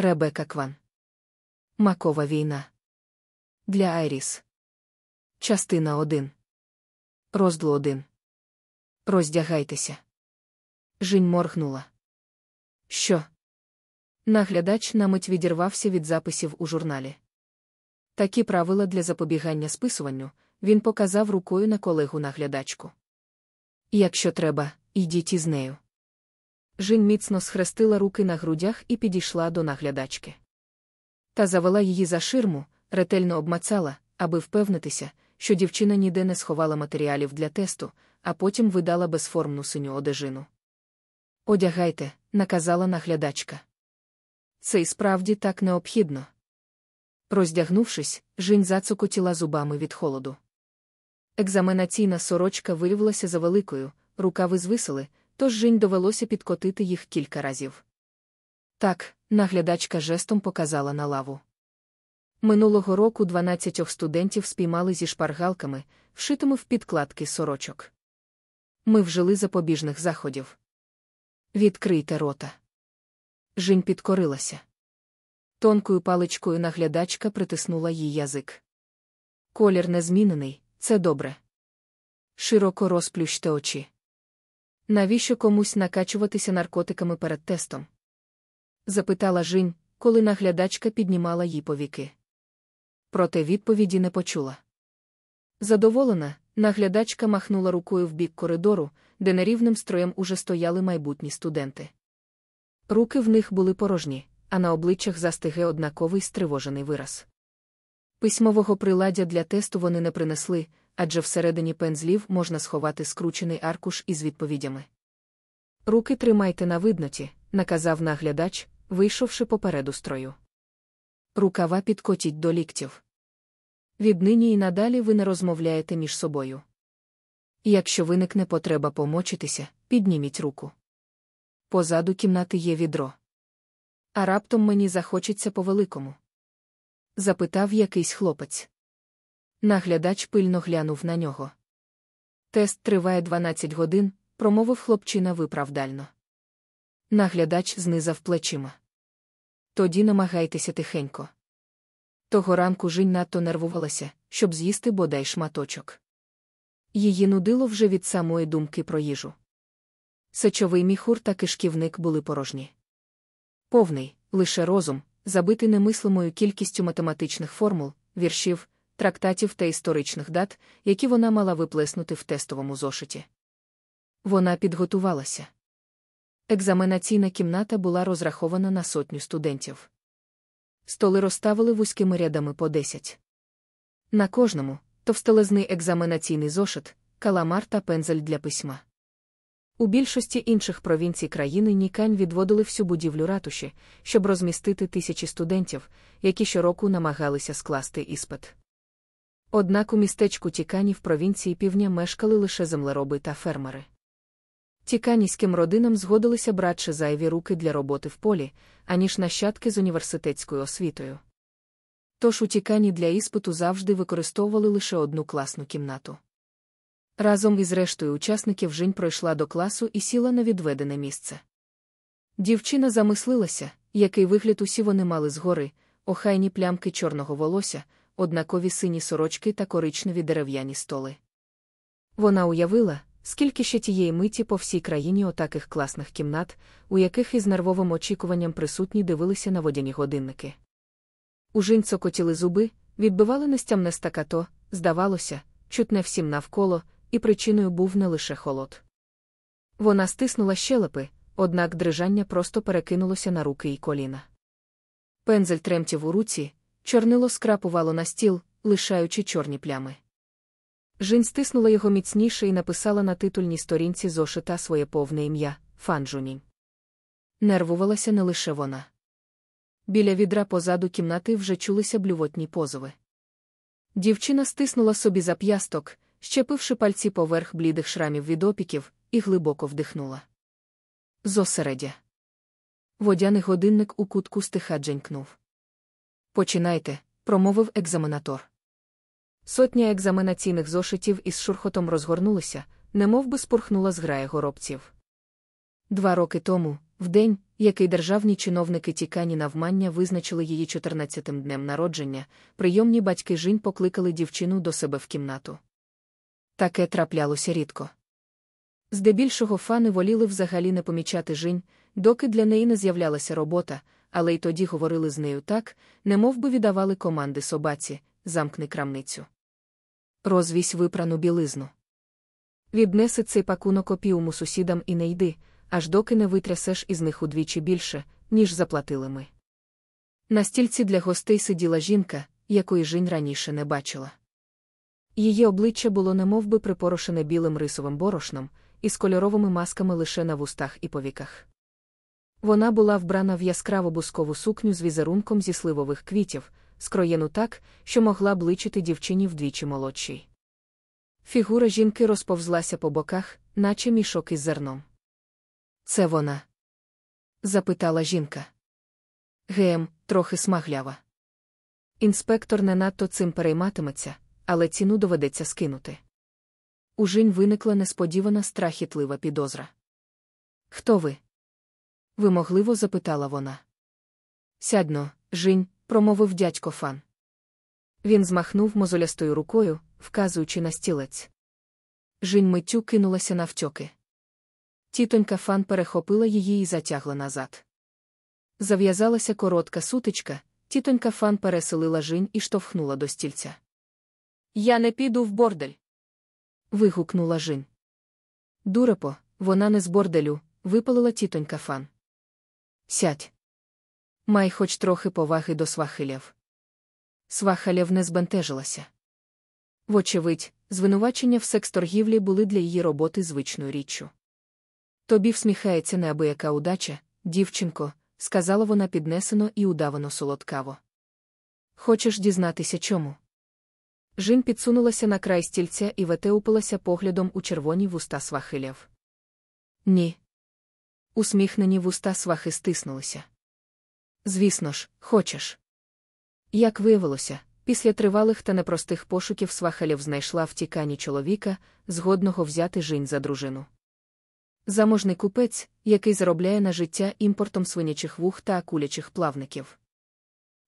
Ребека Кван. Макова війна. Для Айріс. Частина 1. Розділ 1. Роздягайтеся. Жінь моргнула. Що? Наглядач на мить відірвався від записів у журналі. Такі правила для запобігання списуванню він показав рукою на колегу наглядачку. Якщо треба, йдіть із нею. Жінь міцно схрестила руки на грудях і підійшла до наглядачки. Та завела її за ширму, ретельно обмацала, аби впевнитися, що дівчина ніде не сховала матеріалів для тесту, а потім видала безформну синю одежину. Одягайте, наказала наглядачка. Це й справді так необхідно. Роздягнувшись, Жінь зацокотіла зубами від холоду. Екзаменаційна сорочка виявилася завеликою, рукави звисили, тож Жінь довелося підкотити їх кілька разів. Так, наглядачка жестом показала на лаву. Минулого року 12 студентів спіймали зі шпаргалками, вшитими в підкладки сорочок. Ми вжили запобіжних заходів. Відкрийте рота. Жінь підкорилася. Тонкою паличкою наглядачка притиснула їй язик. Колір незмінений, це добре. Широко розплющте очі. Навіщо комусь накачуватися наркотиками перед тестом? запитала Жінь, коли наглядачка піднімала їй повіки. Проте відповіді не почула. Задоволена, наглядачка махнула рукою в бік коридору, де нерівним строєм уже стояли майбутні студенти. Руки в них були порожні, а на обличчях застиге однаковий стривожений вираз. Письмового приладдя для тесту вони не принесли, адже всередині пензлів можна сховати скручений аркуш із відповідями. Руки тримайте на видноті, наказав наглядач, вийшовши попереду строю. Рукава підкотіть до ліктів. Віднині і надалі ви не розмовляєте між собою. Якщо виникне потреба помочитися, підніміть руку. Позаду кімнати є відро. А раптом мені захочеться по-великому. Запитав якийсь хлопець. Наглядач пильно глянув на нього. Тест триває 12 годин, промовив хлопчина виправдально. Наглядач знизав плечима. Тоді намагайтеся тихенько. Того ранку Жінь надто нервувалася, щоб з'їсти бодай шматочок. Її нудило вже від самої думки про їжу. Сечовий міхур та кишківник були порожні. Повний, лише розум, забитий немислимою кількістю математичних формул, віршів, трактатів та історичних дат, які вона мала виплеснути в тестовому зошиті. Вона підготувалася. Екзаменаційна кімната була розрахована на сотню студентів. Столи розставили вузькими рядами по десять. На кожному товстелезний екзаменаційний зошит, каламар та пензель для письма. У більшості інших провінцій країни Нікань відводили всю будівлю ратуші, щоб розмістити тисячі студентів, які щороку намагалися скласти іспит. Однак у містечку Тікані в провінції півдня мешкали лише землероби та фермери. Тіканіським родинам згодилися братше зайві руки для роботи в полі, аніж нащадки з університетською освітою. Тож у Тікані для іспиту завжди використовували лише одну класну кімнату. Разом із рештою учасників Жінь пройшла до класу і сіла на відведене місце. Дівчина замислилася, який вигляд усі вони мали згори, охайні плямки чорного волосся, однакові сині сорочки та коричневі дерев'яні столи. Вона уявила, скільки ще тієї миті по всій країні отаких класних кімнат, у яких із нервовим очікуванням присутні дивилися на водяні годинники. У Жінь цокотіли зуби, відбивали нестямне стакато, здавалося, чутне всім навколо і причиною був не лише холод. Вона стиснула щелепи, однак дрижання просто перекинулося на руки і коліна. Пензель тремтів у руці, чорнило скрапувало на стіл, лишаючи чорні плями. Жінь стиснула його міцніше і написала на титульній сторінці зошита своє повне ім'я Фанджуні. Нервувалася не лише вона. Біля відра позаду кімнати вже чулися блювотні позови. Дівчина стиснула собі зап'ясток, щепивши пальці поверх блідих шрамів від опіків, і глибоко вдихнула. Зосередя. Водяний годинник у кутку стиха дженькнув. Починайте, промовив екзаменатор. Сотня екзаменаційних зошитів із шурхотом розгорнулися, немов би спорхнула зграя горобців. Два роки тому, в день, який державні чиновники тікані навмання визначили її 14-тим днем народження, прийомні батьки Жінь покликали дівчину до себе в кімнату. Таке траплялося рідко. Здебільшого фани воліли взагалі не помічати Жінь, доки для неї не з'являлася робота, але й тоді говорили з нею так, немов би віддавали команди собаці, замкни крамницю. Розвісь випрану білизну. Віднеси цей пакунок опіуму сусідам і не йди, аж доки не витрясеш із них удвічі більше, ніж заплатили ми. На стільці для гостей сиділа жінка, якої Жінь раніше не бачила. Її обличчя було немовби припорошене білим рисовим борошном, із кольоровими масками лише на вустах і повіках. Вона була вбрана в яскраву бускову сукню з візерунком зі сливових квітів, скроєну так, що могла б личити дівчині вдвічі молодшій. Фігура жінки розповзлася по боках, наче мішок із зерном. Це вона? запитала жінка. Гем, трохи смаглява. Інспектор не надто цим перейматиметься, але ціну доведеться скинути. У Жінь виникла несподівана страхітлива підозра. Хто ви? Вимогливо запитала вона. Сядьно, Жінь, промовив дядько Фан. Він змахнув мозолястою рукою, вказуючи на стілець. Жінь миттю кинулася навтьоки. Тітонька Фан перехопила її і затягла назад. Зав'язалася коротка сутичка, тітонька Фан пересилила Жінь і штовхнула до стільця. Я не піду в бордель. вигукнула Жінь. Дурепо, вона не з борделю, випалила тітонька Фан. Сядь. Май хоч трохи поваги до свахилів. Свахалєв не збентежилася. Вочевидь, звинувачення в секс-торгівлі були для її роботи звичною річчю. Тобі всміхається неабияка удача, дівчинко, сказала вона піднесено і удавано солодкаво. Хочеш дізнатися чому? Жін підсунулася на край стільця і ветеупилася поглядом у червоні вуста свахилів. Ні. Усміхнені вуста свахи стиснулися. Звісно ж, хочеш. Як виявилося, після тривалих та непростих пошуків свахалів знайшла в тікані чоловіка, згодного взяти жінь за дружину. Заможний купець, який заробляє на життя імпортом свинячих вух та акулячих плавників.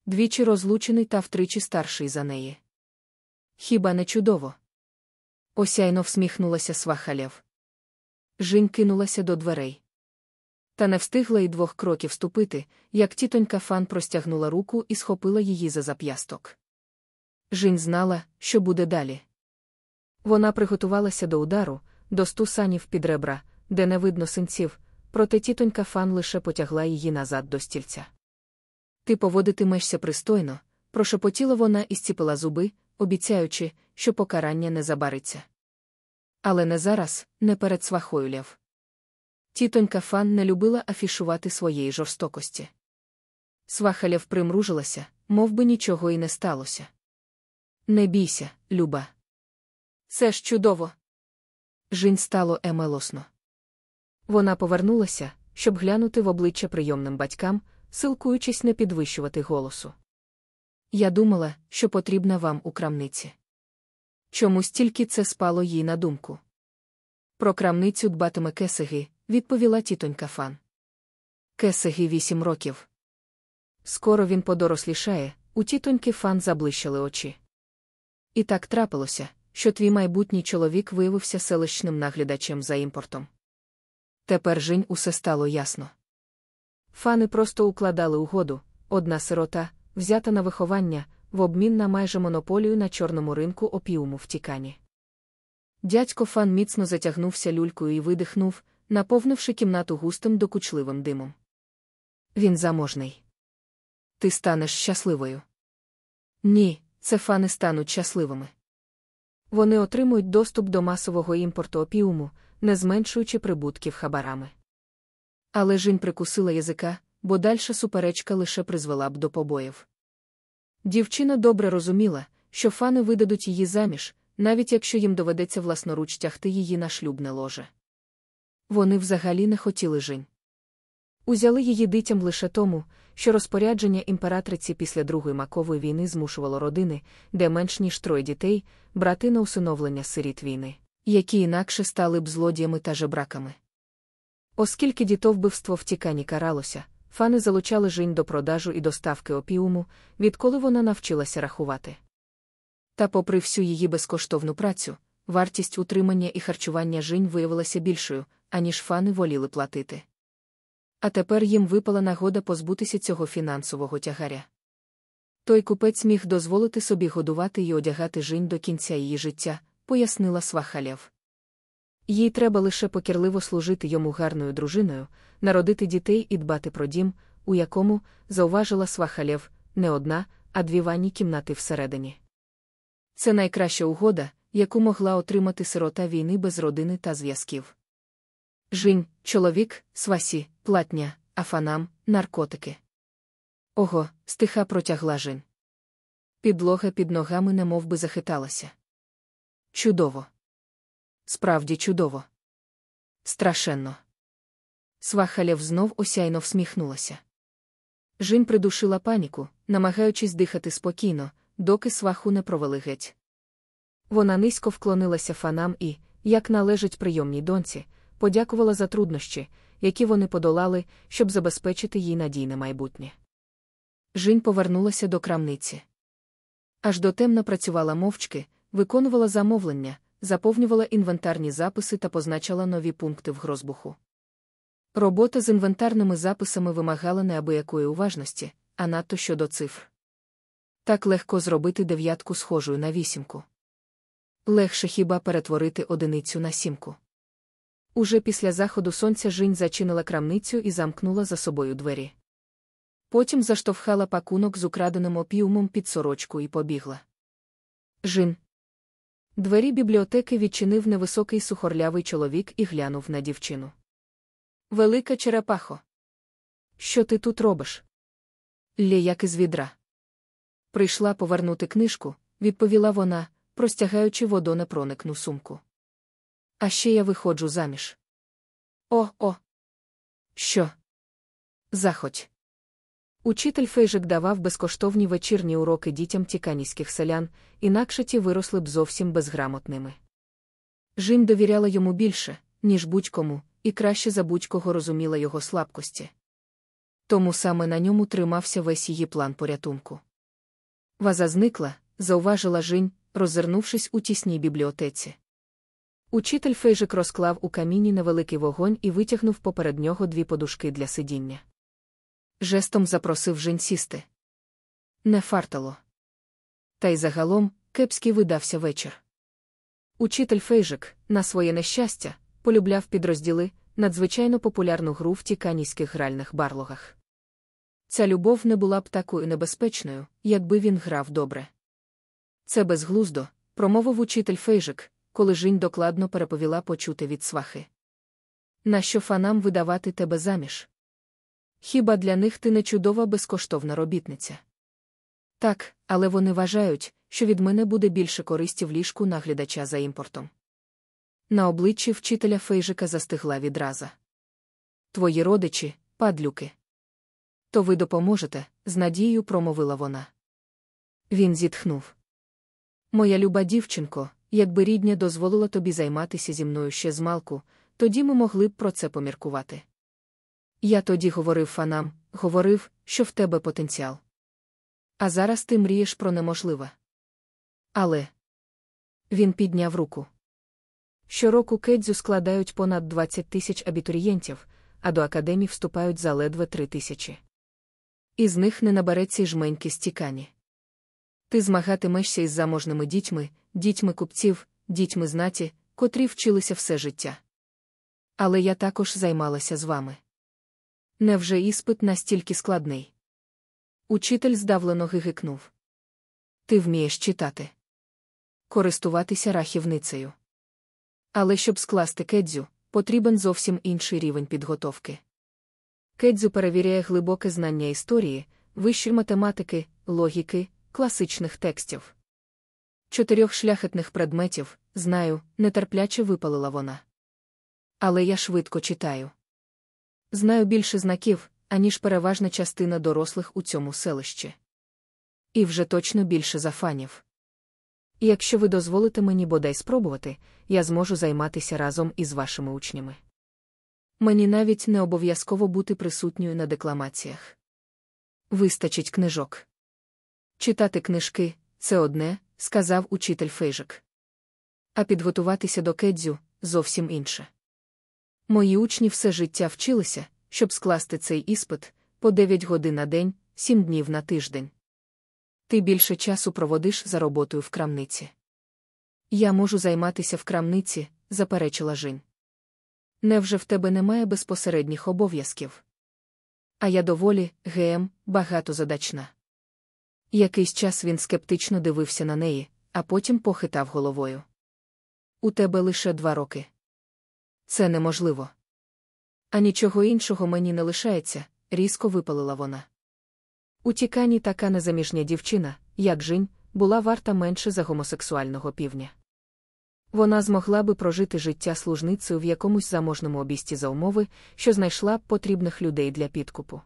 Двічі розлучений та втричі старший за неї. Хіба не чудово? Осяйно всміхнулася свахалєв. Жінь кинулася до дверей. Та не встигла й двох кроків ступити, як тітонька Фан простягнула руку і схопила її за зап'ясток. Жінь знала, що буде далі. Вона приготувалася до удару, до стусанів під ребра, де не видно синців, проте тітонька Фан лише потягла її назад до стільця. Ти поводитимешся пристойно, прошепотіла вона і зціпила зуби, обіцяючи, що покарання не забариться. Але не зараз, не перед свахою ляв. Тітонька Фан не любила афішувати своєї жорстокості. Свахаляв примружилася, мов би нічого і не сталося. Не бійся, люба. Це ж чудово. Жінь стало емелосно. Вона повернулася, щоб глянути в обличчя прийомним батькам, силкуючись не підвищувати голосу. Я думала, що потрібна вам у крамниці. Чомусь тільки це спало їй на думку. Про крамницю дбатиме кесиги, відповіла тітонька Фан. Кесиги вісім років. Скоро він подорослішає, у тітоньки Фан заблищали очі. І так трапилося, що твій майбутній чоловік виявився селищним наглядачем за імпортом. Тепер жінь усе стало ясно. Фани просто укладали угоду, одна сирота, взята на виховання, в обмін на майже монополію на чорному ринку опіуму в тікані. Дядько Фан міцно затягнувся люлькою і видихнув, наповнивши кімнату густим докучливим димом. Він заможний. Ти станеш щасливою. Ні, це фани стануть щасливими. Вони отримують доступ до масового імпорту опіуму, не зменшуючи прибутків хабарами. Але жінь прикусила язика, бо дальша суперечка лише призвела б до побоїв. Дівчина добре розуміла, що фани видадуть її заміж, навіть якщо їм доведеться власноруч тягти її на шлюбне ложе. Вони взагалі не хотіли жінь. Узяли її дитям лише тому, що розпорядження імператриці після Другої макової війни змушувало родини, де менш ніж троє дітей, брати на усиновлення сиріт війни, які інакше стали б злодіями та жебраками. Оскільки дітовбивство в тікані каралося, фани залучали жінь до продажу і доставки опіуму, відколи вона навчилася рахувати. Та, попри всю її безкоштовну працю, вартість утримання і харчування жінь виявилася більшою, аніж фани воліли платити. А тепер їм випала нагода позбутися цього фінансового тягаря. Той купець міг дозволити собі годувати і одягати жінь до кінця її життя, пояснила Свахалєв. Їй треба лише покірливо служити йому гарною дружиною, народити дітей і дбати про дім, у якому, зауважила Свахалєв, не одна, а дві ванні кімнати всередині. Це найкраща угода, яку могла отримати сирота війни без родини та зв'язків. Жінь, чоловік, свасі, платня, афанам, наркотики. Ого, стиха протягла жін. Підлога під ногами немов би захиталася. Чудово. Справді чудово. Страшенно. Свахалєв знов осяйно всміхнулася. Жін придушила паніку, намагаючись дихати спокійно, доки сваху не провели геть. Вона низько вклонилася фанам і, як належить прийомній доньці, подякувала за труднощі, які вони подолали, щоб забезпечити їй надійне майбутнє. Жінь повернулася до крамниці. Аж дотемно працювала мовчки, виконувала замовлення, заповнювала інвентарні записи та позначила нові пункти в грозбуху. Робота з інвентарними записами вимагала неабиякої уважності, а надто щодо цифр. Так легко зробити дев'ятку схожою на вісімку. Легше хіба перетворити одиницю на сімку. Уже після заходу сонця Жінь зачинила крамницю і замкнула за собою двері. Потім заштовхала пакунок з украденим опіумом під сорочку і побігла. Жін. Двері бібліотеки відчинив невисокий сухорлявий чоловік і глянув на дівчину. Велика черепахо. Що ти тут робиш? Лє як із відра. Прийшла повернути книжку, відповіла вона, простягаючи водонепроникну сумку. А ще я виходжу заміж. О, о. Що? Заходь. Учитель Фейжик давав безкоштовні вечірні уроки дітям тіканіських селян, інакше ті виросли б зовсім безграмотними. Жінь довіряла йому більше, ніж будь-кому, і краще за будь-кого розуміла його слабкості. Тому саме на ньому тримався весь її план порятунку. Ваза зникла, зауважила Жінь, роззирнувшись у тісній бібліотеці. Учитель Фейжик розклав у каміні невеликий вогонь і витягнув поперед нього дві подушки для сидіння. Жестом запросив Жень сісти. Не фартало. Та й загалом кепський видався вечір. Учитель Фейжик, на своє нещастя, полюбляв підрозділи надзвичайно популярну гру в тіканіських гральних барлогах. Ця любов не була б такою небезпечною, якби він грав добре. Це безглуздо, промовив учитель Фейжик, коли Жінь докладно переповіла почути від свахи. Нащо фанам видавати тебе заміж? Хіба для них ти не чудова безкоштовна робітниця? Так, але вони вважають, що від мене буде більше користі в ліжку наглядача за імпортом. На обличчі вчителя Фейжика застигла відраза. Твої родичі, падлюки. То ви допоможете, з надією промовила вона. Він зітхнув. Моя люба дівчинко, якби рідня дозволила тобі займатися зі мною ще змалку, тоді ми могли б про це поміркувати. Я тоді говорив фанам, говорив, що в тебе потенціал. А зараз ти мрієш про неможливе. Але він підняв руку. Щороку Кедзю складають понад 20 тисяч абітурієнтів, а до академії вступають заледве 3 тисячі. Із них не набереться й жменьки стікані. Ти змагатимешся із заможними дітьми, дітьми купців, дітьми знаті, котрі вчилися все життя. Але я також займалася з вами. Невже іспит настільки складний? Учитель здавлено гигикнув. Ти вмієш читати, користуватися рахівницею. Але щоб скласти кедзю, потрібен зовсім інший рівень підготовки. Кедзю перевіряє глибоке знання історії, вищої математики, логіки, класичних текстів. Чотирьох шляхетних предметів, знаю, нетерпляче випалила вона. Але я швидко читаю. Знаю більше знаків, аніж переважна частина дорослих у цьому селищі. І вже точно більше за фанів. І якщо ви дозволите мені бодай спробувати, я зможу займатися разом із вашими учнями. Мені навіть не обов'язково бути присутньою на декламаціях. Вистачить книжок. Читати книжки це одне, сказав учитель Фейжик. А підготуватися до кедзю зовсім інше. Мої учні все життя вчилися, щоб скласти цей іспит по 9 годин на день, 7 днів на тиждень. Ти більше часу проводиш за роботою в крамниці. Я можу займатися в крамниці, заперечила Жінь. Невже в тебе немає безпосередніх обов'язків? А я доволі, ГМ, багатозадачна. Якийсь час він скептично дивився на неї, а потім похитав головою. У тебе лише два роки. Це неможливо. А нічого іншого мені не лишається, різко випалила вона. У тікані така незаміжня дівчина, як Жінь, була варта менше за гомосексуального півня. Вона змогла би прожити життя служницею в якомусь заможному обісті за умови, що знайшла б потрібних людей для підкупу.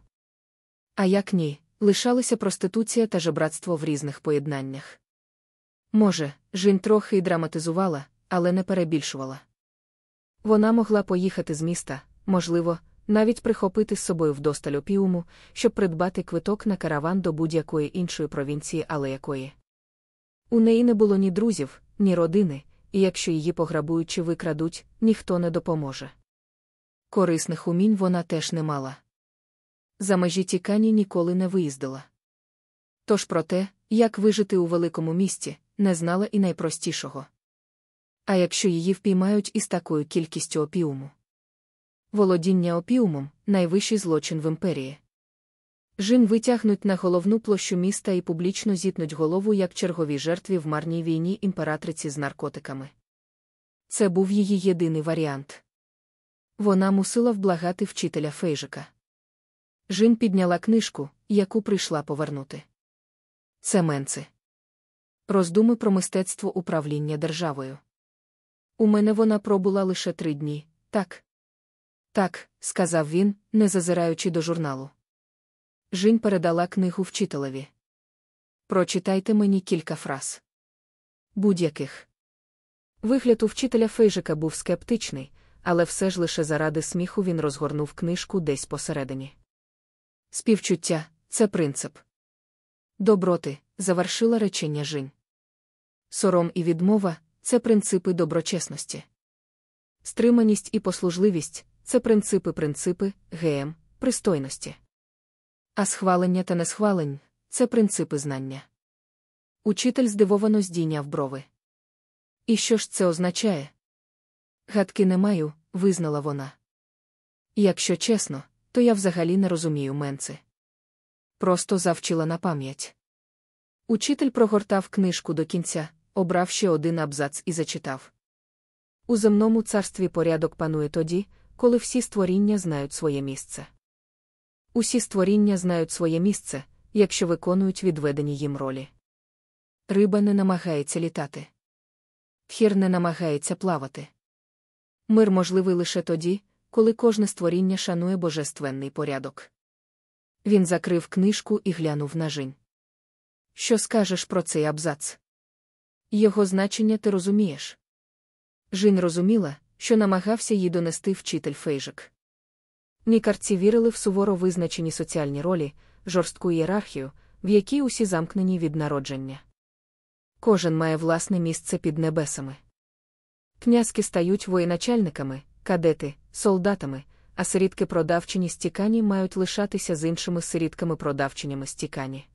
А як ні, лишалися проституція та жебратство в різних поєднаннях. Може, Жін трохи й драматизувала, але не перебільшувала. Вона могла поїхати з міста, можливо, навіть прихопити з собою вдосталь опіуму, щоб придбати квиток на караван до будь-якої іншої провінції, але якої. У неї не було ні друзів, ні родини, і якщо її пограбують чи викрадуть, ніхто не допоможе. Корисних умінь вона теж не мала. За межі тікані ніколи не виїздила. Тож про те, як вижити у великому місті, не знала і найпростішого. А якщо її впіймають із такою кількістю опіуму? Володіння опіумом найвищий злочин в імперії. Жін витягнуть на головну площу міста і публічно зітнуть голову як черговій жертві в марній війні імператриці з наркотиками. Це був її єдиний варіант. Вона мусила вблагати вчителя Фейжика. Жін підняла книжку, яку прийшла повернути. Це Менци. Роздуми про мистецтво управління державою. У мене вона пробула лише три дні, так? Так, сказав він, не зазираючи до журналу. Жінь передала книгу вчителеві. Прочитайте мені кілька фраз. Будь-яких. Вигляд у вчителя Фейжика був скептичний, але все ж лише заради сміху він розгорнув книжку десь посередині. Співчуття це принцип. Доброти, завершила речення Жінь. Сором і відмова це принципи доброчесності. Стриманість і послужливість це принципи принципи, ГМ, пристойності. А схвалення та несхвалень це принципи знання. Учитель здивовано здійняв брови. І що ж це означає? Гадки не маю, визнала вона. Якщо чесно, то я взагалі не розумію менци. Просто завчила на пам'ять. Учитель прогортав книжку до кінця, обрав ще один абзац і зачитав. У земному царстві порядок панує тоді, коли всі створіння знають своє місце. Усі створіння знають своє місце, якщо виконують відведені їм ролі. Риба не намагається літати. Хір не намагається плавати. Мир можливий лише тоді, коли кожне створіння шанує божественний порядок. Він закрив книжку і глянув на Жінь. Що скажеш про цей абзац? Його значення ти розумієш. Жінь розуміла, що намагався їй донести вчитель Фейжик. Нікарці вірили в суворо визначені соціальні ролі, жорстку ієрархію, в якій усі замкнені від народження. Кожен має власне місце під небесами. Князьки стають воєначальниками, кадети, солдатами, а сирітки продавчині стікані мають лишатися з іншими сирітками продавчинями стікані.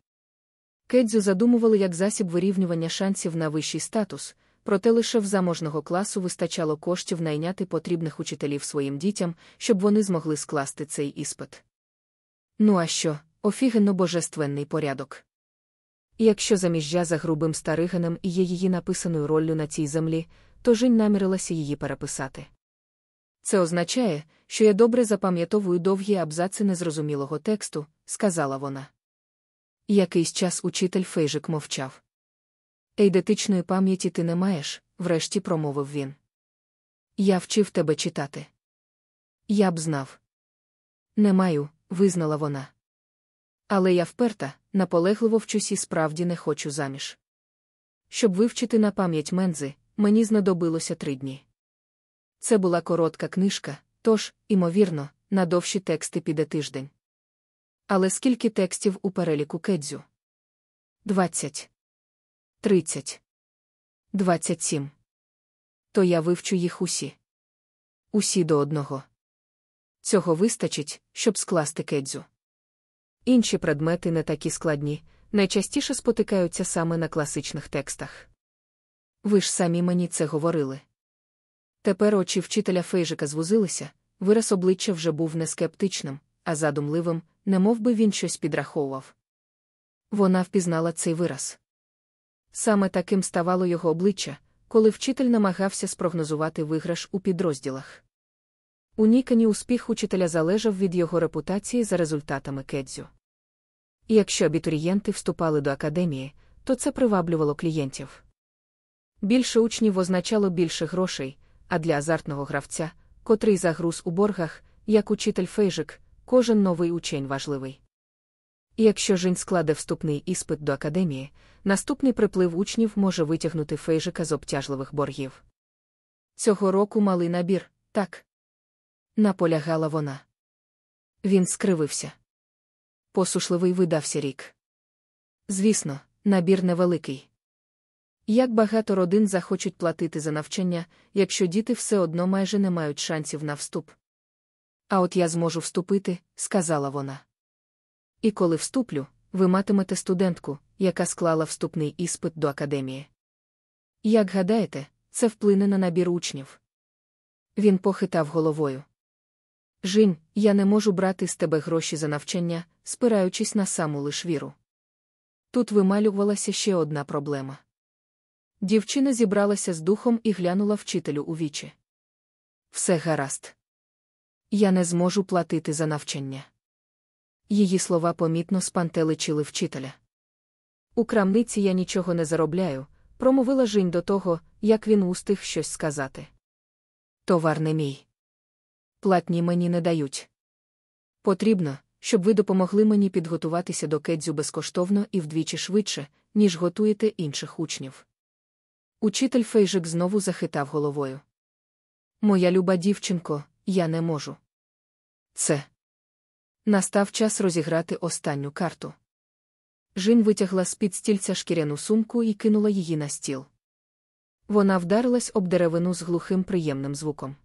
Кедзю задумували як засіб вирівнювання шансів на вищий статус, проте лише в заможного класу вистачало коштів найняти потрібних учителів своїм дітям, щоб вони змогли скласти цей іспит. Ну а що, офігенно божественний порядок. якщо заміжжя за грубим стариганом і є її написаною роллю на цій землі, то Жінь намірилася її переписати. Це означає, що я добре запам'ятовую довгі абзаци незрозумілого тексту, сказала вона. Якийсь час учитель Фейжик мовчав. Ейдетичної пам'яті ти не маєш, врешті промовив він. Я вчив тебе читати. Я б знав. Не маю, визнала вона. Але я вперта, наполегливо вчусь і справді не хочу заміж. Щоб вивчити на пам'ять мензи, мені знадобилося три дні. Це була коротка книжка, тож, імовірно, на довші тексти піде тиждень. Але скільки текстів у переліку кедзю? Двадцять. Тридцять. Двадцять сім. То я вивчу їх усі. Усі до одного. Цього вистачить, щоб скласти кедзю. Інші предмети не такі складні, найчастіше спотикаються саме на класичних текстах. Ви ж самі мені це говорили. Тепер очі вчителя Фейжика звузилися, вираз обличчя вже був не скептичним, а задумливим, немов би він щось підраховував. Вона впізнала цей вираз. Саме таким ставало його обличчя, коли вчитель намагався спрогнозувати виграш у підрозділах. У Нікані успіх учителя залежав від його репутації за результатами кедзю. І якщо абітурієнти вступали до академії, то це приваблювало клієнтів. Більше учнів означало більше грошей, а для азартного гравця, котрий загруз у боргах, як учитель Фейжик, кожен новий учень важливий. І якщо Жінь складе вступний іспит до академії, наступний приплив учнів може витягнути Фейжика з обтяжливих боргів. Цього року малий набір, так. Наполягала вона. Він скривився. Посушливий видався рік. Звісно, набір невеликий. Як багато родин захочуть платити за навчання, якщо діти все одно майже не мають шансів на вступ. А от я зможу вступити, сказала вона. І коли вступлю, ви матимете студентку, яка склала вступний іспит до академії. Як гадаєте, це вплине на набір учнів? Він похитав головою. Жінь, я не можу брати з тебе гроші за навчання, спираючись на саму лиш віру. Тут вималювалася ще одна проблема. Дівчина зібралася з духом і глянула вчителю у вічі. Все гаразд. Я не зможу платити за навчання. Її слова помітно спантеличили вчителя. У крамниці я нічого не заробляю, промовила Жінь до того, як він устиг щось сказати. Товар не мій. Платні мені не дають. Потрібно, щоб ви допомогли мені підготуватися до кедзю безкоштовно і вдвічі швидше, ніж готуєте інших учнів. Учитель Фейжик знову захитав головою. Моя люба дівчинко, я не можу. Це. Настав час розіграти останню карту. Жін витягла з під стільця шкіряну сумку і кинула її на стіл. Вона вдарилась об деревину з глухим приємним звуком.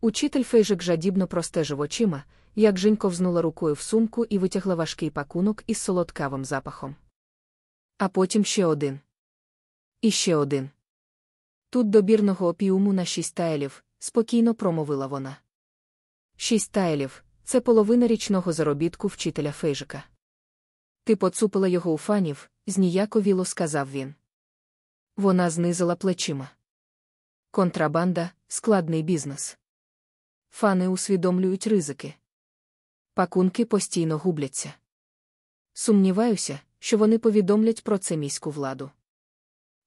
Учитель Фейжик жадібно простежив очима, як Жінь ковзнула рукою в сумку і витягла важкий пакунок із солодкавим запахом. А потім ще один. І ще один. Тут добірного опіуму на шість тайлів, спокійно промовила вона. Шість тайлів це половина річного заробітку вчителя Фейжика. Ти поцупила його у фанів, зніяковіло сказав він. Вона знизила плечима. Контрабанда складний бізнес. Фани усвідомлюють ризики. Пакунки постійно губляться. Сумніваюся, що вони повідомлять про це міську владу.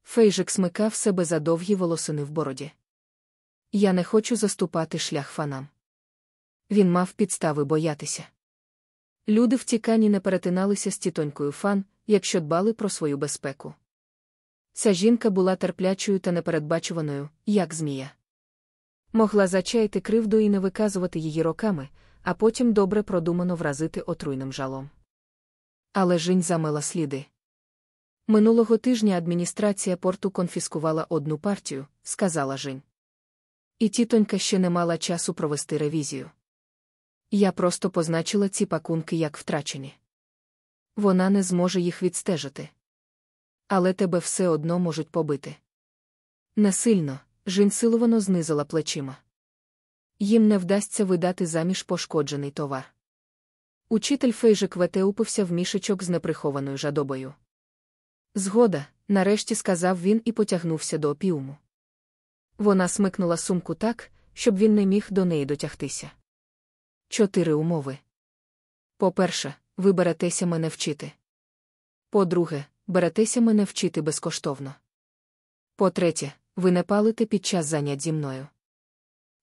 Фейжик смикав себе за довгі волосини в бороді. Я не хочу заступати шлях фанам. Він мав підстави боятися. Люди в тікані не перетиналися з тітонькою фан, якщо дбали про свою безпеку. Ця жінка була терплячою та непередбачуваною, як змія. Могла зачаяти кривду і не виказувати її роками, а потім добре продумано вразити отруйним жалом. Але жінь замила сліди. Минулого тижня адміністрація порту конфіскувала одну партію, сказала Жінь. І тітонька ще не мала часу провести ревізію. Я просто позначила ці пакунки як втрачені. Вона не зможе їх відстежити. Але тебе все одно можуть побити. Не сильно, силовано знизила плечима. Їм не вдасться видати заміж пошкоджений товар. Учитель Фейжик вете упився в мішечок з неприхованою жадобою. Згода, нарешті сказав він і потягнувся до опіуму. Вона смикнула сумку так, щоб він не міг до неї дотягтися. Чотири умови. По-перше, ви беретеся мене вчити. По-друге, беретеся мене вчити безкоштовно. По-третє, ви не палите під час занять зі мною.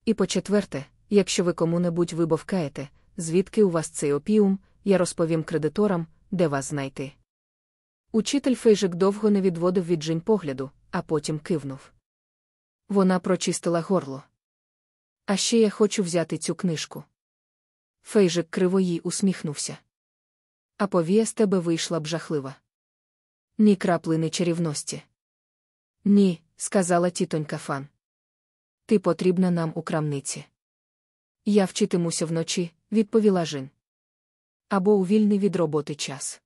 І по-четверте, якщо ви кому-небудь вибовкаєте, звідки у вас цей опіум, я розповім кредиторам, де вас знайти. Учитель Фейжик довго не відводив від Жінь погляду, а потім кивнув. Вона прочистила горло. А ще я хочу взяти цю книжку. Фейжик криво їй усміхнувся. А повія з тебе вийшла б жахлива. Ні краплини чарівності. Ні, сказала тітонька Фан. Ти потрібна нам у крамниці. Я вчитимуся вночі, відповіла Жінь. Або у вільний від роботи час.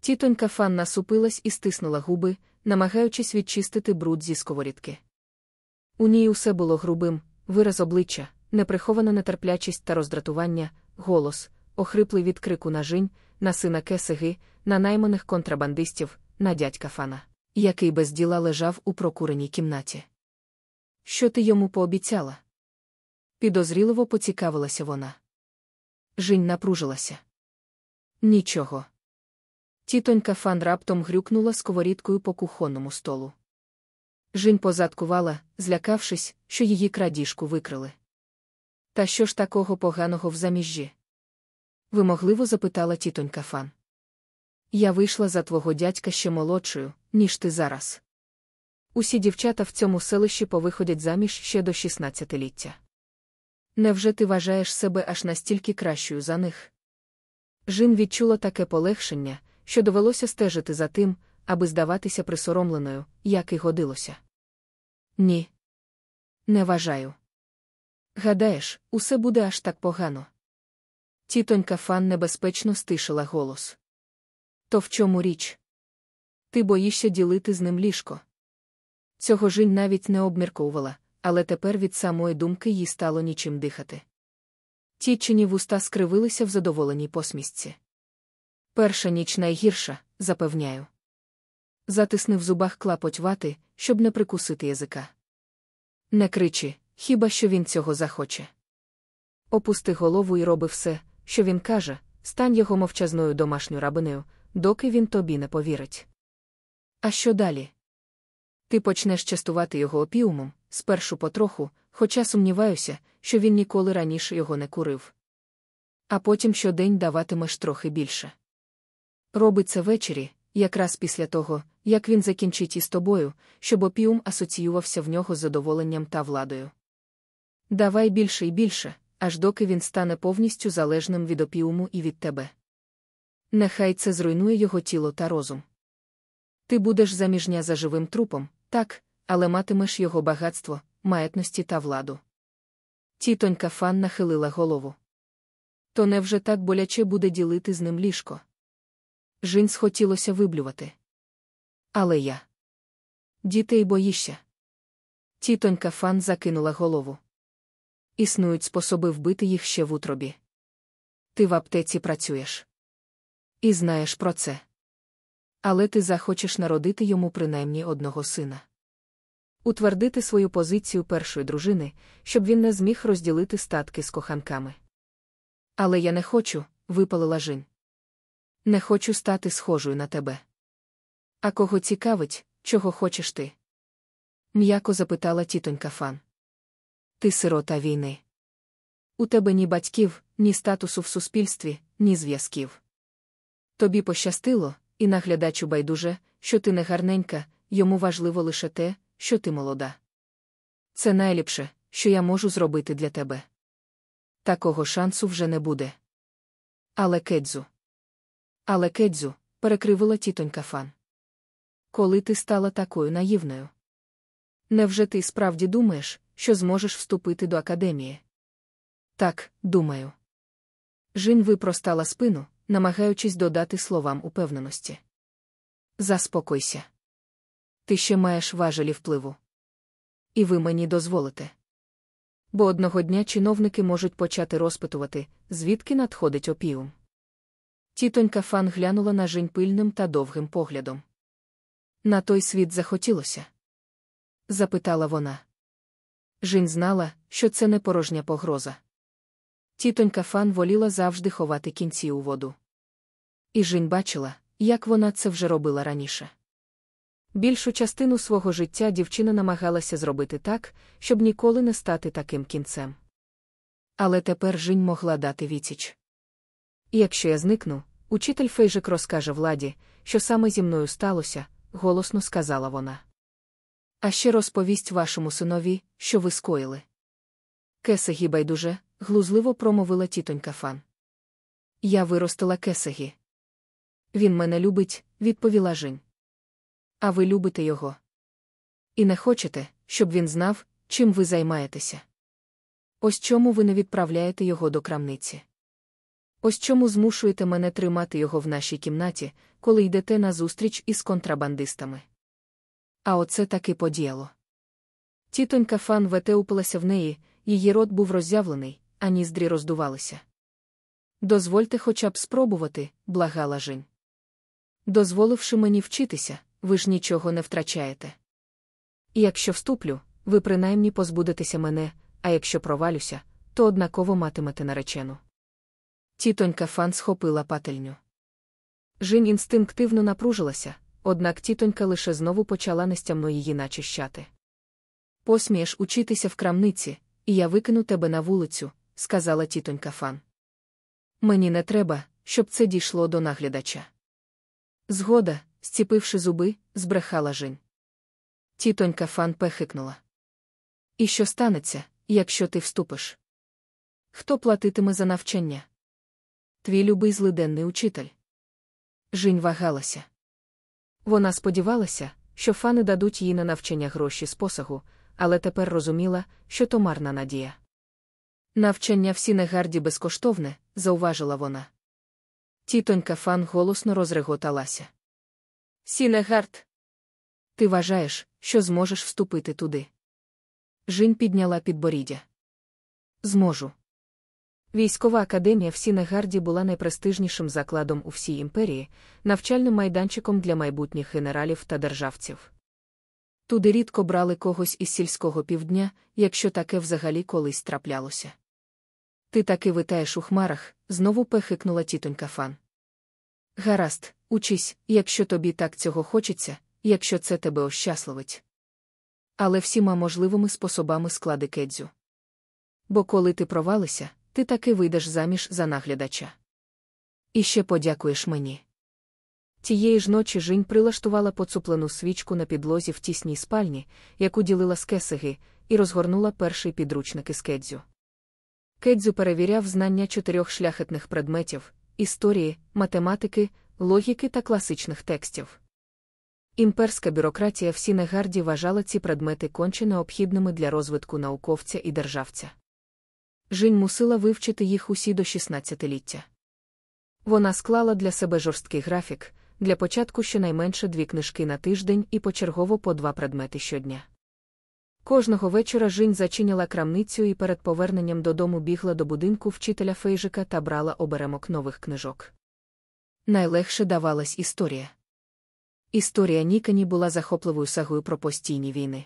Тітонька Фан насупилась і стиснула губи, намагаючись відчистити бруд зі сковорідки. У ній усе було грубим, вираз обличчя, неприхована нетерплячість та роздратування, голос, охриплий від крику на жінь, на сина кесиги, на найманих контрабандистів, на дядька Фана, який без діла лежав у прокуреній кімнаті. Що ти йому пообіцяла? Підозріливо поцікавилася вона. Жінь напружилася. Нічого. Тітонька Фан раптом грюкнула сковорідкою по кухонному столу. Жінь позадкувала, злякавшись, що її крадіжку викрили. Та що ж такого поганого в заміжжі? Вимогливо запитала тітонька Фан. Я вийшла за твого дядька ще молодшою, ніж ти зараз. Усі дівчата в цьому селищі повиходять заміж ще до 16-ліття. Невже ти вважаєш себе аж настільки кращою за них? Жін відчула таке полегшення, що довелося стежити за тим, аби здаватися присоромленою, як і годилося. Ні. Не вважаю. Гадаєш, усе буде аж так погано. Тітонька Фан небезпечно стишила голос. То в чому річ? Ти боїшся ділити з ним ліжко. Цього жінь навіть не обмірковувала, але тепер від самої думки їй стало нічим дихати. Тічені вуста скривилися в задоволеній посмішці. Перша ніч найгірша, запевняю. Затисни в зубах клапоть вати, щоб не прикусити язика. Не кричи, хіба що він цього захоче. Опусти голову і роби все, що він каже, стань його мовчазною домашньою рабинею, доки він тобі не повірить. А що далі? Ти почнеш частувати його опіумом, спершу потроху, хоча сумніваюся, що він ніколи раніше його не курив. А потім щодень даватимеш трохи більше. Роби це ввечері, якраз після того, як він закінчить із тобою, щоб опіум асоціювався в нього з задоволенням та владою. Давай більше і більше, аж доки він стане повністю залежним від опіуму і від тебе. Нехай це зруйнує його тіло та розум. Ти будеш заміжня за живим трупом, так, але матимеш його багатство, маятності та владу. Тітонька Фан нахилила голову. То невже так боляче буде ділити з ним ліжко? Жінь схотілося виблювати. Але я. Дітей боїшся. Тітонька Фан закинула голову. Існують способи вбити їх ще в утробі. Ти в аптеці працюєш. І знаєш про це. Але ти захочеш народити йому принаймні одного сина. Утвердити свою позицію першої дружини, щоб він не зміг розділити статки з коханками. Але я не хочу, випалила Жінь. Не хочу стати схожою на тебе. А кого цікавить, чого хочеш ти? М'яко запитала тітонька Фан. Ти сирота війни. У тебе ні батьків, ні статусу в суспільстві, ні зв'язків. Тобі пощастило, і наглядачу байдуже, що ти не гарненька, йому важливо лише те, що ти молода. Це найліпше, що я можу зробити для тебе. Такого шансу вже не буде. Але кедзу. Але кедзу, перекривила тітонька Фан. Коли ти стала такою наївною? Невже ти справді думаєш, що зможеш вступити до академії? Так, думаю. Жінь випростала спину, намагаючись додати словам упевненості. Заспокойся. Ти ще маєш важелі впливу. І ви мені дозволите. Бо одного дня чиновники можуть почати розпитувати, звідки надходить опіум. Тітонька Фан глянула на Жінь пильним та довгим поглядом. На той світ захотілося? запитала вона. Жінь знала, що це не порожня погроза. Тітонька Фан воліла завжди ховати кінці у воду. І Жінь бачила, як вона це вже робила раніше. Більшу частину свого життя дівчина намагалася зробити так, щоб ніколи не стати таким кінцем. Але тепер Жінь могла дати відсіч. Якщо я зникну, учитель Фейжик розкаже владі, що саме зі мною сталося, голосно сказала вона. А ще розповість вашому синові, що ви скоїли. Кесегі байдуже, глузливо промовила тітонька Фан. Я виростила кесегі. Він мене любить, відповіла Жінь. А ви любите його. І не хочете, щоб він знав, чим ви займаєтеся. Ось чому ви не відправляєте його до крамниці. Ось чому змушуєте мене тримати його в нашій кімнаті, коли йдете на зустріч із контрабандистами. А оце таки подіяло. Тітонька фан вете упилася в неї, її рот був роззявлений, а ніздрі роздувалися. Дозвольте хоча б спробувати, благала Жень. Дозволивши мені вчитися, ви ж нічого не втрачаєте. І якщо вступлю, ви принаймні позбудетеся мене, а якщо провалюся, то однаково матимете наречену. Тітонька фан схопила пательню. Жінь інстинктивно напружилася, однак тітонька лише знову почала нестямно її начищати. Посмієш учитися в крамниці, і я викину тебе на вулицю, сказала тітонька фан. Мені не треба, щоб це дійшло до наглядача. Згода, зціпивши зуби, збрехала Жень. Тітонька фан пехикнула. І що станеться, якщо ти вступиш? Хто платитиме за навчання? Твій любий злиденний учитель. Жінь вагалася. Вона сподівалася, що Фани дадуть їй на навчання гроші з посагу, але тепер розуміла, що то марна надія. Навчання в Сінегарді безкоштовне, зауважила вона. Тітонька Фан голосно розреготалася. Сінегард. Ти вважаєш, що зможеш вступити туди? Жінь підняла підборіддя. Зможу. Військова академія в Сінегарді була найпрестижнішим закладом у всій імперії, навчальним майданчиком для майбутніх генералів та державців. Туди рідко брали когось із сільського півдня, якщо таке взагалі колись траплялося. Ти таки витаєш у хмарах, знову пехикнула тітонька фан. Гаразд, учись, якщо тобі так цього хочеться, якщо це тебе ощасливить. Але всіма можливими способами склади кедзю. Бо коли ти провалися, ти таки вийдеш заміж за наглядача. І ще подякуєш мені. Тієї ж ночі Жінь прилаштувала поцуплену свічку на підлозі в тісній спальні, яку ділила з Кесеґі, і розгорнула перший підручник із Кедзю. Кедзю перевіряв знання чотирьох шляхетних предметів історії, математики, логіки та класичних текстів. Імперська бюрократія в Сінегарді вважала ці предмети конче необхідними для розвитку науковця і державця. Жінь мусила вивчити їх усі до 16-ліття. Вона склала для себе жорсткий графік, для початку щонайменше дві книжки на тиждень і почергово по два предмети щодня. Кожного вечора Жінь зачиняла крамницю і перед поверненням додому бігла до будинку вчителя Фейжика та брала оберемок нових книжок. Найлегше давалась історія. Історія Нікані була захопливою сагою про постійні війни.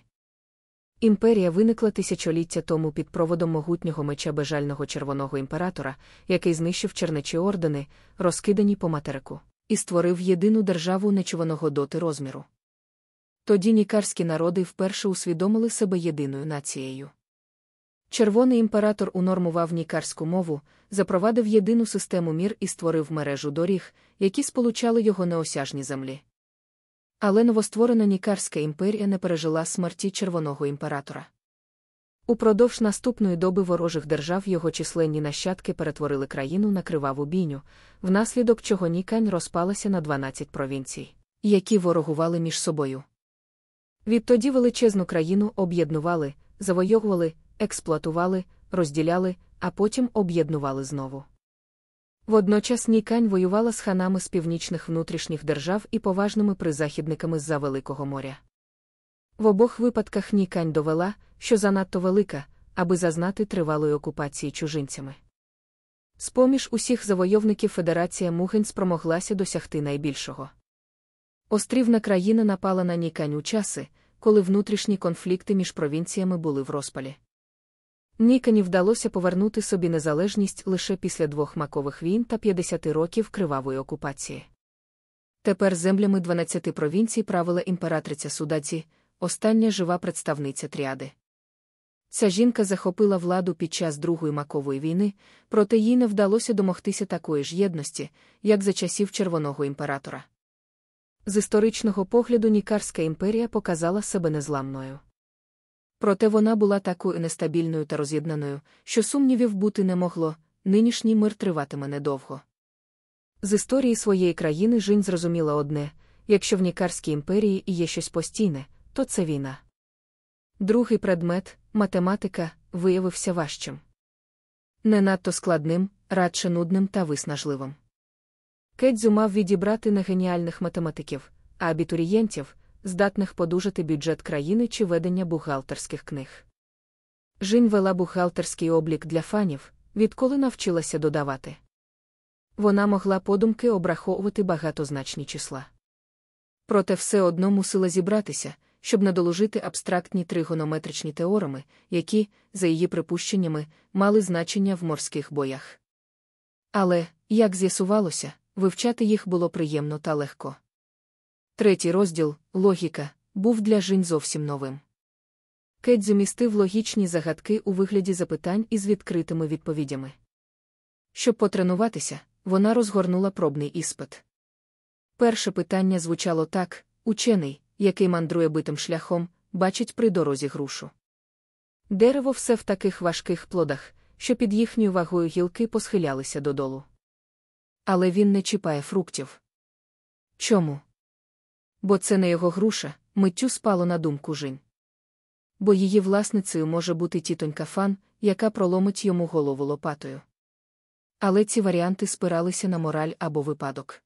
Імперія виникла тисячоліття тому під проводом могутнього меча бежального червоного імператора, який знищив чернечі ордени, розкидані по материку, і створив єдину державу нечуваного доти розміру. Тоді нікарські народи вперше усвідомили себе єдиною нацією. Червоний імператор унормував нікарську мову, запровадив єдину систему мір і створив мережу доріг, які сполучали його неосяжні землі. Але новостворена Нікарська імперія не пережила смерті червоного імператора. Упродовж наступної доби ворожих держав його численні нащадки перетворили країну на криваву бійню, внаслідок чого Нікань розпалася на 12 провінцій, які ворогували між собою. Відтоді величезну країну об'єднували, завойовували, експлуатували, розділяли, а потім об'єднували знову. Водночас Нікань воювала з ханами з північних внутрішніх держав і поважними призахідниками з-за Великого моря. В обох випадках Нікань довела, що занадто велика, аби зазнати тривалої окупації чужинцями. З поміж усіх завойовників Федерація Мугень спромоглася досягти найбільшого. Острівна країна напала на Нікань у часи, коли внутрішні конфлікти між провінціями були в розпалі. Нікані вдалося повернути собі незалежність лише після двох макових війн та 50 років кривавої окупації. Тепер землями 12 провінцій правила імператриця Судаці, остання жива представниця тріади. Ця жінка захопила владу під час Другої макової війни, проте їй не вдалося домогтися такої ж єдності, як за часів Червоного імператора. З історичного погляду Нікарська імперія показала себе незламною. Проте вона була такою нестабільною та роз'єднаною, що сумнівів бути не могло, нинішній мир триватиме недовго. З історії своєї країни Жінь зрозуміла одне якщо в Нікарській імперії є щось постійне, то це війна. Другий предмет математика виявився важчим. Не надто складним, радше нудним та виснажливим. Кедзю мав відібрати не геніальних математиків, а абітурієнтів, здатних подужати бюджет країни чи ведення бухгалтерських книг. Жінь вела бухгалтерський облік для фанів, відколи навчилася додавати. Вона могла подумки обраховувати багатозначні числа. Проте все одно мусила зібратися, щоб надоложити абстрактні тригонометричні теореми, які, за її припущеннями, мали значення в морських боях. Але, як з'ясувалося, вивчати їх було приємно та легко. Третій розділ логіка, був для Жінь зовсім новим. Кедзю містив логічні загадки у вигляді запитань із відкритими відповідями. Щоб потренуватися, вона розгорнула пробний іспит. Перше питання звучало так: учений, який мандрує битим шляхом, бачить при дорозі грушу. Дерево все в таких важких плодах, що під їхньою вагою гілки посхилялися додолу. Але він не чіпає фруктів. Чому? Бо це не його груша, миттю спало на думку Жінь. Бо її власницею може бути тітонька фан, яка проломить йому голову лопатою. Але ці варіанти спиралися на мораль або випадок.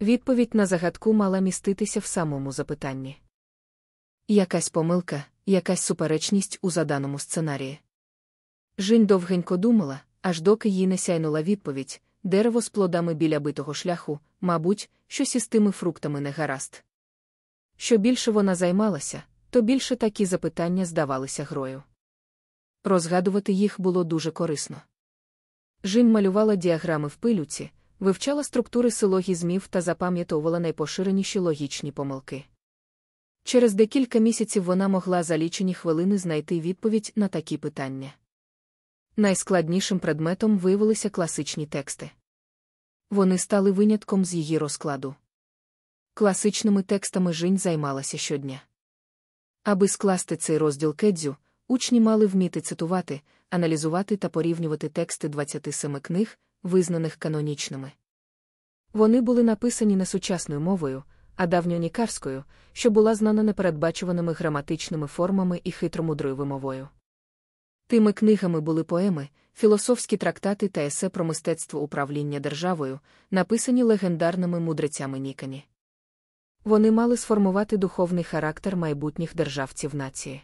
Відповідь на загадку мала міститися в самому запитанні. Якась помилка, якась суперечність у заданому сценарії. Жінь довгенько думала, аж доки їй не сяйнула відповідь дерево з плодами біля битого шляху, мабуть, щось із тими фруктами не гаразд. Що більше вона займалася, то більше такі запитання здавалися грою. Розгадувати їх було дуже корисно. Жінь малювала діаграми в пилюці, вивчала структури силогізмів та запам'ятовувала найпоширеніші логічні помилки. Через декілька місяців вона могла за лічені хвилини знайти відповідь на такі питання. Найскладнішим предметом виявилися класичні тексти. Вони стали винятком з її розкладу. Класичними текстами Жінь займалася щодня. Аби скласти цей розділ кедзю, учні мали вміти цитувати, аналізувати та порівнювати тексти 27 книг, визнаних канонічними. Вони були написані не сучасною мовою, а давньонікарською, що була знана непередбачуваними граматичними формами і хитромудрою вимовою. Тими книгами були поеми, філософські трактати та есе про мистецтво управління державою, написані легендарними мудрецями Нікані. Вони мали сформувати духовний характер майбутніх державців нації.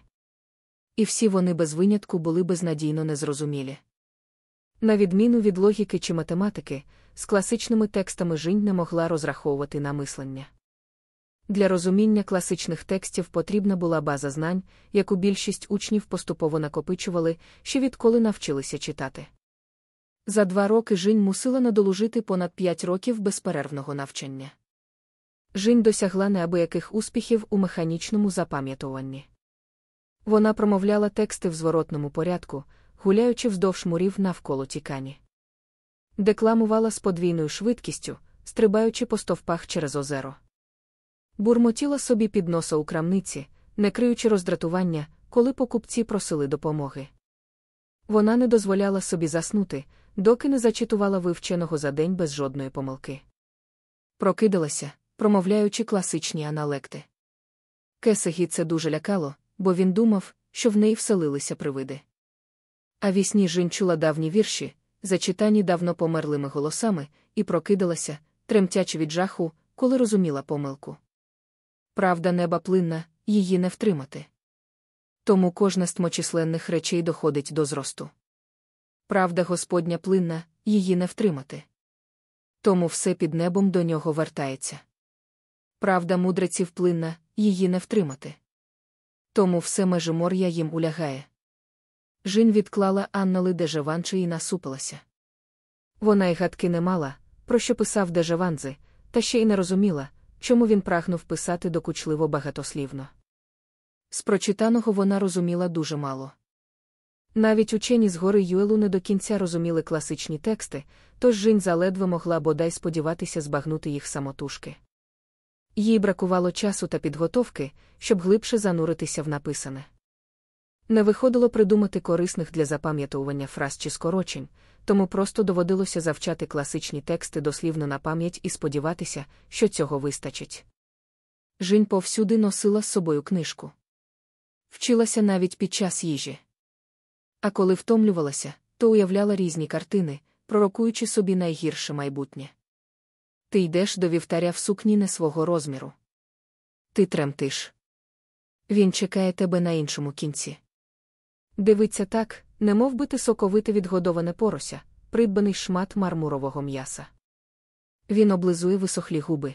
І всі вони без винятку були безнадійно незрозумілі. На відміну від логіки чи математики, з класичними текстами Жінь не могла розраховувати на мислення. Для розуміння класичних текстів потрібна була база знань, яку більшість учнів поступово накопичували, ще відколи навчилися читати. За два роки Жінь мусила надолужити понад п'ять років безперервного навчання. Жінь досягла неабияких успіхів у механічному запам'ятуванні. Вона промовляла тексти в зворотному порядку, гуляючи вздовж мурів навколо тікані. Декламувала з подвійною швидкістю, стрибаючи по стовпах через озеро. Бурмотіла собі під носа у крамниці, не криючи роздратування, коли покупці просили допомоги. Вона не дозволяла собі заснути, доки не зачитувала вивченого за день без жодної помилки. Прокидалася, промовляючи класичні аналекти. Кесегі це дуже лякало, бо він думав, що в неї вселилися привиди. А вісні Жінь чула давні вірші, зачитані давно померлими голосами, і прокидалася, тремтячи від жаху, коли розуміла помилку. Правда неба плинна, її не втримати. Тому кожна з тмочисленних речей доходить до зросту. Правда Господня плинна, її не втримати. Тому все під небом до нього вертається. Правда мудреців плинна, її не втримати. Тому все межимор'я їм улягає. Жінь відклала Анноли Дежаванчи і насупилася. Вона й гадки не мала, про що писав Дежаванзи, та ще й не розуміла, чому він прагнув писати докучливо багатослівно. З прочитаного вона розуміла дуже мало. Навіть учені з гори Юелу не до кінця розуміли класичні тексти, тож Жінь заледве могла бодай сподіватися збагнути їх самотужки. Їй бракувало часу та підготовки, щоб глибше зануритися в написане. Не виходило придумати корисних для запам'ятовування фраз чи скорочень, тому просто доводилося завчати класичні тексти дослівно на пам'ять і сподіватися, що цього вистачить. Жінь повсюди носила з собою книжку. Вчилася навіть під час їжі. А коли втомлювалася, то уявляла різні картини, пророкуючи собі найгірше майбутнє. Ти йдеш до вівтаря в сукні не свого розміру. Ти тремтиш. Він чекає тебе на іншому кінці. Дивиться так, немов би соковите відгодоване порося, придбаний шмат мармурового м'яса. Він облизує висохлі губи.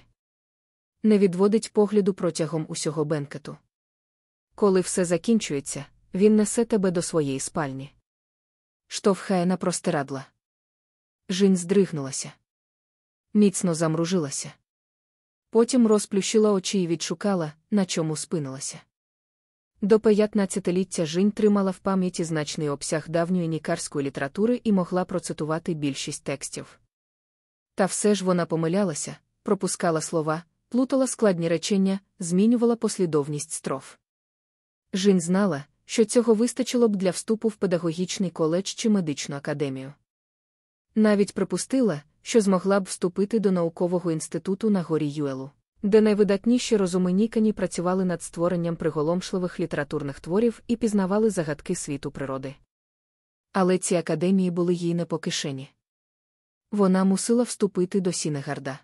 Не відводить погляду протягом усього бенкету. Коли все закінчується, він несе тебе до своєї спальні. Штовхає на простирадла. Жінь здригнулася. Міцно замружилася. Потім розплющила очі і відшукала, на чому спинилася. До 15-ліття Жінь тримала в пам'яті значний обсяг давньої нікарської літератури і могла процитувати більшість текстів. Та все ж вона помилялася, пропускала слова, плутала складні речення, змінювала послідовність строф. Жінь знала, що цього вистачило б для вступу в педагогічний коледж чи медичну академію. Навіть припустила, що змогла б вступити до наукового інституту на горі Юелу, де найвидатніші розуми Нікані працювали над створенням приголомшливих літературних творів і пізнавали загадки світу природи. Але ці академії були їй не по кишені. Вона мусила вступити до Сінегарда.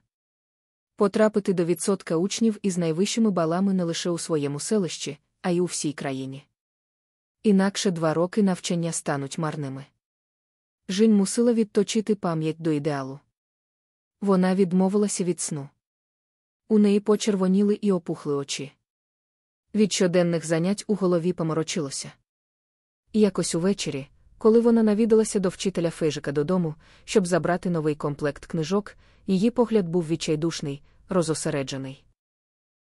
Потрапити до відсотка учнів із найвищими балами не лише у своєму селищі, а й у всій країні. Інакше два роки навчання стануть марними. Жінь мусила відточити пам'ять до ідеалу. Вона відмовилася від сну. У неї почервоніли і опухли очі. Від щоденних занять у голові поморочилося. Якось увечері, коли вона навідалася до вчителя Фейжика додому, щоб забрати новий комплект книжок, її погляд був відчайдушний, розосереджений.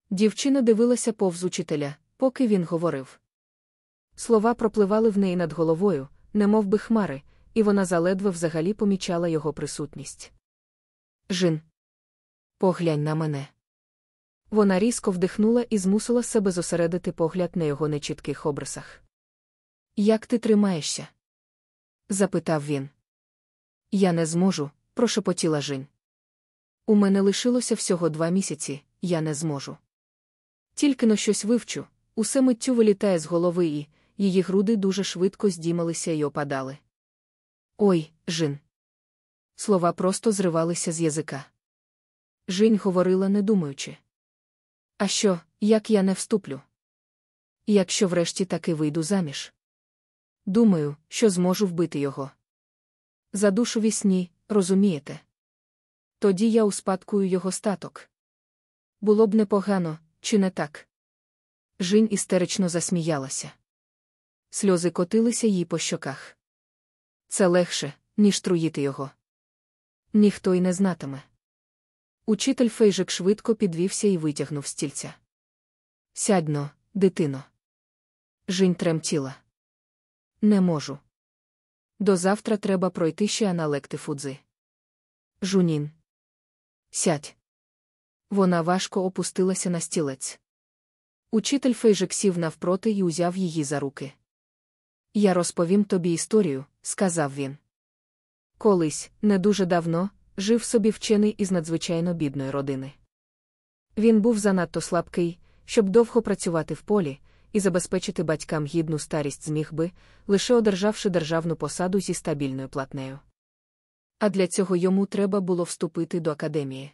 Дівчина дивилася повз учителя, поки він говорив. Слова пропливали в неї над головою, немов би хмари, і вона заледве взагалі помічала його присутність. Жин. Поглянь на мене. Вона різко вдихнула і змусила себе зосередити погляд на його нечітких обрисах. Як ти тримаєшся? запитав він. Я не зможу, прошепотіла Жінь. У мене лишилося всього два місяці, я не зможу. Тільки но щось вивчу, усе миттю вилітає з голови, і її груди дуже швидко здіймалися й опадали. Ой, Жін. Слова просто зривалися з язика. Жінь говорила, не думаючи. А що, як я не вступлю? Якщо врешті таки вийду заміж? Думаю, що зможу вбити його. За душу вісні, розумієте? Тоді я успадкую його статок. Було б непогано, чи не так? Жінь істерично засміялася. Сльози котилися їй по щоках. Це легше, ніж труїти його. Ніхто й не знатиме. Учитель Фейжик швидко підвівся і витягнув стільця. Сядьно, дитино. Жінь тремтіла. Не можу. До завтра треба пройти ще аналекти фудзи. Жунін. Сядь. Вона важко опустилася на стілець. Учитель Фейжик сів навпроти і узяв її за руки. Я розповім тобі історію, сказав він. Колись, не дуже давно, жив собі вчений із надзвичайно бідної родини. Він був занадто слабкий, щоб довго працювати в полі, і забезпечити батькам гідну старість зміг би, лише одержавши державну посаду зі стабільною платнею. А для цього йому треба було вступити до академії.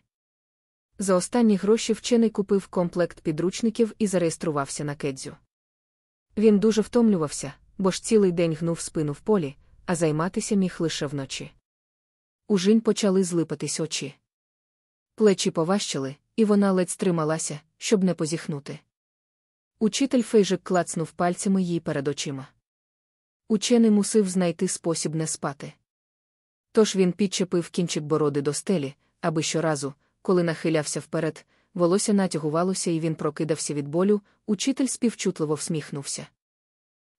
За останні гроші вчений купив комплект підручників і зареєструвався на кедзю. Він дуже втомлювався, бо ж цілий день гнув спину в полі, а займатися міг лише вночі. У Жінь почали злипатись очі. Плечі поважчали, і вона ледь стрималася, щоб не позіхнути. Учитель Фейжик клацнув пальцями їй перед очима. Учений мусив знайти спосіб не спати. Тож він підчепив кінчик бороди до стелі, аби щоразу, коли нахилявся вперед, волосся натягувалося і він прокидався від болю, учитель співчутливо всміхнувся.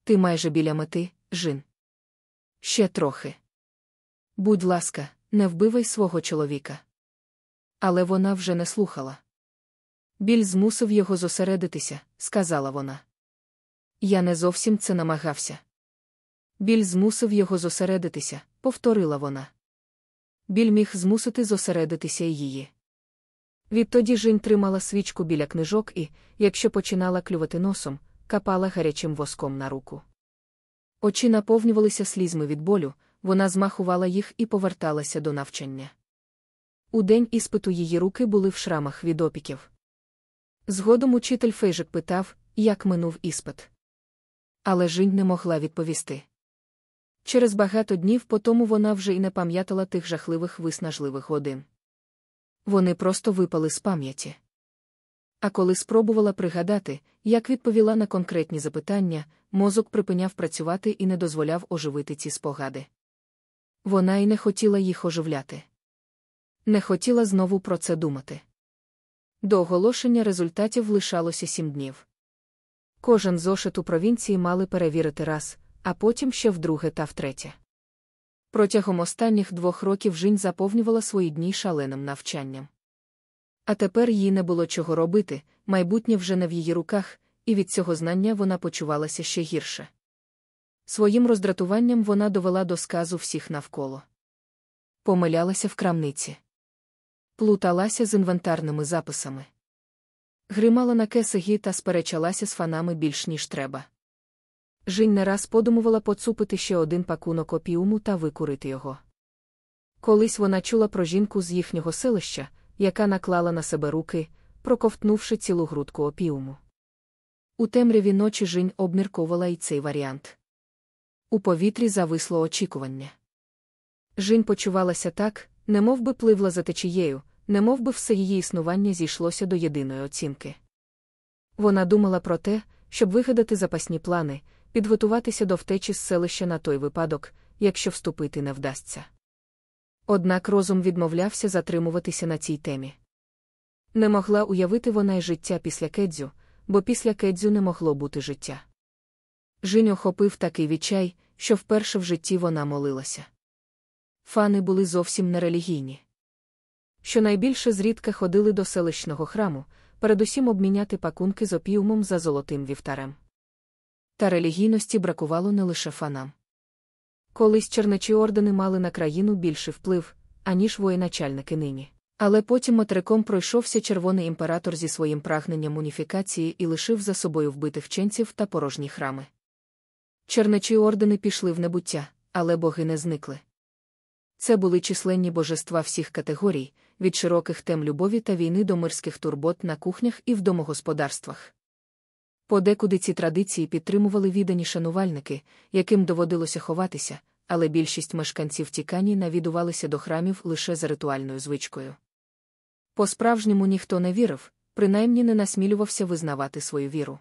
Ти майже біля мети, жин. Ще трохи. Будь ласка, не вбивай свого чоловіка. Але вона вже не слухала. Біль змусив його зосередитися, сказала вона. Я не зовсім це намагався. Біль змусив його зосередитися, повторила вона. Біль міг змусити зосередитися її. Відтоді Жінь тримала свічку біля книжок і, якщо починала клювати носом, капала гарячим воском на руку. Очі наповнювалися слізьми від болю, вона змахувала їх і поверталася до навчання. У день іспиту її руки були в шрамах від опіків. Згодом учитель Фейжик питав, як минув іспит. Але Жінь не могла відповісти. Через багато днів по тому вона вже й не пам'ятала тих жахливих виснажливих годин. Вони просто випали з пам'яті. А коли спробувала пригадати, як відповіла на конкретні запитання, мозок припиняв працювати і не дозволяв оживити ці спогади. Вона й не хотіла їх оживляти. Не хотіла знову про це думати. До оголошення результатів лишалося сім днів. Кожен зошит у провінції мали перевірити раз, а потім ще вдруге та втретє. Протягом останніх двох років Жінь заповнювала свої дні шаленим навчанням. А тепер їй не було чого робити, майбутнє вже не в її руках, і від цього знання вона почувалася ще гірше. Своїм роздратуванням вона довела до сказу всіх навколо. Помилялася в крамниці, плуталася з інвентарними записами. Гримала на кесигі та сперечалася з фанами більш ніж треба. Жінь не раз подумувала поцупити ще один пакунок опіуму та викурити його. Колись вона чула про жінку з їхнього селища, яка наклала на себе руки, проковтнувши цілу грудку опіуму. У темряві ночі Жінь обмірковувала й цей варіант. У повітрі зависло очікування. Жінь почувалася так, немов би пливла за течією, немов би все її існування зійшлося до єдиної оцінки. Вона думала про те, щоб вигадати запасні плани, підготуватися до втечі з селища на той випадок, якщо вступити не вдасться. Однак розум відмовлявся затримуватися на цій темі. Не могла уявити вона й життя після кедзю, бо після кедзю не могло бути життя. Жінь охопив такий відчай, що вперше в житті вона молилася. Фани були зовсім нерелігійні. Щонайбільше зрідка ходили до селищного храму, передусім обміняти пакунки з опіумом за золотим вівтарем. Та релігійності бракувало не лише фанам. Колись чернечі ордени мали на країну більший вплив, аніж воєначальники нині. Але потім материком пройшовся червоний імператор зі своїм прагненням уніфікації і лишив за собою вбитих ченців та порожні храми. Чернечі ордени пішли в небуття, але боги не зникли. Це були численні божества всіх категорій, від широких тем любові та війни до мирських турбот на кухнях і в домогосподарствах. Подекуди ці традиції підтримували віддані шанувальники, яким доводилося ховатися, але більшість мешканців Тікані навідувалися до храмів лише за ритуальною звичкою. По-справжньому ніхто не вірив, принаймні не насмілювався визнавати свою віру.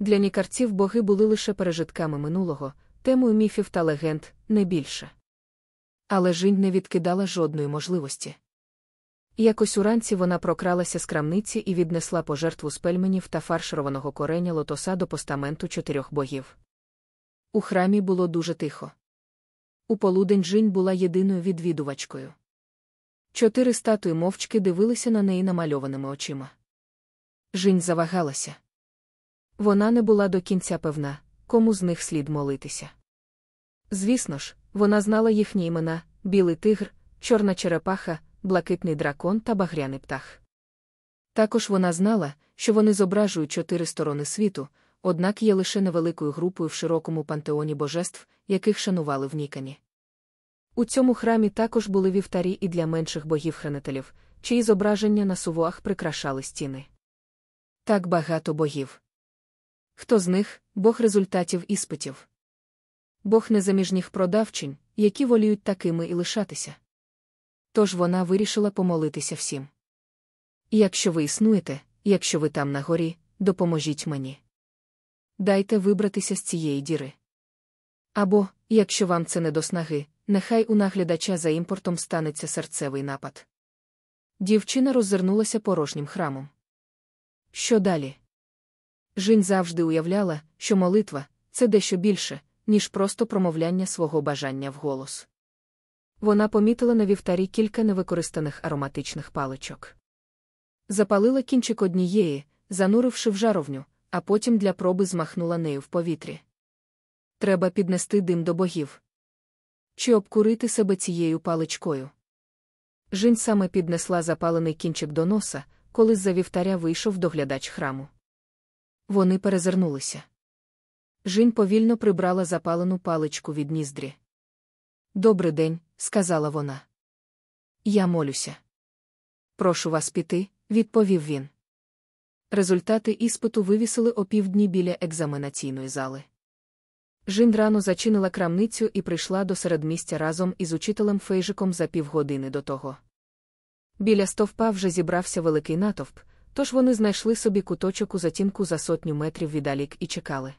Для нікарців боги були лише пережитками минулого, темою міфів та легенд, не більше. Але Жінь не відкидала жодної можливості. Якось уранці вона прокралася з крамниці і віднесла пожертву з пельменів та фаршированого кореня лотоса до постаменту чотирьох богів. У храмі було дуже тихо. У полудень Жінь була єдиною відвідувачкою. Чотири статуї мовчки дивилися на неї намальованими очима. Жінь завагалася. Вона не була до кінця певна, кому з них слід молитися. Звісно ж, вона знала їхні імена білий тигр, чорна черепаха, блакитний дракон та багряний птах. Також вона знала, що вони зображують чотири сторони світу, однак є лише невеликою групою в широкому пантеоні божеств, яких шанували в Нікані. У цьому храмі також були вівтарі і для менших богів-хранителів, чиї зображення на сувоах прикрашали стіни. Так багато богів. Хто з них бог результатів іспитів? Бог незаміжніх продавчинь, які воліють такими і лишатися. Тож вона вирішила помолитися всім. Якщо ви існуєте, якщо ви там на горі, допоможіть мені. Дайте вибратися з цієї діри. Або, якщо вам це не до снаги, нехай у наглядача за імпортом станеться серцевий напад. Дівчина роззирнулася порожнім храмом. Що далі? Жінь завжди уявляла, що молитва це дещо більше, ніж просто промовляння свого бажання вголос. Вона помітила на вівтарі кілька невикористаних ароматичних паличок. Запалила кінчик однієї, зануривши в жаровню, а потім для проби змахнула нею в повітрі. Треба піднести дим до богів. Чи обкурити себе цією паличкою? Жінь саме піднесла запалений кінчик до носа, коли з за вівтаря вийшов доглядач храму. Вони перезирнулися. Жінь повільно прибрала запалену паличку від ніздрі. Добрий день, сказала вона. Я молюся. Прошу вас піти, відповів він. Результати іспиту вивісили опівдні біля екзаменаційної зали. Жін рано зачинила крамницю і прийшла до середмістя разом із учителем Фейжиком за півгодини до того. Біля стовпа вже зібрався великий натовп, тож вони знайшли собі куточок у затінку за сотню метрів віддалік і чекали.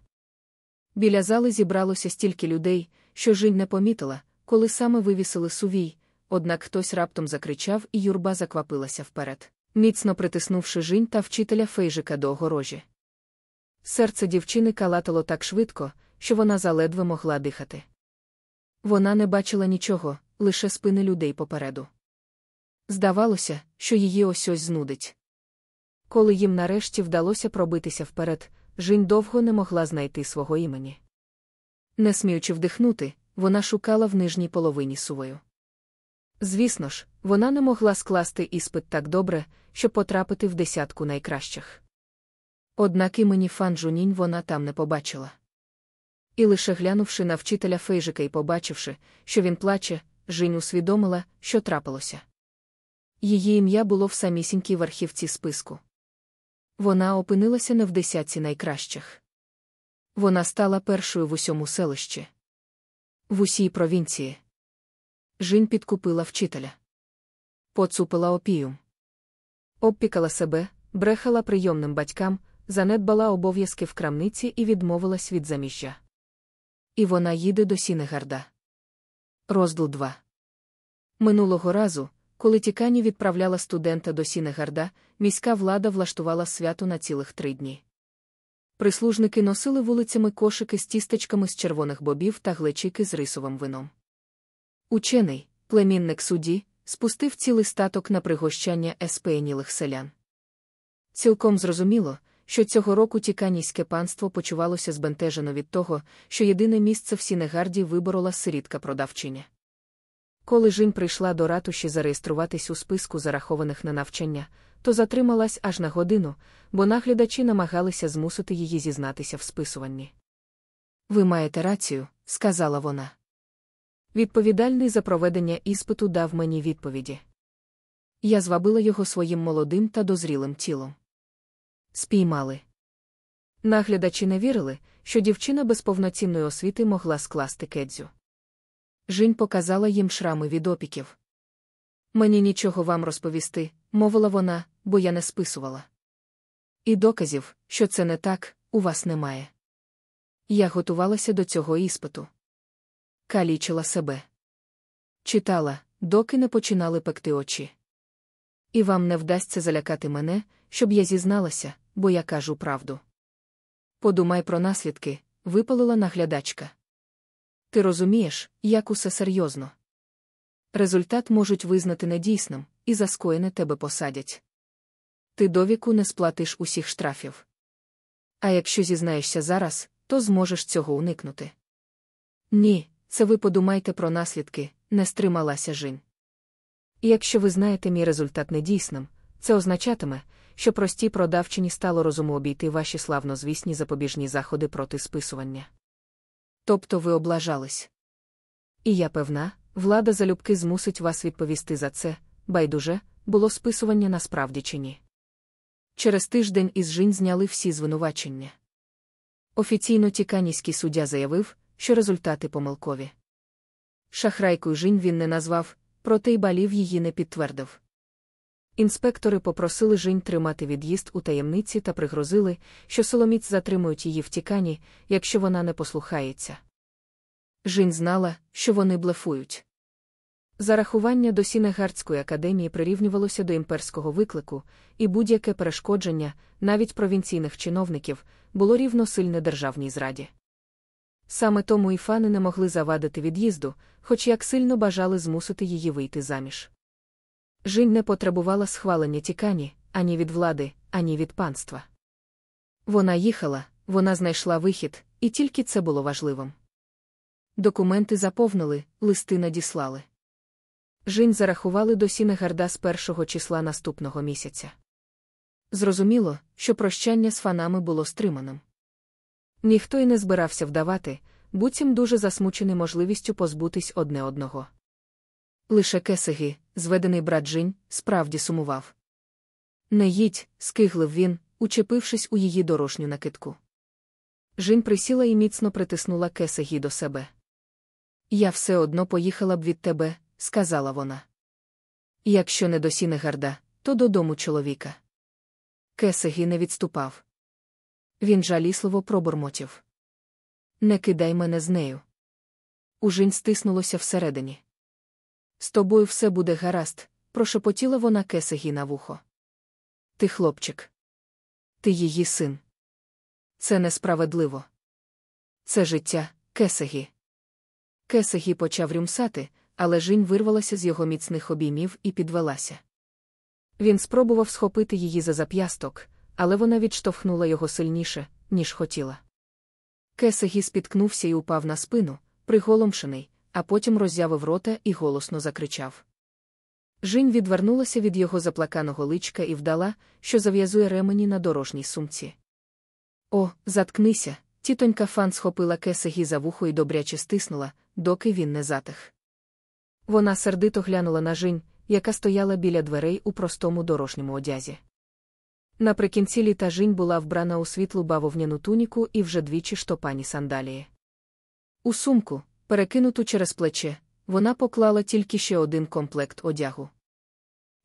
Біля зали зібралося стільки людей, що Жінь не помітила, коли саме вивісили сувій, однак хтось раптом закричав, і юрба заквапилася вперед, міцно притиснувши Жінь та вчителя Фейжика до огорожі. Серце дівчини калатало так швидко, що вона заледве могла дихати. Вона не бачила нічого, лише спини людей попереду. Здавалося, що її ось ось знудить. Коли їм нарешті вдалося пробитися вперед, Жінь довго не могла знайти свого імені. Не сміючи вдихнути, вона шукала в нижній половині сувою. Звісно ж, вона не могла скласти іспит так добре, щоб потрапити в десятку найкращих. Однак імені Фан Жунінь вона там не побачила. І лише глянувши на вчителя Фейжика і побачивши, що він плаче, Жінь усвідомила, що трапилося. Її ім'я було в самісінькій верхівці списку. Вона опинилася не в десятці найкращих. Вона стала першою в усьому селищі. В усій провінції. Жінь підкупила вчителя. Поцупила опіум. Обпікала себе, брехала прийомним батькам, занедбала обов'язки в крамниці і відмовилась від заміжжя. І вона їде до Сінегарда. Розділ 2 Минулого разу, коли Тікань відправляла студента до Сінегарда, міська влада влаштувала свято на цілих три дні. Прислужники носили вулицями кошики з тістечками з червоних бобів та глечики з рисовим вином. Учений, племінник судді, спустив цілий статок на пригощання сп'янілих селян. Цілком зрозуміло, що цього року тіканійське панство почувалося збентежено від того, що єдине місце в Сінегарді виборола сирітка продавчиня. Коли Жінь прийшла до ратуші зареєструватись у списку зарахованих на навчання, то затрималась аж на годину, бо наглядачі намагалися змусити її зізнатися в списуванні. Ви маєте рацію, сказала вона. Відповідальний за проведення іспиту дав мені відповіді. Я звабила його своїм молодим та дозрілим тілом. Спіймали. Наглядачі не вірили, що дівчина без повноцінної освіти могла скласти кедзю. Жінь показала їм шрами від опіків. Мені нічого вам розповісти, мовила вона, бо я не списувала. І доказів, що це не так, у вас немає. Я готувалася до цього іспиту. Калічила себе. Читала, доки не починали пекти очі. І вам не вдасться залякати мене, щоб я зізналася, бо я кажу правду. Подумай про наслідки, випалила наглядачка. Ти розумієш, як усе серйозно. Результат можуть визнати недійсним, і за скоєне тебе посадять. Ти довіку не сплатиш усіх штрафів. А якщо зізнаєшся зараз, то зможеш цього уникнути. Ні, це ви подумайте про наслідки, не стрималася Жінь. І якщо ви знаєте мій результат недійсним, це означатиме, що простій продавчині стало розуму обійти ваші славнозвісні запобіжні заходи проти списування. Тобто ви облажались. І я певна, влада залюбки змусить вас відповісти за це, байдуже, було списування насправді чи ні. Через тиждень із Жінь зняли всі звинувачення. Офіційно тіканійський суддя заявив, що результати помилкові. Шахрайкою Жінь він не назвав, проте й балів її не підтвердив. Інспектори попросили Жінь тримати від'їзд у таємниці та пригрозили, що соломіць затримують її в тікані, якщо вона не послухається. Жінь знала, що вони блефують. Зарахування до Сінегардської академії прирівнювалося до імперського виклику, і будь-яке перешкодження, навіть провінційних чиновників, було рівно сильне державній зраді. Саме тому і фани не могли завадити від'їзду, хоч як сильно бажали змусити її вийти заміж. Жінь не потребувала схвалення тікані, ані від влади, ані від панства. Вона їхала, вона знайшла вихід, і тільки це було важливим. Документи заповнили, листи надіслали. Жінь зарахували до Сінегарда з першого числа наступного місяця. Зрозуміло, що прощання з Фанами було стриманим. Ніхто й не збирався вдавати, буцім дуже засмучений можливістю позбутись одне одного. Лише Кесигі, зведений брат Жінь, справді сумував. Не їдь, скиглив він, учепившись у її дорожню накидку. Жінь присіла і міцно притиснула Кесигі до себе. Я все одно поїхала б від тебе, сказала вона. Якщо не до Сінегарда, то додому чоловіка. Кесигі не відступав. Він жалісливо пробурмотів. Не кидай мене з нею. У Жінь стиснулося всередині. З тобою все буде гаразд, прошепотіла вона Кесигі на вухо. Ти хлопчик. Ти її син. Це несправедливо. Це життя, кесигі. Кесигі почав рюмсати, але жінь вирвалася з його міцних обіймів і підвелася. Він спробував схопити її за зап'ясток, але вона відштовхнула його сильніше, ніж хотіла. Кесегі спіткнувся і упав на спину, приголомшений, а потім роззявив рота і голосно закричав. Жінь відвернулася від його заплаканого личка і вдала, що зав'язує ремені на дорожній сумці. О, заткнися, тітонька фан схопила кесегі за вухо і добряче стиснула, доки він не затих. Вона сердито глянула на Жінь, яка стояла біля дверей у простому дорожньому одязі. Наприкінці літа Жінь була вбрана у світлу бавовняну туніку і вже двічі штопані сандалії. У сумку, перекинуту через плече, вона поклала тільки ще один комплект одягу.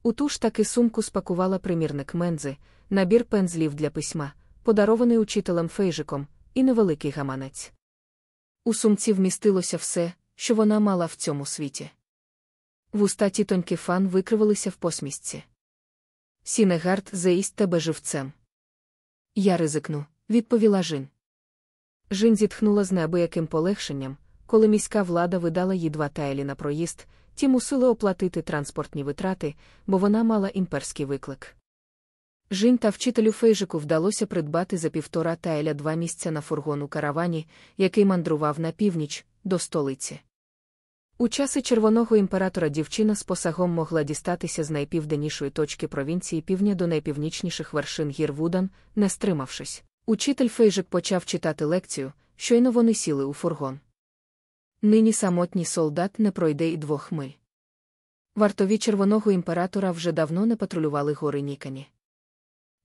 У ту ж таки сумку спакувала примірник мензи, набір пензлів для письма, подарований учителем Фейжиком, і невеликий гаманець. У сумці вмістилося все, що вона мала в цьому світі. Вуста тітоньки Фан викривалися в посмішці. Сінегард заїсть тебе живцем. Я ризикну, відповіла Жінь. Жінь зітхнула з неабияким полегшенням, коли міська влада видала їй два таелі на проїзд, ті мусили оплатити транспортні витрати, бо вона мала імперський виклик. Жінь та вчителю Фейжику вдалося придбати за півтора тайля два місця на фургон у каравані, який мандрував на північ, до столиці. У часи червоного імператора дівчина з посагом могла дістатися з найпівденнішої точки провінції півдня до найпівнічніших вершин гір Вудан, не стримавшись. Учитель Фейжик почав читати лекцію, щойно вони сіли у фургон. Нині самотній солдат не пройде і двох миль. Вартові червоного імператора вже давно не патрулювали гори Нікані.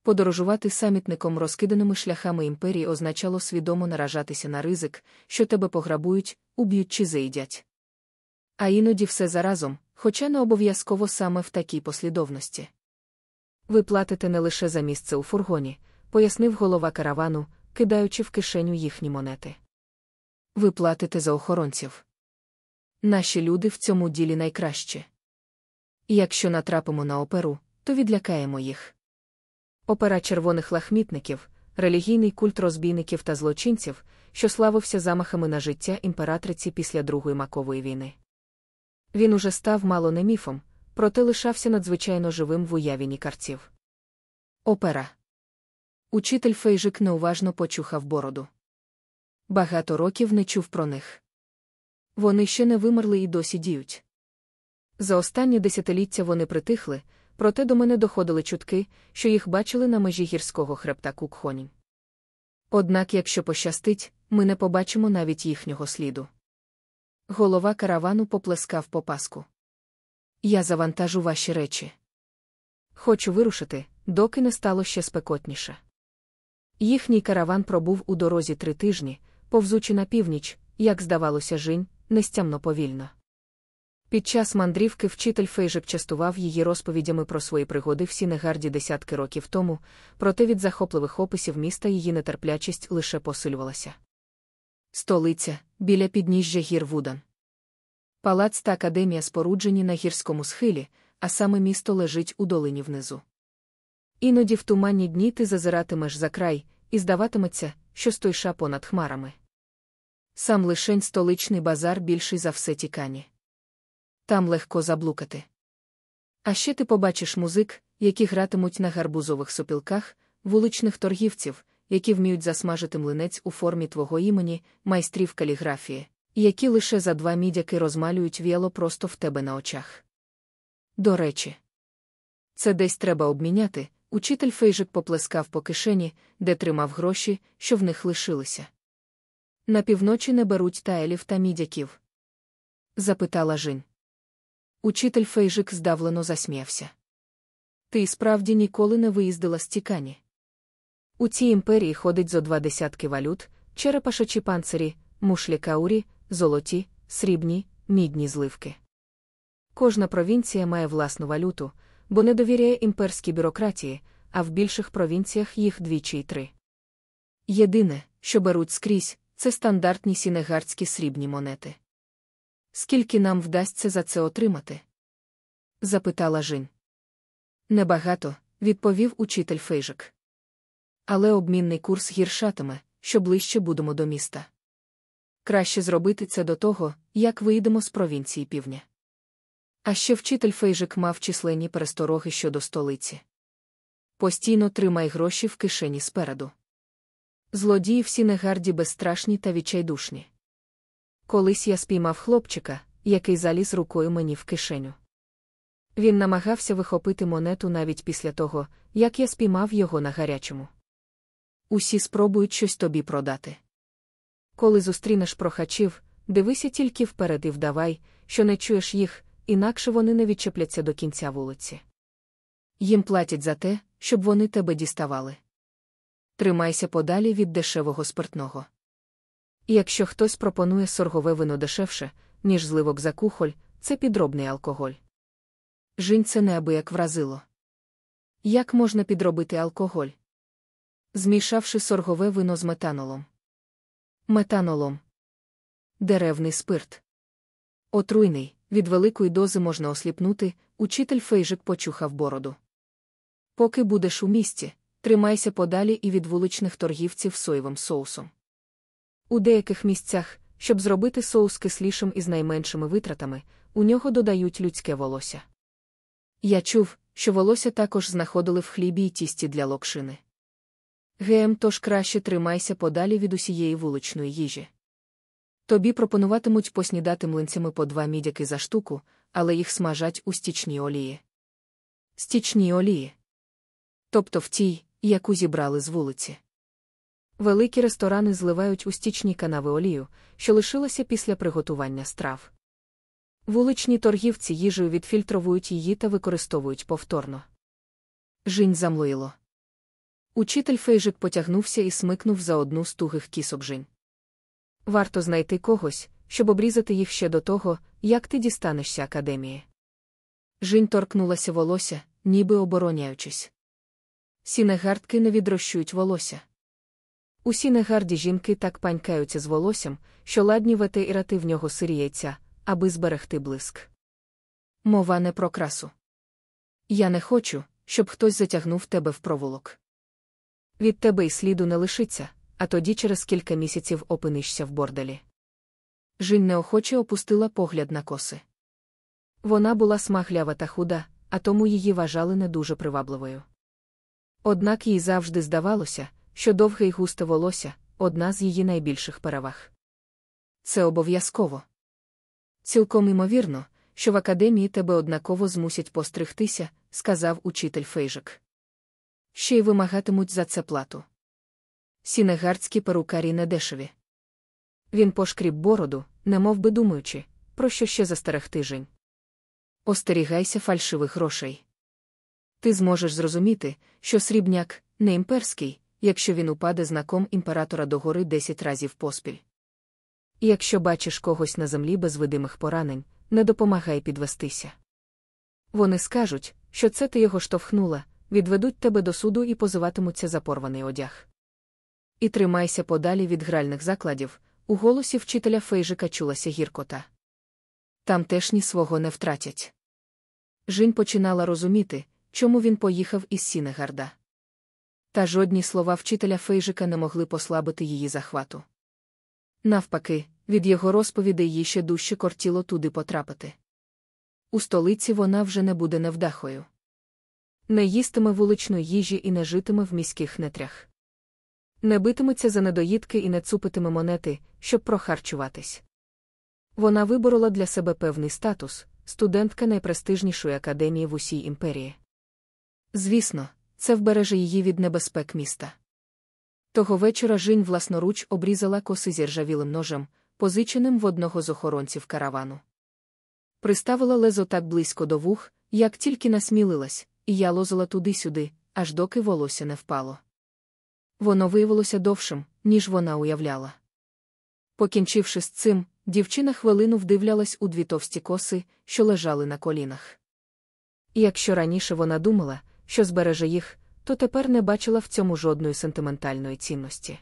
Подорожувати самітником розкиданими шляхами імперії означало свідомо наражатися на ризик, що тебе пограбують, уб'ють чи заїдять. А іноді все заразом, хоча не обов'язково саме в такій послідовності. Ви платите не лише за місце у фургоні, пояснив голова каравану, кидаючи в кишеню їхні монети. Ви платите за охоронців. Наші люди в цьому ділі найкращі. Якщо натрапимо на оперу, то відлякаємо їх. Опера червоних лахмітників, релігійний культ розбійників та злочинців, що славився замахами на життя імператриці після Другої макової війни. Він уже став мало не міфом, проте лишався надзвичайно живим в уяві нікарців. Опера. Учитель Фейжик неуважно почухав бороду. Багато років не чув про них. Вони ще не вимерли і досі діють. За останні десятиліття вони притихли, проте до мене доходили чутки, що їх бачили на межі гірського хребта Кукхонінь. Однак, якщо пощастить, ми не побачимо навіть їхнього сліду. Голова каравану поплескав по паску. Я завантажу ваші речі. Хочу вирушити, доки не стало ще спекотніше. Їхній караван пробув у дорозі три тижні, повзучи на північ, як здавалося Жінь, нестямно повільно. Під час мандрівки вчитель Фейжик частував її розповідями про свої пригоди в Сінегарді десятки років тому, проте від захопливих описів міста її нетерплячість лише посилювалася. Столиця біля підніжжя гір Вудан. Палац та академія споруджені на гірському схилі, а саме місто лежить у долині внизу. Іноді в туманні дні ти зазиратимеш за край, і здаватиметься, що стойша понад хмарами. Сам лишень столичний базар більший за все тікані. Там легко заблукати. А ще ти побачиш музик, які гратимуть на гарбузових сопілках, вуличних торгівців, які вміють засмажити млинець у формі твого імені, майстрів каліграфії, які лише за два мідяки розмалюють віло просто в тебе на очах. До речі, це десь треба обміняти. Учитель Фейжик поплескав по кишені, де тримав гроші, що в них лишилися. На півночі не беруть таелів та мідяків? запитала Жінь. Учитель Фейжик здавлено засміявся. Ти справді ніколи не виїздила з Тікані. У цій імперії ходить зо два десятки валют, черепашачі панцирі, мушлі каурі, золоті, срібні, мідні зливки. Кожна провінція має власну валюту, бо не довіряє імперській бюрократії, а в більших провінціях їх двічі й три. Єдине, що беруть скрізь, це стандартні сінегардські срібні монети. Скільки нам вдасться за це отримати? запитала Жінь. Небагато, відповів учитель Фейжик. Але обмінний курс гіршатиме, що ближче будемо до міста. Краще зробити це до того, як виїдемо з провінції півдня. А ще вчитель Фейжик мав численні перестороги щодо столиці. Постійно тримай гроші в кишені спереду. Злодії всі негарді безстрашні та відчайдушні. Колись я спіймав хлопчика, який заліз рукою мені в кишеню. Він намагався вихопити монету навіть після того, як я спіймав його на гарячому. Усі спробують щось тобі продати. Коли зустрінеш прохачів, дивися тільки вперед і вдавай, що не чуєш їх, інакше вони не відчепляться до кінця вулиці. Їм платять за те, щоб вони тебе діставали. Тримайся подалі від дешевого спиртного. Якщо хтось пропонує соргове вино дешевше, ніж зливок за кухоль, це підробний алкоголь. Жінь це неабияк вразило. Як можна підробити алкоголь? Змішавши соргове вино з метанолом. Метанолом. Деревний спирт. Отруйний, від великої дози можна осліпнути, учитель Фейжик почухав бороду. Поки будеш у місті, тримайся подалі і від вуличних торгівців соєвим соусом. У деяких місцях, щоб зробити соус кислішим із найменшими витратами, у нього додають людське волосся. Я чув, що волосся також знаходили в хлібі й тісті для локшини. ГМ тож краще тримайся подалі від усієї вуличної їжі. Тобі пропонуватимуть поснідати млинцями по два мідяки за штуку, але їх смажать у стічній олії. Стічній олії. Тобто в тій, яку зібрали з вулиці. Великі ресторани зливають у стічні канави олію, що лишилося після приготування страв. Вуличні торгівці їжею відфільтровують її та використовують повторно. Жінь замлоїло. Учитель Фейжик потягнувся і смикнув за одну з тугих кісок Жінь. Варто знайти когось, щоб обрізати їх ще до того, як ти дістанешся академії. Жінь торкнулася волосся, ніби обороняючись. Сінегардки не відрощують волосся. У сінегарді жінки так панькаються з волоссям, що ладні вете і рати в нього сирі яйця, аби зберегти блиск. Мова не про красу. Я не хочу, щоб хтось затягнув тебе в проволок. Від тебе й сліду не лишиться, а тоді через кілька місяців опинишся в борделі. Жінь неохоче опустила погляд на коси. Вона була смаглява та худа, а тому її вважали не дуже привабливою. Однак їй завжди здавалося, що довге й густе волосся одна з її найбільших переваг. Це обов'язково. Цілком імовірно, що в академії тебе однаково змусять постригтися, сказав учитель Фейжик. Ще й вимагатимуть за це плату. Сінегардські перукарі недешеві. Він пошкріб бороду, немов би думаючи, про що ще застерегти жень. Остерігайся фальшивих грошей. Ти зможеш зрозуміти, що срібняк не імперський, якщо він упаде знаком імператора догори десять разів поспіль. І якщо бачиш когось на землі без видимих поранень, не допомагай підвестися. Вони скажуть, що це ти його штовхнула, відведуть тебе до суду і позиватимуться за порваний одяг. І тримайся подалі від гральних закладів, у голосі вчителя Фейжика чулася гіркота. Там теж ні свого не втратять. Жінь починала розуміти, чому він поїхав із Сінегарда. Та жодні слова вчителя Фейжика не могли послабити її захвату. Навпаки, від його розповідей їй ще дужче кортіло туди потрапити. У столиці вона вже не буде невдахою. Не їстиме вуличної їжі і не житиме в міських нетрях. Не битиметься за недоїдки і не цупитиме монети, щоб прохарчуватись. Вона виборола для себе певний статус, студентка найпрестижнішої академії в усій імперії. Звісно, це вбереже її від небезпек міста. Того вечора Жінь власноруч обрізала коси зіржавілим ножем, позиченим в одного з охоронців каравану. Приставила лезо так близько до вух, як тільки насмілилась, і я лозила туди-сюди, аж доки волосся не впало. Воно виявилося довшим, ніж вона уявляла. Покінчивши з цим, дівчина хвилину вдивлялась у дві товсті коси, що лежали на колінах. І якщо раніше вона думала, що збереже їх, то тепер не бачила в цьому жодної сентиментальної цінності.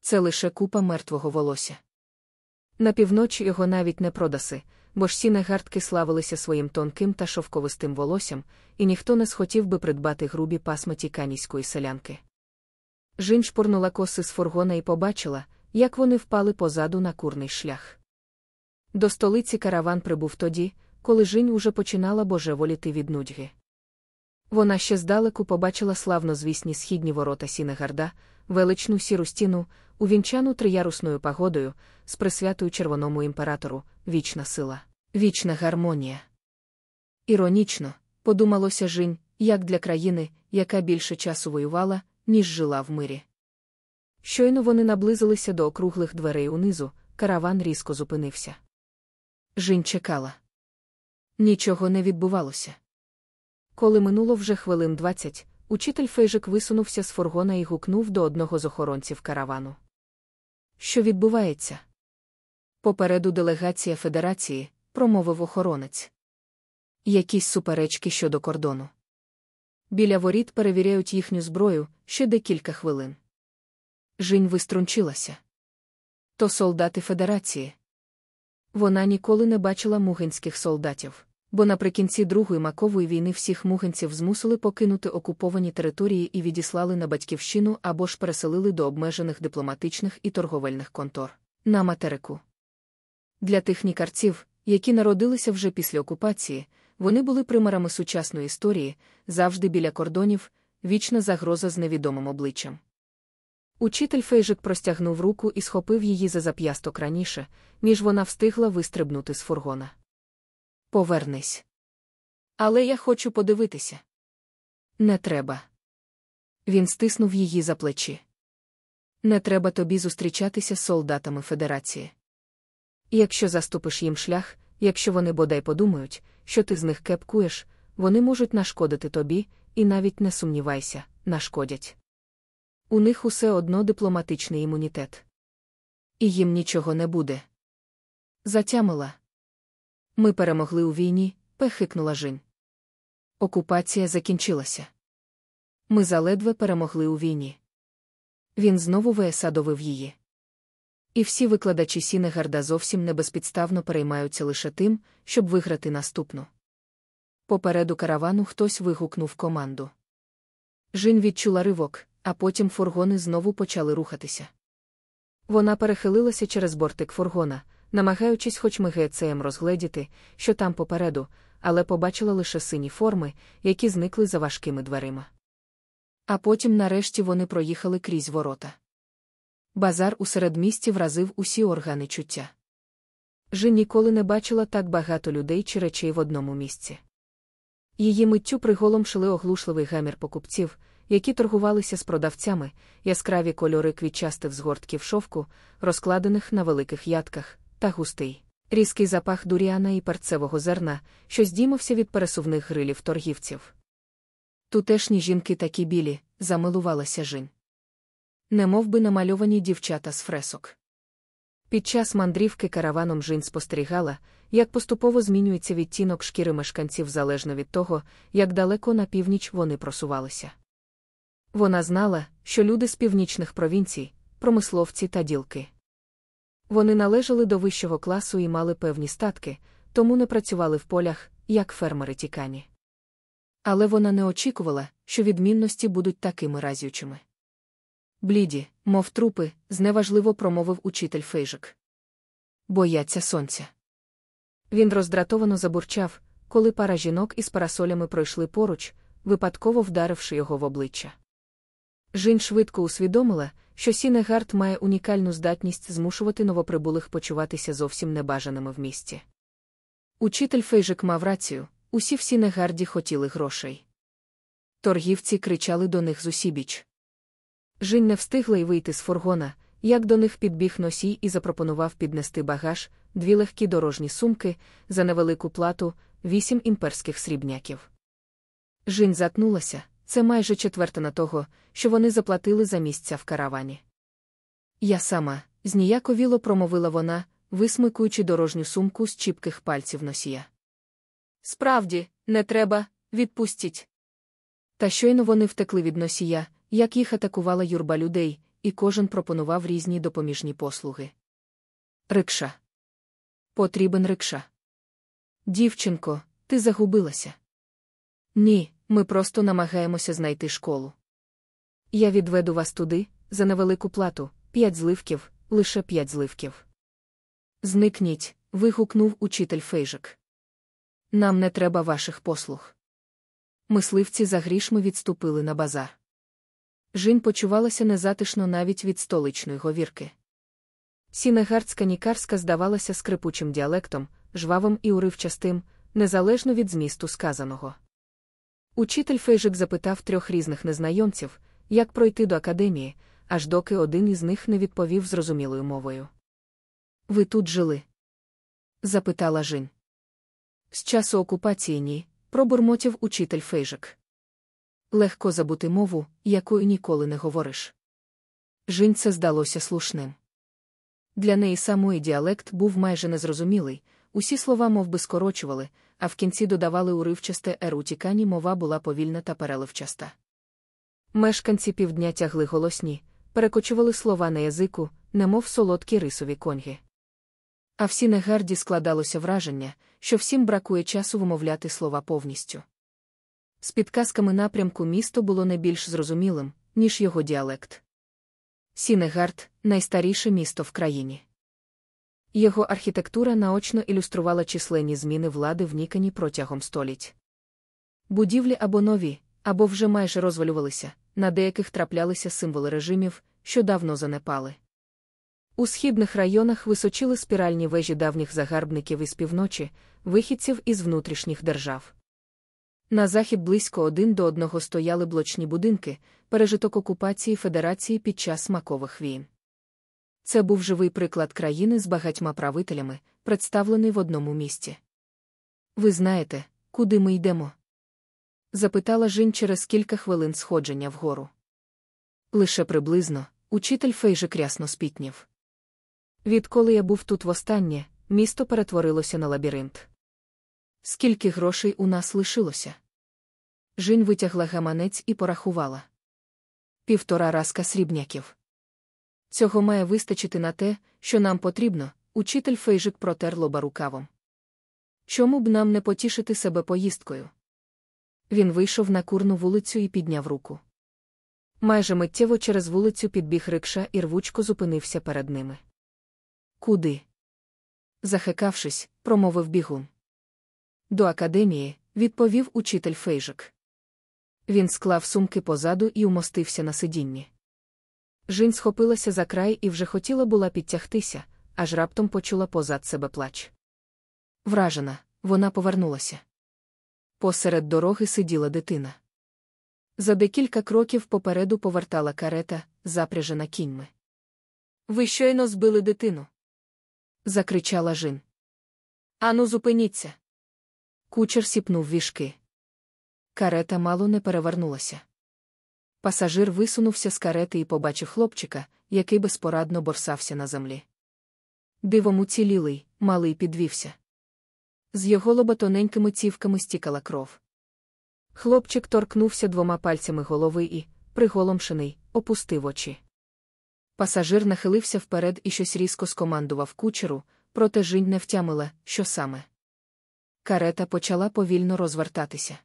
Це лише купа мертвого волосся. На півночі його навіть не продаси, бо ж сіни гартки славилися своїм тонким та шовковистим волоссям, і ніхто не схотів би придбати грубі пасматі канійської селянки. Жінь шпурнула коси з фургона і побачила, як вони впали позаду на курний шлях. До столиці караван прибув тоді, коли Жінь уже починала божеволіти від нудьги. Вона ще здалеку побачила славнозвісні східні ворота Сінегарда, величну сіру стіну, увінчану триярусною пагодою, з присвятою червоному імператору, вічна сила, вічна гармонія. Іронічно, подумалося Жінь, як для країни, яка більше часу воювала, ніж жила в мирі. Щойно вони наблизилися до округлих дверей унизу, караван різко зупинився. Жінь чекала. Нічого не відбувалося. Коли минуло вже хвилин двадцять, учитель Фейжик висунувся з фургона і гукнув до одного з охоронців каравану. Що відбувається? Попереду делегація Федерації, промовив охоронець. Якісь суперечки щодо кордону. Біля воріт перевіряють їхню зброю ще декілька хвилин. Жінь виструнчилася. То солдати Федерації. Вона ніколи не бачила мугинських солдатів, бо наприкінці Другої макової війни всіх мугинців змусили покинути окуповані території і відіслали на батьківщину або ж переселили до обмежених дипломатичних і торговельних контор на материку. Для тих нікарців, які народилися вже після окупації, вони були примарами сучасної історії, завжди біля кордонів, вічна загроза з невідомим обличчям. Учитель Фейжик простягнув руку і схопив її за зап'ясток раніше, ніж вона встигла вистрибнути з фургона. Повернись. Але я хочу подивитися. Не треба. Він стиснув її за плечі. Не треба тобі зустрічатися з солдатами Федерації. Якщо заступиш їм шлях, якщо вони бодай подумають, що ти з них кепкуєш, вони можуть нашкодити тобі, і навіть не сумнівайся, нашкодять. У них усе одно дипломатичний імунітет. І їм нічого не буде. Затямила. Ми перемогли у війні, пехикнула Жінь. Окупація закінчилася. Ми заледве перемогли у війні. Він знову всадовив її. І всі викладачі Сінегарда зовсім небезпідставно переймаються лише тим, щоб виграти наступну. Попереду каравану хтось вигукнув команду. Жінь відчула ривок, а потім фургони знову почали рухатися. Вона перехилилася через бортик фургона, намагаючись хоч мигцем розгледіти, що там попереду, але побачила лише сині форми, які зникли за важкими дверима. А потім, нарешті, вони проїхали крізь ворота. Базар у середмісті вразив усі органи чуття. Жи ніколи не бачила так багато людей чи речей в одному місці. Її миттю приголомшили оглушливий гамір покупців, які торгувалися з продавцями, яскраві кольори квітчастих згортків шовку, розкладених на великих ядках, та густий, різкий запах дуріана і перцевого зерна, що здіймався від пересувних грилів торгівців. Тутешні жінки такі білі, замилувалася жінь. Немов би намальовані дівчата з фресок. Під час мандрівки караваном Жін спостерігала, як поступово змінюється відтінок шкіри мешканців залежно від того, як далеко на північ вони просувалися. Вона знала, що люди з північних провінцій, промисловці та ділки. Вони належали до вищого класу і мали певні статки, тому не працювали в полях, як фермери тікані. Але вона не очікувала, що відмінності будуть такими разючими. Бліді, мов трупи, зневажливо промовив учитель Фейжик. Бояться сонця. Він роздратовано забурчав, коли пара жінок із парасолями пройшли поруч, випадково вдаривши його в обличчя. Жінь швидко усвідомила, що Сінегард має унікальну здатність змушувати новоприбулих почуватися зовсім небажаними в місті. Учитель Фейжик мав рацію, усі в Сінегарді хотіли грошей. Торгівці кричали до них зусібіч. Жінь не встигла й вийти з фургона, як до них підбіг носій і запропонував піднести багаж, дві легкі дорожні сумки, за невелику плату, вісім імперських срібняків. Жінь затнулася, це майже четвертина того, що вони заплатили за місця в каравані. Я сама, зніяковіло промовила вона, висмикуючи дорожню сумку з чіпких пальців носія. Справді, не треба, відпустіть. Та щойно вони втекли від носія, як їх атакувала юрба людей, і кожен пропонував різні допоміжні послуги. Рикша. Потрібен рикша. Дівчинко, ти загубилася. Ні, ми просто намагаємося знайти школу. Я відведу вас туди, за невелику плату, п'ять зливків, лише п'ять зливків. Зникніть, вигукнув учитель Фейжик. Нам не треба ваших послуг. Мисливці за грішми відступили на базар. Жінь почувалася незатишно навіть від столичної говірки. Сінегардська нікарська здавалася скрипучим діалектом, жвавим і уривчастим, незалежно від змісту сказаного. Учитель Фейжик запитав трьох різних незнайомців, як пройти до академії, аж доки один із них не відповів зрозумілою мовою. Ви тут жили? запитала Жінь. З часу окупації ні, пробурмотів учитель Фейжик. Легко забути мову, якою ніколи не говориш. Жінь це здалося слушним. Для неї самої діалект був майже незрозумілий, усі слова мов би, скорочували, а в кінці додавали уривчасте ер утікані мова була повільна та переливчаста. Мешканці півдня тягли голосні, перекочували слова на язику, немов солодкі рисові коньги. А всі негарді складалося враження, що всім бракує часу вимовляти слова повністю. З підказками напрямку місто було не більш зрозумілим, ніж його діалект. Сінегард найстаріше місто в країні. Його архітектура наочно ілюструвала численні зміни влади в Нікані протягом століть. Будівлі або нові, або вже майже розвалювалися, на деяких траплялися символи режимів, що давно занепали. У східних районах височили спіральні вежі давніх загарбників із півночі, вихідців із внутрішніх держав. На захід близько один до одного стояли блочні будинки, пережиток окупації Федерації під час макових війн. Це був живий приклад країни з багатьма правителями, представлений в одному місті. Ви знаєте, куди ми йдемо? запитала Жінь через кілька хвилин сходження вгору. Лише приблизно, учитель Фейжик рясно спітнів. Відколи я був тут востаннє, місто перетворилося на лабіринт. Скільки грошей у нас лишилося? Жінь витягла гаманець і порахувала. Півтора разка срібняків. Цього має вистачити на те, що нам потрібно, учитель Фейжик протер лоба рукавом. Чому б нам не потішити себе поїздкою? Він вийшов на курну вулицю і підняв руку. Майже миттєво через вулицю підбіг рикша і рвучко зупинився перед ними. Куди? Захекавшись, промовив бігун. До академії, відповів учитель Фейжик. Він склав сумки позаду і умостився на сидінні. Жінь схопилася за край і вже хотіла була підтягтися, аж раптом почула позад себе плач. Вражена, вона повернулася. Посеред дороги сиділа дитина. За декілька кроків попереду повертала карета, запряжена кіньми. Ви щойно збили дитину. закричала Жін. Ану, зупиніться. Кучер сіпнув вішки. Карета мало не перевернулася. Пасажир висунувся з карети і побачив хлопчика, який безпорадно борсався на землі. Дивом уцілілий, малий підвівся. З його лоба тоненькими цівками стікала кров. Хлопчик торкнувся двома пальцями голови і, приголомшений, опустив очі. Пасажир нахилився вперед і щось різко скомандував кучеру, проте жінь не втямила, що саме. Карета почала повільно розвертатися.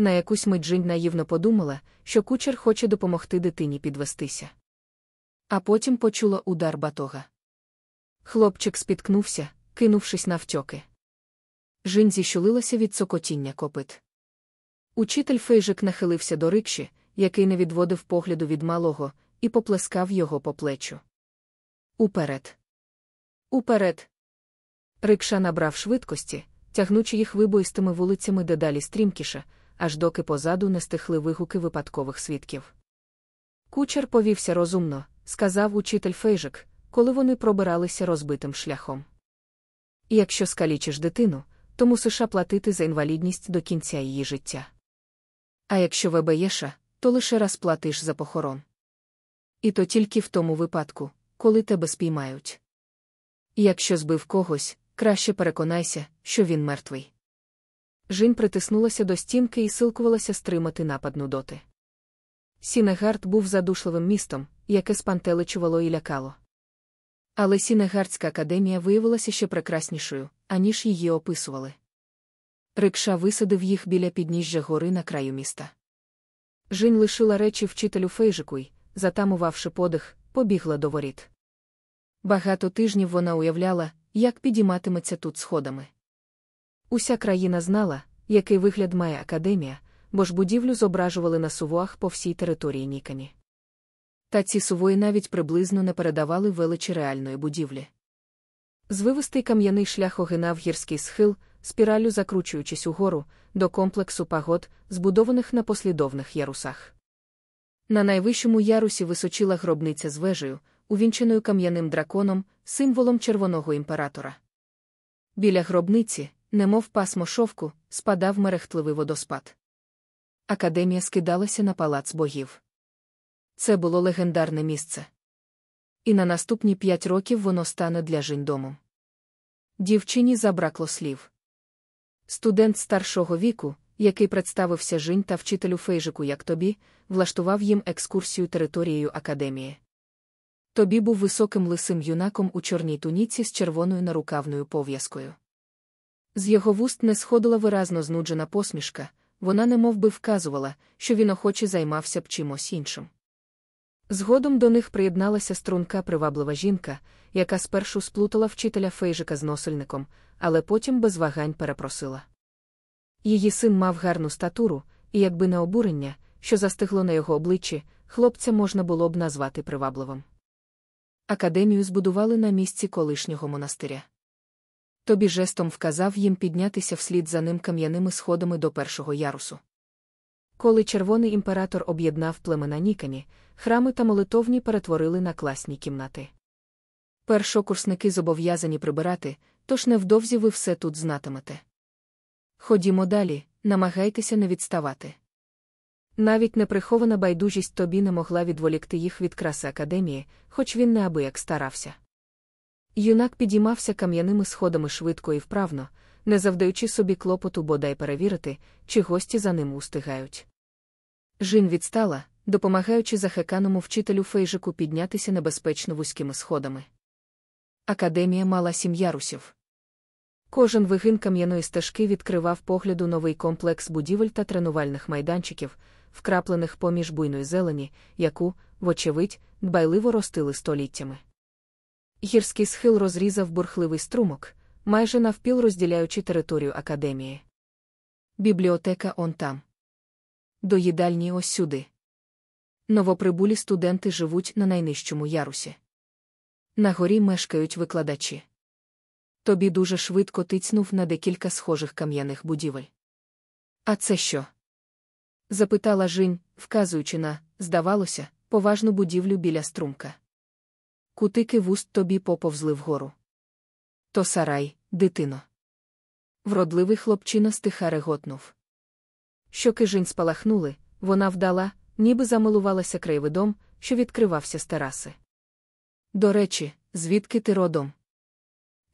На якусь мить Жінь наївно подумала, що кучер хоче допомогти дитині підвестися. А потім почула удар батога. Хлопчик спіткнувся, кинувшись навтьоки. Жінь зіщулилася від цокотіння копит. Учитель Фейжик нахилився до рикші, який не відводив погляду від малого, і поплескав його по плечу. Уперед. Уперед. Рикша набрав швидкості, тягнучи їх вибоїстими вулицями дедалі стрімкіше, аж доки позаду не стихли вигуки випадкових свідків. Кучер повівся розумно, сказав учитель Фейжик, коли вони пробиралися розбитим шляхом. І якщо скалічиш дитину, то мусиш платити за інвалідність до кінця її життя. А якщо вб'єш, то лише раз платиш за похорон. І то тільки в тому випадку, коли тебе спіймають. І якщо збив когось, краще переконайся, що він мертвий. Жінь притиснулася до стінки і силкувалася стримати напад нудоти. Сінегард був задушливим містом, яке спантеличувало і лякало. Але Сінегардська академія виявилася ще прекраснішою, аніж її описували. Рикша висадив їх біля підніжжя гори на краю міста. Жінь лишила речі вчителю Фейжику й, затамувавши подих, побігла до воріт. Багато тижнів вона уявляла, як підійматиметься тут сходами. Уся країна знала, який вигляд має академія, бо ж будівлю зображували на сувоах по всій території Нікані. Та ці сувої навіть приблизно не передавали величі реальної будівлі. Звивистий кам'яний шлях огинав гірський схил, спіралю закручуючись угору, до комплексу пагод, збудованих на послідовних ярусах. На найвищому ярусі височила гробниця з вежею, увінченою кам'яним драконом, символом червоного імператора. Біля гробниці, немов пасмо шовку, спадав мерехтливий водоспад. Академія скидалася на палац богів. Це було легендарне місце. І на наступні п'ять років воно стане для Жінь домом. Дівчині забракло слів. Студент старшого віку, який представився Жінь та вчителю Фейжику як тобі, влаштував їм екскурсію територією академії. Тобі був високим лисим юнаком у чорній туніці з червоною нарукавною пов'язкою. З його вуст не сходила виразно знуджена посмішка, вона немов би вказувала, що він охоче займався б чимось іншим. Згодом до них приєдналася струнка приваблива жінка, яка спершу сплутала вчителя Фейжика з носильником, але потім без вагань перепросила. Її син мав гарну статуру, і якби не обурення, що застигло на його обличчі, хлопця можна було б назвати привабливим. Академію збудували на місці колишнього монастиря. Тобі жестом вказав їм піднятися вслід за ним кам'яними сходами до першого ярусу. Коли червоний імператор об'єднав племена Нікані, храми та молитовні перетворили на класні кімнати. Першокурсники зобов'язані прибирати, тож невдовзі ви все тут знатимете. Ходімо далі, намагайтеся не відставати. Навіть неприхована байдужість тобі не могла відволікти їх від краси академії, хоч він неабияк старався. Юнак підіймався кам'яними сходами швидко і вправно, не завдаючи собі клопоту бодай перевірити, чи гості за ним устигають. Жін відстала, допомагаючи захеканому вчителю Фейжику піднятися небезпечно вузькими сходами. Академія мала сім ярусів. Кожен вигин кам'яної стежки відкривав погляду новий комплекс будівель та тренувальних майданчиків, вкраплених поміж буйної зелені, яку, вочевидь, дбайливо ростили століттями. Гірський схил розрізав бурхливий струмок, майже навпіл розділяючи територію академії. Бібліотека он там. До їдальні ось сюди. Новоприбулі студенти живуть на найнижчому ярусі. На горі мешкають викладачі. Тобі дуже швидко тицнув на декілька схожих кам'яних будівель. А це що? запитала Жінь, вказуючи на, здавалося, поважну будівлю біля струмка. Кутики вуст тобі поповзли вгору. То сарай, дитино. Вродливий хлопчина стиха реготнув. Щоки Жінь спалахнули, вона вдала, ніби замилувалася краєвидом, що відкривався з тераси. До речі, звідки ти родом?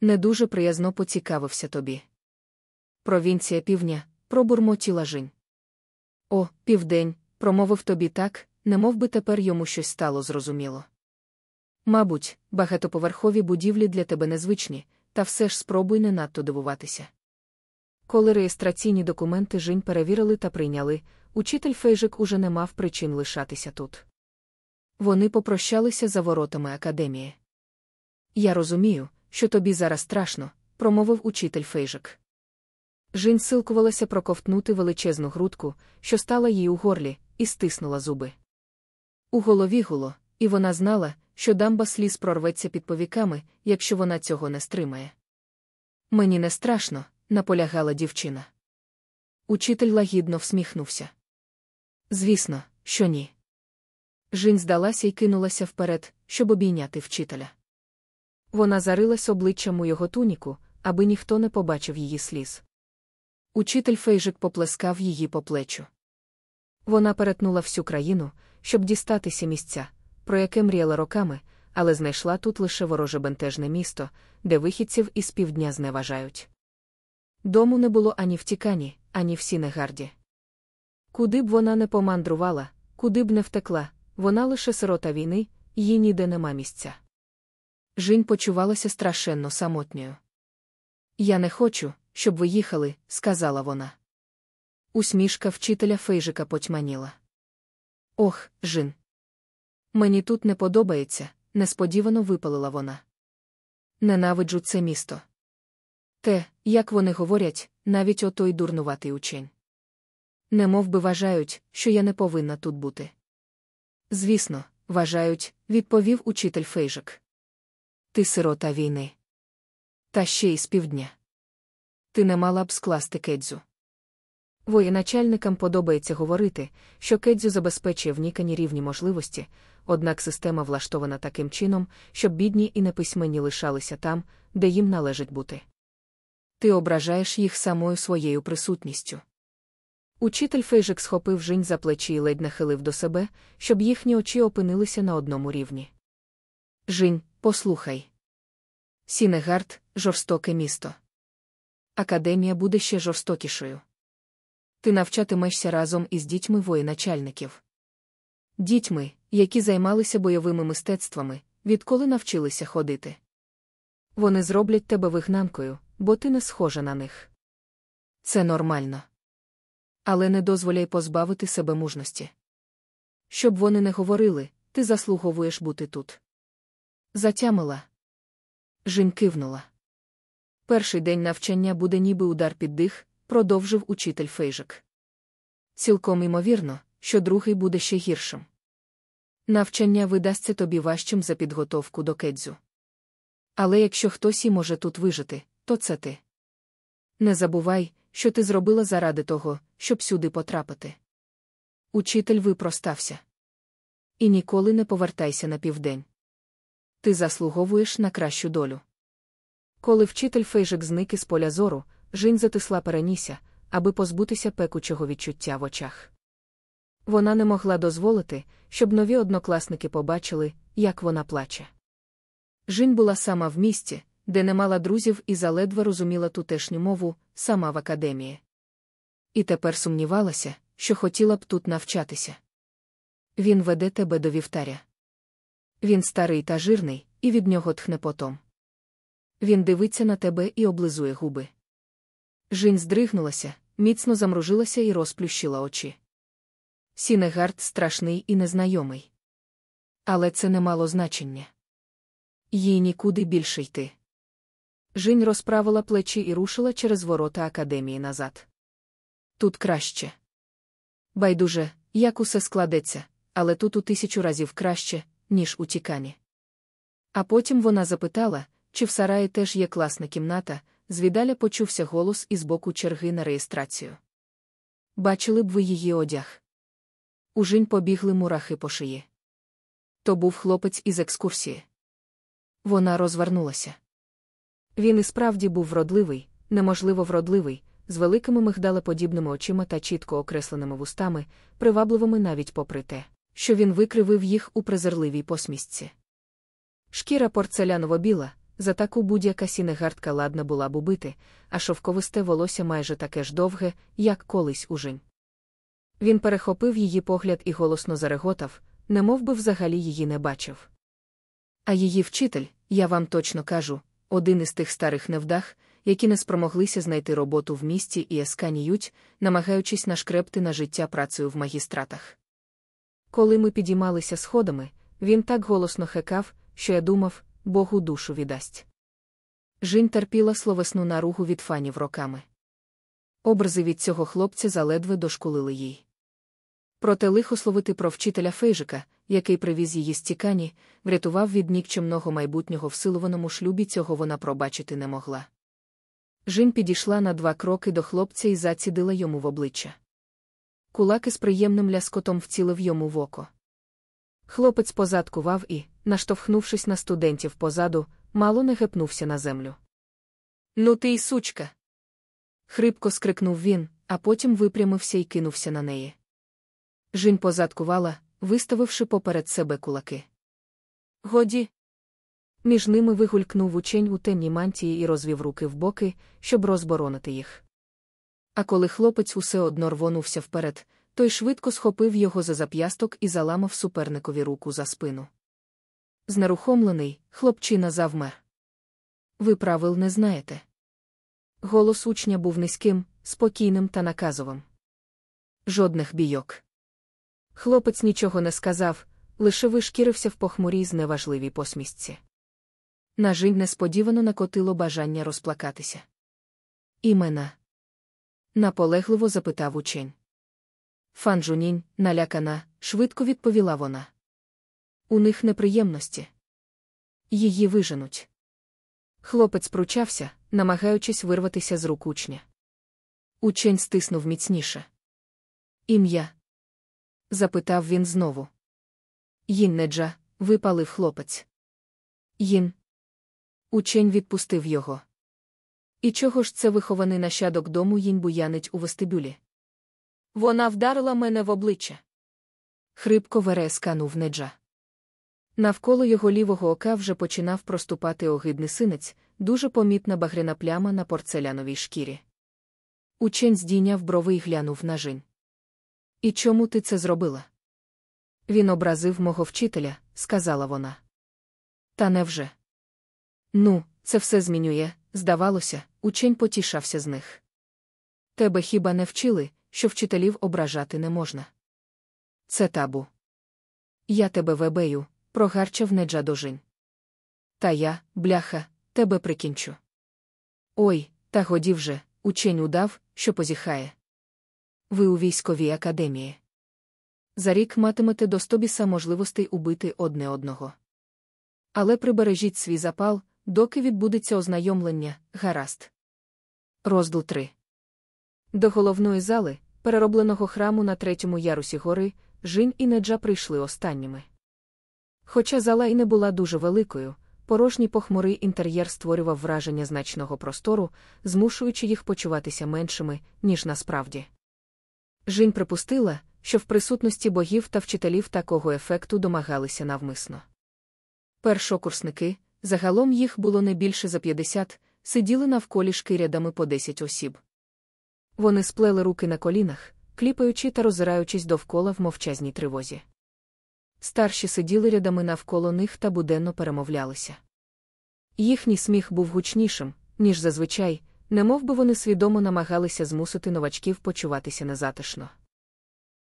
Не дуже приязно поцікавився тобі. Провінція півдня, пробурмотіла Жінь. О, південь, промовив тобі так, немов би тепер йому щось стало зрозуміло. Мабуть, багатоповерхові будівлі для тебе незвичні, та все ж спробуй не надто дивуватися. Коли реєстраційні документи Жінь перевірили та прийняли, учитель Фейжик уже не мав причин лишатися тут. Вони попрощалися за воротами академії. Я розумію, що тобі зараз страшно, промовив учитель Фейжик. Жінь силкувалася проковтнути величезну грудку, що стала їй у горлі, і стиснула зуби. У голові гуло, і вона знала, що дамба сліз прорветься під повіками, якщо вона цього не стримає. Мені не страшно, наполягала дівчина. Учитель лагідно всміхнувся. Звісно, що ні. Жінь здалася і кинулася вперед, щоб обійняти вчителя. Вона зарилась обличчям у його туніку, аби ніхто не побачив її сліз. Учитель Фейжик поплескав її по плечу. Вона перетнула всю країну, щоб дістатися місця, про яке мріяла роками, але знайшла тут лише вороже бентежне місто, де вихідців із півдня зневажають. Дому не було ані в Тікані, ані в Сінегарді. Куди б вона не помандрувала, куди б не втекла, вона лише сирота війни, їй ніде нема місця. Жінь почувалася страшенно самотньою. Я не хочу, щоб ви їхали, сказала вона. Усмішка вчителя Фейжика потьманіла. Ох, Жін. Мені тут не подобається, несподівано випалила вона. Ненавиджу це місто. Те, як вони говорять, навіть отой дурнуватий учень. Не би вважають, що я не повинна тут бути. Звісно, вважають, відповів учитель Фейжик. Ти сирота війни. Та ще й з півдня. Ти не мала б скласти кедзю. Воєначальникам подобається говорити, що кедзю забезпечує в рівні можливості, однак система влаштована таким чином, щоб бідні і неписьменні лишалися там, де їм належить бути. Ти ображаєш їх самою своєю присутністю. Учитель Фейжик схопив жінь за плечі і ледь нахилив до себе, щоб їхні очі опинилися на одному рівні. Жінь, послухай. Сінегард жорстоке місто. Академія буде ще жорстокішою. Ти навчатимешся разом із дітьми воєначальників. Дітьми, які займалися бойовими мистецтвами, відколи навчилися ходити. Вони зроблять тебе вигнанкою, бо ти не схожа на них. Це нормально. Але не дозволяй позбавити себе мужності. Щоб вони не говорили, ти заслуговуєш бути тут. Затямила. Жінь кивнула. Перший день навчання буде ніби удар під дих, продовжив учитель Фейжик. Цілком імовірно, що другий буде ще гіршим. Навчання видасться тобі важчим за підготовку до кедзю. Але якщо хтось і може тут вижити, то це ти. Не забувай, що ти зробила заради того, щоб сюди потрапити. Учитель випростався. І ніколи не повертайся на південь. Ти заслуговуєш на кращу долю. Коли вчитель Фейжик зник із поля зору, Жінь затисла перенісся, аби позбутися пекучого відчуття в очах. Вона не могла дозволити, щоб нові однокласники побачили, як вона плаче. Жінь була сама в місті, де не мала друзів і заледве розуміла тутешню мову, сама в академії. І тепер сумнівалася, що хотіла б тут навчатися. Він веде тебе до вівтаря. Він старий та жирний, і від нього тхне потом. Він дивиться на тебе і облизує губи. Жінь здригнулася, міцно замружилася і розплющила очі. Сінегард страшний і незнайомий. Але це не мало значення. Їй нікуди більше йти. Жінь розправила плечі і рушила через ворота академії назад. Тут краще. Байдуже, як усе складеться, але тут у тисячу разів краще, ніж у тікані. А потім вона запитала, чи в сараї теж є класна кімната, звідаля почувся голос із боку черги на реєстрацію. Бачили б ви її одяг. У Жінь побігли мурахи по шиї. То був хлопець із екскурсії. Вона розвернулася. Він і справді був вродливий, неможливо вродливий, з великими мигдалеподібними очима та чітко окресленими вустами, привабливими навіть попри те, що він викривив їх у презирливій посмішці. Шкіра порцеляново біла, за таку будь-яка сінегардка ладна була б убити, а шовковисте волосся майже таке ж довге, як колись у Жінь. Він перехопив її погляд і голосно зареготав, немов би взагалі її не бачив. А її вчитель, я вам точно кажу, один із тих старих невдах, які не спромоглися знайти роботу в місті і есканіють, намагаючись нашкрепти на життя працею в магістратах. Коли ми підіймалися сходами, він так голосно хекав, що я думав, Богу душу віддасть. Жінь терпіла словесну наругу від фанів роками. Образи від цього хлопця заледве дошкулили їй. Проте лихословити про вчителя Фейжика, який привіз її з тікані, врятував від нікчемного майбутнього в шлюбі цього вона пробачити не могла. Жін підійшла на два кроки до хлопця і зацідила йому в обличчя. Кулаки з приємним ляскотом вцілив йому в око. Хлопець позадкував і, наштовхнувшись на студентів позаду, мало не гепнувся на землю. Ну ти й сучка. Хрипко скрикнув він, а потім випрямився і кинувся на неї. Жінь позадкувала, виставивши поперед себе кулаки. Годі. Між ними вигулькнув учень у темній мантії і розвів руки в боки, щоб розборонити їх. А коли хлопець усе одно рвонувся вперед, той швидко схопив його за зап'ясток і заламав суперникові руку за спину. Знерухомлений, хлопчина завмер. Ви правил не знаєте. Голос учня був низьким, спокійним та наказовим. Жодних бійок. Хлопець нічого не сказав, лише вишкірився в похмурій зневажливій посмішці. На жінь несподівано накотило бажання розплакатися. Імена. Наполегливо запитав учень. Фан Жунінь, налякана, швидко відповіла вона. У них неприємності. Її виженуть. Хлопець пручався, намагаючись вирватися з рук учня. Учень стиснув міцніше. Ім'я? запитав він знову. Їннеджа, випалив хлопець. Їн. Учень відпустив його. І чого ж це вихований нащадок дому їнь буянить у вестибюлі? Вона вдарила мене в обличчя. Хрипко вересканув неджа. Навколо його лівого ока вже починав проступати огидний синець, дуже помітна багряна пляма на порцеляновій шкірі. Учень здійняв брови й глянув на жінь. І чому ти це зробила? Він образив мого вчителя, сказала вона. Та невже? Ну, це все змінює, здавалося, учень потішався з них. Тебе хіба не вчили, що вчителів ображати не можна? Це табу. Я тебе вебею, прогарчав неджа дожинь. Та я, бляха, тебе прикінчу. Ой, та годі вже, учень удав, що позіхає. Ви у військовій академії. За рік матимете до стобіса можливостей убити одне одного. Але прибережіть свій запал, доки відбудеться ознайомлення, гаразд. Розділ 3 До головної зали, переробленого храму на третьому ярусі гори, Жінь і Неджа прийшли останніми. Хоча зала і не була дуже великою, порожній похмурий інтер'єр створював враження значного простору, змушуючи їх почуватися меншими, ніж насправді. Жінь припустила, що в присутності богів та вчителів такого ефекту домагалися навмисно. Першокурсники, загалом їх було не більше за 50, сиділи навколішки рядами по 10 осіб. Вони сплели руки на колінах, кліпаючи та роззираючись довкола в мовчазній тривозі. Старші сиділи рядами навколо них та буденно перемовлялися. Їхній сміх був гучнішим, ніж зазвичай, немов би вони свідомо намагалися змусити новачків почуватися незатишно.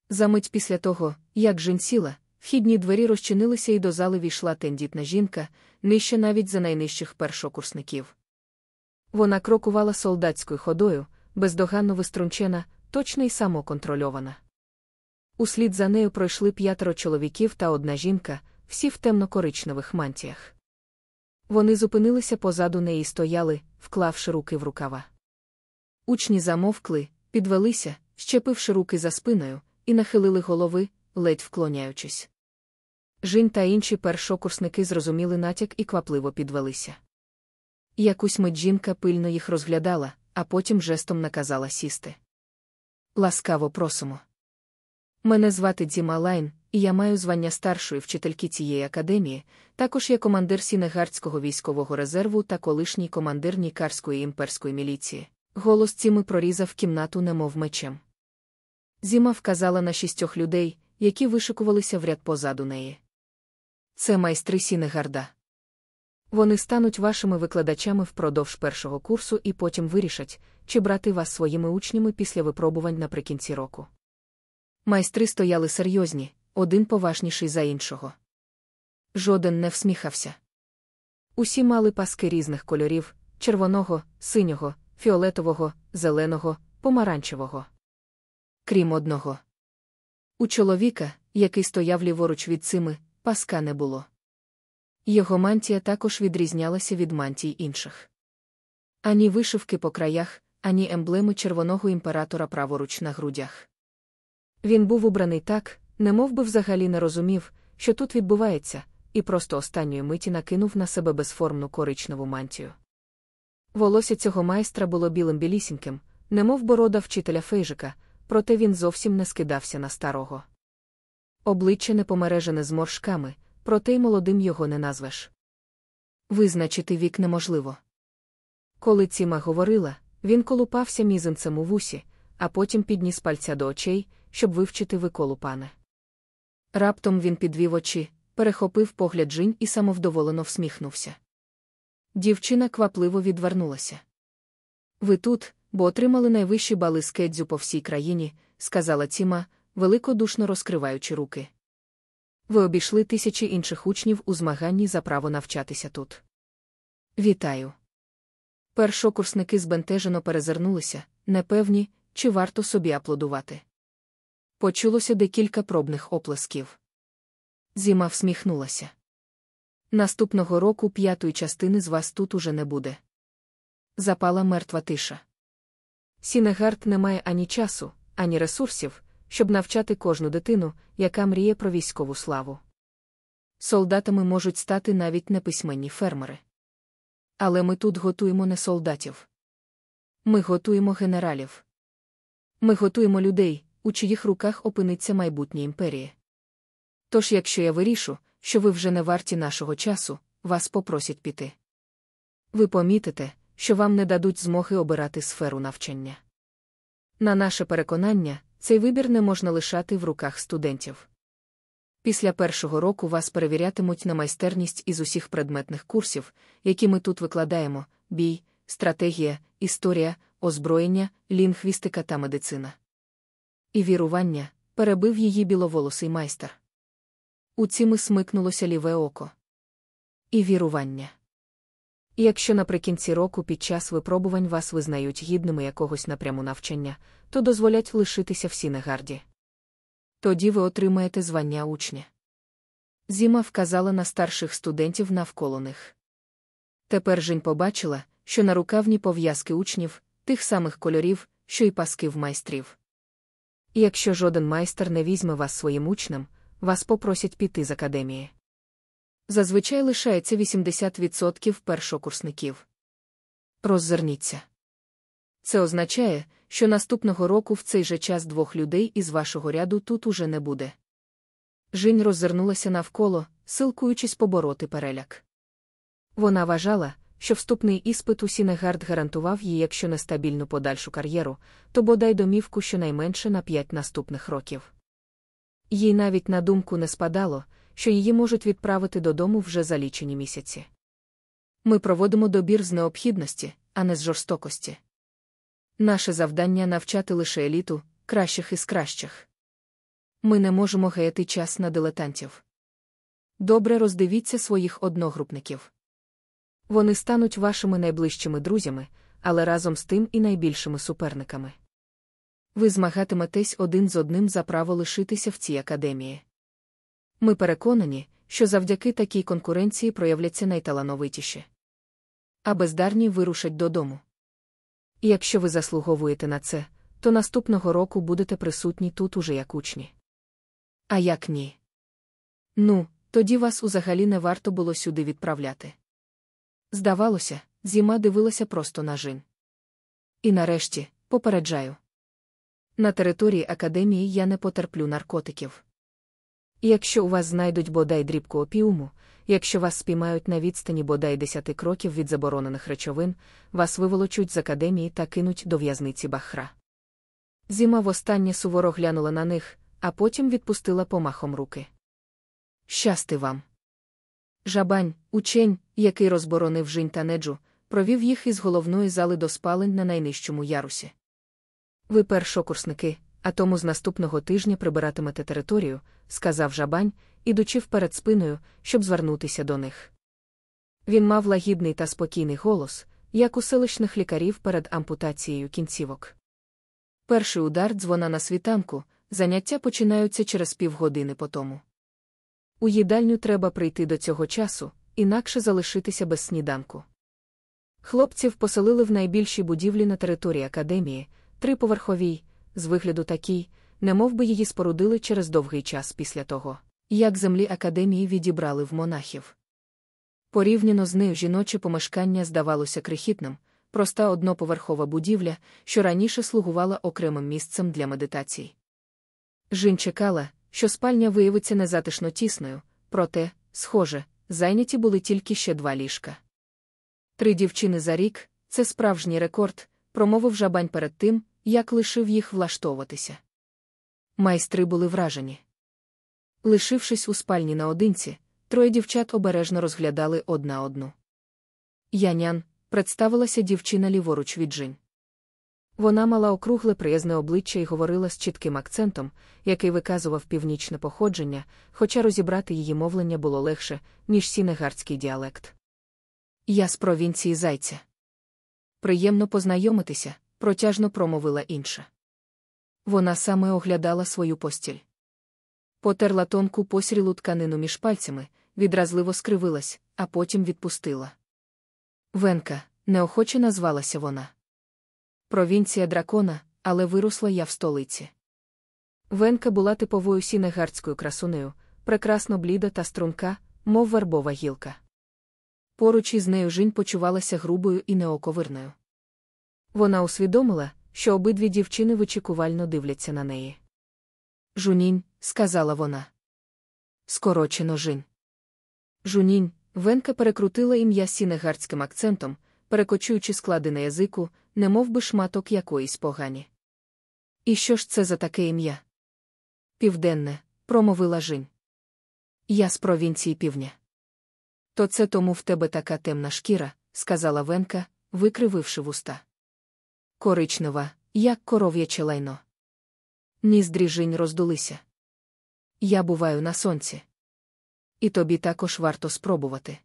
Замить після того, як Жін сіла, вхідні двері розчинилися і до зали війшла тендітна жінка, нижче навіть за найнижчих першокурсників. Вона крокувала солдатською ходою, бездоганно виструнчена, точна й самоконтрольована. Услід за нею пройшли п'ятеро чоловіків та одна жінка, всі в темно-коричневих мантіях. Вони зупинилися позаду неї і стояли, вклавши руки в рукава. Учні замовкли, підвелися, щепивши руки за спиною, і нахилили голови, ледь вклоняючись. Жінь та інші першокурсники зрозуміли натяк і квапливо підвелися. Якусь мить жінка пильно їх розглядала, а потім жестом наказала сісти. Ласкаво просимо. Мене звати Дзіма Лайн, і я маю звання старшої вчительки цієї академії, також я командир Сінегардського військового резерву та колишній командир Нікарської імперської міліції. Голос Дзіми прорізав кімнату, немов мечем. Дзіма вказала на шістьох людей, які вишикувалися в ряд позаду неї. Це майстри Сінегарда. Вони стануть вашими викладачами впродовж першого курсу і потім вирішать, чи брати вас своїми учнями після випробувань наприкінці року. Майстри стояли серйозні, один поважніший за іншого. Жоден не всміхався. Усі мали паски різних кольорів червоного, синього, фіолетового, зеленого, помаранчевого. Крім одного. У чоловіка, який стояв ліворуч від цими, паска не було. Його мантія також відрізнялася від мантій інших. Ані вишивки по краях, ані емблеми червоного імператора праворуч на грудях. Він був убраний так, немов би взагалі не розумів, що тут відбувається, і просто останньої миті накинув на себе безформну коричневу мантію. Волосся цього майстра було білим білісіньким, немов борода вчителя фейжика, проте він зовсім не скидався на старого. Обличчя не помережене зморшками, проте й молодим його не назвеш. Визначити вік неможливо. Коли Ціма говорила, він колупався мізинцем у вусі, а потім підніс пальця до очей, щоб вивчити виколу пане. Раптом він підвів очі, перехопив погляд Жінь і самовдоволено всміхнувся. Дівчина квапливо відвернулася. Ви тут, бо отримали найвищі бали з кедзю по всій країні, сказала Ціма, великодушно розкриваючи руки. Ви обійшли тисячі інших учнів у змаганні за право навчатися тут. Вітаю. Першокурсники збентежено перезирнулися, непевні, чи варто собі аплодувати. Почулося декілька пробних оплесків. Дзіма всміхнулася. Наступного року п'ятої частини з вас тут уже не буде. Запала мертва тиша. Сінегард не має ані часу, ані ресурсів, щоб навчати кожну дитину, яка мріє про військову славу. Солдатами можуть стати навіть неписьменні фермери. Але ми тут готуємо не солдатів. Ми готуємо генералів. Ми готуємо людей, у чиїх руках опиниться майбутнє імперії. Тож, якщо я вирішу, що ви вже не варті нашого часу, вас попросять піти. Ви помітите, що вам не дадуть змоги обирати сферу навчання. На наше переконання, цей вибір не можна лишати в руках студентів. Після першого року вас перевірятимуть на майстерність із усіх предметних курсів, які ми тут викладаємо: бій, стратегія, історія, озброєння, лінгвістика та медицина. І вірування перебив її біловолосий майстер. У Дзіми смикнулося ліве око. І вірування. Якщо наприкінці року під час випробувань вас визнають гідними якогось напряму навчання, то дозволять лишитися в Сінегарді. Тоді ви отримаєте звання учня. Дзіма вказала на старших студентів навколо них. Тепер Жінь побачила, що нарукавні пов'язки учнів, тих самих кольорів, що й паски в майстрів. І якщо жоден майстер не візьме вас своїм учнем, вас попросять піти з академії. Зазвичай лишається 80% першокурсників. Роззирніться. Це означає, що наступного року в цей же час двох людей із вашого ряду тут уже не буде. Жінь роззирнулася навколо, силкуючись побороти переляк. Вона вважала, що вступний іспит у Сінегард гарантував їй, якщо не стабільну подальшу кар'єру, то бодай домівку щонайменше на п'ять наступних років. Їй навіть на думку не спадало, що її можуть відправити додому вже за лічені місяці. Ми проводимо добір з необхідності, а не з жорстокості. Наше завдання навчати лише еліту, кращих із кращих. Ми не можемо гаяти час на дилетантів. Добре роздивіться своїх одногрупників. Вони стануть вашими найближчими друзями, але разом з тим і найбільшими суперниками. Ви змагатиметесь один з одним за право лишитися в цій академії. Ми переконані, що завдяки такій конкуренції проявляться найталановитіші. А бездарні вирушать додому. І якщо ви заслуговуєте на це, то наступного року будете присутні тут уже як учні. А як ні? Ну, тоді вас узагалі не варто було сюди відправляти. Здавалося, зіма дивилася просто на жін. І нарешті, попереджаю. На території академії я не потерплю наркотиків. Якщо у вас знайдуть бодай дрібку опіуму, якщо вас спіймають на відстані бодай десяти кроків від заборонених речовин, вас виволочуть з академії та кинуть до в'язниці бахра. Зіма востаннє суворо глянула на них, а потім відпустила помахом руки. Щасти вам. Жабань, учень, який розборонив жінь та неджу, провів їх із головної зали до спалень на найнижчому ярусі. Ви першокурсники, а тому з наступного тижня прибиратимете територію, сказав жабань, ідучи вперед спиною, щоб звернутися до них. Він мав лагідний та спокійний голос, як у селищних лікарів перед ампутацією кінцівок. Перший удар дзвона на світанку, заняття починаються через півгодини по тому. У їдальню треба прийти до цього часу, інакше залишитися без сніданку. Хлопців поселили в найбільшій будівлі на території академії, триповерховій, з вигляду такій, немов би її спорудили через довгий час після того, як землі академії відібрали в монахів. Порівняно з нею жіноче помешкання здавалося крихітним, проста одноповерхова будівля, що раніше слугувала окремим місцем для медитацій. Жін чекала, що спальня виявиться незатишно тісною, проте, схоже, зайняті були тільки ще два ліжка. Три дівчини за рік це справжній рекорд, промовив жабань перед тим, як лишив їх влаштовуватися. Майстри були вражені. Лишившись у спальні наодинці, троє дівчат обережно розглядали одна одну. Янян представилася дівчина ліворуч від Джин. Вона мала округле приязне обличчя і говорила з чітким акцентом, який виказував північне походження, хоча розібрати її мовлення було легше, ніж сінегардський діалект. Я з провінції зайця. Приємно познайомитися, протяжно промовила інша. Вона саме оглядала свою постіль. Потерла тонку посрілу тканину між пальцями, відразливо скривилась, а потім відпустила. Венка, неохоче назвалася вона. Провінція дракона, але виросла я в столиці. Венка була типовою сінегардською красунею, прекрасно бліда та струнка, мов вербова гілка. Поруч із нею жінь почувалася грубою і неоковирною. Вона усвідомила, що обидві дівчини вичікувально дивляться на неї. Жунінь, сказала вона. Скорочено жінь. Жунінь, Венка перекрутила ім'я сінегардським акцентом, перекочуючи склади на язику, немов би шматок якоїсь погані. І що ж це за таке ім'я? Південне, промовила Жінь. Я з провінції півдня. То це тому в тебе така темна шкіра, сказала Венка, викрививши вуста. Коричнева, як коров'яче лайно. Ніздрі Жінь роздулися. Я буваю на сонці. І тобі також варто спробувати.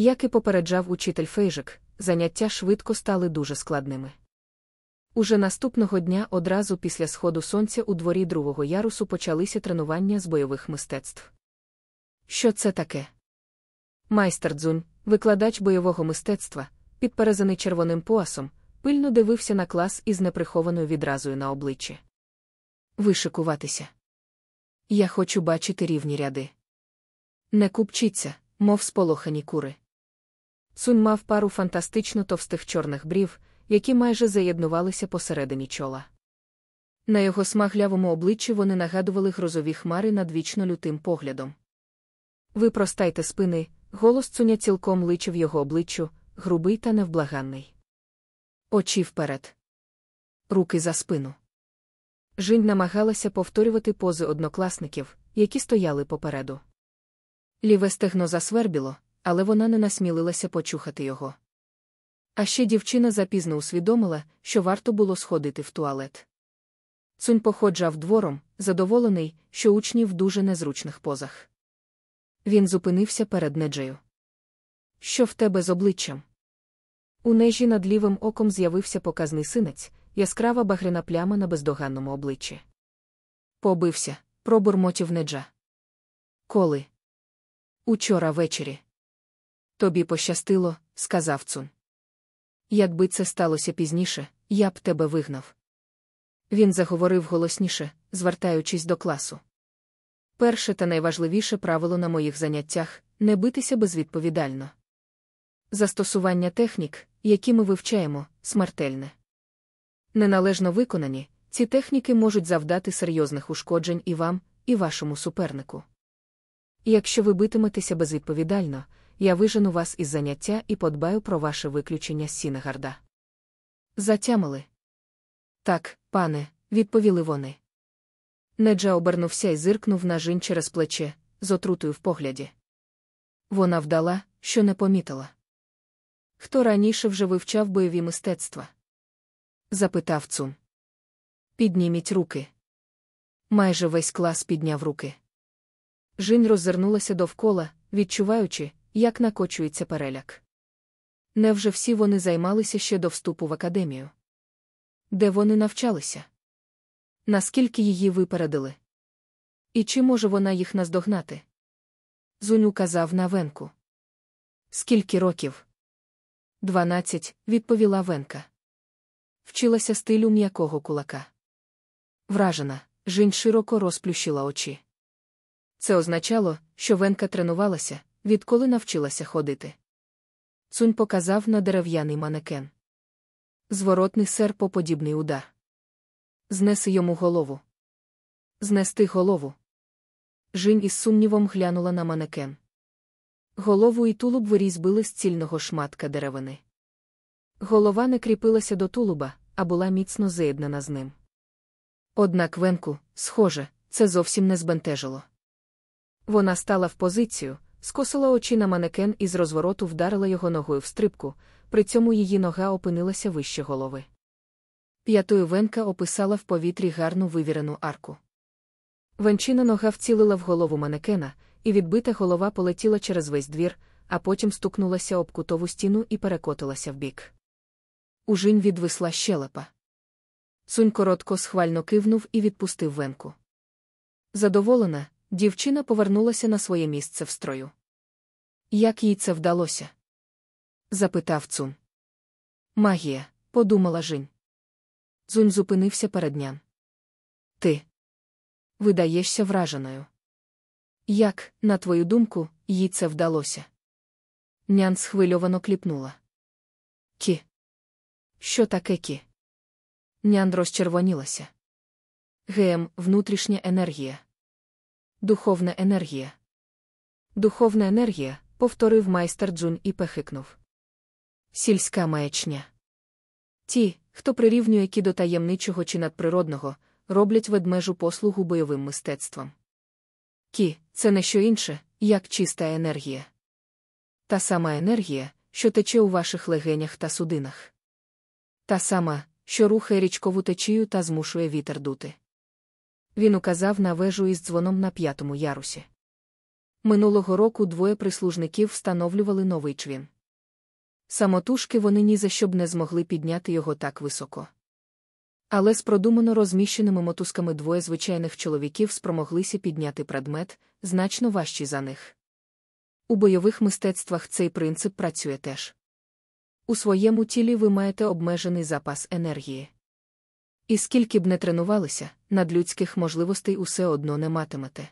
Як і попереджав учитель Фейжик, заняття швидко стали дуже складними. Уже наступного дня, одразу після сходу сонця у дворі другого ярусу почалися тренування з бойових мистецтв. Що це таке? Майстер Дзунь, викладач бойового мистецтва, підперезаний червоним поясом, пильно дивився на клас із неприхованою відразою на обличчі. Вишикуватися. Я хочу бачити рівні ряди. Не купчіться, мов сполохані кури. Цунь мав пару фантастично товстих чорних брів, які майже заєднувалися посередині чола. На його смаглявому обличчі вони нагадували грозові хмари над вічно лютим поглядом. Ви простайте спини, голос цуня цілком личив його обличчю, грубий та невблаганний. Очі вперед. Руки за спину. Жінь намагалася повторювати пози однокласників, які стояли попереду. Ліве стегно засвербіло, але вона не насмілилася почухати його. А ще дівчина запізно усвідомила, що варто було сходити в туалет. Цунь походжав двором, задоволений, що учні в дуже незручних позах. Він зупинився перед неджею. Що в тебе з обличчям? У нежі над лівим оком з'явився показний синець, яскрава багряна пляма на бездоганному обличчі. Побився, пробурмотів неджа. Коли? Учора ввечері. Тобі пощастило, сказав Цун. Якби це сталося пізніше, я б тебе вигнав. Він заговорив голосніше, звертаючись до класу. Перше та найважливіше правило на моїх заняттях не битися безвідповідально. Застосування технік, які ми вивчаємо, смертельне. Неналежно виконані, ці техніки можуть завдати серйозних ушкоджень і вам, і вашому супернику. Якщо ви битиметеся безвідповідально, я вижену вас із заняття і подбаю про ваше виключення з Сінегарда. Затямили. Так, пане, відповіли вони. Неджа обернувся і зиркнув на жін через плече, з отрутою в погляді. Вона вдала, що не помітила. Хто раніше вже вивчав бойові мистецтва? запитав Цун. Підніміть руки. Майже весь клас підняв руки. Жінь роззирнулася довкола, відчуваючи, як накочується переляк. Невже всі вони займалися ще до вступу в академію? Де вони навчалися? Наскільки її випередили? І чи може вона їх наздогнати? Зунь указав на Венку. Скільки років? Дванадцять, відповіла Венка. Вчилася стилю м'якого кулака. Вражена, Жінь широко розплющила очі. Це означало, що Венка тренувалася, відколи навчилася ходити. Цунь показав на дерев'яний манекен. Зворотний серпоподібний удар. Знеси йому голову. Знести голову. Жінь із сумнівом глянула на манекен. Голову і тулуб вирізбили з цільного шматка деревини. Голова не кріпилася до тулуба, а була міцно з'єднана з ним. Однак венку, схоже, це зовсім не збентежило. Вона стала в позицію, скосила очі на манекен і з розвороту вдарила його ногою в стрибку, при цьому її нога опинилася вище голови. П'ятою венка описала в повітрі гарну вивірену арку. Венчина нога вцілила в голову манекена, і відбита голова полетіла через весь двір, а потім стукнулася об кутову стіну і перекотилася вбік. Ужинь відвисла щелепа. Цунь коротко схвально кивнув і відпустив венку. Задоволена, дівчина повернулася на своє місце в строю. Як їй це вдалося? запитав Цун. Магія, подумала Жінь. Цунь зупинився перед нян. Ти видаєшся враженою. Як, на твою думку, їй це вдалося? Нян схвильовано кліпнула. Кі. Що таке кі? Нян розчервонілася. ГМ внутрішня енергія. Духовна енергія. Духовна енергія, повторив майстер Джун і пехикнув. Сільська маячня. Ті, хто прирівнює кі до таємничого чи надприродного, роблять ведмежу послугу бойовим мистецтвом. Кі це не що інше, як чиста енергія. Та сама енергія, що тече у ваших легенях та судинах. Та сама, що рухає річкову течію та змушує вітер дути. Він указав на вежу із дзвоном на п'ятому ярусі. Минулого року двоє прислужників встановлювали новий чвін. Самотужки вони ні за що б не змогли підняти його так високо. Але з продумано розміщеними мотузками двоє звичайних чоловіків спромоглися підняти предмет, значно важчий за них. У бойових мистецтвах цей принцип працює теж. У своєму тілі ви маєте обмежений запас енергії. І скільки б не тренувалися, надлюдських можливостей усе одно не матимете.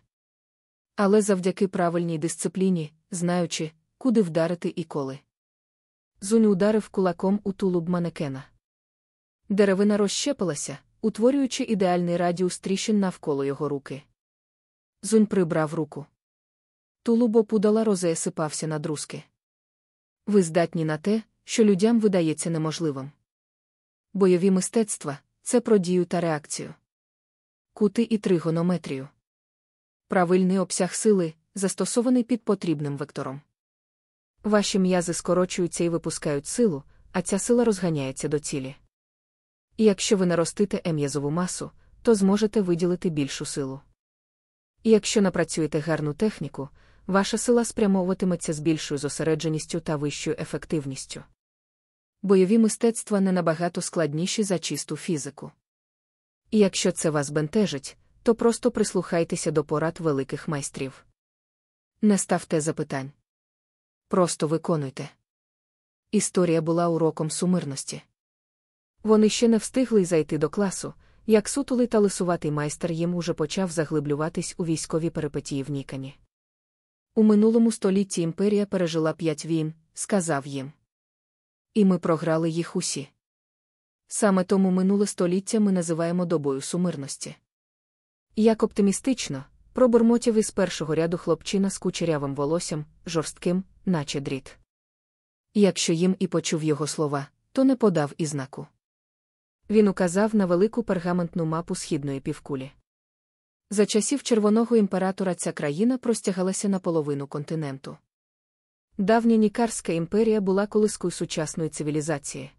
Але завдяки правильній дисципліні, знаючи, куди вдарити і коли. Зунь ударив кулаком у тулуб манекена. Деревина розщепилася, утворюючи ідеальний радіус тріщин навколо його руки. Зунь прибрав руку. Тулуб опудала розесипався на друзки. Ви здатні на те, що людям видається неможливим. Бойові мистецтва це про дію та реакцію. Кути і тригонометрію. Правильний обсяг сили, застосований під потрібним вектором. Ваші м'язи скорочуються і випускають силу, а ця сила розганяється до цілі. І якщо ви наростите ем'язову масу, то зможете виділити більшу силу. І якщо напрацюєте гарну техніку, ваша сила спрямовуватиметься з більшою зосередженістю та вищою ефективністю. Бойові мистецтва не набагато складніші за чисту фізику. І якщо це вас бентежить, то просто прислухайтеся до порад великих майстрів. Не ставте запитань. Просто виконуйте. Історія була уроком сумирності. Вони ще не встигли зайти до класу, як сутулий та лисуватий майстер їм уже почав заглиблюватись у військові перипетії в Нікані. У минулому столітті імперія пережила п'ять війн, сказав їм. І ми програли їх усі. Саме тому минуле століття ми називаємо добою сумирності. Як оптимістично, пробурмотів із першого ряду хлопчина з кучерявим волоссям, жорстким, наче дріт. Якщо їм і почув його слова, то не подав і знаку. Він указав на велику пергаментну мапу східної півкулі. За часів червоного імператора ця країна простягалася на половину континенту. Давня Нікарська імперія була колискою сучасної цивілізації,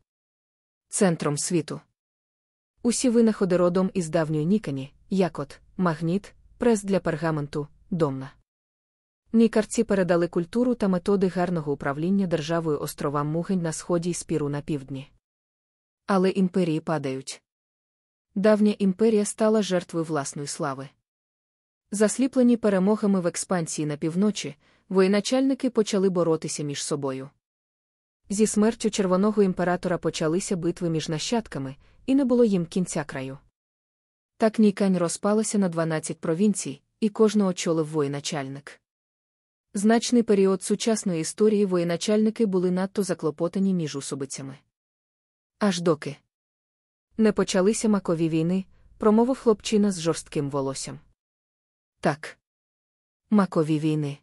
центром світу. Усі винаходи родом із давньої Нікані, як от, магніт, прес для пергаменту, домна. Нікарці передали культуру та методи гарного управління державою островам Мугень на сході й спіру на півдні. Але імперії падають. давня імперія стала жертвою власної слави. Засліплені перемогами в експансії на півночі, воєначальники почали боротися між собою. Зі смертю червоного імператора почалися битви між нащадками, і не було їм кінця краю. Так Нікань розпалася на 12 провінцій, і кожного очолив воєначальник. Значний період сучасної історії воєначальники були надто заклопотані між усобицями. Аж доки не почалися макові війни, промовив хлопчина з жорстким волоссям. Так. Макові війни.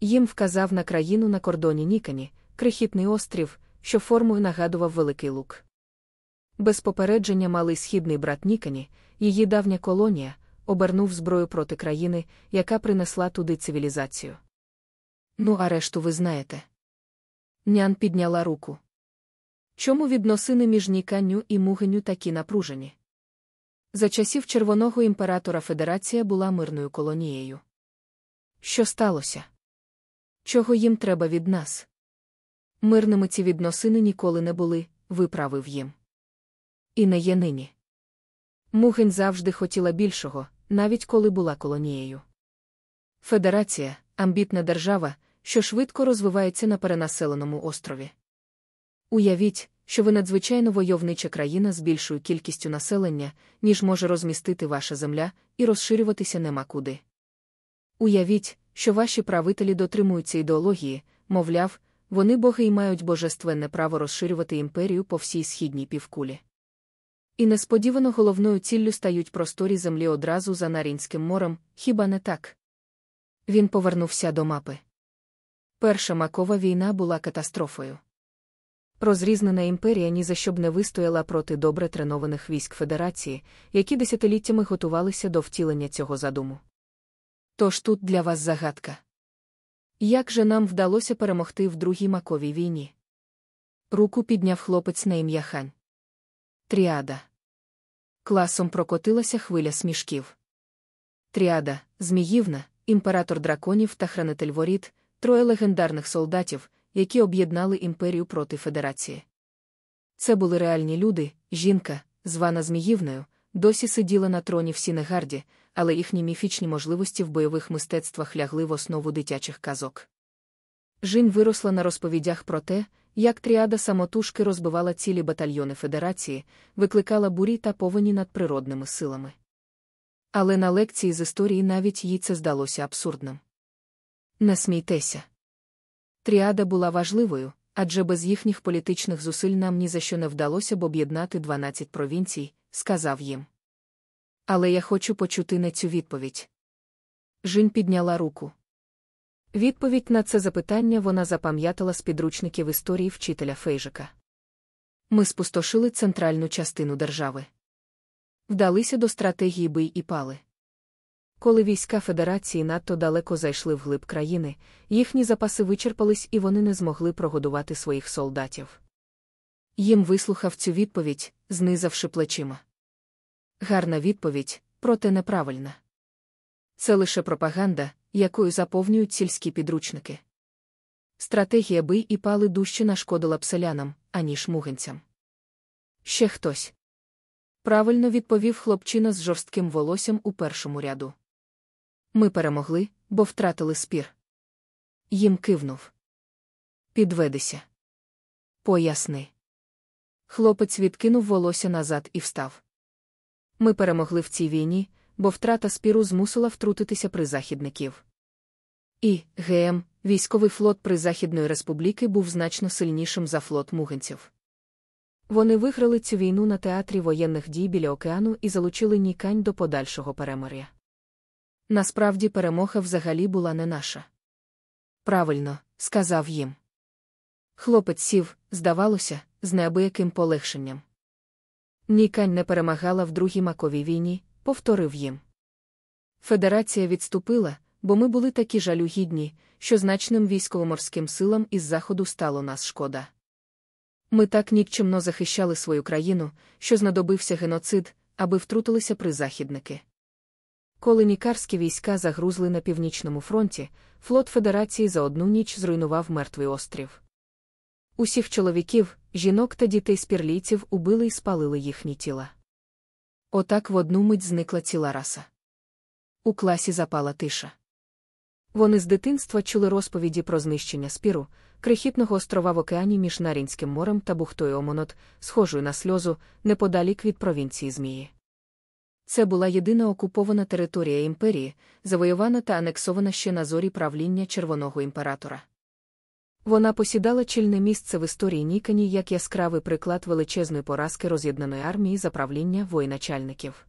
Їм вказав на країну на кордоні Нікані, крихітний острів, що формою нагадував Великий Лук. Без попередження малий східний брат Нікані, її давня колонія, обернув зброю проти країни, яка принесла туди цивілізацію. Ну, а решту ви знаєте. Нян підняла руку. Чому відносини між Ніканню і Мугеню такі напружені? За часів червоного імператора Федерація була мирною колонією. Що сталося? Чого їм треба від нас? Мирними ці відносини ніколи не були, виправив їм. І не є нині. Мугень завжди хотіла більшого, навіть коли була колонією. Федерація амбітна держава, що швидко розвивається на перенаселеному острові. Уявіть, що ви надзвичайно войовнича країна з більшою кількістю населення, ніж може розмістити ваша земля, і розширюватися нема куди. Уявіть, що ваші правителі дотримуються ідеології, мовляв, вони боги і мають божественне право розширювати імперію по всій східній півкулі. І несподівано головною ціллю стають просторі землі одразу за Нарінським морем, хіба не так? Він повернувся до мапи. Перша макова війна була катастрофою. Розрізнена імперія ні за що б не вистояла проти добре тренованих військ Федерації, які десятиліттями готувалися до втілення цього задуму. Тож тут для вас загадка. Як же нам вдалося перемогти в другій маковій війні? Руку підняв хлопець на ім'я Хань. Тріада. Класом прокотилася хвиля смішків. Тріада, Зміївна, імператор драконів та хранитель воріт, троє легендарних солдатів, які об'єднали імперію проти Федерації. Це були реальні люди, жінка, звана Зміївною, досі сиділа на троні в Сінегарді, але їхні міфічні можливості в бойових мистецтвах лягли в основу дитячих казок. Жінь виросла на розповідях про те, як тріада самотужки розбивала цілі батальйони Федерації, викликала бурі та повені над природними силами. Але на лекції з історії навіть їй це здалося абсурдним. Не смійтеся. Тріада була важливою, адже без їхніх політичних зусиль нам ні за що не вдалося б об'єднати 12 провінцій, сказав їм. Але я хочу почути не цю відповідь. Жінь підняла руку. Відповідь на це запитання вона запам'ятала з підручників історії вчителя Фейжика. Ми спустошили центральну частину держави. Вдалися до стратегії бий і пали. Коли війська Федерації надто далеко зайшли в глиб країни, їхні запаси вичерпались і вони не змогли прогодувати своїх солдатів. Їм вислухав цю відповідь, знизавши плечима. Гарна відповідь, проте неправильна. Це лише пропаганда, якою заповнюють сільські підручники. Стратегія бий і пали дужче нашкодила б селянам, аніж мугенцям. Ще хтось. Правильно відповів хлопчина з жорстким волоссям у першому ряду. Ми перемогли, бо втратили спір. Їм кивнув. Підведися. Поясни. Хлопець відкинув волосся назад і встав. Ми перемогли в цій війні, бо втрата спіру змусила втрутитися при західників. І, ГМ, військовий флот при Західної Республіки був значно сильнішим за флот мугенців. Вони виграли цю війну на театрі воєнних дій біля океану і залучили Нікань до подальшого перемир'я. Насправді перемога взагалі була не наша. Правильно, сказав їм. Хлопець сів, здавалося, з неабияким полегшенням. Нікань не перемагала в другій маковій війні, повторив їм. Федерація відступила, бо ми були такі жалюгідні, що значним військово-морським силам із заходу стало нас шкода. Ми так нікчемно захищали свою країну, що знадобився геноцид, аби втрутилися призахідники. Коли нікарські війська загрузли на північному фронті, флот Федерації за одну ніч зруйнував мертвий острів. Усіх чоловіків, жінок та дітей спірлійців убили і спалили їхні тіла. Отак в одну мить зникла ціла раса. У класі запала тиша. Вони з дитинства чули розповіді про знищення спіру, крихітного острова в океані між Нарінським морем та бухтою Омонот, схожою на сльозу, неподалік від провінції Змії. Це була єдина окупована територія імперії, завоювана та анексована ще на зорі правління червоного імператора. Вона посідала чільне місце в історії Нікані як яскравий приклад величезної поразки роз'єднаної армії за правління воєначальників.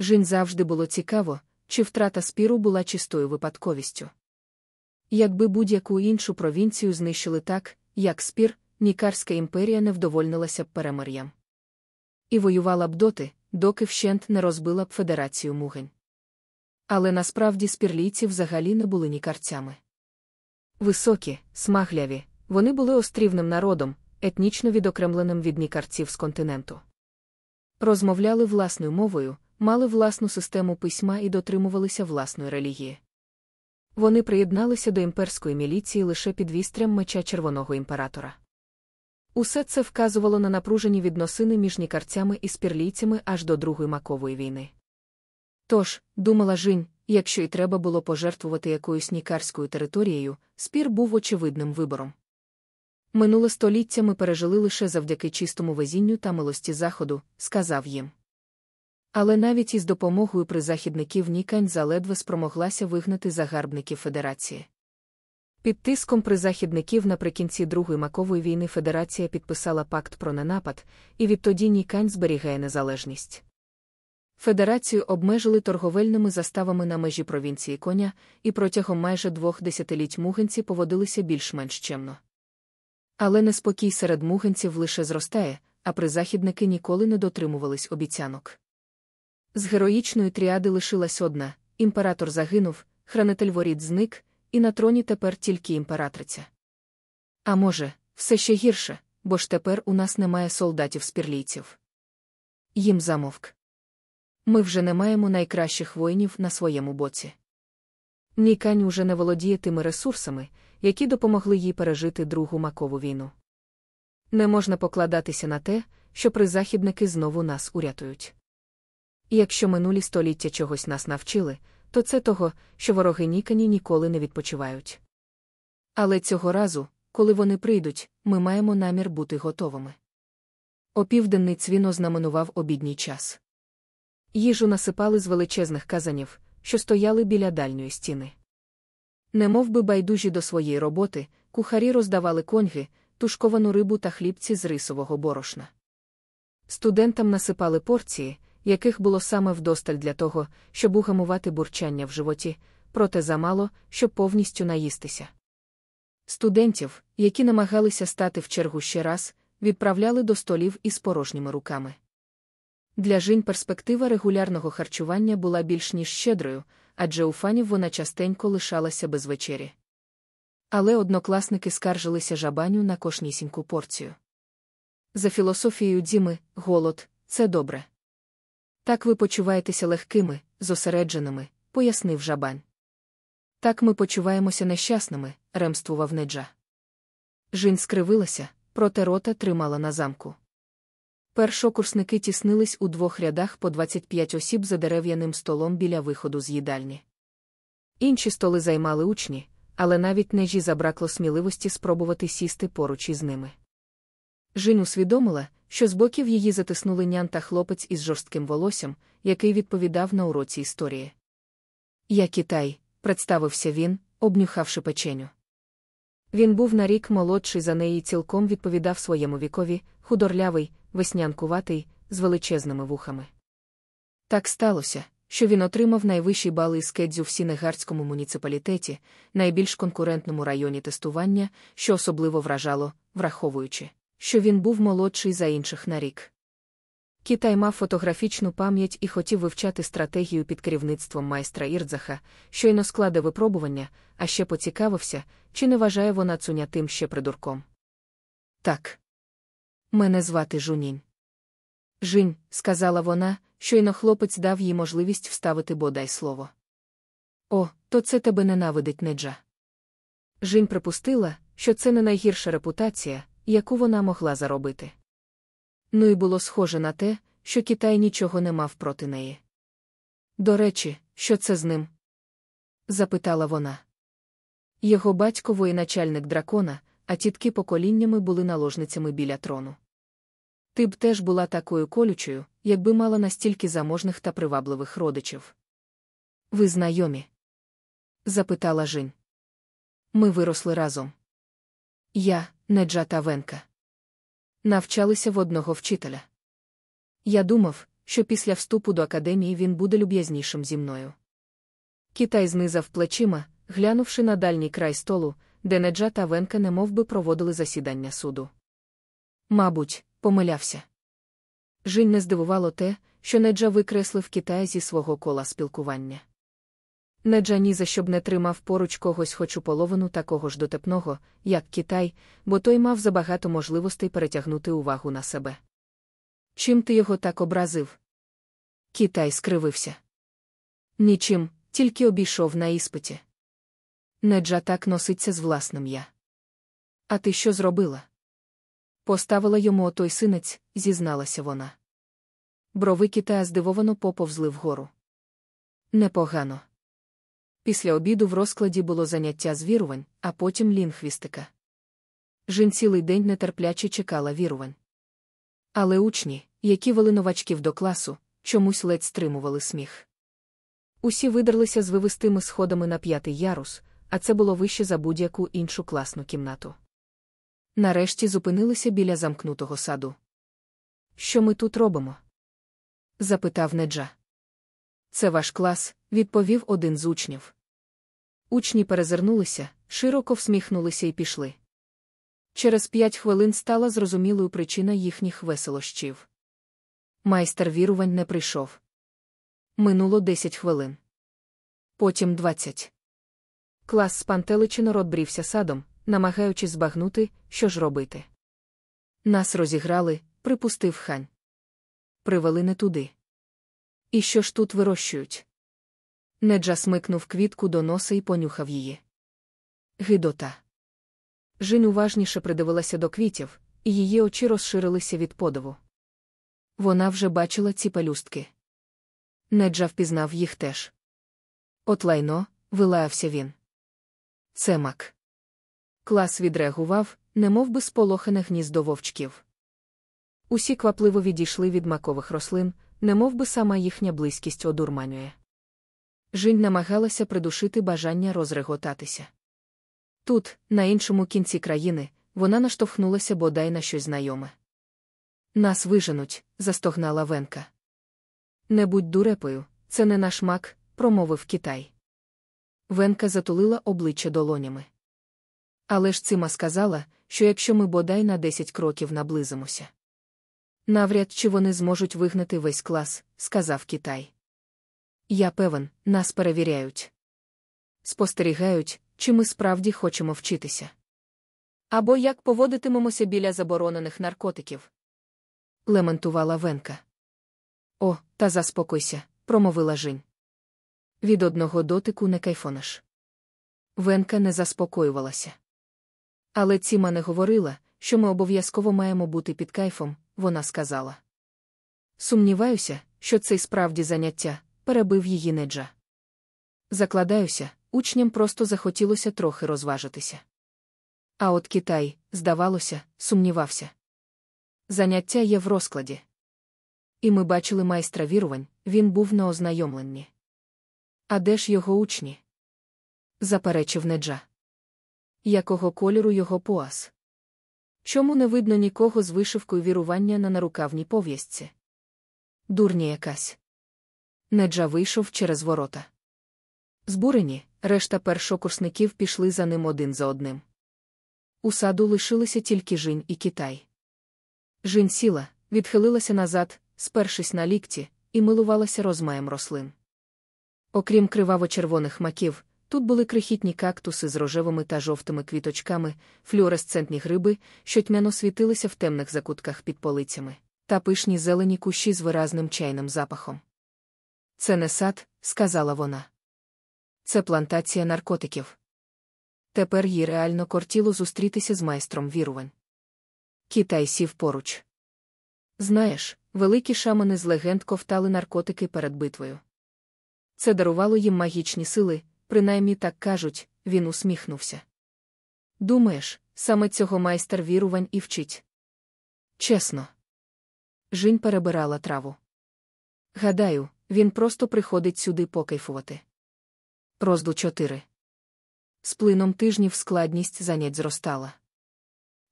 Жінь завжди було цікаво, чи втрата спіру була чистою випадковістю. Якби будь-яку іншу провінцію знищили так, як спір, Нікарська імперія не вдовольнилася б перемир'ям. І воювала б доти, доки вщент не розбила б федерацію мугень. Але насправді спірлійці взагалі не були нікарцями. Високі, смагляві, вони були острівним народом, етнічно відокремленим від нікарців з континенту. Розмовляли власною мовою, мали власну систему письма і дотримувалися власної релігії. Вони приєдналися до імперської міліції лише під вістрям меча червоного імператора. Усе це вказувало на напружені відносини між нікарцями і спірлійцями аж до Другої макової війни. Тож, думала Жінь, якщо й треба було пожертвувати якоюсь нікарською територією, спір був очевидним вибором. Минуле століття ми пережили лише завдяки чистому везінню та милості Заходу, сказав їм. Але навіть із допомогою призахідників Нікань заледве спромоглася вигнати загарбників Федерації. Під тиском призахідників наприкінці Другої макової війни Федерація підписала пакт про ненапад, і відтоді Нікань зберігає незалежність. Федерацію обмежили торговельними заставами на межі провінції коня, і протягом майже двох десятиліть мугенці поводилися більш-менш чемно. Але неспокій серед мугенців лише зростає, а призахідники ніколи не дотримувались обіцянок. З героїчної тріади лишилась одна імператор загинув, хранитель воріт зник, і на троні тепер тільки імператриця. А може, все ще гірше, бо ж тепер у нас немає солдатів спірлійців. Їм замовк. Ми вже не маємо найкращих воїнів на своєму боці. Нікань уже не володіє тими ресурсами, які допомогли їй пережити Другу макову війну. Не можна покладатися на те, що призахідники знову нас урятують. Якщо минулі століття чогось нас навчили, то це того, що вороги Нікані ніколи не відпочивають. Але цього разу, коли вони прийдуть, ми маємо намір бути готовими. Опівденний цвін ознаменував обідній час. Їжу насипали з величезних казанів, що стояли біля дальньої стіни. Немов би байдужі до своєї роботи, кухарі роздавали коньги, тушковану рибу та хлібці з рисового борошна. Студентам насипали порції, яких було саме вдосталь для того, щоб угамувати бурчання в животі, проте замало, щоб повністю наїстися. Студентів, які намагалися стати в чергу ще раз, відправляли до столів із порожніми руками. Для жінь перспектива регулярного харчування була більш ніж щедрою, адже у фанів вона частенько лишалася без вечері. Але однокласники скаржилися жабаню на кошнісіньку порцію. За філософією Діми, голод це добре. Так ви почуваєтеся легкими, зосередженими, пояснив жабань. Так ми почуваємося нещасними, ремствував неджа. Жінь скривилася, проте рота тримала на замку. Першокурсники тіснились у двох рядах по 25 осіб за дерев'яним столом біля виходу з їдальні. Інші столи займали учні, але навіть нежі забракло сміливості спробувати сісти поруч із ними. Жінь усвідомила, що з боків її затиснули нян та хлопець із жорстким волоссям, який відповідав на уроці історії. Я Китай, представився він, обнюхавши печеню. Він був на рік молодший за неї і цілком відповідав своєму вікові, худорлявий, веснянкуватий, з величезними вухами. Так сталося, що він отримав найвищий бал із кедзю в Сінегарському муніципалітеті, найбільш конкурентному районі тестування, що особливо вражало, враховуючи, що він був молодший за інших на рік. Китай мав фотографічну пам'ять і хотів вивчати стратегію під керівництвом майстра Ірдзаха, щойно складе випробування, а ще поцікавився, чи не вважає вона цуня тим ще придурком. Так. Мене звати Жунінь. Жінь, сказала вона, щойно хлопець дав їй можливість вставити бодай слово. О, то це тебе ненавидить неджа. Жінь припустила, що це не найгірша репутація, яку вона могла заробити. Ну і було схоже на те, що Китай нічого не мав проти неї. До речі, що це з ним? запитала вона. Його батько воєначальник дракона, а тітки поколіннями були наложницями біля трону. Ти б теж була такою колючою, якби мала настільки заможних та привабливих родичів. Ви знайомі? запитала Жінь. Ми виросли разом. Я, Неджа та Венка. Навчалися в одного вчителя. Я думав, що після вступу до академії він буде люб'язнішим зі мною. Китай знизав плечима, глянувши на дальній край столу, де Неджа та Венка немов би проводили засідання суду. Мабуть, помилявся. Жінь не здивувало те, що Неджа викреслив Китая зі свого кола спілкування. Неджа ні за щоб не тримав поруч когось хоч у половину такого ж дотепного, як Китай, бо той мав забагато можливостей перетягнути увагу на себе. Чим ти його так образив? Китай скривився. Нічим, тільки обійшов на іспиті. Неджа так носиться з власним я. А ти що зробила? Поставила йому отой синець, зізналася вона. Брови Китая здивовано поповзли вгору. Непогано. Після обіду в розкладі було заняття з вірувань, а потім лінгвістика. Жін цілий день нетерпляче чекала вірувань. Але учні, які вели новачків до класу, чомусь ледь стримували сміх. Усі видерлися з вивистими сходами на п'ятий ярус, а це було вище за будь-яку іншу класну кімнату. Нарешті зупинилися біля замкнутого саду. Що ми тут робимо? запитав Неджа. Це ваш клас, відповів один з учнів. Учні перезирнулися, широко всміхнулися і пішли. Через п'ять хвилин стала зрозумілою причина їхніх веселощів. Майстер вірувань не прийшов. Минуло десять хвилин. Потім двадцять. Клас спантеличино розбрівся садом, намагаючись збагнути, що ж робити. Нас розіграли, припустив хань. Привели не туди. І що ж тут вирощують? Неджа смикнув квітку до носа і понюхав її. Гидота. Жін уважніше придивилася до квітів, і її очі розширилися від подиву. Вона вже бачила ці пелюстки. Неджа впізнав їх теж. От лайно, вилаявся він. Це мак. Клас відреагував, немов би сполохане гніздо вовчків. Усі квапливо відійшли від макових рослин, немов би сама їхня близькість одурманює. Жінь намагалася придушити бажання розреготатися. Тут, на іншому кінці країни, вона наштовхнулася бодай на щось знайоме. Нас виженуть, застогнала Венка. Не будь дурепою, це не наш мак, промовив Китай. Венка затулила обличчя долонями. Але ж цима сказала, що якщо ми бодай на десять кроків наблизимося. Навряд чи вони зможуть вигнати весь клас, сказав Китай. Я певен, нас перевіряють. Спостерігають, чи ми справді хочемо вчитися. Або як поводитимемося біля заборонених наркотиків. Лементувала Венка. О, та заспокойся, промовила Жінь. Від одного дотику не кайфонеш. Венка не заспокоювалася. Але Ціма не говорила, що ми обов'язково маємо бути під кайфом, вона сказала. Сумніваюся, що це справді заняття, перебив її неджа. Закладаюся, учням просто захотілося трохи розважитися. А от Китай, здавалося, сумнівався. Заняття є в розкладі. І ми бачили майстра вірувань, він був на ознайомленні. А де ж його учні? заперечив неджа. Якого кольору його пояс? Чому не видно нікого з вишивкою вірування на нарукавній пов'язці? Дурня якась. Неджа вийшов через ворота. Збурені, решта першокурсників пішли за ним один за одним. У саду лишилися тільки Жінь і Китай. Жінь сіла, відхилилася назад, спершись на лікті, і милувалася розмаєм рослин. Окрім криваво-червоних маків, тут були крихітні кактуси з рожевими та жовтими квіточками, флюоресцентні гриби, що тьмяно світилися в темних закутках під полицями, та пишні зелені кущі з виразним чайним запахом. Це не сад, сказала вона. Це плантація наркотиків. Тепер їй реально кортіло зустрітися з майстром вірувань. Китай сів поруч. Знаєш, великі шамани з легенд ковтали наркотики перед битвою. Це дарувало їм магічні сили, принаймні так кажуть, він усміхнувся. Думаєш, саме цього майстер вірувань і вчить? Чесно. Жінь перебирала траву. Гадаю, він просто приходить сюди покайфувати. Розділ 4. З плином тижнів складність занять зростала.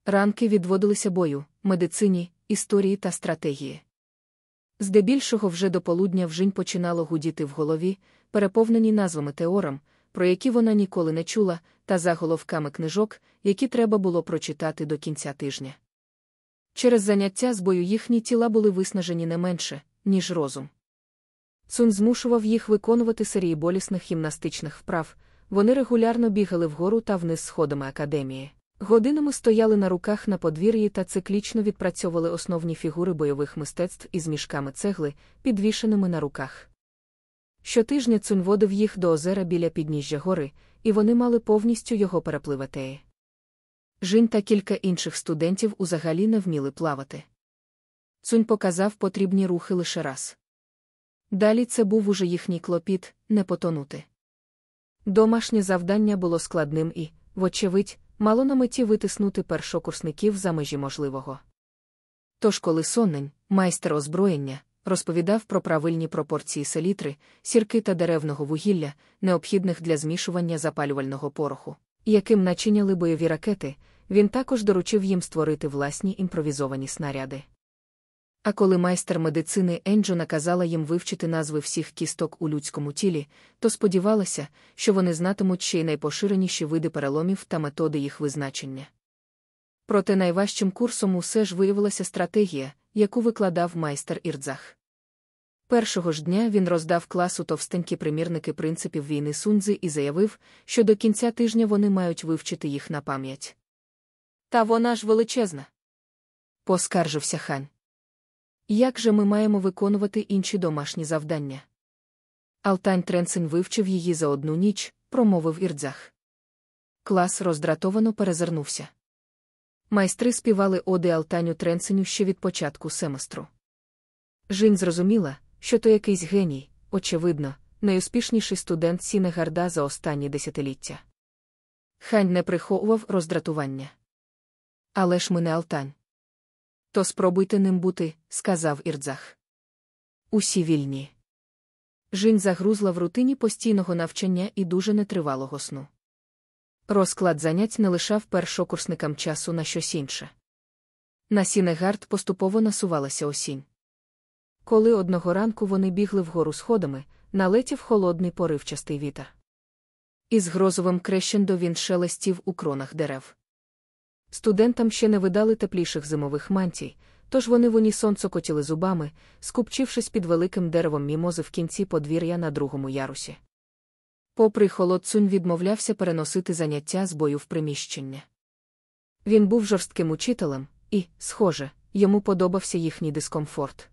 Ранки відводилися бою, медицині, історії та стратегії. Здебільшого вже до полудня вжинь починало гудіти в голові, переповнені назвами теорем, про які вона ніколи не чула, та заголовками книжок, які треба було прочитати до кінця тижня. Через заняття з бою їхні тіла були виснажені не менше, ніж розум. Цун змушував їх виконувати серії болісних гімнастичних вправ, вони регулярно бігали вгору та вниз сходами академії. Годинами стояли на руках на подвір'ї та циклічно відпрацьовували основні фігури бойових мистецтв із мішками цегли, підвішеними на руках. Щотижня цунь водив їх до озера біля підніжжя гори, і вони мали повністю його перепливати. Жінь та кілька інших студентів узагалі не вміли плавати. Цунь показав потрібні рухи лише раз. Далі це був уже їхній клопіт не потонути. Домашнє завдання було складним і, вочевидь, мало на меті витиснути першокурсників за межі можливого. Тож, коли соннень, майстер озброєння, розповідав про правильні пропорції селітри, сірки та деревного вугілля, необхідних для змішування запалювального пороху, яким начиняли бойові ракети, він також доручив їм створити власні імпровізовані снаряди. А коли майстер медицини Енджо наказала їм вивчити назви всіх кісток у людському тілі, то сподівалася, що вони знатимуть ще й найпоширеніші види переломів та методи їх визначення. Проте найважчим курсом усе ж виявилася стратегія, яку викладав майстер Ірдзах. Першого ж дня він роздав класу товстенькі примірники принципів війни Суньцзи і заявив, що до кінця тижня вони мають вивчити їх на пам'ять. Та вона ж величезна. Поскаржився хань. Як же ми маємо виконувати інші домашні завдання? Алтань Тренсен вивчив її за одну ніч, промовив ірдзах. Клас роздратовано перезирнувся. Майстри співали оди Алтаню Тренсіню ще від початку семестру. Жінь зрозуміла, що то якийсь геній, очевидно, найуспішніший студент Сінегарда за останні десятиліття. Хань не приховував роздратування. Але ж ми не Алтань. То спробуйте ним бути, сказав Ірдзах. Усі вільні. Жінь загрузла в рутині постійного навчання і дуже нетривалого сну. Розклад занять не лишав першокурсникам часу на щось інше. На Сінегард поступово насувалася осінь. Коли одного ранку вони бігли вгору сходами, налетів холодний поривчастий вітер. Із грозовим крещендо він шелестів у кронах дерев. Студентам ще не видали тепліших зимових мантій, тож вони в унісон цокотіли зубами, скупчившись під великим деревом мімози в кінці подвір'я на другому ярусі. Попри холод Цунь відмовлявся переносити заняття з бою в приміщення. Він був жорстким учителем, і, схоже, йому подобався їхній дискомфорт.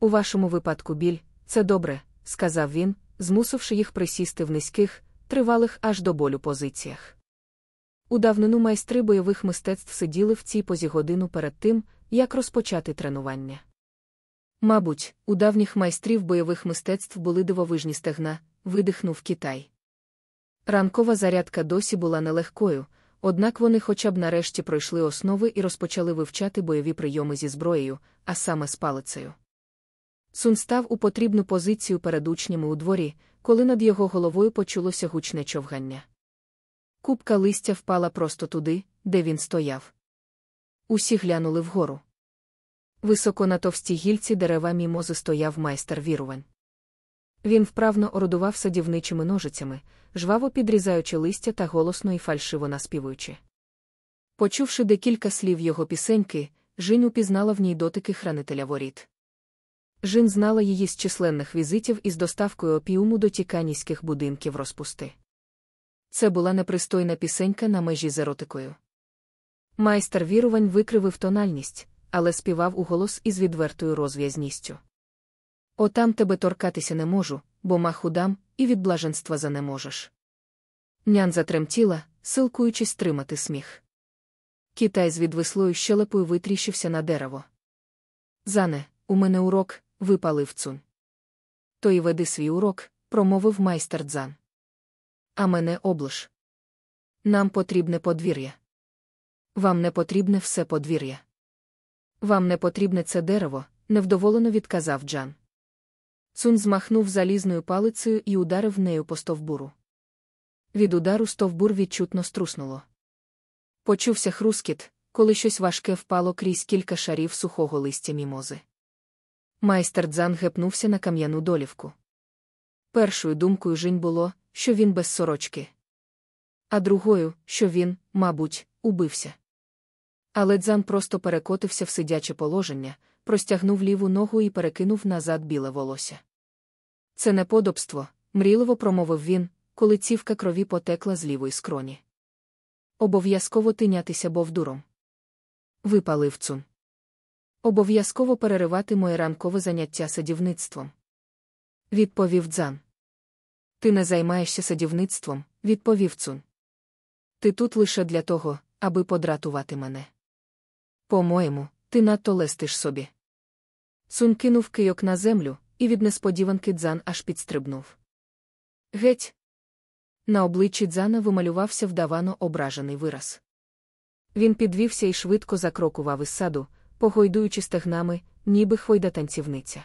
У вашому випадку біль, це добре, сказав він, змусивши їх присісти в низьких, тривалих аж до болю позиціях. У давнину майстри бойових мистецтв сиділи в цій позі годину перед тим, як розпочати тренування. Мабуть, у давніх майстрів бойових мистецтв були дивовижні стегна, видихнув Китай. Ранкова зарядка досі була нелегкою, однак вони хоча б нарешті пройшли основи і розпочали вивчати бойові прийоми зі зброєю, а саме з палицею. Сун став у потрібну позицію перед учнями у дворі, коли над його головою почулося гучне човгання. Купка листя впала просто туди, де він стояв. Усі глянули вгору. Високо на товстій гільці дерева мімози стояв майстер вірувань. Він вправно орудував садівничими ножицями, жваво підрізаючи листя та голосно і фальшиво наспівуючи. Почувши декілька слів його пісеньки, Жінь упізнала в ній дотики хранителя воріт. Жін знала її з численних візитів із доставкою опіуму до тіканіських будинків розпусти. Це була непристойна пісенька на межі з еротикою. Майстер вірувань викривив тональність, але співав у голос із відвертою розв'язністю. Отам тебе торкатися не можу, бо маху дам, і від блаженства занеможеш. Нян затремтіла, силкуючись тримати сміх. Китай з відвислою щелепою витріщився на дерево. Зане, у мене урок, випалив цун. То й веди свій урок, промовив майстер дзан. А мене облиш. Нам потрібне подвір'я. Вам не потрібне все подвір'я. Вам не потрібне це дерево, невдоволено відказав Джан. Цун змахнув залізною палицею і ударив нею по стовбуру. Від удару стовбур відчутно струснуло. Почувся хрускіт, коли щось важке впало крізь кілька шарів сухого листя мімози. Майстер дзан гепнувся на кам'яну долівку. Першою думкою жінь було, що він без сорочки. А другою, що він, мабуть, убився. Але дзан просто перекотився в сидяче положення, простягнув ліву ногу і перекинув назад біле волосся. Це неподобство, мріливо промовив він, коли цівка крові потекла з лівої скроні. Обов'язково тинятися бовдуром. Випалив цун. Обов'язково переривати моє ранкове заняття садівництвом. Відповів дзан. Ти не займаєшся садівництвом, відповів цун. Ти тут лише для того, аби подратувати мене. По-моєму, ти надто лестиш собі. Цун кинув кийок на землю, і від несподіванки дзан аж підстрибнув. Геть. На обличчі дзана вималювався вдавано ображений вираз. Він підвівся і швидко закрокував із саду, погойдуючи стегнами, ніби хвойда танцівниця.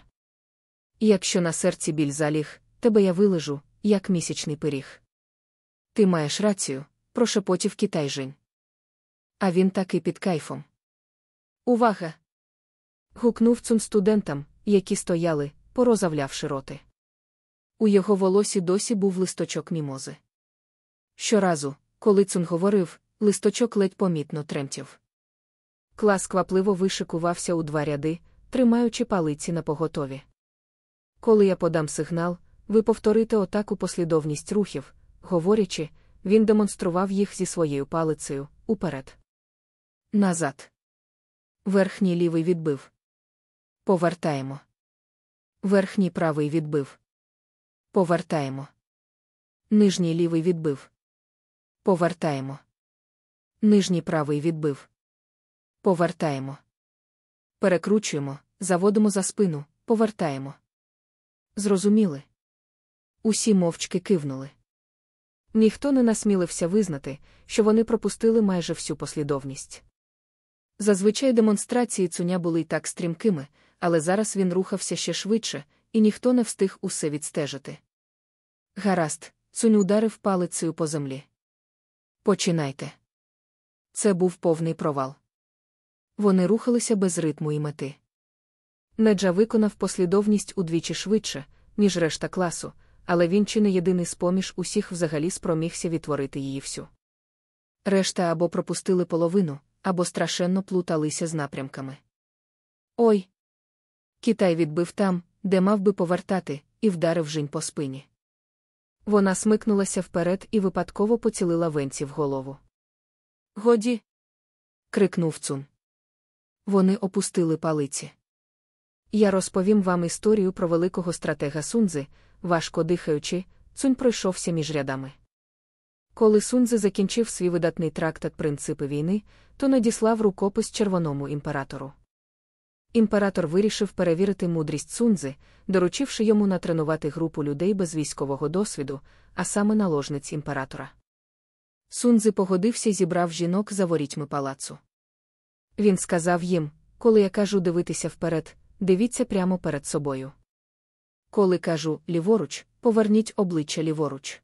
Якщо на серці біль заліг, тебе я вилежу, як місячний пиріг. Ти маєш рацію, прошепотів китайжень. А він таки під кайфом. Увага! гукнув цун студентам, які стояли, порозавлявши роти. У його волосі досі був листочок мімози. Щоразу, коли цун говорив, листочок ледь помітно тремтів. Клас квапливо вишикувався у два ряди, тримаючи палиці на поготові. Коли я подам сигнал, ви повторите отаку послідовність рухів, говорячи, він демонстрував їх зі своєю палицею уперед. Назад. Верхній лівий відбив. Повертаємо. Верхній правий відбив. Повертаємо. Нижній лівий відбив. Повертаємо. Нижній правий відбив. Повертаємо. Перекручуємо, заводимо за спину, повертаємо. Зрозуміли. Усі мовчки кивнули. Ніхто не насмілився визнати, що вони пропустили майже всю послідовність. Зазвичай демонстрації цуня були й так стрімкими, але зараз він рухався ще швидше, і ніхто не встиг усе відстежити. Гаразд, цунь ударив палицею по землі. Починайте. Це був повний провал. Вони рухалися без ритму і мети. Неджа виконав послідовність удвічі швидше, ніж решта класу, але він чи не єдиний з-поміж усіх взагалі спромігся відтворити її всю. Решта або пропустили половину, або страшенно плуталися з напрямками. Ой! Китай відбив там, де мав би повертати, і вдарив жінь по спині. Вона смикнулася вперед і випадково поцілила венці в голову. Годі. крикнув цун. Вони опустили палиці. Я розповім вам історію про великого стратега Сунзи, важко дихаючи, цунь пройшовся між рядами. Коли Сунзи закінчив свій видатний трактат Принципи війни, то надіслав рукопис червоному імператору. Імператор вирішив перевірити мудрість Сунзи, доручивши йому натренувати групу людей без військового досвіду, а саме наложниць імператора. Сунзи погодився і зібрав жінок за ворітьми палацу. Він сказав їм, коли я кажу дивитися вперед, дивіться прямо перед собою. Коли кажу ліворуч, поверніть обличчя ліворуч.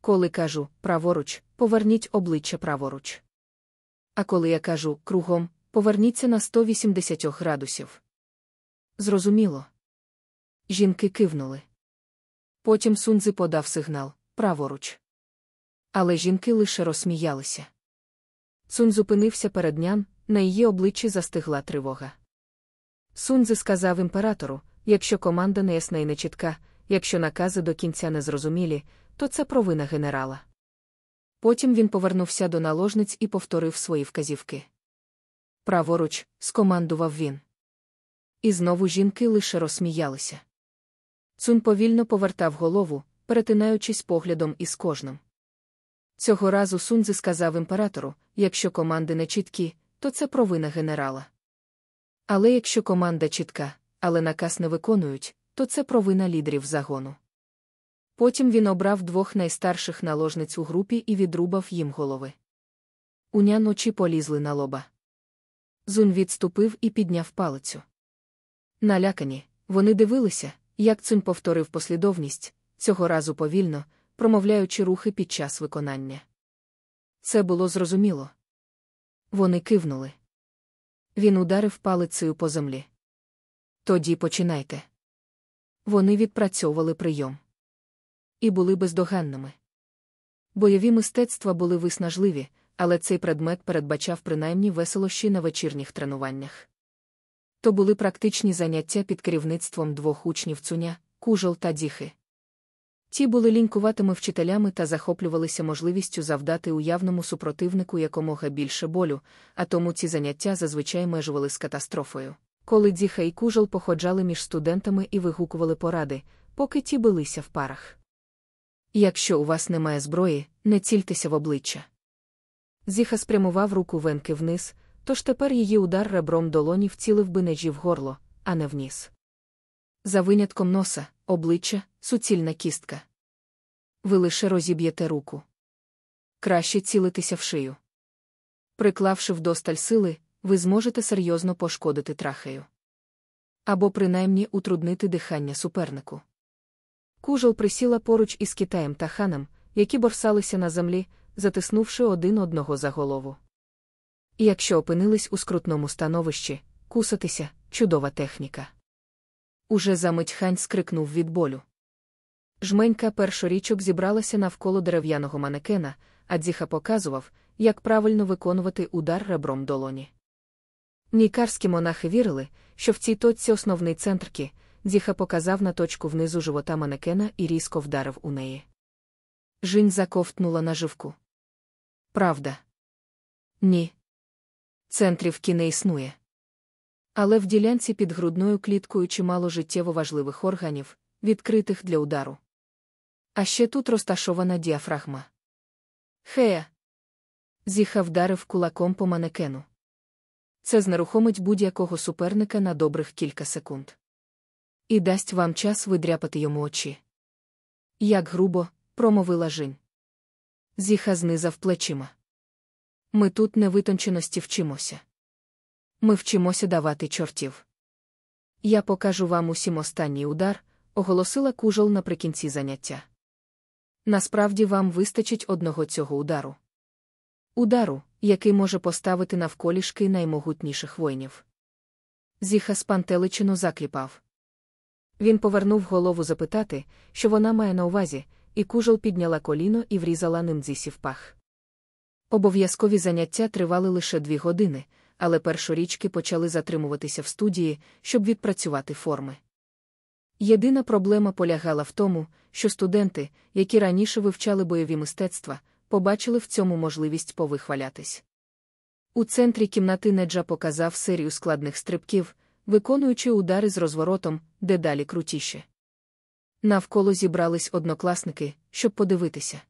Коли кажу праворуч, поверніть обличчя праворуч. А коли я кажу кругом, поверніться на 180 градусів. Зрозуміло. Жінки кивнули. Потім Сунзи подав сигнал праворуч. Але жінки лише розсміялися. Сун зупинився перед нян, на її обличчі застигла тривога. Сунзи сказав імператору якщо команда не ясна і нечітка, якщо накази до кінця не зрозумілі, то це провина генерала. Потім він повернувся до наложниць і повторив свої вказівки. Праворуч, скомандував він. І знову жінки лише розсміялися. Цун повільно повертав голову, перетинаючись поглядом із кожним. Цього разу Сунзи сказав імператору якщо команди не чіткі, то це провина генерала. Але якщо команда чітка, але наказ не виконують, то це провина лідерів загону. Потім він обрав двох найстарших наложниць у групі і відрубав їм голови. Уня ночі полізли на лоба. Зунь відступив і підняв палицю. Налякані, вони дивилися, як цунь повторив послідовність, цього разу повільно, промовляючи рухи під час виконання. Це було зрозуміло. Вони кивнули. Він ударив палицею по землі. Тоді починайте. Вони відпрацьовували прийом. І були бездоганними. Бойові мистецтва були виснажливі, але цей предмет передбачав принаймні веселощі на вечірніх тренуваннях. То були практичні заняття під керівництвом двох учнів цуня, кужел та діхи. Ті були лінькуватими вчителями та захоплювалися можливістю завдати уявному супротивнику якомога більше болю, а тому ці заняття зазвичай межували з катастрофою. Коли діха і кужел походжали між студентами і вигукували поради, поки ті билися в парах. Якщо у вас немає зброї, не цільтеся в обличчя. Зіха спрямував руку венки вниз, тож тепер її удар ребром долоні вцілив би нежі в горло, а не вніс. За винятком носа, обличчя, суцільна кістка. Ви лише розіб'єте руку. Краще цілитися в шию. Приклавши вдосталь сили, ви зможете серйозно пошкодити трахею. Або принаймні утруднити дихання супернику. Кужел присіла поруч із Китаєм та ханом, які борсалися на землі, затиснувши один одного за голову. І якщо опинились у скрутному становищі, кусатися чудова техніка. Уже за мить хань скрикнув від болю. Жменька першорічок зібралася навколо дерев'яного манекена, а дзіха показував, як правильно виконувати удар ребром долоні. Нікарські монахи вірили, що в цій точці основний центрки, дзіха показав на точку внизу живота манекена і різко вдарив у неї. Жінь заковтнула наживку. Правда. Ні. Центрівки не існує. Але в ділянці під грудною кліткою чимало життєво важливих органів, відкритих для удару. А ще тут розташована діафрагма. Хея. Зіха вдарив кулаком по манекену. Це знерухомить будь-якого суперника на добрих кілька секунд. І дасть вам час видряпати йому очі. Як грубо, промовила Жінь. Зіха знизав плечима. Ми тут невитонченості вчимося. Ми вчимося давати чортів. Я покажу вам усім останній удар, оголосила кужел наприкінці заняття. Насправді вам вистачить одного цього удару. Удару, який може поставити навколішки наймогутніших воїнів. Зіха спантеличину закліпав. Він повернув голову запитати, що вона має на увазі, і кужел підняла коліно і врізала ним дзісі в пах. Обов'язкові заняття тривали лише дві години, але першорічки почали затримуватися в студії, щоб відпрацювати форми. Єдина проблема полягала в тому, що студенти, які раніше вивчали бойові мистецтва, побачили в цьому можливість повихвалятись. У центрі кімнати Неджа показав серію складних стрибків, виконуючи удари з розворотом, дедалі крутіше. Навколо зібрались однокласники, щоб подивитися.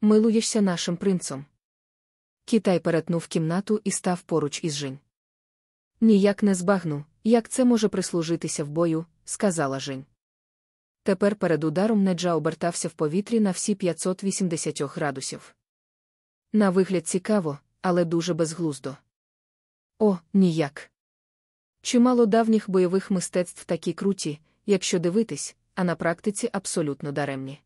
Милуєшся нашим принцом. Китай перетнув кімнату і став поруч із Жень. Ніяк не збагну, як це може прислужитися в бою, сказала Жень. Тепер перед ударом Неджа обертався в повітрі на всі 580 градусів. На вигляд цікаво, але дуже безглуздо. О, ніяк. Чимало давніх бойових мистецтв такі круті, якщо дивитись, а на практиці абсолютно даремні.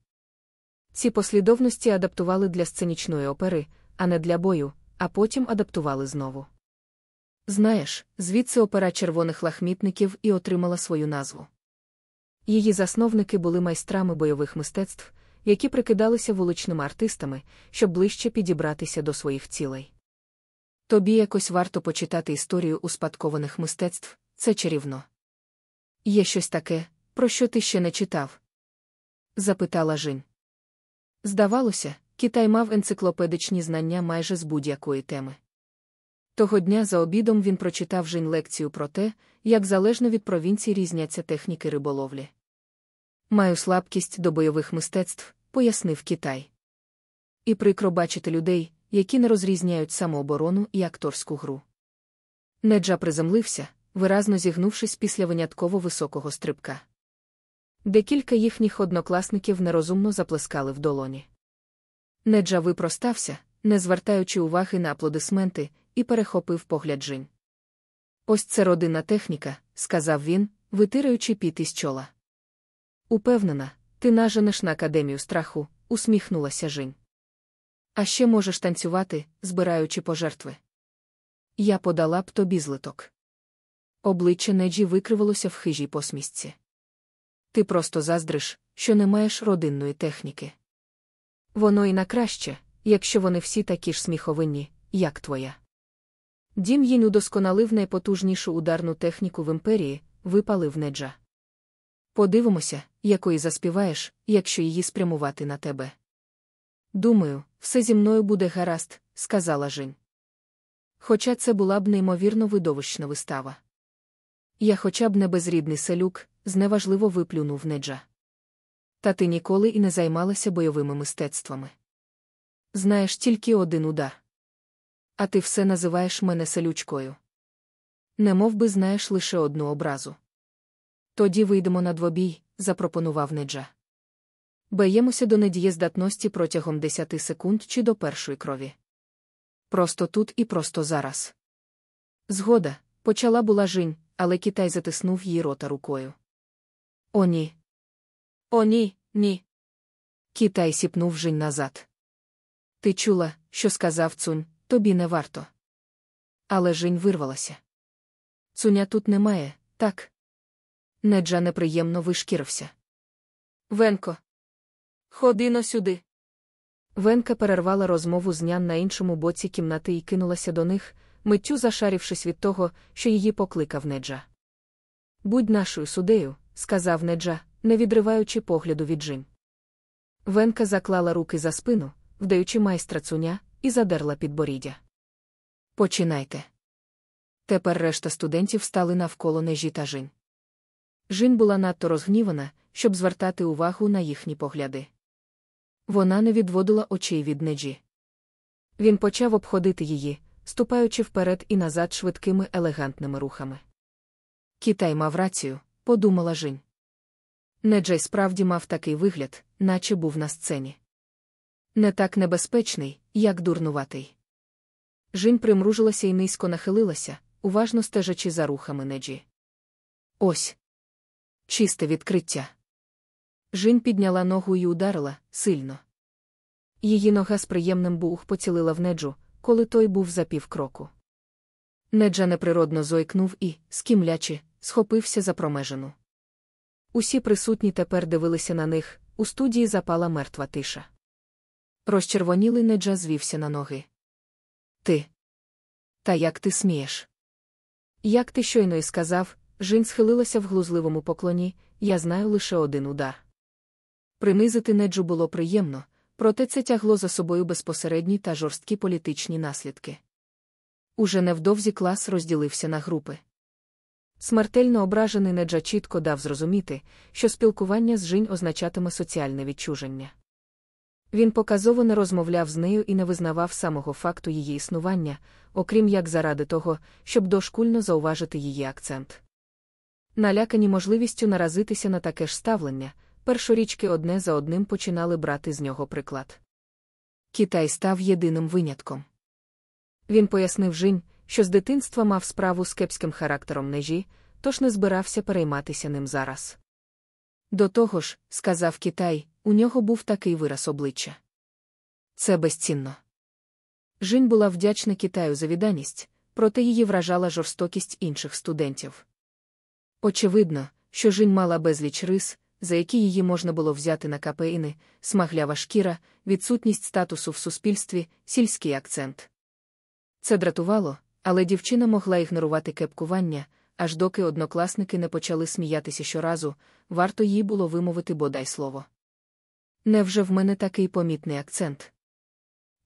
Ці послідовності адаптували для сценічної опери, а не для бою, а потім адаптували знову. Знаєш, звідси опера червоних лахмітників і отримала свою назву. Її засновники були майстрами бойових мистецтв, які прикидалися вуличними артистами, щоб ближче підібратися до своїх цілей. Тобі якось варто почитати історію успадкованих мистецтв, це чарівно. Є щось таке, про що ти ще не читав? запитала Жінь. Здавалося, Китай мав енциклопедичні знання майже з будь-якої теми. Того дня за обідом він прочитав Жінь лекцію про те, як залежно від провінцій різняться техніки риболовлі. Маю слабкість до бойових мистецтв, пояснив Китай. І прикро бачити людей, які не розрізняють самооборону і акторську гру. Неджа приземлився, виразно зігнувшись після винятково високого стрибка. Декілька їхніх однокласників нерозумно заплескали в долоні. Неджа випростався, не звертаючи уваги на аплодисменти, і перехопив погляд Жінь. Ось це родинна техніка, сказав він, витираючи піт із чола. Упевнена, ти наженеш на академію страху, усміхнулася Жінь. А ще можеш танцювати, збираючи пожертви. Я подала б тобі злиток. Обличчя Неджі викривалося в хижій посмішці. Ти просто заздриш, що не маєш родинної техніки. Воно і на краще, якщо вони всі такі ж сміховинні, як твоя. Дім їнь удосконалив найпотужнішу ударну техніку в імперії, випалив неджа. Подивимося, якої заспіваєш, якщо її спрямувати на тебе. Думаю, все зі мною буде гаразд, сказала Жень. Хоча це була б неймовірно видовищна вистава. Я хоча б не безрідний селюк, зневажливо виплюнув неджа. Та ти ніколи і не займалася бойовими мистецтвами. Знаєш тільки один удар. А ти все називаєш мене селючкою. Не мов би знаєш лише одну образу. Тоді вийдемо на двобій, запропонував неджа. Беємося до недієздатності протягом 10 секунд чи до першої крові. Просто тут і просто зараз. Згода, почала була жінь, але Китай затиснув її рота рукою. О, ні. О, ні, ні. Китай сіпнув жінь назад. Ти чула, що сказав цунь, тобі не варто. Але жінь вирвалася. Цуня тут немає, так. Неджа неприємно вишкірився. Венко. Ходино сюди. Венка перервала розмову з нян на іншому боці кімнати і кинулася до них, миттю зашарівшись від того, що її покликав Неджа. Будь нашою судею, сказав Неджа, не відриваючи погляду від Джин. Венка заклала руки за спину, вдаючи майстра цуня, і задерла підборіддя. Починайте. Тепер решта студентів стали навколо нежі та Жін. Жін була надто розгнівана, щоб звертати увагу на їхні погляди. Вона не відводила очей від неджі. Він почав обходити її, ступаючи вперед і назад швидкими елегантними рухами. Китай мав рацію, подумала Жінь. Неджей справді мав такий вигляд, наче був на сцені. Не так небезпечний, як дурнуватий. Жінь примружилася і низько нахилилася, уважно стежачи за рухами неджі. Ось. Чисте відкриття. Жінь підняла ногу і ударила сильно. Її нога з приємним бух поцілила в неджу, коли той був за півкроку. Неджа неприродно зойкнув і, скімлячи, схопився за промежину. Усі присутні тепер дивилися на них, у студії запала мертва тиша. Розчервонілий неджа звівся на ноги. Ти. Та як ти смієш? Як ти щойно й сказав, Жінь схилилася в глузливому поклоні, я знаю лише один удар. Принизити неджу було приємно, проте це тягло за собою безпосередні та жорсткі політичні наслідки. Уже невдовзі клас розділився на групи. Смертельно ображений неджа чітко дав зрозуміти, що спілкування з Жінь означатиме соціальне відчуження. Він показово не розмовляв з нею і не визнавав самого факту її існування, окрім як заради того, щоб дошкульно зауважити її акцент. Налякані можливістю наразитися на таке ж ставлення, першорічки одне за одним починали брати з нього приклад. Китай став єдиним винятком. Він пояснив Жінь, що з дитинства мав справу з кепським характером нежі, тож не збирався перейматися ним зараз. До того ж, сказав Китай, у нього був такий вираз обличчя. Це безцінно. Жінь була вдячна Китаю за відданість, проте її вражала жорстокість інших студентів. Очевидно, що Жінь мала безліч рис, за які її можна було взяти на капеїни, смаглява шкіра, відсутність статусу в суспільстві, сільський акцент. Це дратувало, але дівчина могла ігнорувати кепкування, аж доки однокласники не почали сміятися щоразу, варто їй було вимовити бодай слово. Невже в мене такий помітний акцент?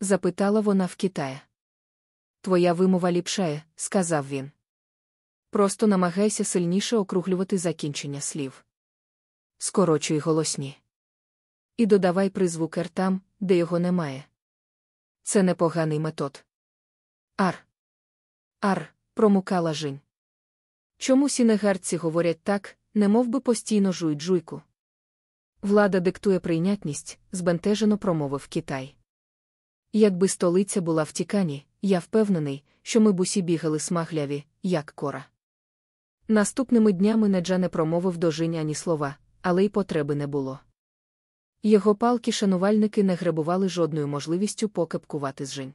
запитала вона в Китая. Твоя вимова ліпшає, сказав він. Просто намагайся сильніше округлювати закінчення слів. Скорочуй голосні. І додавай призвук «р» там, де його немає. Це непоганий метод. Ар. Ар, промукала Жінь. Чому сінегардці говорять так, немов би постійно жують жуйку? Влада диктує прийнятність, збентежено промовив Китай. Якби столиця була в Тікані, я впевнений, що ми б усі бігали смагляві, як кора. Наступними днями Неджа не промовив до Жінь ані слова, але й потреби не було. Його палки шанувальники не гребували жодною можливістю покепкувати з Жінь.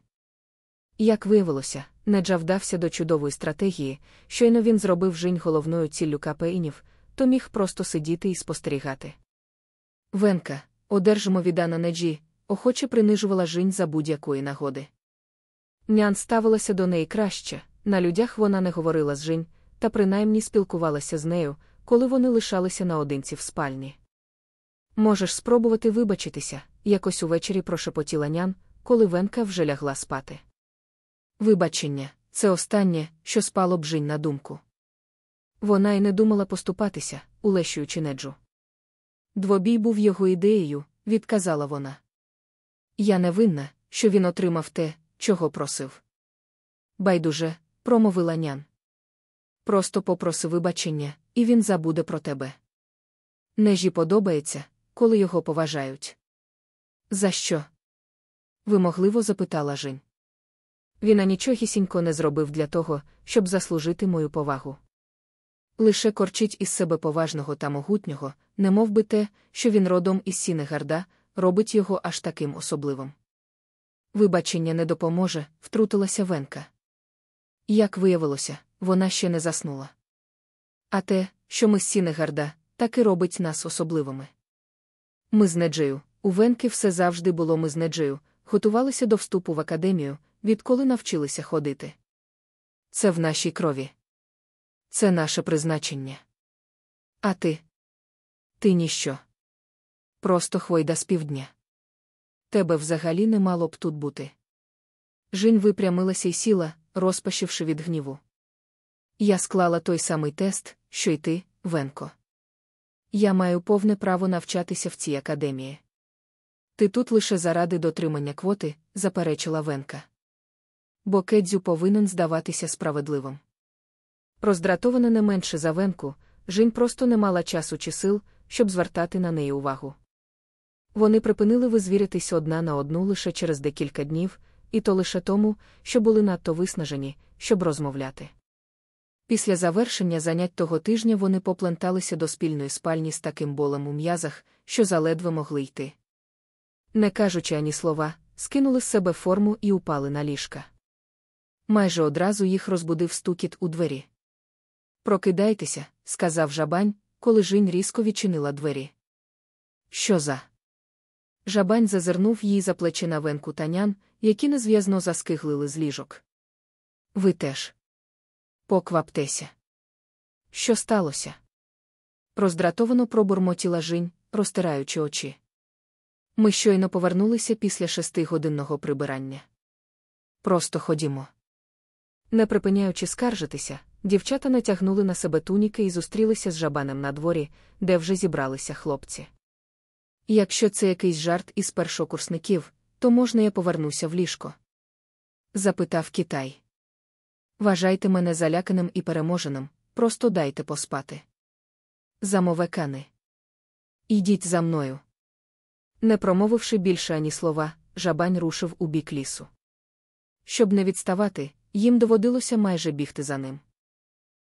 Як виявилося, Неджа вдався до чудової стратегії, щойно він зробив Жінь головною ціллю капеїнів, то міг просто сидіти і спостерігати. Венка, одержимо віддана Неджі, охоче принижувала Жінь за будь-якої нагоди. Нян ставилася до неї краще, на людях вона не говорила з Жінь, та принаймні спілкувалася з нею, коли вони лишалися наодинці в спальні. Можеш спробувати вибачитися, якось увечері прошепотіла нян, коли Венка вже лягла спати. Вибачення це останнє, що спало б Жінь на думку. Вона й не думала поступатися, улещуючи неджу. Двобій був його ідеєю, відказала вона. Я не винна, що він отримав те, чого просив. Байдуже, промовила Нян. Просто попроси вибачення, і він забуде про тебе. Неджі подобається, коли його поважають. За що? вимогливо запитала Жінь. Він анічогісінько не зробив для того, щоб заслужити мою повагу. Лише корчить із себе поважного та могутнього, немовби те, що він родом із Сінегарда, робить його аж таким особливим. Вибачення не допоможе, втрутилася Венка. Як виявилося, вона ще не заснула. А те, що ми з Сінегарда, таки робить нас особливими. Ми з Неджею, у Венки все завжди було ми з Неджею, готувалися до вступу в академію, відколи навчилися ходити. Це в нашій крові. Це наше призначення. А ти? Ти ніщо. Просто хвойда з півдня. Тебе взагалі не мало б тут бути. Жінь випрямилася й сіла, розпашивши від гніву. Я склала той самий тест, що й ти, Венко. Я маю повне право навчатися в цій академії. Ти тут лише заради дотримання квоти, заперечила Венка. Бо Кедзю повинен здаватися справедливим. Роздратована не менше за Венку, Жінь просто не мала часу чи сил, щоб звертати на неї увагу. Вони припинили визвіритись одна на одну лише через декілька днів, і то лише тому, що були надто виснажені, щоб розмовляти. Після завершення занять того тижня вони попленталися до спільної спальні з таким болем у м'язах, що заледве могли йти. Не кажучи ані слова, скинули з себе форму і упали на ліжка. Майже одразу їх розбудив стукіт у двері. Прокидайтеся, сказав жабань, коли Жінь різко відчинила двері. Що за? Жабань зазирнув їй за плечі на венку танян, які незв'язно заскиглили з ліжок. Ви теж. Покваптеся. Що сталося? Роздратовано пробурмотіла Жінь, розтираючи очі. Ми щойно повернулися після шестигодинного прибирання. Просто ходімо. Не припиняючи скаржитися, дівчата натягнули на себе туніки і зустрілися з жабанем на дворі, де вже зібралися хлопці. Якщо це якийсь жарт із першокурсників, то можна я повернуся в ліжко? запитав Китай. Вважайте мене заляканим і переможеним, просто дайте поспати. Замовекани. Ідіть за мною. Не промовивши більше ані слова, жабань рушив у бік лісу. Щоб не відставати, їм доводилося майже бігти за ним.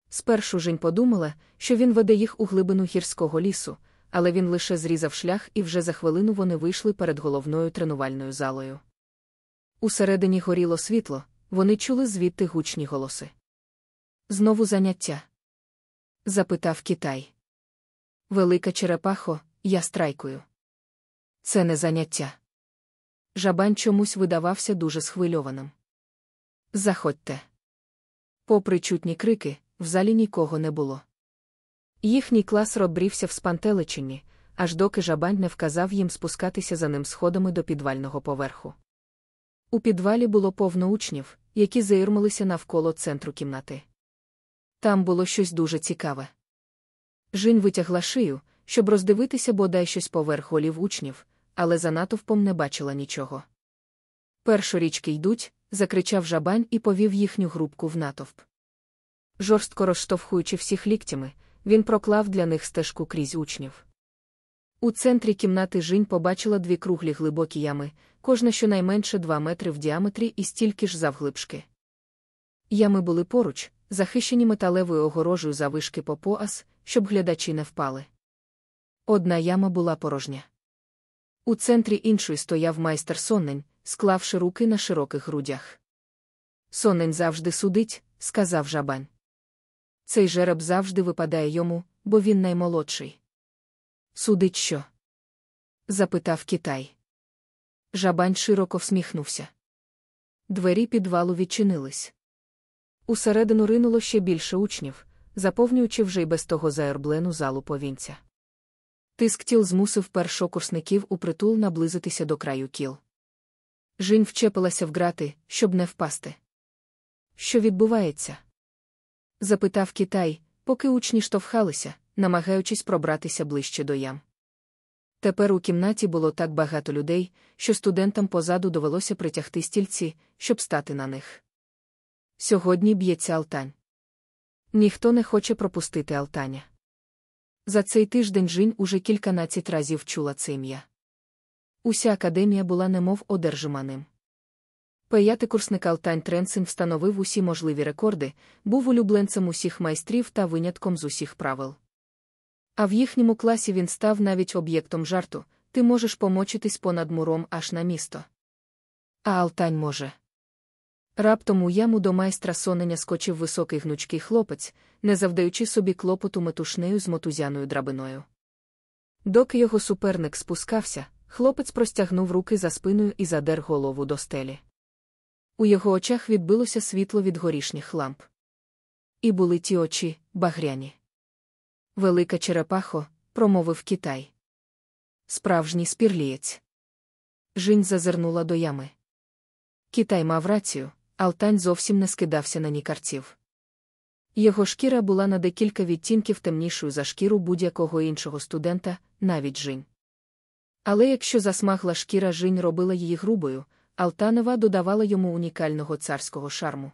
Спершу Жень подумала, що він веде їх у глибину гірського лісу, але він лише зрізав шлях, і вже за хвилину вони вийшли перед головною тренувальною залою. Усередині горіло світло, вони чули звідти гучні голоси. Знову заняття? запитав Китай. Велика черепахо, я страйкую. Це не заняття. Жабань чомусь видавався дуже схвильованим. Заходьте. Попри чутні крики, в залі нікого не було. Їхній клас розбрівся в спантеличині, аж доки жабань не вказав їм спускатися за ним сходами до підвального поверху. У підвалі було повно учнів, які заірмалися навколо центру кімнати. Там було щось дуже цікаве. Жінь витягла шию, щоб роздивитися бодай щось поверх голів учнів, але за натовпом не бачила нічого. Першорічки йдуть, закричав жабань і повів їхню групку в натовп. Жорстко розштовхуючи всіх ліктями, він проклав для них стежку крізь учнів. У центрі кімнати Жінь побачила дві круглі глибокі ями, кожна щонайменше два метри в діаметрі і стільки ж завглибшки. Ями були поруч, захищені металевою огорожею завишки по поас, щоб глядачі не впали. Одна яма була порожня. У центрі іншої стояв майстер соннень, склавши руки на широких грудях. Соннень завжди судить, сказав жабань. Цей жереб завжди випадає йому, бо він наймолодший. Судить що? запитав Китай. Жабань широко всміхнувся. Двері підвалу відчинились. Усередину ринуло ще більше учнів, заповнюючи вже й без того заерблену залу повінця. Тиск тіл змусив першокурсників упритул наблизитися до краю кіл. Жінь вчепилася в грати, щоб не впасти. Що відбувається? запитав Китай, поки учні штовхалися, намагаючись пробратися ближче до ям. Тепер у кімнаті було так багато людей, що студентам позаду довелося притягти стільці, щоб стати на них. Сьогодні б'ється Алтань. Ніхто не хоче пропустити Алтаня. За цей тиждень Жінь уже кільканадцять разів чула це ім'я. Уся академія була немов одержима ним. П'ятикурсник Алтань Тренсин встановив усі можливі рекорди, був улюбленцем усіх майстрів та винятком з усіх правил. А в їхньому класі він став навіть об'єктом жарту ти можеш помочитись понад муром аж на місто. А Алтань може. Раптом у яму до майстра сонення скочив високий гнучкий хлопець, не завдаючи собі клопоту метушнею з мотузяною драбиною. Доки його суперник спускався, хлопець простягнув руки за спиною і задер голову до стелі. У його очах відбилося світло від горішніх ламп. І були ті очі, багряні. Велика черепахо, промовив Китай. Справжній спірлієць. Жінь зазирнула до ями. Китай мав рацію, Алтань зовсім не скидався на нікарців. Його шкіра була на декілька відтінків темнішою за шкіру будь-якого іншого студента, навіть жінь. Але якщо засмагла шкіра жінь робила її грубою, Алтанова додавала йому унікального царського шарму.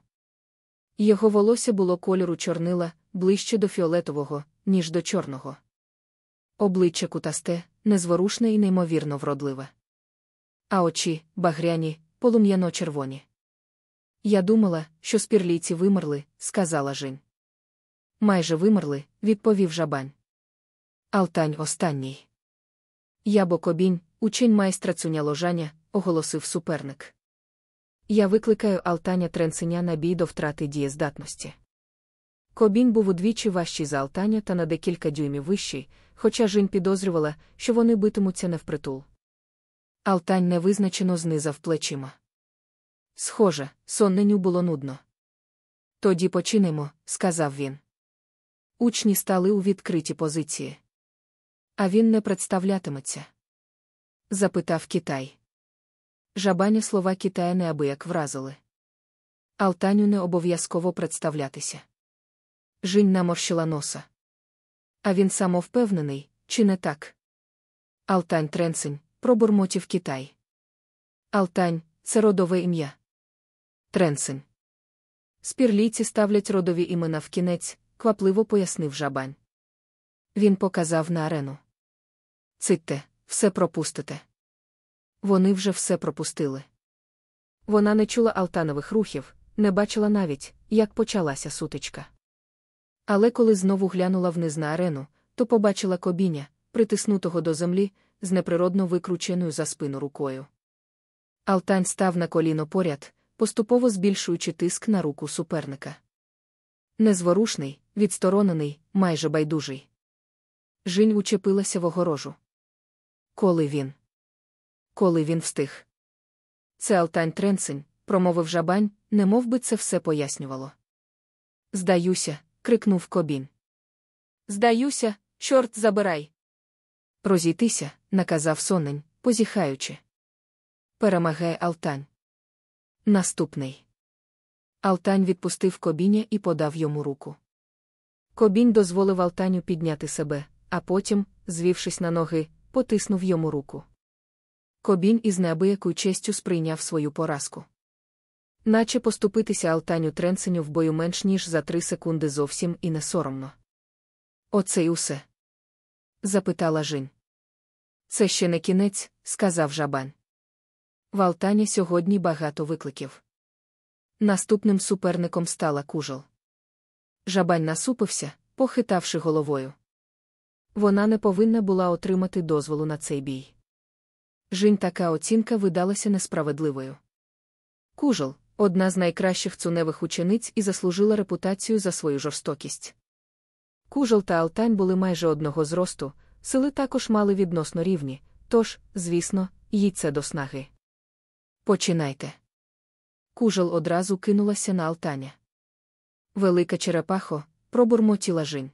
Його волосся було кольору чорнила, ближче до фіолетового, ніж до чорного. Обличчя кутасте, незворушне і неймовірно вродливе. А очі, багряні, полум'яно червоні. Я думала, що спірлійці вимерли, сказала Жень. Майже вимерли, відповів жабань. Алтань останній. Я бокобінь, учень майстра цуня ложання, оголосив суперник. Я викликаю Алтаня Тренсеня на бій до втрати дієздатності. Кобінь був удвічі важчий за Алтаня та на декілька дюймів вищий, хоча Жінь підозрювала, що вони битимуться невпритул. Алтань невизначено знизав плечима. Схоже, сонненю було нудно. Тоді починемо, сказав він. Учні стали у відкриті позиції. А він не представлятиметься? запитав Китай. Жабані слова Китая неабияк вразили. Алтаню не обов'язково представлятися. Жінь наморщила носа. А він самовпевнений, чи не так? Алтань Тренсень, пробурмотів Китай. Алтань це родове ім'я. Тренсень. Спірлійці ставлять родові імена в кінець, квапливо пояснив жабань. Він показав на арену. Цитте, все пропустите. Вони вже все пропустили. Вона не чула алтанових рухів, не бачила навіть, як почалася сутичка. Але коли знову глянула вниз на арену, то побачила кобіня, притиснутого до землі, з неприродно викрученою за спину рукою. Алтань став на коліно поряд, поступово збільшуючи тиск на руку суперника. Незворушний, відсторонений, майже байдужий. Жінь учепилася в огорожу. Коли він? Коли він встиг? Це Алтань Тренсень, промовив жабань, не би це все пояснювало. Здаюся, крикнув кобін. Здаюся, чорт забирай. Розійтися, наказав сонень, позіхаючи. Перемагає Алтань. Наступний. Алтань відпустив кобіня і подав йому руку. Кобінь дозволив Алтаню підняти себе, а потім, звівшись на ноги, потиснув йому руку. Кобінь із неабиякою честю сприйняв свою поразку. Наче поступитися Алтаню Тренсеню в бою менш ніж за три секунди зовсім і не соромно. Оце й усе? запитала Жінь. Це ще не кінець, сказав жабан. В Алтані сьогодні багато викликів. Наступним суперником стала кужел. Жабань насупився, похитавши головою. Вона не повинна була отримати дозволу на цей бій. Жінь така оцінка видалася несправедливою. Кужел, одна з найкращих цуневих учениць і заслужила репутацію за свою жорстокість. Кужел та Алтань були майже одного зросту, сили також мали відносно рівні, тож, звісно, їй це до снаги. Починайте. Кужел одразу кинулася на Алтаня. Велика черепахо, пробурмотіла Жінь.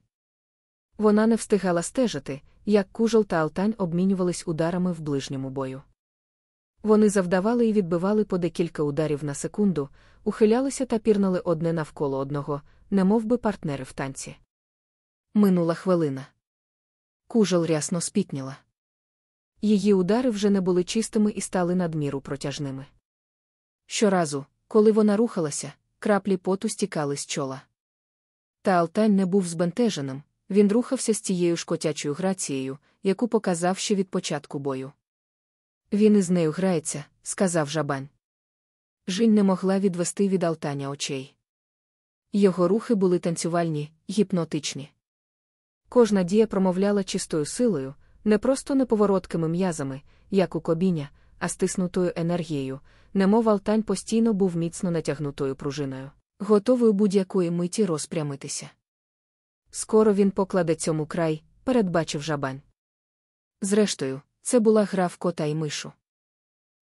Вона не встигала стежити, як кужел та Алтань обмінювались ударами в ближньому бою. Вони завдавали і відбивали по декілька ударів на секунду, ухилялися та пірнали одне навколо одного, немов би партнери в танці. Минула хвилина. Кужел рясно спітніла. Її удари вже не були чистими і стали надміру протяжними. Щоразу, коли вона рухалася, краплі поту стікали з чола. Та Алтань не був збентеженим, він рухався з тією ж котячою грацією, яку показав ще від початку бою. Він із нею грається, сказав жабань. Жінь не могла відвести від Алтаня очей. Його рухи були танцювальні, гіпнотичні. Кожна дія промовляла чистою силою, не просто неповороткими м'язами, як у кобіня, а стиснутою енергією, немов Алтань постійно був міцно натягнутою пружиною, готовою будь-якої миті розпрямитися. Скоро він покладе цьому край, передбачив жабань. Зрештою, це була гра в кота й мишу.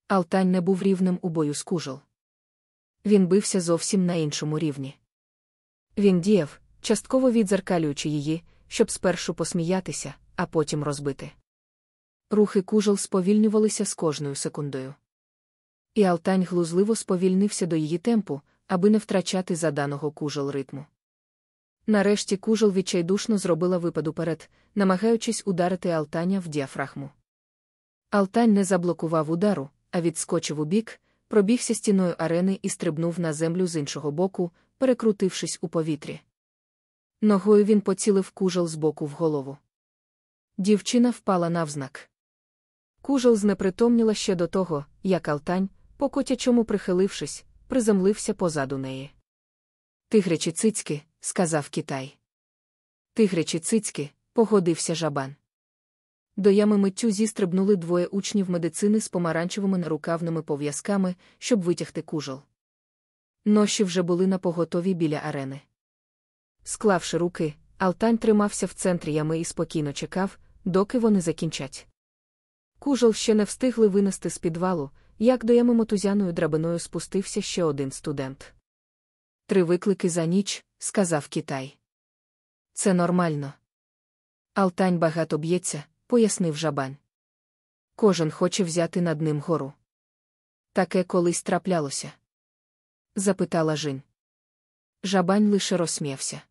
Алтань не був рівним у бою з кужел. Він бився зовсім на іншому рівні. Він діяв, частково відзеркалюючи її, щоб спершу посміятися, а потім розбити. Рухи кужел сповільнювалися з кожною секундою. І Алтань глузливо сповільнився до її темпу, аби не втрачати заданого кужел ритму. Нарешті кужел відчайдушно зробила випад уперед, намагаючись ударити Алтаня в діафрагму. Алтань не заблокував удару, а відскочив у бік, пробігся стіною арени і стрибнув на землю з іншого боку, перекрутившись у повітрі. Ногою він поцілив кужел з боку в голову. Дівчина впала навзнак. Кужел знепритомніла ще до того, як Алтань, по котячому прихилившись, приземлився позаду неї. Тигрячі цицьки, сказав Китай. Тигрячі цицьки, погодився жабан. До ями миттю зістрибнули двоє учнів медицини з помаранчевими нарукавними пов'язками, щоб витягти кужел. Ноші вже були на поготові біля арени. Склавши руки, Алтань тримався в центрі ями і спокійно чекав, доки вони закінчать. Кужел ще не встигли винести з підвалу, як до ями мотузяною драбиною спустився ще один студент. Три виклики за ніч, сказав Китай. Це нормально. Алтань багато б'ється, пояснив жабань. Кожен хоче взяти над ним гору. Таке колись траплялося? запитала Жінь. Жабань лише розсміявся.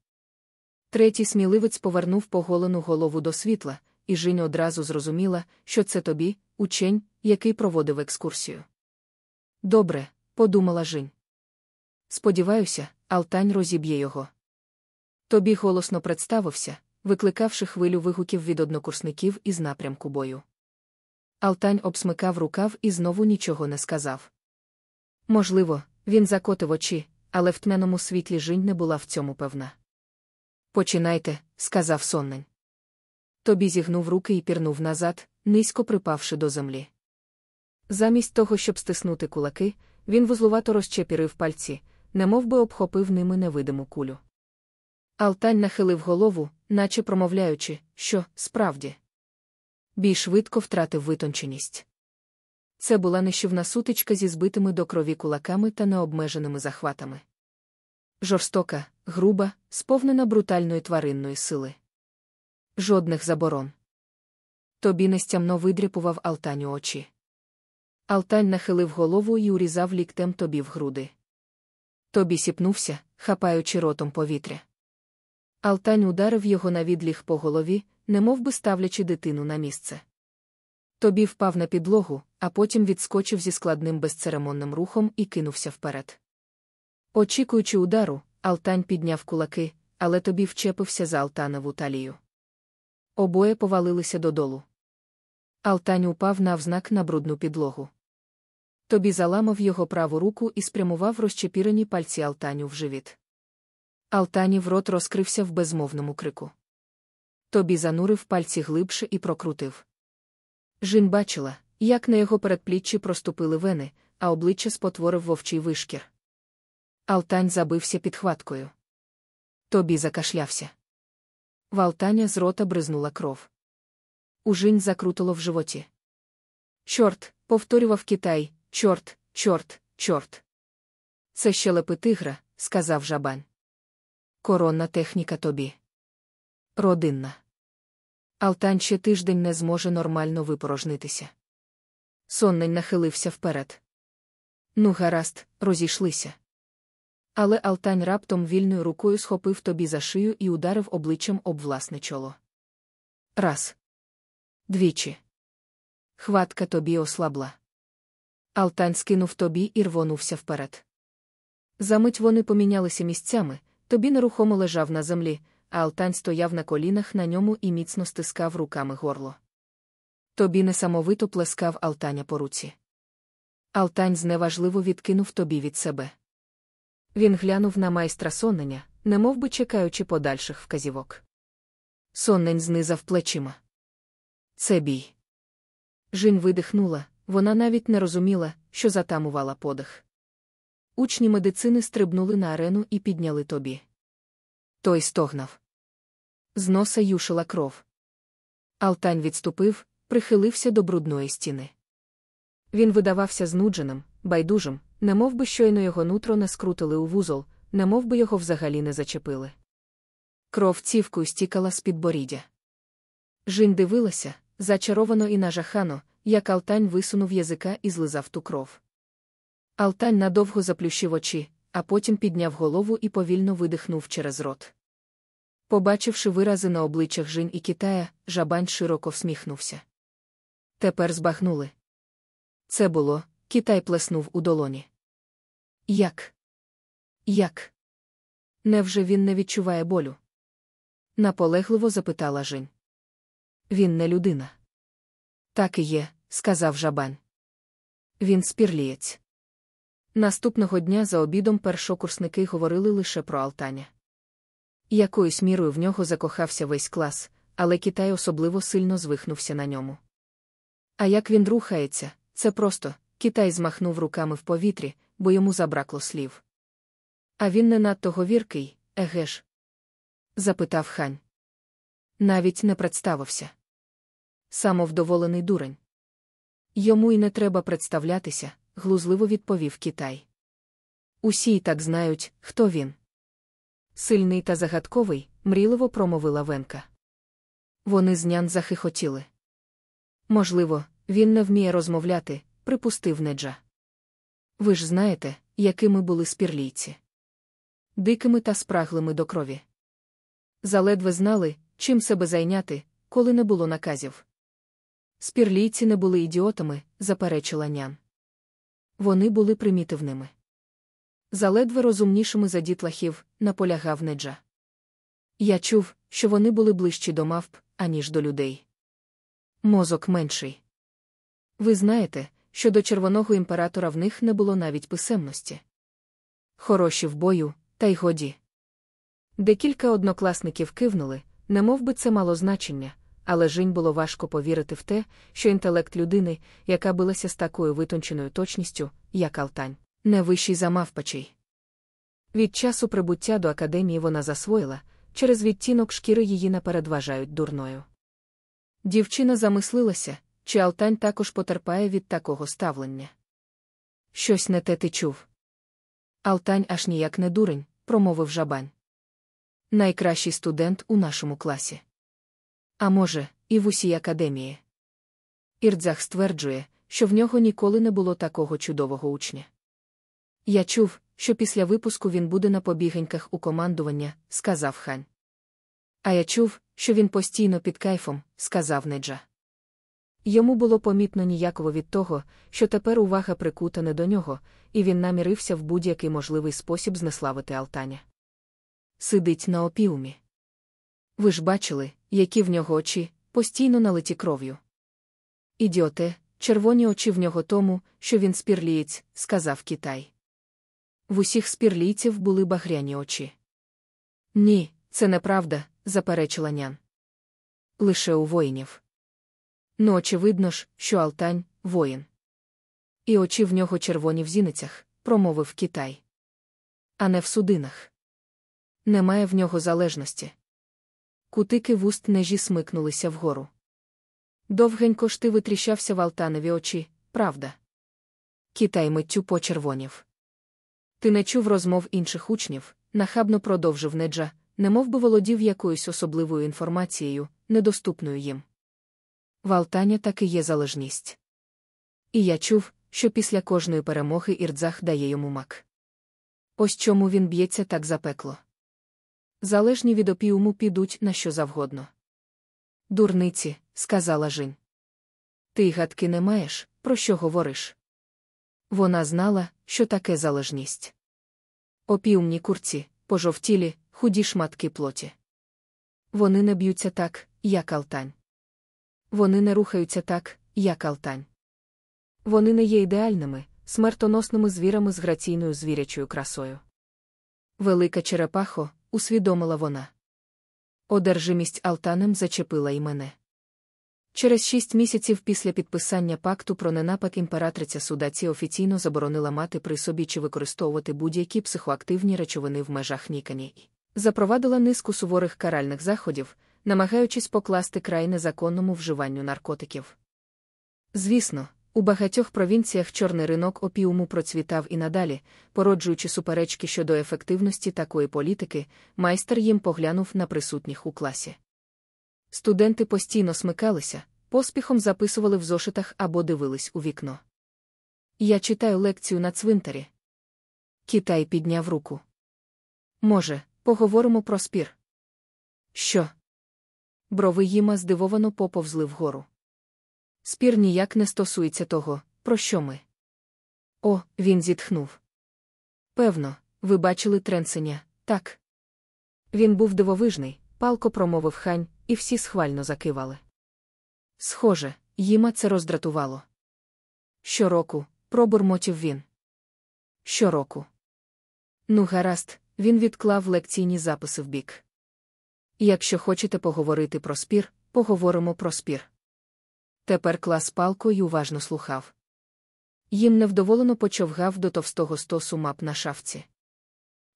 Третій сміливець повернув поголену голову до світла, і Жінь одразу зрозуміла, що це тобі, учень, який проводив екскурсію. Добре, подумала Жінь. Сподіваюся, Алтань розіб'є його. Тобі голосно представився, викликавши хвилю вигуків від однокурсників із напрямку бою. Алтань обсмикав рукав і знову нічого не сказав. Можливо, він закотив очі, але в тьмяному світлі Жінь не була в цьому певна. Починайте, сказав соннень. Тобі зігнув руки і пірнув назад, низько припавши до землі. Замість того, щоб стиснути кулаки, він вузлувато розчепірив пальці, немов би обхопив ними невидиму кулю. Алтань нахилив голову, наче промовляючи, що, справді, бій швидко втратив витонченість. Це була нищівна сутичка зі збитими до крові кулаками та необмеженими захватами. Жорстока, груба, сповнена брутальної тваринної сили. Жодних заборон. Тобі нестямно видряпував Алтаню очі. Алтань нахилив голову і урізав ліктем тобі в груди. Тобі сіпнувся, хапаючи ротом повітря. Алтань ударив його на відліг по голові, немов би ставлячи дитину на місце. Тобі впав на підлогу, а потім відскочив зі складним безцеремонним рухом і кинувся вперед. Очікуючи удару, Алтань підняв кулаки, але тобі вчепився за Алтанову талію. Обоє повалилися додолу. Алтань упав навзнак на брудну підлогу. Тобі заламав його праву руку і спрямував розчепірені пальці Алтаню в живіт. Алтанів рот розкрився в безмовному крику. Тобі занурив пальці глибше і прокрутив. Жін бачила, як на його передпліччі проступили вени, а обличчя спотворив вовчий вишкір. Алтань забився під хваткою. Тобі закашлявся. В Алтаня з рота бризнула кров. Ужинь закрутило в животі. Чорт, повторював Китай, чорт, чорт, чорт. Це щелепи тигра, сказав жабань. Коронна техніка тобі. Родинна. Алтань ще тиждень не зможе нормально випорожнитися. Соннень нахилився вперед. Ну, гаразд, розійшлися. Але Алтань раптом вільною рукою схопив тобі за шию і ударив обличчям об власне чоло. Раз. Двічі. Хватка тобі ослабла. Алтань скинув тобі і рвонувся вперед. Замить вони помінялися місцями, тобі нерухомо лежав на землі, а Алтань стояв на колінах на ньому і міцно стискав руками горло. Тобі несамовито плескав Алтаня по руці. Алтань зневажливо відкинув тобі від себе. Він глянув на майстра соннення, немов би чекаючи подальших вказівок. Соннень знизав плечима. Це бій. Жін видихнула, вона навіть не розуміла, що затамувала подих. Учні медицини стрибнули на арену і підняли тобі. Той стогнав. З носа юшила кров. Алтань відступив, прихилився до брудної стіни. Він видавався знудженим, байдужим, немов би щойно його нутро не скрутили у вузол, немов би його взагалі не зачепили. Кров цівкою стікала з під боріддя. Жінь дивилася, зачаровано і нажахано, як Алтань висунув язика і злизав ту кров. Алтань надовго заплющив очі, а потім підняв голову і повільно видихнув через рот. Побачивши вирази на обличчях Жінь і Китая, жабань широко всміхнувся. Тепер збагнули. Це було, Китай плеснув у долоні. Як? Як? Невже він не відчуває болю? Наполегливо запитала Жінь. Він не людина. Так і є, сказав жабань. Він спірлієць. Наступного дня за обідом першокурсники говорили лише про Алтаня. Якоюсь мірою в нього закохався весь клас, але Китай особливо сильно звихнувся на ньому. А як він рухається, це просто Китай змахнув руками в повітрі, бо йому забракло слів. А він не надто говіркий, еге ж? запитав хань. Навіть не представився. Самовдоволений дурень. Йому й не треба представлятися, глузливо відповів Китай. Усі й так знають, хто він. Сильний та загадковий, мріливо промовила Венка. Вони з нян захихотіли. Можливо, він не вміє розмовляти, припустив неджа. Ви ж знаєте, якими були спірлійці. Дикими та спраглими до крові. Заледве знали, чим себе зайняти, коли не було наказів. Спірлійці не були ідіотами, заперечила нян. Вони були примітивними. Заледве розумнішими за дітлахів, наполягав неджа. Я чув, що вони були ближчі до мавп, аніж до людей. Мозок менший. Ви знаєте, що до червоного імператора в них не було навіть писемності. Хороші в бою, та й годі. Декілька однокласників кивнули, немов би це мало значення, але жінь було важко повірити в те, що інтелект людини, яка билася з такою витонченою точністю, як Алтань, не вищий за мавпачий. Від часу прибуття до академії вона засвоїла, через відтінок шкіри її наперед вважають дурною. Дівчина замислилася, чи Алтань також потерпає від такого ставлення. Щось не те ти чув. Алтань аж ніяк не дурень, промовив жабань. Найкращий студент у нашому класі. А може, і в усій академії. Ірдзах стверджує, що в нього ніколи не було такого чудового учня. Я чув, що після випуску він буде на побігеньках у командування, сказав хань. А я чув, що він постійно під кайфом, сказав Неджа. Йому було помітно ніяково від того, що тепер увага прикута не до нього, і він намірився в будь-який можливий спосіб знеславити Алтаня. Сидить на опіумі. Ви ж бачили, які в нього очі, постійно налиті кров'ю. Ідіоте, червоні очі в нього тому, що він спірлієць, сказав Китай. В усіх спірлійців були багряні очі. Ні, це неправда, заперечила нян. Лише у воїнів. Ну, очевидно ж, що Алтань воїн. І очі в нього червоні в зіницях, промовив Китай. А не в судинах. Немає в нього залежності. Кутики вуст нежі смикнулися вгору. Довгенько ж ти витріщався в Алтанові очі, правда. Китай миттю почервонів. Ти не чув розмов інших учнів, нахабно продовжив неджа, немов би володів якоюсь особливою інформацією, недоступною їм. В Алтаня таки є залежність. І я чув, що після кожної перемоги Ірдзах дає йому мак. Ось чому він б'ється так запекло. Залежні від опіуму підуть на що завгодно. Дурниці, сказала Жінь. Ти гадки не маєш, про що говориш? Вона знала, що таке залежність. Опіумні курці, пожовтілі, худі шматки плоті. Вони не б'ються так, як алтань. Вони не рухаються так, як алтань. Вони не є ідеальними, смертоносними звірами з граційною звірячою красою. Велика черепахо, усвідомила вона. Одержимість Алтанем зачепила і мене. Через шість місяців після підписання пакту про ненапад імператриця Судаці офіційно заборонила мати при собі чи використовувати будь-які психоактивні речовини в межах Нікані. Запровадила низку суворих каральних заходів, намагаючись покласти край незаконному вживанню наркотиків. Звісно, у багатьох провінціях чорний ринок опіуму процвітав і надалі, породжуючи суперечки щодо ефективності такої політики, майстер їм поглянув на присутніх у класі. Студенти постійно смикалися, поспіхом записували в зошитах або дивились у вікно. Я читаю лекцію на цвинтарі. Китай підняв руку. Може, поговоримо про спір. Що? Брови їма здивовано поповзли вгору. Спір ніяк не стосується того, про що ми. О, він зітхнув. Певно, ви бачили тренсеня, так. Він був дивовижний, палко промовив хань, і всі схвально закивали. Схоже, їма це роздратувало. Щороку, пробурмотів він. Щороку. Ну, гаразд, він відклав лекційні записи вбік. Якщо хочете поговорити про спір, поговоримо про спір. Тепер клас палко й уважно слухав. Їм невдоволено почовгав до товстого стосу мап на шафці.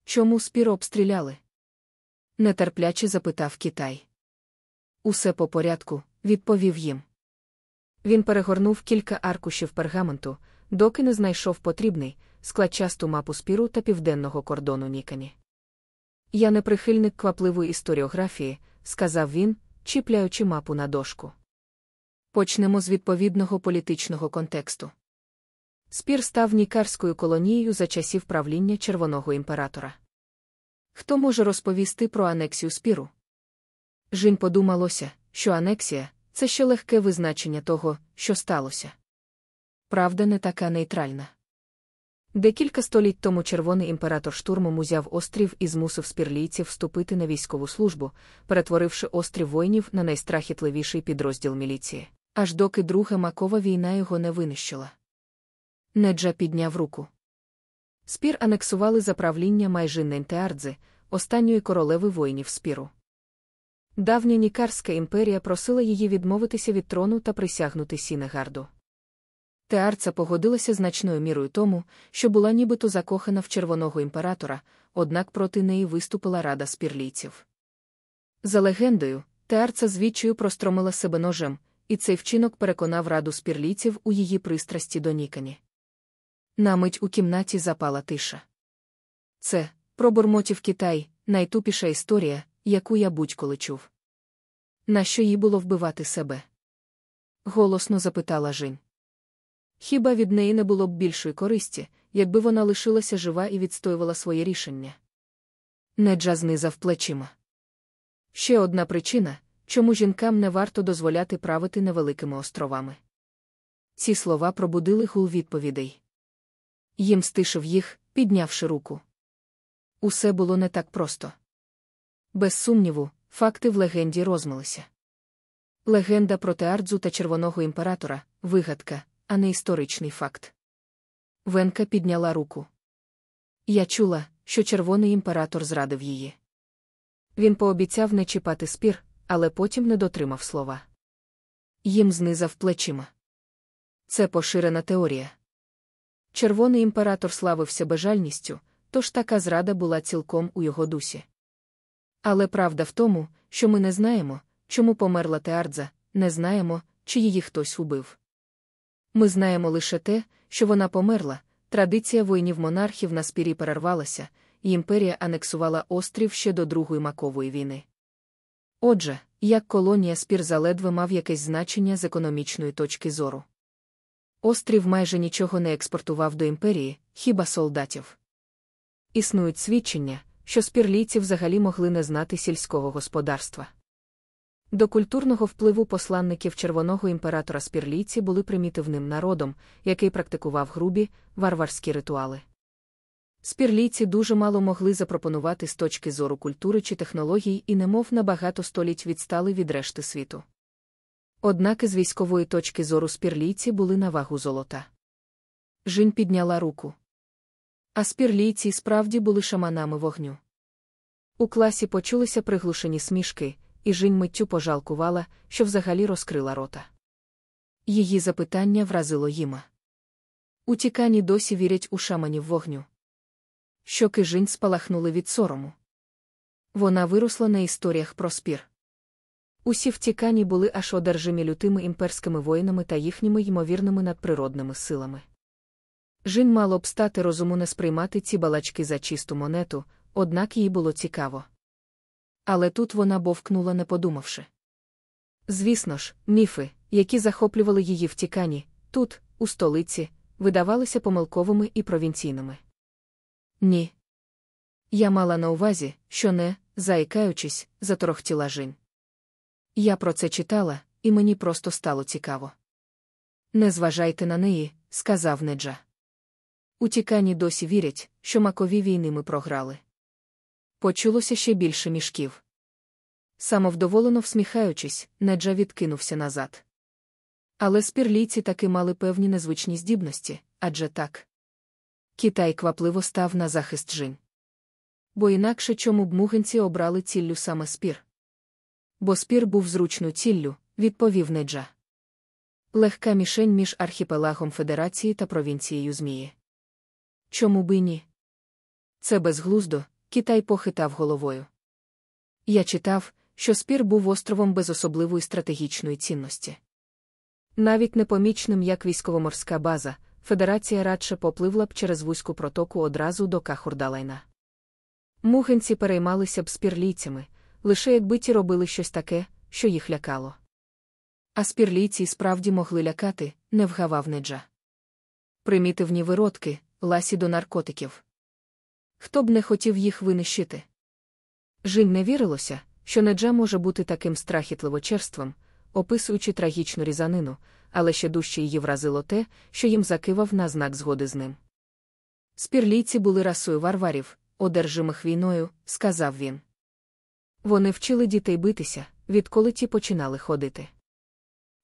Чому спір обстріляли? нетерпляче запитав Китай. Усе по порядку, відповів їм. Він перегорнув кілька аркушів пергаменту, доки не знайшов потрібний, складчасту мапу спіру та південного кордону Нікані. Я не прихильник квапливої історіографії, сказав він, чіпляючи мапу на дошку. Почнемо з відповідного політичного контексту. Спір став нікарською колонією за часів правління червоного імператора. Хто може розповісти про анексію спіру? Жінь подумалося, що анексія це ще легке визначення того, що сталося. Правда, не така нейтральна. Декілька століть тому червоний імператор штурмом узяв острів і змусив спірлійців вступити на військову службу, перетворивши острів воїнів на найстрахітливіший підрозділ міліції, аж доки друга макова війна його не винищила. Неджа підняв руку. Спір анексували за правління майже Нентеардзи, останньої королеви воїнів спіру. Давня Нікарська імперія просила її відмовитися від трону та присягнути Сінегарду. Теарца погодилася значною мірою тому, що була нібито закохана в червоного імператора, однак проти неї виступила рада спірлійців. За легендою, Теарца звідчою простромила себе ножем, і цей вчинок переконав раду спірлійців у її пристрасті до Нікані. На мить у кімнаті запала тиша. Це, пробурмотів Китай, найтупіша історія, яку я будь-коли чув. Нащо їй було вбивати себе? Голосно запитала Жінь. Хіба від неї не було б більшої користі, якби вона лишилася жива і відстоювала своє рішення? Неджа знизав плечима. Ще одна причина, чому жінкам не варто дозволяти правити невеликими островами. Ці слова пробудили гул відповідей. Їм стишив їх, піднявши руку. Усе було не так просто. Без сумніву, факти в легенді розмилися. Легенда про Теардзу та червоного імператора вигадка, а не історичний факт. Венка підняла руку. Я чула, що червоний імператор зрадив її. Він пообіцяв не чіпати спір, але потім не дотримав слова. Їм знизав плечима. Це поширена теорія. Червоний імператор славився бежальністю, тож така зрада була цілком у його дусі. Але правда в тому, що ми не знаємо, чому померла Теардза, не знаємо, чи її хтось убив. Ми знаємо лише те, що вона померла, традиція воїнів монархів на спірі перервалася, і імперія анексувала острів ще до Другої макової війни. Отже, як колонія спір заледве мав якесь значення з економічної точки зору. Острів майже нічого не експортував до імперії, хіба солдатів. Існують свідчення, що спірлійці взагалі могли не знати сільського господарства. До культурного впливу посланників червоного імператора спірлійці були примітивним народом, який практикував грубі, варварські ритуали. Спірлійці дуже мало могли запропонувати з точки зору культури чи технологій і немов на багато століть відстали від решти світу. Однак із військової точки зору спірлійці були на вагу золота. Жінь підняла руку. А спірлійці справді були шаманами вогню. У класі почулися приглушені смішки, і Жінь миттю пожалкувала, що взагалі розкрила рота. Її запитання вразило їма. У тікані досі вірять у шаманів вогню. Щоки Жінь спалахнули від сорому. Вона виросла на історіях про спір. Усі втікані були аж одержимі лютими імперськими воїнами та їхніми ймовірними надприродними силами. Жін мало б стати розуму не сприймати ці балачки за чисту монету, однак їй було цікаво. Але тут вона бовкнула, не подумавши. Звісно ж, міфи, які захоплювали її втікані, тут, у столиці, видавалися помилковими і провінційними. Ні. Я мала на увазі, що не, заїкаючись, заторохтіла Жінь. Я про це читала, і мені просто стало цікаво. Не зважайте на неї, сказав Неджа. У тікані досі вірять, що макові війни ми програли. Почулося ще більше мішків. Самовдоволено всміхаючись, Неджа відкинувся назад. Але спірлійці таки мали певні незвичні здібності, адже так. Китай квапливо став на захист Жінь. Бо інакше чому б мугенці обрали ціллю саме спір? Бо спір був зручною ціллю, відповів Неджа. Легка мішень між архіпелагом Федерації та провінцією Змії. Чому би ні? Це безглуздо, Китай похитав головою. Я читав, що спір був островом без особливої стратегічної цінності. Навіть непомічним як військово-морська база, Федерація радше попливла б через вузьку протоку одразу до Кахурдалайна. Мухенці переймалися б спірлійцями, лише якби ті робили щось таке, що їх лякало. А спірлійці справді могли лякати, не вгавав неджа. Примітивні виродки, ласі до наркотиків. Хто б не хотів їх винищити? Жінь не вірилося, що неджа може бути таким страхітливо черством, описуючи трагічну різанину, але ще дужче її вразило те, що їм закивав на знак згоди з ним. Спірлійці були расою варварів, одержимих війною, сказав він. Вони вчили дітей битися, відколи ті починали ходити.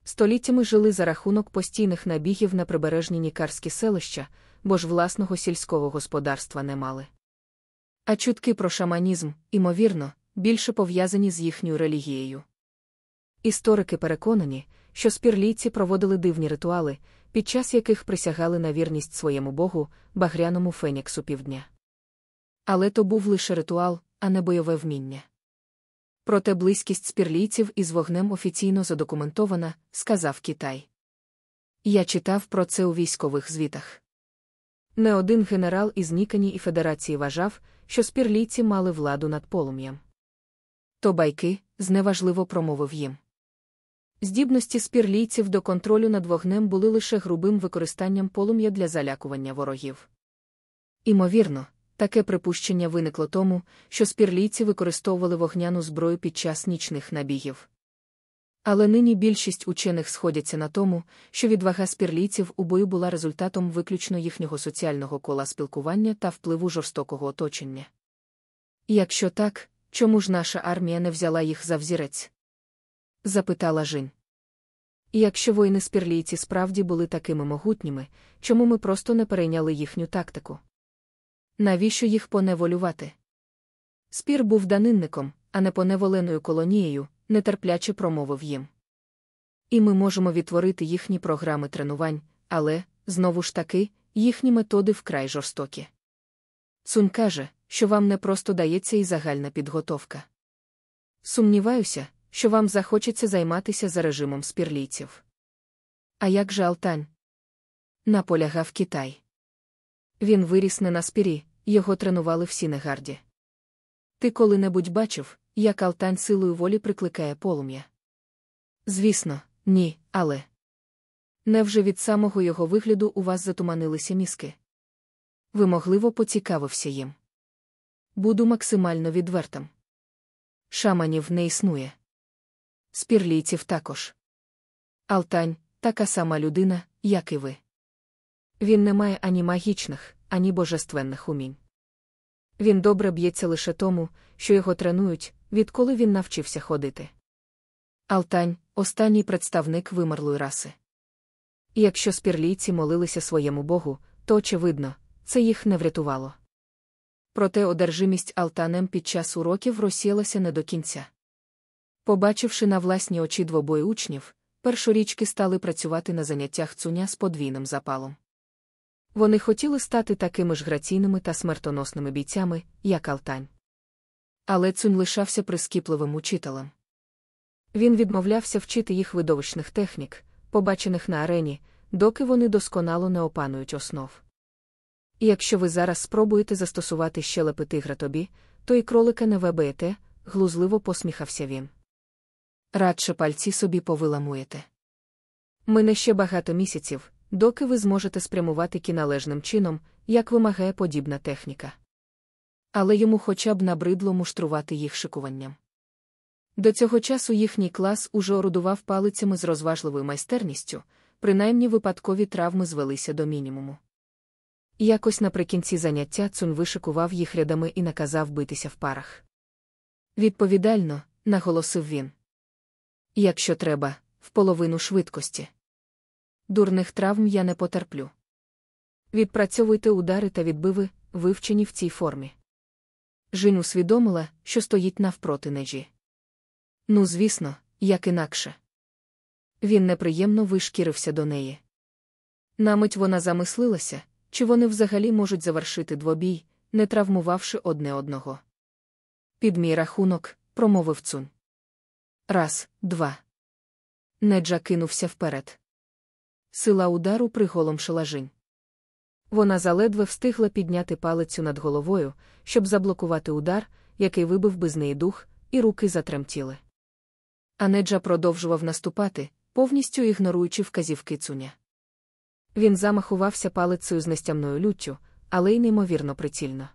Століттями жили за рахунок постійних набігів на прибережні нікарські селища, бо ж власного сільського господарства не мали. А чутки про шаманізм, імовірно, більше пов'язані з їхньою релігією. Історики переконані, що спірлійці проводили дивні ритуали, під час яких присягали на вірність своєму богу, багряному феніксу півдня. Але то був лише ритуал, а не бойове вміння. Проте близькість спірлійців із вогнем офіційно задокументована, сказав Китай. Я читав про це у військових звітах. Не один генерал із Нікані і Федерації вважав, що спірлійці мали владу над полум'ям. То байки, зневажливо промовив їм. Здібності спірлійців до контролю над вогнем були лише грубим використанням полум'я для залякування ворогів. Імовірно, таке припущення виникло тому, що спірлійці використовували вогняну зброю під час нічних набігів. Але нині більшість учених сходяться на тому, що відвага спірлійців у бою була результатом виключно їхнього соціального кола спілкування та впливу жорстокого оточення. Якщо так, чому ж наша армія не взяла їх за взірець? Запитала Жінь. І якщо воїни спірлійці справді були такими могутніми, чому ми просто не перейняли їхню тактику? Навіщо їх поневолювати? Спір був данинником, а не поневоленою колонією, нетерпляче промовив їм. І ми можемо відтворити їхні програми тренувань, але, знову ж таки, їхні методи вкрай жорстокі. Цунь каже, що вам не просто дається і загальна підготовка. Сумніваюся, що вам захочеться займатися за режимом спірлійців. А як же Алтань? Наполягав Китай. Він виріс не на спірі, його тренували всі негарді. Ти коли-небудь бачив, як Алтань силою волі прикликає полум'я? Звісно, ні, але. Невже від самого його вигляду у вас затуманилися мізки? Вимогливо поцікавився їм. Буду максимально відвертим. Шаманів не існує. Спірлійців також. Алтань така сама людина, як і ви. Він не має ані магічних, ані божественних умінь. Він добре б'ється лише тому, що його тренують, відколи він навчився ходити. Алтань останній представник вимерлої раси. Якщо спірлійці молилися своєму Богу, то, очевидно, це їх не врятувало. Проте одержимість Алтанем під час уроків розсіялася не до кінця. Побачивши на власні очі двобої учнів, першорічки стали працювати на заняттях цуня з подвійним запалом. Вони хотіли стати такими ж граційними та смертоносними бійцями, як Алтань. Але цунь лишався прискіпливим учителем. Він відмовлявся вчити їх видовищних технік, побачених на арені, доки вони досконало не опанують основ. Якщо ви зараз спробуєте застосувати щелепи тигра тобі, то і кролика не вебаєте, глузливо посміхався він. Радше пальці собі повиламуєте. Мине ще багато місяців, доки ви зможете спрямувати кі належним чином, як вимагає подібна техніка. Але йому хоча б набридло муштрувати їх шикуванням. До цього часу їхній клас уже орудував палицями з розважливою майстерністю, принаймні випадкові травми звелися до мінімуму. Якось наприкінці заняття цун вишикував їх рядами і наказав битися в парах. Відповідально, наголосив він. Якщо треба, в половину швидкості. Дурних травм я не потерплю. Відпрацьовуйте удари та відбиви, вивчені в цій формі. Жінь усвідомила, що стоїть навпроти нежі. Ну, звісно, як інакше. Він неприємно вишкірився до неї. Намить вона замислилася, чи вони взагалі можуть завершити двобій, не травмувавши одне одного. Під мій рахунок, промовив цун. Раз, два. Неджа кинувся вперед. Сила удару приголомшила жінь. Вона заледве встигла підняти палицю над головою, щоб заблокувати удар, який вибив би з неї дух, і руки затремтіли. А Неджа продовжував наступати, повністю ігноруючи вказівки цуня. Він замахувався палицею з нестямною люттю, але й неймовірно прицільно.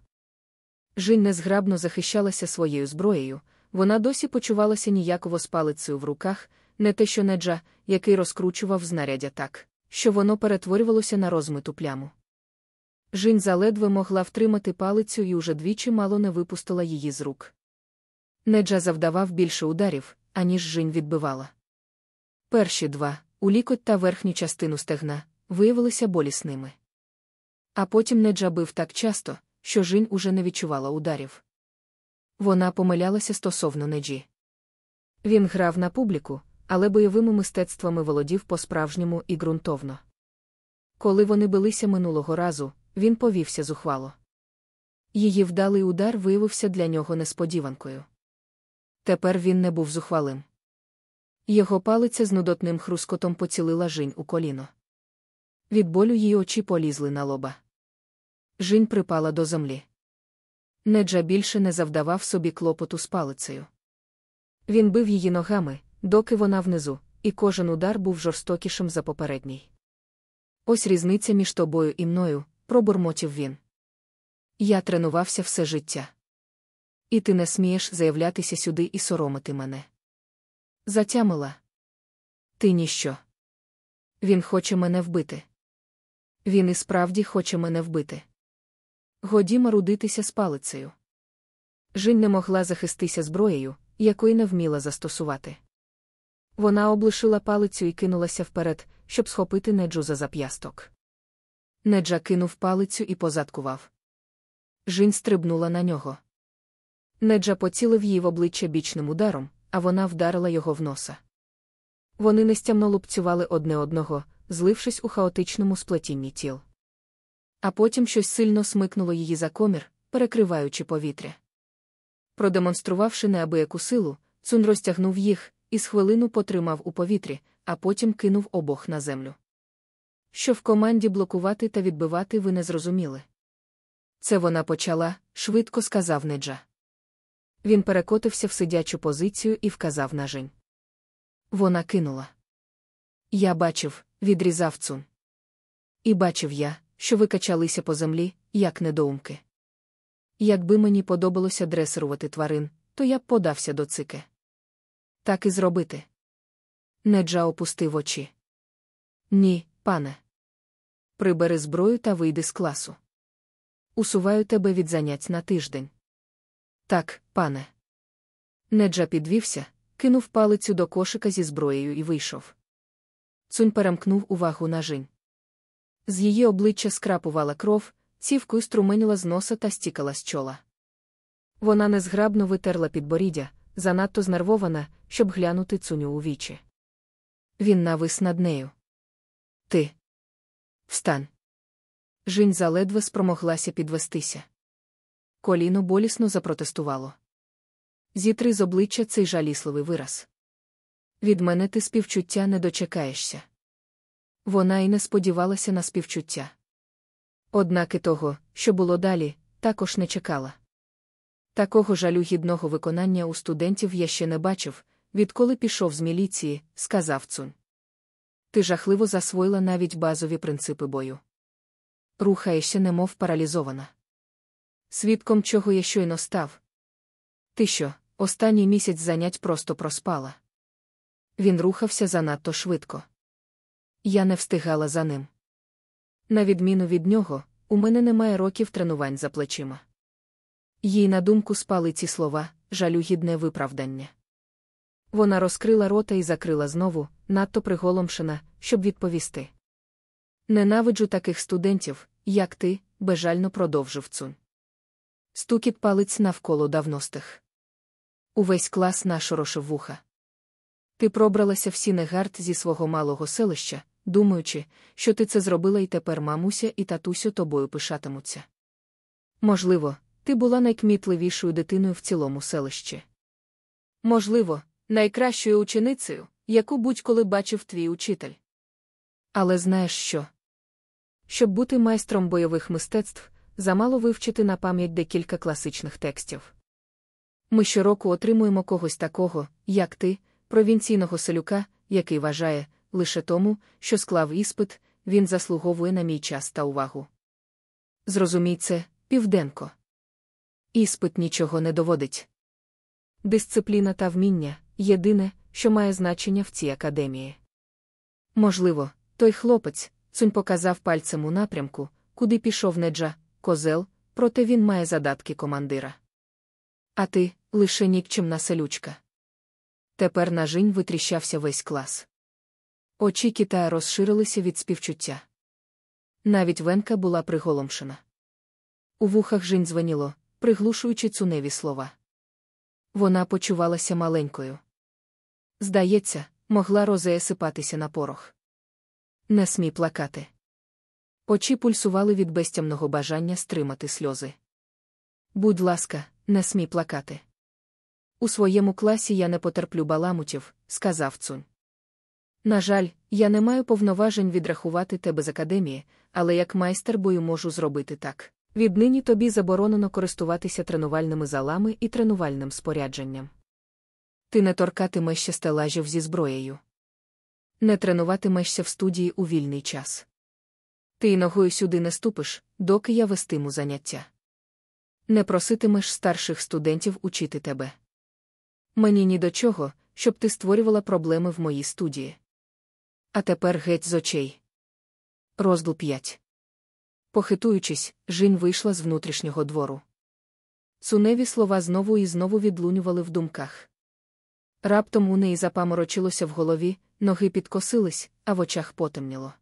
Жінь незграбно захищалася своєю зброєю, вона досі почувалася ніяково з палицею в руках, не те, що неджа, який розкручував знаряддя так, що воно перетворювалося на розмиту пляму. Жінь заледве могла втримати палицю і уже двічі мало не випустила її з рук. Неджа завдавав більше ударів, аніж Жінь відбивала. Перші два, у лікоть та верхню частину стегна, виявилися болісними. А потім Неджа бив так часто, що Жінь уже не відчувала ударів. Вона помилялася стосовно Неджі. Він грав на публіку, але бойовими мистецтвами володів по-справжньому і ґрунтовно. Коли вони билися минулого разу, він повівся зухвало. Її вдалий удар виявився для нього несподіванкою. Тепер він не був зухвалим. Його палиця з нудотним хрускотом поцілила жінь у коліно. Від болю її очі полізли на лоба. Жінь припала до землі. Неджа більше не завдавав собі клопоту з палицею. Він бив її ногами, доки вона внизу, і кожен удар був жорстокішим за попередній. Ось різниця між тобою і мною, пробурмотів він. Я тренувався все життя. І ти не смієш заявлятися сюди і соромити мене. Затямила, Ти ніщо. Він хоче мене вбити. Він і справді хоче мене вбити. Годі марудитися з палицею. Жінь не могла захистися зброєю, якої не вміла застосувати. Вона облишила палицю і кинулася вперед, щоб схопити неджу за зап'ясток. Неджа кинув палицю і позадкував. Жінь стрибнула на нього. Неджа поцілив її в обличчя бічним ударом, а вона вдарила його в носа. Вони нестямно лупцювали одне одного, злившись у хаотичному сплетінні тіл. А потім щось сильно смикнуло її за комір, перекриваючи повітря. Продемонструвавши неабияку силу, цун розтягнув їх і з хвилину потримав у повітрі, а потім кинув обох на землю. Що в команді блокувати та відбивати ви не зрозуміли. Це вона почала, швидко сказав Неджа. Він перекотився в сидячу позицію і вказав на Жень. Вона кинула. Я бачив, відрізав цун. І бачив я, що ви качалися по землі, як недоумки. Якби мені подобалося дресирувати тварин, то я б подався до цики. Так і зробити. Неджа опустив очі. Ні, пане. Прибери зброю та вийди з класу. Усуваю тебе від занять на тиждень. Так, пане. Неджа підвівся, кинув палицю до кошика зі зброєю і вийшов. Цунь перемкнув увагу на жінь. З її обличчя скрапувала кров, цівкою струменіла з носа та стікала з чола. Вона незграбно витерла підборіддя, занадто знервована, щоб глянути цуню у вічі. Він навис над нею. Ти. Встань. Жінь заледве спромоглася підвестися. Коліно болісно запротестувало. Зітри з обличчя цей жалісливий вираз. Від мене ти співчуття не дочекаєшся. Вона й не сподівалася на співчуття. Однак і того, що було далі, також не чекала. Такого жалю гідного виконання у студентів я ще не бачив, відколи пішов з міліції, сказав Цунь. Ти жахливо засвоїла навіть базові принципи бою. Рухаєшся, немов паралізована. Свідком чого я щойно став. Ти що, останній місяць занять просто проспала. Він рухався занадто швидко. Я не встигала за ним. На відміну від нього, у мене немає років тренувань за плечима. Їй на думку спали ці слова, жалюгідне виправдання. Вона розкрила рота і закрила знову, надто приголомшена, щоб відповісти. Ненавиджу таких студентів, як ти, безжально продовжив Цунь. Стукіт палиць навколо давно стих. Увесь клас нашорошив вуха. Ти пробралася в Сінегард зі свого малого селища, думаючи, що ти це зробила і тепер мамуся і татусю тобою пишатимуться. Можливо, ти була найкмітливішою дитиною в цілому селищі. Можливо, найкращою ученицею, яку будь-коли бачив твій учитель. Але знаєш що? Щоб бути майстром бойових мистецтв, замало вивчити на пам'ять декілька класичних текстів. Ми щороку отримуємо когось такого, як ти, провінційного селюка, який вважає, лише тому, що склав іспит, він заслуговує на мій час та увагу. Зрозумій це, південко. Іспит нічого не доводить. Дисципліна та вміння єдине, що має значення в цій академії. Можливо, той хлопець, цунь показав пальцем у напрямку, куди пішов неджа, козел, проте він має задатки командира. А ти лише нікчемна селючка. Тепер на жінь витріщався весь клас. Очі Китая розширилися від співчуття. Навіть Венка була приголомшена. У вухах жінь дзвеніло, приглушуючи цуневі слова. Вона почувалася маленькою. Здається, могла розея сипатися на порох. Не смій плакати. Очі пульсували від безтямного бажання стримати сльози. Будь ласка, не смій плакати. У своєму класі я не потерплю баламутів, сказав цунь. На жаль, я не маю повноважень відрахувати тебе з академії, але як майстер бою можу зробити так. Віднині тобі заборонено користуватися тренувальними залами і тренувальним спорядженням. Ти не торкатимешся стелажів зі зброєю. Не тренуватимешся в студії у вільний час. Ти ногою сюди не ступиш, доки я вестиму заняття. Не проситимеш старших студентів учити тебе. Мені ні до чого, щоб ти створювала проблеми в моїй студії. А тепер геть з очей. Розділ 5. Похитуючись, Жінь вийшла з внутрішнього двору. Цуневі слова знову і знову відлунювали в думках. Раптом у неї запаморочилося в голові, ноги підкосились, а в очах потемніло.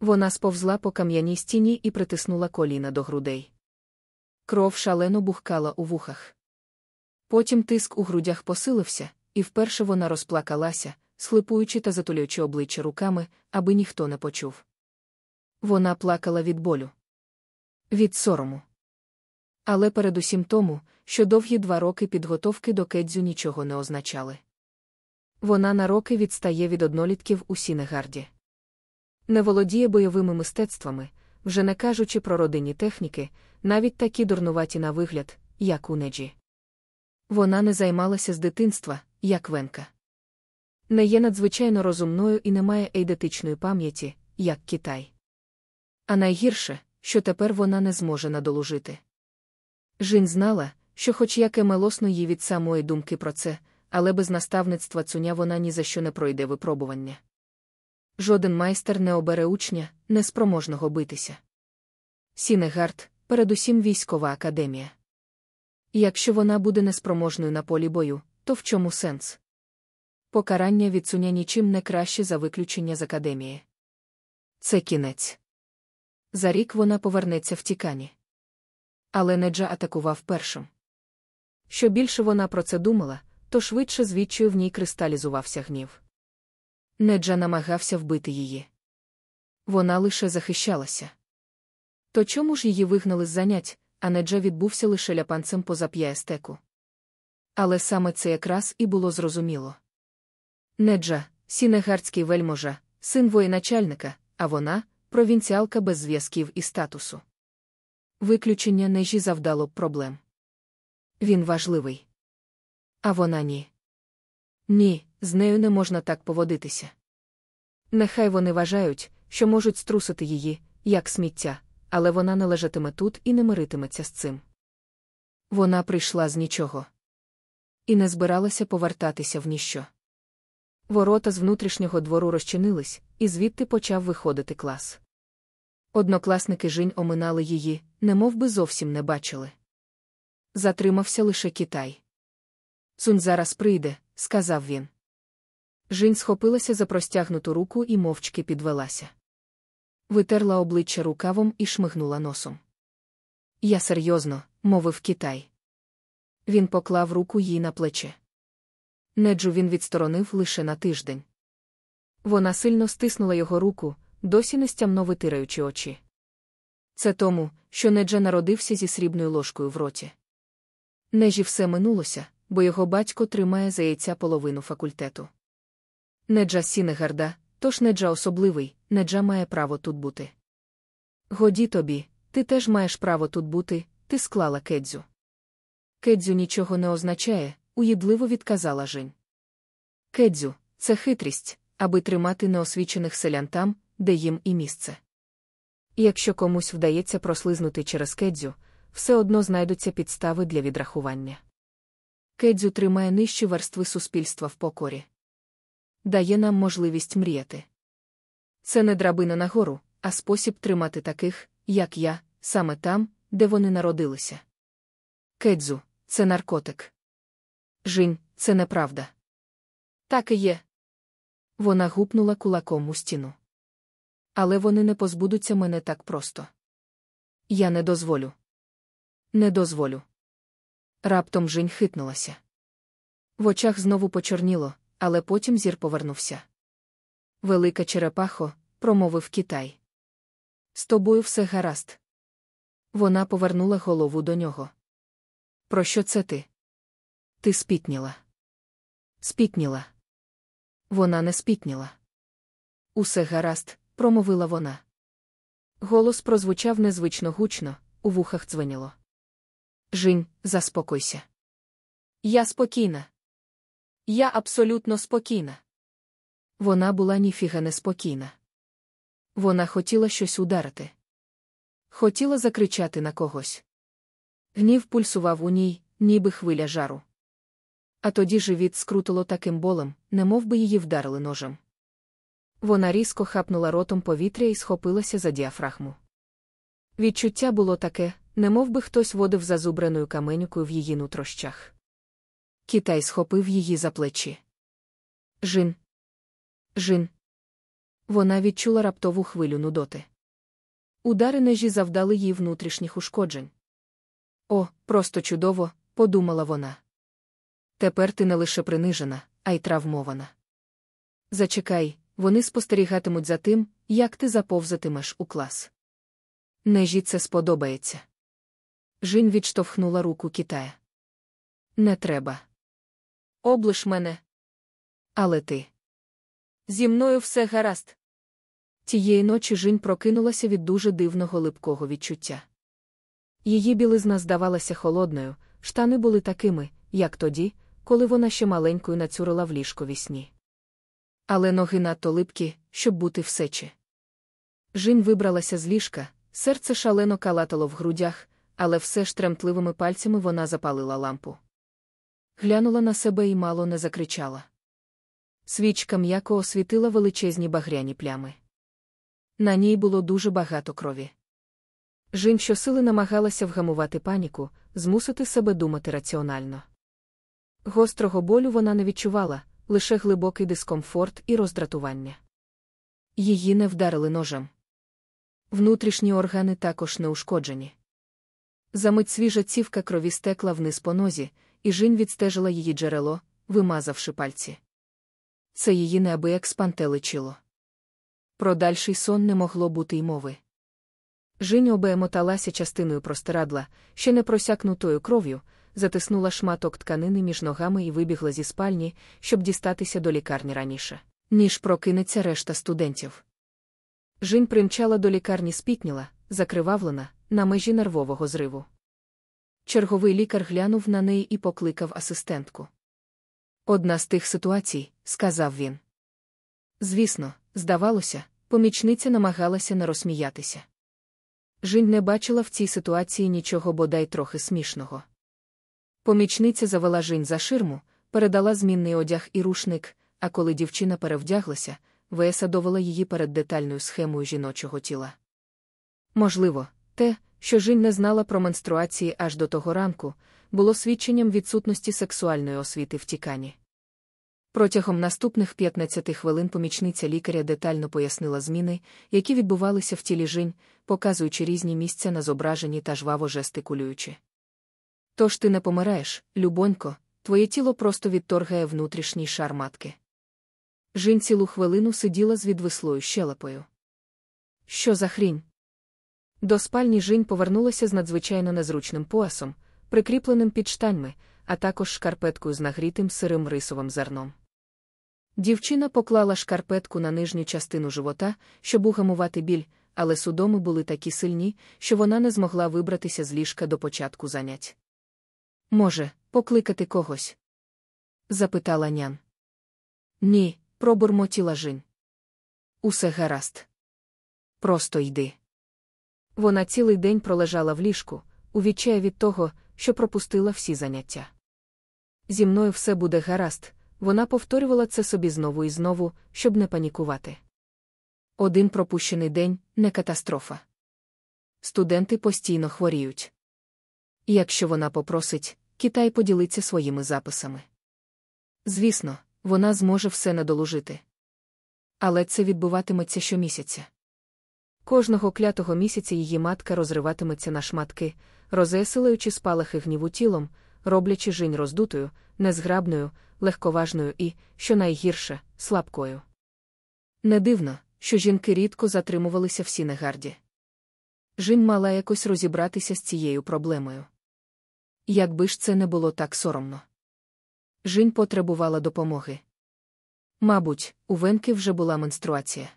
Вона сповзла по кам'яній стіні і притиснула коліна до грудей. Кров шалено бухкала у вухах. Потім тиск у грудях посилився, і вперше вона розплакалася, схлипуючи та затулюючи обличчя руками, аби ніхто не почув. Вона плакала від болю, від сорому. Але передусім тому, що довгі два роки підготовки до кедзю нічого не означали. Вона на роки відстає від однолітків у Сінегарді. Не володіє бойовими мистецтвами, вже не кажучи про родинні техніки, навіть такі дурнуваті на вигляд, як у Неджі. Вона не займалася з дитинства, як Венка. Не є надзвичайно розумною і не має ейдетичної пам'яті, як Кітай. А найгірше, що тепер вона не зможе надолужити. Жінь знала, що, хоч як млосно їй від самої думки про це, але без наставництва Цуня вона ні за що не пройде випробування. Жоден майстер не обере учня, неспроможного битися. Сінегард, передусім військова академія. Якщо вона буде неспроможною на полі бою, то в чому сенс? Покарання від Цуня нічим не краще за виключення з академії. Це кінець. За рік вона повернеться в Тікані. Але Неджа атакував першим. Що більше вона про це думала, то швидше звідчою в ній кристалізувався гнів. Неджа намагався вбити її. Вона лише захищалася. То чому ж її вигнали з занять, а Неджа відбувся лише ляпанцем поза п'яестеку? Але саме це якраз і було зрозуміло. Неджа, сінегардський вельможа, син воєначальника, а вона провінціалка без зв'язків і статусу. Виключення нежі завдало б проблем. Він важливий. А вона ні. Ні, з нею не можна так поводитися. Нехай вони вважають, що можуть струсити її, як сміття, але вона не лежатиме тут і не миритиметься з цим. Вона прийшла з нічого. І не збиралася повертатися в ніщо. Ворота з внутрішнього двору розчинились, і звідти почав виходити клас. Однокласники Жінь оминали її, немов би зовсім не бачили. Затримався лише Китай. Цунь зараз прийде, сказав він. Жінь схопилася за простягнуту руку і мовчки підвелася. Витерла обличчя рукавом і шмигнула носом. Я серйозно, мовив Китай. Він поклав руку їй на плече. Неджу він відсторонив лише на тиждень. Вона сильно стиснула його руку, досі нестямно витираючи очі. Це тому, що Неджа народився зі срібною ложкою в роті. Неджі все минулося, бо його батько тримає за яйця половину факультету. Неджа з Сінегарда, тож Неджа особливий, Неджа має право тут бути. Годі тобі, ти теж маєш право тут бути, ти склала Кедзю. Кедзю нічого не означає, уїдливо відказала Жень. Кедзю, це хитрість, аби тримати неосвічених селян там, де їм і місце. Якщо комусь вдається прослизнути через кедзю, все одно знайдуться підстави для відрахування. Кедзю тримає нижчі верстви суспільства в покорі. Дає нам можливість мріяти. Це не драбина нагору, а спосіб тримати таких, як я, саме там, де вони народилися. Кедзу це наркотик. Жінь, це неправда. Так і є. Вона гупнула кулаком у стіну. Але вони не позбудуться мене так просто. Я не дозволю. Не дозволю. Раптом Жінь хитнулася. В очах знову почорніло, але потім зір повернувся. Велика черепахо, промовив Китай. З тобою все гаразд. Вона повернула голову до нього. Про що це ти? Ти спітніла. Спітніла. Вона не спітніла. Усе гаразд, промовила вона. Голос прозвучав незвично гучно, у вухах дзвеніло. Жінь, заспокойся. Я спокійна. Я абсолютно спокійна. Вона була ніфіга неспокійна. Вона хотіла щось ударити. Хотіла закричати на когось. Гнів пульсував у ній, ніби хвиля жару. А тоді живіт скрутило таким болем, немов би її вдарили ножем. Вона різко хапнула ротом повітря і схопилася за діафрагму. Відчуття було таке, немов би хтось водив зазубреною каменюкою в її нутрощах. Китай схопив її за плечі. Жин. Жин. Вона відчула раптову хвилю нудоти. Удари нежі завдали їй внутрішніх ушкоджень. О, просто чудово, подумала вона. Тепер ти не лише принижена, а й травмована. Зачекай, вони спостерігатимуть за тим, як ти заповзатимеш у клас. Нежі це сподобається. Жінь відштовхнула руку Китая. Не треба. Облиш мене. Але ти. Зі мною все гаразд. Тієї ночі Жінь прокинулася від дуже дивного липкого відчуття. Її білизна здавалася холодною, штани були такими, як тоді, коли вона ще маленькою нацюрила в ліжкові сні. Але ноги надто липкі, щоб бути в сечі. Жінь вибралася з ліжка, серце шалено калатало в грудях, але все ж тремтливими пальцями вона запалила лампу. Глянула на себе і мало не закричала. Свічка м'яко освітила величезні багряні плями. На ній було дуже багато крові. Жін щосили намагалася вгамувати паніку, змусити себе думати раціонально. Гострого болю вона не відчувала, лише глибокий дискомфорт і роздратування. Її не вдарили ножем. Внутрішні органи також не ушкоджені. Замить свіжа цівка крові стекла вниз по нозі, і Жінь відстежила її джерело, вимазавши пальці. Це її неабияк спантеличило. Про дальший сон не могло бути й мови. Жінь обемоталася частиною простирадла, ще не просякнутою кров'ю, затиснула шматок тканини між ногами і вибігла зі спальні, щоб дістатися до лікарні раніше, ніж прокинеться решта студентів. Жінь примчала до лікарні спітніла, закривавлена, на межі нервового зриву. Черговий лікар глянув на неї і покликав асистентку. Одна з тих ситуацій, сказав він. Звісно, здавалося, помічниця намагалася не розсміятися. Жінь не бачила в цій ситуації нічого бодай трохи смішного. Помічниця завела Жінь за ширму, передала змінний одяг і рушник, а коли дівчина перевдяглася, Веса довела її перед детальною схемою жіночого тіла. Можливо, те, що Жінь не знала про менструації аж до того ранку, було свідченням відсутності сексуальної освіти в тікані. Протягом наступних 15 хвилин помічниця лікаря детально пояснила зміни, які відбувалися в тілі Жінь, показуючи різні місця на зображенні та жваво жестикулюючи. Тож ти не помираєш, любонько, твоє тіло просто відторгає внутрішній шар матки. Жінь цілу хвилину сиділа з відвислою щелепою. Що за хрінь? До спальні Жінь повернулася з надзвичайно незручним поясом, прикріпленим під штаньми, а також шкарпеткою з нагрітим сирим рисовим зерном. Дівчина поклала шкарпетку на нижню частину живота, щоб угамувати біль, але судоми були такі сильні, що вона не змогла вибратися з ліжка до початку занять. Може, покликати когось? запитала нян. Ні, пробурмотіла Жінь. Усе гаразд. Просто йди. Вона цілий день пролежала в ліжку, у відчаї від того, що пропустила всі заняття. Зі мною все буде гаразд, вона повторювала це собі знову і знову, щоб не панікувати. Один пропущений день не катастрофа. Студенти постійно хворіють. якщо вона попросить, Китай поділиться своїми записами. Звісно, вона зможе все надолужити. Але це відбуватиметься щомісяця. Кожного клятого місяця її матка розриватиметься на шматки, розеселуючи спалахи гніву тілом, роблячи жінь роздутою, незграбною, легковажною і, що найгірше, слабкою. Не дивно, що жінки рідко затримувалися в Сінегарді. Жінь мала якось розібратися з цією проблемою. Якби ж це не було так соромно. Жінь потребувала допомоги. Мабуть, у Венки вже була менструація.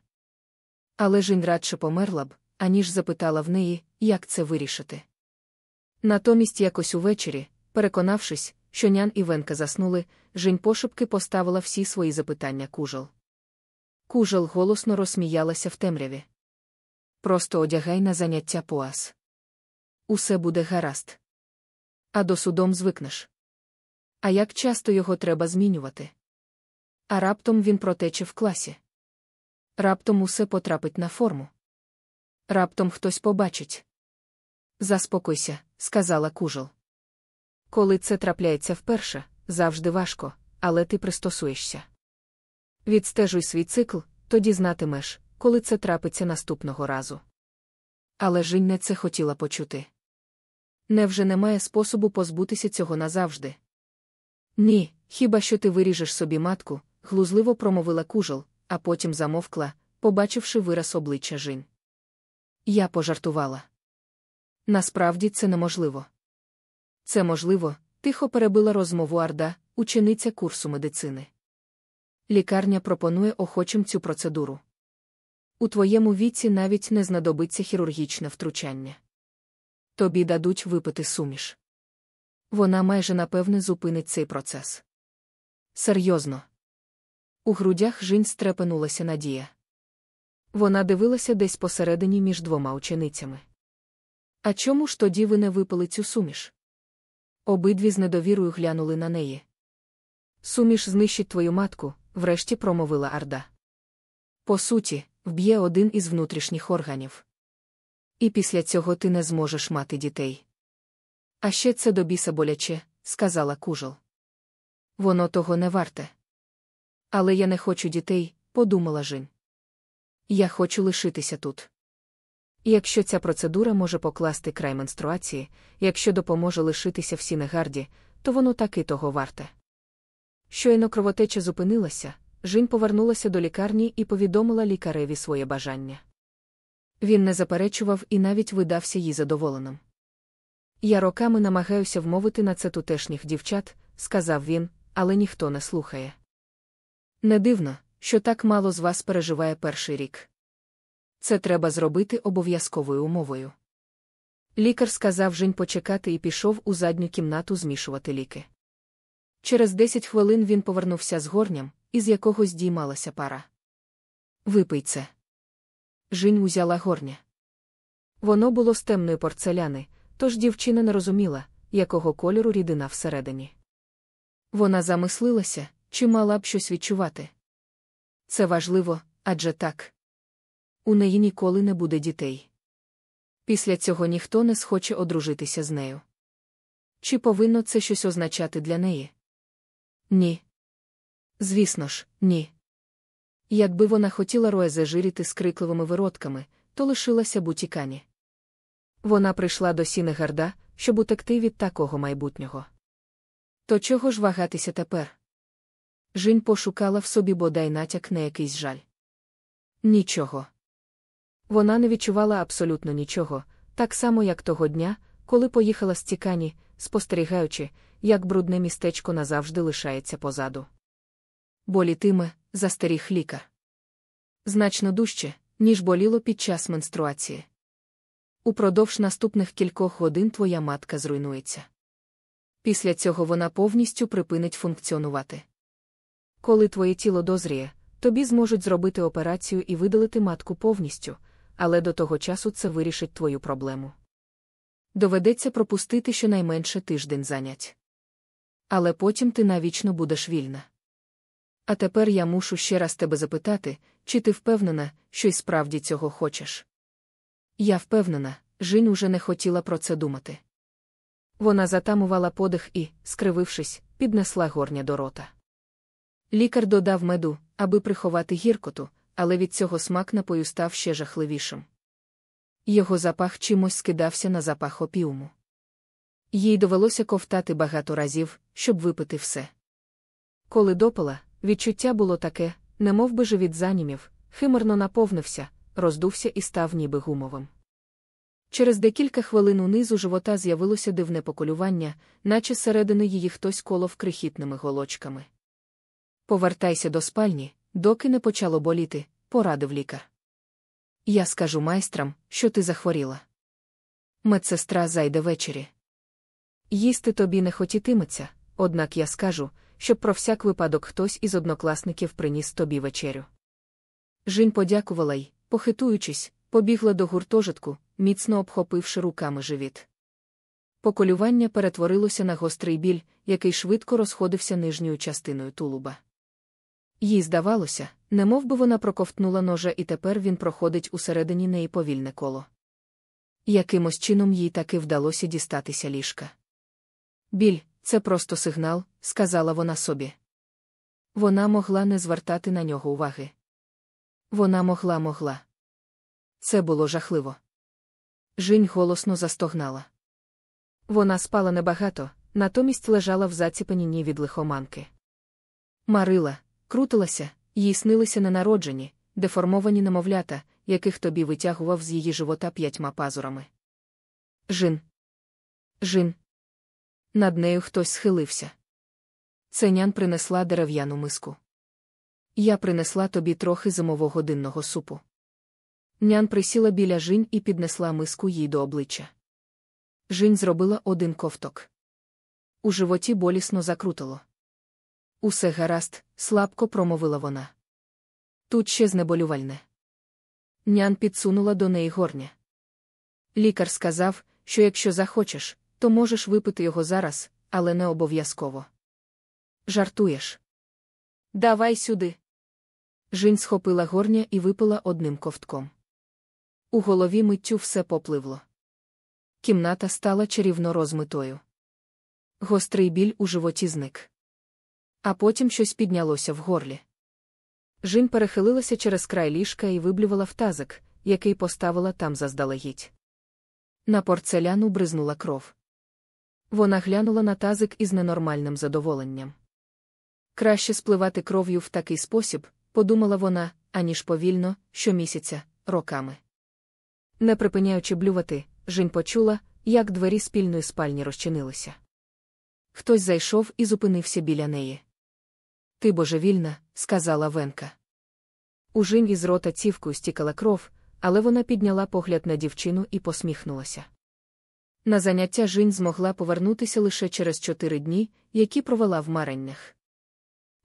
Але Жінь радше померла б, аніж запитала в неї, як це вирішити. Натомість якось увечері, переконавшись, що Нян і Венка заснули, Жінь пошепки поставила всі свої запитання кужел. Кужел голосно розсміялася в темряві. Просто одягай на заняття поас. Усе буде гаразд. А до судом звикнеш. А як часто його треба змінювати? А раптом він протече в класі. Раптом усе потрапить на форму. Раптом хтось побачить. Заспокойся, сказала кужел. Коли це трапляється вперше, завжди важко, але ти пристосуєшся. Відстежуй свій цикл, тоді знатимеш, коли це трапиться наступного разу. Але Жінь не це хотіла почути. Невже немає способу позбутися цього назавжди? Ні, хіба що ти виріжеш собі матку, глузливо промовила кужел, а потім замовкла, побачивши вираз обличчя Жінь. Я пожартувала. Насправді це неможливо. Це можливо, тихо перебила розмову Арда, учениця курсу медицини. Лікарня пропонує охочим цю процедуру. У твоєму віці навіть не знадобиться хірургічне втручання. Тобі дадуть випити суміш. Вона майже напевне зупинить цей процес. Серйозно. У грудях Жінь стрепенулася надія. Вона дивилася десь посередині між двома ученицями. А чому ж тоді ви не випили цю суміш? Обидві з недовірою глянули на неї. Суміш знищить твою матку, врешті промовила Арда. По суті, вб'є один із внутрішніх органів. І після цього ти не зможеш мати дітей. А ще це до біса боляче, сказала кужел. Воно того не варте. Але я не хочу дітей, подумала Жінь. Я хочу лишитися тут. Якщо ця процедура може покласти край менструації, якщо допоможе лишитися в Сінегарді, то воно таки того варте. Щойно кровотеча зупинилася, Жінь повернулася до лікарні і повідомила лікареві своє бажання. Він не заперечував і навіть видався їй задоволеним. Я роками намагаюся вмовити на це тутешніх дівчат, сказав він, але ніхто не слухає. Не дивно, що так мало з вас переживає перший рік. Це треба зробити обов'язковою умовою. Лікар сказав Жень почекати і пішов у задню кімнату змішувати ліки. Через десять хвилин він повернувся з горням, із якого здіймалася пара. Випий це. Жінь узяла горня. Воно було з темної порцеляни, тож дівчина не розуміла, якого кольору рідина всередині. Вона замислилася, чи мала б щось відчувати. Це важливо, адже так. У неї ніколи не буде дітей. Після цього ніхто не схоче одружитися з нею. Чи повинно це щось означати для неї? Ні. Звісно ж, ні. Якби вона хотіла Роє зажиріти з крикливими виродками, то лишилася б у Тікані. Вона прийшла до Сінегарда, щоб утекти від такого майбутнього. То чого ж вагатися тепер? Жінь пошукала в собі бодай натяк на якийсь жаль. Нічого. Вона не відчувала абсолютно нічого, так само, як того дня, коли поїхала з Тікані, спостерігаючи, як брудне містечко назавжди лишається позаду. Болітиме, застеріг лікар. Значно дужче, ніж боліло під час менструації. Упродовж наступних кількох годин твоя матка зруйнується. Після цього вона повністю припинить функціонувати. Коли твоє тіло дозріє, тобі зможуть зробити операцію і видалити матку повністю, але до того часу це вирішить твою проблему. Доведеться пропустити щонайменше тиждень занять. Але потім ти навічно будеш вільна. А тепер я мушу ще раз тебе запитати, чи ти впевнена, що й справді цього хочеш. Я впевнена, Жінь уже не хотіла про це думати. Вона затамувала подих і, скривившись, піднесла горня до рота. Лікар додав меду, аби приховати гіркоту, але від цього смак напою став ще жахливішим. Його запах чимось скидався на запах опіуму. Їй довелося ковтати багато разів, щоб випити все. Коли допила, відчуття було таке, немов би живіт занімів, химерно наповнився, роздувся і став ніби гумовим. Через декілька хвилин унизу живота з'явилося дивне поколювання, наче середини її хтось колов крихітними голочками. Повертайся до спальні, доки не почало боліти, порадив лікар. Я скажу майстрам, що ти захворіла. Медсестра зайде ввечері. Їсти тобі не хотітиметься, однак я скажу, щоб про всяк випадок хтось із однокласників приніс тобі вечерю. Жінь подякувала й, похитуючись, побігла до гуртожитку, міцно обхопивши руками живіт. Поколювання перетворилося на гострий біль, який швидко розходився нижньою частиною тулуба. Їй здавалося, немов би вона проковтнула ножа, і тепер він проходить усередині неї повільне коло. Якимось чином їй таки вдалося дістатися ліжка. Біль, це просто сигнал, сказала вона собі. Вона могла не звертати на нього уваги. Вона могла могла. Це було жахливо. Жінь голосно застогнала. Вона спала небагато, натомість лежала в заціпанінні від лихоманки. Марила, крутилася, їй снилися ненароджені, деформовані немовлята, яких тобі витягував з її живота п'ятьма пазурами. Жин. Жин. Над нею хтось схилився. Ценян принесла дерев'яну миску. Я принесла тобі трохи зимового динного супу. Нян присіла біля жінь і піднесла миску їй до обличчя. Жінь зробила один ковток. У животі болісно закрутило. Усе гаразд, слабко промовила вона. Тут ще знеболювальне. Нян підсунула до неї горня. Лікар сказав, що якщо захочеш, то можеш випити його зараз, але не обов'язково. Жартуєш. Давай сюди. Жінь схопила горня і випила одним ковтком. У голові миттю все попливло. Кімната стала чарівно розмитою. Гострий біль у животі зник. А потім щось піднялося в горлі. Жін перехилилася через край ліжка і виблювала в тазик, який поставила там заздалегідь. На порцеляну бризнула кров. Вона глянула на тазик із ненормальним задоволенням. Краще спливати кров'ю в такий спосіб, подумала вона, аніж повільно, щомісяця, роками. Не припиняючи блювати, Жінь почула, як двері спільної спальні розчинилися. Хтось зайшов і зупинився біля неї. Ти божевільна, сказала Венка. У Жінь із рота цівкою стікала кров, але вона підняла погляд на дівчину і посміхнулася. На заняття Жінь змогла повернутися лише через чотири дні, які провела в мареннях.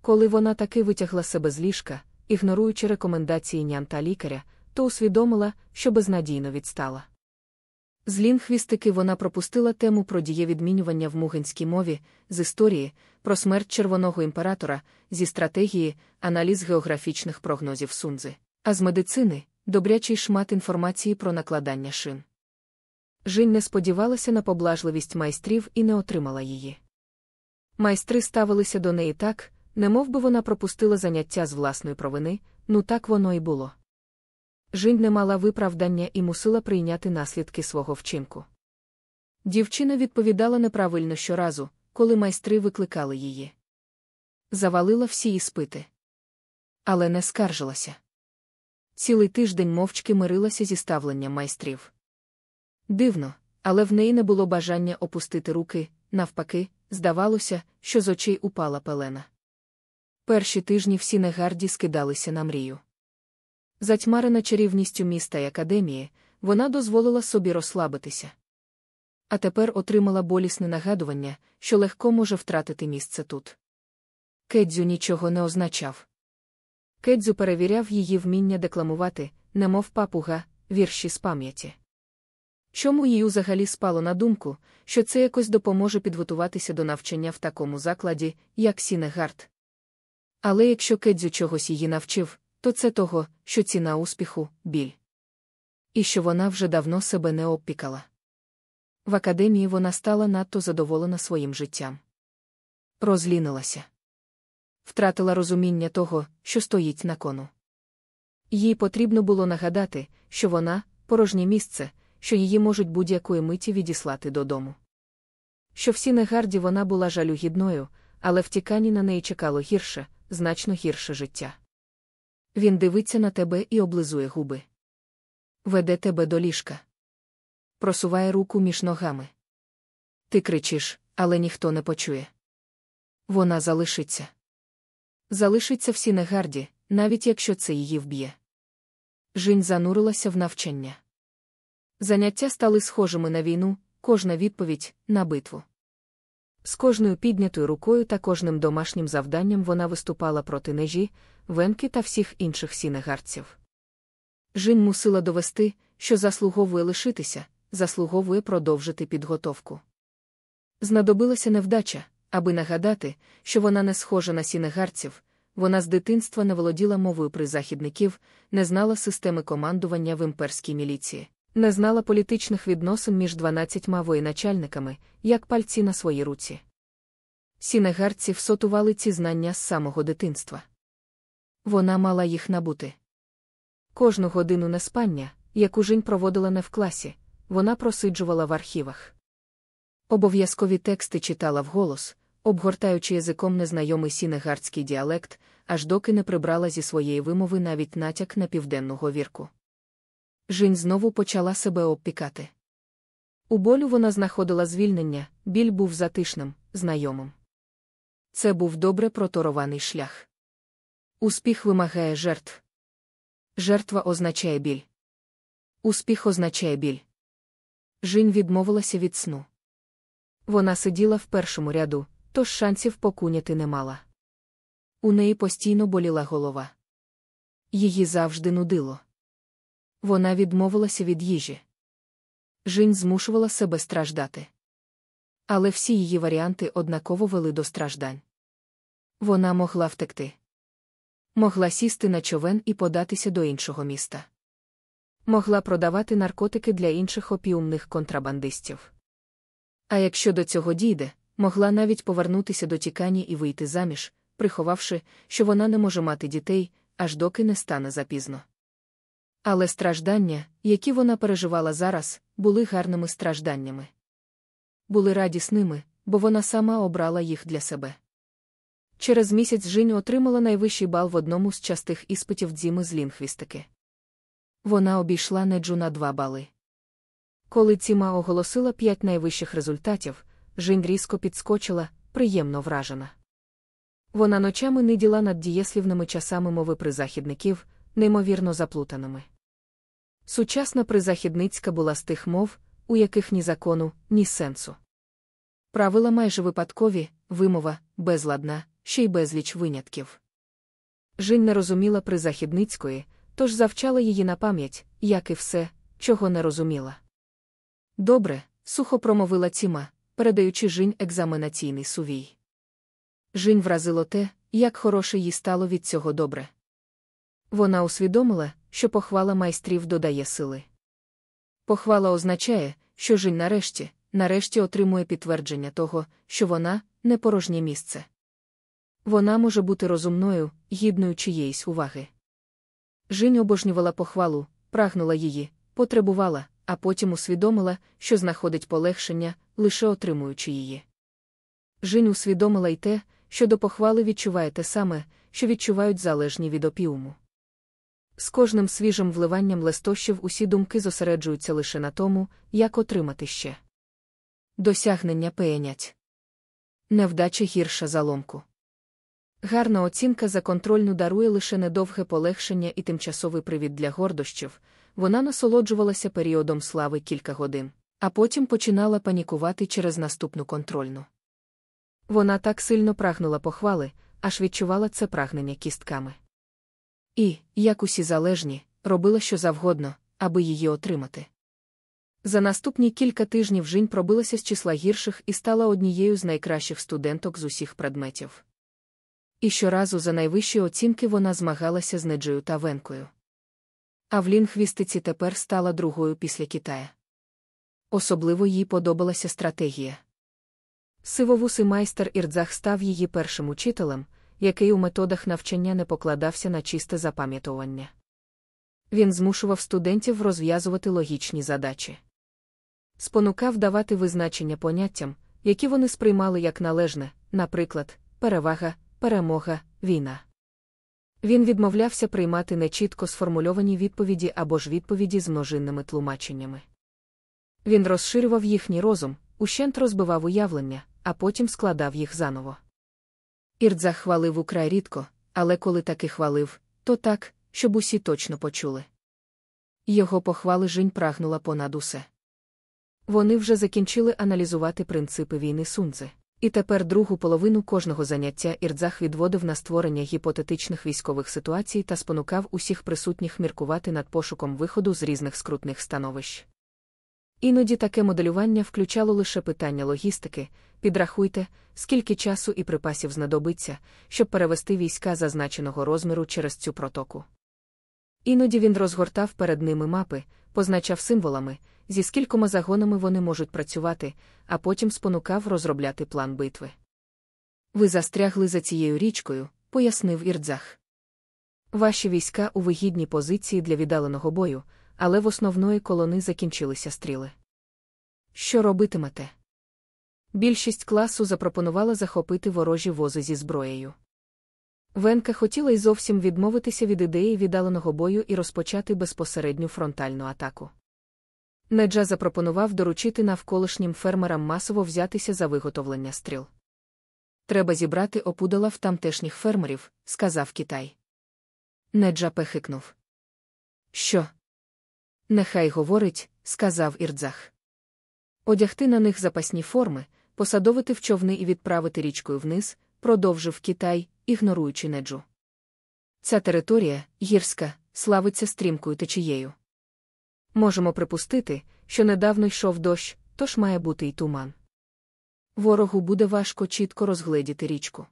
Коли вона таки витягла себе з ліжка, ігноруючи рекомендації нян та лікаря, то усвідомила, що безнадійно відстала. З лінхвістики вона пропустила тему про дієвідмінювання в мугинській мові, з історії, про смерть червоного імператора, зі стратегії, аналіз географічних прогнозів Сунзи, а з медицини добрячий шмат інформації про накладання шин. Жінь не сподівалася на поблажливість майстрів і не отримала її. Майстри ставилися до неї так, немов би вона пропустила заняття з власної провини, ну так воно і було. Жінь не мала виправдання і мусила прийняти наслідки свого вчинку. Дівчина відповідала неправильно щоразу, коли майстри викликали її. Завалила всі іспити. Але не скаржилася. Цілий тиждень мовчки мирилася зі ставленням майстрів. Дивно, але в неї не було бажання опустити руки, навпаки, здавалося, що з очей упала пелена. Перші тижні всі негарді скидалися на мрію. Затьмарена чарівністю міста й академії, вона дозволила собі розслабитися. А тепер отримала болісне нагадування, що легко може втратити місце тут. Кедзю нічого не означав. Кедзю перевіряв її вміння декламувати, немов папуга, вірші з пам'яті. Чому їй взагалі спало на думку, що це якось допоможе підготуватися до навчання в такому закладі, як Сінегард? Але якщо Кедзю чогось її навчив, то це того, що ціна успіху біль. І що вона вже давно себе не обпікала. В академії вона стала надто задоволена своїм життям. Розлінилася. Втратила розуміння того, що стоїть на кону. Їй потрібно було нагадати, що вона порожнє місце, що її можуть будь-якої миті відіслати додому. Що всі негарді вона була жалюгідною, але в тіканні на неї чекало гірше, значно гірше життя. Він дивиться на тебе і облизує губи. Веде тебе до ліжка. Просуває руку між ногами. Ти кричиш, але ніхто не почує. Вона залишиться. Залишиться всі негарді, навіть якщо це її вб'є. Жінь занурилася в навчання. Заняття стали схожими на війну, кожна відповідь на битву. З кожною піднятою рукою та кожним домашнім завданням вона виступала проти нежі, венки та всіх інших сінегарців. Жінь мусила довести, що заслуговує лишитися, заслуговує продовжити підготовку. Знадобилася невдача, аби нагадати, що вона не схожа на сінегарців, Вона з дитинства не володіла мовою призахідників, не знала системи командування в імперській міліції, не знала політичних відносин між дванадцятьма воєначальниками, як пальці на своїй руці. Сінегарці всотували ці знання з самого дитинства. Вона мала їх набути. Кожну годину неспання, яку Жінь проводила не в класі, вона просиджувала в архівах. Обов'язкові тексти читала вголос, обгортаючи язиком незнайомий сінегардський діалект, аж доки не прибрала зі своєї вимови навіть натяк на південну говірку. Жінь знову почала себе обпікати. У болю вона знаходила звільнення, біль був затишним, знайомим. Це був добре проторований шлях. Успіх вимагає жертв. Жертва означає біль. Успіх означає біль. Жінь відмовилася від сну. Вона сиділа в першому ряду, тож шансів покуняти не мала. У неї постійно боліла голова. Її завжди нудило. Вона відмовилася від їжі. Жінь змушувала себе страждати. Але всі її варіанти однаково вели до страждань. Вона могла втекти. Могла сісти на човен і податися до іншого міста. Могла продавати наркотики для інших опіумних контрабандистів. А якщо до цього дійде, могла навіть повернутися до тікані і вийти заміж, приховавши, що вона не може мати дітей, аж доки не стане запізно. Але страждання, які вона переживала зараз, були гарними стражданнями. Були радісними, бо вона сама обрала їх для себе. Через місяць Жінь отримала найвищий бал в одному з частих іспитів дзіми з лінгвістики. Вона обійшла Неджу на два бали. Коли Ціма оголосила п'ять найвищих результатів, Жінь різко підскочила, приємно вражена. Вона ночами ниділа над дієслівними часами мови призахідників, неймовірно заплутаними. Сучасна призахідницька була з тих мов, у яких ні закону, ні сенсу. Правила майже випадкові, вимова, безладна, ще й безліч винятків. Жінь не розуміла призахідницької, тож завчала її на пам'ять, як і все, чого не розуміла. Добре, сухо промовила ціма, передаючи Жінь екзаменаційний сувій. Жінь вразило те, як хороше їй стало від цього добре. Вона усвідомила, що похвала майстрів додає сили. Похвала означає, що Жінь нарешті, нарешті отримує підтвердження того, що вона не порожнє місце. Вона може бути розумною, гідною чиєїсь уваги. Жінь обожнювала похвалу, прагнула її, потребувала, а потім усвідомила, що знаходить полегшення, лише отримуючи її. Жінь усвідомила й те, що до похвали відчуває те саме, що відчувають залежні від опіуму. З кожним свіжим вливанням листощів усі думки зосереджуються лише на тому, як отримати ще. Досягнення пеянять. Невдача гірша заломку. Гарна оцінка за контрольну дарує лише недовге полегшення і тимчасовий привід для гордощів. Вона насолоджувалася періодом слави кілька годин, а потім починала панікувати через наступну контрольну. Вона так сильно прагнула похвали, аж відчувала це прагнення кістками. І, як усі залежні, робила що завгодно, аби її отримати. За наступні кілька тижнів Жінь пробилася з числа гірших і стала однією з найкращих студенток з усіх предметів. І щоразу за найвищі оцінки вона змагалася з Неджею та Венкою. А в лінгвістиці тепер стала другою після Китая. Особливо їй подобалася стратегія. Сивовусий майстер Ірдзах став її першим учителем, який у методах навчання не покладався на чисте запам'ятовування. Він змушував студентів розв'язувати логічні задачі. Спонукав давати визначення поняттям, які вони сприймали як належне, наприклад, перевага, перемога, війна. Він відмовлявся приймати нечітко сформульовані відповіді або ж відповіді з множинними тлумаченнями. Він розширював їхній розум, ущент розбивав уявлення, а потім складав їх заново. Ірдзах хвалив украй рідко, але коли таки хвалив, то так, щоб усі точно почули. Його похвали Жінь прагнула понад усе. Вони вже закінчили аналізувати принципи війни Сунцзи. І тепер другу половину кожного заняття Ірдзах відводив на створення гіпотетичних військових ситуацій та спонукав усіх присутніх міркувати над пошуком виходу з різних скрутних становищ. Іноді таке моделювання включало лише питання логістики, підрахуйте, скільки часу і припасів знадобиться, щоб перевести війська зазначеного розміру через цю протоку. Іноді він розгортав перед ними мапи, позначав символами, зі скількома загонами вони можуть працювати, а потім спонукав розробляти план битви. Ви застрягли за цією річкою, пояснив Ірдзах. Ваші війська у вигідній позиції для віддаленого бою, але в основної колони закінчилися стріли. Що робитимете? Більшість класу запропонувала захопити ворожі вози зі зброєю. Венка хотіла й зовсім відмовитися від ідеї віддаленого бою і розпочати безпосередню фронтальну атаку. Неджа запропонував доручити навколишнім фермерам масово взятися за виготовлення стріл. Треба зібрати опудала в тамтешніх фермерів, сказав Китай. Неджа пехикнув. Що? Нехай говорить, сказав Ірдзах. Одягти на них запасні форми, посадовити в човни і відправити річкою вниз, продовжив Китай, ігноруючи неджу. Ця територія, гірська, славиться стрімкою течією. Можемо припустити, що недавно йшов дощ, тож має бути й туман. Ворогу буде важко чітко розгледіти річку.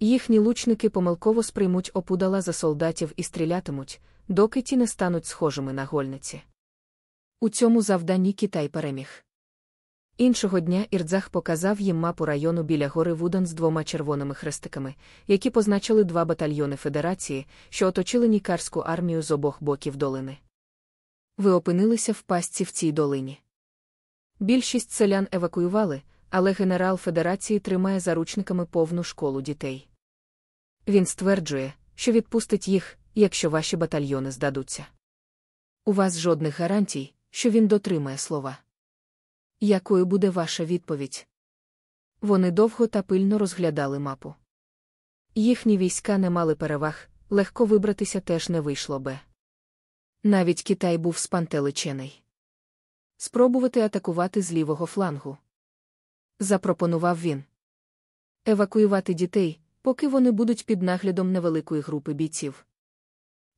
Їхні лучники помилково сприймуть опудала за солдатів і стрілятимуть, доки ті не стануть схожими на гольниці. У цьому завданні Китай переміг. Іншого дня Ірдзах показав їм мапу району біля гори Вудан з двома червоними хрестиками, які позначили два батальйони Федерації, що оточили нікарську армію з обох боків долини. Ви опинилися в пастці в цій долині. Більшість селян евакуювали, але генерал Федерації тримає заручниками повну школу дітей. Він стверджує, що відпустить їх, якщо ваші батальйони здадуться. У вас жодних гарантій, що він дотримає слова. Якою буде ваша відповідь? Вони довго та пильно розглядали мапу. Їхні війська не мали переваг, легко вибратися теж не вийшло би. Навіть Китай був спантеличений. Спробувати атакувати з лівого флангу. Запропонував він. Евакуювати дітей, поки вони будуть під наглядом невеликої групи бійців.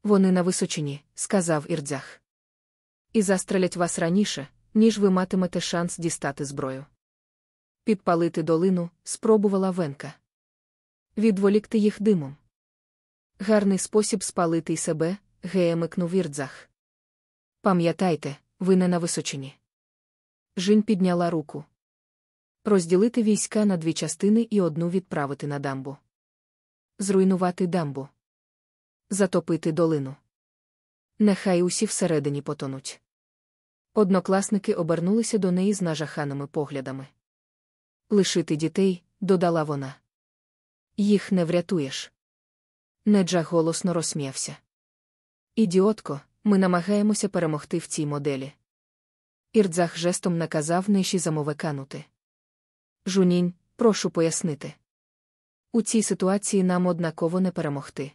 Вони на Височині, сказав Ірдзях. І застрелять вас раніше, ніж ви матимете шанс дістати зброю. Підпалити долину спробувала Венка. Відволікти їх димом. Гарний спосіб спалити й себе, геємикнув Ірдзах. Пам'ятайте, ви не на Височині. Жінь підняла руку. Розділити війська на дві частини і одну відправити на дамбу. Зруйнувати дамбу. Затопити долину. Нехай усі всередині потонуть. Однокласники обернулися до неї з нажаханими поглядами. Лишити дітей, додала вона. Їх не врятуєш. Неджа голосно розсміявся. Ідіотко, ми намагаємося перемогти в цій моделі. Ірдзах жестом наказав ниші замове канути. Жунінь, прошу пояснити. У цій ситуації нам однаково не перемогти.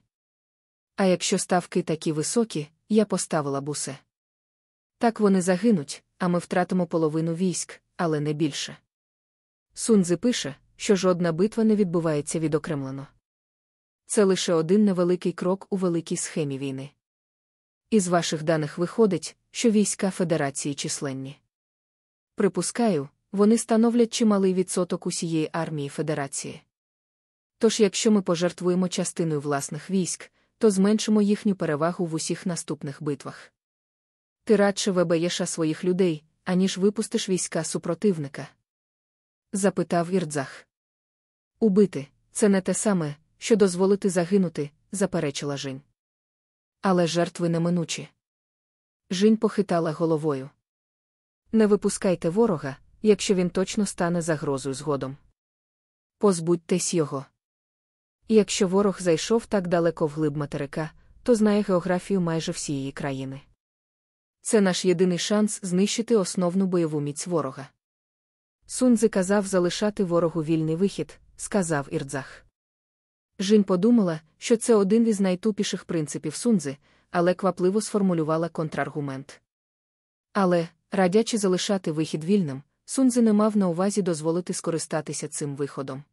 А якщо ставки такі високі, я поставила б усе. Так вони загинуть, а ми втратимо половину військ, але не більше. Сунзи пише, що жодна битва не відбувається відокремлено. Це лише один невеликий крок у великій схемі війни. Із ваших даних виходить, що війська Федерації численні. Припускаю, вони становлять чималий відсоток усієї армії Федерації. Тож, якщо ми пожертвуємо частиною власних військ, то зменшимо їхню перевагу в усіх наступних битвах. Ти радше вебеєш своїх людей, аніж випустиш війська супротивника? запитав Ірдзах. Убити це не те саме, що дозволити загинути, заперечила Жінь. Але жертви неминучі. Жінь похитала головою. Не випускайте ворога, якщо він точно стане загрозою згодом. Позбудьтесь його. Якщо ворог зайшов так далеко вглиб материка, то знає географію майже всієї країни. Це наш єдиний шанс знищити основну бойову міць ворога. Сунзи казав залишати ворогу вільний вихід, сказав Ірдзах. Жінь подумала, що це один із найтупіших принципів Сунзи, але квапливо сформулювала контраргумент. Але, радячи залишати вихід вільним, Сунзи не мав на увазі дозволити скористатися цим виходом.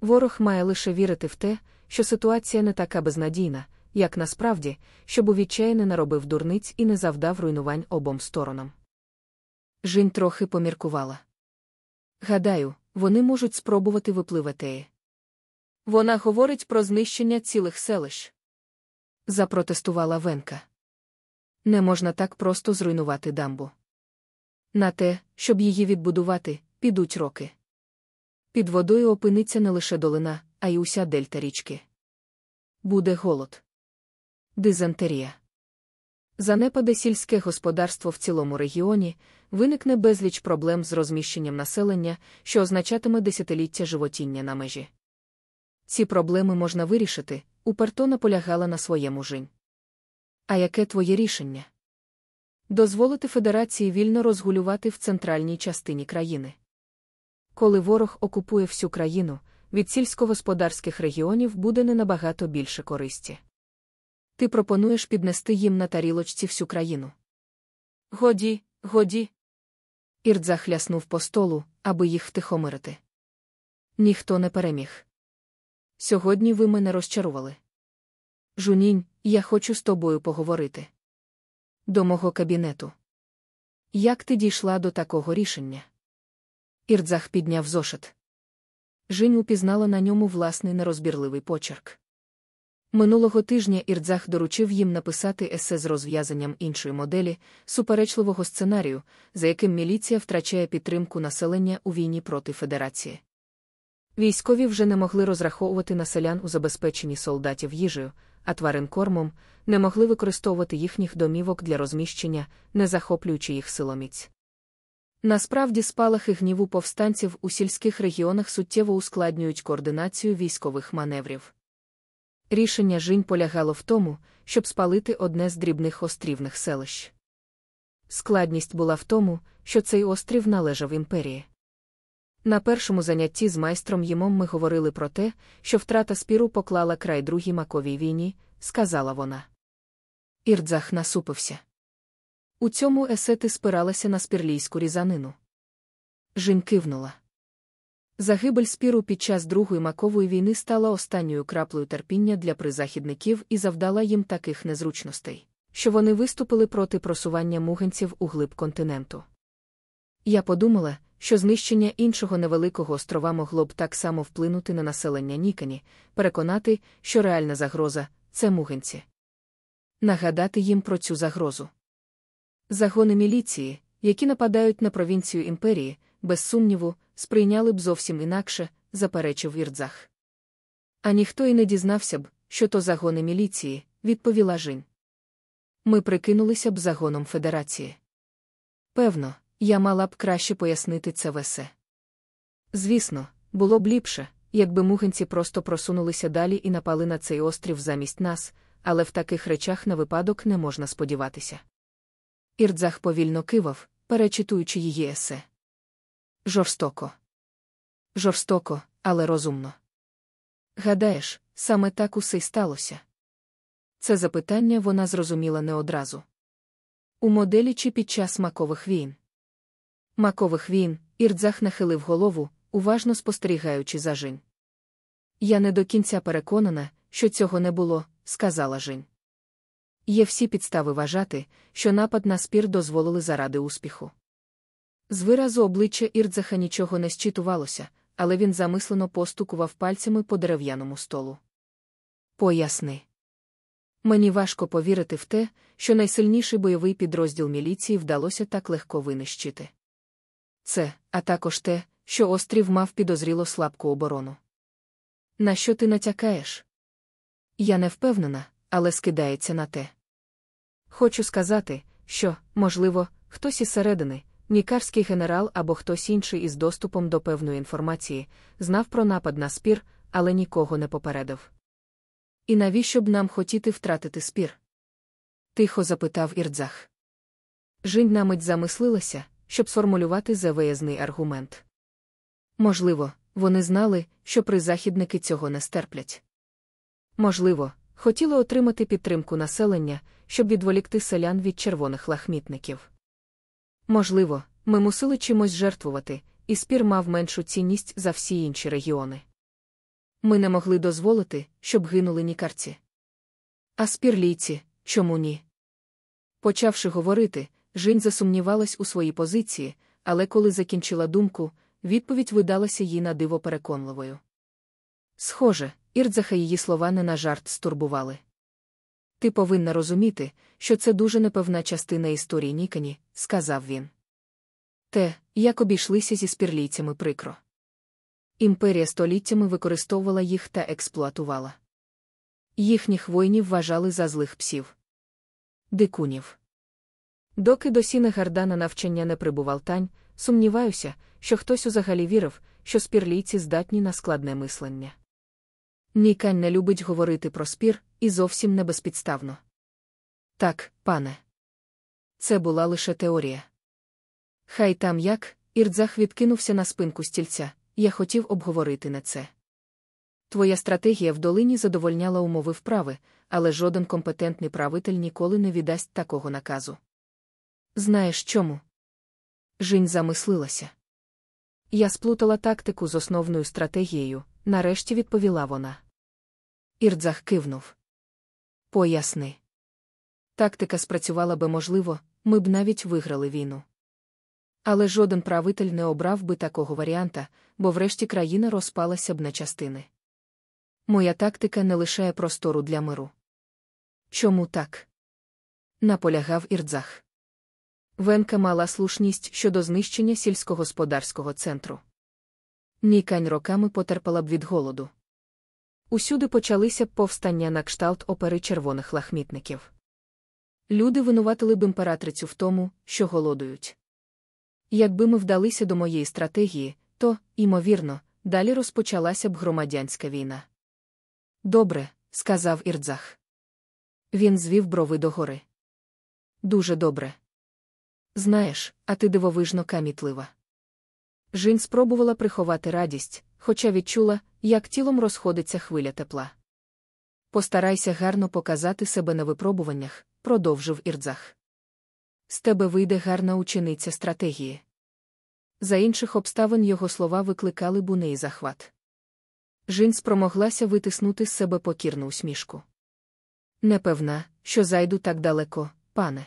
Ворог має лише вірити в те, що ситуація не така безнадійна, як насправді, щоб у відчаї не наробив дурниць і не завдав руйнувань обом сторонам. Жінь трохи поміркувала. Гадаю, вони можуть спробувати випливати. Вона говорить про знищення цілих селищ. Запротестувала Венка. Не можна так просто зруйнувати дамбу. На те, щоб її відбудувати, підуть роки. Під водою опиниться не лише долина, а й уся дельта річки. Буде голод. Дизентерія. Занепаде сільське господарство в цілому регіоні, виникне безліч проблем з розміщенням населення, що означатиме десятиліття животіння на межі. Ці проблеми можна вирішити, уперто наполягала на своєму жінь. А яке твоє рішення? Дозволити Федерації вільно розгулювати в центральній частині країни. Коли ворог окупує всю країну, від сільськогосподарських регіонів буде не набагато більше користі. Ти пропонуєш піднести їм на тарілочці всю країну. Годі, годі. Ірд захляснув по столу, аби їх втихомирити. Ніхто не переміг. Сьогодні ви мене розчарували. Жунінь, я хочу з тобою поговорити. До мого кабінету. Як ти дійшла до такого рішення? Ірдзах підняв зошит. Жінь упізнала на ньому власний нерозбірливий почерк. Минулого тижня Ірдзах доручив їм написати есе з розв'язанням іншої моделі, суперечливого сценарію, за яким міліція втрачає підтримку населення у війні проти Федерації. Військові вже не могли розраховувати на селян у забезпеченні солдатів їжею, а тварин кормом, не могли використовувати їхніх домівок для розміщення, не захоплюючи їх силоміць. Насправді, спалахи гніву повстанців у сільських регіонах суттєво ускладнюють координацію військових маневрів. Рішення жінь полягало в тому, щоб спалити одне з дрібних острівних селищ. Складність була в тому, що цей острів належав імперії. На першому занятті з майстром Ємом ми говорили про те, що втрата спіру поклала край другій маковій війні, сказала вона. Ірдзах насупився. У цьому есети спиралася на спірлійську різанину. Жінь кивнула. Загибель спіру під час Другої макової війни стала останньою краплею терпіння для призахідників і завдала їм таких незручностей, що вони виступили проти просування муганців у глиб континенту. Я подумала, що знищення іншого невеликого острова могло б так само вплинути на населення Нікані, переконати, що реальна загроза це муганці. Нагадати їм про цю загрозу. Загони міліції, які нападають на провінцію імперії, без сумніву, сприйняли б зовсім інакше, заперечив Ірдзах. А ніхто й не дізнався б, що то загони міліції, відповіла Жінь. Ми прикинулися б загоном Федерації. Певно, я мала б краще пояснити це весе. Звісно, було б ліпше, якби муганці просто просунулися далі і напали на цей острів замість нас, але в таких речах на випадок не можна сподіватися. Ірдзах повільно кивав, перечитуючи її есе. Жорстоко. Жорстоко, але розумно. Гадаєш, саме так усе й сталося. Це запитання вона зрозуміла не одразу. У моделі чи під час макових війн. Макових війн, Ірдзах нахилив голову, уважно спостерігаючи за Жінь. Я не до кінця переконана, що цього не було, сказала Жінь. Є всі підстави вважати, що напад на спір дозволили заради успіху. З виразу обличчя Ірдзаха нічого не щитувалося, але він замислено постукував пальцями по дерев'яному столу. Поясни. Мені важко повірити в те, що найсильніший бойовий підрозділ міліції вдалося так легко винищити. Це, а також те, що острів мав підозріло слабку оборону. На що ти натякаєш? Я не впевнена, але скидається на те. Хочу сказати, що, можливо, хтось із середини, Нікарський генерал або хтось інший із доступом до певної інформації, знав про напад на спір, але нікого не попередив. І навіщо б нам хотіти втратити спір? Тихо запитав Ірдзах. Жінь на мить замислилася, щоб сформулювати завиязний аргумент. Можливо, вони знали, що призахідники цього не стерплять. Можливо, хотіли отримати підтримку населення, щоб відволікти селян від червоних лахмітників. Можливо, ми мусили чимось жертвувати, і спір мав меншу цінність за всі інші регіони. Ми не могли дозволити, щоб гинули нікарці. А спірлійці чому ні? Почавши говорити, Жінь засумнівалась у своїй позиції, але коли закінчила думку, відповідь видалася їй на диво переконливою. Схоже, Ірдзаха її слова не на жарт стурбували. Ти повинна розуміти, що це дуже непевна частина історії Нікані, сказав він. Те, як обійшлися зі спірлійцями прикро. Імперія століттями використовувала їх та експлуатувала. Їхніх воїнів вважали за злих псів. Дикунів. Доки до Сінегарда на навчання не прибув Алтань, сумніваюся, що хтось узагалі вірив, що спірлійці здатні на складне мислення. Нікань не любить говорити про спір і зовсім не безпідставно. Так, пане. Це була лише теорія. Хай там як, Ірдзах відкинувся на спинку стільця, я хотів обговорити не це. Твоя стратегія в долині задовольняла умови вправи, але жоден компетентний правитель ніколи не віддасть такого наказу. Знаєш чому? Жінь замислилася. Я сплутала тактику з основною стратегією, нарешті відповіла вона. Ірдзах кивнув. Поясни. Тактика спрацювала би можливо, ми б навіть виграли війну. Але жоден правитель не обрав би такого варіанта, бо врешті країна розпалася б на частини. Моя тактика не лишає простору для миру. Чому так? Наполягав Ірдзах. Венка мала слушність щодо знищення сільськогосподарського центру. Нікань роками потерпала б від голоду. Усюди почалися б повстання на кшталт опери червоних лахмітників. Люди винуватили б імператрицю в тому, що голодують. Якби ми вдалися до моєї стратегії, то, ймовірно, далі розпочалася б громадянська війна. Добре, сказав Ірдзах. Він звів брови догори. Дуже добре. Знаєш, а ти дивовижно камітлива. Жінь спробувала приховати радість, хоча відчула, як тілом розходиться хвиля тепла. Постарайся гарно показати себе на випробуваннях, продовжив Ірдзах. З тебе вийде гарна учениця стратегії. За інших обставин його слова викликали б у неї захват. Жінь спромоглася витиснути з себе покірну усмішку. Непевна, що зайду так далеко, пане.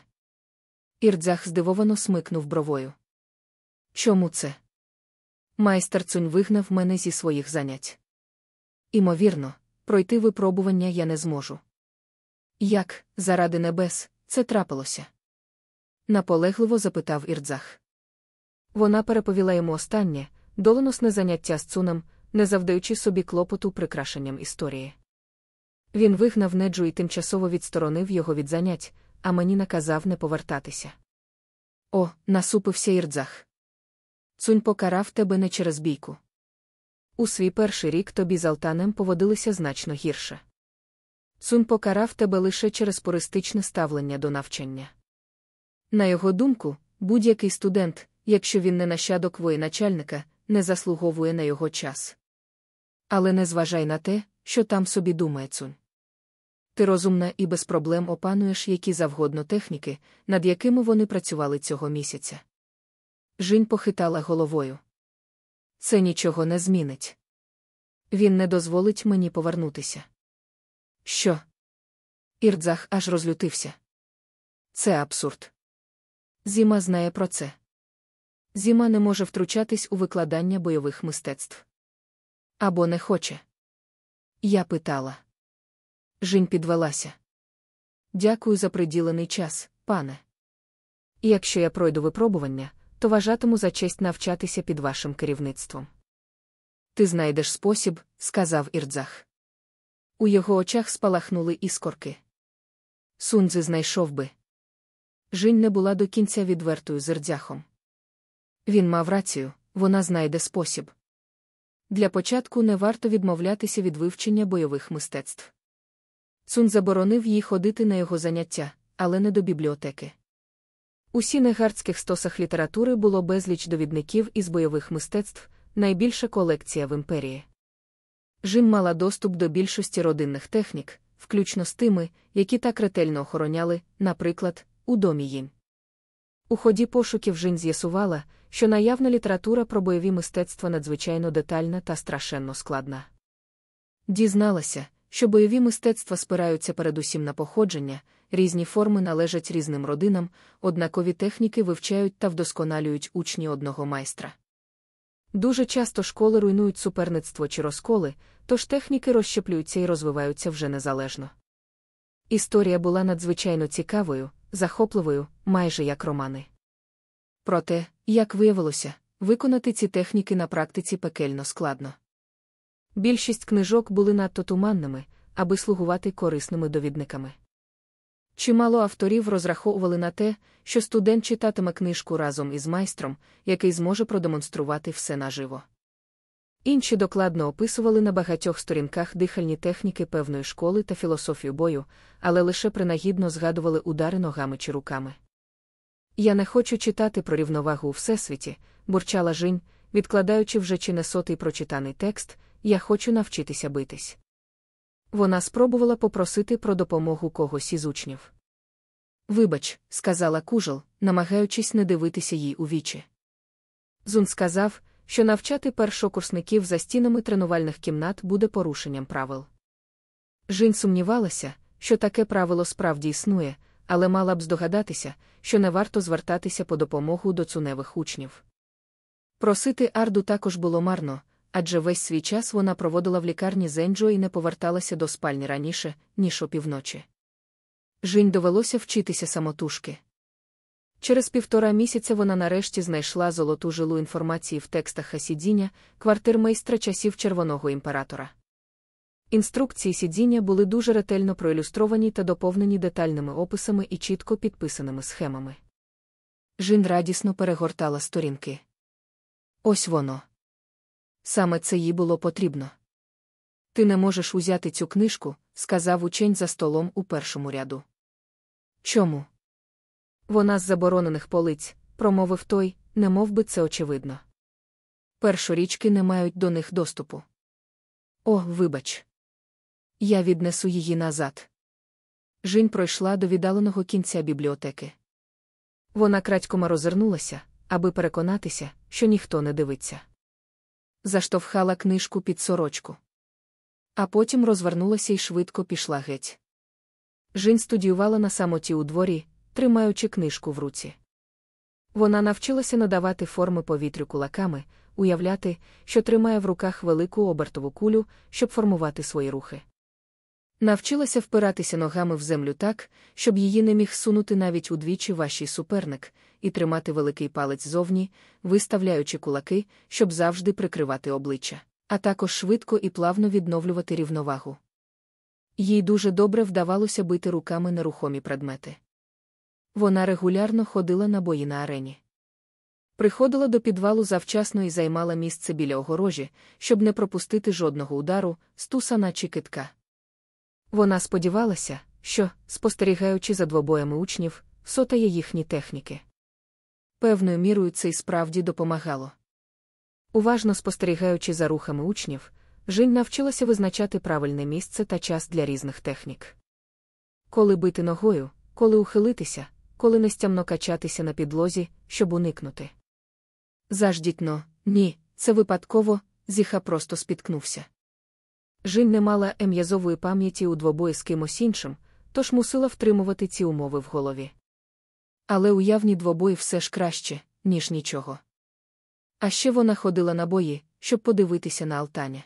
Ірдзах здивовано смикнув бровою. Чому це? Майстер Цунь вигнав мене зі своїх занять. Імовірно, пройти випробування я не зможу. Як, заради небес, це трапилося? наполегливо запитав Ірдзах. Вона переповіла йому останнє, доленосне заняття з цуном, не завдаючи собі клопоту прикрашенням історії. Він вигнав неджу і тимчасово відсторонив його від занять, а мені наказав не повертатися. О, насупився Ірдзах. Цунь покарав тебе не через бійку. У свій перший рік тобі з Алтанем поводилися значно гірше. Цунь покарав тебе лише через пористичне ставлення до навчання. На його думку, будь-який студент, якщо він не нащадок воєначальника, не заслуговує на його час. Але не зважай на те, що там собі думає цунь. Ти розумна і без проблем опануєш які завгодно техніки, над якими вони працювали цього місяця. Жінь похитала головою. Це нічого не змінить. Він не дозволить мені повернутися. Що? Ірдзах аж розлютився. Це абсурд. Зіма знає про це. Зіма не може втручатись у викладання бойових мистецтв. Або не хоче. Я питала. Жінь підвелася. Дякую за приділений час, пане. Якщо я пройду випробування, то вважатиму за честь навчатися під вашим керівництвом. Ти знайдеш спосіб, сказав Ірдзах. У його очах спалахнули іскорки. Сунзи знайшов би. Жінь не була до кінця відвертою з Ірдзяхом. Він мав рацію, вона знайде спосіб. Для початку не варто відмовлятися від вивчення бойових мистецтв. Цун заборонив їй ходити на його заняття, але не до бібліотеки. У сінегардських стосах літератури було безліч довідників із бойових мистецтв, найбільша колекція в імперії. Жим мала доступ до більшості родинних технік, включно з тими, які так ретельно охороняли, наприклад, у домі їм. У ході пошуків Жінь з'ясувала, що наявна література про бойові мистецтва надзвичайно детальна та страшенно складна. Дізналася, що бойові мистецтва спираються передусім на походження, різні форми належать різним родинам, однакові техніки вивчають та вдосконалюють учні одного майстра. Дуже часто школи руйнують суперництво чи розколи, тож техніки розщеплюються і розвиваються вже незалежно. Історія була надзвичайно цікавою, захопливою, майже як романи. Проте, як виявилося, виконати ці техніки на практиці пекельно складно. Більшість книжок були надто туманними, аби слугувати корисними довідниками. Чимало авторів розраховували на те, що студент читатиме книжку разом із майстром, який зможе продемонструвати все наживо. Інші докладно описували на багатьох сторінках дихальні техніки певної школи та філософію бою, але лише принагідно згадували удари ногами чи руками. Я не хочу читати про рівновагу у всесвіті, бурчала Жінь, відкладаючи вже чи не сотий прочитаний текст, я хочу навчитися битись. Вона спробувала попросити про допомогу когось із учнів. Вибач, сказала кужел, намагаючись не дивитися їй у вічі. Зун сказав, що навчати першокурсників за стінами тренувальних кімнат буде порушенням правил. Жінь сумнівалася, що таке правило справді існує, але мала б здогадатися, що не варто звертатися по допомогу до цуневих учнів. Просити Арду також було марно, адже весь свій час вона проводила в лікарні Зенджо і не поверталася до спальні раніше, ніж опівночі. Жінь довелося вчитися самотужки. Через півтора місяця вона нарешті знайшла золоту жилу інформації в текстах Хасідіння, квартирмейстра часів червоного імператора. Інструкції сидіння були дуже ретельно проілюстровані та доповнені детальними описами і чітко підписаними схемами. Жін радісно перегортала сторінки. Ось воно. Саме це їй було потрібно. Ти не можеш узяти цю книжку, сказав учень за столом у першому ряду. Чому? Вона з заборонених полиць, промовив той, не мов би це очевидно. Першорічки не мають до них доступу. О, вибач. Я віднесу її назад. Жінь пройшла до віддаленого кінця бібліотеки. Вона крадькома розвернулася, аби переконатися, що ніхто не дивиться. Заштовхала книжку під сорочку. А потім розвернулася і швидко пішла геть. Жінь студіювала на самоті у дворі, тримаючи книжку в руці. Вона навчилася надавати форми повітрю кулаками, уявляти, що тримає в руках велику обертову кулю, щоб формувати свої рухи. Навчилася впиратися ногами в землю так, щоб її не міг сунути навіть удвічі вашій суперник, і тримати великий палець зовні, виставляючи кулаки, щоб завжди прикривати обличчя, а також швидко і плавно відновлювати рівновагу. Їй дуже добре вдавалося бити руками нерухомі предмети. Вона регулярно ходила на бої на арені. Приходила до підвалу завчасно і займала місце біля огорожі, щоб не пропустити жодного удару, стусана чи китка. Вона сподівалася, що, спостерігаючи за двобоями учнів, сотає їхні техніки. Певною мірою це й справді допомагало. Уважно спостерігаючи за рухами учнів, Жінь навчилася визначати правильне місце та час для різних технік. Коли бити ногою, коли ухилитися, коли нестямно качатися на підлозі, щоб уникнути. Заждітно, ні, це випадково, зіха просто спіткнувся. Жінь не мала ем'язової пам'яті у двобої з кимось іншим, тож мусила втримувати ці умови в голові. Але уявні двобої все ж краще, ніж нічого. А ще вона ходила на бої, щоб подивитися на Алтаня.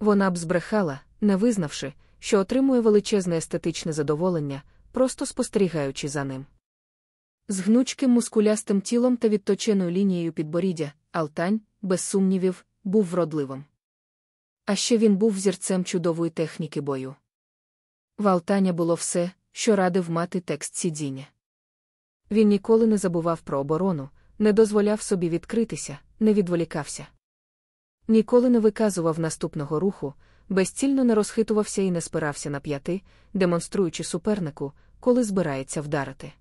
Вона б збрехала, не визнавши, що отримує величезне естетичне задоволення, просто спостерігаючи за ним. З гнучким мускулястим тілом та відточеною лінією підборіддя, Алтань, без сумнівів, був вродливим. А ще він був взірцем чудової техніки бою. В Алтаня було все, що радив мати текст сидіння. Він ніколи не забував про оборону, не дозволяв собі відкритися, не відволікався. Ніколи не виказував наступного руху, безцільно не розхитувався і не спирався на п'яти, демонструючи супернику, коли збирається вдарити.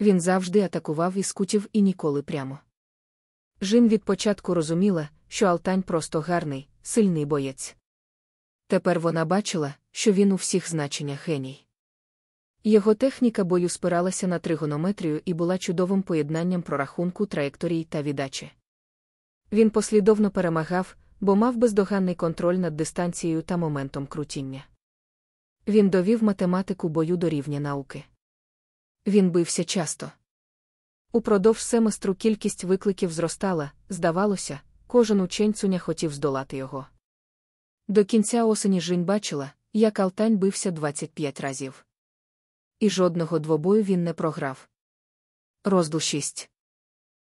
Він завжди атакував із кутів і ніколи прямо. Жін від початку розуміла, що Алтань просто гарний, сильний боєць. Тепер вона бачила, що він у всіх значеннях геній. Його техніка бою спиралася на тригонометрію і була чудовим поєднанням прорахунку траєкторій та віддачі. Він послідовно перемагав, бо мав бездоганний контроль над дистанцією та моментом крутіння. Він довів математику бою до рівня науки. Він бився часто. Упродовж семестру кількість викликів зростала, здавалося, кожен учень Цуня хотів здолати його. До кінця осені Жінь бачила, як Алтань бився 25 разів. І жодного двобою він не програв. Розділ 6.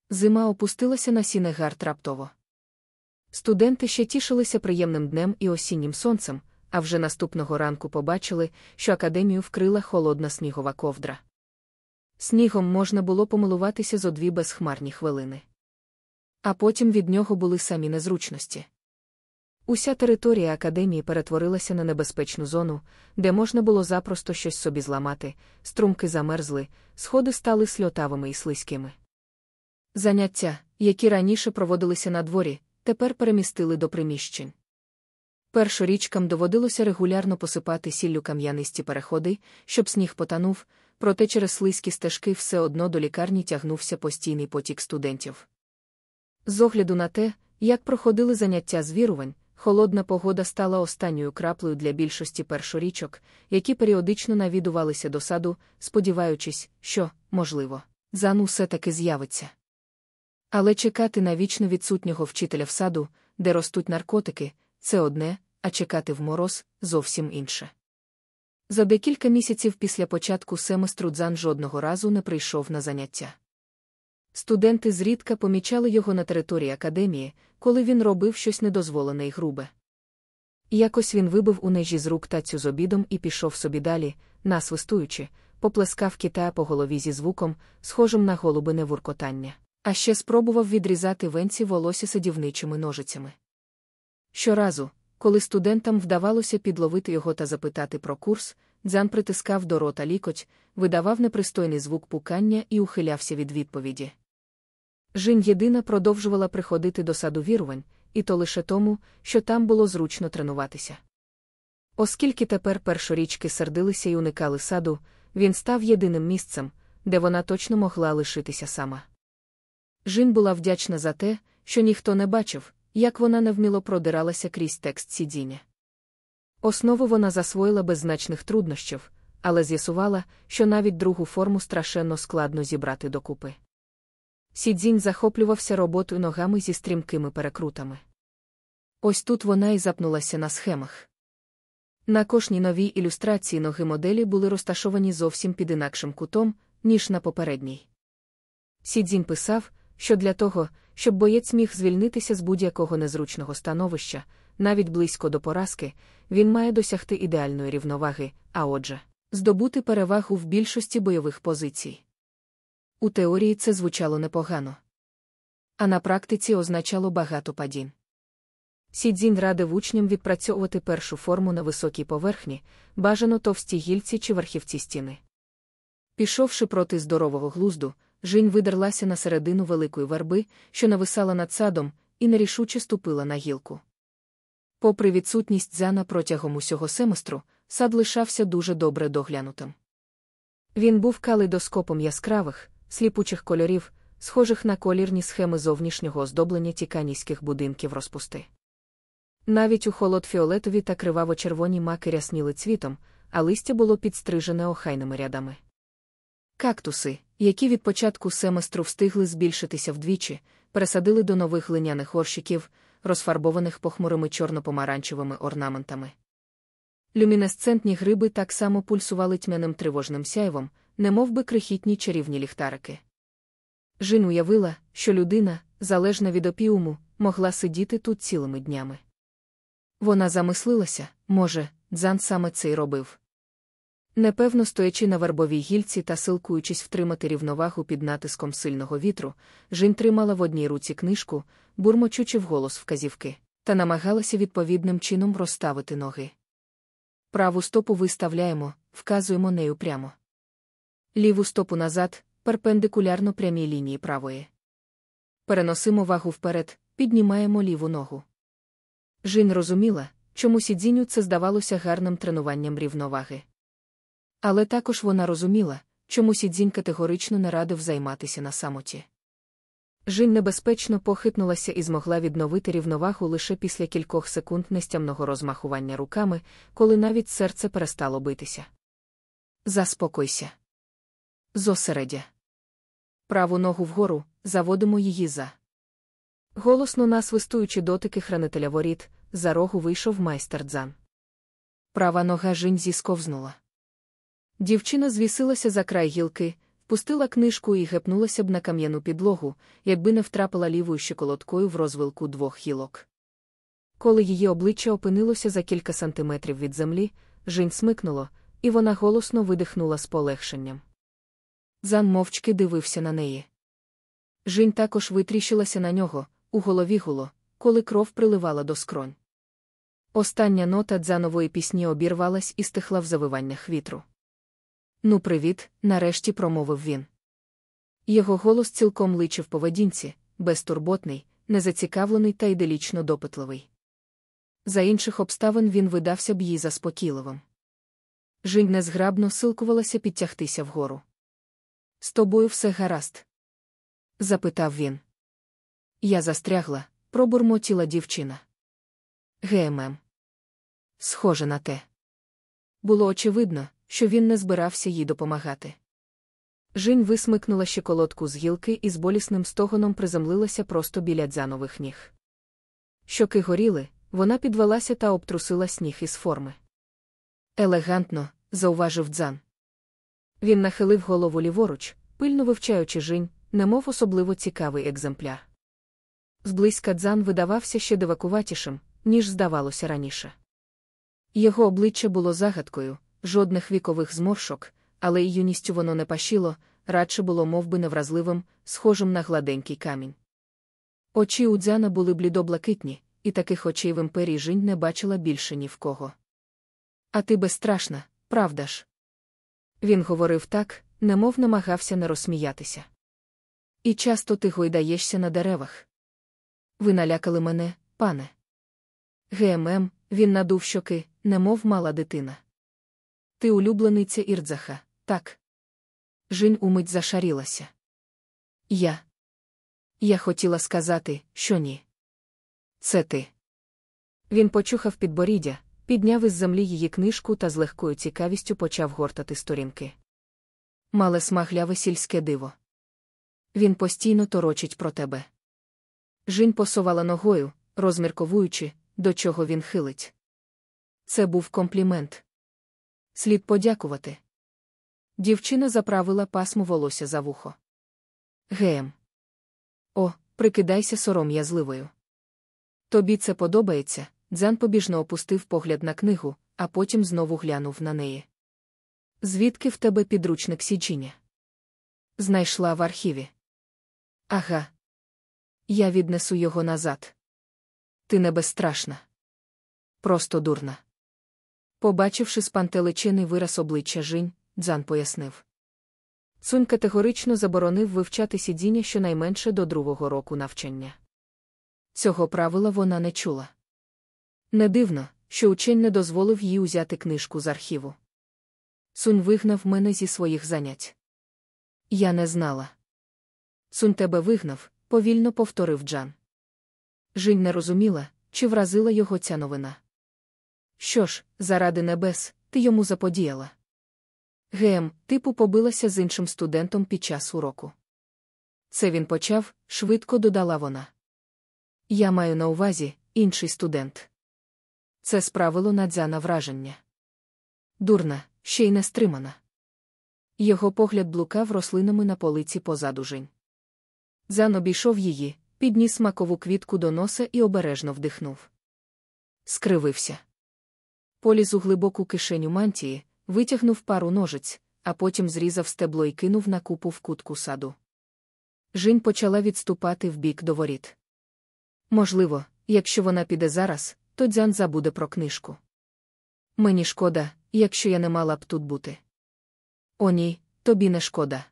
Зима опустилася на Сінегард раптово. Студенти ще тішилися приємним днем і осіннім сонцем, а вже наступного ранку побачили, що академію вкрила холодна снігова ковдра. Снігом можна було помилуватися зо дві безхмарні хвилини. А потім від нього були самі незручності. Уся територія академії перетворилася на небезпечну зону, де можна було запросто щось собі зламати, струмки замерзли, сходи стали сльотавими і слизькими. Заняття, які раніше проводилися на дворі, тепер перемістили до приміщень. Першорічкам доводилося регулярно посипати сіллю кам'янисті переходи, щоб сніг потанув, проте через слизькі стежки все одно до лікарні тягнувся постійний потік студентів. З огляду на те, як проходили заняття з вірувань, холодна погода стала останньою краплею для більшості першорічок, які періодично навідувалися до саду, сподіваючись, що, можливо, зан усе таки з'явиться. Але чекати на вічно відсутнього вчителя в саду, де ростуть наркотики, це одне, а чекати в мороз зовсім інше. За декілька місяців після початку семестру Дзан жодного разу не прийшов на заняття. Студенти зрідка помічали його на території академії, коли він робив щось недозволене і грубе. Якось він вибив у нежі з рук тацю з обідом і пішов собі далі, насвистуючи, поплескав китая по голові зі звуком, схожим на голубине вуркотання, а ще спробував відрізати венці волосся садівничими ножицями. Щоразу, коли студентам вдавалося підловити його та запитати про курс, Дзян притискав до рота лікоть, видавав непристойний звук пукання і ухилявся від відповіді. Жінь єдина продовжувала приходити до саду вірувань, і то лише тому, що там було зручно тренуватися. Оскільки тепер першорічки сердилися і уникали саду, він став єдиним місцем, де вона точно могла лишитися сама. Жін була вдячна за те, що ніхто не бачив, як вона невміло продиралася крізь текст сидіння. Основу вона засвоїла без значних труднощів, але з'ясувала, що навіть другу форму страшенно складно зібрати докупи. Сідзінь захоплювався роботою ногами зі стрімкими перекрутами. Ось тут вона і запнулася на схемах. На кожній новій ілюстрації ноги моделі були розташовані зовсім під інакшим кутом, ніж на попередній. Сідзінь писав, що для того, щоб боєць міг звільнитися з будь-якого незручного становища, навіть близько до поразки, він має досягти ідеальної рівноваги, а отже, здобути перевагу в більшості бойових позицій. У теорії це звучало непогано. А на практиці означало багато падінь. Сідзінь радив учням відпрацьовувати першу форму на високій поверхні, бажано товсті гільці чи верхівці стіни. Пішовши проти здорового глузду, Жінь видерлася на середину великої верби, що нависала над садом, і нерішуче ступила на гілку. Попри відсутність дзяна протягом усього семестру, сад лишався дуже добре доглянутим. Він був калейдоскопом яскравих, сліпучих кольорів, схожих на колірні схеми зовнішнього оздоблення тіканійських будинків розпусти. Навіть у холод фіолетові та криваво-червоні маки рясніли цвітом, а листя було підстрижене охайними рядами. Кактуси, які від початку семестру встигли збільшитися вдвічі, пересадили до нових глиняних горщиків, розфарбованих похмурими чорно-помаранчевими орнаментами. Люмінесцентні гриби так само пульсували тьмяним тривожним сяйвом, немов би крихітні чарівні ліхтарики. Жін уявила, що людина, залежна від опіуму, могла сидіти тут цілими днями. Вона замислилася, може, дзан саме це й робив. Непевно стоячи на вербовій гільці та силкуючись втримати рівновагу під натиском сильного вітру, Жін тримала в одній руці книжку, бурмочучи вголос вказівки, та намагалася відповідним чином розставити ноги. Праву стопу виставляємо, вказуємо нею прямо. Ліву стопу назад, перпендикулярно прямій лінії правої. Переносимо вагу вперед, піднімаємо ліву ногу. Жін розуміла, чому сідзіню це здавалося гарним тренуванням рівноваги. Але також вона розуміла, чому Сідзінь категорично не радив займатися на самоті. Жінь небезпечно похитнулася і змогла відновити рівновагу лише після кількох секунд нестямного розмахування руками, коли навіть серце перестало битися. Заспокойся. Зосередя. Праву ногу вгору, заводимо її за. Голосно насвистуючи дотики хранителя воріт, за рогу вийшов майстер дзан. Права нога жінь зісковзнула. Дівчина звісилася за край гілки, пустила книжку і гепнулася б на кам'яну підлогу, якби не втрапила лівою щеколоткою в розвилку двох гілок. Коли її обличчя опинилося за кілька сантиметрів від землі, жінь смикнуло, і вона голосно видихнула з полегшенням. Зан мовчки дивився на неї. Жінь також витріщилася на нього, у голові гуло, коли кров приливала до скронь. Остання нота дзанової пісні обірвалась і стихла в завиваннях вітру. Ну, привіт, нарешті промовив він. Його голос цілком личив поведінці, безтурботний, незацікавлений та іделічно допитливий. За інших обставин він видався б їй заспокійливим. Жінь незграбно силкувалася підтягтися вгору. З тобою все гаразд? запитав він. Я застрягла, пробурмотіла дівчина. ГММ. Схоже на те. Було очевидно, що він не збирався їй допомагати. Жінь висмикнула щеколотку з гілки і з болісним стогоном приземлилася просто біля дзанових ніг. Щоки горіли, вона підвелася та обтрусила сніг із форми. Елегантно, зауважив дзан. Він нахилив голову ліворуч, пильно вивчаючи жінь, немов особливо цікавий екземпляр. Зблизька дзан видавався ще дивакуватішим, ніж здавалося раніше. Його обличчя було загадкою, жодних вікових зморшок, але й юністю воно не пашіло, радше було мов би, невразливим, схожим на гладенький камінь. Очі у дзяна були блідоблакитні, і таких очей в імперії жінь не бачила більше ні в кого. А ти безстрашна, правда ж? Він говорив так, немов намагався не розсміятися. І часто ти гойдаєшся на деревах. Ви налякали мене, пане. ГММ, він надув щоки, немов мала дитина. Ти улюблениця Ірдзаха, так. Жінь умить зашарілася. Я. Я хотіла сказати, що ні. Це ти. Він почухав підборіддя, підняв із землі її книжку та з легкою цікавістю почав гортати сторінки. Мале смагляве сільське диво. Він постійно торочить про тебе. Жінь посувала ногою, розмірковуючи, до чого він хилить. Це був комплімент. Слід подякувати. Дівчина заправила пасму волосся за вухо. Гем. О, прикидайся сором'язливою. Тобі це подобається. Дзян побіжно опустив погляд на книгу, а потім знову глянув на неї. Звідки в тебе підручник сіджіння? Знайшла в архіві. Ага. Я віднесу його назад. Ти не безстрашна. Просто дурна. Побачивши спантеличений вираз обличчя Жінь, Дзан пояснив. Цунь категорично заборонив вивчати сидіння щонайменше до другого року навчання. Цього правила вона не чула. Не дивно, що учень не дозволив їй узяти книжку з архіву. Цунь вигнав мене зі своїх занять. Я не знала. Цунь тебе вигнав, повільно повторив Джан. Жінь не розуміла, чи вразила його ця новина. Що ж, заради небес, ти йому заподіяла. Гем, типу, побилася з іншим студентом під час уроку. Це він почав, швидко додала вона. Я маю на увазі інший студент. Це справило надзяна враження. Дурна, ще й не стримана. Його погляд блукав рослинами на полиці позаду жінь. Зан обійшов її, підніс макову квітку до носа і обережно вдихнув. Скривився. Поліз у глибоку кишеню мантії, витягнув пару ножиць, а потім зрізав стебло і кинув на купу в кутку саду. Жінь почала відступати вбік до воріт. Можливо, якщо вона піде зараз, то дзян забуде про книжку. Мені шкода, якщо я не мала б тут бути. О, ні, тобі не шкода.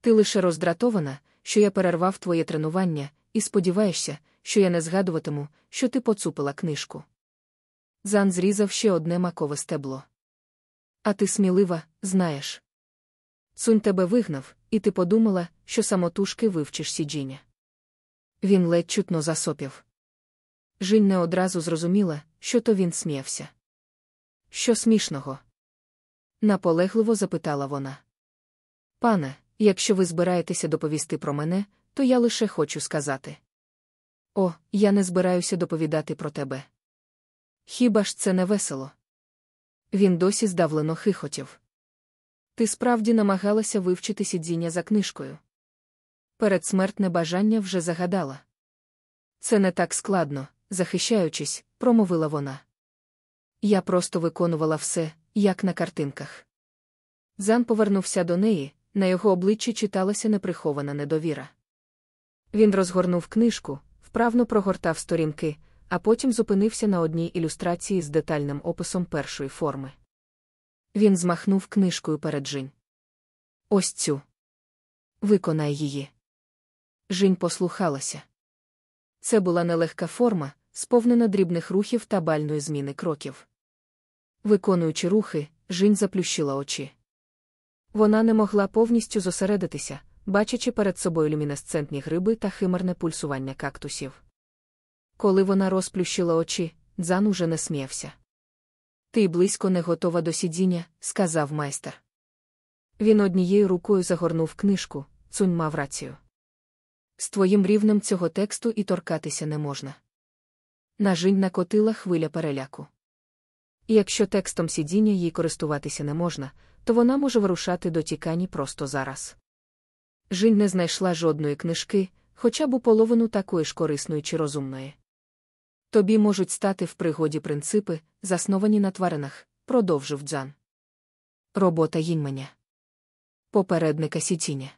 Ти лише роздратована, що я перервав твоє тренування, і сподіваєшся, що я не згадуватиму, що ти поцупила книжку. Зан зрізав ще одне макове стебло. А ти смілива, знаєш. Цунь тебе вигнав, і ти подумала, що самотужки вивчиш сіджіння. Він ледь чутно засопів. Жінь не одразу зрозуміла, що то він сміявся. Що смішного? наполегливо запитала вона. Пане, якщо ви збираєтеся доповісти про мене, то я лише хочу сказати. О, я не збираюся доповідати про тебе. Хіба ж це не весело? Він досі здавлено хихотів. Ти справді намагалася вивчити сидіння за книжкою. Передсмертне бажання вже загадала. Це не так складно, захищаючись, промовила вона. Я просто виконувала все, як на картинках. Зан повернувся до неї, на його обличчі читалася неприхована недовіра. Він розгорнув книжку, вправно прогортав сторінки, а потім зупинився на одній ілюстрації з детальним описом першої форми. Він змахнув книжкою перед Жінь. Ось цю. Виконай її. Жінь послухалася. Це була нелегка форма, сповнена дрібних рухів та бальної зміни кроків. Виконуючи рухи, Жінь заплющила очі. Вона не могла повністю зосередитися, бачачи перед собою люмінесцентні гриби та химерне пульсування кактусів. Коли вона розплющила очі, Дзан уже не сміявся. Ти близько не готова до сидіння, сказав майстер. Він однією рукою загорнув книжку, цунь мав рацію. З твоїм рівнем цього тексту і торкатися не можна. На Жінь накотила хвиля переляку. Якщо текстом сидіння їй користуватися не можна, то вона може вирушати до тікані просто зараз. Жінь не знайшла жодної книжки, хоча б у половину такої ж корисної чи розумної. Тобі можуть стати в пригоді принципи, засновані на тваринах, продовжив Дзан. Робота їньменя. Попередника сітіння.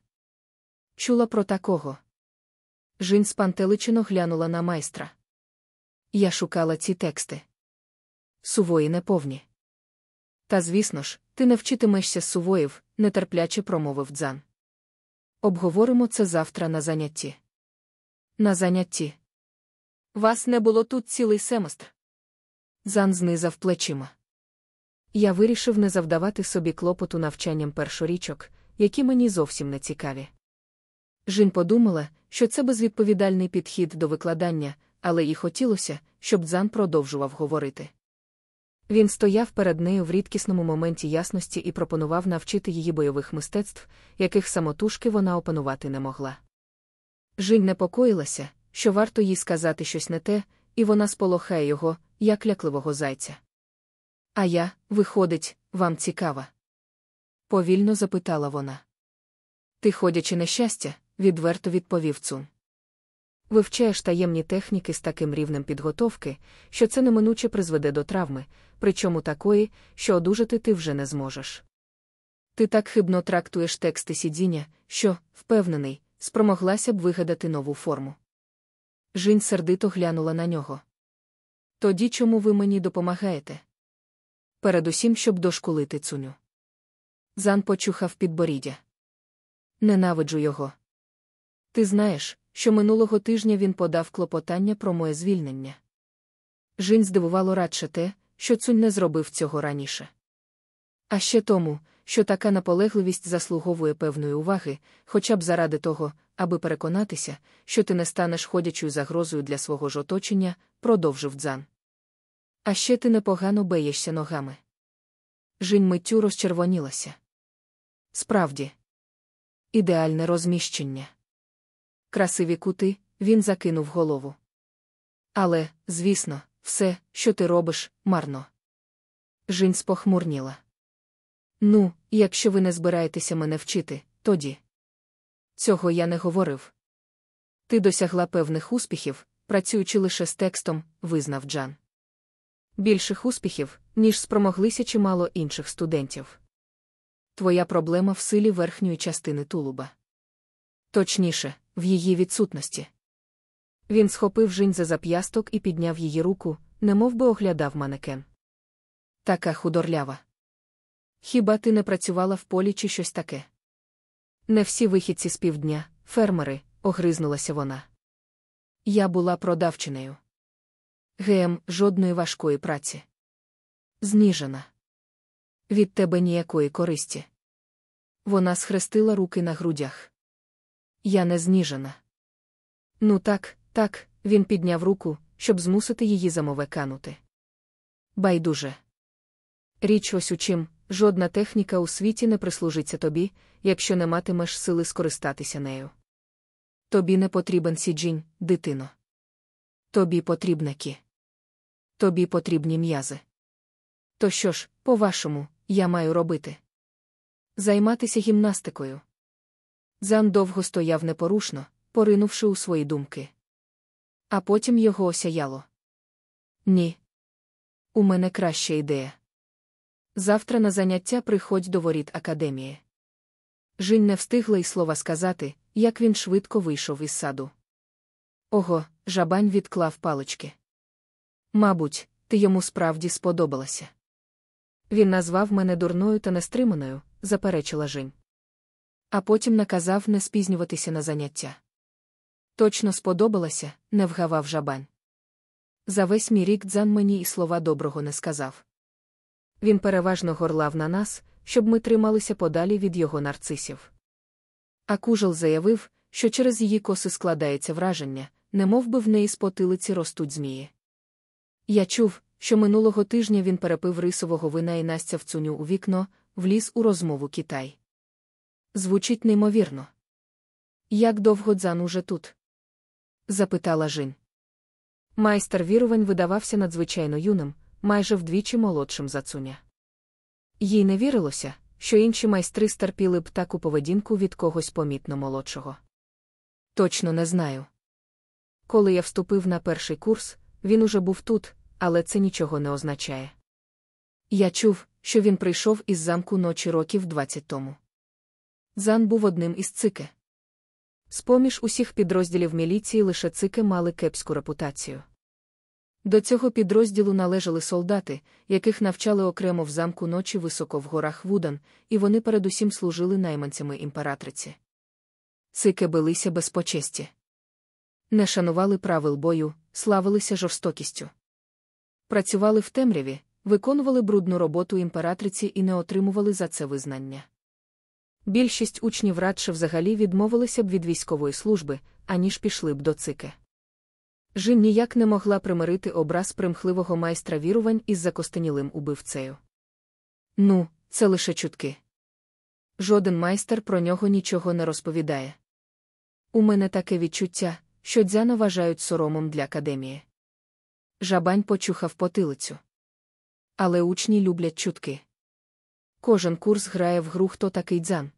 Чула про такого. Жінь спантеличено глянула на майстра. Я шукала ці тексти. Сувої неповні. Та, звісно ж, ти не вчитимешся сувоїв, нетерпляче промовив дзан. Обговоримо це завтра на занятті. На занятті. Вас не було тут цілий семестр. Зан знизав плечима. Я вирішив не завдавати собі клопоту навчанням першорічок, які мені зовсім не цікаві. Жін подумала, що це безвідповідальний підхід до викладання, але їй хотілося, щоб Дзан продовжував говорити. Він стояв перед нею в рідкісному моменті ясності і пропонував навчити її бойових мистецтв, яких самотужки вона опанувати не могла. Жінь непокоїлася, що варто їй сказати щось не те, і вона сполохає його, як лякливого зайця. А я, виходить, вам цікава? Повільно запитала вона. Ти ходячи нещастя, відверто відповів Цун. Вивчаєш таємні техніки з таким рівнем підготовки, що це неминуче призведе до травми, причому такої, що одужати ти вже не зможеш. Ти так хибно трактуєш тексти сидіння, що, впевнений, спромоглася б вигадати нову форму. Жінь сердито глянула на нього. Тоді чому ви мені допомагаєте? Передусім, щоб дошкулити цуню. Зан почухав підборіддя. Ненавиджу його. Ти знаєш, що минулого тижня він подав клопотання про моє звільнення. Жінь здивувало радше те, що цунь не зробив цього раніше. А ще тому, що така наполегливість заслуговує певної уваги, хоча б заради того, аби переконатися, що ти не станеш ходячою загрозою для свого ж оточення, продовжив дзан. А ще ти непогано беєшся ногами. Жінь миттю розчервонілася. Справді, ідеальне розміщення. Красиві кути, він закинув голову. Але, звісно, все, що ти робиш, марно. Жінь спохмурніла. Ну, якщо ви не збираєтеся мене вчити, тоді. Цього я не говорив. Ти досягла певних успіхів, працюючи лише з текстом, визнав Джан. Більших успіхів, ніж спромоглися чимало інших студентів. Твоя проблема в силі верхньої частини тулуба. Точніше, в її відсутності. Він схопив жінь за зап'ясток і підняв її руку, немов би оглядав манекен. Така худорлява. Хіба ти не працювала в полі чи щось таке? Не всі вихідці з півдня, фермери, огризнулася вона. Я була продавчиною. Гем, жодної важкої праці. Зніжена. Від тебе ніякої користі. Вона схрестила руки на грудях. Я не зніжена. Ну так, так, він підняв руку, щоб змусити її замове канути. Байдуже. Річ ось у чим, жодна техніка у світі не прислужиться тобі, якщо не матимеш сили скористатися нею. Тобі не потрібен сіджінь, дитино. Тобі потрібне кі. Тобі потрібні м'язи. То що ж, по-вашому, я маю робити? Займатися гімнастикою. Зан довго стояв непорушно, поринувши у свої думки. А потім його осяяло. Ні. У мене краща ідея. Завтра на заняття приходь до воріт академії. Жінь не встигла й слова сказати, як він швидко вийшов із саду. Ого, жабань відклав палички. Мабуть, ти йому справді сподобалася. Він назвав мене дурною та нестриманою, заперечила Жень. А потім наказав не спізнюватися на заняття. Точно сподобалася, не вгавав жабань. За весь мій рік дзан мені і слова доброго не сказав. Він переважно горлав на нас, щоб ми трималися подалі від його нарцисів. А кужел заявив, що через її коси складається враження, немов би в неї з потилиці ростуть змії. Я чув, що минулого тижня він перепив рисового вина і настяв цуню у вікно, вліз у розмову Китай. Звучить неймовірно. Як довго дзан уже тут? запитала Жін. Майстер вірувань видавався надзвичайно юним, майже вдвічі молодшим за цуня. Їй не вірилося, що інші майстри стерпіли б таку поведінку від когось помітно молодшого. Точно не знаю. Коли я вступив на перший курс, він уже був тут, але це нічого не означає. Я чув, що він прийшов із замку ночі років 20 тому. Зан був одним із цике. З-поміж усіх підрозділів міліції лише цики мали кепську репутацію. До цього підрозділу належали солдати, яких навчали окремо в замку ночі високо в горах Вудан, і вони передусім служили найманцями імператриці. Цики билися без почесті. Не шанували правил бою, славилися жорстокістю. Працювали в темряві, виконували брудну роботу імператриці і не отримували за це визнання. Більшість учнів радше взагалі відмовилися б від військової служби, аніж пішли б до цики. Жін ніяк не могла примирити образ примхливого майстра вірувань із закостенілим убивцею. Ну, це лише чутки. Жоден майстер про нього нічого не розповідає. У мене таке відчуття, що дзяна вважають соромом для академії. Жабань почухав потилицю. Але учні люблять чутки. Кожен курс грає в гру хто такий дзан.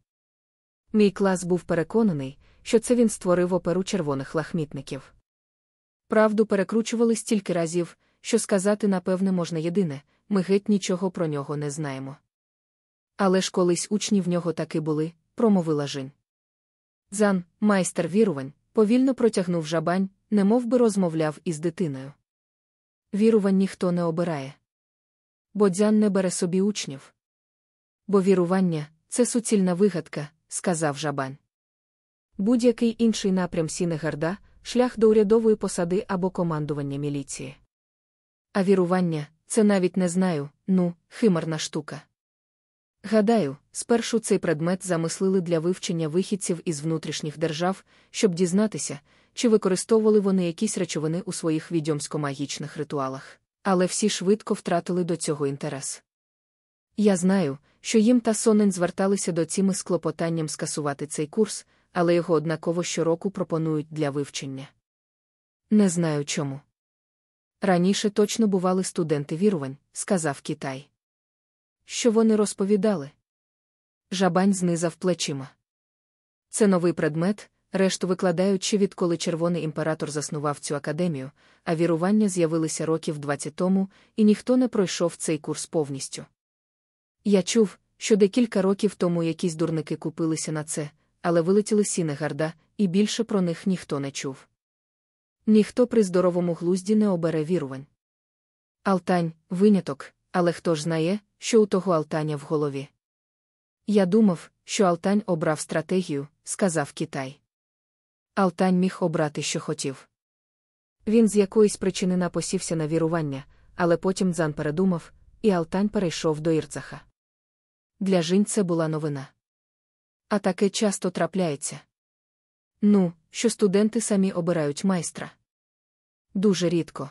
Мій клас був переконаний, що це він створив оперу червоних лахмітників. Правду перекручували стільки разів, що сказати, напевне, можна єдине ми геть нічого про нього не знаємо. Але ж колись учні в нього таки були, промовила Жін. Зан, майстер вірувань, повільно протягнув жабань, немов би розмовляв із дитиною. Вірувань ніхто не обирає. Бо Дзян не бере собі учнів. Бо вірування це суцільна вигадка, сказав жабань. Будь-який інший напрям Сінегарда шлях до урядової посади або командування міліції. А вірування це навіть не знаю, ну, химерна штука. Гадаю, спершу цей предмет замислили для вивчення вихідців із внутрішніх держав, щоб дізнатися, чи використовували вони якісь речовини у своїх відьомсько-магічних ритуалах, але всі швидко втратили до цього інтерес. Я знаю, що їм та Сонен зверталися до ціми з клопотанням скасувати цей курс, але його однаково щороку пропонують для вивчення. Не знаю чому. Раніше точно бували студенти вірувань, сказав Китай. Що вони розповідали? Жабань знизав плечима. Це новий предмет, решту викладають ще відколи червоний імператор заснував цю академію, а вірування з'явилися років 20 тому, і ніхто не пройшов цей курс повністю. Я чув, що декілька років тому якісь дурники купилися на це, але вилетіли Сінегарда, і більше про них ніхто не чув. Ніхто при здоровому глузді не обере вірувань. Алтань виняток, але хто ж знає, що у того Алтаня в голові? Я думав, що Алтань обрав стратегію, сказав Китай. Алтань міг обрати, що хотів. Він з якоїсь причини напосівся на вірування, але потім Дзан передумав, і Алтань перейшов до Ірцаха. Для жінь це була новина. А таке часто трапляється. Ну, що студенти самі обирають майстра? Дуже рідко.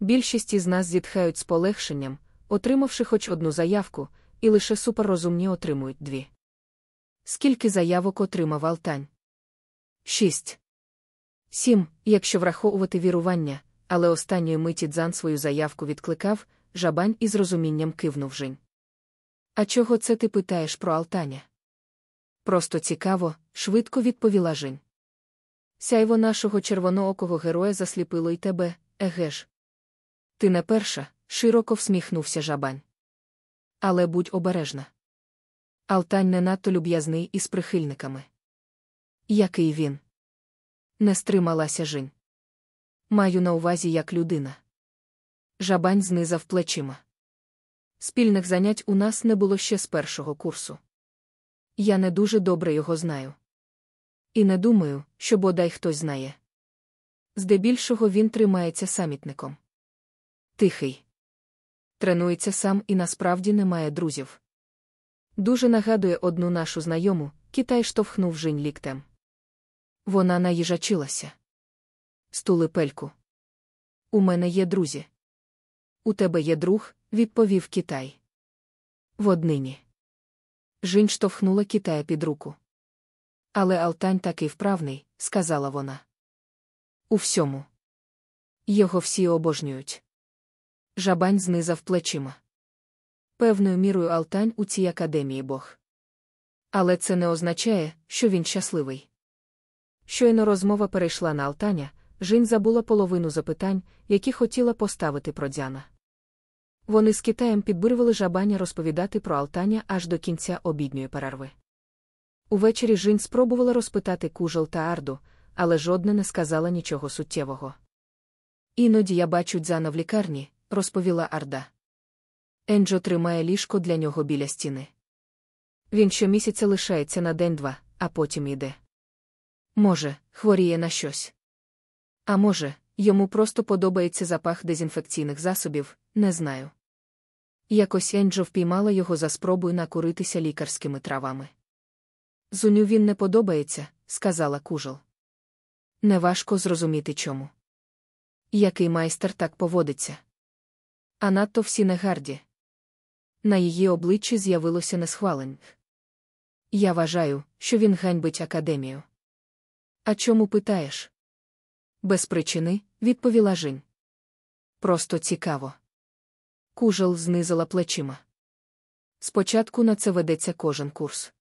Більшість із нас зітхають з полегшенням, отримавши хоч одну заявку, і лише суперрозумні отримують дві. Скільки заявок отримав Алтань? Шість. Сім, якщо враховувати вірування, але останньої миті Дзан свою заявку відкликав, жабань із розумінням кивнув Жень. А чого це ти питаєш про Алтаня? Просто цікаво, швидко відповіла Жень. Сяйво нашого червоноокого героя засліпило й тебе, еге ж. Ти не перша, широко всміхнувся жабань. Але будь обережна. Алтань не надто люб'язний із прихильниками. Який він? Не стрималася Жень. Маю на увазі як людина. Жабань знизав плечима. Спільних занять у нас не було ще з першого курсу. Я не дуже добре його знаю. І не думаю, що бодай хтось знає. Здебільшого він тримається самітником. Тихий. Тренується сам і насправді не має друзів. Дуже нагадує одну нашу знайому, Китай штовхнув Жінь ліктем. Вона наїжачилася. Стули пельку. У мене є друзі. У тебе є друг, відповів Китай. В однині. Жінь штовхнула Китая під руку. Але Алтань такий вправний, сказала вона. У всьому. Його всі обожнюють. Жабань знизав плечима. Певною мірою Алтань у цій академії Бог. Але це не означає, що він щасливий. Щойно розмова перейшла на Алтаня, Жінь забула половину запитань, які хотіла поставити про Дзяна. Вони з Китаєм підбурювали жабаня розповідати про Алтаня аж до кінця обідньої перерви. Увечері Жінь спробувала розпитати кужел та арду, але жодна не сказала нічого суттєвого. Іноді я бачу дзяна в лікарні, розповіла Арда. Енджо тримає ліжко для нього біля стіни. Він щомісяця лишається на день-два, а потім іде. Може, хворіє на щось. А може, йому просто подобається запах дезінфекційних засобів, не знаю. Якось Енджо впіймала його за спробою накуритися лікарськими травами. Зуню він не подобається, сказала кужел. Неважко зрозуміти чому. Який майстер так поводиться? А надто всі негарді. На її обличчі з'явилося несхвалень. Я вважаю, що він ганьбить академію. А чому питаєш? Без причини, відповіла Жінь. Просто цікаво. Кужел знизила плечима. Спочатку на це ведеться кожен курс.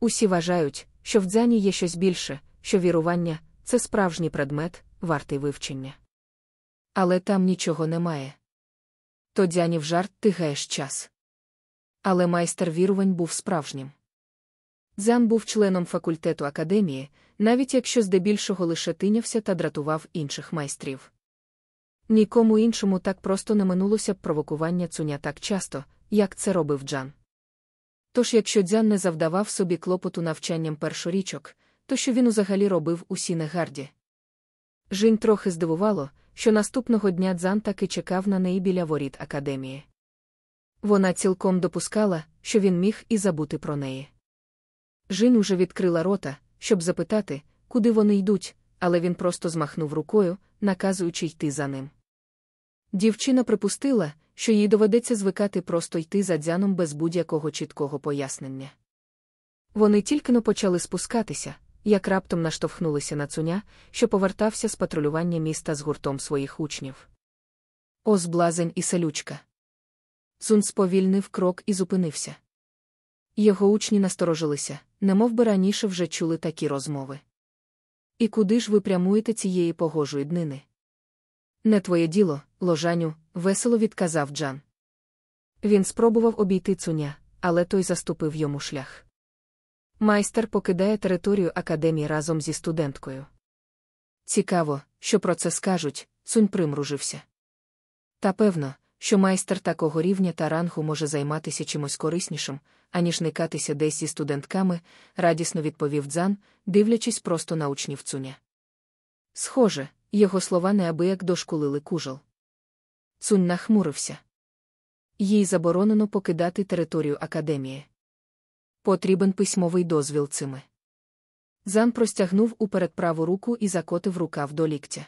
Усі вважають, що в дзяні є щось більше, що вірування це справжній предмет, вартий вивчення. Але там нічого немає. То дзянів жарт ти гаєш час. Але майстер вірувань був справжнім. Дзян був членом факультету академії, навіть якщо здебільшого лише тинявся та дратував інших майстрів. Нікому іншому так просто не минулося б провокування цуня так часто, як це робив Дзян. Тож, якщо Дзян не завдавав собі клопоту навчанням першорічок, то що він узагалі робив у Сінегарді? Жінь трохи здивувало, що наступного дня Дзян таки чекав на неї біля воріт академії. Вона цілком допускала, що він міг і забути про неї. Жінь уже відкрила рота, щоб запитати, куди вони йдуть, але він просто змахнув рукою, наказуючи йти за ним. Дівчина припустила, що їй доведеться звикати просто йти за дзяном без будь-якого чіткого пояснення. Вони тільки но почали спускатися, як раптом наштовхнулися на цуня, що повертався з патрулювання міста з гуртом своїх учнів. Ось блазень і селючка. Цун сповільнив крок і зупинився. Його учні насторожилися, немов би раніше вже чули такі розмови. І куди ж ви прямуєте цієї погожої днини? Не твоє діло, ложаню, весело відказав Джан. Він спробував обійти цуня, але той заступив йому шлях. Майстер покидає територію академії разом зі студенткою. Цікаво, що про це скажуть, цунь примружився. Та певно, що майстер такого рівня та рангу може займатися чимось кориснішим, аніж никатися десь зі студентками, радісно відповів Дзан, дивлячись просто на учнів цуня. Схоже, його слова неабияк дошкулили кужел. Цунь нахмурився. Їй заборонено покидати територію академії. Потрібен письмовий дозвіл цими. Зан простягнув уперед праву руку і закотив рукав до ліктя.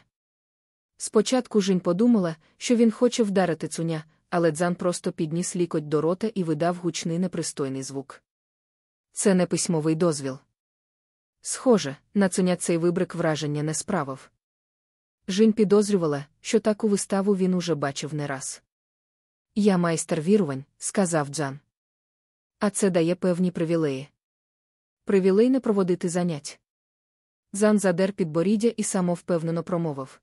Спочатку Жінь подумала, що він хоче вдарити цуня, але Дзан просто підніс лікоть до рота і видав гучний непристойний звук. Це не письмовий дозвіл. Схоже, на цуня цей вибрик враження не справив. Жінь підозрювала, що таку виставу він уже бачив не раз. Я майстер вірувань, сказав Дзан. А це дає певні привілеї. Привілей не проводити занять. Дзан задер підборіддя і самовпевнено промовив.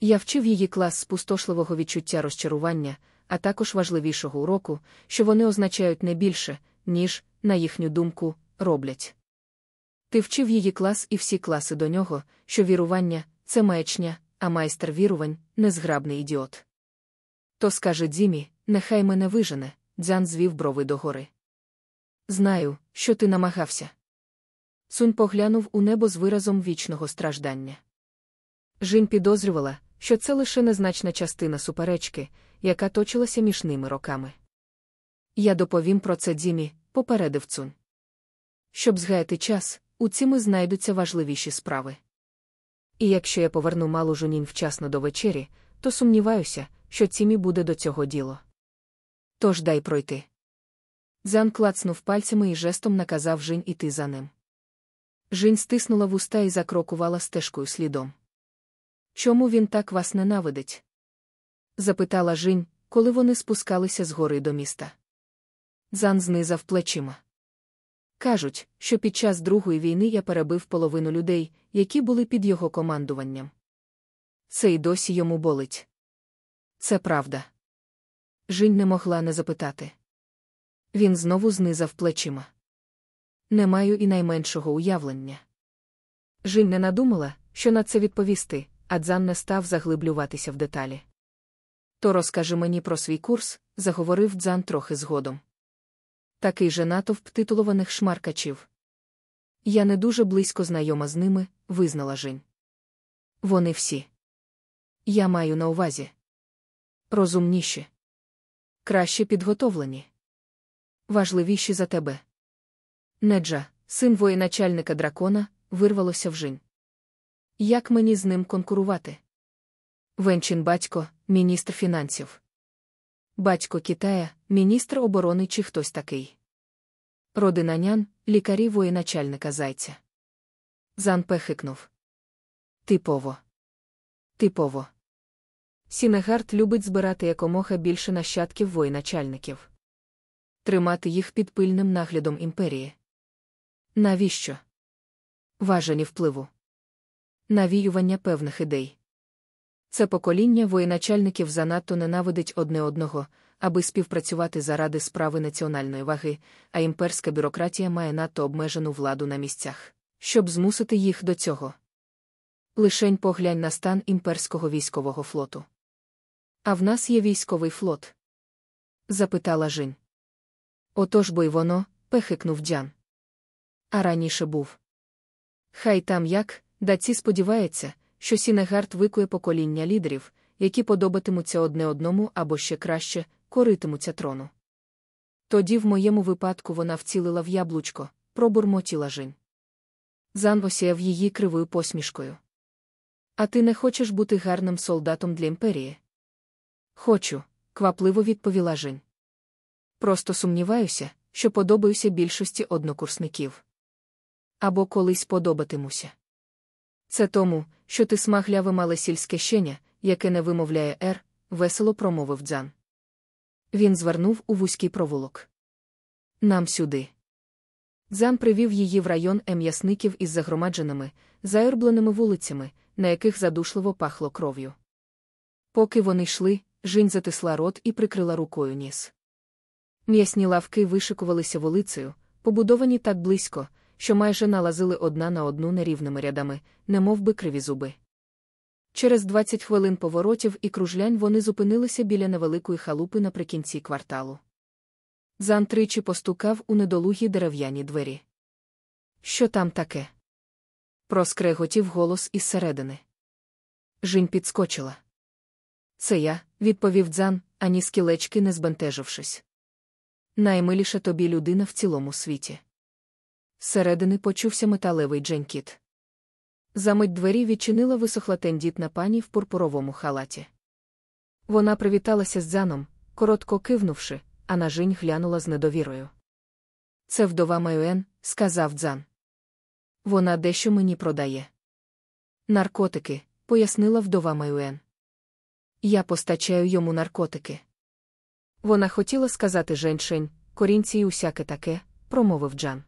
Я вчив її клас спустошливого відчуття розчарування, а також важливішого уроку, що вони означають не більше, ніж, на їхню думку, роблять. Ти вчив її клас і всі класи до нього, що вірування це маячня, а майстер вірувань незграбний ідіот. То скаже Дзімі, нехай мене вижене, дзян звів брови догори. Знаю, що ти намагався. Сунь поглянув у небо з виразом вічного страждання. Жінь підозрювала, що це лише незначна частина суперечки, яка точилася між ними роками. Я доповім про це Дзімі, попередив цунь. Щоб згаяти час, у цими знайдуться важливіші справи. І якщо я поверну малу жунінь вчасно до вечері, то сумніваюся, що цімі буде до цього діло. Тож дай пройти. Зан клацнув пальцями і жестом наказав Жінь іти за ним. Жінь стиснула вуста і закрокувала стежкою слідом. Чому він так вас ненавидить? запитала Жінь, коли вони спускалися з гори до міста. Зан знизав плечима. Кажуть, що під час Другої війни я перебив половину людей, які були під його командуванням. Це й досі йому болить. Це правда. Жінь не могла не запитати. Він знову знизав плечима. Не маю і найменшого уявлення. Жінь не надумала, що на це відповісти, а Дзан не став заглиблюватися в деталі. То розкажи мені про свій курс, заговорив Дзан трохи згодом. Такий же натовп титулованих шмаркачів. Я не дуже близько знайома з ними, визнала Жінь. Вони всі. Я маю на увазі. Розумніші. Краще підготовлені. Важливіші за тебе. Неджа, син воєначальника дракона, вирвалося в Жінь. Як мені з ним конкурувати? Венчин батько, міністр фінансів. Батько Китая, міністр оборони чи хтось такий. Родина нян, лікарі воєначальника зайця. Зан пехикнув. Типово. Типово. Сінегард любить збирати якомога більше нащадків воєначальників. Тримати їх під пильним наглядом імперії. Навіщо? Важелі впливу. Навіювання певних ідей. Це покоління воєначальників занадто ненавидить одне одного, аби співпрацювати заради справи національної ваги, а імперська бюрократія має надто обмежену владу на місцях, щоб змусити їх до цього. Лишень поглянь на стан імперського військового флоту. А в нас є військовий флот? запитала Жінь. Отож бо й воно, хихикнув Дзян. А раніше був. Хай там як, даці сподівається, що Сінегард викує покоління лідерів, які подобатимуться одне одному або ще краще, коритимуться трону. Тоді, в моєму випадку, вона вцілила в яблучко, пробурмотіла Жінь. Зан осіяв її кривою посмішкою. А ти не хочеш бути гарним солдатом для імперії? Хочу, квапливо відповіла Жінь. Просто сумніваюся, що подобаюся більшості однокурсників. Або колись подобатимуся. Це тому, що ти смагляве мале сільське щеня, яке не вимовляє «р», весело промовив дзан. Він звернув у вузький провулок. Нам сюди. Дзан привів її в район ем'ясників із загромадженими, заербленими вулицями, на яких задушливо пахло кров'ю. Поки вони йшли, Жінь затисла рот і прикрила рукою ніс. М'ясні лавки вишикувалися вулицею, побудовані так близько, що майже налазили одна на одну нерівними рядами, немов би криві зуби. Через 20 хвилин поворотів і кружлянь вони зупинилися біля невеликої халупи наприкінці кварталу. Зан тричі постукав у недолугі дерев'яні двері. Що там таке? Проскреготів голос із середини. Жінь підскочила. Це я, відповів дзан, ані скілечки не збентежившись. Наймиліша тобі людина в цілому світі. Зсередини почувся металевий дженькіт. Замить двері відчинила висохла тендітна пані в пурпуровому халаті. Вона привіталася з Дзаном, коротко кивнувши, а на Жінь глянула з недовірою. Це вдова Майуен, сказав Дзан. Вона дещо мені продає. Наркотики, пояснила вдова Майуен. Я постачаю йому наркотики. Вона хотіла сказати женшень, корінці і усяке таке, промовив Джан.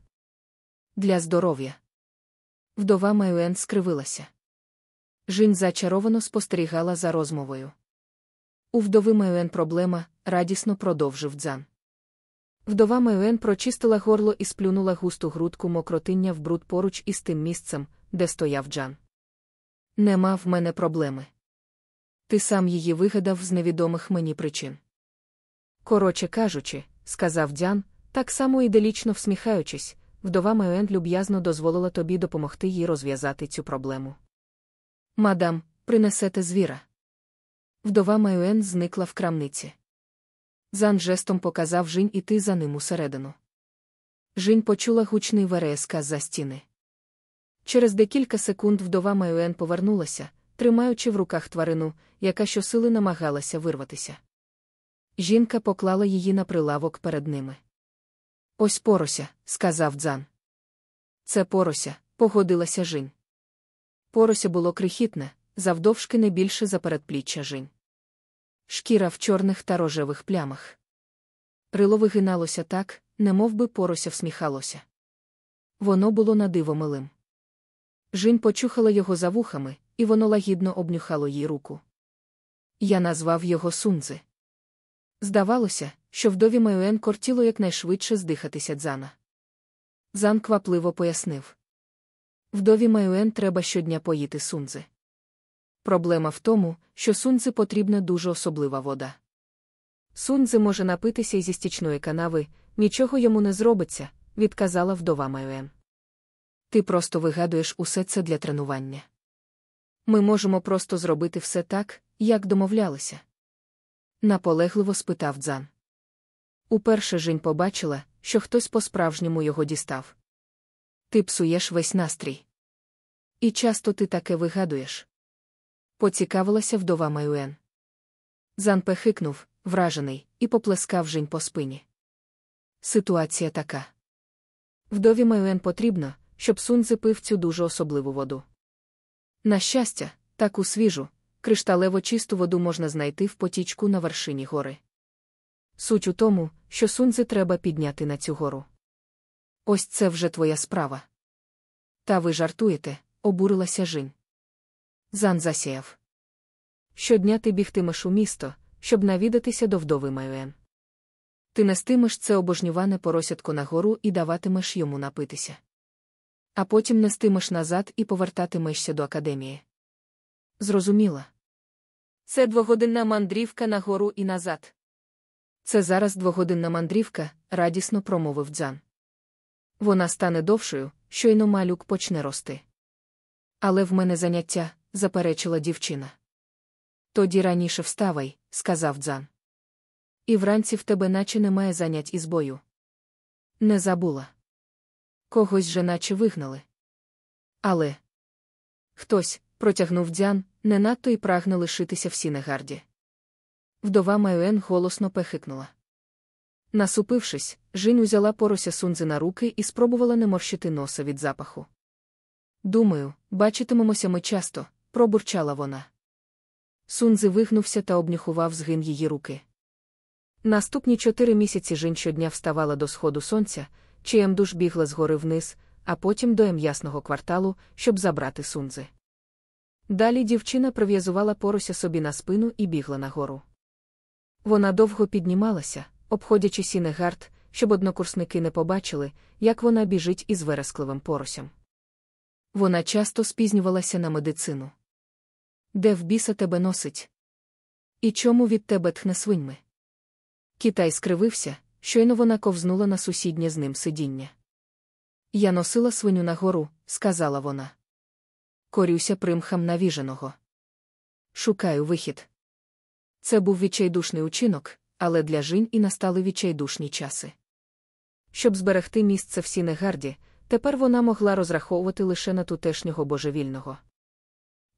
Для здоров'я. Вдова Майуен скривилася. Жінь зачаровано спостерігала за розмовою. У вдови Майуен проблема, радісно продовжив дзан. Вдова Майуен прочистила горло і сплюнула густу грудку мокротиння в бруд поруч із тим місцем, де стояв Джан. Нема в мене проблеми. Ти сам її вигадав з невідомих мені причин. Коротше кажучи, сказав Дзян, так само іделічно всміхаючись, вдова Майуен люб'язно дозволила тобі допомогти їй розв'язати цю проблему. Мадам, принесете звіра. Вдова Майуен зникла в крамниці. Зан жестом показав Жінь іти за ним усередину. Жінь почула гучний вереска за стіни. Через декілька секунд вдова Майуен повернулася, тримаючи в руках тварину, яка щосили намагалася вирватися. Жінка поклала її на прилавок перед ними. Ось порося, сказав дзан. Це порося, погодилася Жінь. Порося було крихітне, завдовжки не більше за передпліччя Жінь. Шкіра в чорних та рожевих плямах. Рило вигиналося так, немов би порося всміхалося. Воно було надиво милим. Жінь почухала його за вухами, і воно лагідно обнюхало їй руку. Я назвав його Сунзи. Здавалося, що вдові Майуен кортіло якнайшвидше здихатися дзана. Зан квапливо пояснив. Вдові Майуен треба щодня поїти сунзи. Проблема в тому, що сунзи потрібна дуже особлива вода. Сунзи може напитися зі стічної канави, нічого йому не зробиться, відказала вдова Майуен. Ти просто вигадуєш усе це для тренування. Ми можемо просто зробити все так, як домовлялися. Наполегливо спитав дзан. Уперше Жінь побачила, що хтось по-справжньому його дістав. Ти псуєш весь настрій. І часто ти таке вигадуєш. Поцікавилася вдова Майуен. Зан пехикнув, вражений, і поплескав Жінь по спині. Ситуація така. Вдові Майуен потрібно, щоб Сунзи пив цю дуже особливу воду. На щастя, таку свіжу, кришталево чисту воду можна знайти в потічку на вершині гори. Суть у тому, що Сунзи треба підняти на цю гору. Ось це вже твоя справа. Та ви жартуєте, обурилася Жінь. Зан засіяв. Щодня ти бігтимеш у місто, щоб навідатися до вдови Майуен. Ти нестимеш це обожнюване поросятко на гору і даватимеш йому напитися. А потім нестимеш назад і повертатимешся до академії. Зрозуміла. Це двогодинна мандрівка на гору і назад. Це зараз двогодинна мандрівка, радісно промовив дзан. Вона стане довшою, щойно малюк почне рости. Але в мене заняття, заперечила дівчина. Тоді раніше вставай, сказав дзан. І вранці в тебе наче немає занять із бою. Не забула. Когось же наче вигнали. Але хтось, протягнув дзян, не надто й прагне лишитися в сінегарді. Вдова Майуен голосно пехикнула. Насупившись, Жінь узяла порося сунзи на руки і спробувала не морщити носа від запаху. Думаю, бачитимемося ми часто, пробурчала вона. Сунзи вигнувся та обнюхував згин її руки. Наступні чотири місяці Жінь щодня вставала до сходу сонця, Чимдуж бігла згори вниз, а потім до ясного кварталу, щоб забрати сунзи. Далі дівчина прив'язувала порося собі на спину і бігла нагору. Вона довго піднімалася, обходячи сінегард, щоб однокурсники не побачили, як вона біжить із верескливим поросям. Вона часто спізнювалася на медицину. Де в біса тебе носить? І чому від тебе тхне свиньми? Китай скривився, щойно вона ковзнула на сусіднє з ним сидіння. Я носила свиню на гору, сказала вона. Корюся примхам навіженого. Шукаю вихід. Це був відчайдушний учинок, але для Жінь і настали відчайдушні часи. Щоб зберегти місце в Сінегарді, Тепер вона могла розраховувати лише на тутешнього божевільного.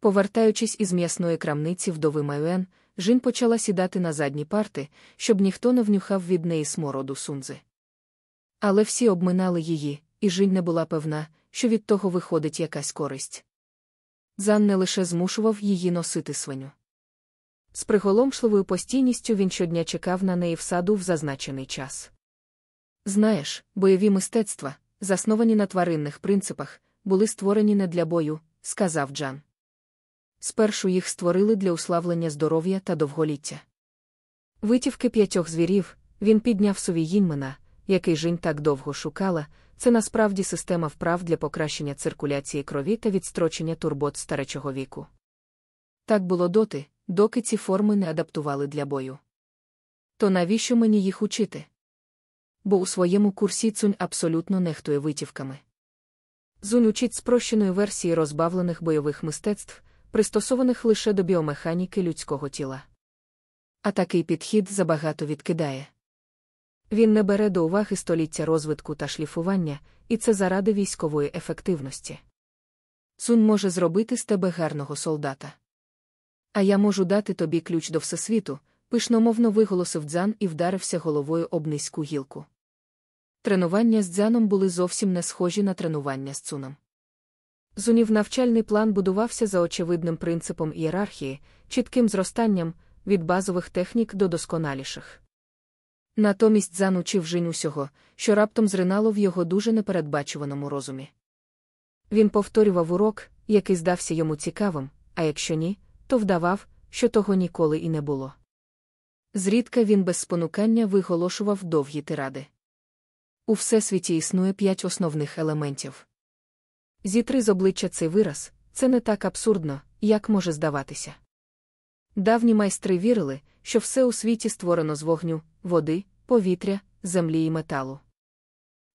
Повертаючись із м'ясної крамниці вдови Маюен, Жінь почала сідати на задні парти, щоб ніхто не внюхав від неї смороду сунзи. Але всі обминали її, і Жінь не була певна, що від того виходить якась користь. Зан не лише змушував її носити свиню. З приголомшливою постійністю він щодня чекав на неї в саду в зазначений час. Знаєш, бойові мистецтва, засновані на тваринних принципах, були створені не для бою, сказав Джан. Спершу їх створили для уславлення здоров'я та довголіття. Витівки п'ятьох звірів, він підняв сові Їньмена, який Жінь так довго шукала, це насправді система вправ для покращення циркуляції крові та відстрочення турбот старечого віку. Так було доти, доки ці форми не адаптували для бою. То навіщо мені їх учити? Бо у своєму курсі цунь абсолютно нехтує витівками. Зунь учить спрощеної версії розбавлених бойових мистецтв, пристосованих лише до біомеханіки людського тіла. А такий підхід забагато відкидає. Він не бере до уваги століття розвитку та шліфування, і це заради військової ефективності. Цун може зробити з тебе гарного солдата. А я можу дати тобі ключ до всесвіту, пишномовно виголосив дзан і вдарився головою об низьку гілку. Тренування з дзяном були зовсім не схожі на тренування з цуном. Зунів навчальний план будувався за очевидним принципом ієрархії, чітким зростанням від базових технік до досконаліших. Натомість Зан учив Жінь усього, що раптом зринало в його дуже непередбачуваному розумі. Він повторював урок, який здався йому цікавим, а якщо ні, то вдавав, що того ніколи і не було. Зрідка він без спонукання виголошував довгі тиради. У всесвіті існує п'ять основних елементів. Зітри з обличчя цей вираз це не так абсурдно, як може здаватися. Давні майстри вірили, що все у світі створено з вогню, води, повітря, землі і металу.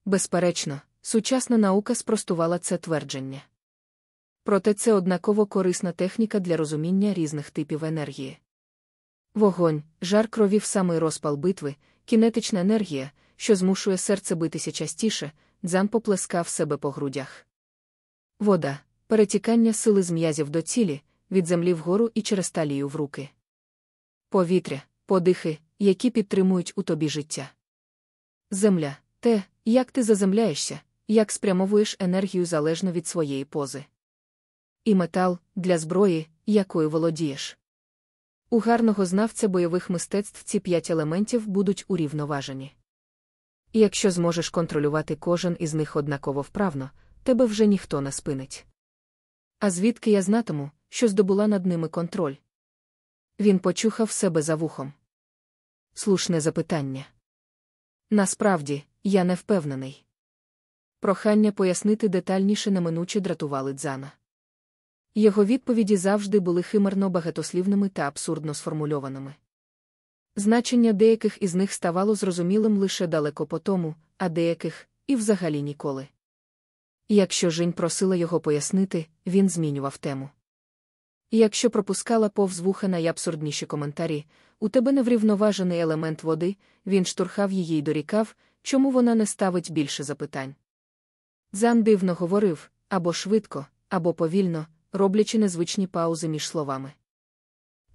Безперечно, сучасна наука спростувала це твердження. Проте це однаково корисна техніка для розуміння різних типів енергії. Вогонь, жар крові в самий розпал битви, кінетична енергія, що змушує серце битися частіше, дзан поплескав себе по грудях. Вода, перетікання сили з м'язів до цілі, від землі вгору і через талію в руки. Повітря, подихи, які підтримують у тобі життя. Земля те, як ти заземляєшся, як спрямовуєш енергію залежно від своєї пози. І метал для зброї, якою володієш. У гарного знавця бойових мистецтв ці п'ять елементів будуть урівноважені. І якщо зможеш контролювати кожен із них однаково вправно, тебе вже ніхто не спинить. А звідки я знатиму, що здобула над ними контроль? Він почухав себе за вухом. Слушне запитання. Насправді, я не впевнений. Прохання пояснити детальніше неминуче дратували дзана. Його відповіді завжди були химерно багатослівними та абсурдно сформульованими. Значення деяких із них ставало зрозумілим лише далеко по тому, а деяких і взагалі ніколи. Якщо Жінь просила його пояснити, він змінював тему. Якщо пропускала повз вуха найабсурдніші коментарі, у тебе неврівноважений елемент води, він штурхав її й дорікав, чому вона не ставить більше запитань. Дзан дивно говорив або швидко, або повільно, роблячи незвичні паузи між словами.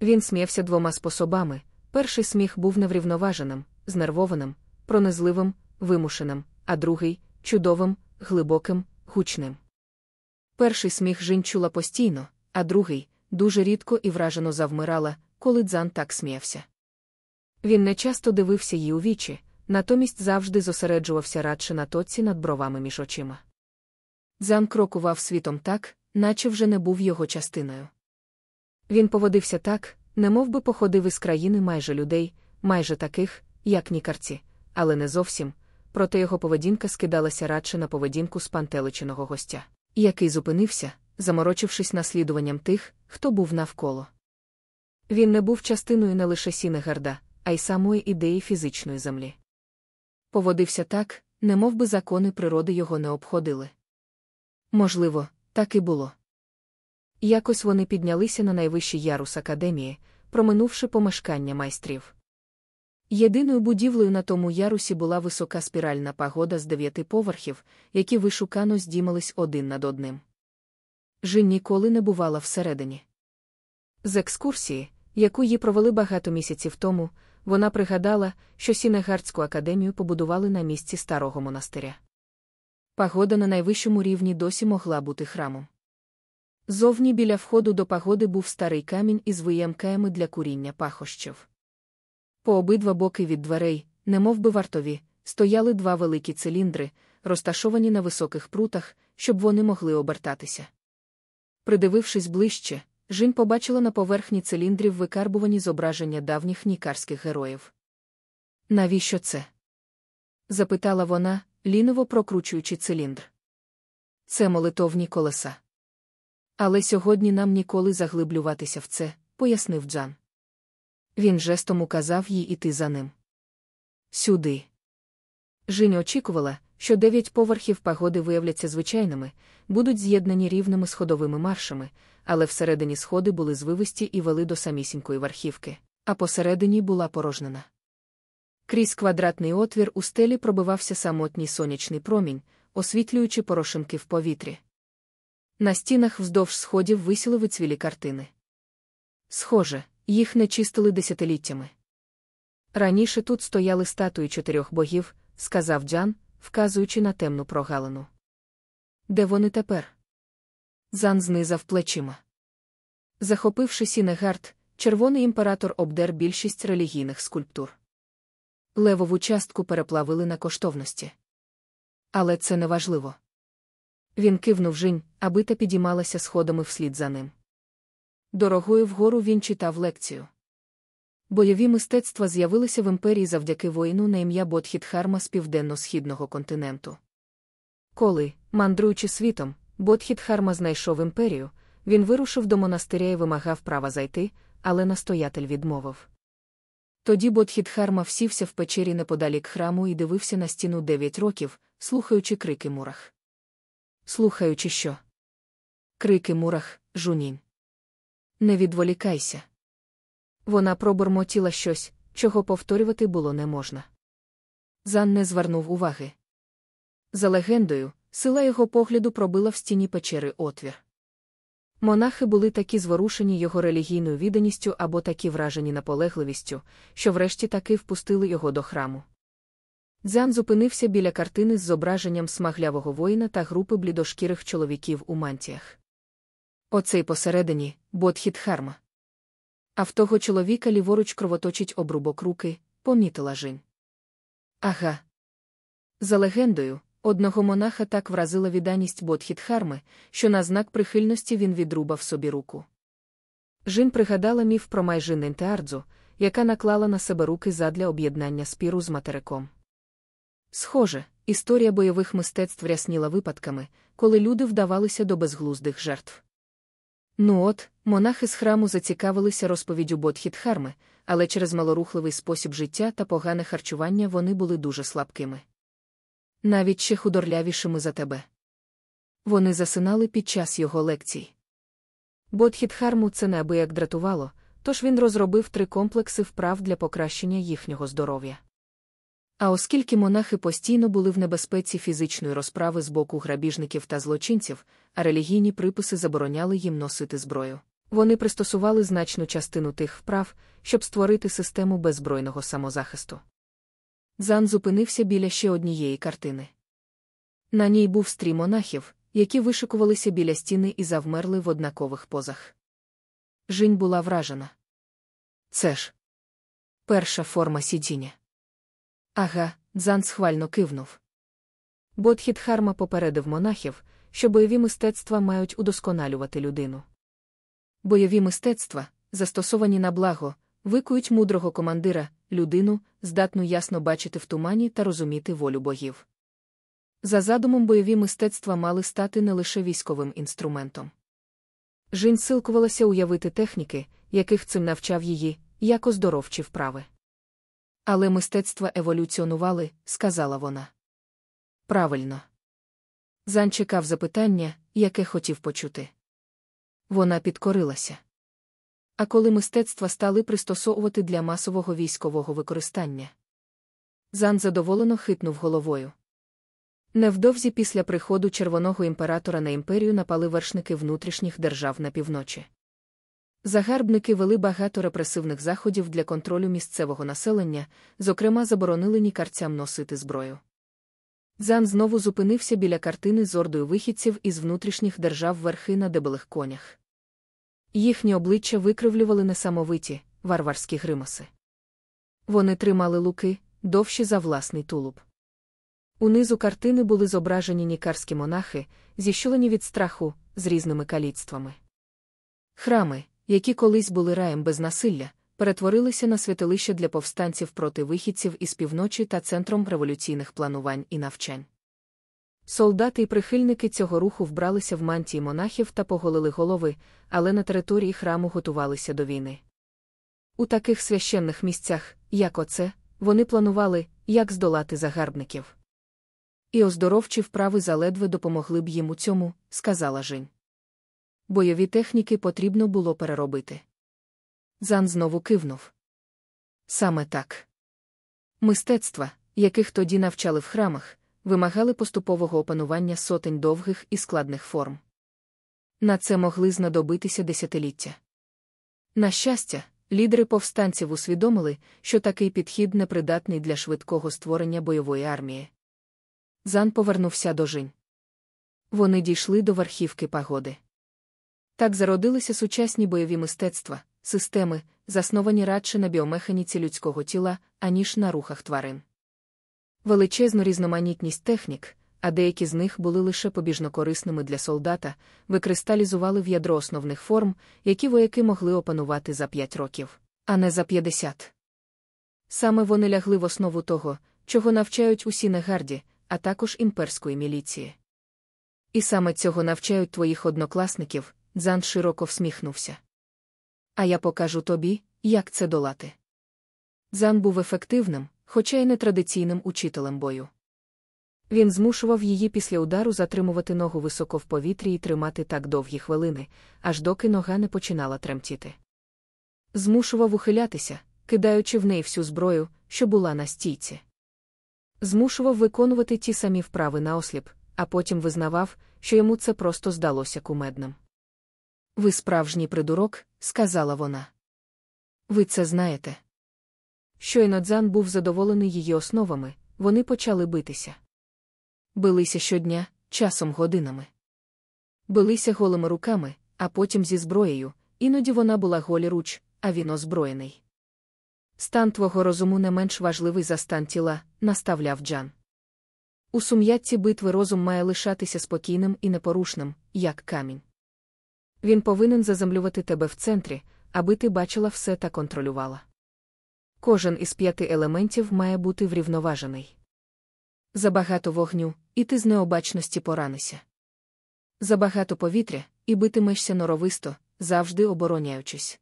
Він сміявся двома способами. Перший сміх був неврівноваженим, знервованим, пронизливим, вимушеним, а другий чудовим, глибоким, гучним. Перший сміх Жінь чула постійно, а другий дуже рідко і вражено завмирала, коли дзан так сміявся. Він не часто дивився їй у вічі, натомість завжди зосереджувався радше на тоці над бровами між очима. Дзан крокував світом так, наче вже не був його частиною. Він поводився так, немов би походив із країни майже людей, майже таких, як нікарці, але не зовсім, проте його поведінка скидалася радше на поведінку спантеличеного гостя, який зупинився, заморочившись наслідуванням тих, хто був навколо. Він не був частиною не лише Сінегарда, а й самої ідеї фізичної землі. Поводився так, немов би закони природи його не обходили. Можливо, так і було. Якось вони піднялися на найвищий ярус академії, проминувши помешкання майстрів. Єдиною будівлею на тому ярусі була висока спіральна пагода з дев'яти поверхів, які вишукано здіймались один над одним. Жін ніколи не бувала всередині. З екскурсії, яку їй провели багато місяців тому, вона пригадала, що Сінегардську академію побудували на місці старого монастиря. Пагода на найвищому рівні досі могла бути храмом. Зовні біля входу до пагоди був старий камінь із виямками для куріння пахощів. По обидва боки від дверей, немов би вартові, стояли два великі циліндри, розташовані на високих прутах, щоб вони могли обертатися. Придивившись ближче, Жінь побачила на поверхні циліндрів викарбувані зображення давніх нікарських героїв. Навіщо це? запитала вона, ліново прокручуючи циліндр. Це молитовні колеса. Але сьогодні нам ніколи заглиблюватися в це, пояснив Джан. Він жестом указав їй іти за ним. Сюди. Жінь очікувала, що дев'ять поверхів пагоди виявляться звичайними, будуть з'єднані рівними сходовими маршами, але всередині сходи були звивисті і вели до самісінької верхівки, а посередині була порожнена. Крізь квадратний отвір у стелі пробивався самотній сонячний промінь, освітлюючи порошинки в повітрі. На стінах вздовж сходів висіли вицвілі картини. Схоже, їх не чистили десятиліттями. Раніше тут стояли статуї чотирьох богів, сказав Дзян, вказуючи на темну прогалину. Де вони тепер? Дзян знизав плечима. Захопивши Сінегард, червоний імператор обдер більшість релігійних скульптур. Левову частку переплавили на коштовності. Але це не важливо. Він кивнув Жінь, аби та підіймалася сходами вслід за ним. Дорогою вгору він читав лекцію. Бойові мистецтва з'явилися в імперії завдяки воїну на ім'я Бодхітхарма з південно-східного континенту. Коли, мандруючи світом, Бодхітхарма знайшов імперію, він вирушив до монастиря і вимагав права зайти, але настоятель відмовив. Тоді Бодхітхарма всівся в печері неподалік храму і дивився на стіну дев'ять років, слухаючи крики мурах. Слухаючи що? Крики мурах, жунінь. Не відволікайся. Вона пробурмотіла щось, чого повторювати було не можна. Зан не звернув уваги. За легендою, сила його погляду пробила в стіні печери отвір. Монахи були такі зворушені його релігійною відданістю або такі вражені наполегливістю, що врешті таки впустили його до храму. Дзян зупинився біля картини з зображенням смаглявого воїна та групи блідошкірих чоловіків у мантіях. Оцей посередині Бодхітхарма. А в того чоловіка ліворуч кровоточить обрубок руки, помітила Жінь. Ага. За легендою, одного монаха так вразила відданість Бодхітхарми, що на знак прихильності він відрубав собі руку. Жін пригадала міф про майже Нентеардзу, яка наклала на себе руки задля об'єднання спіру з материком. Схоже, історія бойових мистецтв рясніла випадками, коли люди вдавалися до безглуздих жертв. Ну от, монахи з храму зацікавилися розповіддю Бодхітхарми, але через малорухливий спосіб життя та погане харчування вони були дуже слабкими. Навіть ще худорлявішими за тебе. Вони засинали під час його лекцій. Бодхітхарму це неабияк дратувало, тож він розробив три комплекси вправ для покращення їхнього здоров'я. А оскільки монахи постійно були в небезпеці фізичної розправи з боку грабіжників та злочинців, а релігійні приписи забороняли їм носити зброю, вони пристосували значну частину тих вправ, щоб створити систему беззбройного самозахисту. Зан зупинився біля ще однієї картини. На ній був стрій монахів, які вишикувалися біля стіни і завмерли в однакових позах. Жінь була вражена. Це ж перша форма сидіння. Ага, Дзан схвально кивнув. Бодхітхарма попередив монахів, що бойові мистецтва мають удосконалювати людину. Бойові мистецтва, застосовані на благо, викують мудрого командира, людину, здатну ясно бачити в тумані та розуміти волю богів. За задумом бойові мистецтва мали стати не лише військовим інструментом. Жінь силкувалася уявити техніки, яких цим навчав її, як оздоровчі вправи. Але мистецтва еволюціонували, сказала вона. Правильно. Зан чекав запитання, яке хотів почути. Вона підкорилася. А коли мистецтва стали пристосовувати для масового військового використання. Зан задоволено хитнув головою. Невдовзі після приходу червоного імператора на імперію напали вершники внутрішніх держав на півночі. Загарбники вели багато репресивних заходів для контролю місцевого населення, зокрема, заборонили нікарцям носити зброю. Зан знову зупинився біля картини з ордою вихідців із внутрішніх держав верхи на дебелих конях. Їхні обличчя викривлювали несамовиті, варварські гримаси. Вони тримали луки, довші за власний тулуб. Унизу картини були зображені нікарські монахи, зіщулені від страху, з різними каліцтвами. Храми, які колись були раєм без насилля, перетворилися на святилище для повстанців проти вихідців із півночі та центром революційних планувань і навчань. Солдати і прихильники цього руху вбралися в мантії монахів та поголили голови, але на території храму готувалися до війни. У таких священних місцях, як оце, вони планували, як здолати загарбників. І оздоровчі вправи заледве допомогли б їм у цьому, сказала Жінь. Бойові техніки потрібно було переробити. Зан знову кивнув. Саме так. Мистецтва, яких тоді навчали в храмах, вимагали поступового опанування сотень довгих і складних форм. На це могли знадобитися десятиліття. На щастя, лідери повстанців усвідомили, що такий підхід непридатний для швидкого створення бойової армії. Зан повернувся до Жінь. Вони дійшли до верхівки пагоди. Так зародилися сучасні бойові мистецтва, системи, засновані радше на біомеханіці людського тіла, аніж на рухах тварин. Величезну різноманітність технік, а деякі з них були лише побіжно корисними для солдата, викристалізували в ядро основних форм, які вояки могли опанувати за 5 років, а не за 50. Саме вони лягли в основу того, чого навчають усі негарді, а також імперської міліції. І саме цього навчають твоїх однокласників, Дзан широко всміхнувся. А я покажу тобі, як це долати. Дзан був ефективним, хоча й нетрадиційним учителем бою. Він змушував її після удару затримувати ногу високо в повітрі і тримати так довгі хвилини, аж доки нога не починала тремтіти. Змушував ухилятися, кидаючи в неї всю зброю, що була на стійці. Змушував виконувати ті самі вправи наосліп, а потім визнавав, що йому це просто здалося кумедним. Ви справжній придурок, сказала вона. Ви це знаєте. Щойно Дзан був задоволений її основами, вони почали битися. Билися щодня, часом годинами. Билися голими руками, а потім зі зброєю, іноді вона була голіруч, а він озброєний. Стан твого розуму не менш важливий за стан тіла, наставляв Джан. У сум'ятці битви розум має лишатися спокійним і непорушним, як камінь. Він повинен заземлювати тебе в центрі, аби ти бачила все та контролювала. Кожен із п'яти елементів має бути врівноважений. Забагато вогню, і ти з необачності поранися. Забагато повітря, і битимешся норовисто, завжди обороняючись.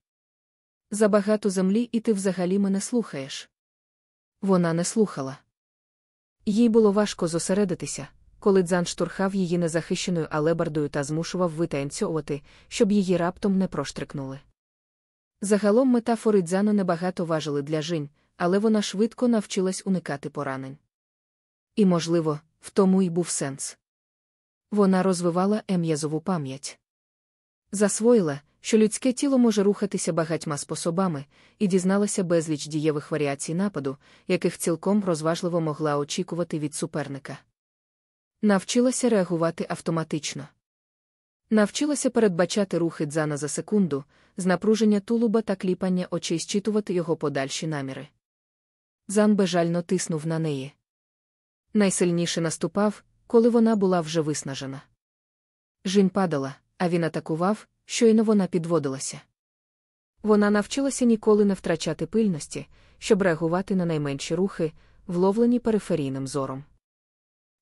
Забагато землі, і ти взагалі мене слухаєш. Вона не слухала. Їй було важко зосередитися, коли Дзан штурхав її незахищеною алебардою та змушував витанцьовувати, щоб її раптом не проштрикнули. Загалом метафори Дзану небагато важили для жінь, але вона швидко навчилась уникати поранень. І, можливо, в тому й був сенс. Вона розвивала ем'язову пам'ять. Засвоїла, що людське тіло може рухатися багатьма способами, і дізналася безліч дієвих варіацій нападу, яких цілком розважливо могла очікувати від суперника. Навчилася реагувати автоматично. Навчилася передбачати рухи дзана за секунду, з напруження тулуба та кліпання очей щитувати його подальші наміри. Зан бежально тиснув на неї. Найсильніше наступав, коли вона була вже виснажена. Жінь падала, а він атакував, щойно вона підводилася. Вона навчилася ніколи не втрачати пильності, щоб реагувати на найменші рухи, вловлені периферійним зором.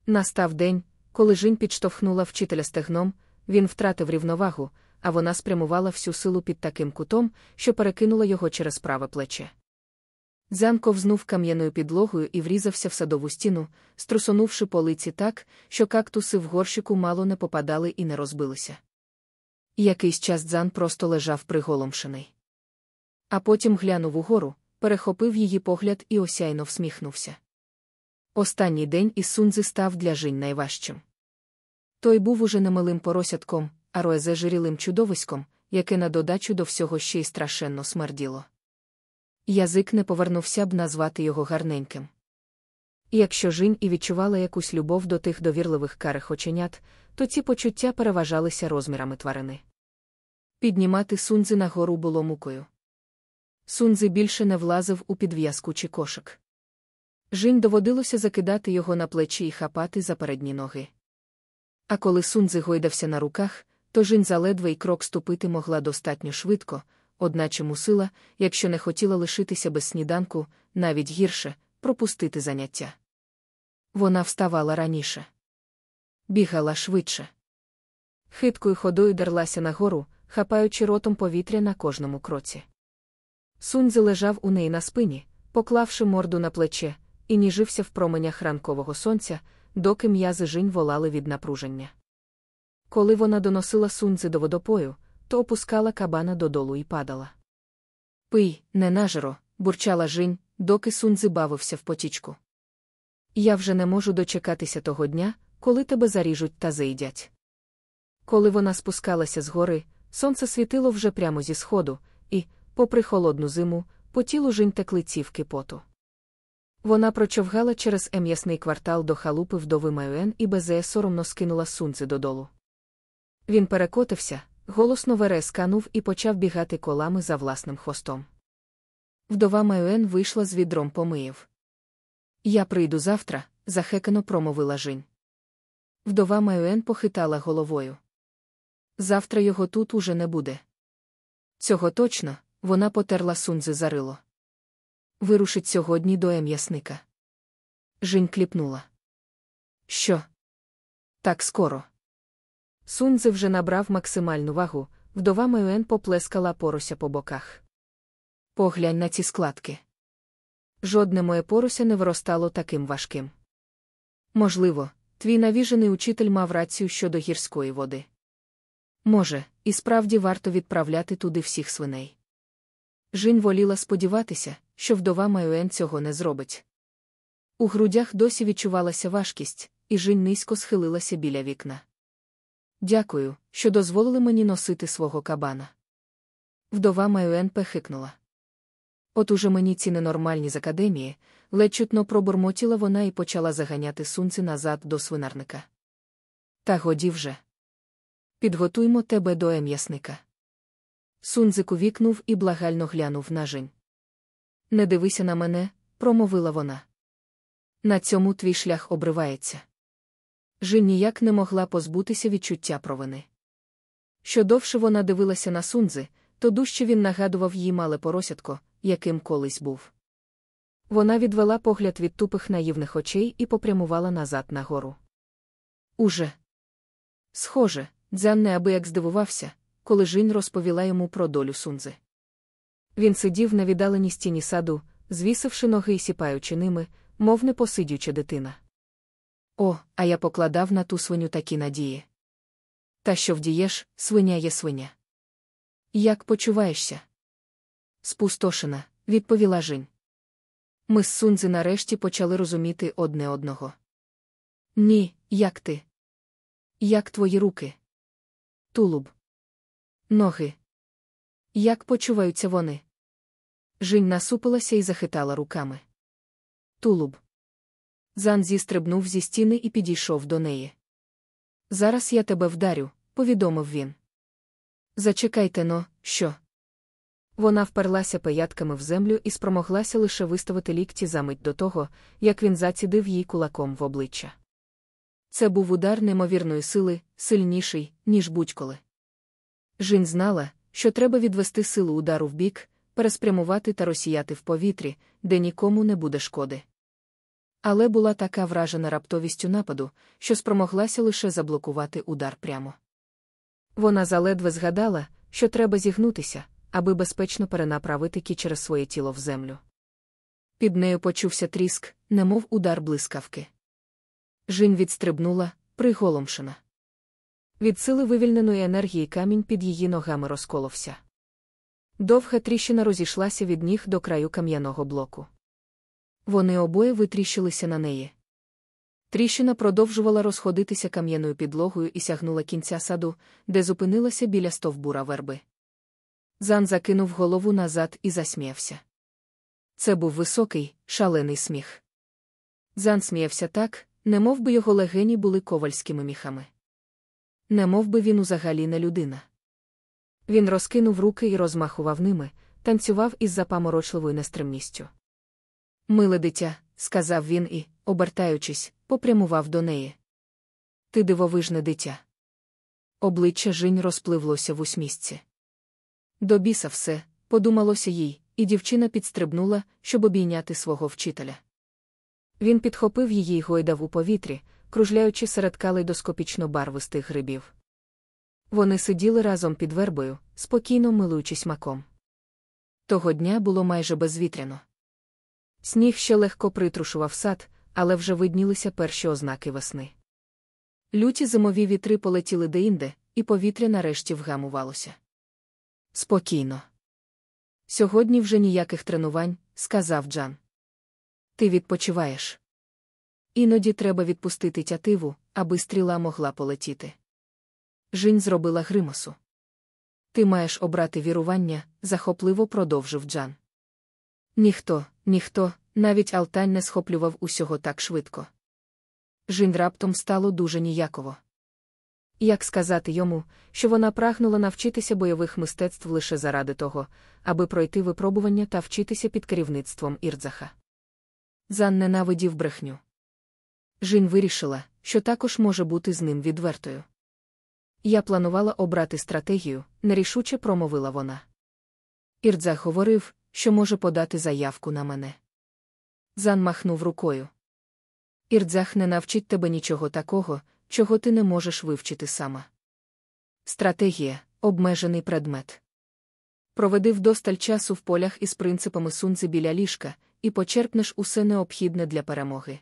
Настав день, коли Жінь підштовхнула вчителя стегном, він втратив рівновагу, а вона спрямувала всю силу під таким кутом, що перекинула його через праве плече. Зан ковзнув кам'яною підлогою і врізався в садову стіну, струсонувши полиці так, що кактуси в горщику мало не попадали і не розбилися. Якийсь час Дзан просто лежав приголомшений. А потім глянув угору, перехопив її погляд і осяйно всміхнувся. Останній день із Сунзи став для Жінь найважчим. Той був уже не милим поросятком, а жирілим чудовиськом, яке на додачу до всього ще й страшенно смерділо. Язик не повернувся б назвати його гарненьким. Якщо Жінь і відчувала якусь любов до тих довірливих карих оченят, то ці почуття переважалися розмірами тварини. Піднімати сунзи нагору було мукою. Сунзи більше не влазив у підв'язку чи кошик. Жінь доводилося закидати його на плечі і хапати за передні ноги. А коли Сунзи гойдався на руках, то Жінь заледве й крок ступити могла достатньо швидко, одначе мусила, якщо не хотіла лишитися без сніданку, навіть гірше, пропустити заняття. Вона вставала раніше. Бігала швидше. Хиткою ходою дерлася нагору, хапаючи ротом повітря на кожному кроці. Суньзи лежав у неї на спині, поклавши морду на плече, і ніжився в променях ранкового сонця, доки м'язи жінь волали від напруження. Коли вона доносила суньзи до водопою, то опускала кабана додолу і падала. Пий, не нажиро, бурчала жінь, доки суньзи бавився в потічку. Я вже не можу дочекатися того дня, коли тебе заріжуть та заїдять. Коли вона спускалася з гори, сонце світило вже прямо зі сходу, і, попри холодну зиму, по тілу жінь текли цівки поту. Вона прочовгала через ем'ясний квартал до халупи вдови Майуен і безеє соромно скинула сунци додолу. Він перекотився, голосно вересканув і почав бігати колами за власним хвостом. Вдова Майуен вийшла з відром помиїв. Я прийду завтра, захекано промовила Жінь. Вдова Майуен похитала головою. Завтра його тут уже не буде. Цього точно, вона потерла сунзи за рило. Вирушить сьогодні до ем'ясника. Жінь кліпнула. Що? Так скоро. Сунзи вже набрав максимальну вагу, вдова Майуен поплескала порося по боках. Поглянь на ці складки. Жодне моє порося не виростало таким важким. Можливо, твій навіжений учитель мав рацію щодо гірської води. Може, і справді варто відправляти туди всіх свиней. Жінь воліла сподіватися, що вдова Майуен цього не зробить. У грудях досі відчувалася важкість, і Жінь низько схилилася біля вікна. Дякую, що дозволили мені носити свого кабана. Вдова Майуен пехикнула. От уже мені ці ненормальні з академії, ледь чутно пробурмотіла вона і почала заганяти сунці назад до свинарника. Та годі вже. Підготуймо тебе до ем'ясника. Сунзик увікнув і благально глянув на Жень. Не дивися на мене, промовила вона. На цьому твій шлях обривається. Жін ніяк не могла позбутися відчуття провини. Що довше вона дивилася на сунзи, то дужче він нагадував їй мале поросятко, яким колись був. Вона відвела погляд від тупих наївних очей і попрямувала назад нагору. Уже. Схоже, Дзян неабияк здивувався, коли Жінь розповіла йому про долю сунзи. Він сидів на віддаленій стіні саду, звісивши ноги і сіпаючи ними, мов непосидюча дитина. О, а я покладав на ту свиню такі надії. Та що вдієш, свиня є свиня. Як почуваєшся? Спустошена, відповіла Жінь. Ми з Сунзи нарешті почали розуміти одне одного. Ні, як ти? Як твої руки? Тулуб. Ноги. Як почуваються вони? Жінь насупилася і захитала руками. Тулуб. Зан зістрибнув зі стіни і підійшов до неї. Зараз я тебе вдарю, повідомив він. Зачекайте но, що? Вона вперлася пиятками в землю і спромоглася лише виставити лікті за мить до того, як він зацідив їй кулаком в обличчя. Це був удар неймовірної сили, сильніший, ніж будь-коли. Жін знала, що треба відвести силу удару в бік, переспрямувати та розсіяти в повітрі, де нікому не буде шкоди. Але була така вражена раптовістю нападу, що спромоглася лише заблокувати удар прямо. Вона заледве згадала, що треба зігнутися, аби безпечно перенаправити кі через своє тіло в землю. Під нею почувся тріск, немов удар блискавки. Жінь відстрибнула, приголомшена. Від сили вивільненої енергії камінь під її ногами розколовся. Довга тріщина розійшлася від ніг до краю кам'яного блоку. Вони обоє витріщилися на неї. Тріщина продовжувала розходитися кам'яною підлогою і сягнула кінця саду, де зупинилася біля стовбура верби. Зан закинув голову назад і засміявся. Це був високий, шалений сміх. Зан сміявся так, немов би його легені були ковальськими міхами. Немов би він узагалі не людина. Він розкинув руки і розмахував ними, танцював із запаморочливою нестримністю. Миле дитя, сказав він і, обертаючись, попрямував до неї. Ти дивовижне дитя. Обличчя Жінь розпливлося в усмісці. До біса все, подумалося їй, і дівчина підстрибнула, щоб обійняти свого вчителя. Він підхопив її й гойдав у повітрі, кружляючи серед калейдоскопічно барвистих грибів. Вони сиділи разом під вербою, спокійно милуючись маком. Того дня було майже безвітряно. Сніг ще легко притрушував сад, але вже виднілися перші ознаки весни. Люті зимові вітри полетіли деінде, і повітря нарешті вгамувалося. Спокійно. Сьогодні вже ніяких тренувань, сказав Джан. Ти відпочиваєш. Іноді треба відпустити тятиву, аби стріла могла полетіти. Жінь зробила гримасу. Ти маєш обрати вірування, захопливо продовжив Джан. Ніхто, ніхто, навіть Алтань не схоплював усього так швидко. Жінь раптом стало дуже ніяково. Як сказати йому, що вона прагнула навчитися бойових мистецтв лише заради того, аби пройти випробування та вчитися під керівництвом Ірдзаха? Зан ненавидів брехню. Жінь вирішила, що також може бути з ним відвертою. Я планувала обрати стратегію, нерішуче промовила вона. Ірдзах говорив, що може подати заявку на мене. Зан махнув рукою. Ірдзах не навчить тебе нічого такого, чого ти не можеш вивчити сама. Стратегія обмежений предмет. Проведи вдосталь часу в полях із принципами сунзи біля ліжка, і почерпнеш усе необхідне для перемоги.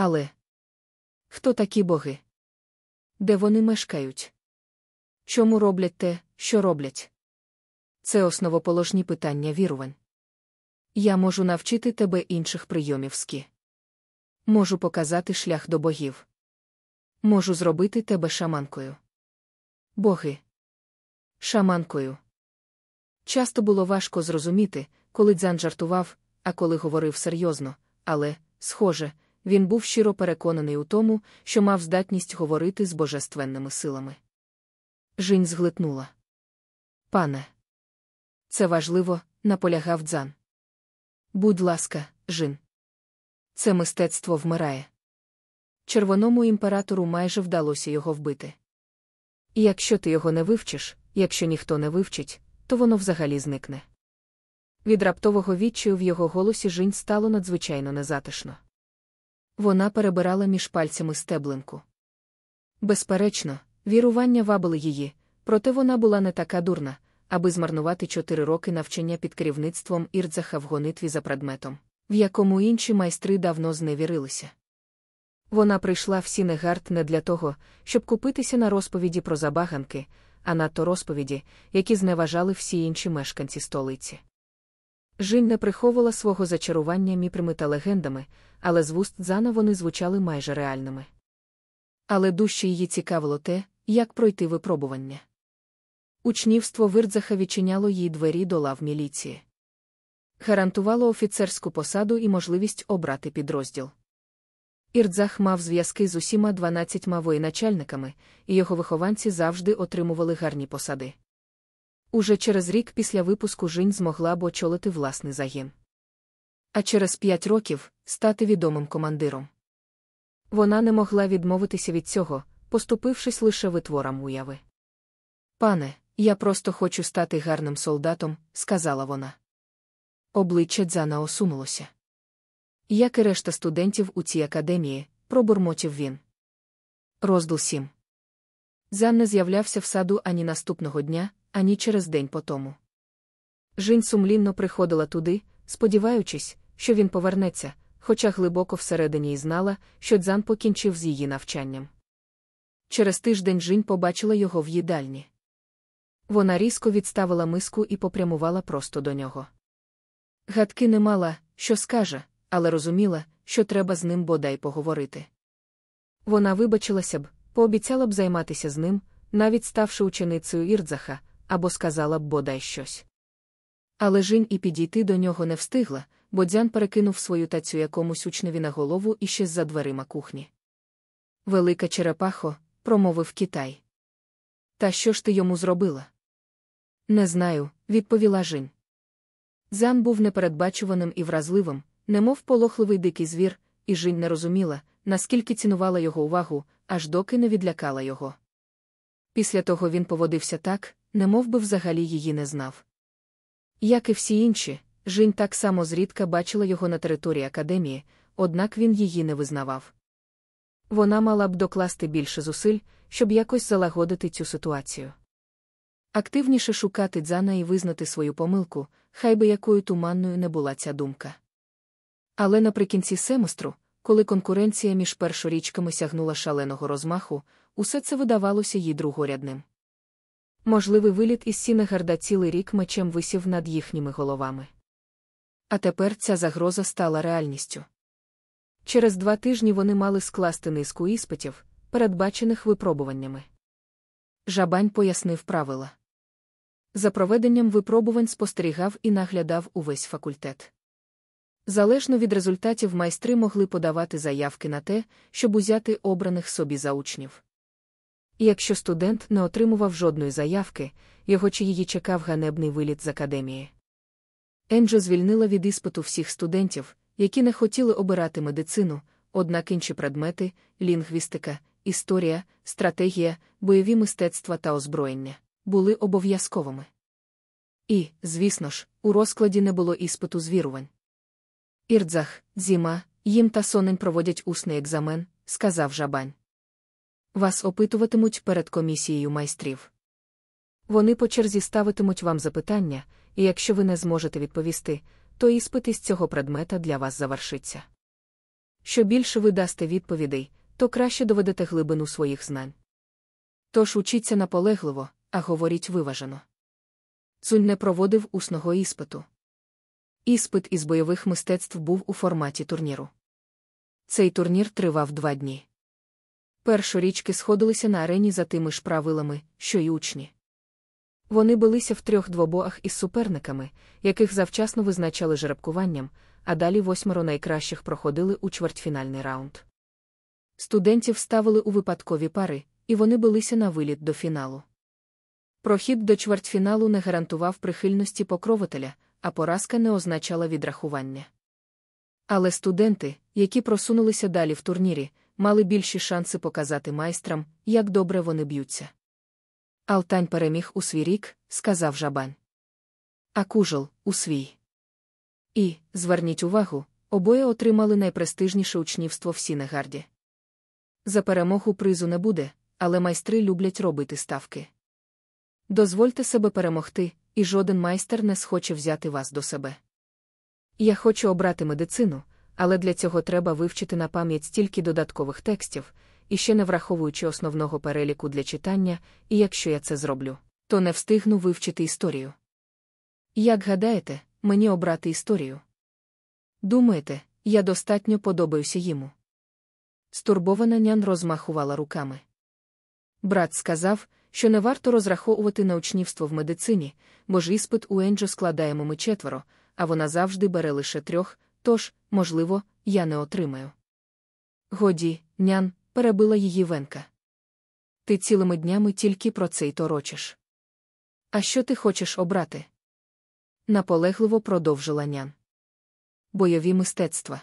Але хто такі боги? Де вони мешкають? Чому роблять те, що роблять? Це основоположні питання вірувань. Я можу навчити тебе інших прийомів ски. Можу показати шлях до богів. Можу зробити тебе шаманкою. Боги. Шаманкою. Часто було важко зрозуміти, коли дзян жартував, а коли говорив серйозно, але, схоже, він був щиро переконаний у тому, що мав здатність говорити з божественними силами. Жінь зглитнула. Пане, це важливо, наполягав дзан. Будь ласка, Жін. Це мистецтво вмирає. Червоному імператору майже вдалося його вбити. І якщо ти його не вивчиш, якщо ніхто не вивчить, то воно взагалі зникне. Від раптового відчаю в його голосі Жінь стало надзвичайно незатишно. Вона перебирала між пальцями стеблинку. Безперечно, вірування вабили її, проте вона була не така дурна, аби змарнувати чотири роки навчання під керівництвом Ірдзаха в гонитві за предметом, в якому інші майстри давно зневірилися. Вона прийшла в Сінегард не для того, щоб купитися на розповіді про забаганки, а надто розповіді, які зневажали всі інші мешканці столиці. Жінь не приховувала свого зачарування міфами та легендами, але з вуст Зана вони звучали майже реальними. Але дужче її цікавило те, як пройти випробування. Учнівство Вирдзаха відчиняло їй двері до лав міліції. Гарантувало офіцерську посаду і можливість обрати підрозділ. Ірдзах мав зв'язки з усіма дванадцятьма воєначальниками, і його вихованці завжди отримували гарні посади. Уже через рік після випуску Жінь змогла б очолити власний загін. А через п'ять років стати відомим командиром. Вона не могла відмовитися від цього, поступившись лише витворам уяви. Пане, я просто хочу стати гарним солдатом, сказала вона. Обличчя Дзана осунулося. Як і решта студентів у цій академії, пробурмотів він. Розділ 7. Зан не з'являвся в саду ані наступного дня, ані через день по тому. Жінь сумлінно приходила туди, сподіваючись, що він повернеться, хоча глибоко всередині й знала, що Дзан покінчив з її навчанням. Через тиждень Жінь побачила його в їдальні. Вона різко відставила миску і попрямувала просто до нього. Гадки не мала, що скаже, але розуміла, що треба з ним бодай поговорити. Вона вибачилася б, пообіцяла б займатися з ним, навіть ставши ученицею Ірдзаха, або сказала б бодай щось. Але Жінь і підійти до нього не встигла, бо дзян перекинув свою тацю якомусь учневі на голову і ще за дверима кухні. Велика черепахо, промовив Китай. Та що ж ти йому зробила? Не знаю, відповіла Жінь. Дзян був непередбачуваним і вразливим, немов полохливий дикий звір, і Жінь не розуміла, наскільки цінувала його увагу, аж доки не відлякала його. Після того він поводився так, немов би взагалі її не знав. Як і всі інші, Жінь так само зрідка бачила його на території академії, однак він її не визнавав. Вона мала б докласти більше зусиль, щоб якось залагодити цю ситуацію. Активніше шукати дзана і визнати свою помилку, хай би якою туманною не була ця думка. Але наприкінці семестру, коли конкуренція між першорічками сягнула шаленого розмаху, усе це видавалося їй другорядним. Можливий виліт із Сінегарда цілий рік мечем висів над їхніми головами. А тепер ця загроза стала реальністю. Через два тижні вони мали скласти низку іспитів, передбачених випробуваннями. Жабань пояснив правила. За проведенням випробувань спостерігав і наглядав увесь факультет. Залежно від результатів майстри могли подавати заявки на те, щоб узяти обраних собі за учнів. І якщо студент не отримував жодної заявки, його чи її чекав ганебний виліт з академії. Енджо звільнила від іспиту всіх студентів, які не хотіли обирати медицину, однак інші предмети лінгвістика, історія, стратегія, бойові мистецтва та озброєння були обов'язковими. І, звісно ж, у розкладі не було іспиту звірувань. Ірдзах, зіма, їм та сонень проводять усний екзамен, сказав жабань. Вас опитуватимуть перед комісією майстрів. Вони по черзі ставитимуть вам запитання, і якщо ви не зможете відповісти, то іспит із цього предмета для вас завершиться. Що більше ви дасте відповідей, то краще доведете глибину своїх знань. Тож учіться наполегливо, а говоріть виважено. Цунь не проводив усного іспиту. Іспит із бойових мистецтв був у форматі турніру. Цей турнір тривав два дні. Першорічки сходилися на арені за тими ж правилами, що й учні. Вони билися в трьох двобоях із суперниками, яких завчасно визначали жеребкуванням, а далі восьмеро найкращих проходили у чвертьфінальний раунд. Студентів ставили у випадкові пари, і вони билися на виліт до фіналу. Прохід до чвертьфіналу не гарантував прихильності покровителя, а поразка не означала відрахування. Але студенти, які просунулися далі в турнірі, мали більші шанси показати майстрам, як добре вони б'ються. Алтань переміг у свій рік, сказав жабань. А кужел у свій. І, зверніть увагу, обоє отримали найпрестижніше учнівство в Сінегарді. За перемогу призу не буде, але майстри люблять робити ставки. Дозвольте себе перемогти, і жоден майстер не схоче взяти вас до себе. Я хочу обрати медицину, але для цього треба вивчити на пам'ять стільки додаткових текстів, і ще не враховуючи основного переліку для читання, і якщо я це зроблю, то не встигну вивчити історію. Як гадаєте, мені обрати історію? Думаєте, я достатньо подобаюся йому? Стурбована нян розмахувала руками. Брат сказав, що не варто розраховувати на учнівство в медицині, бо ж іспит у Енджо складаємо ми четверо, а вона завжди бере лише трьох, тож, можливо, я не отримаю. Годі, нян, перебила її венка. Ти цілими днями тільки про це й торочиш. А що ти хочеш обрати? Наполегливо продовжила нян. Бойові мистецтва.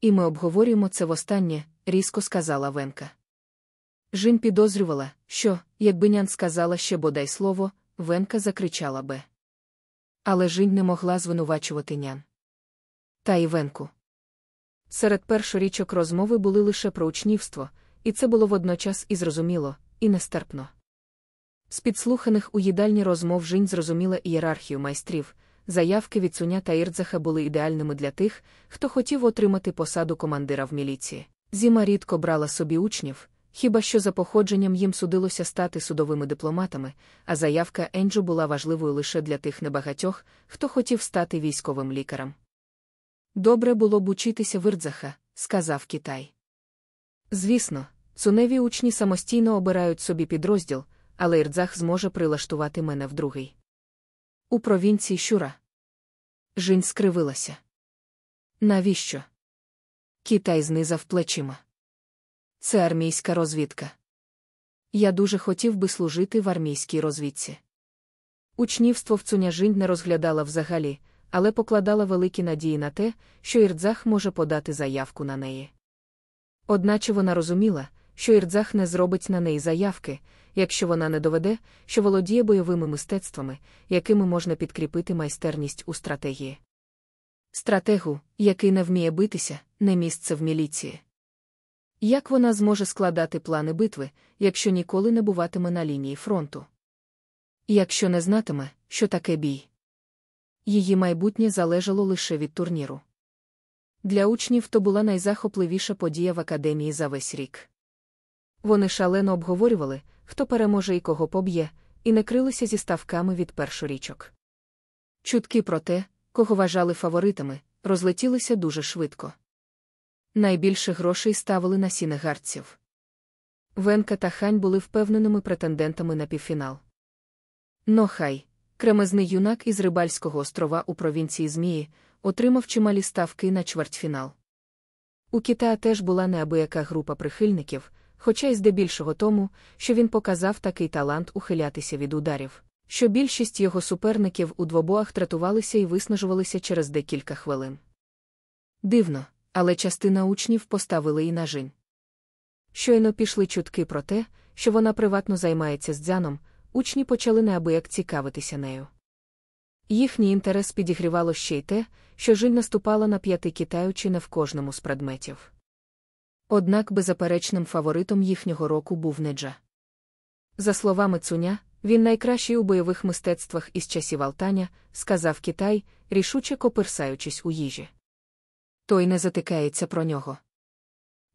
І ми обговорюємо це востаннє, різко сказала Венка. Жін підозрювала, що, якби нян сказала ще бодай слово, Венка закричала би. Але Жінь не могла звинувачувати нян. Та й Венку. Серед першорічок розмови були лише про учнівство, і це було водночас і зрозуміло, і нестерпно. З підслуханих у їдальні розмов Жінь зрозуміла ієрархію майстрів, заявки від Цуня та Ірдзаха були ідеальними для тих, хто хотів отримати посаду командира в міліції. Зіма рідко брала собі учнів, хіба що за походженням їм судилося стати судовими дипломатами, а заявка Енджу була важливою лише для тих небагатьох, хто хотів стати військовим лікарем. Добре було б учитися вирдзаха, сказав Китай. Звісно, цуневі учні самостійно обирають собі підрозділ, але Ірдзах зможе прилаштувати мене в другий. У провінції Щура. Жінь скривилася. Навіщо? Китай знизав плечима. Це армійська розвідка. Я дуже хотів би служити в армійській розвідці. Учнівство в Цуняжинь не розглядала взагалі, але покладала великі надії на те, що Ірдзах може подати заявку на неї. Одначе вона розуміла, що Ірдзах не зробить на неї заявки, якщо вона не доведе, що володіє бойовими мистецтвами, якими можна підкріпити майстерність у стратегії. Стратегу, який не вміє битися, не місце в міліції. Як вона зможе складати плани битви, якщо ніколи не буватиме на лінії фронту? Якщо не знатиме, що таке бій. Її майбутнє залежало лише від турніру. Для учнів то була найзахопливіша подія в академії за весь рік. Вони шалено обговорювали, хто переможе і кого поб'є, і не крилися зі ставками від першорічок. Чутки про те, кого вважали фаворитами, розлетілися дуже швидко. Найбільше грошей ставили на сінегарців. Венка та Хань були впевненими претендентами на півфінал. Но хай, кремезний юнак із Рибальського острова у провінції Змії, отримав чималі ставки на чвертьфінал. У Китая теж була неабияка група прихильників, хоча й здебільшого тому, що він показав такий талант ухилятися від ударів, що більшість його суперників у двобоях тратувалися і виснажувалися через декілька хвилин. Дивно, але частина учнів поставили і на жінь. Щойно пішли чутки про те, що вона приватно займається з дзяном, учні почали неабияк цікавитися нею. Їхній інтерес підігрівало ще й те, що Жінь наступала на п'яти китаючи не в кожному з предметів. Однак беззаперечним фаворитом їхнього року був Неджа. За словами Цуня, він найкращий у бойових мистецтвах із часів Алтаня, сказав Китай, рішуче коперсаючись у їжі. Той не затикається про нього.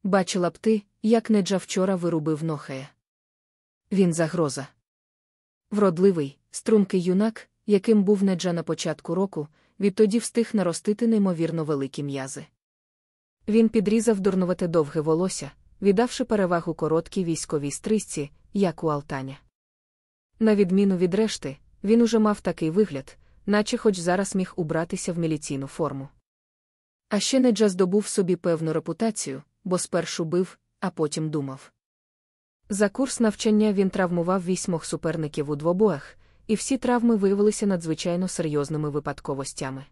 Бачила б ти, як Неджа вчора вирубив Нохая. Він загроза. Вродливий, стрункий юнак, яким був Неджа на початку року, відтоді встиг наростити неймовірно великі м'язи. Він підрізав дурнувате довге волосся, віддавши перевагу короткій військовій стрижці, як у Алтаня. На відміну від решти, він уже мав такий вигляд, наче хоч зараз міг убратися в міліційну форму. А ще Неджа здобув собі певну репутацію, бо спершу бив, а потім думав. За курс навчання він травмував вісьмох суперників у двобоях, і всі травми виявилися надзвичайно серйозними випадковостями.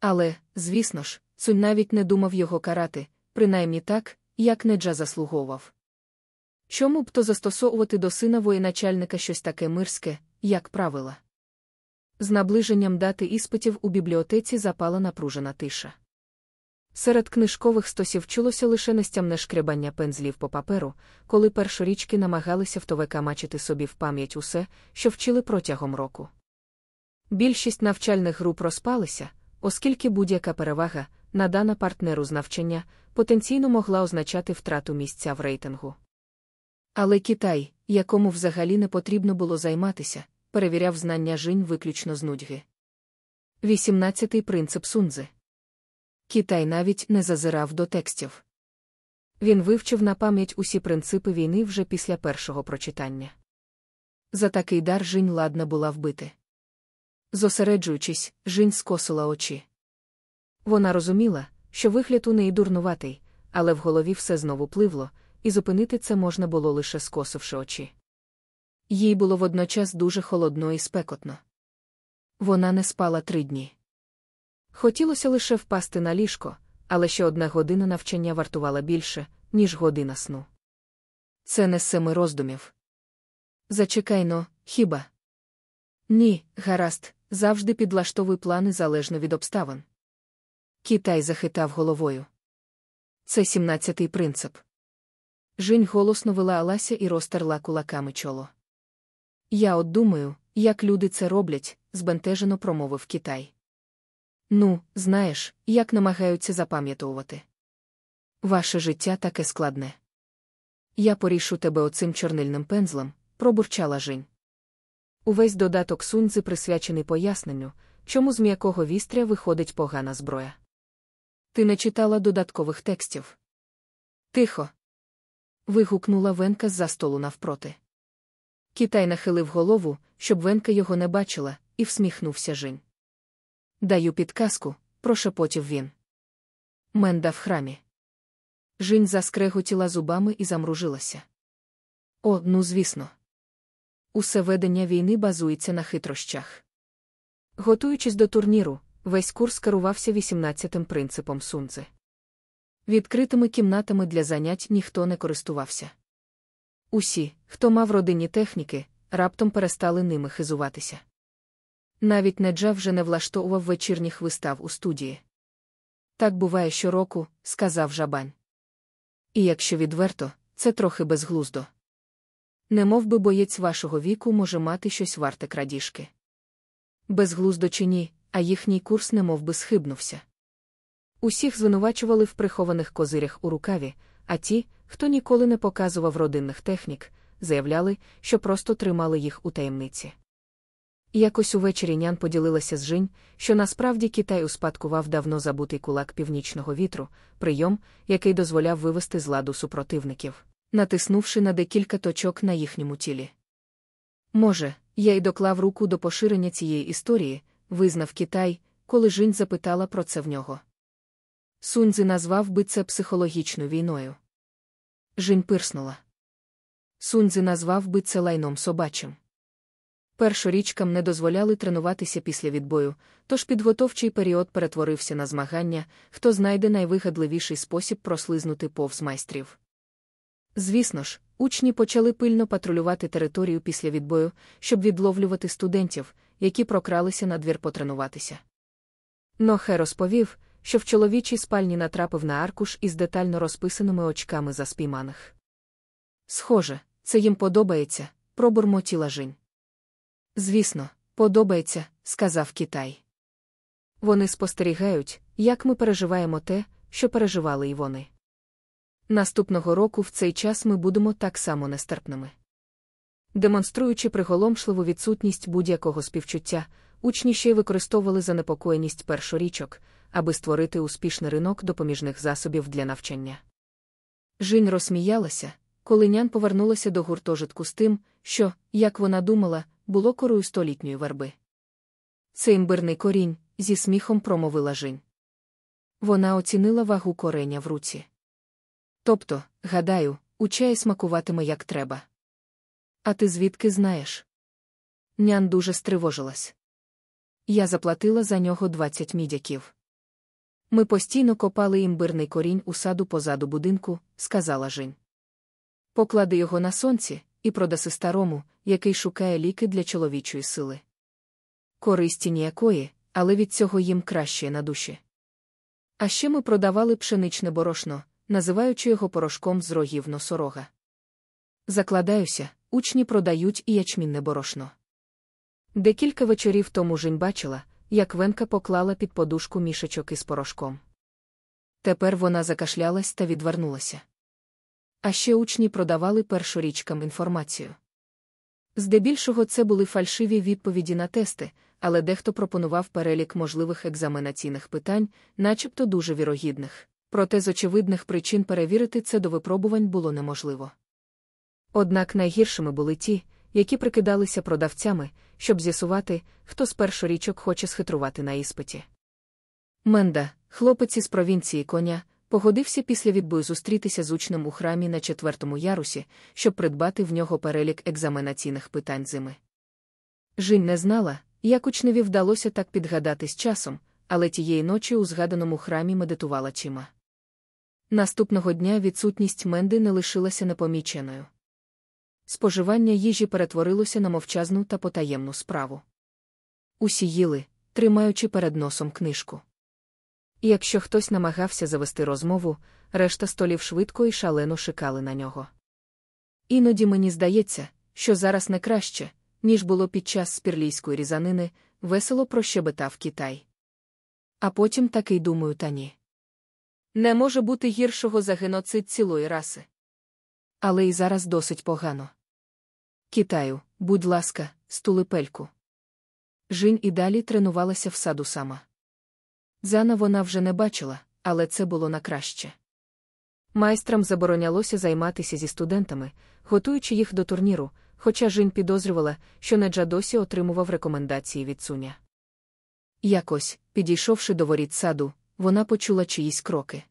Але, звісно ж, Цунь навіть не думав його карати, принаймні так, як Неджа заслуговував. Чому б то застосовувати до сина воєначальника щось таке мирське, як правила? З наближенням дати іспитів у бібліотеці запала напружена тиша. Серед книжкових стосів чулося лише нестямне шкребання пензлів по паперу, коли першорічки намагалися втовека мачити собі в пам'ять усе, що вчили протягом року. Більшість навчальних груп розпалися, оскільки будь-яка перевага, надана партнеру з навчання, потенційно могла означати втрату місця в рейтингу. Але Китай, якому взагалі не потрібно було займатися, перевіряв знання жінь виключно з нудьги. 18-й принцип Сунзи. Китай навіть не зазирав до текстів. Він вивчив на пам'ять усі принципи війни вже після першого прочитання. За такий дар жінь ладна була вбити. Зосереджуючись, жінь скосила очі. Вона розуміла, що вигляд у неї дурнуватий, але в голові все знову пливло, і зупинити це можна було лише скосивши очі. Їй було водночас дуже холодно і спекотно. Вона не спала три дні. Хотілося лише впасти на ліжко, але ще одна година навчання вартувала більше, ніж година сну. Це не семи роздумів. Зачекайно, хіба? Ні, гаразд, завжди підлаштовуй плани залежно від обставин. Китай захитав головою. Це сімнадцятий принцип. Жінь голосно вела Алася і розтерла кулаками чоло. Я от думаю, як люди це роблять, збентежено промовив Китай. Ну, знаєш, як намагаються запам'ятовувати. Ваше життя таке складне. Я порішу тебе оцим чорнильним пензлем, пробурчала Жінь. Увесь додаток суньзи присвячений поясненню, чому з м'якого вістря виходить погана зброя. Ти не читала додаткових текстів. Тихо. вигукнула Венка з-за столу навпроти. Китай нахилив голову, щоб Венка його не бачила, і всміхнувся Жінь. Даю підказку, прошепотів він. Менда в храмі. Жінь заскреготіла зубами і замружилася. О, ну звісно. Усе ведення війни базується на хитрощах. Готуючись до турніру, весь курс керувався 18-тим принципом сунзи. Відкритими кімнатами для занять ніхто не користувався. Усі, хто мав родинні техніки, раптом перестали ними хизуватися. Навіть Неджа вже не влаштовував вечірніх вистав у студії. Так буває щороку, сказав жабань. І якщо відверто, це трохи безглуздо. Не мов би боєць вашого віку може мати щось варте крадіжки. Безглуздо чи ні, а їхній курс не мов би схибнувся. Усіх звинувачували в прихованих козирях у рукаві, а ті, хто ніколи не показував родинних технік, заявляли, що просто тримали їх у таємниці. Якось увечері нян поділилася з Жінь, що насправді Китай успадкував давно забутий кулак північного вітру, прийом, який дозволяв вивести з ладу супротивників, натиснувши на декілька точок на їхньому тілі. Може, я й доклав руку до поширення цієї історії, визнав Китай, коли Жінь запитала про це в нього. Суньзи назвав би це психологічною війною. Жінь пирснула. Суньзи назвав би це лайном собачим. Першорічкам не дозволяли тренуватися після відбою, тож підготовчий період перетворився на змагання, хто знайде найвигадливіший спосіб прослизнути повз майстрів. Звісно ж, учні почали пильно патрулювати територію після відбою, щоб відловлювати студентів, які прокралися на двір потренуватися. Нохе розповів, що в чоловічій спальні натрапив на аркуш із детально розписаними очками за спійманих. Схоже, це їм подобається, пробурмотіла Жінь. Звісно, подобається, сказав Китай. Вони спостерігають, як ми переживаємо те, що переживали і вони. Наступного року в цей час ми будемо так само нестерпними. Демонструючи приголомшливу відсутність будь-якого співчуття, учні ще й використовували занепокоєність першорічок, аби створити успішний ринок допоміжних засобів для навчання. Жінь розсміялася, коли нян повернулася до гуртожитку з тим, що, як вона думала, було корою столітньої верби. Це імбирний корінь, зі сміхом промовила Жінь. Вона оцінила вагу кореня в руці. Тобто, гадаю, у чаї смакуватиме як треба. А ти звідки знаєш? Нян дуже стривожилась. Я заплатила за нього 20 мідяків. Ми постійно копали імбирний корінь у саду позаду будинку, сказала Жінь. Поклади його на сонці і продаси старому, який шукає ліки для чоловічої сили. Користі ніякої, але від цього їм краще на душі. А ще ми продавали пшеничне борошно, називаючи його порошком з рогів носорога. Закладаюся, учні продають і ячмінне борошно. Декілька вечорів тому Жінь бачила, як Венка поклала під подушку мішечок із порошком. Тепер вона закашлялась та відвернулася. А ще учні продавали першорічкам інформацію. Здебільшого це були фальшиві відповіді на тести, але дехто пропонував перелік можливих екзаменаційних питань, начебто дуже вірогідних. Проте з очевидних причин перевірити це до випробувань було неможливо. Однак найгіршими були ті, які прикидалися продавцями, щоб з'ясувати, хто з першорічок хоче схитрувати на іспиті. Менда, хлопець із провінції коня, погодився після відбою зустрітися з учнем у храмі на четвертому ярусі, щоб придбати в нього перелік екзаменаційних питань зими. Жінь не знала, як учневі вдалося так підгадати з часом, але тієї ночі у згаданому храмі медитувала чима. Наступного дня відсутність Менди не лишилася непоміченою. Споживання їжі перетворилося на мовчазну та потаємну справу. Усі їли, тримаючи перед носом книжку. І якщо хтось намагався завести розмову, решта столів швидко і шалено шикали на нього. Іноді мені здається, що зараз не краще, ніж було під час спірлійської різанини, весело прощебетав Китай. А потім таки думаю, та ні. Не може бути гіршого за геноцид цілої раси. Але і зараз досить погано. Китаю, будь ласка, стули пельку. Жінь і далі тренувалася в саду сама. Зана вона вже не бачила, але це було на краще. Майстрам заборонялося займатися зі студентами, готуючи їх до турніру, хоча Жінь підозрювала, що Неджа досі отримував рекомендації від Суня. Якось, підійшовши до воріт саду, вона почула чиїсь кроки.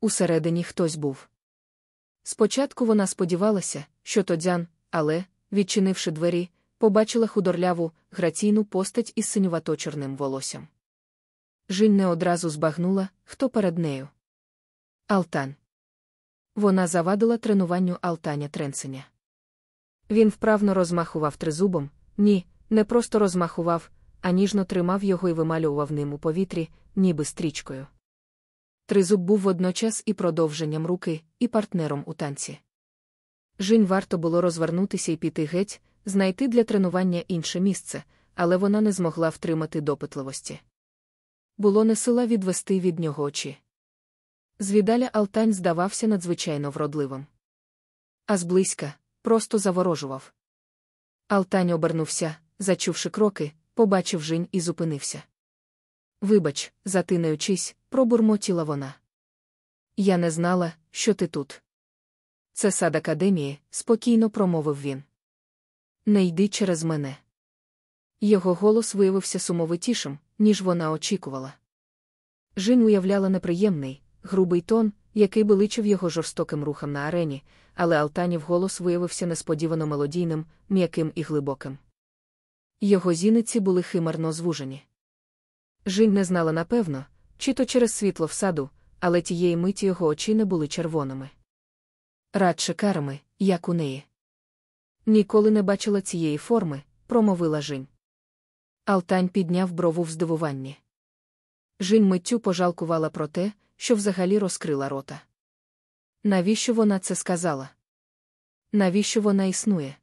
Усередині хтось був. Спочатку вона сподівалася, що то дзян, але, відчинивши двері, побачила худорляву, граційну постать із синювато-чорним волоссям. Жінь не одразу збагнула, хто перед нею. Алтан. Вона завадила тренуванню Алтаня Тренсеня. Він вправно розмахував тризубом, ні, не просто розмахував, а ніжно тримав його і вималював ним у повітрі, ніби стрічкою. Тризуб був водночас і продовженням руки, і партнером у танці. Жінь варто було розвернутися і піти геть, знайти для тренування інше місце, але вона не змогла втримати допитливості. Було не сила відвести від нього очі. Звідаля Алтань здавався надзвичайно вродливим. А зблизька просто заворожував. Алтань обернувся, зачувши кроки, побачив жінь і зупинився. Вибач, затинаючись, пробурмотіла вона. Я не знала, що ти тут. Це сад академії, спокійно промовив він. Не йди через мене. Його голос виявився сумовитішим, ніж вона очікувала. Жінь уявляла неприємний, грубий тон, який биличив його жорстоким рухом на арені, але Алтанів голос виявився несподівано мелодійним, м'яким і глибоким. Його зіниці були химерно звужені. Жінь не знала напевно, чи то через світло в саду, але тієї миті його очі не були червоними. Радше карами, як у неї. Ніколи не бачила цієї форми, промовила Жінь. Алтань підняв брову в здивуванні. Жінь миттю пожалкувала про те, що взагалі розкрила рота. Навіщо вона це сказала? Навіщо вона існує?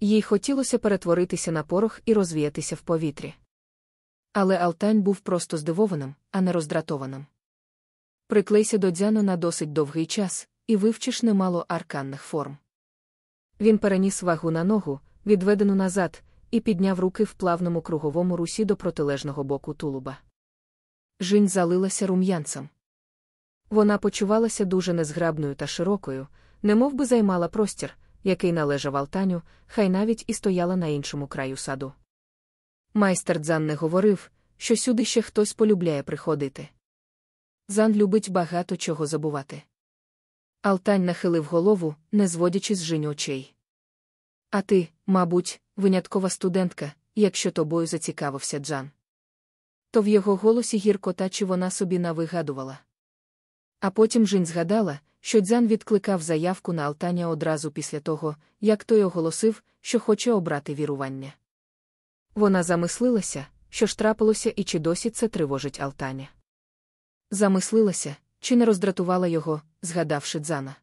Їй хотілося перетворитися на порох і розвіятися в повітрі. Але Алтань був просто здивованим, а не роздратованим. Приклейся до дзяну на досить довгий час, і вивчиш немало арканних форм. Він переніс вагу на ногу, відведену назад, і підняв руки в плавному круговому русі до протилежного боку тулуба. Жінь залилася рум'янцем. Вона почувалася дуже незграбною та широкою, немов би займала простір, який належав Алтаню, хай навіть і стояла на іншому краю саду. Майстер Дзан не говорив, що сюди ще хтось полюбляє приходити. Зан любить багато чого забувати. Алтань нахилив голову, не зводячи з Жінь очей. А ти, мабуть, виняткова студентка, якщо тобою зацікавився Джан. То в його голосі гіркота чи вона собі навигадувала. А потім Жінь згадала, що Дзян відкликав заявку на Алтаня одразу після того, як той оголосив, що хоче обрати вірування. Вона замислилася, що ж трапилося і чи досі це тривожить Алтаня. Замислилася, чи не роздратувала його, згадавши Дзана.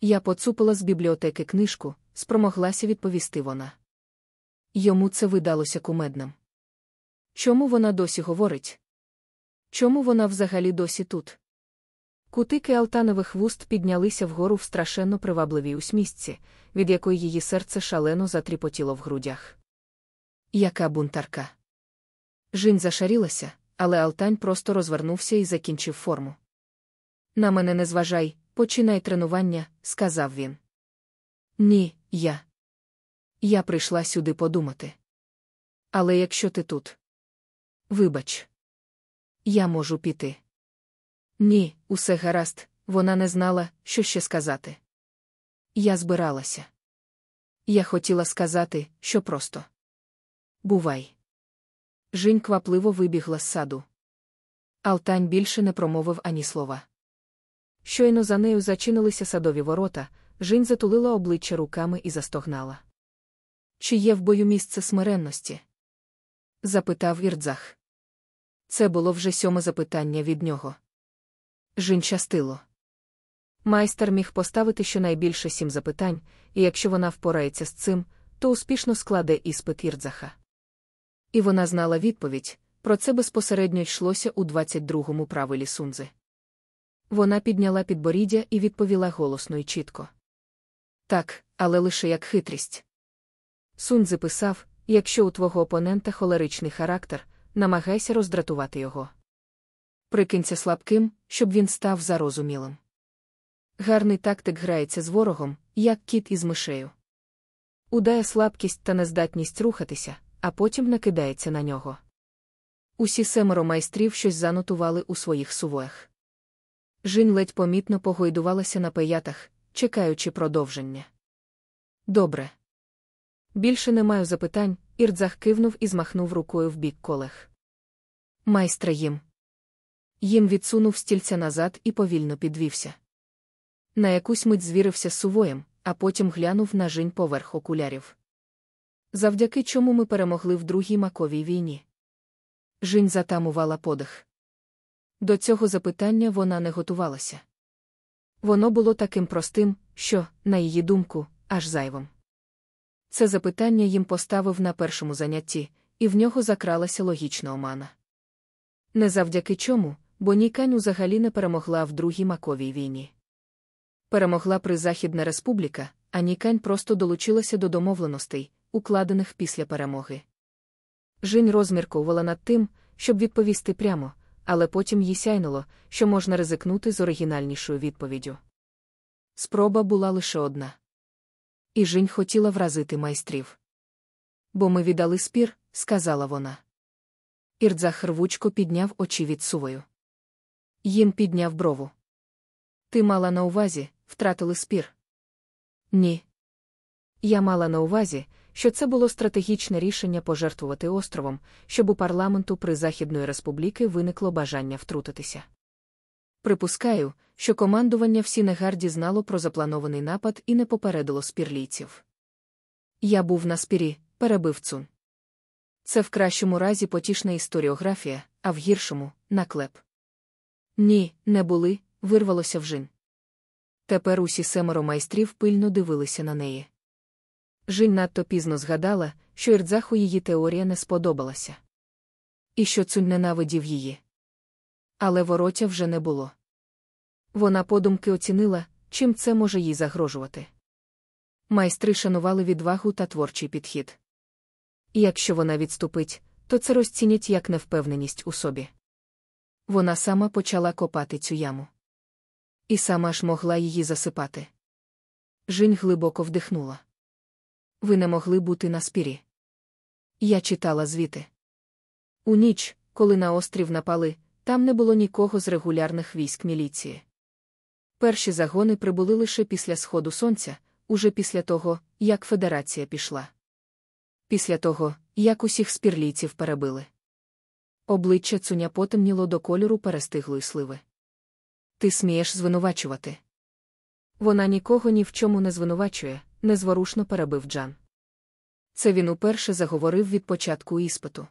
Я поцупила з бібліотеки книжку, спромоглася відповісти вона. Йому це видалося кумедним. Чому вона досі говорить? Чому вона взагалі досі тут? Кутики Алтанових вуст піднялися вгору в страшенно привабливій усмісці, від якої її серце шалено затріпотіло в грудях. Яка бунтарка? Жінь зашарілася, але Алтань просто розвернувся і закінчив форму. На мене не зважай, починай тренування, сказав він. Ні, я. Я прийшла сюди подумати. Але якщо ти тут. Вибач, я можу піти. Ні, усе гаразд, вона не знала, що ще сказати. Я збиралася. Я хотіла сказати, що просто. Бувай. Жінь квапливо вибігла з саду. Алтань більше не промовив ані слова. Щойно за нею зачинилися садові ворота, Жінь затулила обличчя руками і застогнала. Чи є в бою місце смиренності? запитав Ірдзах. Це було вже сьоме запитання від нього. Жінь щастило. Майстер міг поставити щонайбільше сім запитань, і якщо вона впорається з цим, то успішно складе іспит Ірдзаха. І вона знала відповідь про це безпосередньо йшлося у 22-му правилі Сунзи. Вона підняла підборіддя і відповіла голосно і чітко. Так, але лише як хитрість. Сунь записав, якщо у твого опонента холеричний характер, намагайся роздратувати його. Прикинься слабким, щоб він став зарозумілим. Гарний тактик грається з ворогом, як кіт із мишею. Удає слабкість та нездатність рухатися, а потім накидається на нього. Усі семеро майстрів щось занотували у своїх сувоях. Жінь ледь помітно погойдувалася на пиятах, чекаючи продовження. Добре. Більше не маю запитань, Ірдзах кивнув і змахнув рукою в бік колег. Майстра їм. Їм відсунув стільця назад і повільно підвівся. На якусь мить звірився сувоєм, а потім глянув на жінь поверх окулярів. Завдяки чому ми перемогли в другій маковій війні. Жінь затамувала подих. До цього запитання вона не готувалася. Воно було таким простим, що, на її думку, аж зайвим. Це запитання їм поставив на першому занятті, і в нього закралася логічна омана. Не завдяки чому, бо Нікань взагалі не перемогла в другій маковій війні. Перемогла Призахідна республіка, а Нікань просто долучилася до домовленостей, укладених після перемоги. Жінь розмірковувала над тим, щоб відповісти прямо, але потім їй сяйнуло, що можна ризикнути з оригінальнішою відповіддю. Спроба була лише одна. І Жінь хотіла вразити майстрів. Бо ми віддали спір, сказала вона. Ірдзах рвучко підняв очі від сувою. Їм підняв брову. Ти мала на увазі, втратили спір? Ні. Я мала на увазі, що це було стратегічне рішення пожертвувати островом, щоб у парламенту Призахідної Республіки виникло бажання втрутитися. Припускаю, що командування в Сінегарді знало про запланований напад і не попередило спірлійців. Я був на Спірі, перебив Цун. Це в кращому разі потішна історіографія, а в гіршому наклеп. Ні, не були, вирвалося в Жінь. Тепер усі семеро майстрів пильно дивилися на неї. Жінь надто пізно згадала, що Ірдзаху її теорія не сподобалася. І що цунь ненавидів її. Але воротя вже не було. Вона подумки оцінила, чим це може їй загрожувати. Майстри шанували відвагу та творчий підхід. Якщо вона відступить, то це розцінять як невпевненість у собі. Вона сама почала копати цю яму. І сама ж могла її засипати. Жінь глибоко вдихнула. Ви не могли бути на спірі. Я читала звіти. У ніч, коли на острів напали, там не було нікого з регулярних військ міліції. Перші загони прибули лише після сходу сонця, уже після того, як федерація пішла. Після того, як усіх спірлійців перебили. Обличчя цуня потемніло до кольору перестиглої сливи. Ти смієш звинувачувати. Вона нікого ні в чому не звинувачує, незворушно перебив Джан. Це він уперше заговорив від початку іспиту.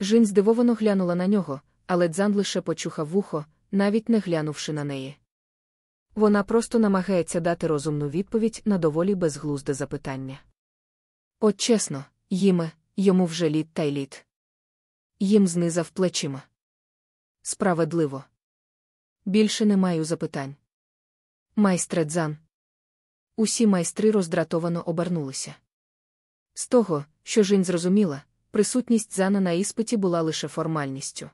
Жінь здивовано глянула на нього, але Дзан лише почухав вухо, навіть не глянувши на неї. Вона просто намагається дати розумну відповідь на доволі безглузде запитання. От чесно, їме, йому вже літ та й літ. Їм знизав плечима. Справедливо. Більше не маю запитань. Майстре Дзан. Усі майстри роздратовано обернулися. З того, що Жінь зрозуміла, присутність Дзана на іспиті була лише формальністю.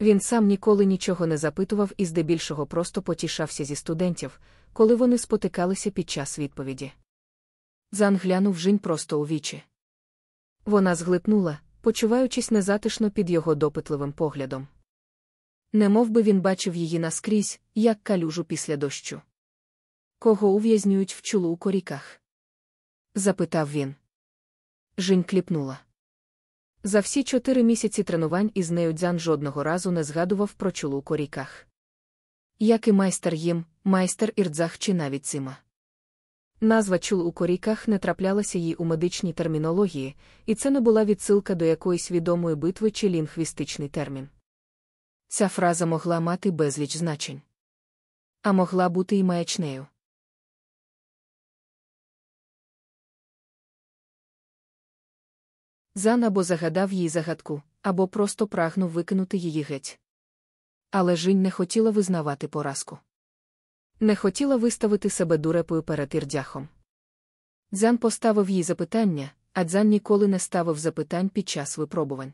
Він сам ніколи нічого не запитував і здебільшого просто потішався зі студентів, коли вони спотикалися під час відповіді. Дзан глянув Жінь просто у вічі. Вона зглитнула, почуваючись незатишно під його допитливим поглядом. Не би він бачив її наскрізь, як калюжу після дощу. Кого ув'язнюють в чулу у коріках? запитав він. Жінь кліпнула. За всі чотири місяці тренувань із нею дзян жодного разу не згадував про чулу коріках. Як і майстер їм, майстер ірдзах чи навіть цима. Назва чул у коріках не траплялася їй у медичній термінології, і це не була відсилка до якоїсь відомої битви чи лінгвістичний термін. Ця фраза могла мати безліч значень. А могла бути і маячнею. Зан або загадав їй загадку, або просто прагнув викинути її геть. Але Жінь не хотіла визнавати поразку. Не хотіла виставити себе дурепою перед ірдяхом. Дзян поставив їй запитання, а Дзян ніколи не ставив запитань під час випробувань.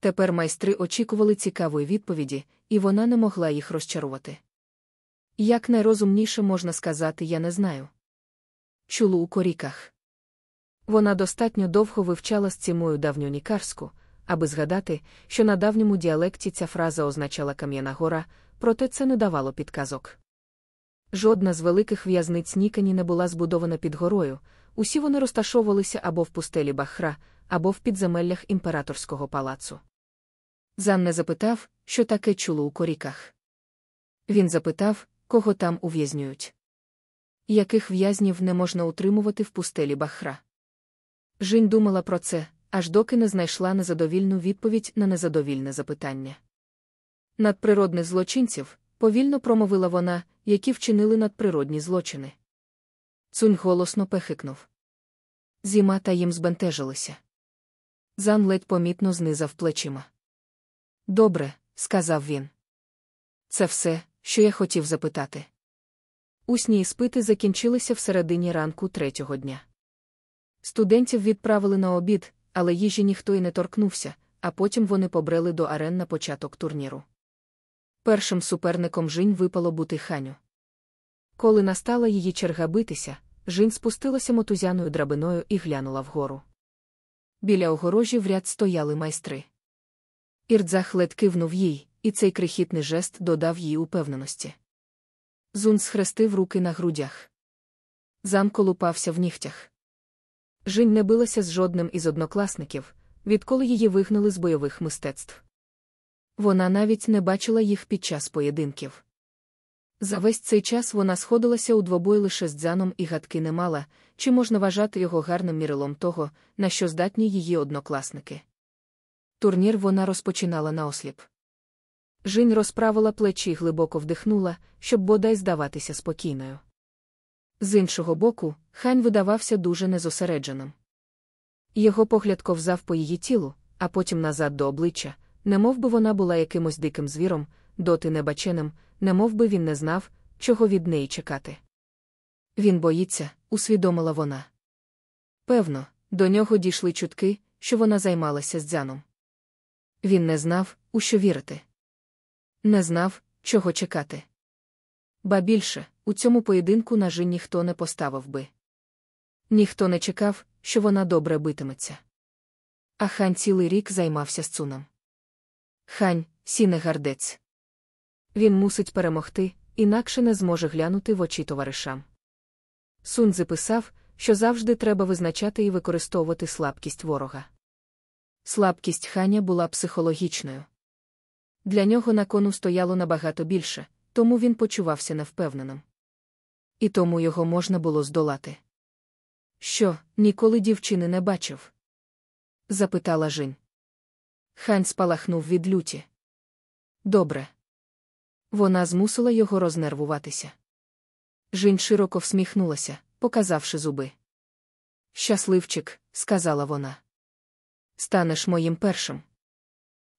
Тепер майстри очікували цікавої відповіді, і вона не могла їх розчарувати. Як найрозумніше можна сказати, я не знаю. Чулу у коріках. Вона достатньо довго вивчала з цімою давню нікарську, аби згадати, що на давньому діалекті ця фраза означала Кам'яна гора, проте це не давало підказок. Жодна з великих в'язниць Нікані не була збудована під горою, усі вони розташовувалися або в пустелі Бахра, або в підземеллях імператорського палацу. Зан не запитав, що таке чуло у коріках. Він запитав, кого там ув'язнюють. Яких в'язнів не можна утримувати в пустелі Бахра? Жінь думала про це, аж доки не знайшла незадовільну відповідь на незадовільне запитання. Надприродних злочинців, повільно промовила вона, які вчинили надприродні злочини. Цунь голосно пехикнув. Зіма та їм збентежилися. Зан ледь помітно знизав плечима. Добре, сказав він. Це все, що я хотів запитати. Усні іспити закінчилися всередині ранку третього дня. Студентів відправили на обід, але їжі ніхто й не торкнувся, а потім вони побрели до арен на початок турніру. Першим суперником Жінь випало бути ханю. Коли настала її черга битися, Жінь спустилася мотузяною драбиною і глянула вгору. Біля огорожі в ряд стояли майстри. Ірдзах лед кивнув їй, і цей крихітний жест додав їй упевненості. Зун схрестив руки на грудях. Зан колупався в нігтях. Жінь не билася з жодним із однокласників, відколи її вигнали з бойових мистецтв. Вона навіть не бачила їх під час поєдинків. За весь цей час вона сходилася у двобой лише з дзаном і гадки не мала, чи можна вважати його гарним мірилом того, на що здатні її однокласники. Турнір вона розпочинала наосліп. Жінь розправила плечі і глибоко вдихнула, щоб бодай здаватися спокійною. З іншого боку, хань видавався дуже незосередженим. Його погляд ковзав по її тілу, а потім назад до обличчя, немов би вона була якимось диким звіром, доти небаченим, немов би він не знав, чого від неї чекати. Він боїться, усвідомила вона. Певно, до нього дійшли чутки, що вона займалася з дзяном. Він не знав, у що вірити. Не знав, чого чекати. Ба більше, у цьому поєдинку на жін ніхто не поставив би. Ніхто не чекав, що вона добре битиметься. А хань цілий рік займався з цуном. Хань, сіне гардець. Він мусить перемогти, інакше не зможе глянути в очі товаришам. Сунзи писав, що завжди треба визначати і використовувати слабкість ворога. Слабкість ханя була психологічною. Для нього на кону стояло набагато більше, тому він почувався невпевненим. І тому його можна було здолати. Що, ніколи дівчини не бачив? запитала Жінь. Хань спалахнув від люті. Добре. Вона змусила його рознервуватися. Жінь широко всміхнулася, показавши зуби. Щасливчик, сказала вона. Станеш моїм першим.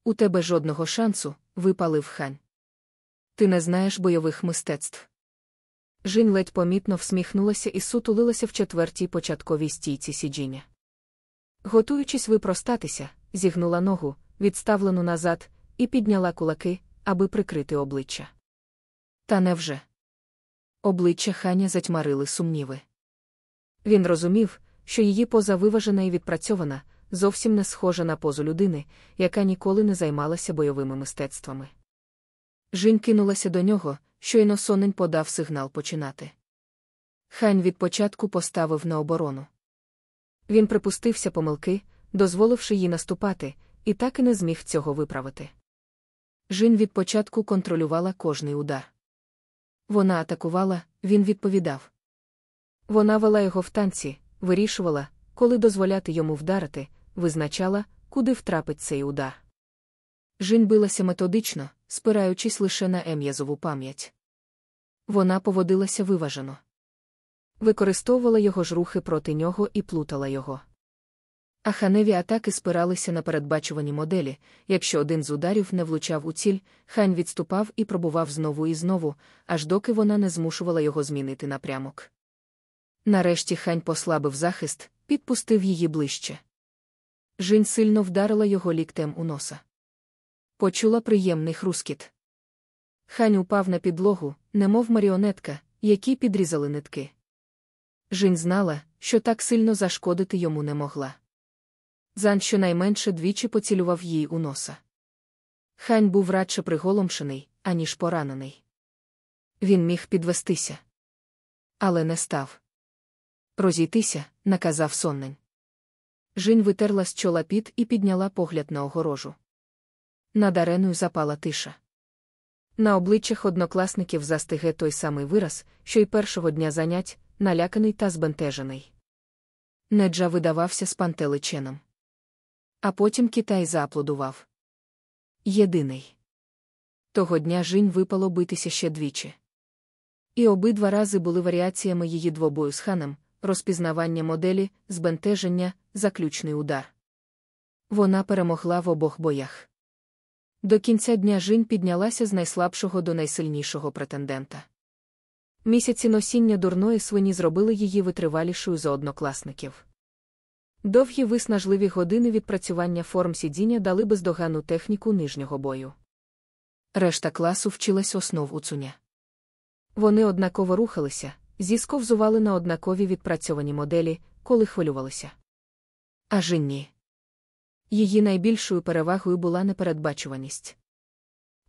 У тебе жодного шансу, випалив хань. Ти не знаєш бойових мистецтв. Жінь ледь помітно всміхнулася і сутулилася в четвертій початковій стійці сіджіння. Готуючись випростатися, зігнула ногу, відставлену назад, і підняла кулаки, аби прикрити обличчя. Та невже? Обличчя ханя затьмарили сумніви. Він розумів, що її поза виважена і відпрацьована, зовсім не схожа на позу людини, яка ніколи не займалася бойовими мистецтвами. Жінь кинулася до нього, щойно сонень подав сигнал починати. Хань від початку поставив на оборону. Він припустився помилки, дозволивши їй наступати, і так і не зміг цього виправити. Жін від початку контролювала кожний удар. Вона атакувала, він відповідав. Вона вела його в танці, вирішувала, коли дозволяти йому вдарити, визначала, куди втрапить цей удар. Жін билася методично, спираючись лише на ем'язову пам'ять. Вона поводилася виважено. Використовувала його ж рухи проти нього і плутала його. А ханеві атаки спиралися на передбачувані моделі, якщо один з ударів не влучав у ціль, хань відступав і пробував знову і знову, аж доки вона не змушувала його змінити напрямок. Нарешті хань послабив захист, підпустив її ближче. Жінь сильно вдарила його ліктем у носа. Почула приємний хрускіт. Хань упав на підлогу, немов маріонетка, які підрізали нитки. Жінь знала, що так сильно зашкодити йому не могла. Зан щонайменше двічі поцілював їй у носа. Хань був радше приголомшений, аніж поранений. Він міг підвестися. Але не став. Розійтися, наказав соннень. Жінь витерла з чола піт і підняла погляд на огорожу. Над ареною запала тиша. На обличчях однокласників застиге той самий вираз, що й першого дня занять, наляканий та збентежений. Неджа видавався спантеличеном. А потім Китай зааплодував. Єдиний. Того дня Жінь випало битися ще двічі. І обидва рази були варіаціями її двобою з ханом, розпізнавання моделі, збентеження, заключний удар. Вона перемогла в обох боях. До кінця дня Жінь піднялася з найслабшого до найсильнішого претендента. Місяці носіння дурної свині зробили її витривалішою за однокласників. Довгі виснажливі години відпрацювання форм сидіння дали бездоганну техніку нижнього бою. Решта класу вчилась основ у цуня. Вони однаково рухалися, зісковзували на однакові відпрацьовані моделі, коли хвилювалися. А Жінні. Її найбільшою перевагою була непередбачуваність.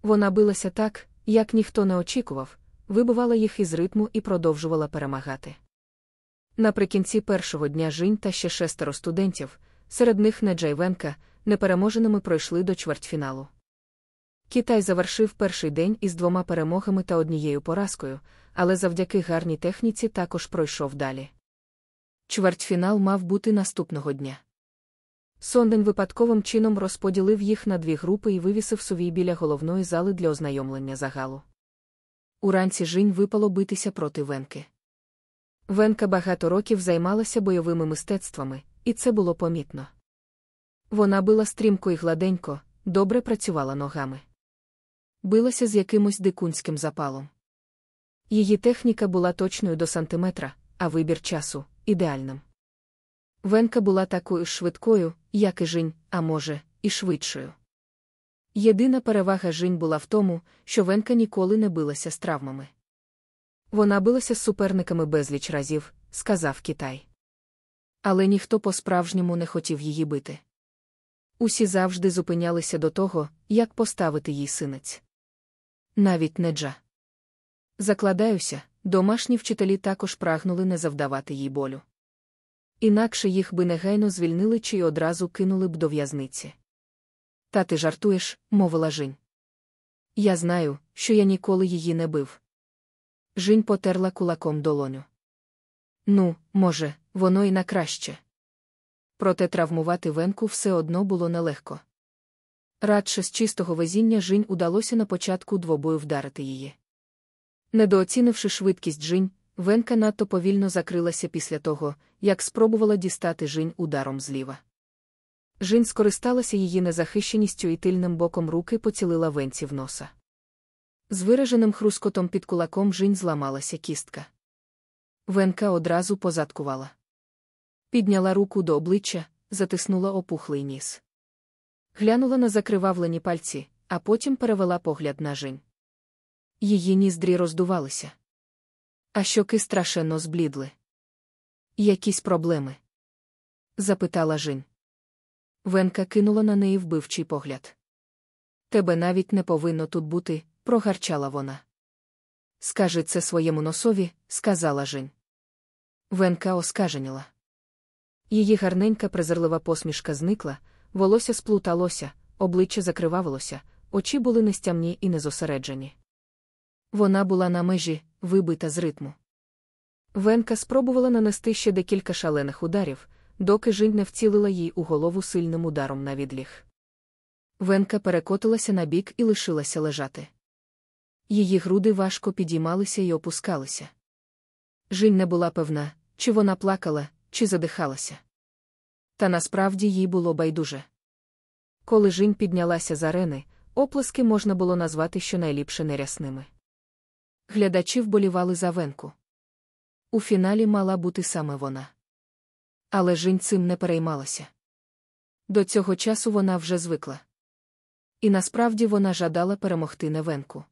Вона билася так, як ніхто не очікував, вибивала їх із ритму і продовжувала перемагати. Наприкінці першого дня Жінь та ще шестеро студентів, серед них Неджайвенка, непереможеними пройшли до чвертьфіналу. Китай завершив перший день із двома перемогами та однією поразкою, але завдяки гарній техніці також пройшов далі. Чвертьфінал мав бути наступного дня. Сондень випадковим чином розподілив їх на дві групи і вивісив сувій біля головної зали для ознайомлення загалу. Уранці Жінь випало битися проти Венки. Венка багато років займалася бойовими мистецтвами, і це було помітно. Вона била стрімко і гладенько, добре працювала ногами. Билася з якимось дикунським запалом. Її техніка була точною до сантиметра, а вибір часу ідеальним. Венка була такою швидкою, як і Жінь, а може, і швидшою. Єдина перевага Жінь була в тому, що Венка ніколи не билася з травмами. Вона билася з суперниками безліч разів, сказав Китай. Але ніхто по-справжньому не хотів її бити. Усі завжди зупинялися до того, як поставити їй синець. Навіть Неджа. Закладаюся, домашні вчителі також прагнули не завдавати їй болю. Інакше їх би негайно звільнили чи й одразу кинули б до в'язниці. Та ти жартуєш, мовила Жінь. Я знаю, що я ніколи її не бив. Жінь потерла кулаком долоню. Ну, може, воно і на краще. Проте травмувати венку все одно було нелегко. Радше з чистого везіння Жінь удалося на початку двобою вдарити її. Недооцінивши швидкість Жінь, Венка надто повільно закрилася після того, як спробувала дістати Жінь ударом зліва. Жінь скористалася її незахищеністю і тильним боком руки поцілила венці в носа. З вираженим хрускотом під кулаком Жінь зламалася кістка. Венка одразу позадкувала. Підняла руку до обличчя, затиснула опухлий ніс. Глянула на закривавлені пальці, а потім перевела погляд на Жінь. Її ніздрі роздувалися. А щоки страшенно зблідли. Якісь проблеми? запитала Жінь. Венка кинула на неї вбивчий погляд. Тебе навіть не повинно тут бути, прогарчала вона. Скажи це своєму носові, сказала Жень. Венка оскаженіла. Її гарненька презирлива посмішка зникла, волосся сплуталося, обличчя закривавилося, очі були нестямні і незосереджені. Вона була на межі, вибита з ритму. Венка спробувала нанести ще декілька шалених ударів, доки Жінь не вцілила їй у голову сильним ударом на відліг. Венка перекотилася на бік і лишилася лежати. Її груди важко підіймалися і опускалися. Жінь не була певна, чи вона плакала, чи задихалася. Та насправді їй було байдуже. Коли Жінь піднялася з арени, оплески можна було назвати щонайліпше нерясними. Глядачі вболівали за венку. У фіналі мала бути саме вона. Але Жінь цим не переймалася. До цього часу вона вже звикла. І насправді вона жадала перемогти Невенку.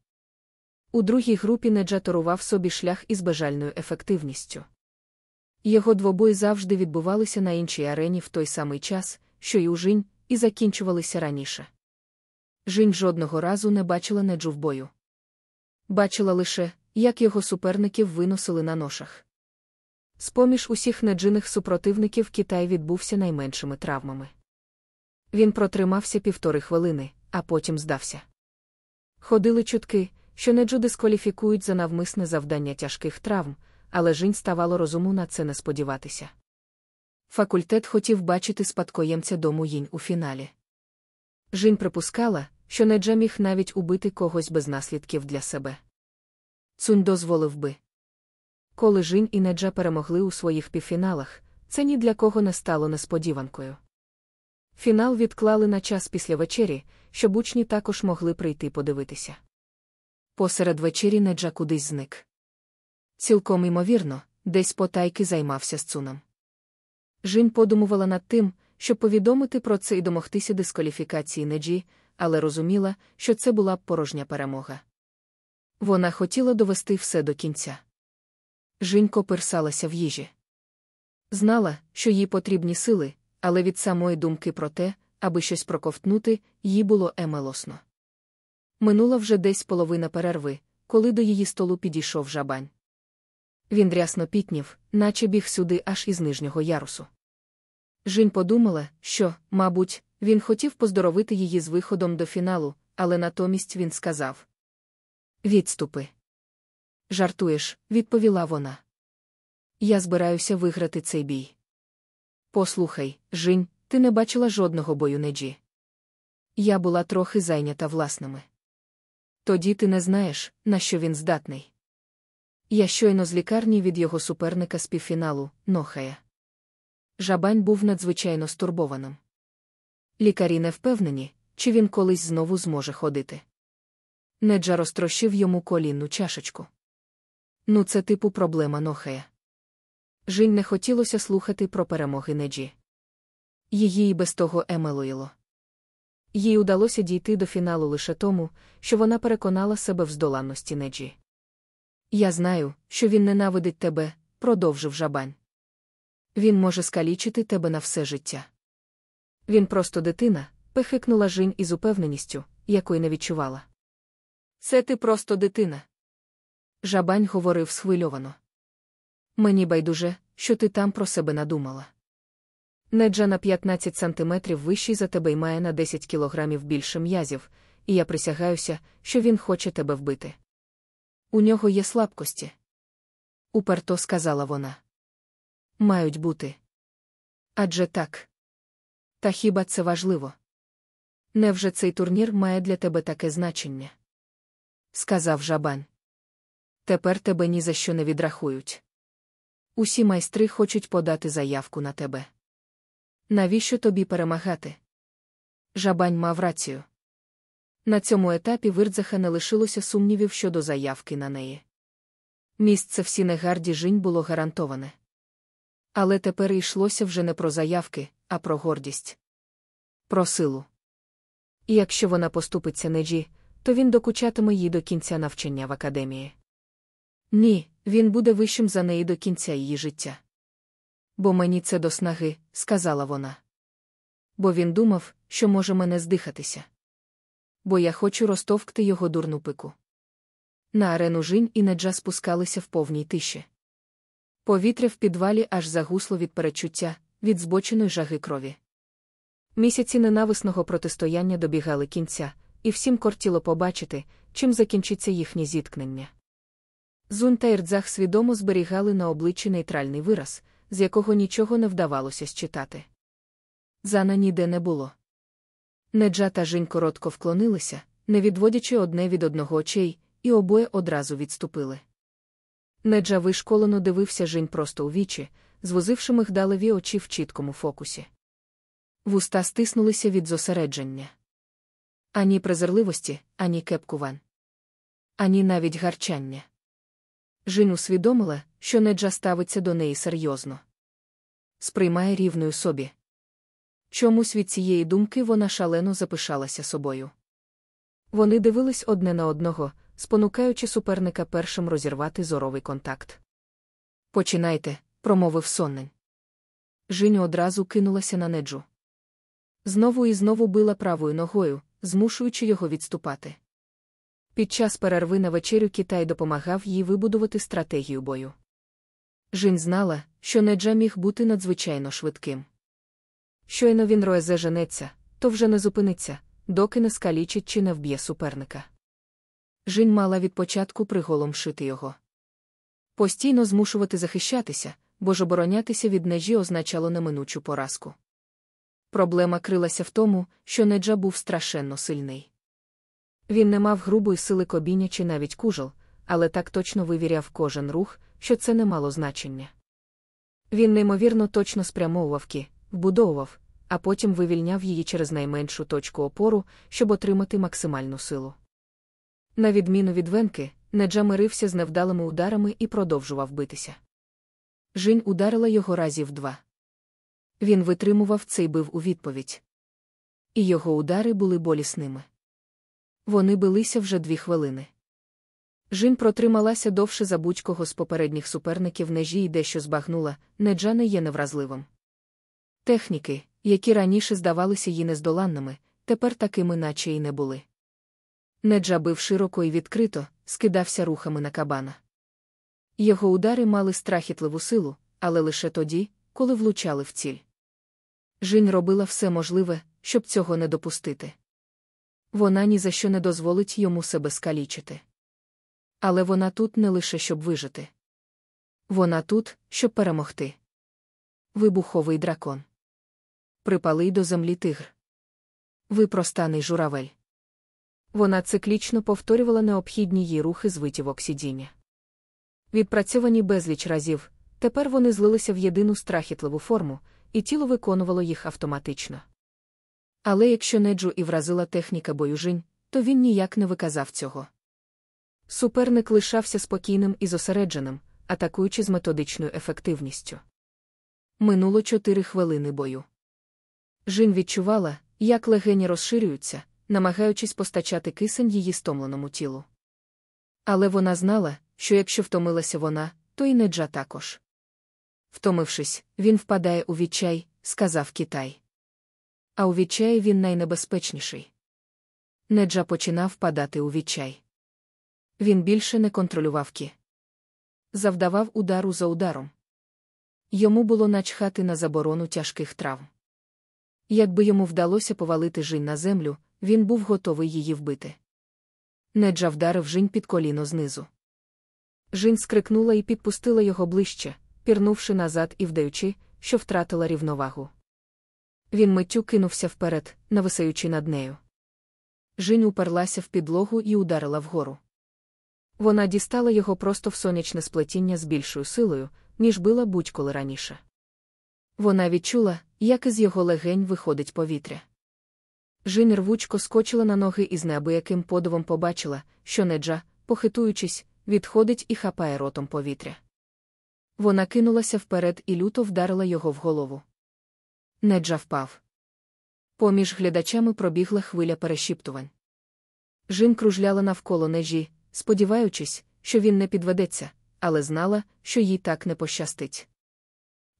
У другій групі Неджа торував собі шлях із бажальною ефективністю. Його двобої завжди відбувалися на іншій арені в той самий час, що й у Жінь, і закінчувалися раніше. Жінь жодного разу не бачила Неджу в бою. Бачила лише, як його суперників виносили на ношах. З-поміж усіх неджиних супротивників Китай відбувся найменшими травмами. Він протримався півтори хвилини, а потім здався. Ходили чутки, що неджу дискваліфікують за навмисне завдання тяжких травм, але Жінь ставало розуму на це не сподіватися. Факультет хотів бачити спадкоємця дому їнь у фіналі. Жінь припускала, що Неджа міг навіть убити когось без наслідків для себе. Цунь дозволив би. Коли Жінь і Неджа перемогли у своїх півфіналах, це ні для кого не стало несподіванкою. Фінал відклали на час після вечері, щоб учні також могли прийти подивитися. Посеред вечері Неджа кудись зник. Цілком імовірно, десь потайки займався з цуном. Жін подумувала над тим, щоб повідомити про це і домогтися дискваліфікації Неджі, але розуміла, що це була порожня перемога. Вона хотіла довести все до кінця. Жінько персалася в їжі. Знала, що їй потрібні сили, але від самої думки про те, аби щось проковтнути, їй було емелосно. Минула вже десь половина перерви, коли до її столу підійшов жабань. Він рясно пітнів, наче біг сюди аж із нижнього ярусу. Жінь подумала, що, мабуть, він хотів поздоровити її з виходом до фіналу, але натомість він сказав: Відступи. Жартуєш, відповіла вона. Я збираюся виграти цей бій. Послухай, Жінь, ти не бачила жодного бою неджі. Я була трохи зайнята власними. Тоді ти не знаєш, на що він здатний. Я щойно з лікарні від його суперника з півфіналу, Нохая. Жабань був надзвичайно стурбованим. Лікарі не впевнені, чи він колись знову зможе ходити. Неджа розтрощив йому колінну чашечку. Ну, це типу проблема Нохая. Жінь не хотілося слухати про перемоги Неджі. Її і без того емелуїло. Їй удалося дійти до фіналу лише тому, що вона переконала себе в здоланності Неджі. Я знаю, що він ненавидить тебе, продовжив жабань. Він може скалічити тебе на все життя. Він просто дитина, пехикнула Жінь із упевненістю, якої не відчувала. Це ти просто дитина. Жабань говорив схвильовано. Мені байдуже, що ти там про себе надумала. Неджа на 15 сантиметрів вищий за тебе й має на 10 кілограмів більше м'язів, і я присягаюся, що він хоче тебе вбити. У нього є слабкості. Уперто сказала вона. Мають бути. Адже так. Та хіба це важливо? Невже цей турнір має для тебе таке значення? Сказав Жабань. Тепер тебе ні за що не відрахують. Усі майстри хочуть подати заявку на тебе. Навіщо тобі перемагати? Жабань мав рацію. На цьому етапі в Ірдзаха не лишилося сумнівів щодо заявки на неї. Місце в Сінегарді Жінь було гарантоване. Але тепер йшлося вже не про заявки, а про гордість. Про силу. І якщо вона поступиться Неджі, то він докучатиме їй до кінця навчання в академії. Ні, він буде вищим за неї до кінця її життя. Бо мені це до снаги, сказала вона. Бо він думав, що може мене здихатися. Бо я хочу розтовкти його дурну пику. На арену Жінь і Неджа спускалися в повній тиші. Повітря в підвалі аж загусло від перечуття, від збоченої жаги крові. Місяці ненависного протистояння добігали кінця, і всім кортіло побачити, чим закінчиться їхнє зіткнення. Зун та Ірдзах свідомо зберігали на обличчі нейтральний вираз, з якого нічого не вдавалося считати. Зана ніде не було. Неджа та Жінь коротко вклонилися, не відводячи одне від одного очей, і обоє одразу відступили. Неджа вишколено дивився Жінь просто у вічі, звозивши мигдалеві очі в чіткому фокусі. Вуста стиснулися від зосередження. Ані презирливості, ані кепкувань. Ані навіть гарчання. Жін усвідомила, що Неджа ставиться до неї серйозно. Сприймає рівною собі. Чомусь від цієї думки вона шалено запишалася собою. Вони дивились одне на одного, спонукаючи суперника першим розірвати зоровий контакт. Починайте, промовив соннень. Жінь одразу кинулася на неджу. Знову і знову била правою ногою, змушуючи його відступати. Під час перерви на вечерю Китай допомагав їй вибудувати стратегію бою. Жінь знала, що Неджа міг бути надзвичайно швидким. Щойно він роезе женеться, то вже не зупиниться, доки не скалічить чи не вб'є суперника. Жінь мала від початку приголомшити його. Постійно змушувати захищатися, бо ж оборонятися від нежі означало неминучу поразку. Проблема крилася в тому, що Неджа був страшенно сильний. Він не мав грубої сили кобіння чи навіть кужел, але так точно вивіряв кожен рух, що це не мало значення. Він неймовірно точно спрямовував ки, вбудовував, а потім вивільняв її через найменшу точку опору, щоб отримати максимальну силу. На відміну від венки, Неджа мирився з невдалими ударами і продовжував битися. Жінь ударила його разів два. Він витримував це й бив у відповідь. І його удари були болісними. Вони билися вже дві хвилини. Жін протрималася довше за будь-кого з попередніх суперників нежі і дещо збагнула, неджа не є невразливим. Техніки, які раніше здавалися їй нездоланними, тепер такими наче й не були. Неджа бив широко і відкрито, скидався рухами на кабана. Його удари мали страхітливу силу, але лише тоді, коли влучали в ціль. Жінь робила все можливе, щоб цього не допустити. Вона ні за що не дозволить йому себе скалічити. Але вона тут не лише щоб вижити. Вона тут, щоб перемогти. Вибуховий дракон. Припалий до землі тигр. Випростаний журавель. Вона циклічно повторювала необхідні їй рухи з витівок сидіння. Відпрацьовані безліч разів, тепер вони злилися в єдину страхітливу форму, і тіло виконувало їх автоматично. Але якщо неджу і вразила техніка боюжинь, то він ніяк не виказав цього. Суперник лишався спокійним і зосередженим, атакуючи з методичною ефективністю. Минуло чотири хвилини бою. Жін відчувала, як легені розширюються, намагаючись постачати кисень її стомленому тілу. Але вона знала, що якщо втомилася вона, то й неджа також. Втомившись, він впадає у відчай, сказав Китай. А у відчаї він найнебезпечніший. Неджа починав впадати у відчай. Він більше не контролював кі. Завдавав удару за ударом. Йому було начхати на заборону тяжких травм. Якби йому вдалося повалити жінь на землю, він був готовий її вбити. Неджа вдарив жінь під коліно знизу. Жінь скрикнула і підпустила його ближче, пірнувши назад і вдаючи, що втратила рівновагу. Він миттю кинувся вперед, нависаючи над нею. Жінь уперлася в підлогу і ударила вгору. Вона дістала його просто в сонячне сплетіння з більшою силою, ніж била будь-коли раніше. Вона відчула, як із його легень виходить повітря. Жінь рвучко скочила на ноги і з неабияким подивом побачила, що неджа, похитуючись, відходить і хапає ротом повітря. Вона кинулася вперед і люто вдарила його в голову. Неджа впав. Поміж глядачами пробігла хвиля перешіптувань. Жін кружляла навколо нежі, сподіваючись, що він не підведеться, але знала, що їй так не пощастить.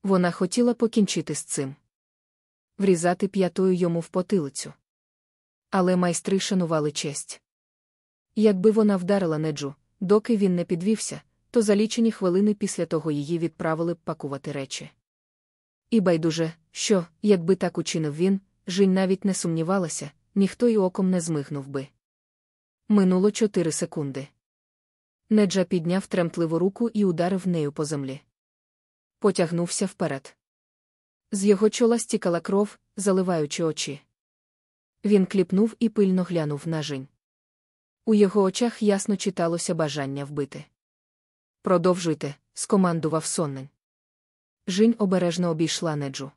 Вона хотіла покінчити з цим. Врізати п'ятою йому в потилицю. Але майстри шанували честь. Якби вона вдарила неджу, доки він не підвівся, то за лічені хвилини після того її відправили б пакувати речі. І байдуже, що, якби так учинив він, Жінь навіть не сумнівалася, ніхто й оком не змигнув би. Минуло чотири секунди. Неджа підняв тремтливу руку і ударив нею по землі. Потягнувся вперед. З його чола стікала кров, заливаючи очі. Він кліпнув і пильно глянув на Жінь. У його очах ясно читалося бажання вбити. Продовжуйте, скомандував соннень. Жінь обережно обійшла неджу.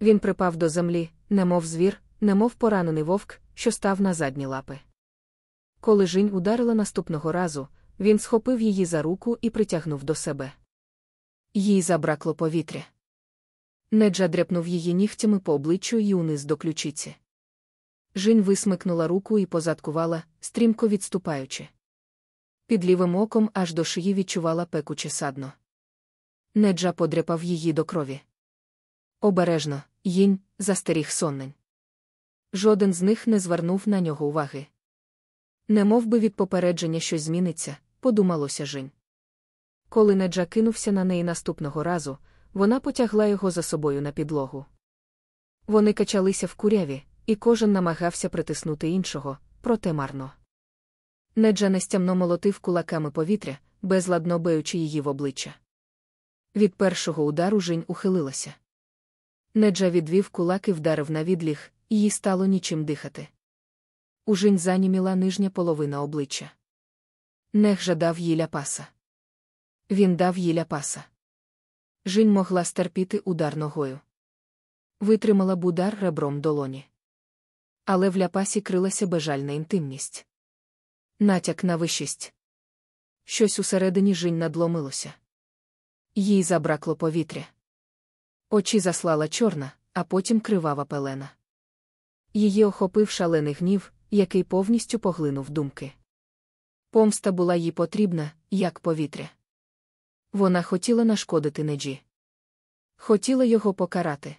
Він припав до землі, немов звір, немов поранений вовк, що став на задні лапи. Коли Жінь ударила наступного разу, він схопив її за руку і притягнув до себе. Їй забракло повітря. Неджа дряпнув її нігтями по обличчю і униз до ключиці. Жінь висмикнула руку і позадкувала, стрімко відступаючи. Під лівим оком аж до шиї відчувала пекуче садно. Неджа подряпав її до крові. Обережно, їнь, застеріг соннень. Жоден з них не звернув на нього уваги. Не мов би від попередження щось зміниться, подумалося Жінь. Коли Неджа кинувся на неї наступного разу, вона потягла його за собою на підлогу. Вони качалися в куряві, і кожен намагався притиснути іншого, проте марно. Неджа нестямно молотив кулаками повітря, безладно беючи її в обличчя. Від першого удару Жінь ухилилася. Неджа відвів кулак і вдарив на відліг, їй стало нічим дихати. У Жінь заніміла нижня половина обличчя. Нех жадав їй ляпаса. Він дав їй ляпаса. Жінь могла стерпіти удар ногою. Витримала б удар ребром долоні. Але в ляпасі крилася бежальна інтимність. Натяк на вищість. Щось усередині Жінь надломилося. Їй забракло повітря. Очі заслала чорна, а потім кривава пелена. Її охопив шалений гнів, який повністю поглинув думки. Помста була їй потрібна, як повітря. Вона хотіла нашкодити неджі. Хотіла його покарати.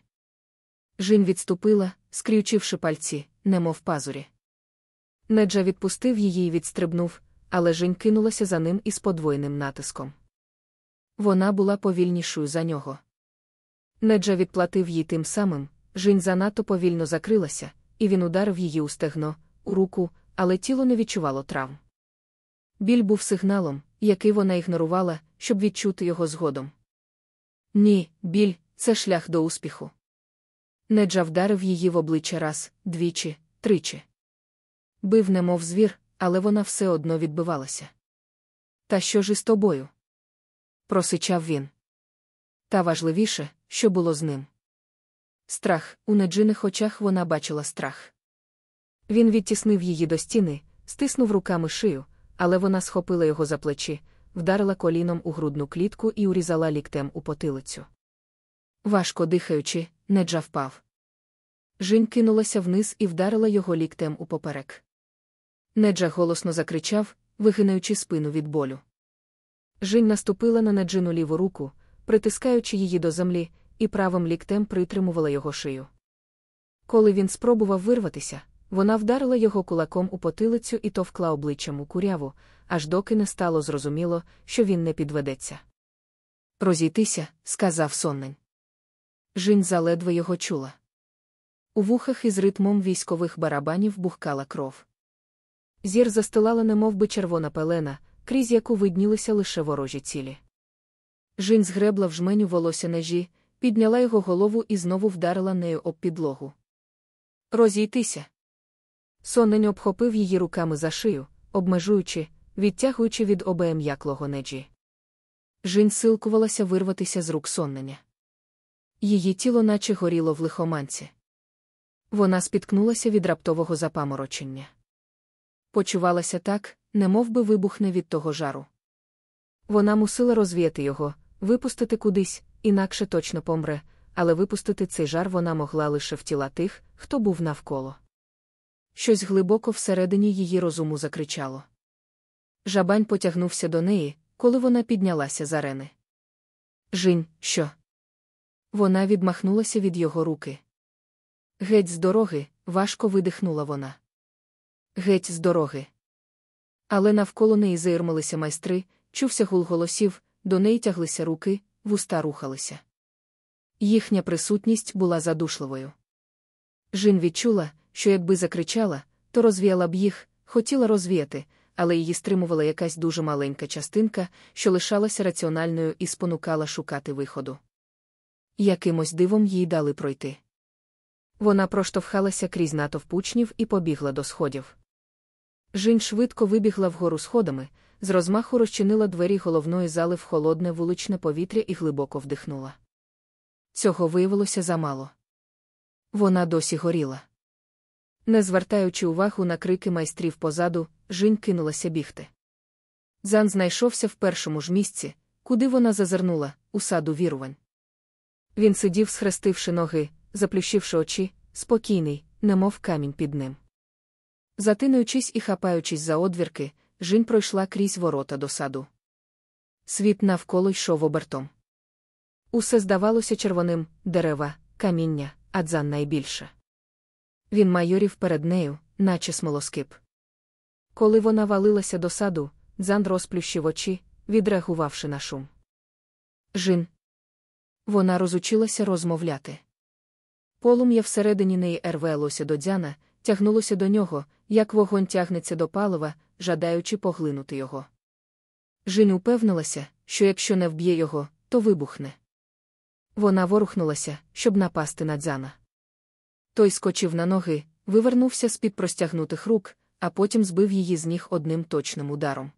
Жін відступила, скрючивши пальці, немов пазурі. Неджа відпустив її і відстрибнув, але Жінь кинулася за ним із подвоєним натиском. Вона була повільнішою за нього. Неджа відплатив їй тим самим, Жінь занадто повільно закрилася, і він ударив її у стегно, у руку, але тіло не відчувало травм. Біль був сигналом, який вона ігнорувала, щоб відчути його згодом. Ні, біль це шлях до успіху. Неджа вдарив її в обличчя раз, двічі, тричі. Бив, немов звір, але вона все одно відбивалася. Та що ж із тобою? просичав він. Та важливіше, що було з ним. Страх, у неджиних очах вона бачила страх. Він відтіснив її до стіни, стиснув руками шию, але вона схопила його за плечі, вдарила коліном у грудну клітку і урізала ліктем у потилицю. Важко дихаючи, неджа впав. Жінь кинулася вниз і вдарила його ліктем у поперек. Неджа голосно закричав, вигинаючи спину від болю. Жінь наступила на неджину ліву руку, притискаючи її до землі, і правим ліктем притримувала його шию. Коли він спробував вирватися, вона вдарила його кулаком у потилицю і товкла обличчям у куряву, аж доки не стало зрозуміло, що він не підведеться. Розійтися, сказав соннень. Жінь заледве його чула. У вухах із ритмом військових барабанів бухкала кров. Зір застилала немов би червона пелена, крізь яку виднілися лише ворожі цілі. Жінь згребла в жменю волосся нежі, підняла його голову і знову вдарила нею об підлогу. Розійтися. Сонень обхопив її руками за шию, обмежуючи, відтягуючи від обеєм'яклого неджі. Жінь силкувалася вирватися з рук соннення. Її тіло наче горіло в лихоманці. Вона спіткнулася від раптового запаморочення. Почувалася так, немов би вибухне від того жару. Вона мусила розвіяти його, випустити кудись, інакше точно помре, але випустити цей жар вона могла лише в тіла тих, хто був навколо. Щось глибоко всередині її розуму закричало. Жабань потягнувся до неї, коли вона піднялася з арени. Жінь, що? Вона відмахнулася від його руки. Геть з дороги, важко видихнула вона. Геть з дороги. Але навколо неї заірмалися майстри, чувся гул голосів, до неї тяглися руки, вуста рухалися. Їхня присутність була задушливою. Жін відчула, що якби закричала, то розвіяла б їх, хотіла розвіяти, але її стримувала якась дуже маленька частинка, що лишалася раціональною і спонукала шукати виходу. Якимось дивом їй дали пройти. Вона проштовхалася крізь натовп учнів і побігла до сходів. Жінь швидко вибігла вгору сходами, з розмаху розчинила двері головної зали в холодне вуличне повітря і глибоко вдихнула. Цього виявилося замало. Вона досі горіла. Не звертаючи увагу на крики майстрів позаду, Жінь кинулася бігти. Зан знайшовся в першому ж місці, куди вона зазирнула, у саду вірувань. Він сидів, схрестивши ноги, заплющивши очі, спокійний, немов камінь під ним. Затинуючись і хапаючись за одвірки, Жінь пройшла крізь ворота до саду. Світ навколо йшов обертом. Усе здавалося червоним дерева, каміння, а дзан найбільше. Він майорів перед нею, наче смолоскип. Коли вона валилася до саду, дзан розплющив очі, відреагувавши на шум. Жін. Вона розучилася розмовляти. Полум'я всередині неї рвелося до дзяна, тягнулося до нього, як вогонь тягнеться до палива, жадаючи поглинути його. Жін упевнилася, що якщо не вб'є його, то вибухне. Вона ворухнулася, щоб напасти на дзяна. Той скочив на ноги, вивернувся з під простягнутих рук, а потім збив її з ніг одним точним ударом.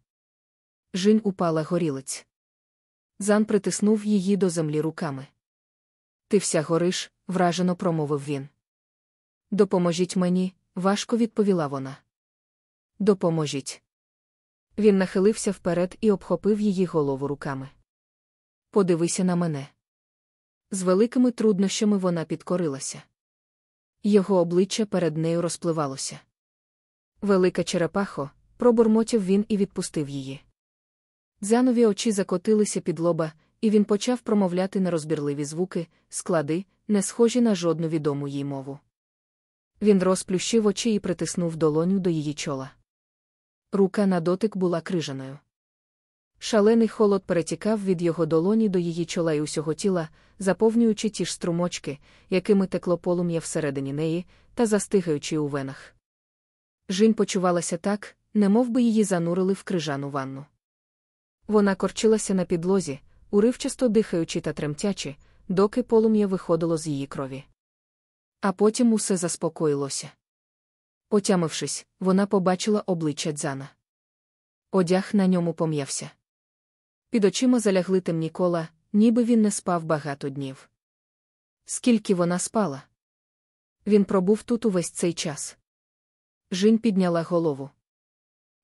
Жінь упала горілиць. Зан притиснув її до землі руками. Ти вся гориш, вражено промовив він. Допоможіть мені, важко відповіла вона. Допоможіть. Він нахилився вперед і обхопив її голову руками. Подивися на мене. З великими труднощами вона підкорилася. Його обличчя перед нею розпливалося. Велика черепахо, пробурмотів він і відпустив її. Занові очі закотилися під лоба, і він почав промовляти нерозбірливі звуки, склади, не схожі на жодну відому їй мову. Він розплющив очі і притиснув долоню до її чола. Рука на дотик була крижаною. Шалений холод перетікав від його долоні до її чола і усього тіла, заповнюючи ті ж струмочки, якими текло полум'я всередині неї, та застигаючи у венах. Жінь почувалася так, немов би її занурили в крижану ванну. Вона корчилася на підлозі, уривчасто дихаючи та тремтячи, доки полум'я виходило з її крові. А потім усе заспокоїлося. Отямившись, вона побачила обличчя дзана. Одяг на ньому пом'явся. Під очима залягли темні кола, ніби він не спав багато днів. Скільки вона спала? Він пробув тут увесь цей час. Жінь підняла голову.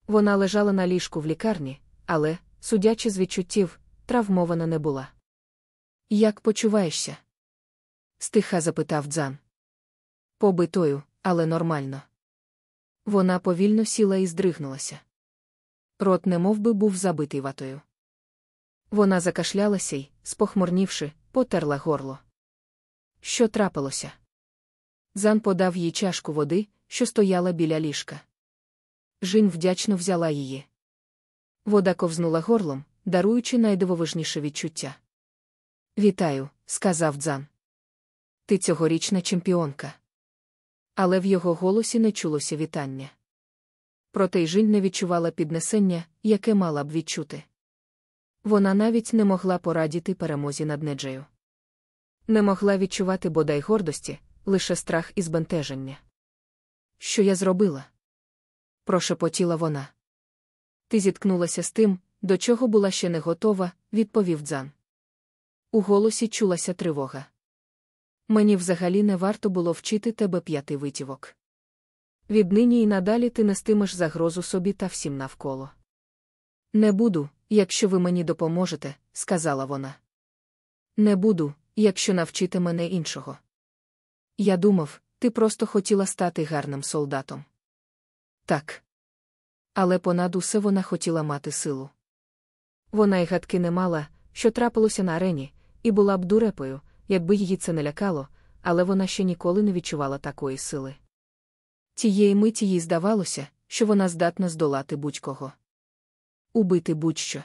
Вона лежала на ліжку в лікарні, але, судячи з відчуттів, травмована не була. Як почуваєшся? стиха запитав дзан. Побитою, але нормально. Вона повільно сіла і здригнулася. Рот немов би був забитий ватою. Вона закашлялася й, спохмурнівши, потерла горло. Що трапилося? Зан подав їй чашку води, що стояла біля ліжка. Жінь вдячно взяла її. Вода ковзнула горлом, даруючи найдивовижніше відчуття. Вітаю, сказав Дзан. Ти цьогорічна чемпіонка. Але в його голосі не чулося вітання. Проте й Жінь не відчувала піднесення, яке мала б відчути. Вона навіть не могла порадіти перемозі над неджею. Не могла відчувати бодай гордості, лише страх і збентеження. Що я зробила? прошепотіла вона. Ти зіткнулася з тим, до чого була ще не готова, відповів дзан. У голосі чулася тривога. Мені взагалі не варто було вчити тебе п'яти витівок. Віднині і надалі ти нестимеш загрозу собі та всім навколо. Не буду, якщо ви мені допоможете, сказала вона. Не буду, якщо навчите мене іншого. Я думав, ти просто хотіла стати гарним солдатом. Так. Але понад усе вона хотіла мати силу. Вона й гадки не мала, що трапилося на арені, і була б дурепою, якби її це не лякало, але вона ще ніколи не відчувала такої сили. Тієї миті їй здавалося, що вона здатна здолати будь-кого. Убити будь-що.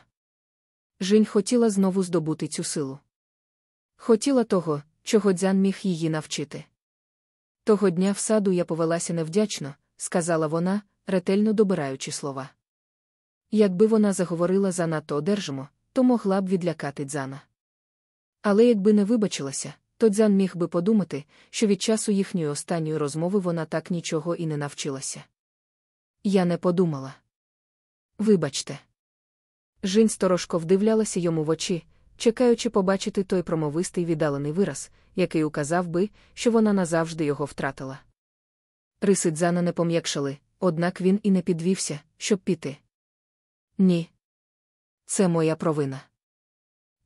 Жінь хотіла знову здобути цю силу. Хотіла того, чого дзян міг її навчити. Того дня в саду я повелася невдячно, сказала вона, ретельно добираючи слова. Якби вона заговорила занадто одержимо, то могла б відлякати дзана. Але якби не вибачилася, то дзян міг би подумати, що від часу їхньої останньої розмови вона так нічого і не навчилася. Я не подумала. Вибачте. Жінь сторожко вдивлялася йому в очі, чекаючи побачити той промовистий віддалений вираз, який указав би, що вона назавжди його втратила. Риси Дзана не пом'якшали, однак він і не підвівся, щоб піти. Ні. Це моя провина.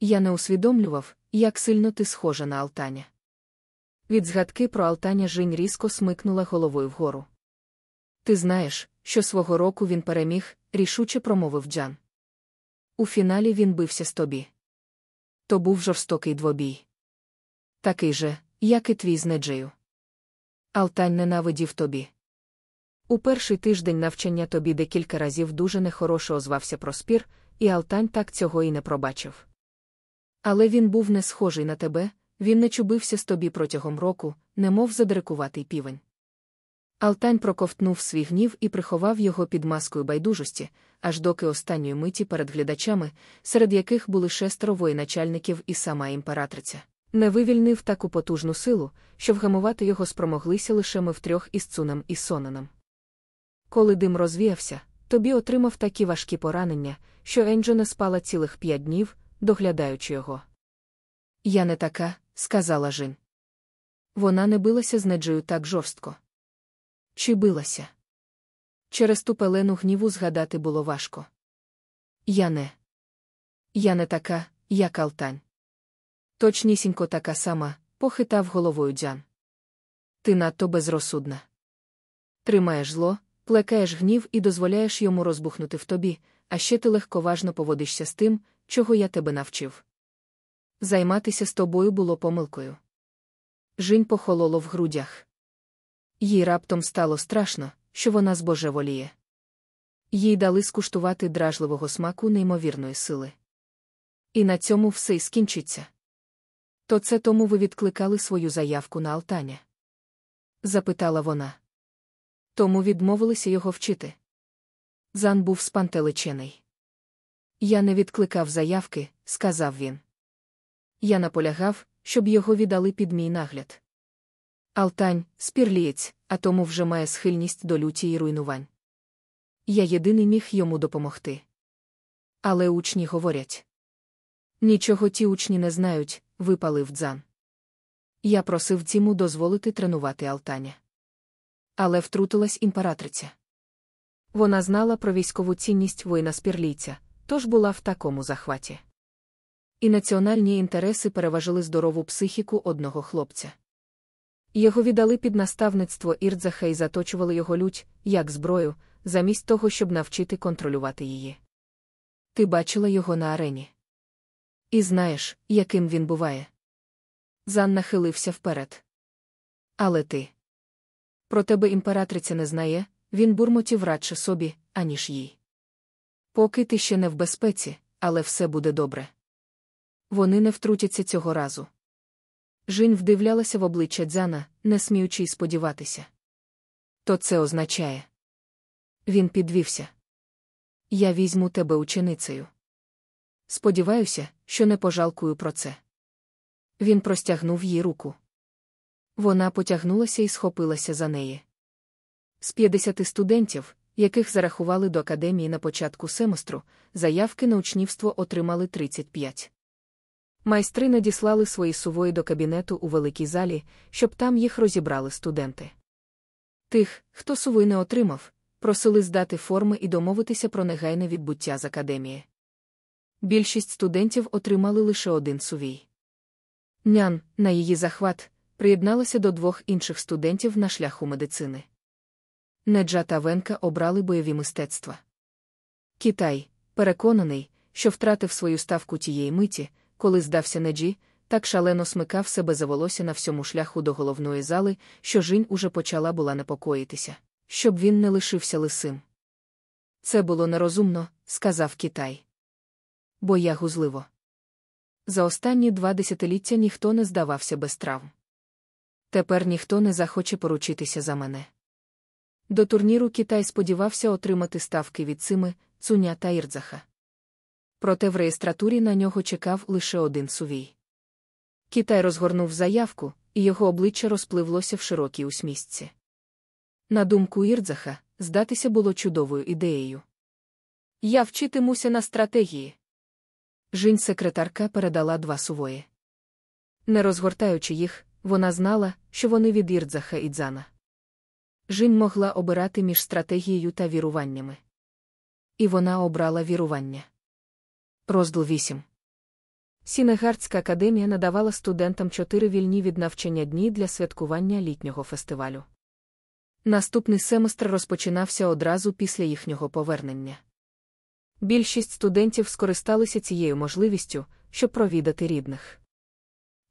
Я не усвідомлював, як сильно ти схожа на Алтаня. Від згадки про Алтаня Жінь різко смикнула головою вгору. Ти знаєш, що свого року він переміг, рішуче промовив Джан. У фіналі він бився з тобі. То був жорстокий двобій. Такий же, як і твій з Неджею. Алтань ненавидів тобі. У перший тиждень навчання тобі декілька разів дуже нехорошо озвався про спір, і Алтань так цього і не пробачив. Але він був не схожий на тебе, він не чубився з тобі протягом року, немов задрикуватий півень. Алтань проковтнув свій гнів і приховав його під маскою байдужості, аж доки останньої миті перед глядачами, серед яких були шестеро воєначальників і сама імператриця, не вивільнив таку потужну силу, що вгамувати його спромоглися лише ми втрьох із Цуном і Сонаном. Коли дим розвіявся, тобі отримав такі важкі поранення, що Енджо не спала цілих п'ять днів, доглядаючи його. Я не така, сказала Жін. Вона не билася з Неджею так жорстко. Чи билася? Через ту пелену гніву згадати було важко. Я не. Я не така, як Алтань. Точнісінько така сама, похитав головою Дзян. Ти надто безрозсудна. Тримаєш зло, плекаєш гнів і дозволяєш йому розбухнути в тобі, а ще ти легковажно поводишся з тим, чого я тебе навчив. Займатися з тобою було помилкою. Жінь похололо в грудях. Їй раптом стало страшно, що вона збожеволіє. Їй дали скуштувати дражливого смаку неймовірної сили. І на цьому все й скінчиться. То це тому ви відкликали свою заявку на Алтаня? запитала вона. Тому відмовилися його вчити. Зан був спантеличений. Я не відкликав заявки, сказав він. Я наполягав, щоб його віддали під мій нагляд. Алтань, спірлієць, а тому вже має схильність до люті і руйнувань. Я єдиний міг йому допомогти. Але учні говорять. Нічого ті учні не знають, випалив дзан. Я просив Дзіму дозволити тренувати Алтаня. Але втрутилась імператриця. Вона знала про військову цінність воїна спірлійця, тож була в такому захваті. І національні інтереси переважили здорову психіку одного хлопця. Його віддали під наставництво Ірдзаха і заточували його лють, як зброю, замість того, щоб навчити контролювати її. Ти бачила його на арені. І знаєш, яким він буває. Зан нахилився вперед. Але ти. Про тебе імператриця не знає, він бурмотів радше собі, аніж їй. Поки ти ще не в безпеці, але все буде добре. Вони не втрутяться цього разу. Жінь вдивлялася в обличчя дзяна, не сміючи й сподіватися. То це означає. Він підвівся. Я візьму тебе ученицею. Сподіваюся, що не пожалкую про це. Він простягнув їй руку. Вона потягнулася і схопилася за неї. З 50 студентів, яких зарахували до академії на початку семестру, заявки на учнівство отримали 35. Майстри надіслали свої сувої до кабінету у великій залі, щоб там їх розібрали студенти. Тих, хто суви не отримав, просили здати форми і домовитися про негайне відбуття з академії. Більшість студентів отримали лише один сувій. Нян, на її захват, приєдналася до двох інших студентів на шляху медицини. Неджа та Венка обрали бойові мистецтва. Китай, переконаний, що втратив свою ставку тієї миті, коли здався Неджі, так шалено смикав себе за волосся на всьому шляху до головної зали, що жінь уже почала була непокоїтися, щоб він не лишився лисим. Це було нерозумно, сказав Китай. Бо я гузливо. За останні два десятиліття ніхто не здавався без травм. Тепер ніхто не захоче поручитися за мене. До турніру Китай сподівався отримати ставки від Цими, Цуня та Ірдзаха. Проте в реєстратурі на нього чекав лише один сувій. Китай розгорнув заявку, і його обличчя розпливлося в широкій усмісці. На думку Ірдзаха, здатися було чудовою ідеєю. Я вчитимуся на стратегії. Жінь секретарка передала два сувої. Не розгортаючи їх, вона знала, що вони від Ірдзаха і Дзана. Жінь могла обирати між стратегією та віруваннями. І вона обрала вірування. Розділ 8 Сінегардська академія надавала студентам чотири вільні від навчання дні для святкування літнього фестивалю. Наступний семестр розпочинався одразу після їхнього повернення. Більшість студентів скористалися цією можливістю, щоб провідати рідних.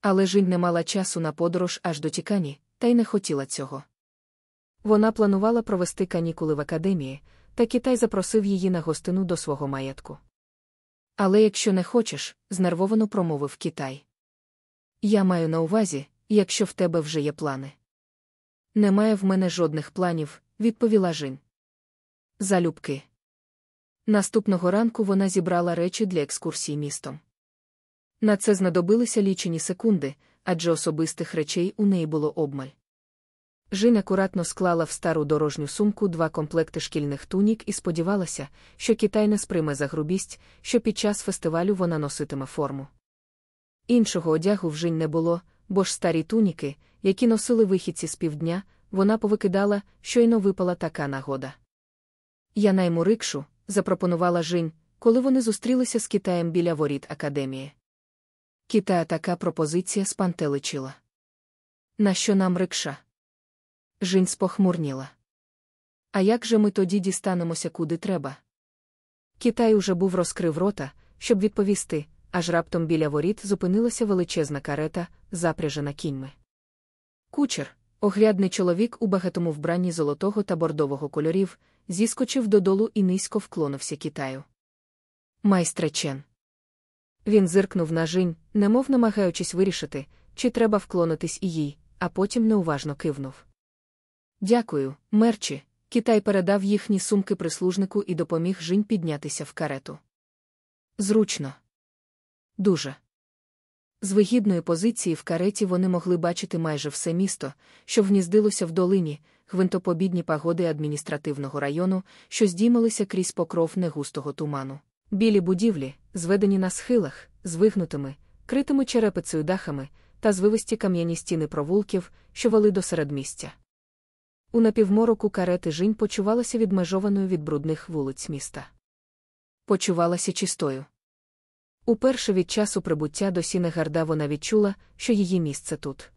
Але Жінь не мала часу на подорож аж до Тікані, та й не хотіла цього. Вона планувала провести канікули в академії, та Китай запросив її на гостину до свого маєтку. Але якщо не хочеш, знервовано промовив Китай. Я маю на увазі, якщо в тебе вже є плани. Немає в мене жодних планів, відповіла Жінь. Залюбки. Наступного ранку вона зібрала речі для екскурсії містом. На це знадобилися лічені секунди, адже особистих речей у неї було обмаль. Жін акуратно склала в стару дорожню сумку два комплекти шкільних тунік і сподівалася, що Китай не сприйме за грубість, що під час фестивалю вона носитиме форму. Іншого одягу в Жінь не було, бо ж старі туніки, які носили вихідці з півдня, вона повикидала, щойно випала така нагода. Я найму рикшу, запропонувала Жінь, коли вони зустрілися з Китаєм біля воріт академії. Китая така пропозиція спантеличила. На що нам рикша? Жінь спохмурніла. А як же ми тоді дістанемося куди треба? Китай уже був розкрив рота, щоб відповісти, аж раптом біля воріт зупинилася величезна карета, запряжена кіньми. Кучер, оглядний чоловік у багатому вбранні золотого та бордового кольорів, зіскочив додолу і низько вклонився Китаю. Майстре Чен. Він зиркнув на жінь, немов намагаючись вирішити, чи треба вклонитись і їй, а потім неуважно кивнув. Дякую, мерчі. Китай передав їхні сумки прислужнику і допоміг Жінь піднятися в карету. Зручно. Дуже. З вигідної позиції в кареті вони могли бачити майже все місто, що вгніздилося в долині, гвинтопобідні пагоди адміністративного району, що здіймалися крізь покров негустого туману. Білі будівлі, зведені на схилах, з вигнутими, критими черепицею дахами, та звивисті кам'яні стіни провулків, що вели до середмістя. У напівмороку карети Жінь почувалася відмежованою від брудних вулиць міста. Почувалася чистою. Уперше від часу прибуття до Сінегарда вона відчула, що її місце тут.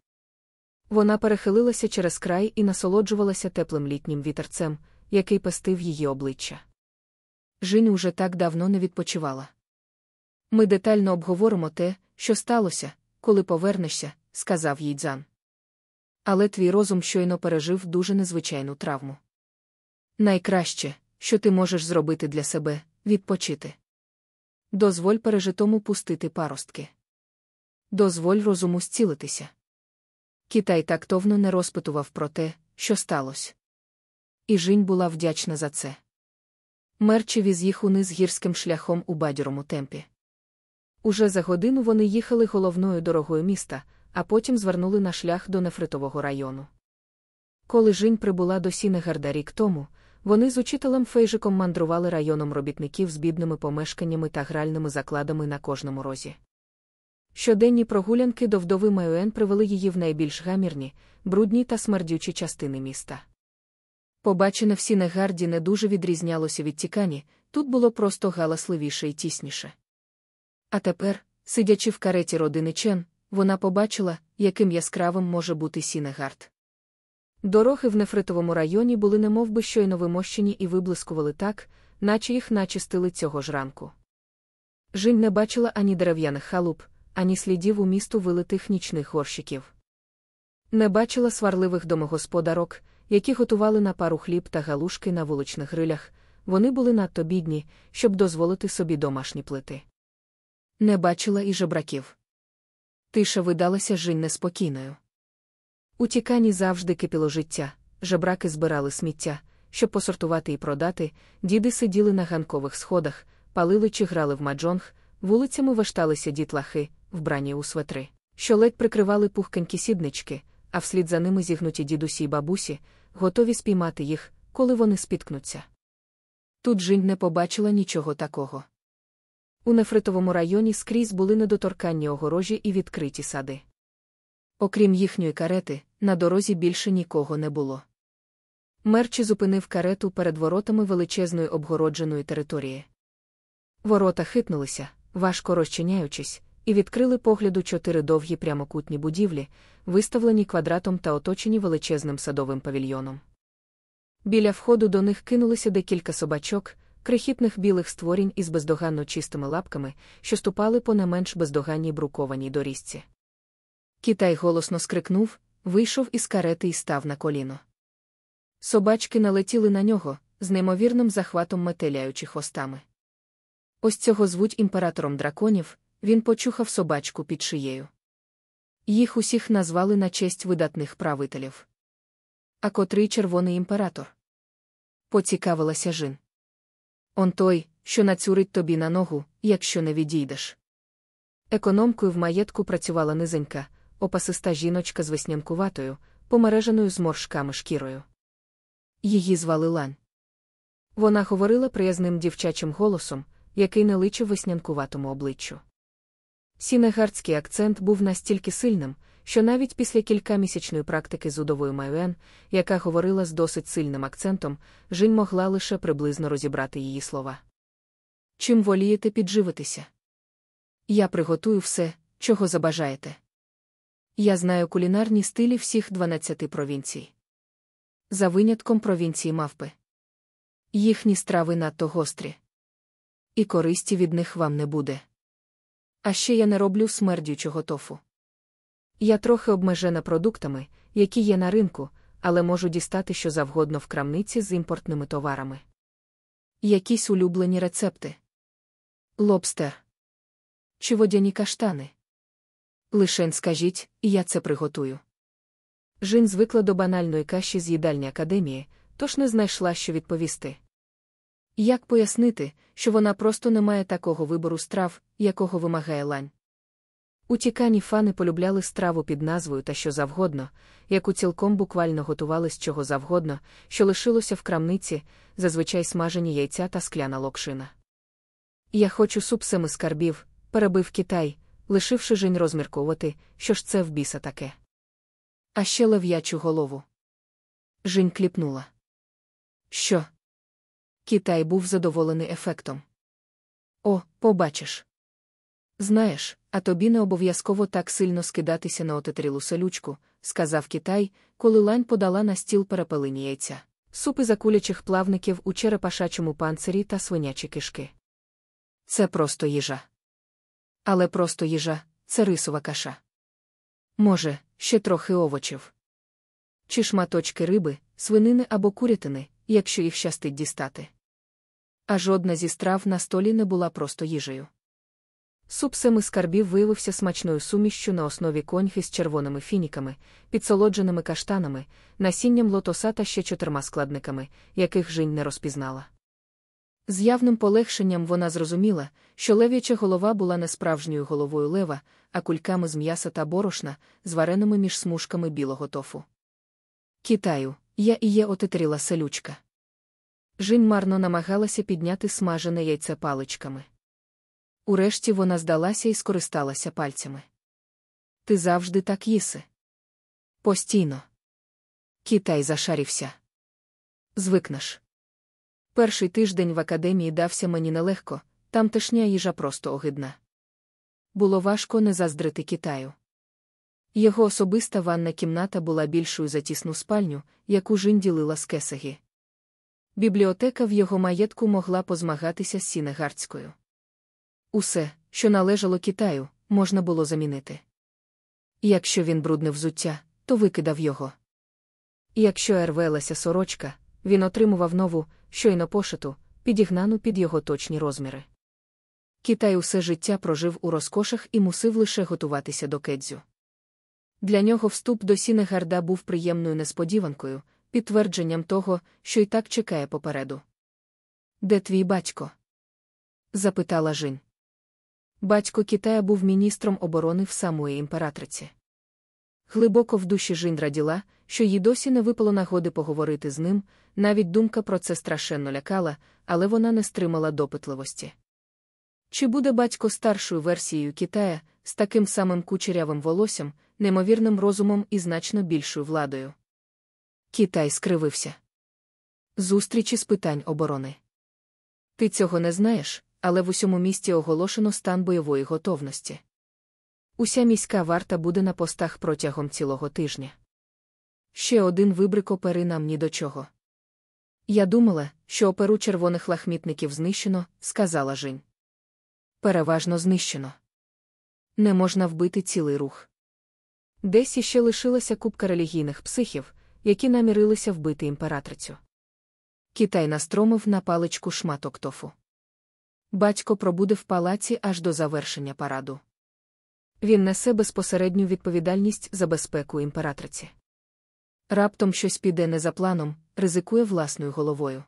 Вона перехилилася через край і насолоджувалася теплим літнім вітерцем, який пестив її обличчя. Жінь уже так давно не відпочивала. Ми детально обговоримо те, що сталося, коли повернешся, сказав їй Дзан. Але твій розум щойно пережив дуже незвичайну травму. Найкраще, що ти можеш зробити для себе, відпочити. Дозволь пережитому пустити паростки. Дозволь розуму зцілитися. Китай тактовно не розпитував про те, що сталося. І Жінь була вдячна за це. Мерчі віз їх униз гірським шляхом у бадьорому темпі. Уже за годину вони їхали головною дорогою міста, а потім звернули на шлях до нефритового району. Коли Жінь прибула до Сінегарда рік тому, вони з учителем Фейжиком мандрували районом робітників з бідними помешканнями та гральними закладами на кожному розі. Щоденні прогулянки до вдови Майоен привели її в найбільш гамірні, брудні та смердючі частини міста. Побачене в Сінегарді не дуже відрізнялося від Тікані, тут було просто галасливіше і тісніше. А тепер, сидячи в кареті родини Чен, вона побачила, яким яскравим може бути Сінегард. Дороги в нефритовому районі були немовби щойно вимощені і виблискували так, наче їх начистили цього ж ранку. Жінь не бачила ані дерев'яних халуп, ані слідів умісту вилитих нічних горщиків. Не бачила сварливих домогосподарок, які готували на пару хліб та галушки на вуличних грилях, вони були надто бідні, щоб дозволити собі домашні плити. Не бачила і жебраків. Тиша видалася Жінь неспокійною. У тікані завжди кипіло життя, жебраки збирали сміття, щоб посортувати і продати, діди сиділи на ганкових сходах, палили чи грали в маджонг, вулицями вешталися дітлахи, вбрані у светри, що ледь прикривали пухкенькі сіднички, а вслід за ними зігнуті дідусі й бабусі, готові спіймати їх, коли вони спіткнуться. Тут Жінь не побачила нічого такого. У нефритовому районі скрізь були недоторканні огорожі і відкриті сади. Окрім їхньої карети, на дорозі більше нікого не було. Мерчі зупинив карету перед воротами величезної обгородженої території. Ворота хитнулися, важко розчиняючись, і відкрили погляду чотири довгі прямокутні будівлі, виставлені квадратом та оточені величезним садовим павільйоном. Біля входу до них кинулися декілька собачок, крихітних білих створінь із бездоганно чистими лапками, що ступали по не менш бездоганній брукованій доріжці. Китай голосно скрикнув, вийшов із карети і став на коліно. Собачки налетіли на нього, з неймовірним захватом метеляючи хвостами. Ось цього звуть імператором драконів, він почухав собачку під шиєю. Їх усіх назвали на честь видатних правителів. А котрий червоний імператор? Поцікавилася жін. Он той, що нацюрить тобі на ногу, якщо не відійдеш. Економкою в маєтку працювала низенька, опасиста жіночка з веснянкуватою, помереженою зморшками шкірою. Її звали Лан. Вона говорила приязним дівчачим голосом, який не личив веснянкуватому обличчю. Сінегардський акцент був настільки сильним, що навіть після кількамісячної практики з удовою Майуен, яка говорила з досить сильним акцентом, Жінь могла лише приблизно розібрати її слова. Чим волієте підживитися? Я приготую все, чого забажаєте. Я знаю кулінарні стилі всіх 12 провінцій. За винятком провінції мавпи. Їхні страви надто гострі. І користі від них вам не буде. А ще я не роблю смердючого тофу. Я трохи обмежена продуктами, які є на ринку, але можу дістати що завгодно в крамниці з імпортними товарами. Якісь улюблені рецепти. Лобстер. Чи водяні каштани. Лишень скажіть, і я це приготую. Жін звикла до банальної каші з їдальні академії, тож не знайшла, що відповісти. Як пояснити, що вона просто не має такого вибору страв, якого вимагає лань? Утікані фани полюбляли страву під назвою та що завгодно, яку цілком буквально готували з чого завгодно, що лишилося в крамниці, зазвичай смажені яйця та скляна локшина. Я хочу суп семи скарбів, перебив Китай, лишивши жінь розмірковувати, що ж це в біса таке. А ще лев'ячу голову. Жінь кліпнула. Що? Китай був задоволений ефектом. О, побачиш. Знаєш, а тобі не обов'язково так сильно скидатися на отетрілу селючку, сказав Китай, коли лань подала на стіл перепелині яйця, супи закулячих плавників у черепашачому панцирі та свинячі кишки. Це просто їжа. Але просто їжа це рисова каша. Може, ще трохи овочів. Чи шматочки риби, свинини або курятини, якщо їх щастить дістати. А жодна зі страв на столі не була просто їжею. Суп семи скарбів виявився смачною сумішчю на основі коньхи з червоними фініками, підсолодженими каштанами, насінням лотоса та ще чотирма складниками, яких Жінь не розпізнала. З явним полегшенням вона зрозуміла, що лев'яча голова була не справжньою головою лева, а кульками з м'яса та борошна, звареними між смужками білого тофу. Китаю, я і є отетеріла селючка. Жінь марно намагалася підняти смажене яйце паличками. Урешті вона здалася і скористалася пальцями. Ти завжди так їси. Постійно. Китай зашарівся. Звикнеш. Перший тиждень в академії дався мені нелегко, тамтешня їжа просто огидна. Було важко не заздрити Китаю. Його особиста ванна кімната була більшою за тісну спальню, яку Жінь ділила з кесагі. Бібліотека в його маєтку могла позмагатися з Сінегардською. Усе, що належало Китаю, можна було замінити. Якщо він бруднив взуття, то викидав його. Якщо рвалася сорочка, він отримував нову, щойно пошиту, підігнану під його точні розміри. Китай усе життя прожив у розкошах і мусив лише готуватися до кедзю. Для нього вступ до Сінегарда був приємною несподіванкою, підтвердженням того, що й так чекає попереду. Де твій батько? запитала Жінь. Батько Китая був міністром оборони в самої імператриці. Глибоко в душі Жінь раділа, що їй досі не випало нагоди поговорити з ним, навіть думка про це страшенно лякала, але вона не стримала допитливості. Чи буде батько старшою версією Китая з таким самим кучерявим волоссям, неймовірним розумом і значно більшою владою? Китай скривився. Зустрічі з питань оборони. Ти цього не знаєш, але в усьому місті оголошено стан бойової готовності. Уся міська варта буде на постах протягом цілого тижня. Ще один вибрик опери нам ні до чого. Я думала, що оперу червоних лахмітників знищено, сказала Жінь. Переважно знищено. Не можна вбити цілий рух. Десь іще лишилася купка релігійних психів, які намірилися вбити імператрицю. Китай настромив на паличку шматок тофу. Батько пробуде в палаці аж до завершення параду. Він несе безпосередню відповідальність за безпеку імператриці. Раптом щось піде не за планом, ризикує власною головою.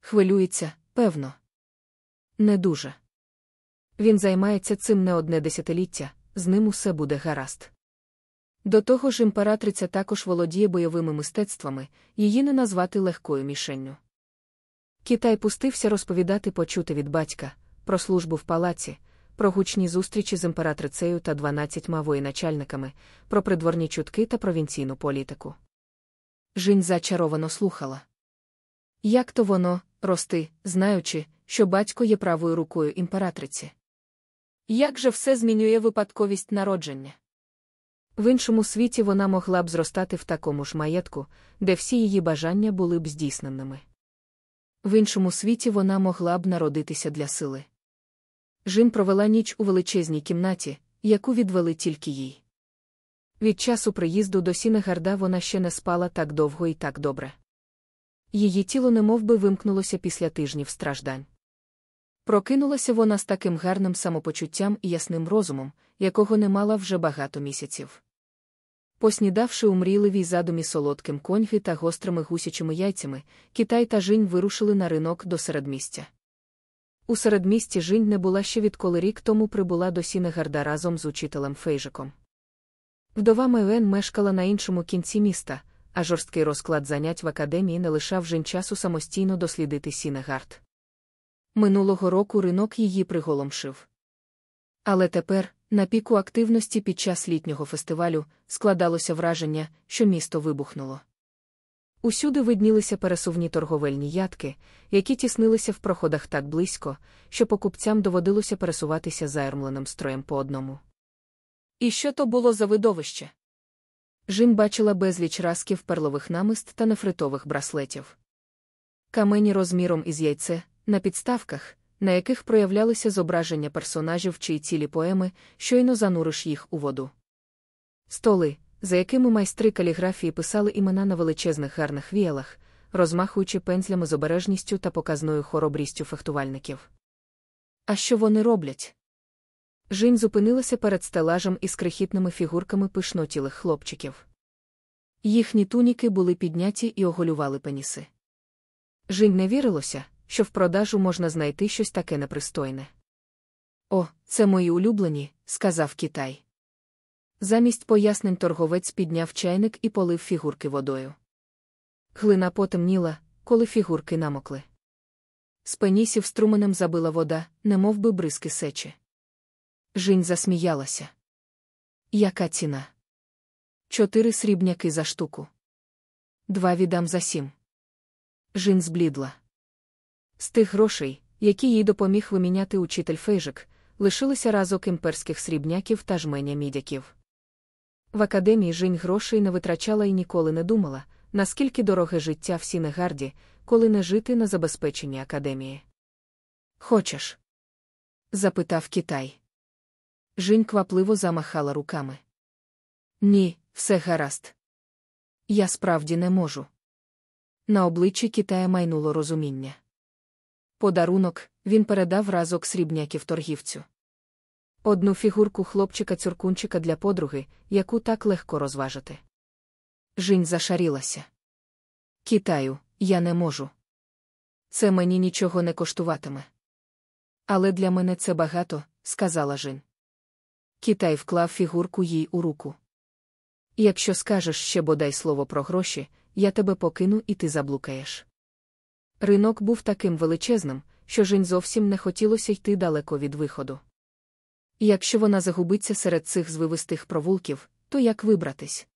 Хвилюється, певно. Не дуже. Він займається цим не одне десятиліття, з ним усе буде гаразд. До того ж, імператриця також володіє бойовими мистецтвами, її не назвати легкою мішенню. Китай пустився розповідати почути від батька про службу в палаці, про гучні зустрічі з імператрицею та дванадцятьма воєначальниками, про придворні чутки та провінційну політику. Жінь зачаровано слухала. Як то воно, рости, знаючи, що батько є правою рукою імператриці? Як же все змінює випадковість народження? В іншому світі вона могла б зростати в такому ж маєтку, де всі її бажання були б здійсненими. В іншому світі вона могла б народитися для сили. Жінь провела ніч у величезній кімнаті, яку відвели тільки їй. Від часу приїзду до Сінегарда вона ще не спала так довго і так добре. Її тіло немовби вимкнулося після тижнів страждань. Прокинулася вона з таким гарним самопочуттям і ясним розумом, якого не мала вже багато місяців. Поснідавши у мрійливій задумі солодким конджі та гострими гусячими яйцями, Китай та Жінь вирушили на ринок до середмістя. У середмісті Жінь не була ще відколи рік тому прибула до Сінегарда разом з учителем Фейжиком. Вдова Меюен мешкала на іншому кінці міста, а жорсткий розклад занять в академії не лишав Жінь часу самостійно дослідити Сінегард. Минулого року ринок її приголомшив. Але тепер, на піку активності під час літнього фестивалю, складалося враження, що місто вибухнуло. Усюди виднілися пересувні торговельні ятки, які тіснилися в проходах так близько, що покупцям доводилося пересуватися заермленим строєм по одному. І що то було за видовище? Жим бачила безліч разків перлових намист та нефритових браслетів. Камені розміром із яйце, на підставках, на яких проявлялися зображення персонажів чи цілі поеми, щойно зануриш їх у воду. Столи, за якими майстри каліграфії писали імена на величезних гарних віялах, розмахуючи пензлями з обережністю та показною хоробрістю фехтувальників. А що вони роблять? Жінь зупинилася перед стелажем із крихітними фігурками пишнотілих хлопчиків. Їхні туніки були підняті і оголювали пеніси. Жінь не вірилося, що в продажу можна знайти щось таке непристойне. О, це мої улюблені, сказав Китай. Замість пояснень торговець підняв чайник і полив фігурки водою. Глина потемніла, коли фігурки намокли. З пенісів струменем забила вода, немов би бризки сечі. Жінь засміялася. Яка ціна? Чотири срібняки за штуку. Два віддам за сім. Жін зблідла. З тих грошей, які їй допоміг виміняти учитель Фейжик, лишилися разок імперських срібняків та жменя мідяків. В академії Жінь грошей не витрачала і ніколи не думала, наскільки дороге життя в Сінегарді, коли не жити на забезпеченні академії. Хочеш? запитав Китай. Жінь квапливо замахала руками. Ні, все гаразд. Я справді не можу. На обличчі Китая майнуло розуміння. Подарунок він передав разок срібняків торгівцю. Одну фігурку хлопчика-цюркунчика для подруги, яку так легко розважити. Жінь зашарілася. Китаю, я не можу. Це мені нічого не коштуватиме. Але для мене це багато, сказала Жін. Китай вклав фігурку їй у руку. Якщо скажеш ще бодай слово про гроші, я тебе покину і ти заблукаєш. Ринок був таким величезним, що Жень зовсім не хотілося йти далеко від виходу. Якщо вона загубиться серед цих звивистих провулків, то як вибратись?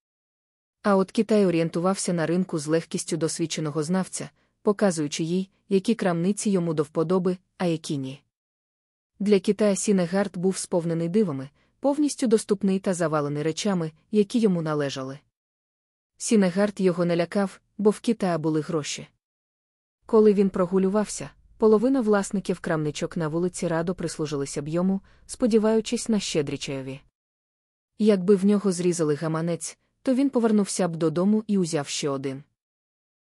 А от Китай орієнтувався на ринку з легкістю досвідченого знавця, показуючи їй, які крамниці йому до вподоби, а які ні. Для Китая Сінегард був сповнений дивами, повністю доступний та завалений речами, які йому належали. Сінегард його не лякав, бо в Китая були гроші. Коли він прогулювався, половина власників крамничок на вулиці радо прислужилися б йому, сподіваючись на щедрі. Якби в нього зрізали гаманець, то він повернувся б додому і узяв ще один.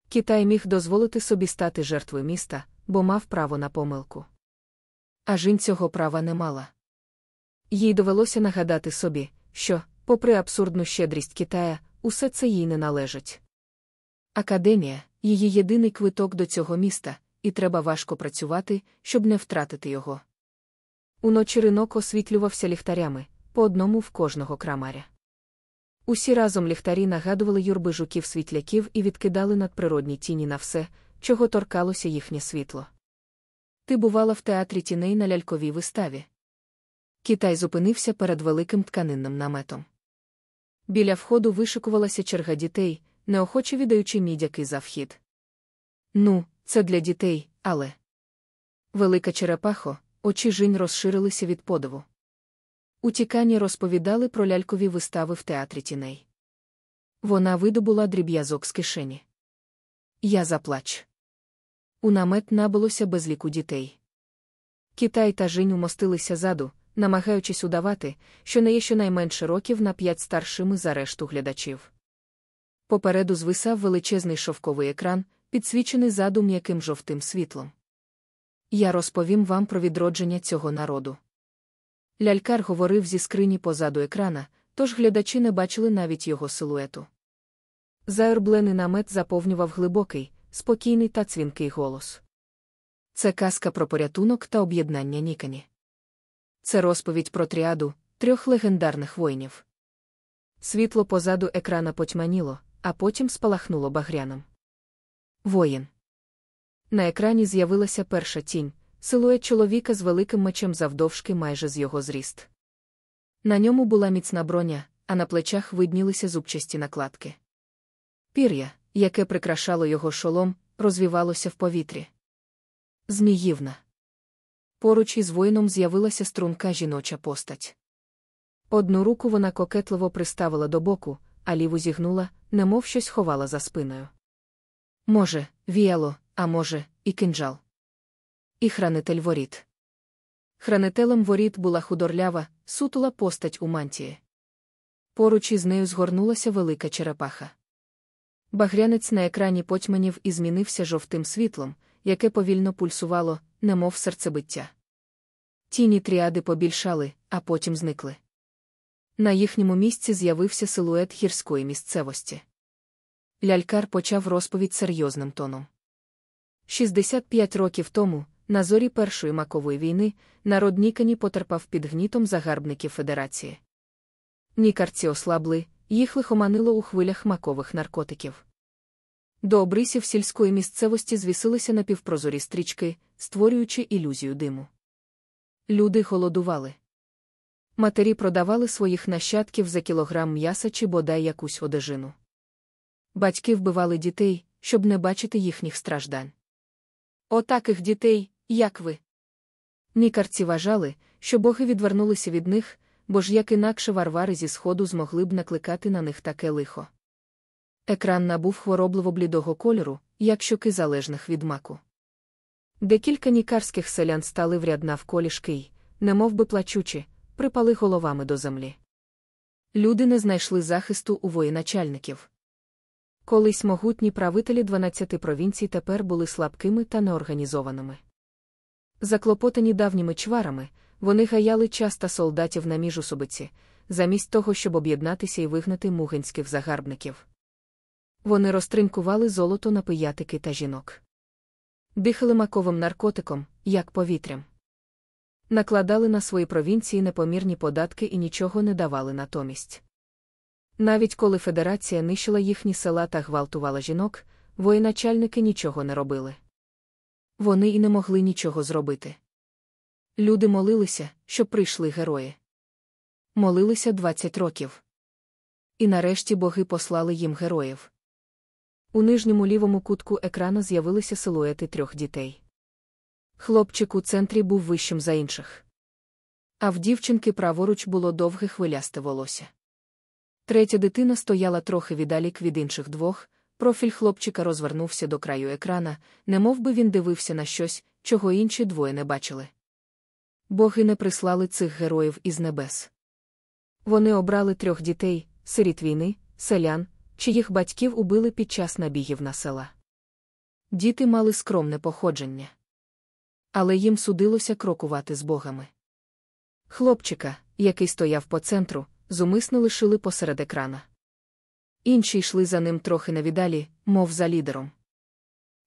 Китай міг дозволити собі стати жертвою міста, бо мав право на помилку. А жінь цього права не мала. Їй довелося нагадати собі, що, попри абсурдну щедрість Китая, усе це їй не належить. Академія її єдиний квиток до цього міста, і треба важко працювати, щоб не втратити його. Уночі ринок освітлювався ліхтарями, по одному в кожного крамаря. Усі разом ліхтарі нагадували юрби жуків світляків і відкидали надприродні тіні на все, чого торкалося їхнє світло. Ти бувала в театрі тіней на ляльковій виставі. Китай зупинився перед великим тканинним наметом. Біля входу вишикувалася черга дітей, неохоче віддаючи мідяки за вхід. Ну, це для дітей, але. Велика черепахо, очі жінь розширилися від подиву. У тіканні розповідали про лялькові вистави в театрі тіней. Вона видобула дріб'язок з кишені. Я заплач. У намет набилося безліку дітей. Китай та Жінь умостилися заду, намагаючись удавати, що не є щонайменше років на п'ять старшими за решту глядачів. Попереду звисав величезний шовковий екран, підсвічений заду м'яким жовтим світлом. Я розповім вам про відродження цього народу. Лялькар говорив зі скрині позаду екрана, тож глядачі не бачили навіть його силуету. Заерблений намет заповнював глибокий, спокійний та цвінкий голос. Це казка про порятунок та об'єднання Нікані. Це розповідь про тріаду трьох легендарних воїнів. Світло позаду екрана потьманіло, а потім спалахнуло багряном. Воїн. На екрані з'явилася перша тінь, силует чоловіка з великим мечем завдовжки майже з його зріст. На ньому була міцна броня, а на плечах виднілися зубчасті накладки. Пір'я, яке прикрашало його шолом, розвівалося в повітрі. Зміївна. Поруч із воїном з'явилася струнка жіноча постать. Одну руку вона кокетливо приставила до боку, а ліву зігнула, немов щось ховала за спиною. Може, віяло, а може, і кинджал. І хранитель воріт. Хранителем воріт була худорлява, сутула постать у мантії. Поруч із нею згорнулася велика черепаха. Багрянець на екрані потьманів і змінився жовтим світлом, яке повільно пульсувало, немов серцебиття. Тіні тріади побільшали, а потім зникли. На їхньому місці з'явився силует гірської місцевості. Лялькар почав розповідь серйозним тоном. 65 років тому, на зорі Першої макової війни, народ Нікані потерпав під гнітом загарбників Федерації. Нікарці ослабли, їх лихоманило у хвилях макових наркотиків. До обрисів сільської місцевості звісилися напівпрозорі стрічки, створюючи ілюзію диму. Люди голодували. Матері продавали своїх нащадків за кілограм м'яса чи бодай якусь одежину. Батьки вбивали дітей, щоб не бачити їхніх страждань. Отаких дітей, як ви. Нікарці вважали, що боги відвернулися від них, бо ж як інакше варвари зі сходу змогли б накликати на них таке лихо. Екран набув хворобливо блідого кольору, як щоки залежних від маку. Декілька нікарських селян стали в ряд навколі шкий, немов би плачучи, припали головами до землі. Люди не знайшли захисту у воєначальників. Колись могутні правителі 12 провінцій тепер були слабкими та неорганізованими. Заклопотані давніми чварами, вони гаяли час та солдатів на міжусобиці, замість того, щоб об'єднатися і вигнати мугинських загарбників. Вони розтринкували золото на пиятики та жінок. Дихали маковим наркотиком, як повітрям. Накладали на свої провінції непомірні податки і нічого не давали натомість. Навіть коли федерація нищила їхні села та гвалтувала жінок, воєначальники нічого не робили. Вони і не могли нічого зробити. Люди молилися, щоб прийшли герої. Молилися 20 років. І нарешті боги послали їм героїв. У нижньому лівому кутку екрану з'явилися силуети трьох дітей. Хлопчик у центрі був вищим за інших. А в дівчинки праворуч було довге хвилясте волосся. Третя дитина стояла трохи віддалік від інших двох, профіль хлопчика розвернувся до краю екрана, немов би він дивився на щось, чого інші двоє не бачили. Боги не прислали цих героїв із небес. Вони обрали трьох дітей, сиріт війни, селян, чиїх батьків убили під час набігів на села. Діти мали скромне походження. Але їм судилося крокувати з богами. Хлопчика, який стояв по центру, зумисно лишили посеред екрана. Інші йшли за ним трохи навідалі, мов за лідером.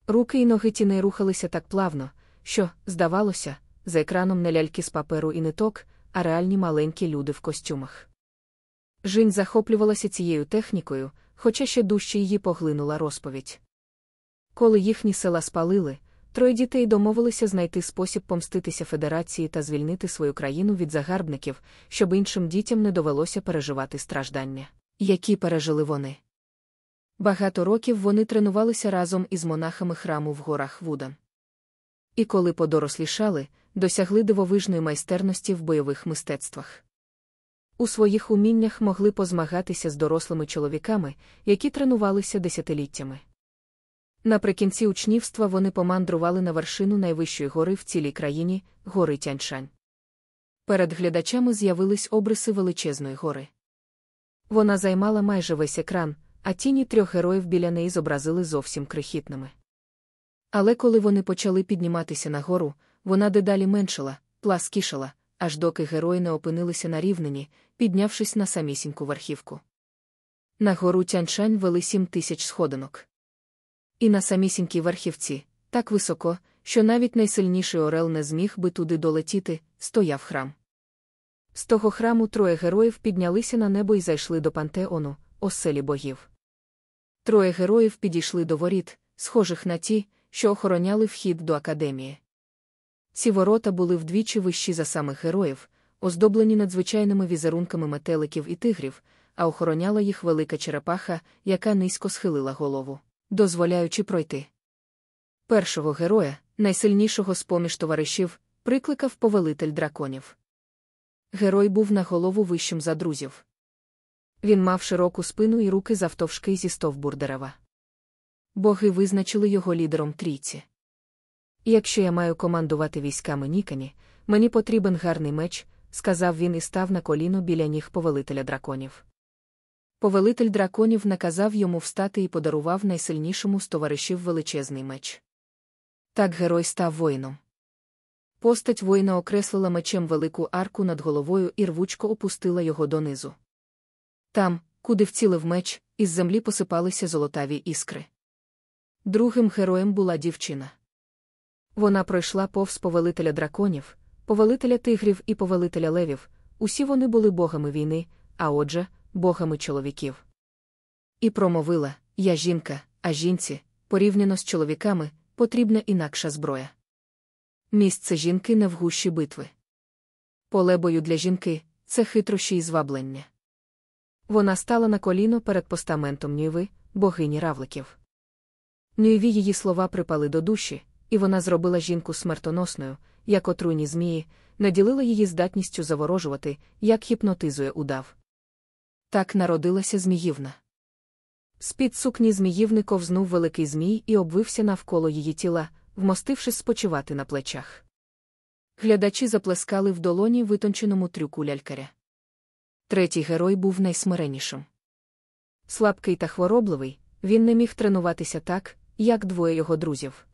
Руки й ноги тіней рухалися так плавно, що, здавалося, за екраном не ляльки з паперу і ниток, а реальні маленькі люди в костюмах. Жінь захоплювалася цією технікою, хоча ще дужче її поглинула розповідь. Коли їхні села спалили, троє дітей домовилися знайти спосіб помститися Федерації та звільнити свою країну від загарбників, щоб іншим дітям не довелося переживати страждання, які пережили вони. Багато років вони тренувалися разом із монахами храму в горах Вудан. І коли подорослішали, досягли дивовижної майстерності в бойових мистецтвах. У своїх уміннях могли позмагатися з дорослими чоловіками, які тренувалися десятиліттями. Наприкінці учнівства вони помандрували на вершину найвищої гори в цілій країні гори Тяньшань. Перед глядачами з'явились обриси величезної гори. Вона займала майже весь екран, а тіні трьох героїв біля неї зобразили зовсім крихітними. Але коли вони почали підніматися на гору, вона дедалі меншила, пласкішала, аж доки герої не опинилися на рівнині, піднявшись на самісіньку верхівку. На гору Тяньшань вели сім тисяч сходинок. І на самісінькій верхівці, так високо, що навіть найсильніший орел не зміг би туди долетіти, стояв храм. З того храму троє героїв піднялися на небо і зайшли до пантеону, оселі богів. Троє героїв підійшли до воріт, схожих на ті, що охороняли вхід до академії. Ці ворота були вдвічі вищі за самих героїв, оздоблені надзвичайними візерунками метеликів і тигрів, а охороняла їх велика черепаха, яка низько схилила голову, дозволяючи пройти. Першого героя, найсильнішого з поміж товаришів, прикликав повелитель драконів. Герой був на голову вищим за друзів. Він мав широку спину і руки завтовшки зі стовбур дерева. Боги визначили його лідером трійці. Якщо я маю командувати військами Нікані, мені потрібен гарний меч, сказав він і став на коліно біля ніг повелителя драконів. Повелитель драконів наказав йому встати і подарував найсильнішому з товаришів величезний меч. Так герой став воїном. Постать воїна окреслила мечем велику арку над головою і рвучко опустила його донизу. Там, куди вцілив меч, із землі посипалися золотаві іскри. Другим героєм була дівчина. Вона пройшла повз повелителя драконів, повелителя тигрів і повелителя левів, усі вони були богами війни, а отже, богами чоловіків. І промовила Я жінка, а жінці, порівняно з чоловіками, потрібна інакша зброя. Місце жінки не в гущі битви. Поле бою для жінки це хитрощі і зваблення. Вона стала на коліно перед постаментом Нюйви, богині равликів. Нюйві її слова припали до душі, і вона зробила жінку смертоносною, як отруйні змії, наділила її здатністю заворожувати, як гіпнотизує удав. Так народилася Зміївна. З-під сукні Зміївни ковзнув великий змій і обвився навколо її тіла, вмостившись спочивати на плечах. Глядачі заплескали в долоні витонченому трюку лялькаря. Третій герой був найсмиреннішим. Слабкий та хворобливий, він не міг тренуватися так, як двоє його друзів.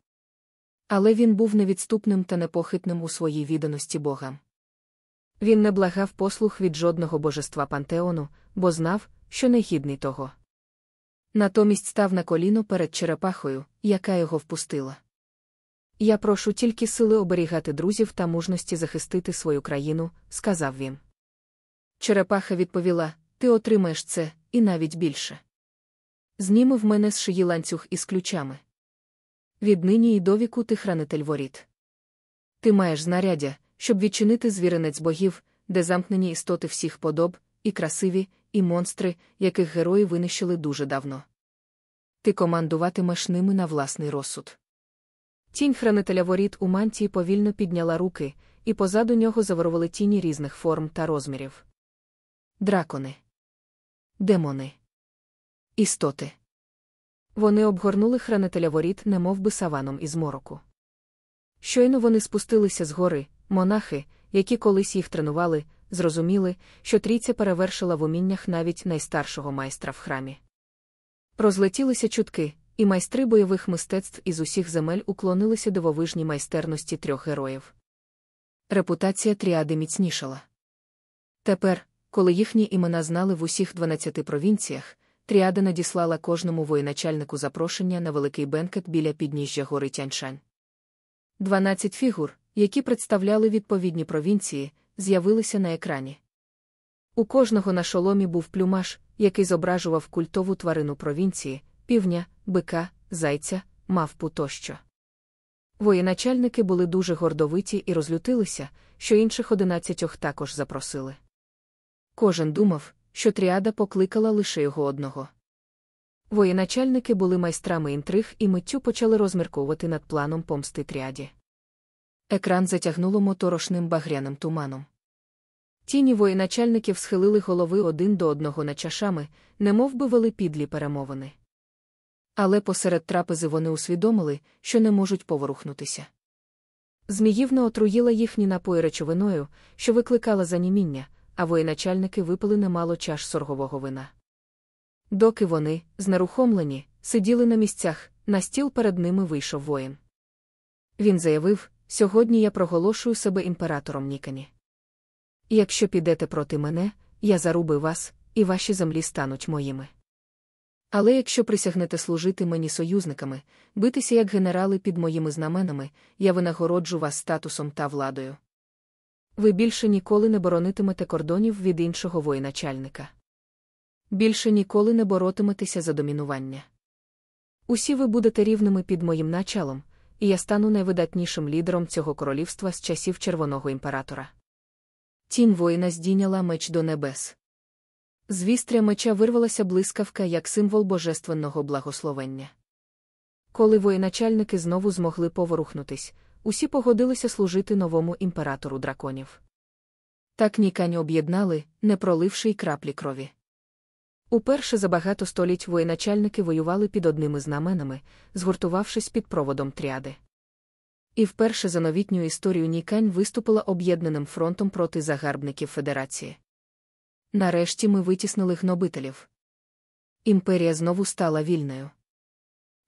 Але він був невідступним та непохитним у своїй відданості Богам. Він не благав послух від жодного божества пантеону, бо знав, що не гідний того. Натомість став на коліно перед черепахою, яка його впустила. Я прошу тільки сили оберігати друзів та мужності захистити свою країну, сказав він. Черепаха відповіла: Ти отримаєш це, і навіть більше. Зніми в мене з шиї ланцюг із ключами. Віднині і довіку ти хранитель воріт. Ти маєш знаряддя, щоб відчинити звіринець богів, де замкнені істоти всіх подоб, і красиві, і монстри, яких герої винищили дуже давно. Ти командуватимеш ними на власний розсуд. Тінь хранителя воріт у мантії повільно підняла руки, і позаду нього заворували тіні різних форм та розмірів. Дракони, демони, істоти. Вони обгорнули хранителя воріт, немов би саваном із мороку. Щойно вони спустилися з гори, монахи, які колись їх тренували, зрозуміли, що трійця перевершила в уміннях навіть найстаршого майстра в храмі. Розлетілися чутки, і майстри бойових мистецтв із усіх земель уклонилися дивовижній майстерності трьох героїв. Репутація тріади міцнішала. Тепер, коли їхні імена знали в усіх 12 провінціях, тріада надіслала кожному воєначальнику запрошення на великий бенкет біля підніжжя гори Тяньшань. Дванадцять фігур, які представляли відповідні провінції, з'явилися на екрані. У кожного на шоломі був плюмаш, який зображував культову тварину провінції, півня, бика, зайця, мавпу тощо. Воєначальники були дуже гордовиті і розлютилися, що інших одинадцятьох також запросили. Кожен думав, що тріада покликала лише його одного. Воєначальники були майстрами інтриг і миттю почали розмірковувати над планом помсти тріаді. Екран затягнуло моторошним багряним туманом. Тіні воєначальників схилили голови один до одного на чашами, немов би вели підлі перемовини. Але посеред трапези вони усвідомили, що не можуть поворухнутися. Зміївна отруїла їхні напої речовиною, що викликала заніміння, а воєначальники випили немало чаш соргового вина. Доки вони, знерухомлені, сиділи на місцях, на стіл перед ними вийшов воїн. Він заявив: Сьогодні я проголошую себе імператором Нікані. Якщо підете проти мене, я зарубив вас, і ваші землі стануть моїми. Але якщо присягнете служити мені союзниками, битися як генерали під моїми знаменами, я винагороджу вас статусом та владою. Ви більше ніколи не боронитимете кордонів від іншого воєначальника. Більше ніколи не боротиметеся за домінування. Усі ви будете рівними під моїм началом, і я стану найвидатнішим лідером цього королівства з часів червоного імператора. Тінь воїна здійняла меч до небес. З вістря меча вирвалася блискавка як символ божественного благословення. Коли воєначальники знову змогли поворухнутись, усі погодилися служити новому імператору драконів. Так нікань об'єднали, не проливши й краплі крові. Уперше за багато століть воєначальники воювали під одними знаменами, згуртувавшись під проводом тріади. І вперше за новітню історію Нікань виступила об'єднаним фронтом проти загарбників Федерації. Нарешті ми витіснили гнобителів. Імперія знову стала вільною.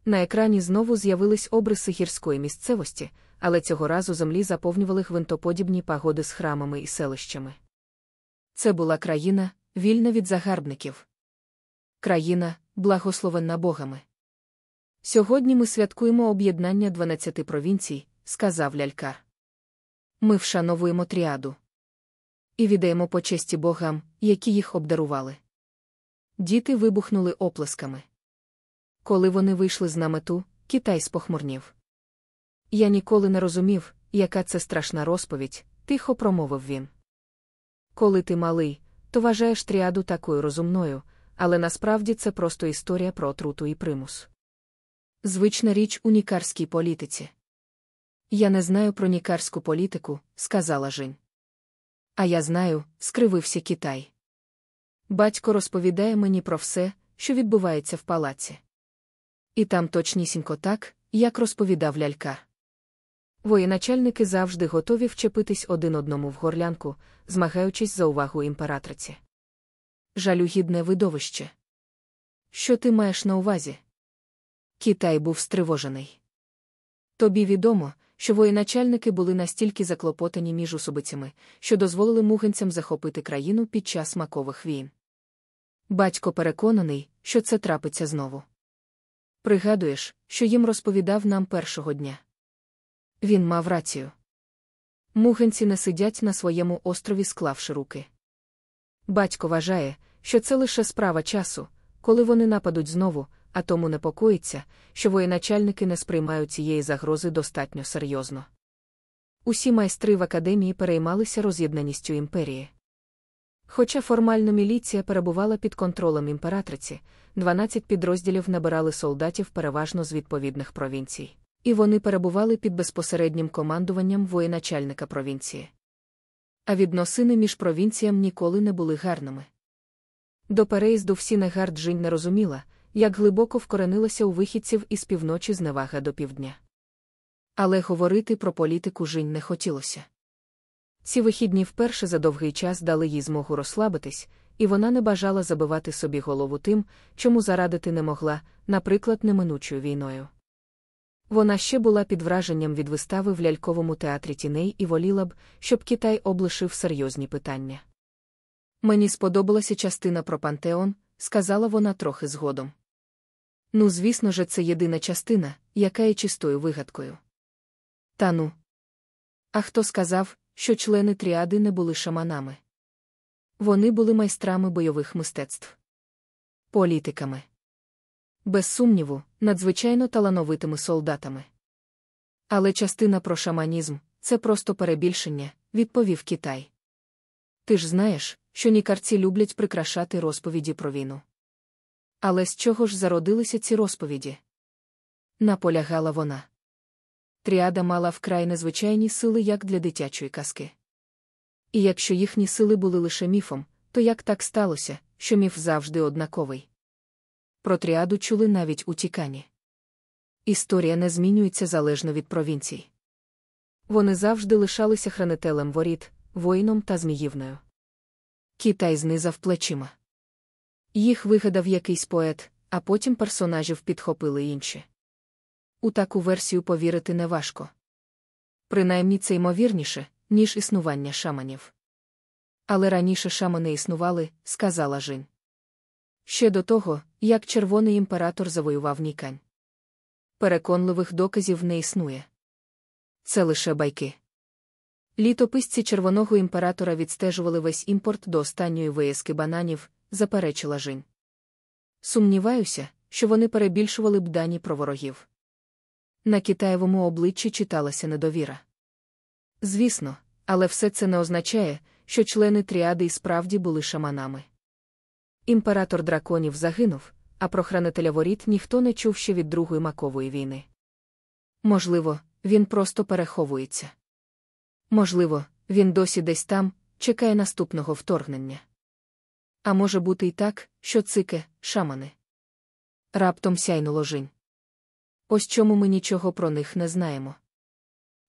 На екрані знову з'явились обриси гірської місцевості, але цього разу землі заповнювали гвинтоподібні пагоди з храмами і селищами. Це була країна, вільна від загарбників. Країна, благословенна богами. Сьогодні ми святкуємо об'єднання 12 провінцій, сказав лялькар. Ми вшановуємо тріаду. І віддаємо почесті богам, які їх обдарували. Діти вибухнули оплесками. Коли вони вийшли з намету, Китай спохмурнів. Я ніколи не розумів, яка це страшна розповідь, тихо промовив він. Коли ти малий, то вважаєш тріаду такою розумною, але насправді це просто історія про отруту і примус. Звична річ у нікарській політиці. Я не знаю про нікарську політику, сказала Жень. А я знаю, скривився Китай. Батько розповідає мені про все, що відбувається в палаці. І там точнісінько так, як розповідав лялькар. Воєначальники завжди готові вчепитись один одному в горлянку, змагаючись за увагу імператриці. Жалюгідне видовище. Що ти маєш на увазі? Китай був стривожений. Тобі відомо, що воєначальники були настільки заклопотані між особицями, що дозволили муганцям захопити країну під час макових війн. Батько переконаний, що це трапиться знову. Пригадуєш, що їм розповідав нам першого дня. Він мав рацію. Муганці не сидять на своєму острові, склавши руки. Батько вважає, що це лише справа часу, коли вони нападуть знову, а тому непокоїться, що воєначальники не сприймають цієї загрози достатньо серйозно. Усі майстри в академії переймалися роз'єднаністю імперії. Хоча формально міліція перебувала під контролем імператриці, 12 підрозділів набирали солдатів переважно з відповідних провінцій, і вони перебували під безпосереднім командуванням воєначальника провінції. А відносини між провінціями ніколи не були гарними. До переїзду в Сінегард Жінь не розуміла, як глибоко вкоренилася у вихідців із півночі зневага до півдня. Але говорити про політику Жінь не хотілося. Ці вихідні вперше за довгий час дали їй змогу розслабитись, і вона не бажала забивати собі голову тим, чому зарадити не могла, наприклад, неминучою війною. Вона ще була під враженням від вистави в ляльковому театрі тіней і воліла б, щоб Китай облишив серйозні питання. Мені сподобалася частина про пантеон, сказала вона трохи згодом. Ну, звісно ж, це єдина частина, яка є чистою вигадкою. Та ну. А хто сказав, що члени тріади не були шаманами? Вони були майстрами бойових мистецтв, політиками. Без сумніву, надзвичайно талановитими солдатами. Але частина про шаманізм це просто перебільшення, відповів Китай. Ти ж знаєш, що нікарці люблять прикрашати розповіді про війну. Але з чого ж зародилися ці розповіді? Наполягала вона. Тріада мала вкрай незвичайні сили як для дитячої казки. І якщо їхні сили були лише міфом, то як так сталося, що міф завжди однаковий? Про тріаду чули навіть у Тікані. Історія не змінюється залежно від провінцій. Вони завжди лишалися хранителем воріт, воїном та зміївною. Китай знизав плечима. Їх вигадав якийсь поет, а потім персонажів підхопили інші. У таку версію повірити неважко. Принаймні це ймовірніше, ніж існування шаманів. Але раніше шамани існували, сказала Жінь. Ще до того, як червоний імператор завоював Нікань. Переконливих доказів не існує. Це лише байки. Літописці червоного імператора відстежували весь імпорт до останньої виязки бананів, заперечила Жінь. Сумніваюся, що вони перебільшували б дані про ворогів. На Китаєвому обличчі читалася недовіра. Звісно, але все це не означає, що члени тріади і справді були шаманами. Імператор драконів загинув, а про хранителя воріт ніхто не чув ще від Другої макової війни. Можливо, він просто переховується. Можливо, він досі десь там, чекає наступного вторгнення. А може бути й так, що цике, шамани. Раптом сяйнуло жінь. Ось чому ми нічого про них не знаємо.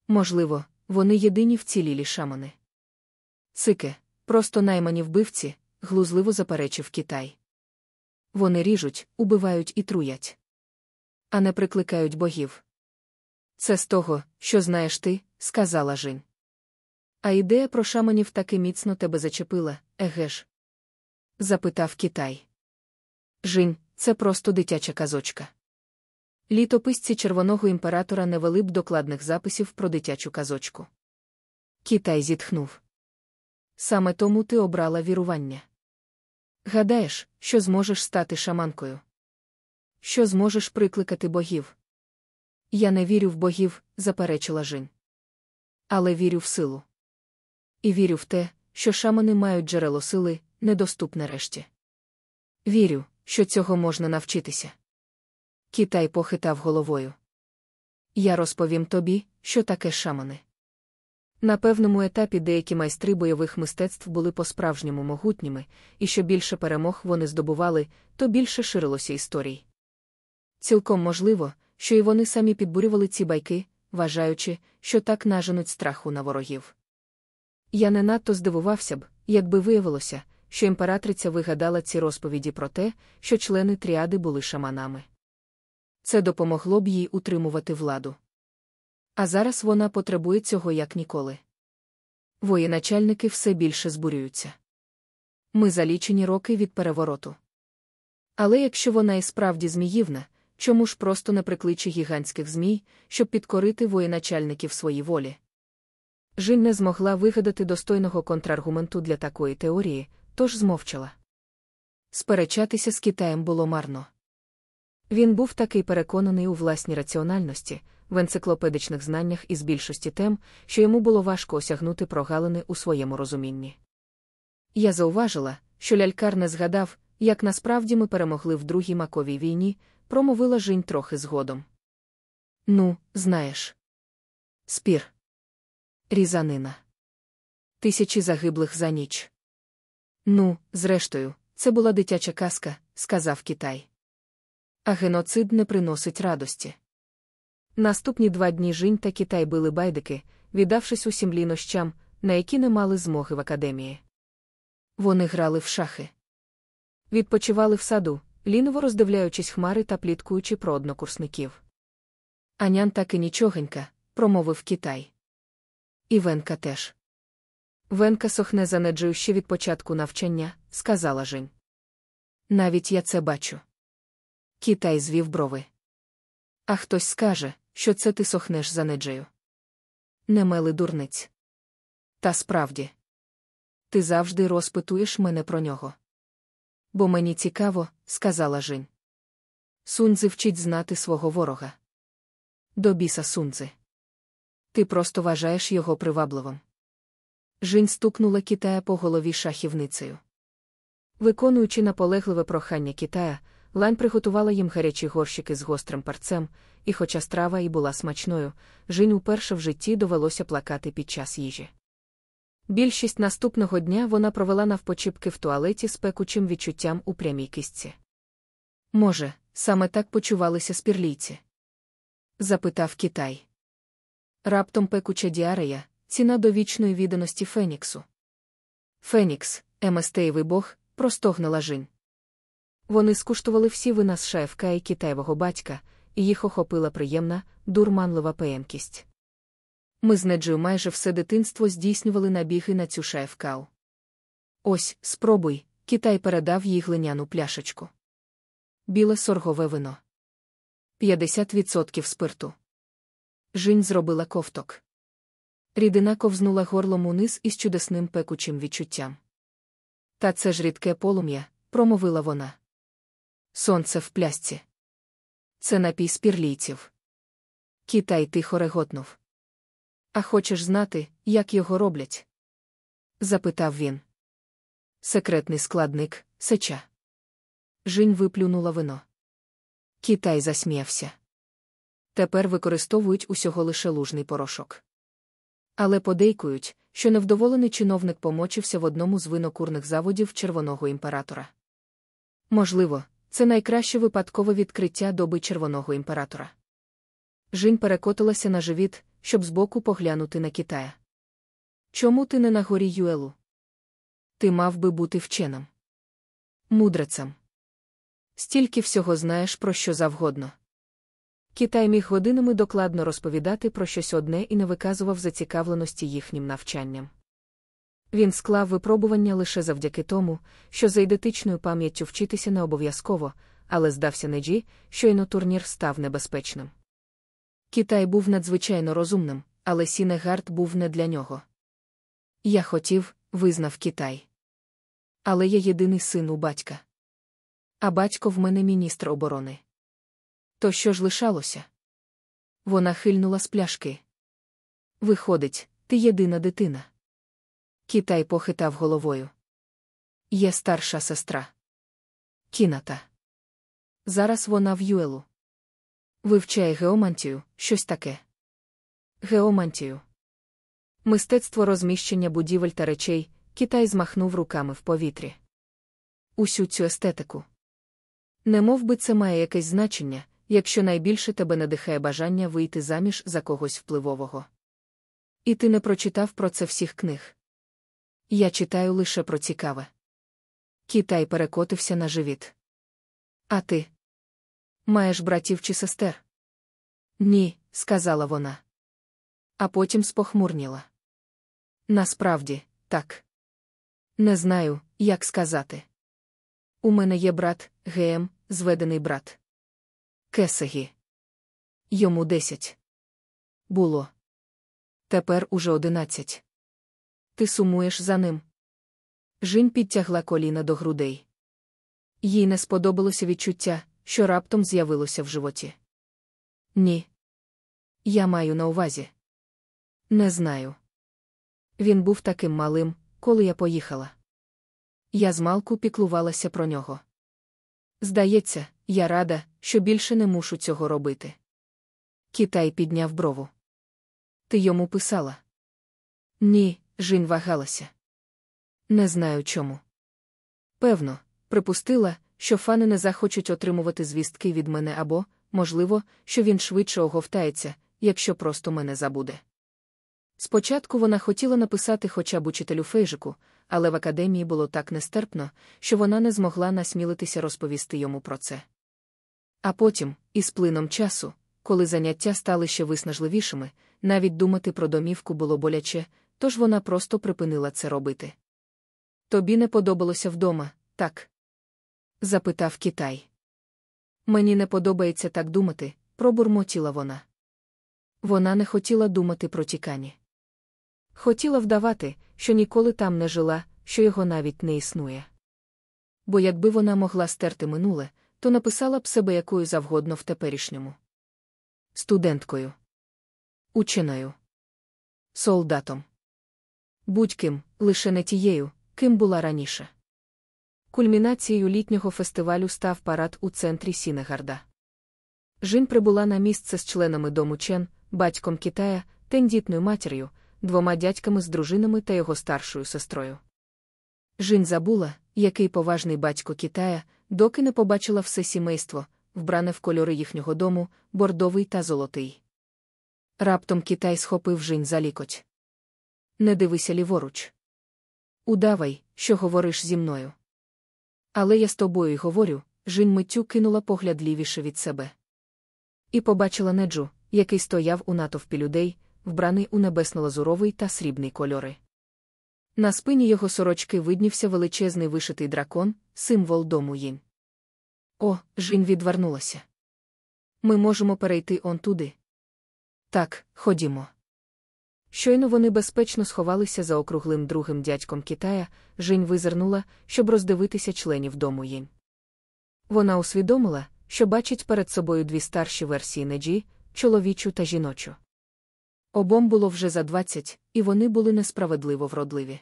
Можливо, вони єдині вцілілі шамани. Цике, просто наймані вбивці, глузливо заперечив Китай. Вони ріжуть, убивають і труять. А не прикликають богів. Це з того, що знаєш ти, сказала Жінь. А ідея про шаманів таки міцно тебе зачепила, еге ж? запитав Китай. Жінь, це просто дитяча казочка. Літописці червоного імператора не вели б докладних записів про дитячу казочку. Китай зітхнув. Саме тому ти обрала вірування. Гадаєш, що зможеш стати шаманкою? Що зможеш прикликати богів? Я не вірю в богів, заперечила Жінь. Але вірю в силу. І вірю в те, що шамани мають джерело сили, недоступне решті. Вірю, що цього можна навчитися. Китай похитав головою. Я розповім тобі, що таке шамани. На певному етапі деякі майстри бойових мистецтв були по-справжньому могутніми, і що більше перемог вони здобували, то більше ширилося історій. Цілком можливо, що і вони самі підбурювали ці байки, вважаючи, що так наженуть страху на ворогів. Я не надто здивувався б, якби виявилося, що імператриця вигадала ці розповіді про те, що члени тріади були шаманами. Це допомогло б їй утримувати владу. А зараз вона потребує цього як ніколи. Воєначальники все більше збурюються. Ми залічені роки від перевороту. Але якщо вона і справді зміївна, чому ж просто не прикличе гігантських змій, щоб підкорити воєначальників своїй волі? Жінь не змогла вигадати достойного контраргументу для такої теорії, тож змовчала. Сперечатися з Китаєм було марно. Він був такий переконаний у власній раціональності, в енциклопедичних знаннях із більшості тем, що йому було важко осягнути прогалини у своєму розумінні. Я зауважила, що лялькар не згадав, як насправді ми перемогли в другій маковій війні, промовила Жінь трохи згодом. Ну, знаєш. Спір. Різанина. Тисячі загиблих за ніч. Ну, зрештою, це була дитяча казка, сказав Китай. А геноцид не приносить радості. Наступні два дні Жінь та Китай били байдики, віддавшись усім лінощам, на які не мали змоги в академії. Вони грали в шахи. Відпочивали в саду, ліново роздивляючись хмари та пліткуючи про однокурсників. Анян так і нічогенька, промовив Китай. І Венка теж. Венка сохне за неджею ще від початку навчання, сказала Жень. Навіть я це бачу. Китай звів брови. А хтось скаже, що це ти сохнеш за неджею. Не мели дурниць. Та справді, ти завжди розпитуєш мене про нього. Бо мені цікаво, сказала Жень. Сунзи вчить знати свого ворога. До біса Сунзи. Ти просто вважаєш його привабливим. Жінь стукнула Китая по голові шахівницею. Виконуючи наполегливе прохання Китая, Лань приготувала їм гарячі горщики з гострим парцем, і, хоча страва і була смачною, Жінь уперше в житті довелося плакати під час їжі. Більшість наступного дня вона провела навпочіпки в туалеті з пекучим відчуттям у прямій кистці. Може, саме так почувалися спірлійці? запитав Китай. Раптом пекуча діарея, ціна довічної відданості Феніксу. Фенікс, еместеєвий бог, простогнала Жінь. Вони скуштували всі вина з шаєвка і китаєвого батька, і їх охопила приємна, дурманлива пеємкість. Ми з Неджею майже все дитинство здійснювали набіги на цю шаєвкау. Ось, спробуй, Китай передав їй глиняну пляшечку. Біле соргове вино. 50% спирту. Жінь зробила ковток. Рідина ковзнула горлом униз із чудесним пекучим відчуттям. Та це ж рідке полум'я, промовила вона. Сонце в плясці. Це напій спірлійців. Китай тихо реготнув. А хочеш знати, як його роблять? запитав він. Секретний складник, сеча. Жінь виплюнула вино. Китай засміявся. Тепер використовують усього лише лужний порошок. Але подейкують, що невдоволений чиновник помочився в одному з винокурних заводів червоного імператора. Можливо, це найкраще випадкове відкриття доби червоного імператора. Жінь перекотилася на живіт, щоб збоку поглянути на Китая. Чому ти не на горі Юелу? Ти мав би бути вченим. Мудрецем. Стільки всього знаєш про що завгодно. Китай міг годинами докладно розповідати про щось одне і не виказував зацікавленості їхнім навчанням. Він склав випробування лише завдяки тому, що з ейдетичною пам'яттю вчитися не обов'язково, але здався Неджі, щойно турнір став небезпечним. Китай був надзвичайно розумним, але Сінегард був не для нього. Я хотів, визнав Китай. Але я єдиний син у батька. А батько в мене міністр оборони. То що ж лишалося? Вона хильнула з пляшки. Виходить, ти єдина дитина. Китай похитав головою. Є старша сестра. Кіната. Зараз вона в Юелу. Вивчає геомантію, щось таке. Геомантію. Мистецтво розміщення будівель та речей, Китай змахнув руками в повітрі. Усю цю естетику. Не би це має якесь значення, якщо найбільше тебе надихає бажання вийти заміж за когось впливового. І ти не прочитав про це всіх книг. Я читаю лише про цікаве. Китай перекотився на живіт. А ти? Маєш братів чи сестер? Ні, сказала вона. А потім спохмурніла. Насправді, так. Не знаю, як сказати. У мене є брат, ГМ, зведений брат. Кесегі. Йому десять. Було. Тепер уже одинадцять. Ти сумуєш за ним. Жінь підтягла коліна до грудей. Їй не сподобалося відчуття, що раптом з'явилося в животі. Ні. Я маю на увазі. Не знаю. Він був таким малим, коли я поїхала. Я змалку піклувалася про нього. Здається, я рада, що більше не мушу цього робити. Китай підняв брову. Ти йому писала? Ні, Жінь вагалася. Не знаю чому. Певно, припустила, що фани не захочуть отримувати звістки від мене або, можливо, що він швидше оговтається, якщо просто мене забуде. Спочатку вона хотіла написати хоча б учителю Фейжику, але в академії було так нестерпно, що вона не змогла насмілитися розповісти йому про це. А потім, із плином часу, коли заняття стали ще виснажливішими, навіть думати про домівку було боляче, тож вона просто припинила це робити. Тобі не подобалося вдома, так? запитав Китай. Мені не подобається так думати, пробурмотіла вона. Вона не хотіла думати про тікані. Хотіла вдавати, що ніколи там не жила, що його навіть не існує. Бо якби вона могла стерти минуле, то написала б себе якою завгодно в теперішньому. Студенткою, ученою, солдатом. Будь-ким, лише не тією, ким була раніше. Кульмінацією літнього фестивалю став парад у центрі Сінегарда. Жінь прибула на місце з членами дому Чен, батьком Китая, тендітною матір'ю, двома дядьками з дружинами та його старшою сестрою. Жін забула, який поважний батько Китая, доки не побачила все сімейство, вбране в кольори їхнього дому, бордовий та золотий. Раптом Китай схопив Жінь за лікоть. Не дивися ліворуч. Удавай, що говориш зі мною. Але я з тобою й говорю, Жінь миттю кинула погляд лівіше від себе. І побачила неджу, який стояв у натовпі людей, вбраний у небесно-лазуровий та срібний кольори. На спині його сорочки виднівся величезний вишитий дракон, символ дому їм. О, Жінь відвернулася. Ми можемо перейти он туди. Так, ходімо. Щойно вони безпечно сховалися за округлим другим дядьком Китая, Жінь визирнула, щоб роздивитися членів дому їм. Вона усвідомила, що бачить перед собою дві старші версії Неджі, чоловічу та жіночу. Обом було вже за двадцять, і вони були несправедливо вродливі.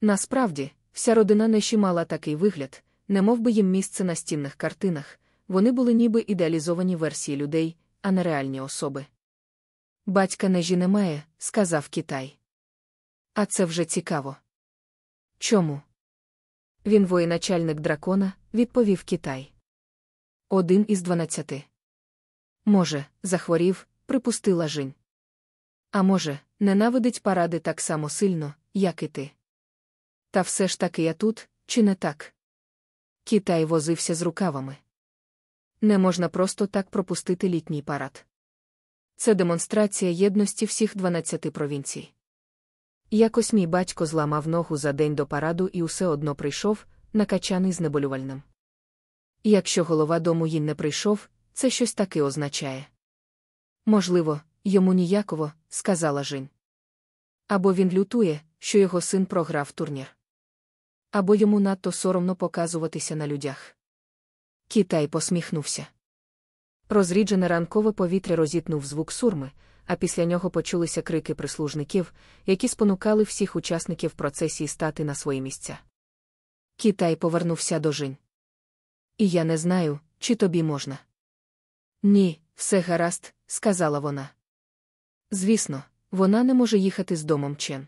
Насправді, вся родина Неші мала такий вигляд, не би їм місце на стінних картинах, вони були ніби ідеалізовані версії людей, а не реальні особи. Батька Нежі немає, сказав Китай. А це вже цікаво. Чому? Він воєначальник дракона, відповів Китай. Один із дванадцяти. Може, захворів, припустила Жінь. А може, ненавидить паради так само сильно, як і ти. Та все ж таки я тут, чи не так? Китай возився з рукавами. Не можна просто так пропустити літній парад. Це демонстрація єдності всіх 12 провінцій. Якось мій батько зламав ногу за день до параду і усе одно прийшов, накачаний знеболювальним. Якщо голова дому їм не прийшов, це щось таке означає. Можливо, йому ніяково, сказала Жінь. Або він лютує, що його син програв турнір. Або йому надто соромно показуватися на людях. Китай посміхнувся. Розріджене ранкове повітря розітнув звук сурми, а після нього почулися крики прислужників, які спонукали всіх учасників процесії стати на свої місця. Китай повернувся до Жінь. І я не знаю, чи тобі можна. Ні, все гаразд, сказала вона. Звісно, вона не може їхати з домом Чен.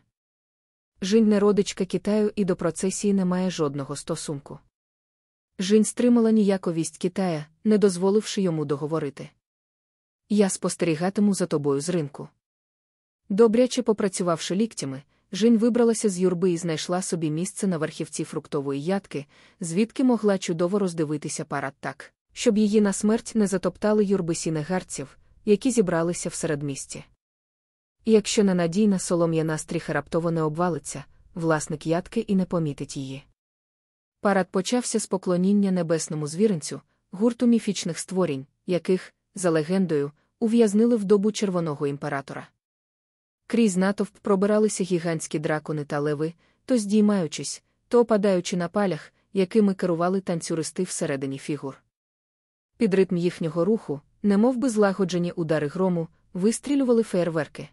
Жінь не родичка Китаю і до процесії не має жодного стосунку. Жінь стримала ніяковість Китая, не дозволивши йому договорити. Я спостерігатиму за тобою з ринку. Добряче попрацювавши ліктями, Жінь вибралася з юрби і знайшла собі місце на верхівці фруктової ядки, звідки могла чудово роздивитися парад так, щоб її на смерть не затоптали юрби сінегарців, які зібралися в середмісті. Якщо ненадійна солом'яна стріха раптово не обвалиться, власник ядки і не помітить її. Парад почався з поклоніння небесному звіринцю, гурту міфічних створінь, яких, за легендою, ув'язнили в добу червоного імператора. Крізь натовп пробиралися гігантські дракони та леви, то здіймаючись, то опадаючи на палях, якими керували танцюристи всередині фігур. Під ритм їхнього руху, немов би злагоджені удари грому, вистрілювали феєрверки.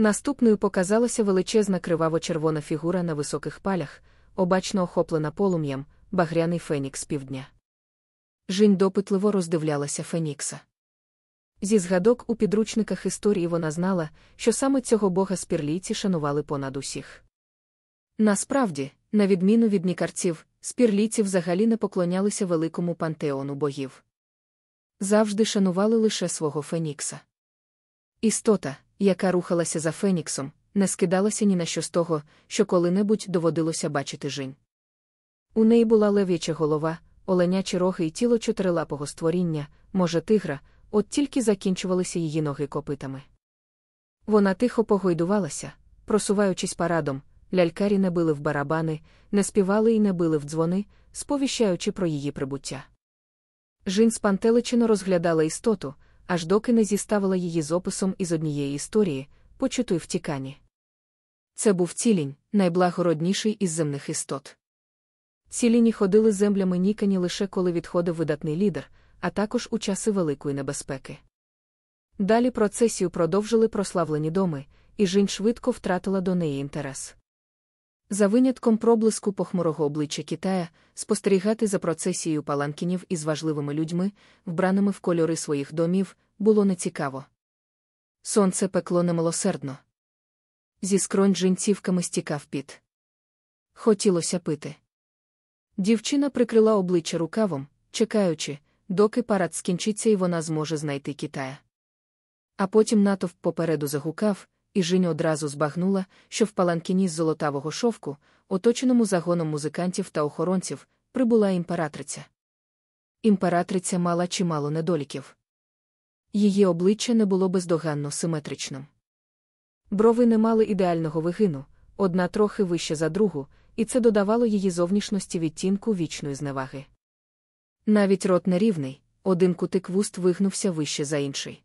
Наступною показалася величезна криваво-червона фігура на високих палях, обачно охоплена полум'ям, багряний фенікс півдня. Жінь допитливо роздивлялася Фенікса. Зі згадок у підручниках історії вона знала, що саме цього бога спірлійці шанували понад усіх. Насправді, на відміну від нікарців, спірлійці взагалі не поклонялися великому пантеону богів. Завжди шанували лише свого Фенікса. Істота, яка рухалася за Феніксом, не скидалася ні на що з того, що коли-небудь доводилося бачити жінь. У неї була лев'яча голова, оленячі роги і тіло чотирилапого створіння, може, тигра, от тільки закінчувалися її ноги копитами. Вона тихо погойдувалася, просуваючись парадом, лялькарі не били в барабани, не співали і не били в дзвони, сповіщаючи про її прибуття. Жін спантеличено розглядала істоту, аж доки не зіставила її з описом із однієї історії, почутої втікані. Це був цілінь, найблагородніший із земних істот. Ціліні ходили землями нікані лише коли відходив видатний лідер, а також у часи великої небезпеки. Далі процесію продовжили прославлені доми, і Жінь швидко втратила до неї інтерес. За винятком проблиску похмурого обличчя Китая, спостерігати за процесією паланкінів із важливими людьми, вбраними в кольори своїх домів, було нецікаво. Сонце пекло немилосердно. Зі скронь жінцівками стікав піт. Хотілося пити. Дівчина прикрила обличчя рукавом, чекаючи, доки парад скінчиться і вона зможе знайти Китая. А потім натовп попереду загукав, і Жінь одразу збагнула, що в паланкіні з золотавого шовку, оточеному загоном музикантів та охоронців, прибула імператриця. Імператриця мала чимало недоліків. Її обличчя не було бездоганно симетричним. Брови не мали ідеального вигину, одна трохи вище за другу, і це додавало її зовнішності відтінку вічної зневаги. Навіть рот нерівний, один кутик вуст вигнувся вище за інший.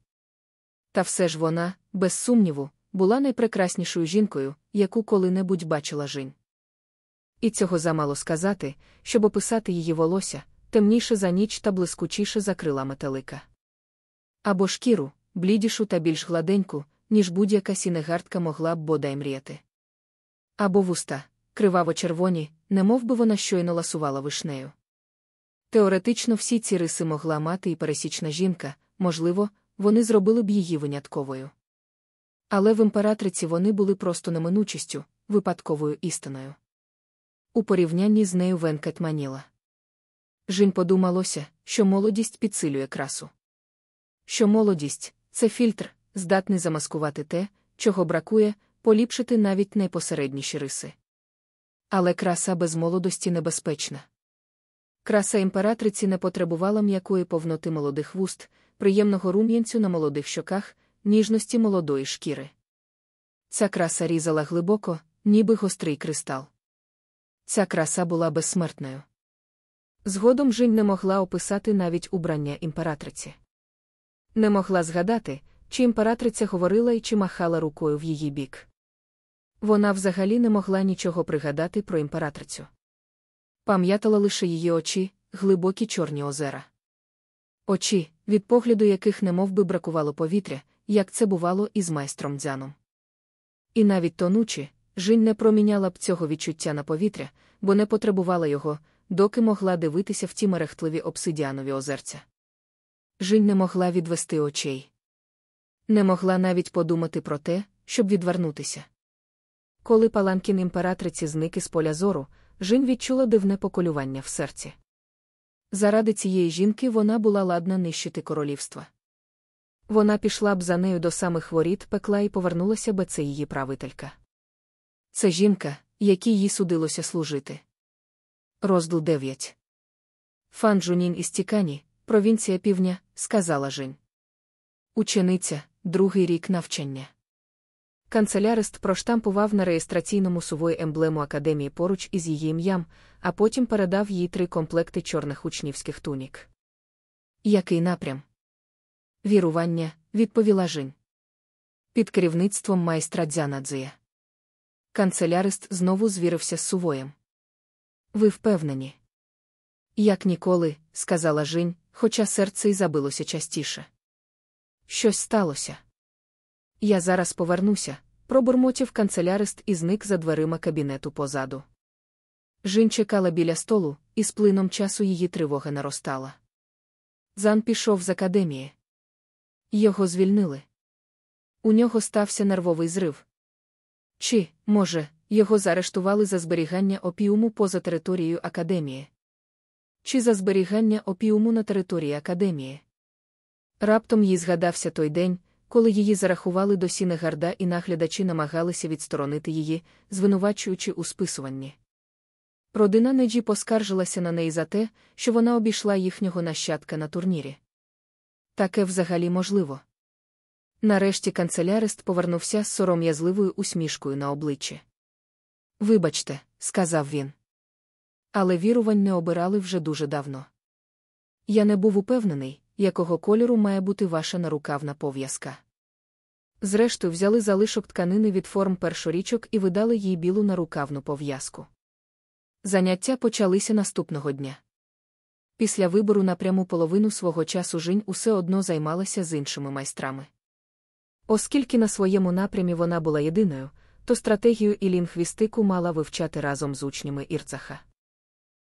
Та все ж вона, без сумніву, була найпрекраснішою жінкою, яку коли-небудь бачила жінь. І цього замало сказати, щоб описати її волосся, темніше за ніч та блискучіше за крила метелика. Або шкіру, блідішу та більш гладеньку, ніж будь-яка сінегартка могла б бодай мріяти. Або вуста, криваво-червоні, немов би вона щойно ласувала вишнею. Теоретично всі ці риси могла мати і пересічна жінка, можливо, вони зробили б її винятковою. Але в імператриці вони були просто неминучістю, випадковою істиною. У порівнянні з нею Венкет маніла. Жінь подумалося, що молодість підсилює красу. Що молодість це фільтр, здатний замаскувати те, чого бракує, поліпшити навіть найпосередніші риси. Але краса без молодості небезпечна. Краса імператриці не потребувала м'якої повноти молодих вуст, приємного рум'янцю на молодих щоках, ніжності молодої шкіри. Ця краса різала глибоко, ніби гострий кристал. Ця краса була безсмертною. Згодом Жінь не могла описати навіть убрання імператриці. Не могла згадати, чи імператриця говорила і чи махала рукою в її бік. Вона взагалі не могла нічого пригадати про імператрицю. Пам'ятала лише її очі, глибокі чорні озера. Очі, від погляду яких немов би бракувало повітря, як це бувало із майстром дзяном. І навіть тонучі, Жінь не проміняла б цього відчуття на повітря, бо не потребувала його, доки могла дивитися в ті мерехтливі обсидіанові озерця. Жінь не могла відвести очей. Не могла навіть подумати про те, щоб відвернутися. Коли паланкін імператриці зник із поля зору, Жінь відчула дивне поколювання в серці. Заради цієї жінки вона була ладна нищити королівства. Вона пішла б за нею до самих воріт пекла і повернулася би це її правителька. Це жінка, якій їй судилося служити. Розділ 9. Фан Джунін із Тікані, провінція півдня, сказала Жінь. Учениця, другий рік навчання. Канцелярист проштампував на реєстраційному сувої емблему академії поруч із її ім'ям, а потім передав їй три комплекти чорних учнівських тунік. Який напрям? Вірування, відповіла Жінь. Під керівництвом майстра Дзянадзия. Канцелярист знову звірився з сувоєм. Ви впевнені? Як ніколи, сказала Жінь, хоча серце й забилося частіше. Щось сталося. Я зараз повернуся, пробурмотів канцелярист і зник за дверима кабінету позаду. Жінь чекала біля столу, і з плином часу її тривога наростала. Дзян пішов з академії. Його звільнили. У нього стався нервовий зрив. Чи, може, його заарештували за зберігання опіуму поза територією академії? Чи за зберігання опіуму на території академії? Раптом їй згадався той день, коли її зарахували до Сінегарда і наглядачі намагалися відсторонити її, звинувачуючи у списуванні. Родина Неджі поскаржилася на неї за те, що вона обійшла їхнього нащадка на турнірі. Таке взагалі можливо. Нарешті канцелярист повернувся з сором'язливою усмішкою на обличчі. Вибачте, сказав він. Але вірувань не обирали вже дуже давно. Я не був упевнений, якого кольору має бути ваша нарукавна пов'язка. Зрештою, взяли залишок тканини від форм першорічок і видали їй білу нарукавну пов'язку. Заняття почалися наступного дня. Після вибору на пряму половину свого часу Жінь усе одно займалася з іншими майстрами. Оскільки на своєму напрямі вона була єдиною, то стратегію і лінгвістику мала вивчати разом з учнями Ірцаха.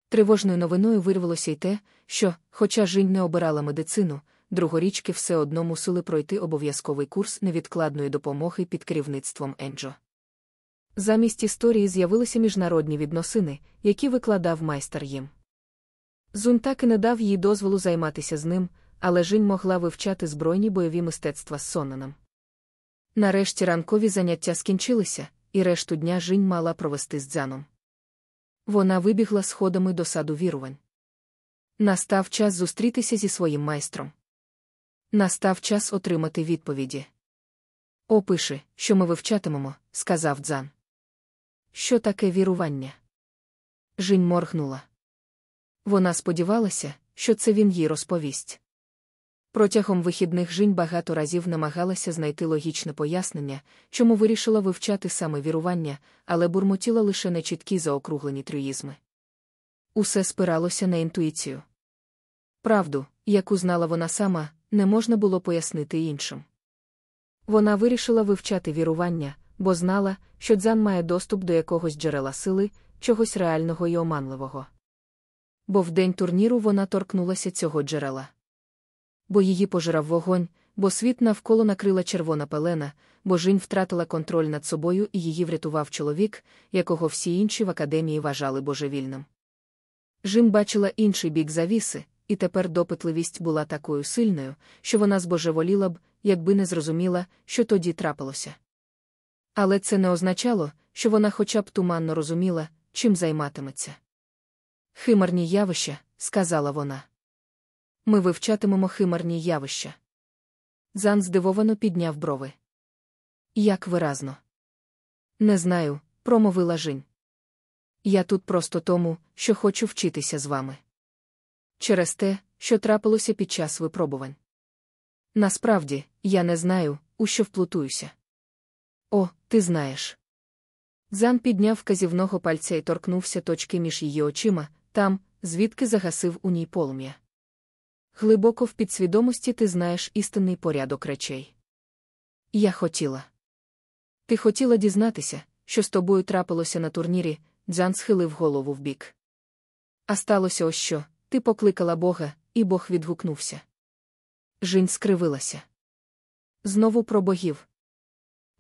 Тривожною новиною вирвалося й те, що, хоча Жінь не обирала медицину, другорічки все одно мусили пройти обов'язковий курс невідкладної допомоги під керівництвом Енджо. Замість історії з'явилися міжнародні відносини, які викладав майстер їм. Зун так і не дав їй дозволу займатися з ним, але Жінь могла вивчати збройні бойові мистецтва з Сонаном. Нарешті ранкові заняття скінчилися, і решту дня Жінь мала провести з дзяном. Вона вибігла сходами до саду вірувань. Настав час зустрітися зі своїм майстром. Настав час отримати відповіді. Опиши, що ми вивчатимемо, сказав дзан. Що таке вірування? Жінь моргнула. Вона сподівалася, що це він їй розповість. Протягом вихідних Жінь багато разів намагалася знайти логічне пояснення, чому вирішила вивчати саме вірування, але бурмотіла лише нечіткі заокруглені трюїзми. Усе спиралося на інтуїцію. Правду, яку знала вона сама, не можна було пояснити іншим. Вона вирішила вивчати вірування, бо знала, що дзан має доступ до якогось джерела сили, чогось реального і оманливого. Бо в день турніру вона торкнулася цього джерела. Бо її пожирав вогонь, бо світ навколо накрила червона пелена, бо Жінь втратила контроль над собою і її врятував чоловік, якого всі інші в академії вважали божевільним. Жін бачила інший бік завіси, і тепер допитливість була такою сильною, що вона збожеволіла б, якби не зрозуміла, що тоді трапилося. Але це не означало, що вона хоча б туманно розуміла, чим займатиметься. Химерні явища, сказала вона. Ми вивчатимемо химерні явища. Зан здивовано підняв брови. Як виразно. Не знаю, промовила Жінь. Я тут просто тому, що хочу вчитися з вами. Через те, що трапилося під час випробувань. Насправді, я не знаю, у що вплутуюся. О, ти знаєш. Зан підняв вказівного пальця і торкнувся точки між її очима, там, звідки загасив у ній полум'я. Глибоко в підсвідомості ти знаєш істинний порядок речей. Я хотіла. Ти хотіла дізнатися, що з тобою трапилося на турнірі, Дзан схилив голову вбік. А сталося ось що ти покликала Бога, і Бог відгукнувся. Жінь скривилася. Знову про богів.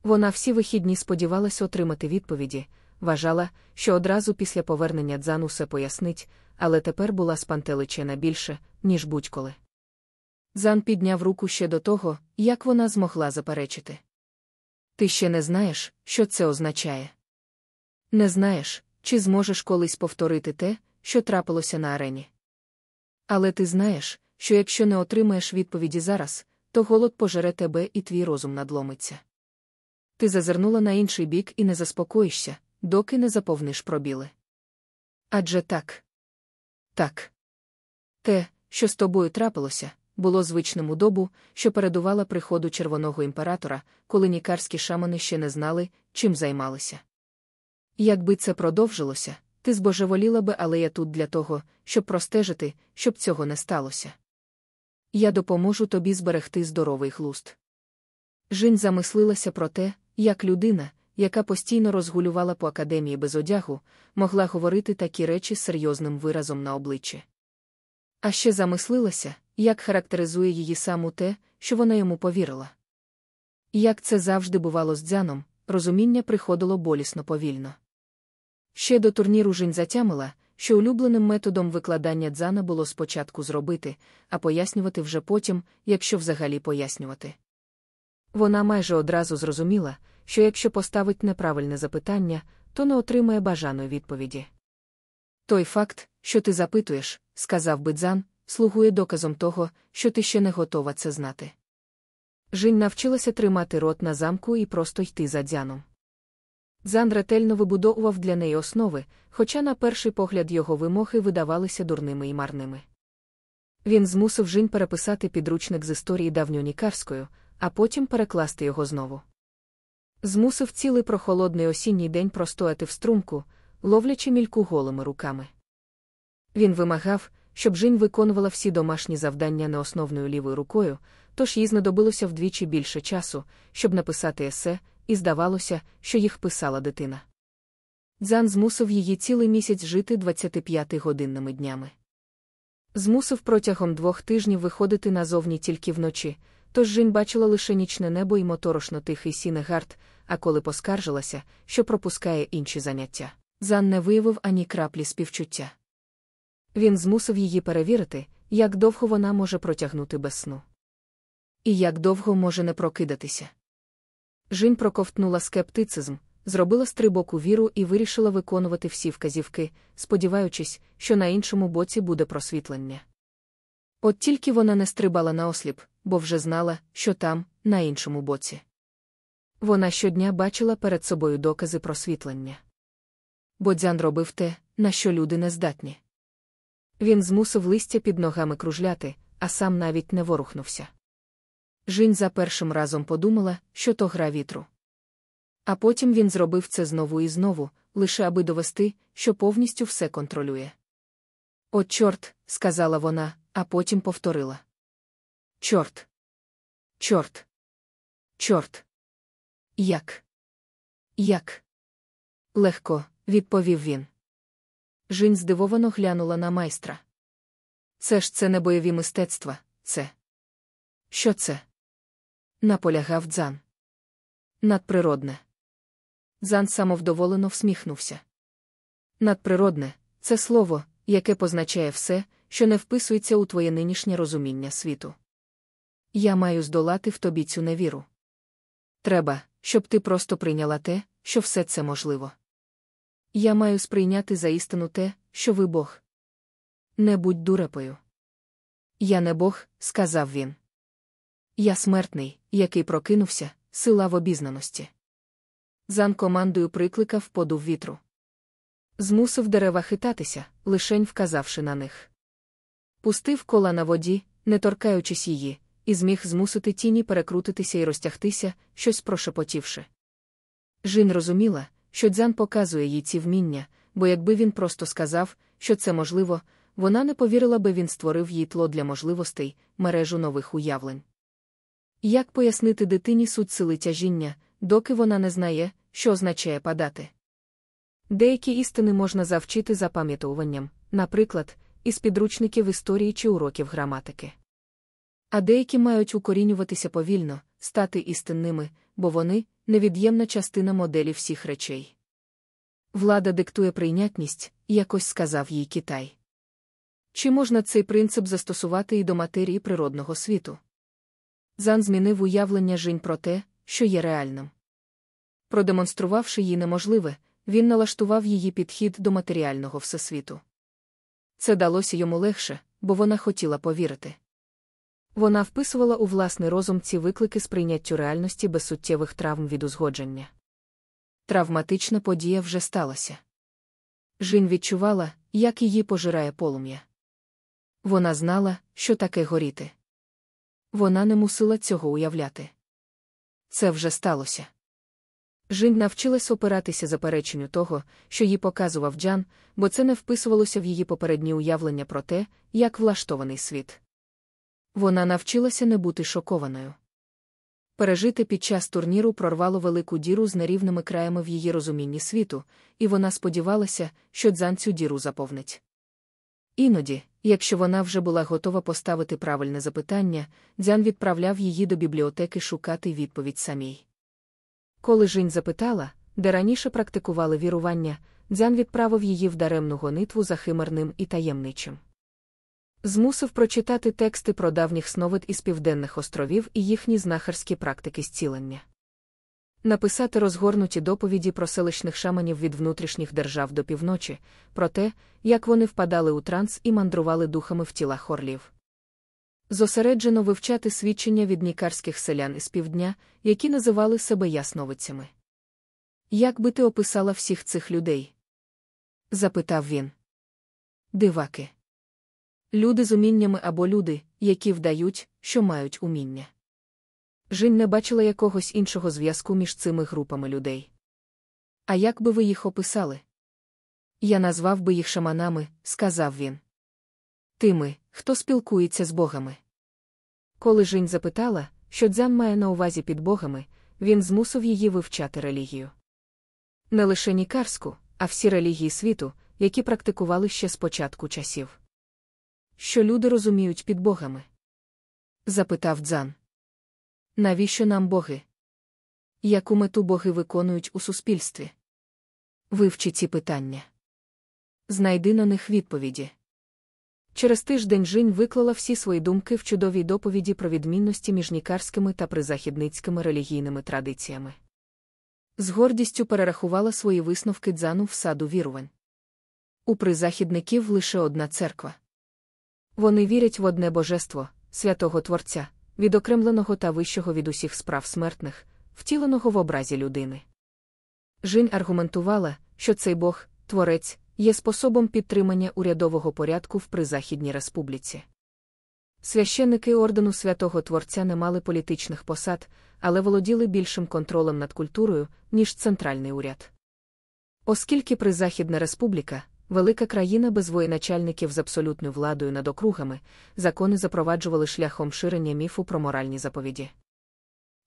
Вона всі вихідні сподівалася отримати відповіді, вважала, що одразу після повернення Дзан усе пояснить, але тепер була спантеличена більше, ніж будь-коли. Дзан підняв руку ще до того, як вона змогла заперечити. Ти ще не знаєш, що це означає. Не знаєш, чи зможеш колись повторити те, що трапилося на арені. Але ти знаєш, що якщо не отримаєш відповіді зараз, то голод пожере тебе і твій розум надломиться. Ти зазирнула на інший бік і не заспокоїшся, доки не заповниш пробіли. Адже так. Так. Те, що з тобою трапилося, було звичним у добу, що передувала приходу червоного імператора, коли нікарські шамани ще не знали, чим займалися. Якби це продовжилося, ти збожеволіла би, але я тут для того, щоб простежити, щоб цього не сталося. Я допоможу тобі зберегти здоровий глуст. Жінь замислилася про те, як людина, яка постійно розгулювала по академії без одягу, могла говорити такі речі з серйозним виразом на обличчі. А ще замислилася, як характеризує її саму те, що вона йому повірила. Як це завжди бувало з дзяном, розуміння приходило болісно повільно. Ще до турніру Жінь затямила, що улюбленим методом викладання дзана було спочатку зробити, а пояснювати вже потім, якщо взагалі пояснювати. Вона майже одразу зрозуміла, що якщо поставить неправильне запитання, то не отримає бажаної відповіді. Той факт, що ти запитуєш, сказав би дзан, слугує доказом того, що ти ще не готова це знати. Жінь навчилася тримати рот на замку і просто йти за дзяном. Дзан ретельно вибудовував для неї основи, хоча на перший погляд його вимоги видавалися дурними і марними. Він змусив Жінь переписати підручник з історії давньонікарською, а потім перекласти його знову. Змусив цілий прохолодний осінній день простояти в струмку, ловлячи мільку голими руками. Він вимагав, щоб Жінь виконувала всі домашні завдання неосновною лівою рукою, тож їй знадобилося вдвічі більше часу, щоб написати есе, і здавалося, що їх писала дитина. Дзан змусив її цілий місяць жити 25-годинними днями. Змусив протягом двох тижнів виходити назовні тільки вночі, тож Жінь бачила лише нічне небо і моторошно тихий Сінегард, а коли поскаржилася, що пропускає інші заняття, Дзян не виявив ані краплі співчуття. Він змусив її перевірити, як довго вона може протягнути без сну. І як довго може не прокидатися. Жінь проковтнула скептицизм, зробила стрибок у віру і вирішила виконувати всі вказівки, сподіваючись, що на іншому боці буде просвітлення. От тільки вона не стрибала наосліп, бо вже знала, що там, на іншому боці. Вона щодня бачила перед собою докази просвітлення. Бодзян робив те, на що люди не здатні. Він змусив листя під ногами кружляти, а сам навіть не ворухнувся. Жінь за першим разом подумала, що то гра вітру. А потім він зробив це знову і знову, лише аби довести, що повністю все контролює. От, чорт, сказала вона, а потім повторила. Чорт. Чорт. Чорт. Як? Як? Легко, відповів він. Жінь здивовано глянула на майстра. Це ж це не бойові мистецтва, це. Що це? Наполягав дзан. Надприродне. Дзан самовдоволено всміхнувся. Надприродне це слово, яке позначає все, що не вписується у твоє нинішнє розуміння світу. Я маю здолати в тобі цю невіру. Треба, щоб ти просто прийняла те, що все це можливо. Я маю сприйняти за істину те, що ви Бог. Не будь дурепою. Я не Бог, сказав він. Я смертний, який прокинувся, сила в обізнаності. Зан командою прикликав подув вітру. Змусив дерева хитатися, лишень вказавши на них. Пустив кола на воді, не торкаючись її, і зміг змусити тіні перекрутитися і розтягтися, щось прошепотівши. Жін розуміла, що дзян показує їй ці вміння, бо якби він просто сказав, що це можливо, вона не повірила би він створив їй тло для можливостей, мережу нових уявлень. Як пояснити дитині суть сили тяжіння, доки вона не знає, що означає падати? Деякі істини можна завчити запам'ятовуванням, наприклад, із підручників історії чи уроків граматики. А деякі мають укорінюватися повільно, стати істинними, бо вони невід'ємна частина моделі всіх речей. Влада диктує прийнятність, якось сказав їй Китай. Чи можна цей принцип застосувати і до матерії природного світу? Зан змінив уявлення Жінь про те, що є реальним. Продемонструвавши їй неможливе, він налаштував її підхід до матеріального всесвіту. Це далося йому легше, бо вона хотіла повірити. Вона вписувала у власний розум ці виклики сприйняттю реальності без суттєвих травм від узгодження. Травматична подія вже сталася. Жін відчувала, як її пожирає полум'я. Вона знала, що таке горіти. Вона не мусила цього уявляти. Це вже сталося. Жінь навчилась опиратися запереченню того, що їй показував Джан, бо це не вписувалося в її попередні уявлення про те, як влаштований світ. Вона навчилася не бути шокованою. Пережити під час турніру прорвало велику діру з нерівними краями в її розумінні світу, і вона сподівалася, що дзан цю діру заповнить. Іноді, якщо вона вже була готова поставити правильне запитання, дзян відправляв її до бібліотеки шукати відповідь самій. Коли Жінь запитала, де раніше практикували вірування, дзян відправив її в даремну гонитву за химерним і таємничим. Змусив прочитати тексти про давніх сновид із південних островів і їхні знахарські практики зцілення. Написати розгорнуті доповіді про селищних шаманів від внутрішніх держав до півночі, про те, як вони впадали у транс і мандрували духами в тілах орлів. Зосереджено вивчати свідчення від нікарських селян із півдня, які називали себе ясновидцями. Як би ти описала всіх цих людей? запитав він. Диваки. Люди з уміннями або люди, які вдають, що мають уміння. Жінь не бачила якогось іншого зв'язку між цими групами людей. А як би ви їх описали? Я назвав би їх шаманами, сказав він. Тими, хто спілкується з богами. Коли Жінь запитала, що дзян має на увазі під богами, він змусив її вивчати релігію. Не лише нікарську, а всі релігії світу, які практикували ще з початку часів. Що люди розуміють під богами? запитав дзан. Навіщо нам боги? Яку мету боги виконують у суспільстві? Вивчи ці питання. Знайди на них відповіді. Через тиждень Жінь виклала всі свої думки в чудовій доповіді про відмінності між нікарськими та призахідницькими релігійними традиціями. З гордістю перерахувала свої висновки дзану в саду вірувань. У призахідників лише одна церква. Вони вірять в одне божество, святого Творця, відокремленого та вищого від усіх справ смертних, втіленого в образі людини. Жінь аргументувала, що цей Бог, творець, є способом підтримання урядового порядку в призахідній республіці. Священники ордену святого Творця не мали політичних посад, але володіли більшим контролем над культурою, ніж центральний уряд. Оскільки призахідна республіка, велика країна без воєначальників з абсолютною владою над округами, закони запроваджували шляхом ширення міфу про моральні заповіді.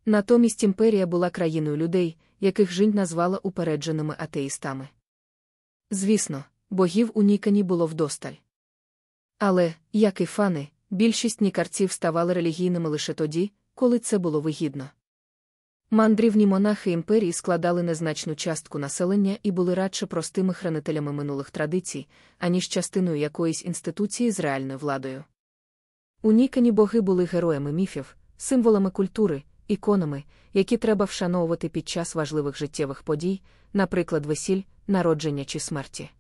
Натомість імперія була країною людей, яких Жінь назвала упередженими атеїстами. Звісно, богів у Нікані було вдосталь. Але, як і фани, більшість нікарців ставали релігійними лише тоді, коли це було вигідно. Мандрівні монахи імперії складали незначну частку населення і були радше простими хранителями минулих традицій, аніж частиною якоїсь інституції з реальною владою. У Нікані боги були героями міфів, символами культури, іконами, які треба вшановувати під час важливих життєвих подій, наприклад, весіль, народження чи смерті.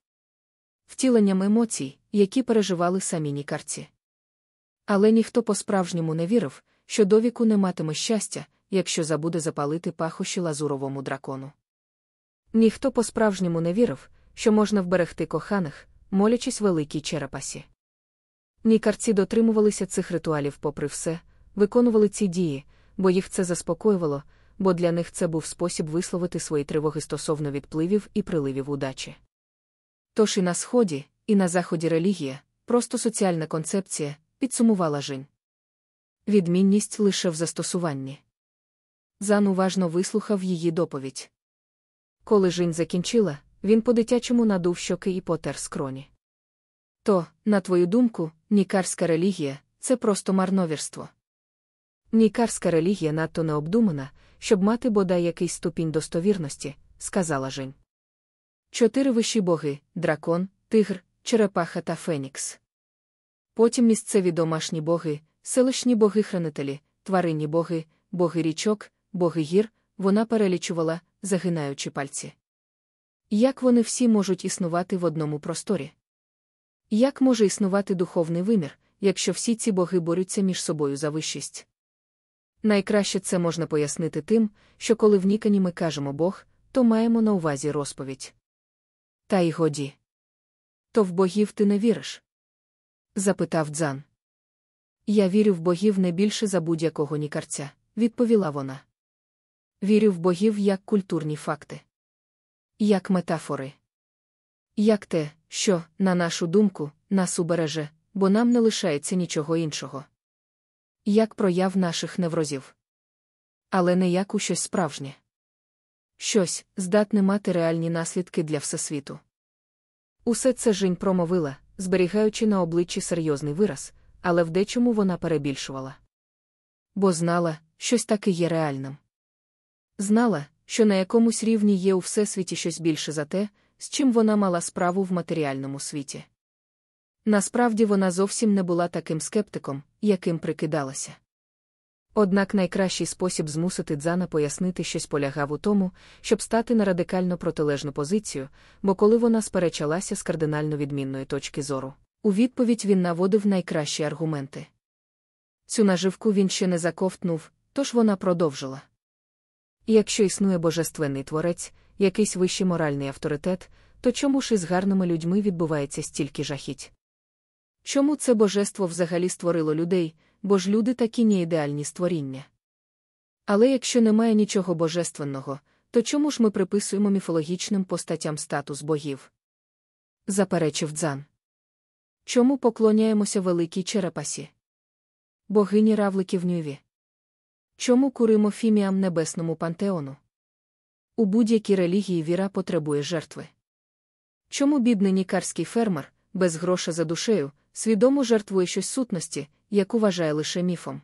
Втіленням емоцій, які переживали самі нікарці. Але ніхто по-справжньому не вірив, що довіку не матиме щастя, якщо забуде запалити пахощі лазуровому дракону. Ніхто по-справжньому не вірив, що можна вберегти коханих, молячись великій черепасі. Нікарці дотримувалися цих ритуалів попри все, виконували ці дії, бо їх це заспокоювало, бо для них це був спосіб висловити свої тривоги стосовно відпливів і приливів удачі. Тож і на сході, і на заході релігія, просто соціальна концепція, підсумувала Жінь. Відмінність лише в застосуванні. Зан уважно вислухав її доповідь. Коли Жінь закінчила, він по-дитячому надув щоки і потер скроні. То, на твою думку, нікарська релігія це просто марновірство. Нікарська релігія надто необдумана, щоб мати бодай якийсь ступінь достовірності, сказала Жень. Чотири вищі боги дракон, тигр, черепаха та фенікс. Потім місцеві домашні боги, селищні боги-хранителі, тваринні боги, боги річок, боги гір, вона перелічувала, загинаючи пальці. Як вони всі можуть існувати в одному просторі? Як може існувати духовний вимір, якщо всі ці боги борються між собою за вищість? Найкраще це можна пояснити тим, що коли в Нікані ми кажемо Бог, то маємо на увазі розповідь. Та й годі. То в богів ти не віриш? запитав Дзан. Я вірю в богів не більше за будь-якого нікарця, відповіла вона. Вірю в богів як культурні факти, як метафори, як те, що, на нашу думку, нас убереже, бо нам не лишається нічого іншого. Як прояв наших неврозів. Але не як у щось справжнє. Щось здатне мати реальні наслідки для всесвіту. Усе це Жінь промовила, зберігаючи на обличчі серйозний вираз, але в дечому вона перебільшувала. Бо знала, щось таке є реальним. Знала, що на якомусь рівні є у всесвіті щось більше за те, з чим вона мала справу в матеріальному світі. Насправді вона зовсім не була таким скептиком, яким прикидалася. Однак найкращий спосіб змусити Дзана пояснити щось полягав у тому, щоб стати на радикально протилежну позицію, бо коли вона сперечалася з кардинально відмінної точки зору, у відповідь він наводив найкращі аргументи. Цю наживку він ще не заковтнув, тож вона продовжила. Якщо існує божественний творець, якийсь вищий моральний авторитет, то чому ж із гарними людьми відбувається стільки жахіть? Чому це божество взагалі створило людей, бо ж люди такі неідеальні створіння? Але якщо немає нічого божественного, то чому ж ми приписуємо міфологічним постатям статус богів? Заперечив дзан. Чому поклоняємося великій черепасі? Богині равликів Нюві. Чому куримо фіміам небесному пантеону? У будь-якій релігії віра потребує жертви. Чому бідний нікарський фермер, без гроша за душею, свідомо жертвує щось сутності, яку вважає лише міфом?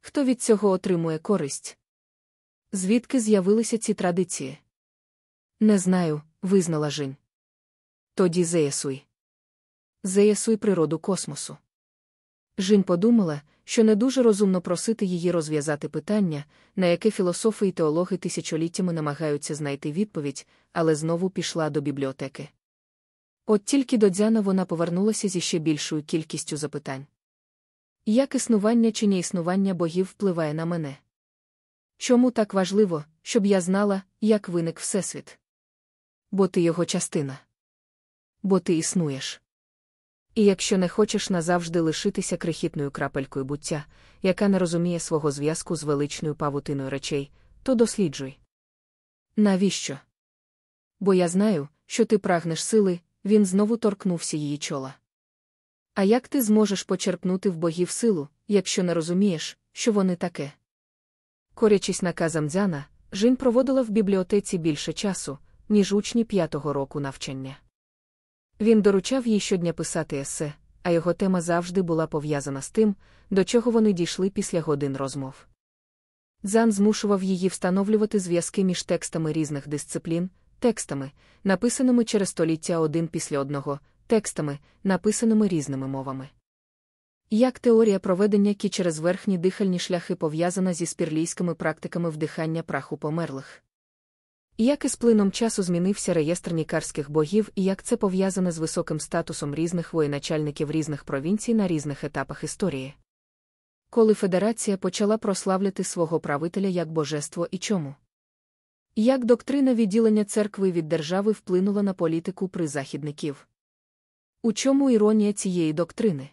Хто від цього отримує користь? Звідки з'явилися ці традиції? Не знаю, визнала Жінь. Тоді заясуй. Заясуй природу космосу. Жінь подумала, що не дуже розумно просити її розв'язати питання, на яке філософи і теологи тисячоліттями намагаються знайти відповідь, але знову пішла до бібліотеки. От тільки до Дзяна вона повернулася зі ще більшою кількістю запитань. Як існування чи неіснування богів впливає на мене? Чому так важливо, щоб я знала, як виник Всесвіт? Бо ти його частина. Бо ти існуєш. І якщо не хочеш назавжди лишитися крихітною крапелькою буття, яка не розуміє свого зв'язку з величною павутиною речей, то досліджуй. Навіщо? Бо я знаю, що ти прагнеш сили, він знову торкнувся її чола. А як ти зможеш почерпнути в богів силу, якщо не розумієш, що вони таке? Корячись наказам дзяна, Жінь проводила в бібліотеці більше часу, ніж учні п'ятого року навчання. Він доручав їй щодня писати есе, а його тема завжди була пов'язана з тим, до чого вони дійшли після годин розмов. Дзан змушував її встановлювати зв'язки між текстами різних дисциплін, текстами, написаними через століття один після одного, текстами, написаними різними мовами. Як теорія проведення кі через верхні дихальні шляхи пов'язана зі спірлійськими практиками вдихання праху померлих. Як із плином часу змінився реєстр нікарських богів і як це пов'язане з високим статусом різних воєначальників різних провінцій на різних етапах історії? Коли Федерація почала прославляти свого правителя як божество і чому? Як доктрина відділення церкви від держави вплинула на політику призахідників? У чому іронія цієї доктрини?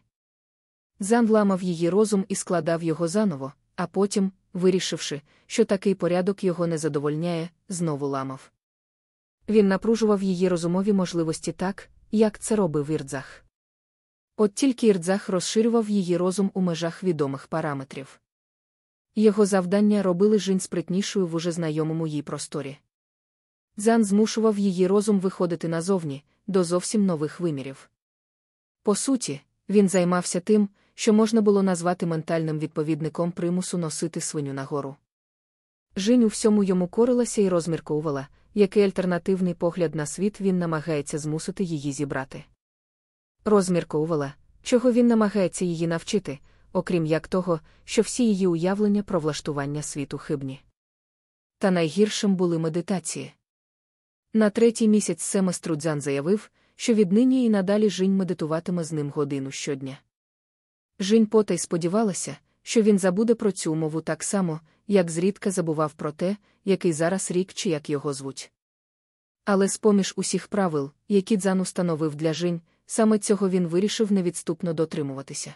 Зан вламав її розум і складав його заново, а потім, вирішивши, що такий порядок його не задовольняє, знову ламав. Він напружував її розумові можливості так, як це робив Ірдзах. От тільки Ірдзах розширював її розум у межах відомих параметрів. Його завдання робили жінь спритнішою в уже знайомому їй просторі. Дзан змушував її розум виходити назовні, до зовсім нових вимірів. По суті, він займався тим, що можна було назвати ментальним відповідником примусу носити свиню нагору. Жінь у всьому йому корилася і розмірковувала, який альтернативний погляд на світ він намагається змусити її зібрати. Розмірковувала, чого він намагається її навчити, окрім як того, що всі її уявлення про влаштування світу хибні. Та найгіршим були медитації. На третій місяць семестру Дзян заявив, що віднині і надалі Жінь медитуватиме з ним годину щодня. Жінь потай сподівалася, що він забуде про цю мову так само, як зрідка забував про те, який зараз рік чи як його звуть. Але з поміж усіх правил, які Дзан установив для Жінь, саме цього він вирішив невідступно дотримуватися.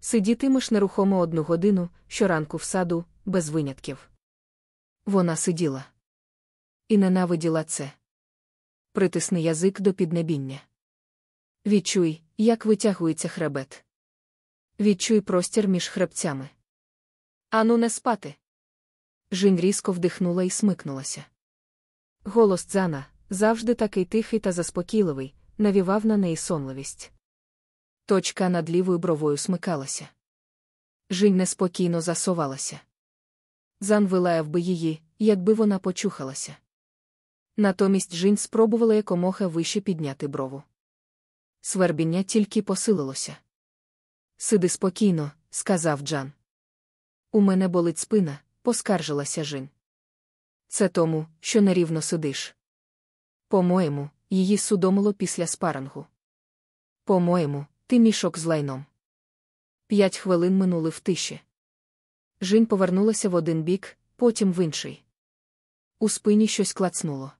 Сидітимеш нерухомо одну годину, щоранку в саду, без винятків. Вона сиділа. І ненавиділа це. Притисни язик до піднебіння. Відчуй, як витягується хребет. Відчуй простір між хребцями. Ану, не спати. Жінь різко вдихнула і смикнулася. Голос Дзана, завжди такий тихий та заспокійливий, навівав на неї сонливість. Точка над лівою бровою смикалася. Жінь неспокійно засовалася. Зан вилаяв би її, якби вона почухалася. Натомість Жінь спробувала якомога вище підняти брову. Свербіння тільки посилилося. Сиди спокійно, сказав Джан. У мене болить спина, поскаржилася Жінь. Це тому, що нерівно сидиш. По-моєму, її судомило після спарангу. По-моєму, ти мішок з лайном. П'ять хвилин минули в тиші. Жінь повернулася в один бік, потім в інший. У спині щось клацнуло.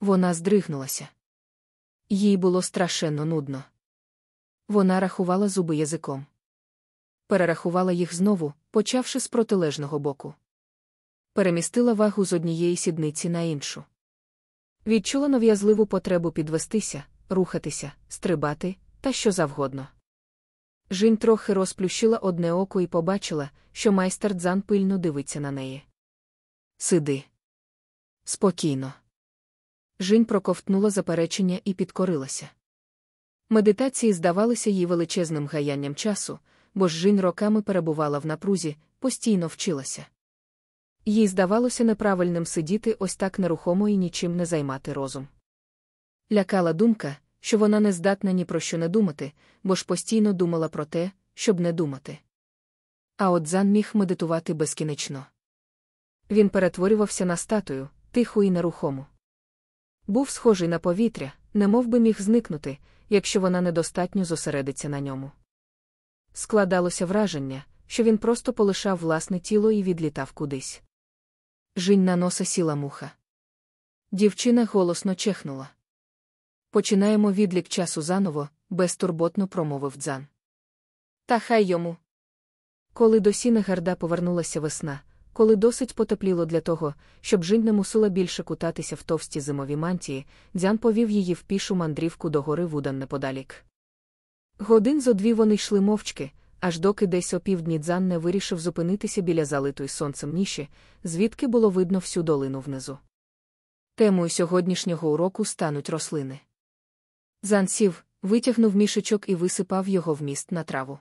Вона здригнулася. Їй було страшенно нудно. Вона рахувала зуби язиком. Перерахувала їх знову, почавши з протилежного боку. Перемістила вагу з однієї сідниці на іншу. Відчула нав'язливу потребу підвестися, рухатися, стрибати та що завгодно. Жінь трохи розплющила одне око і побачила, що майстер дзан пильно дивиться на неї. Сиди. Спокійно. Жінь проковтнула заперечення і підкорилася. Медитації здавалися їй величезним гаянням часу, бо ж Жінь роками перебувала в напрузі, постійно вчилася. Їй здавалося неправильним сидіти ось так нерухомо і нічим не займати розум. Лякала думка, що вона не здатна ні про що не думати, бо ж постійно думала про те, щоб не думати. А от Зан міг медитувати безкінечно. Він перетворювався на статую, тиху і нерухому. Був схожий на повітря, немов міг зникнути, якщо вона недостатньо зосередиться на ньому. Складалося враження, що він просто полишав власне тіло і відлітав кудись. Жінь на носа сіла муха. Дівчина голосно чехнула. Починаємо відлік часу заново, безтурботно промовив дзан. Та хай йому. Коли до Сінегарда повернулася весна, коли досить потепліло для того, щоб Жінь не мусила більше кутатися в товсті зимові мантії, Дзян повів її в пішу мандрівку до гори Вудан неподалік. Годин зо дві вони йшли мовчки, аж доки десь опівдні Дзян не вирішив зупинитися біля залитої сонцем ніші, звідки було видно всю долину внизу. Темою сьогоднішнього уроку стануть рослини. Дзян сів, витягнув мішечок і висипав його вміст на траву.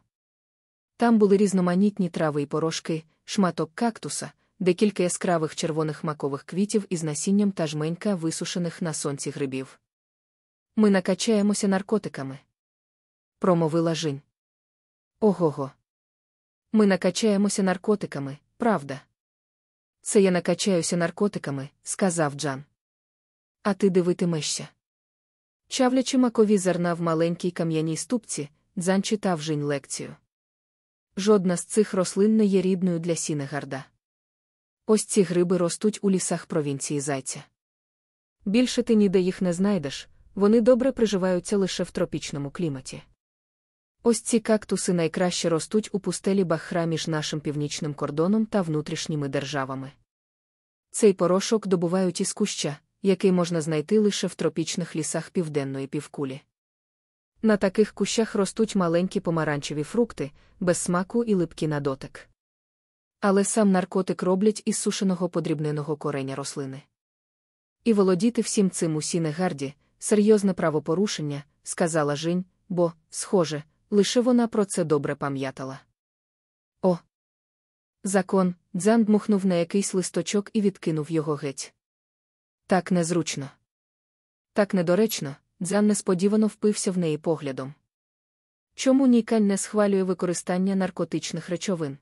Там були різноманітні трави і порошки, шматок кактуса, декілька яскравих червоних макових квітів із насінням та жменька висушених на сонці грибів. Ми накачаємося наркотиками. Промовила Жінь. Ого-го. Ми накачаємося наркотиками, правда? Це я накачаюся наркотиками, сказав Джан. А ти дивитимешся. Чавлячи макові зерна в маленькій кам'яній ступці, Дзян читав Жінь лекцію. Жодна з цих рослин не є рідною для Сінегарда. Ось ці гриби ростуть у лісах провінції зайця. Більше ти ніде їх не знайдеш, вони добре приживаються лише в тропічному кліматі. Ось ці кактуси найкраще ростуть у пустелі Бахра між нашим північним кордоном та внутрішніми державами. Цей порошок добувають із куща, який можна знайти лише в тропічних лісах південної півкулі. На таких кущах ростуть маленькі помаранчеві фрукти, без смаку і липкі на дотик. Але сам наркотик роблять із сушеного подрібненого кореня рослини. І володіти всім цим у Сінегарді – серйозне правопорушення, сказала Жінь, бо, схоже, лише вона про це добре пам'ятала. О! Закон, Дзян дмухнув на якийсь листочок і відкинув його геть. Так незручно. Так недоречно, Дзян несподівано впився в неї поглядом. Чому Нікань не схвалює використання наркотичних речовин?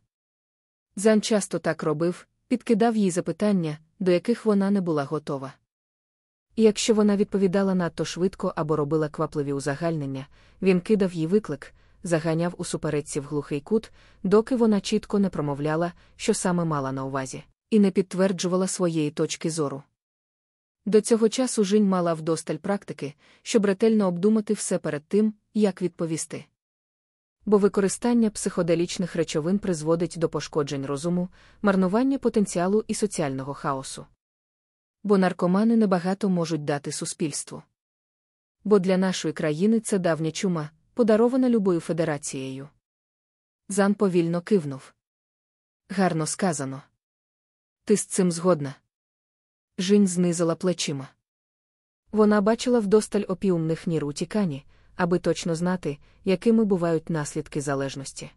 Дзян часто так робив, підкидав їй запитання, до яких вона не була готова. І якщо вона відповідала надто швидко або робила квапливі узагальнення, він кидав їй виклик, заганяв у суперечці в глухий кут, доки вона чітко не промовляла, що саме мала на увазі, і не підтверджувала своєї точки зору. До цього часу Жінь мала вдосталь практики, щоб ретельно обдумати все перед тим, як відповісти. Бо використання психоделічних речовин призводить до пошкоджень розуму, марнування потенціалу і соціального хаосу. Бо наркомани небагато можуть дати суспільству. Бо для нашої країни це давня чума, подарована любою федерацією. Зан повільно кивнув. Гарно сказано. Ти з цим згодна. Жінь знизила плечима. Вона бачила вдосталь опіумних нір у тікані, аби точно знати, якими бувають наслідки залежності.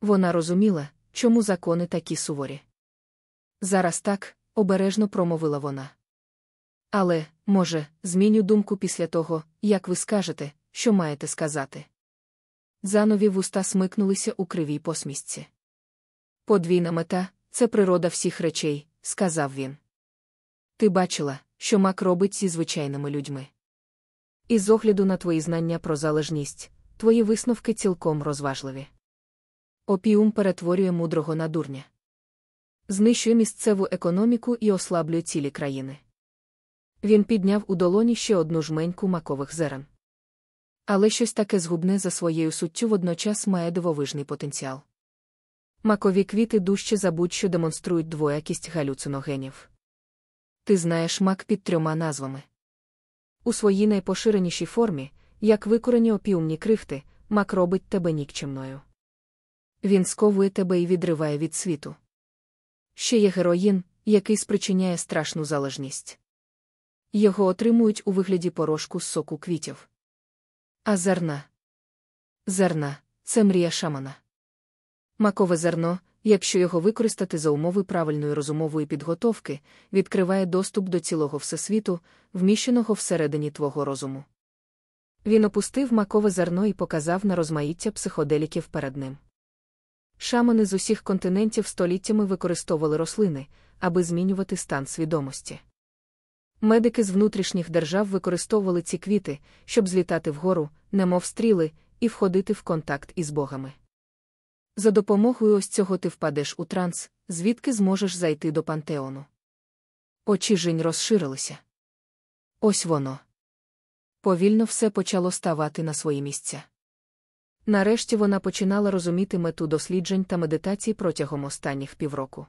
Вона розуміла, чому закони такі суворі. Зараз так, обережно промовила вона. Але, може, зміню думку після того, як ви скажете, що маєте сказати. Занові вуста смикнулися у кривій посмішці. Подвійна мета це природа всіх речей, сказав він. Ти бачила, що мак робить зі звичайними людьми. І з огляду на твої знання про залежність, твої висновки цілком розважливі. Опіум перетворює мудрого на дурня. Знищує місцеву економіку і ослаблює цілі країни. Він підняв у долоні ще одну жменьку макових зерен. Але щось таке згубне за своєю суттю водночас має дивовижний потенціал. Макові квіти дужче за будь-що демонструють двоякість галюциногенів. Ти знаєш мак під трьома назвами. У своїй найпоширенішій формі, як викорені опіумні крихти, мак робить тебе нікчемною. Він сковує тебе і відриває від світу. Ще є героїн, який спричиняє страшну залежність. Його отримують у вигляді порошку з соку квітів. А зерна. Зерна це мрія шамана. Макове зерно, якщо його використати за умови правильної розумової підготовки, відкриває доступ до цілого всесвіту, вміщеного всередині твого розуму. Він опустив макове зерно і показав на розмаїття психоделіків перед ним. Шамани з усіх континентів століттями використовували рослини, аби змінювати стан свідомості. Медики з внутрішніх держав використовували ці квіти, щоб злітати вгору, немов стріли, і входити в контакт із богами. За допомогою ось цього ти впадеш у транс, звідки зможеш зайти до пантеону. Очі жінь розширилися. Ось воно. Повільно все почало ставати на свої місця. Нарешті вона починала розуміти мету досліджень та медитацій протягом останніх півроку.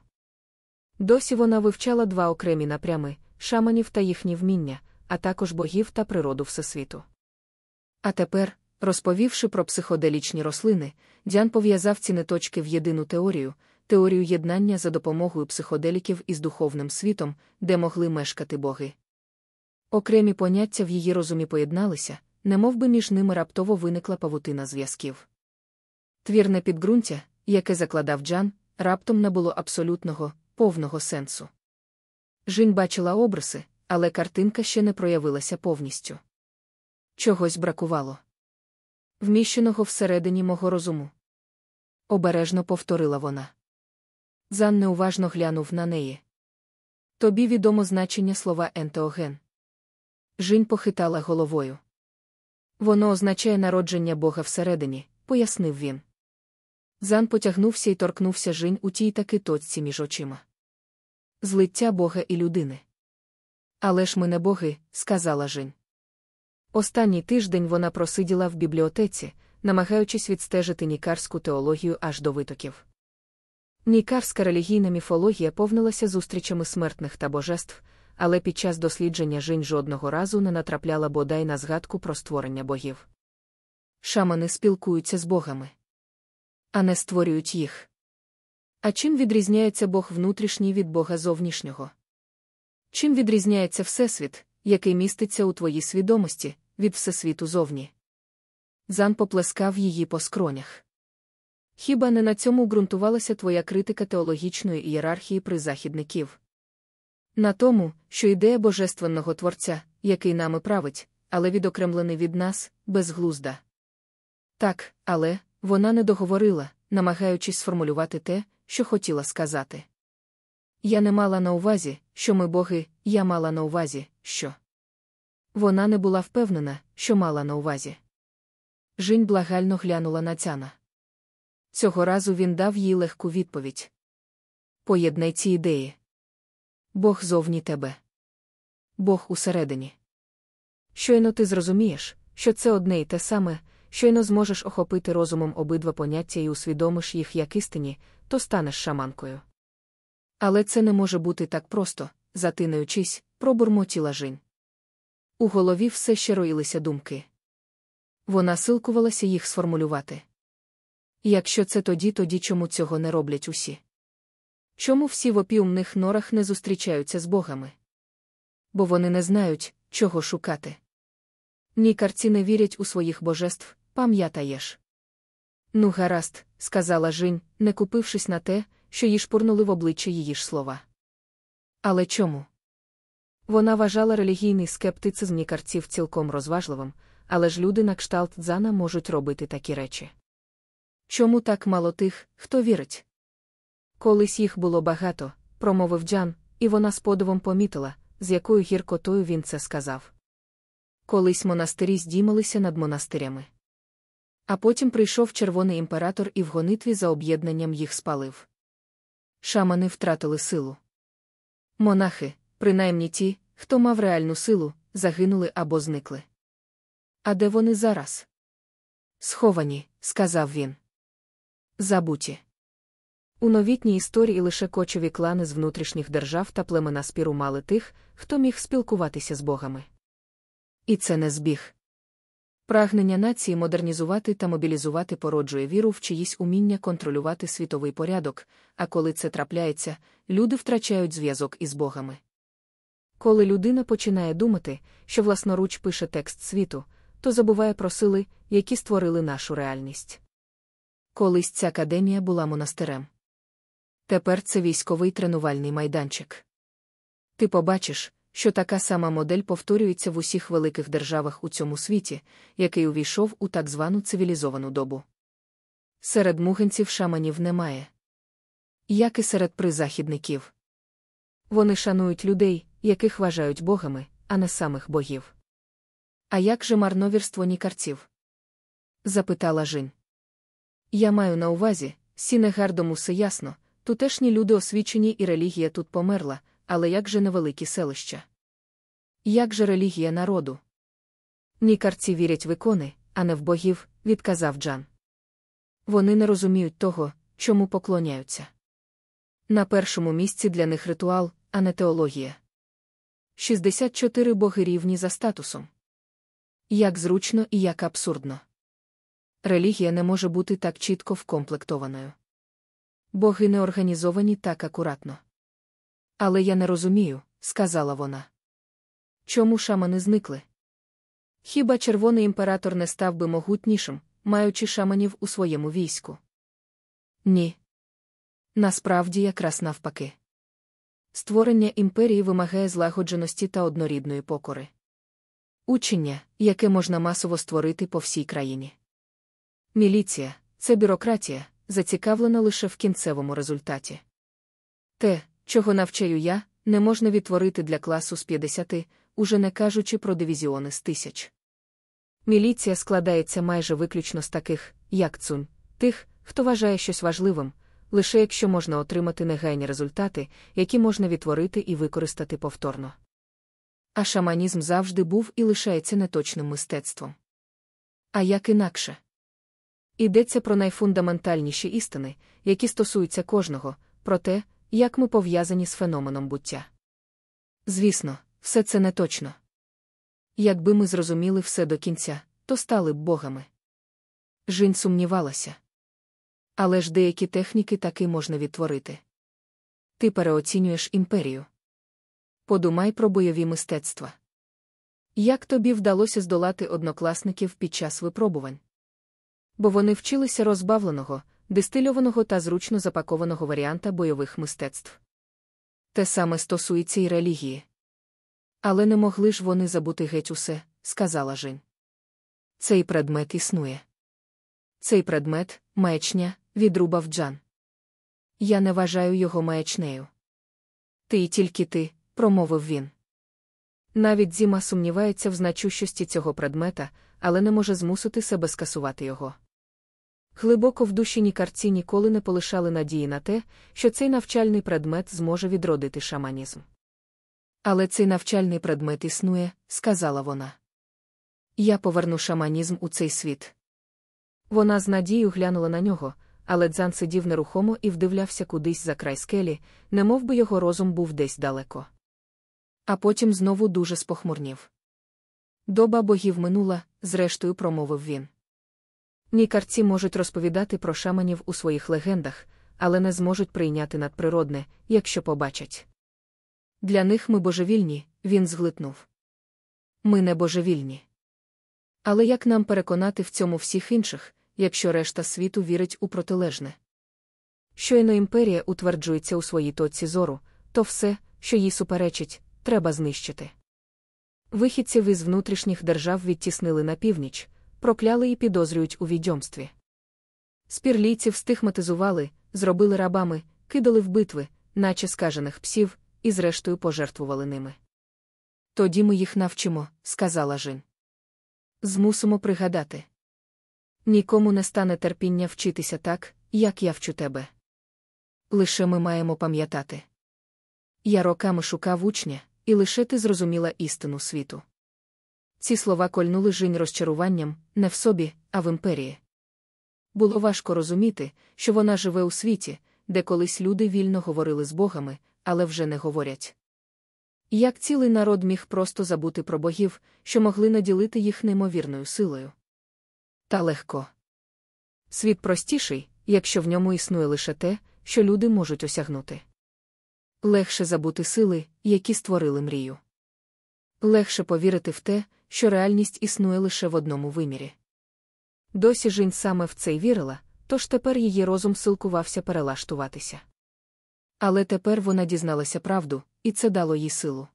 Досі вона вивчала два окремі напрями шаманів та їхні вміння, а також богів та природу Всесвіту. А тепер, розповівши про психоделічні рослини, Дян пов'язав ці неточки в єдину теорію, теорію єднання за допомогою психоделіків із духовним світом, де могли мешкати боги. Окремі поняття в її розумі поєдналися, немов би між ними раптово виникла павутина зв'язків. Твірне підґрунтя, яке закладав Джан, раптом набуло абсолютного, повного сенсу. Жінь бачила обриси, але картинка ще не проявилася повністю. Чогось бракувало. Вміщеного всередині мого розуму. Обережно повторила вона. Зан неуважно глянув на неї. Тобі відомо значення слова ентеоген. Жінь похитала головою. Воно означає народження Бога всередині, пояснив він. Зан потягнувся і торкнувся жінь у тій таки точці між очима. Злиття Бога і людини. Але ж ми не боги, сказала Жінь. Останній тиждень вона просиділа в бібліотеці, намагаючись відстежити нікарську теологію аж до витоків. Нікарська релігійна міфологія повнилася зустрічами смертних та божеств, але під час дослідження жінь жодного разу не натрапляла бодай на згадку про створення богів. Шамани спілкуються з богами, а не створюють їх. А чим відрізняється Бог внутрішній від Бога зовнішнього? Чим відрізняється Всесвіт, який міститься у твоїй свідомості, від всесвіту зовні? Зан поплескав її по скронях. Хіба не на цьому ґрунтувалася твоя критика теологічної ієрархії призахідників? На тому, що ідея божественного творця, який нами править, але відокремлений від нас, безглузда. Так, але вона не договорила, намагаючись сформулювати те, що хотіла сказати. Я не мала на увазі, що ми боги, я мала на увазі, що. Вона не була впевнена, що мала на увазі. Жінь благально глянула на цяна. Цього разу він дав їй легку відповідь. Поєднай ці ідеї. Бог зовні тебе. Бог усередині. Щойно ти зрозумієш, що це одне й те саме, щойно зможеш охопити розумом обидва поняття і усвідомиш їх як істині, то станеш шаманкою. Але це не може бути так просто, затинаючись, пробурмотіла Жінь. У голові все ще роїлися думки. Вона силкувалася їх сформулювати. Якщо це тоді, тоді чому цього не роблять усі? Чому всі в опіумних норах не зустрічаються з богами? Бо вони не знають, чого шукати. Нікарці не вірять у своїх божеств, пам'ятаєш. Ну, гаразд, сказала Жінь, не купившись на те, що їй шпурнули в обличчя її ж слова. Але чому? Вона вважала релігійний скептицизм нікарців цілком розважливим, але ж люди на кшталт дзана можуть робити такі речі. Чому так мало тих, хто вірить? Колись їх було багато, промовив Джан, і вона з подивом помітила, з якою гіркотою він це сказав. Колись монастирі здіймалися над монастирями. А потім прийшов червоний імператор і в гонитві за об'єднанням їх спалив. Шамани втратили силу. Монахи, принаймні ті, хто мав реальну силу, загинули або зникли. А де вони зараз? Сховані, сказав він. Забуті. У новітній історії лише кочові клани з внутрішніх держав та племена спіру мали тих, хто міг спілкуватися з богами. І це не збіг. Прагнення нації модернізувати та мобілізувати породжує віру в чиїсь уміння контролювати світовий порядок, а коли це трапляється, люди втрачають зв'язок із богами. Коли людина починає думати, що власноруч пише текст світу, то забуває про сили, які створили нашу реальність. Колись ця академія була монастирем. Тепер це військовий тренувальний майданчик. Ти побачиш, що така сама модель повторюється в усіх великих державах у цьому світі, який увійшов у так звану цивілізовану добу. Серед мугенців шаманів немає. Як і серед призахідників. Вони шанують людей, яких вважають богами, а не самих богів. А як же марновірство нікарців? запитала Жінь. Я маю на увазі, Сінегардом усе ясно, тутешні люди освічені і релігія тут померла, але як же невеликі селища? Як же релігія народу? Нікарці вірять в ікони, а не в богів, відказав Джан. Вони не розуміють того, чому поклоняються. На першому місці для них ритуал, а не теологія. 64 боги рівні за статусом. Як зручно і як абсурдно. Релігія не може бути так чітко вкомплектованою. Боги не організовані так акуратно. Але я не розумію, сказала вона. Чому шамани зникли? Хіба червоний імператор не став би могутнішим, маючи шаманів у своєму війську? Ні. Насправді якраз навпаки. Створення імперії вимагає злагодженості та однорідної покори. Учення, яке можна масово створити по всій країні. Міліція це бюрократія, зацікавлена лише в кінцевому результаті. Те, чого навчаю я, не можна відтворити для класу з 50, уже не кажучи про дивізіони з тисяч. Міліція складається майже виключно з таких, як цун, тих, хто вважає щось важливим, лише якщо можна отримати негайні результати, які можна відтворити і використати повторно. А шаманізм завжди був і лишається неточним мистецтвом. А як інакше? Йдеться про найфундаментальніші істини, які стосуються кожного, про те, як ми пов'язані з феноменом буття. Звісно, все це не точно. Якби ми зрозуміли все до кінця, то стали б богами. Жінь сумнівалася. Але ж деякі техніки таки можна відтворити. Ти переоцінюєш імперію. Подумай про бойові мистецтва. Як тобі вдалося здолати однокласників під час випробувань? Бо вони вчилися розбавленого, дистильованого та зручно запакованого варіанта бойових мистецтв. Те саме стосується й релігії. Але не могли ж вони забути геть усе, сказала Жень. Цей предмет існує. Цей предмет, маячня, відрубав Джан. Я не вважаю його маячнею. Ти і тільки ти, промовив він. Навіть Зіма сумнівається в значущості цього предмета, але не може змусити себе скасувати його. Глибоко в душі нікарці ніколи не полишали надії на те, що цей навчальний предмет зможе відродити шаманізм. Але цей навчальний предмет існує, сказала вона. Я поверну шаманізм у цей світ. Вона з надією глянула на нього, але Дзан сидів нерухомо і вдивлявся кудись за край скелі, немов би його розум був десь далеко. А потім знову дуже спохмурнів. Доба богів минула, зрештою промовив він. Нікарці можуть розповідати про шаманів у своїх легендах, але не зможуть прийняти надприродне, якщо побачать. Для них ми божевільні, він зглитнув. Ми не божевільні. Але як нам переконати в цьому всіх інших, якщо решта світу вірить у протилежне? Щойно імперія утверджується у своїй точці зору, то все, що їй суперечить, треба знищити. Вихідців із внутрішніх держав відтіснили на північ, прокляли і підозрюють у відьомстві. Спірлійців стигматизували, зробили рабами, кидали в битви, наче скажених псів, і зрештою пожертвували ними. Тоді ми їх навчимо, сказала Жін. Змусимо пригадати. Нікому не стане терпіння вчитися так, як я вчу тебе. Лише ми маємо пам'ятати. Я роками шукав учня, і лише ти зрозуміла істину світу. Ці слова кольнули Жінь розчаруванням не в собі, а в імперії. Було важко розуміти, що вона живе у світі, де колись люди вільно говорили з богами, але вже не говорять. Як цілий народ міг просто забути про богів, що могли наділити їх неймовірною силою? Та легко. Світ простіший, якщо в ньому існує лише те, що люди можуть осягнути. Легше забути сили, які створили мрію. Легше повірити в те, що реальність існує лише в одному вимірі. Досі Жінь саме в це й вірила, тож тепер її розум силкувався перелаштуватися. Але тепер вона дізналася правду, і це дало їй силу.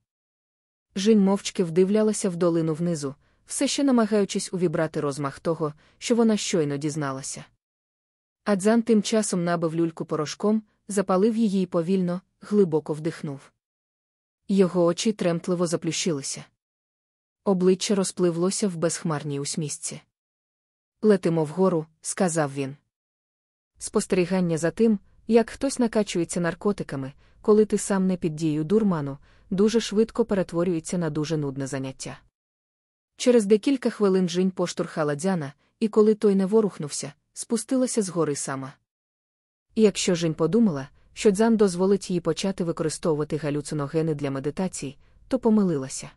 Жінь мовчки вдивлялася в долину внизу, все ще намагаючись увібрати розмах того, що вона щойно дізналася. Адзан тим часом набив люльку порошком, запалив її і повільно, глибоко вдихнув. Його очі тремтливо заплющилися. Обличчя розпливлося в безхмарній усмісці. Летимо вгору, сказав він. Спостерігання за тим, як хтось накачується наркотиками, коли ти сам не під дією дурману, дуже швидко перетворюється на дуже нудне заняття. Через декілька хвилин Жінь поштурхала дзяна, і коли той не ворухнувся, спустилася з гори сама. І якщо Жінь подумала, що дзан дозволить їй почати використовувати галюциногени для медитацій, то помилилася.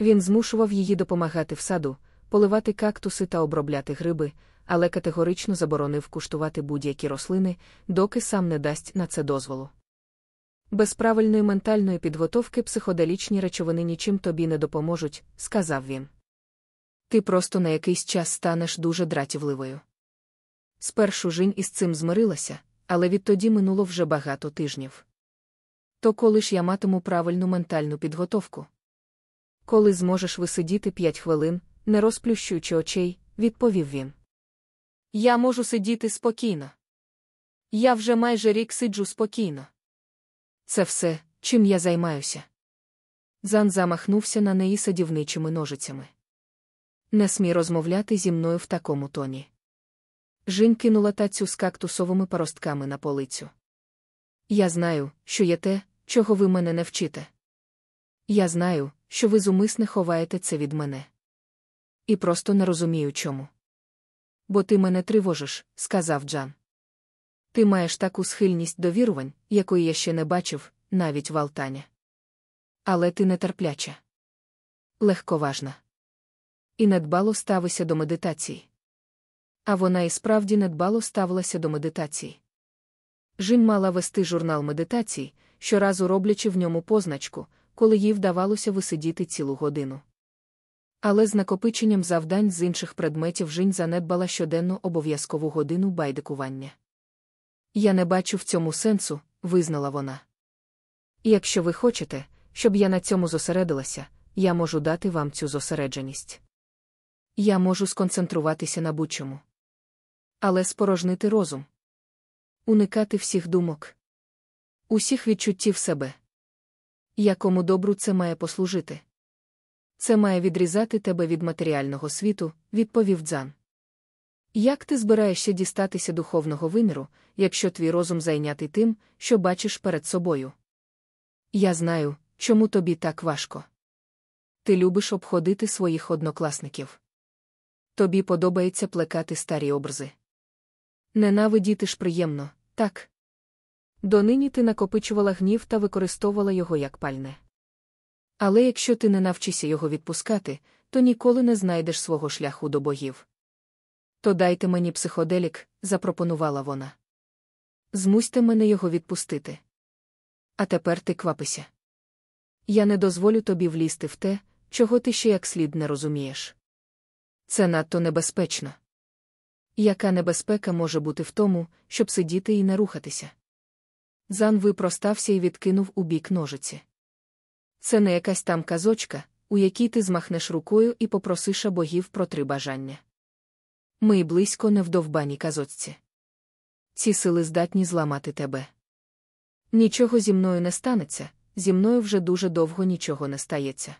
Він змушував її допомагати в саду, поливати кактуси та обробляти гриби, але категорично заборонив куштувати будь-які рослини, доки сам не дасть на це дозволу. Без правильної ментальної підготовки психоделічні речовини нічим тобі не допоможуть, сказав він. Ти просто на якийсь час станеш дуже дратівливою. Спершу Жінь із цим змирилася, але відтоді минуло вже багато тижнів. То коли ж я матиму правильну ментальну підготовку? Коли зможеш висидіти п'ять хвилин, не розплющуючи очей, відповів він. Я можу сидіти спокійно. Я вже майже рік сиджу спокійно. Це все, чим я займаюся. Зан замахнувся на неї садівничими ножицями. Не смій розмовляти зі мною в такому тоні. Жінь кинула тацю з кактусовими паростками на полицю. Я знаю, що є те, чого ви мене не вчите. Я знаю, що ви зумисне ховаєте це від мене. І просто не розумію чому. Бо ти мене тривожиш, сказав Джан. Ти маєш таку схильність до вірувань, якої я ще не бачив, навіть в Алтані. Але ти нетерпляча. Легковажна. І недбало ставися до медитації. А вона і справді недбало ставилася до медитації. Жін мала вести журнал медитацій, щоразу роблячи в ньому позначку, коли їй вдавалося висидіти цілу годину. Але з накопиченням завдань з інших предметів Жінь занедбала щоденну обов'язкову годину байдикування. Я не бачу в цьому сенсу, визнала вона. якщо ви хочете, щоб я на цьому зосередилася, я можу дати вам цю зосередженість. Я можу сконцентруватися на будь-чому. Але спорожнити розум. Уникати всіх думок, усіх відчуттів себе. Якому добру це має послужити? Це має відрізати тебе від матеріального світу, відповів Дзан. Як ти збираєшся дістатися духовного виміру, якщо твій розум зайнятий тим, що бачиш перед собою? Я знаю, чому тобі так важко. Ти любиш обходити своїх однокласників. Тобі подобається плекати старі образи. Ненавидіти ж приємно, так? Донині ти накопичувала гнів та використовувала його як пальне. Але якщо ти не навчишся його відпускати, то ніколи не знайдеш свого шляху до богів. То дайте мені психоделік, запропонувала вона. Змусьте мене його відпустити. А тепер ти квапися. Я не дозволю тобі влізти в те, чого ти ще як слід не розумієш. Це надто небезпечно. Яка небезпека може бути в тому, щоб сидіти і не рухатися? Зан випростався і відкинув у бік ножиці. Це не якась там казочка, у якій ти змахнеш рукою і попросиш богів про три бажання. Ми й близько не в довбаній казочці. Ці сили здатні зламати тебе. Нічого зі мною не станеться, зі мною вже дуже довго нічого не стається.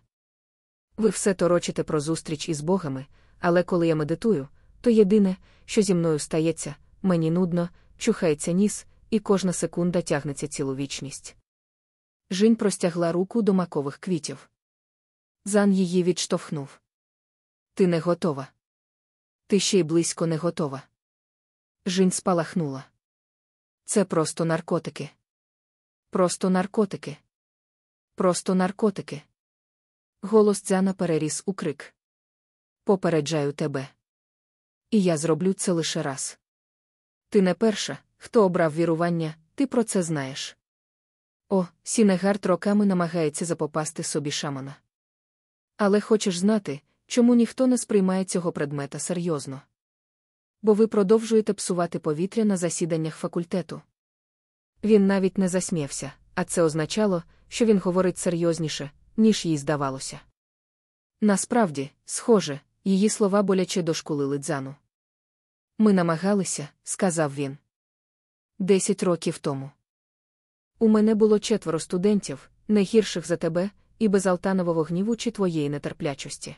Ви все торочите про зустріч із богами, але коли я медитую, то єдине, що зі мною стається, мені нудно, чухається ніс, і кожна секунда тягнеться цілу вічність. Жінь простягла руку до макових квітів. Зан її відштовхнув. Ти не готова. Ти ще й близько не готова. Жінь спалахнула. Це просто наркотики. Просто наркотики. Просто наркотики. Голос Дзяна переріс у крик. Попереджаю тебе. І я зроблю це лише раз. Ти не перша, хто обрав вірування, ти про це знаєш. О, Сінегард роками намагається запопасти собі шамана. Але хочеш знати, чому ніхто не сприймає цього предмета серйозно? Бо ви продовжуєте псувати повітря на засіданнях факультету. Він навіть не засміявся, а це означало, що він говорить серйозніше, ніж їй здавалося. Насправді, схоже, її слова боляче дошкулили дзану. Ми намагалися, сказав він. Десять років тому. У мене було четверо студентів, не гірших за тебе, і без алтанового гніву чи твоєї нетерплячості.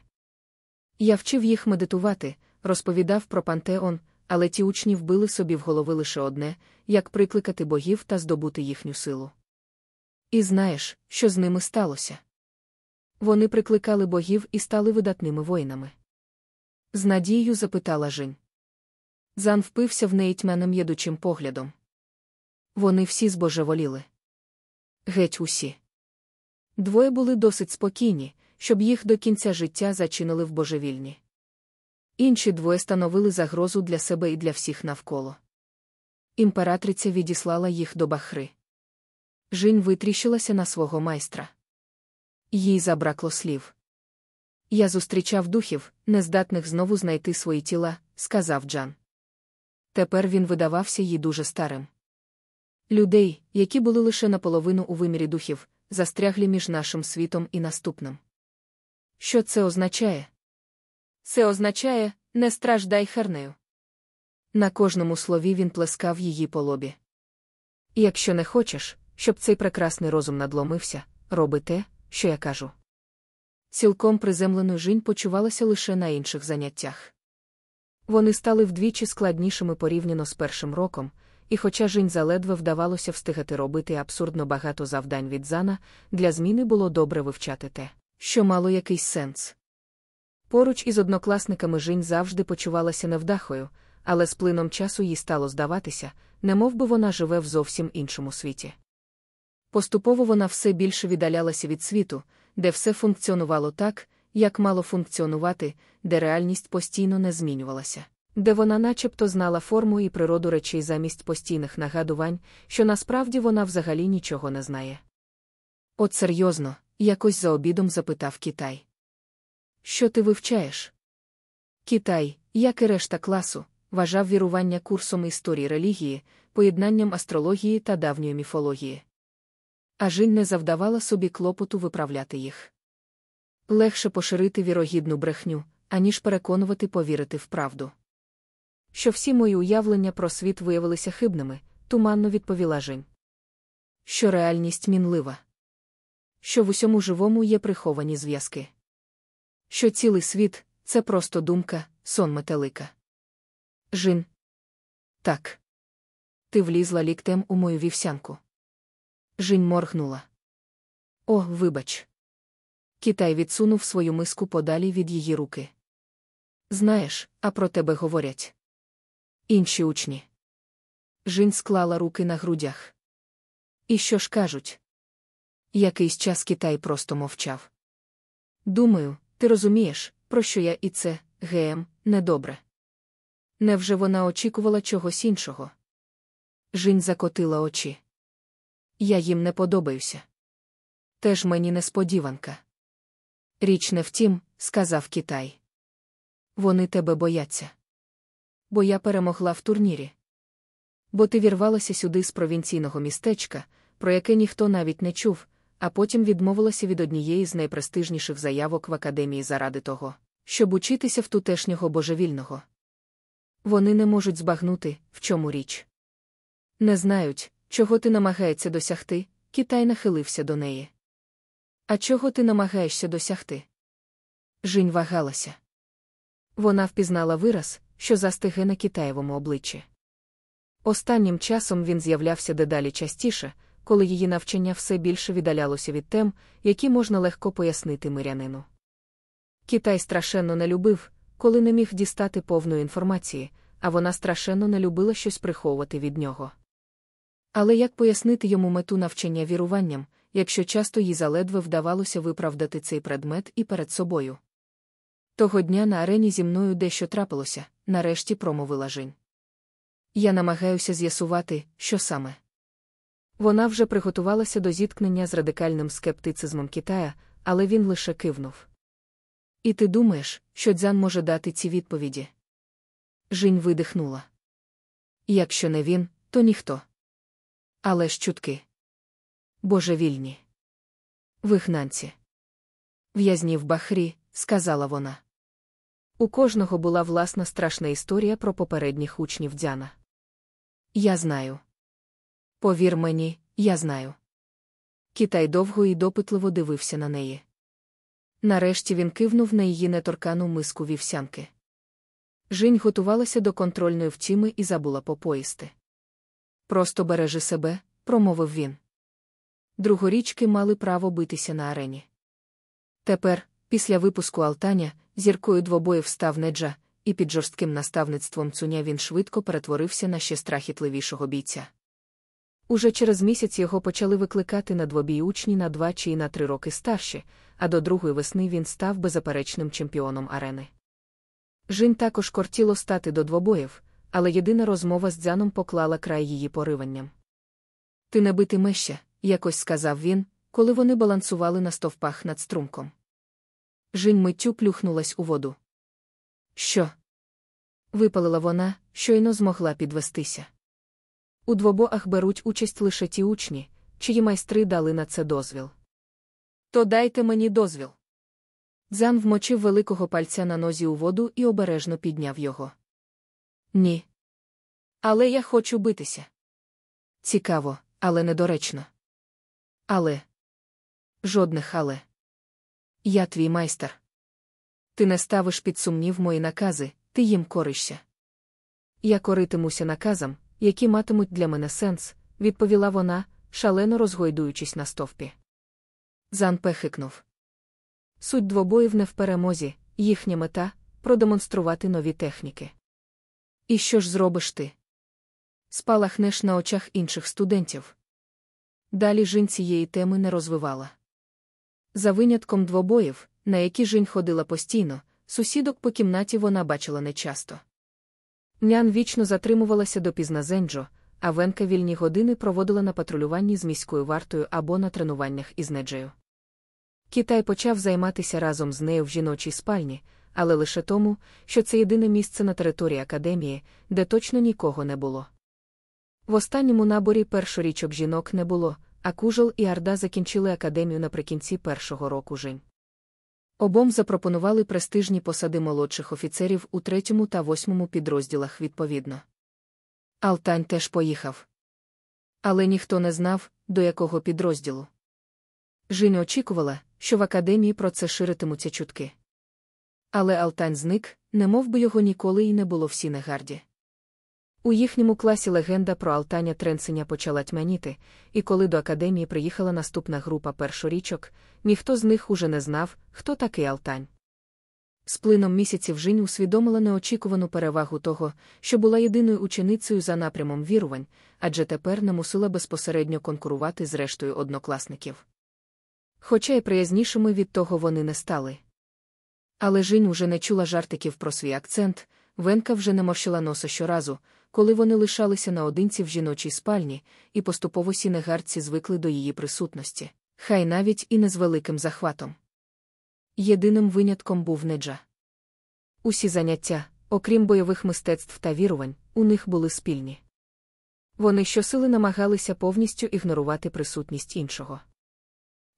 Я вчив їх медитувати, розповідав про пантеон, але ті учні вбили собі в голови лише одне як прикликати богів та здобути їхню силу. І знаєш, що з ними сталося? Вони прикликали богів і стали видатними воїнами. З надією запитала Жінь. Зан впився в неї тьмяним єдучим поглядом. Вони всі збожеволіли. Геть усі. Двоє були досить спокійні, щоб їх до кінця життя зачинили в божевільні. Інші двоє становили загрозу для себе і для всіх навколо. Імператриця відіслала їх до бахри. Жінь витріщилася на свого майстра. Їй забракло слів. Я зустрічав духів, нездатних знову знайти свої тіла, сказав Джан. Тепер він видавався їй дуже старим. Людей, які були лише наполовину у вимірі духів, застряглі між нашим світом і наступним. Що це означає? Це означає не страждай хернею. На кожному слові він плескав її по лобі. якщо не хочеш, щоб цей прекрасний розум надломився, роби те, що я кажу. Цілком приземленою жінь почувалася лише на інших заняттях. Вони стали вдвічі складнішими порівняно з першим роком, і хоча жінь заледве вдавалося встигати робити абсурдно багато завдань від зана, для зміни було добре вивчати те, що мало якийсь сенс. Поруч із однокласниками жінь завжди почувалася невдахою, але з плином часу їй стало здаватися, немов би вона живе в зовсім іншому світі. Поступово вона все більше віддалялася від світу, де все функціонувало так, як мало функціонувати, де реальність постійно не змінювалася, де вона начебто знала форму і природу речей замість постійних нагадувань, що насправді вона взагалі нічого не знає. От серйозно, якось за обідом запитав Китай. Що ти вивчаєш? Китай, як і решта класу, вважав вірування курсом історії релігії, поєднанням астрології та давньої міфології. А Жінь не завдавала собі клопоту виправляти їх. Легше поширити вірогідну брехню, аніж переконувати повірити в правду. Що всі мої уявлення про світ виявилися хибними, туманно відповіла Жінь. Що реальність мінлива. Що в усьому живому є приховані зв'язки. Що цілий світ це просто думка, сон метелика. Жін. Так. Ти влізла ліктем у мою вівсянку. Жінь моргнула. О, вибач. Китай відсунув свою миску подалі від її руки. Знаєш, а про тебе говорять. Інші учні. Жінь склала руки на грудях. І що ж кажуть? Якийсь час Китай просто мовчав. Думаю, ти розумієш, про що я і це, ГМ, недобре. Невже вона очікувала чогось іншого? Жінь закотила очі. Я їм не подобаюся. Теж мені несподіванка. Річ не втім, сказав Китай. Вони тебе бояться. Бо я перемогла в турнірі. Бо ти вірвалася сюди з провінційного містечка, про яке ніхто навіть не чув, а потім відмовилася від однієї з найпрестижніших заявок в академії заради того, щоб учитися в тутешнього божевільного. Вони не можуть збагнути, в чому річ. Не знають, чого ти намагаєшся досягти, Китай нахилився до неї. А чого ти намагаєшся досягти? Жінь вагалася. Вона впізнала вираз, що застиге на Китаєвому обличчі. Останнім часом він з'являвся дедалі частіше, коли її навчання все більше віддалялося від тем, які можна легко пояснити мирянину. Китай страшенно не любив, коли не міг дістати повної інформації, а вона страшенно не любила щось приховувати від нього. Але як пояснити йому мету навчання віруванням, якщо часто їй заледве вдавалося виправдати цей предмет і перед собою? Того дня на арені зі мною дещо трапилося, нарешті промовила Жінь. Я намагаюся з'ясувати, що саме. Вона вже приготувалася до зіткнення з радикальним скептицизмом Китая, але він лише кивнув. І ти думаєш, що дзян може дати ці відповіді? Жінь видихнула. Якщо не він, то ніхто. Але ж чутки. Божевільні. Вигнанці. В'язні в бахрі, сказала вона. У кожного була власна страшна історія про попередніх учнів Дзяна. Я знаю. Повір мені, я знаю. Китай довго і допитливо дивився на неї. Нарешті він кивнув на її неторкану миску вівсянки. Жінь готувалася до контрольної втіми і забула попоїсти. Просто бережи себе, промовив він. Другорічки мали право битися на арені. Тепер, після випуску Алтаня, зіркою двобоїв став неджа, і під жорстким наставництвом цуня він швидко перетворився на ще страхітливішого бійця. Уже через місяць його почали викликати на двобій учні на два чи на три роки старші, а до другої весни він став беззаперечним чемпіоном арени. Жін також кортіло стати до двобоїв, але єдина розмова з дзяном поклала край її пориванням. Ти не битимешся, якось сказав він, коли вони балансували на стовпах над струмком. Жінь миттю плюхнулась у воду. Що? Випалила вона, щойно змогла підвестися. У двобоах беруть участь лише ті учні, чиї майстри дали на це дозвіл. То дайте мені дозвіл. Дзан вмочив великого пальця на нозі у воду і обережно підняв його. Ні. Але я хочу битися. Цікаво, але недоречно. Але. Жодних але. Я твій майстер. Ти не ставиш під сумнів мої накази, ти їм коришся. Я коритимуся наказам, які матимуть для мене сенс, відповіла вона, шалено розгойдуючись на стовпі. Зан пехикнув. Суть двобоїв не в перемозі, їхня мета продемонструвати нові техніки. І що ж зробиш ти? Спалахнеш на очах інших студентів. Далі жінь цієї теми не розвивала. За винятком двобоїв, на які жінь ходила постійно, сусідок по кімнаті вона бачила нечасто. Нян вічно затримувалася допізна Зенджо, а Венка вільні години проводила на патрулюванні з міською вартою або на тренуваннях із неджею. Китай почав займатися разом з нею в жіночій спальні, але лише тому, що це єдине місце на території академії, де точно нікого не було. В останньому наборі першорічок жінок не було, а Кужел і Арда закінчили академію наприкінці першого року жінь. Обом запропонували престижні посади молодших офіцерів у третьому та восьмому підрозділах відповідно. Алтань теж поїхав. Але ніхто не знав, до якого підрозділу. Жінь очікувала, що в академії про це ширитимуться чутки. Але Алтань зник, немов би його ніколи і не було в Сінегарді. У їхньому класі легенда про Алтаня Тренсеня почала тьмяніти, і коли до академії приїхала наступна група першорічок, ніхто з них уже не знав, хто такий Алтань. З плином місяців Жінь усвідомила неочікувану перевагу того, що була єдиною ученицею за напрямом вірувань, адже тепер не мусила безпосередньо конкурувати з рештою однокласників. Хоча й приязнішими від того вони не стали. Але Жінь уже не чула жартиків про свій акцент, Венка вже не морщила носа щоразу, коли вони лишалися наодинці в жіночій спальні, і поступово сінегарці звикли до її присутності, хай навіть і не з великим захватом. Єдиним винятком був неджа. Усі заняття, окрім бойових мистецтв та вірувань, у них були спільні. Вони щосили намагалися повністю ігнорувати присутність іншого.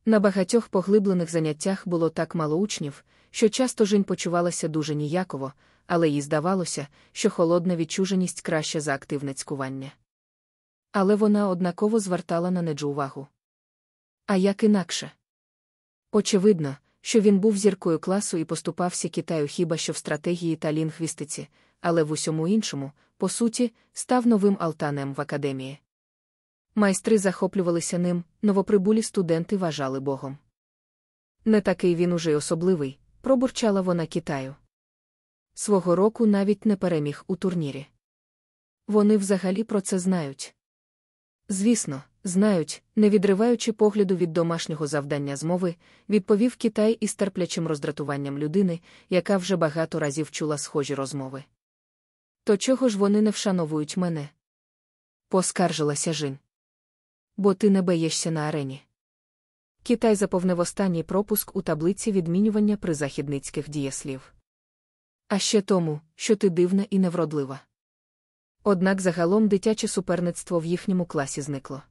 На багатьох поглиблених заняттях було так мало учнів, що часто Жінь почувалася дуже ніяково, але їй здавалося, що холодна відчуженість краще за активне цькування. Але вона однаково звертала на неджу увагу. А як інакше? Очевидно, що він був зіркою класу і поступався Китаю хіба що в стратегії та лінгвістиці, але в усьому іншому, по суті, став новим алтанем в академії. Майстри захоплювалися ним, новоприбулі студенти вважали Богом. Не такий він уже й особливий, пробурчала вона Китаю. Свого року навіть не переміг у турнірі. Вони взагалі про це знають. Звісно, знають, не відриваючи погляду від домашнього завдання змови, відповів Китай із терплячим роздратуванням людини, яка вже багато разів чула схожі розмови. То чого ж вони не вшановують мене? Поскаржилася Жін. Бо ти не боєшся на арені. Китай заповнив останній пропуск у таблиці відмінювання призахідницьких дієслів. А ще тому, що ти дивна і невродлива. Однак загалом дитяче суперництво в їхньому класі зникло.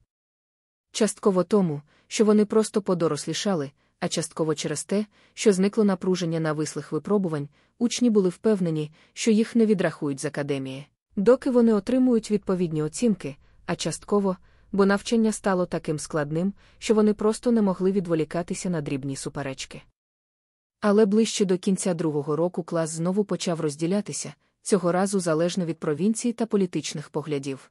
Частково тому, що вони просто подорослішали, а частково через те, що зникло напруження на вислих випробувань, учні були впевнені, що їх не відрахують з академії, доки вони отримують відповідні оцінки, а частково, бо навчання стало таким складним, що вони просто не могли відволікатися на дрібні суперечки. Але ближче до кінця другого року клас знову почав розділятися, цього разу залежно від провінції та політичних поглядів.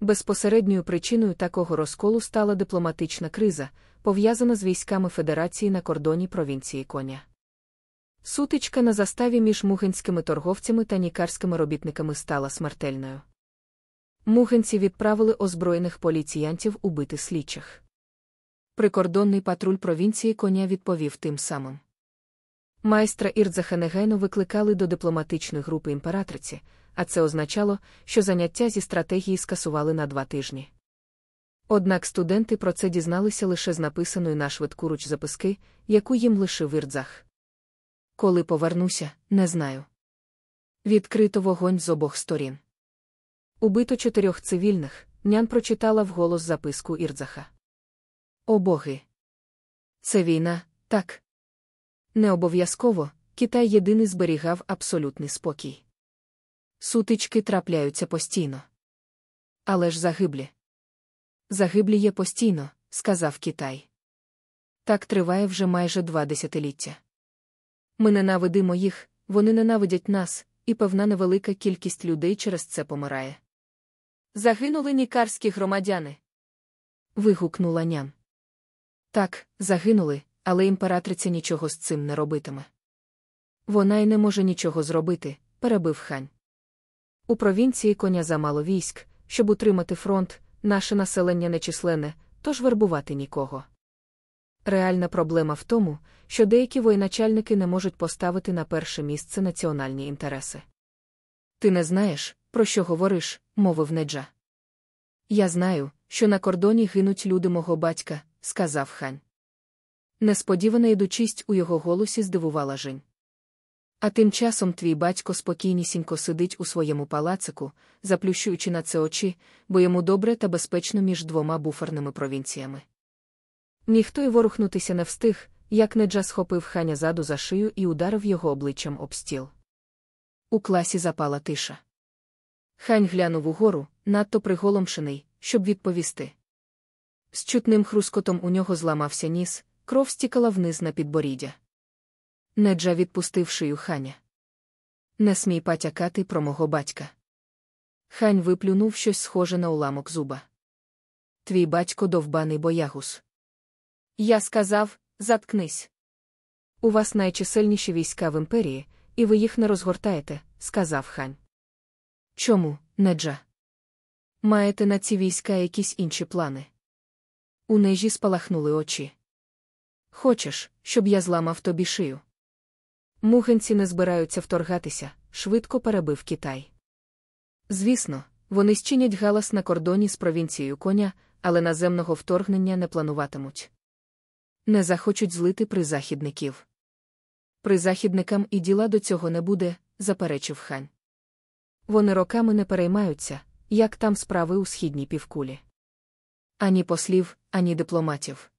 Безпосередньою причиною такого розколу стала дипломатична криза, пов'язана з військами Федерації на кордоні провінції Коня. Сутичка на заставі між мухинськими торговцями та нікарськими робітниками стала смертельною. Мухинці відправили озброєних поліціянтів убити слідчих. Прикордонний патруль провінції коня відповів тим самим. Майстра Ірдзаха негайно викликали до дипломатичної групи імператриці, а це означало, що заняття зі стратегії скасували на два тижні. Однак студенти про це дізналися лише з написаної на швидку руч записки, яку їм лишив Ірдзах. Коли повернуся, не знаю. Відкрито вогонь з обох сторін. Убито чотирьох цивільних, нян прочитала вголос записку Ірдзаха. О боги! Це війна, так. Не обов'язково, Китай єдиний зберігав абсолютний спокій. Сутички трапляються постійно. Але ж загиблі. Загиблі є постійно, сказав Китай. Так триває вже майже два десятиліття. Ми ненавидимо їх, вони ненавидять нас, і певна невелика кількість людей через це помирає. Загинули нікарські громадяни. вигукнула ням. Так, загинули, але імператриця нічого з цим не робитиме. Вона й не може нічого зробити, перебив хань. У провінції коня замало військ, щоб утримати фронт, наше населення нечисленне, тож вербувати нікого. Реальна проблема в тому, що деякі воєначальники не можуть поставити на перше місце національні інтереси. Ти не знаєш, про що говориш, мовив неджа. Я знаю, що на кордоні гинуть люди мого батька, сказав хань. Несподівана ідучість у його голосі здивувала Жень. А тим часом твій батько спокійнісінько сидить у своєму палацику, заплющуючи на це очі, бо йому добре та безпечно між двома буферними провінціями. Ніхто й ворухнутися не встиг, як Неджа схопив ханя заду за шию і ударив його обличчям об стіл. У класі запала тиша. Хань глянув угору, надто приголомшений, щоб відповісти. З чутним хрускотом у нього зламався ніс, кров стікала вниз на підборіддя. Неджа відпустив шию ханя. Не смій патякати про мого батька. Хань виплюнув щось схоже на уламок зуба. Твій батько довбаний боягус. Я сказав заткнись. У вас найчисельніші війська в імперії, і ви їх не розгортаєте, сказав хань. Чому, неджа? Маєте на ці війська якісь інші плани? У нежі спалахнули очі. Хочеш, щоб я зламав тобі шию? Мухенці не збираються вторгатися, швидко перебив Китай. Звісно, вони зчинять галас на кордоні з провінцією коня, але наземного вторгнення не плануватимуть. Не захочуть злити призахідників. Призахідникам і діла до цього не буде, заперечив хань. Вони роками не переймаються, як там справи у східній півкулі. Ані послів, ані дипломатів.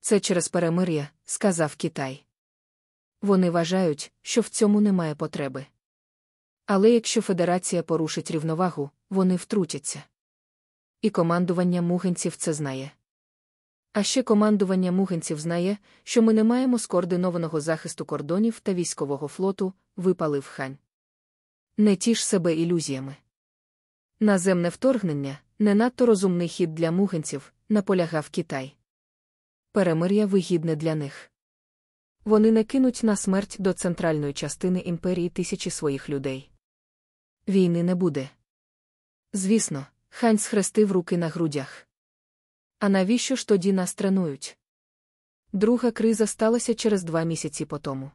Це через перемир'я, сказав Китай. Вони вважають, що в цьому немає потреби. Але якщо Федерація порушить рівновагу, вони втрутяться. І командування мугенців це знає. А ще командування мугенців знає, що ми не маємо скоординованого захисту кордонів та військового флоту, випалив хань. Не тіж себе ілюзіями. Наземне вторгнення не надто розумний хід для мугенців, наполягав Китай. Перемир'я вигідне для них. Вони не кинуть на смерть до центральної частини імперії тисячі своїх людей. Війни не буде. Звісно, хань схрестив руки на грудях. А навіщо ж тоді нас тренують? Друга криза сталася через два місяці по тому.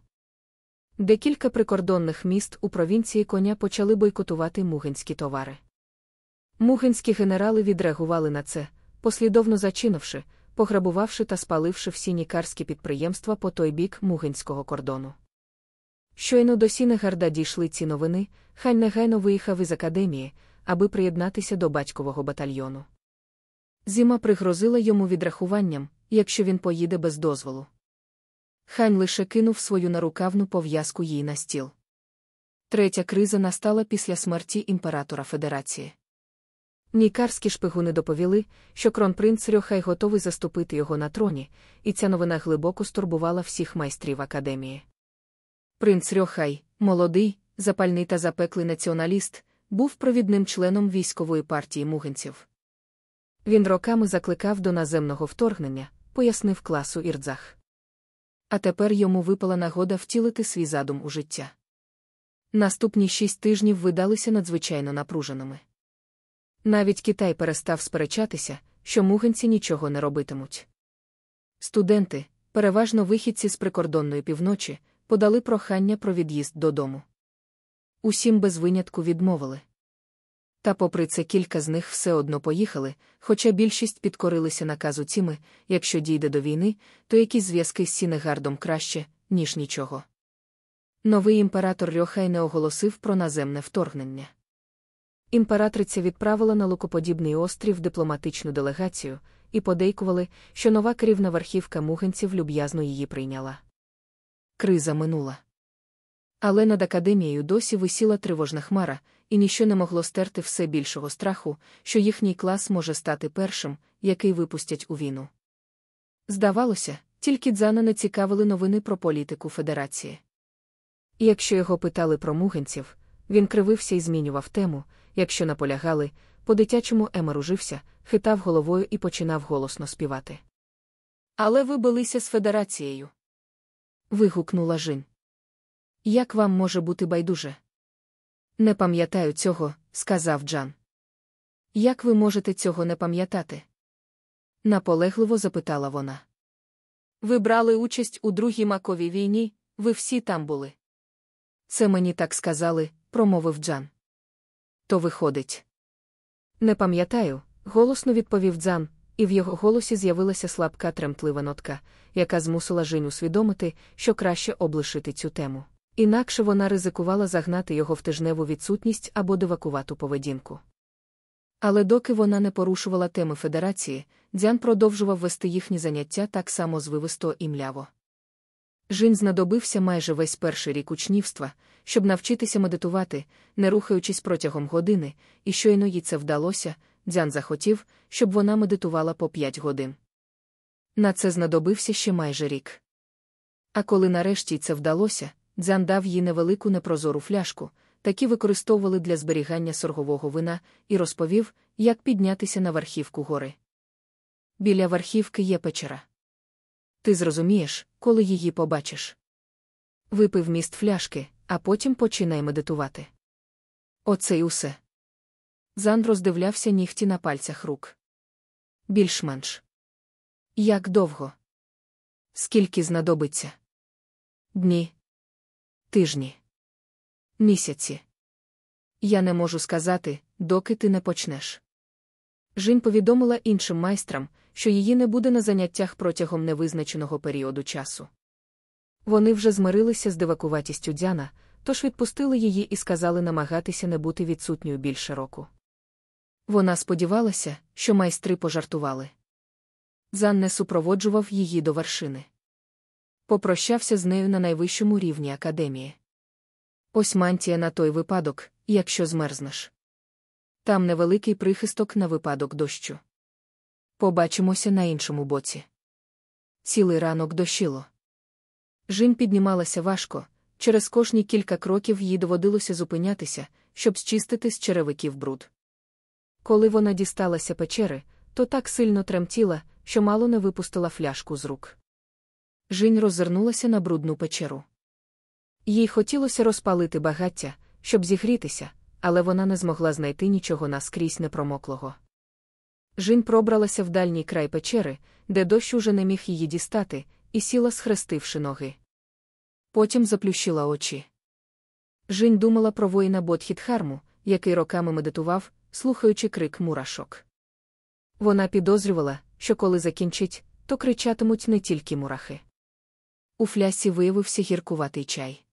Декілька прикордонних міст у провінції коня почали бойкотувати мугинські товари. Мугинські генерали відреагували на це, послідовно зачинивши, пограбувавши та спаливши всі нікарські підприємства по той бік мугинського кордону. Щойно до Сінегарда дійшли ці новини, Хань негайно виїхав із академії, аби приєднатися до батькового батальйону. Дзіма пригрозила йому відрахуванням, якщо він поїде без дозволу. Хань лише кинув свою нарукавну пов'язку їй на стіл. Третя криза настала після смерті імператора Федерації. Нікарські шпигуни доповіли, що кронпринц Рьохай готовий заступити його на троні, і ця новина глибоко стурбувала всіх майстрів академії. Принц Рьохай, молодий, запальний та запеклий націоналіст, був провідним членом військової партії мугенців. Він роками закликав до наземного вторгнення, пояснив класу Ірдзах. А тепер йому випала нагода втілити свій задум у життя. Наступні шість тижнів видалися надзвичайно напруженими. Навіть Китай перестав сперечатися, що мугенці нічого не робитимуть. Студенти, переважно вихідці з прикордонної півночі, подали прохання про від'їзд додому. Усім без винятку відмовили. Та, попри це, кілька з них все одно поїхали, хоча більшість підкорилися наказу ціми, якщо дійде до війни, то якісь зв'язки з Сінегардом краще, ніж нічого. Новий імператор Рьохай не оголосив про наземне вторгнення. Імператриця відправила на лукоподібний острів дипломатичну делегацію, і подейкували, що нова керівна верхівка мугенців люб'язно її прийняла. Криза минула. Але над академією досі висіла тривожна хмара, і ніщо не могло стерти все більшого страху, що їхній клас може стати першим, який випустять у війну. Здавалося, тільки Дзана не цікавили новини про політику Федерації. І якщо його питали про мугенців, він кривився і змінював тему, якщо наполягали, по-дитячому емаружився, хитав головою і починав голосно співати. Але ви билися з Федерацією. вигукнула Жін. Як вам може бути байдуже? Не пам'ятаю цього, сказав Джан. Як ви можете цього не пам'ятати? наполегливо запитала вона. Ви брали участь у другій маковій війні, ви всі там були. Це мені так сказали, промовив Джан. То виходить. Не пам'ятаю, голосно відповів Дзан, і в його голосі з'явилася слабка тремтлива нотка, яка змусила Жінь усвідомити, що краще облишити цю тему. Інакше вона ризикувала загнати його в тижневу відсутність або дивакувату поведінку. Але доки вона не порушувала теми Федерації, Дзян продовжував вести їхні заняття так само звивисто і мляво. Жінь знадобився майже весь перший рік учнівства, щоб навчитися медитувати, не рухаючись протягом години, і щойно їй це вдалося, Дзян захотів, щоб вона медитувала по п'ять годин. На це знадобився ще майже рік. А коли нарешті це вдалося, Дзян дав їй невелику непрозору фляжку, такі використовували для зберігання соргового вина, і розповів, як піднятися на верхівку гори. Біля верхівки є печера. Ти зрозумієш, коли її побачиш. Випив міст фляшки, а потім починай медитувати. Оце й усе. Зан роздивлявся нігті на пальцях рук. Більш-менш. Як довго? Скільки знадобиться? Дні, тижні, місяці. Я не можу сказати, доки ти не почнеш. Жінь повідомила іншим майстрам, що її не буде на заняттях протягом невизначеного періоду часу. Вони вже змирилися з дивакуватістю Дяна, тож відпустили її і сказали намагатися не бути відсутньою більше року. Вона сподівалася, що майстри пожартували. Зан не супроводжував її до вершини. Попрощався з нею на найвищому рівні академії. Ось мантія на той випадок, якщо змерзнеш. Там невеликий прихисток на випадок дощу. Побачимося на іншому боці. Цілий ранок дощило. Жін піднімалася важко, через кожні кілька кроків їй доводилося зупинятися, щоб зчистити з черевиків бруд. Коли вона дісталася печери, то так сильно тремтіла, що мало не випустила фляжку з рук. Жінь роззирнулася на брудну печеру. Їй хотілося розпалити багаття, щоб зігрітися, але вона не змогла знайти нічого наскрізь непромоклого. Жінь пробралася в дальній край печери, де дощ уже не міг її дістати, і сіла, схрестивши ноги. Потім заплющила очі. Жінь думала про воїна Бодхітхарму, який роками медитував, слухаючи крик мурашок. Вона підозрювала, що коли закінчить, то кричатимуть не тільки мурахи. У флясі виявився гіркуватий чай.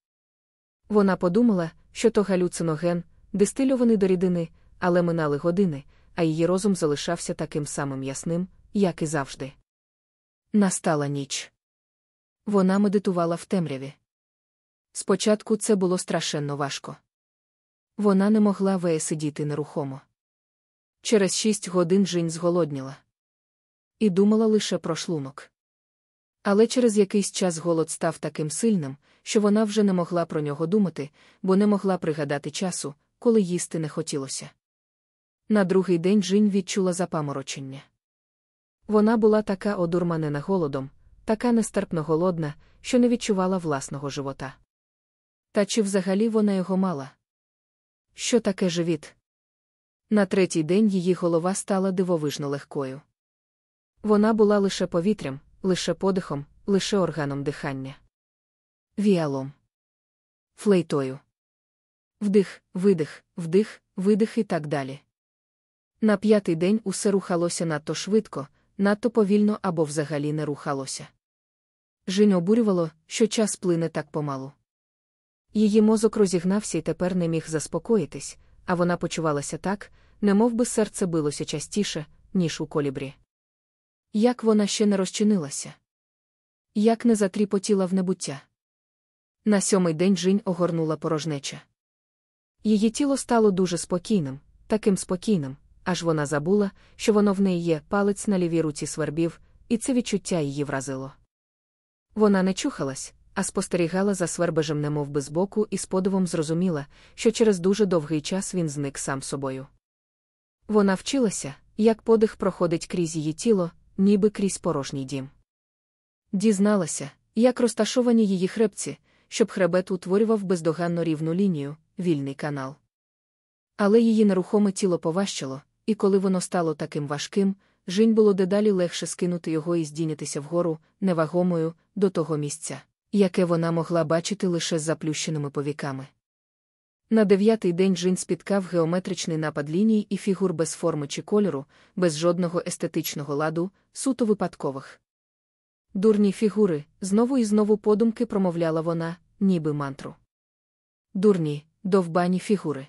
Вона подумала, що то галюциноген, дистильований до рідини, але минали години, а її розум залишався таким самим ясним, як і завжди. Настала ніч. Вона медитувала в темряві. Спочатку це було страшенно важко. Вона не могла веє сидіти нерухомо. Через шість годин Жінь зголодніла. І думала лише про шлунок. Але через якийсь час голод став таким сильним, що вона вже не могла про нього думати, бо не могла пригадати часу, коли їсти не хотілося. На другий день Жінь відчула запаморочення. Вона була така одурманена голодом, така нестерпно голодна, що не відчувала власного живота. Та чи взагалі вона його мала? Що таке живіт? На третій день її голова стала дивовижно легкою. Вона була лише повітрям, лише подихом, лише органом дихання. Віалом. Флейтою. Вдих, видих, вдих, видих і так далі. На п'ятий день усе рухалося надто швидко, надто повільно або взагалі не рухалося. Жінь обурювало, що час плине так помалу. Її мозок розігнався і тепер не міг заспокоїтись, а вона почувалася так, немов би серце билося частіше, ніж у колібрі. Як вона ще не розчинилася? Як не затріпотіла в небуття? На сьомий день Жінь огорнула порожнеча. Її тіло стало дуже спокійним, таким спокійним, аж вона забула, що воно в неї є палець на лівій руці свербів, і це відчуття її вразило. Вона не чухалась, а спостерігала за свербежем немов би збоку і з подивом зрозуміла, що через дуже довгий час він зник сам собою. Вона вчилася, як подих проходить крізь її тіло, ніби крізь порожній дім. Дізналася, як розташовані її хребці, щоб хребет утворював бездоганно рівну лінію, вільний канал. Але її нерухоме тіло поважчало, і коли воно стало таким важким, жінь було дедалі легше скинути його і здійнятися вгору, невагомою, до того місця, яке вона могла бачити лише з заплющеними повіками. На дев'ятий день Джин спіткав геометричний напад ліній і фігур без форми чи кольору, без жодного естетичного ладу, суто випадкових. Дурні фігури, знову і знову подумки промовляла вона, ніби мантру. Дурні, довбані фігури.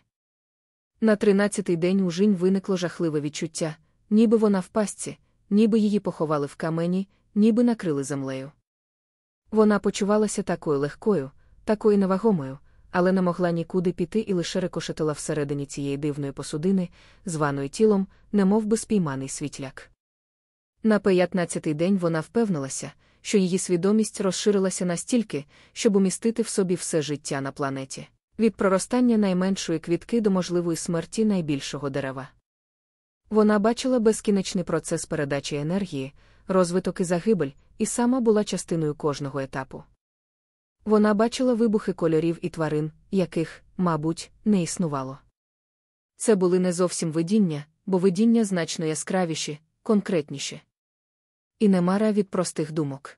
На тринадцятий день у Жінь виникло жахливе відчуття, ніби вона в пастці, ніби її поховали в камені, ніби накрили землею. Вона почувалася такою легкою, такою невагомою, але не могла нікуди піти і лише рикошетила всередині цієї дивної посудини, званої тілом, немов би спійманий світляк. На п'ятнадцятий день вона впевнилася, що її свідомість розширилася настільки, щоб умістити в собі все життя на планеті, від проростання найменшої квітки до можливої смерті найбільшого дерева. Вона бачила безкінечний процес передачі енергії, розвиток і загибель, і сама була частиною кожного етапу. Вона бачила вибухи кольорів і тварин, яких, мабуть, не існувало. Це були не зовсім видіння, бо видіння значно яскравіші, конкретніші. І не мара від простих думок.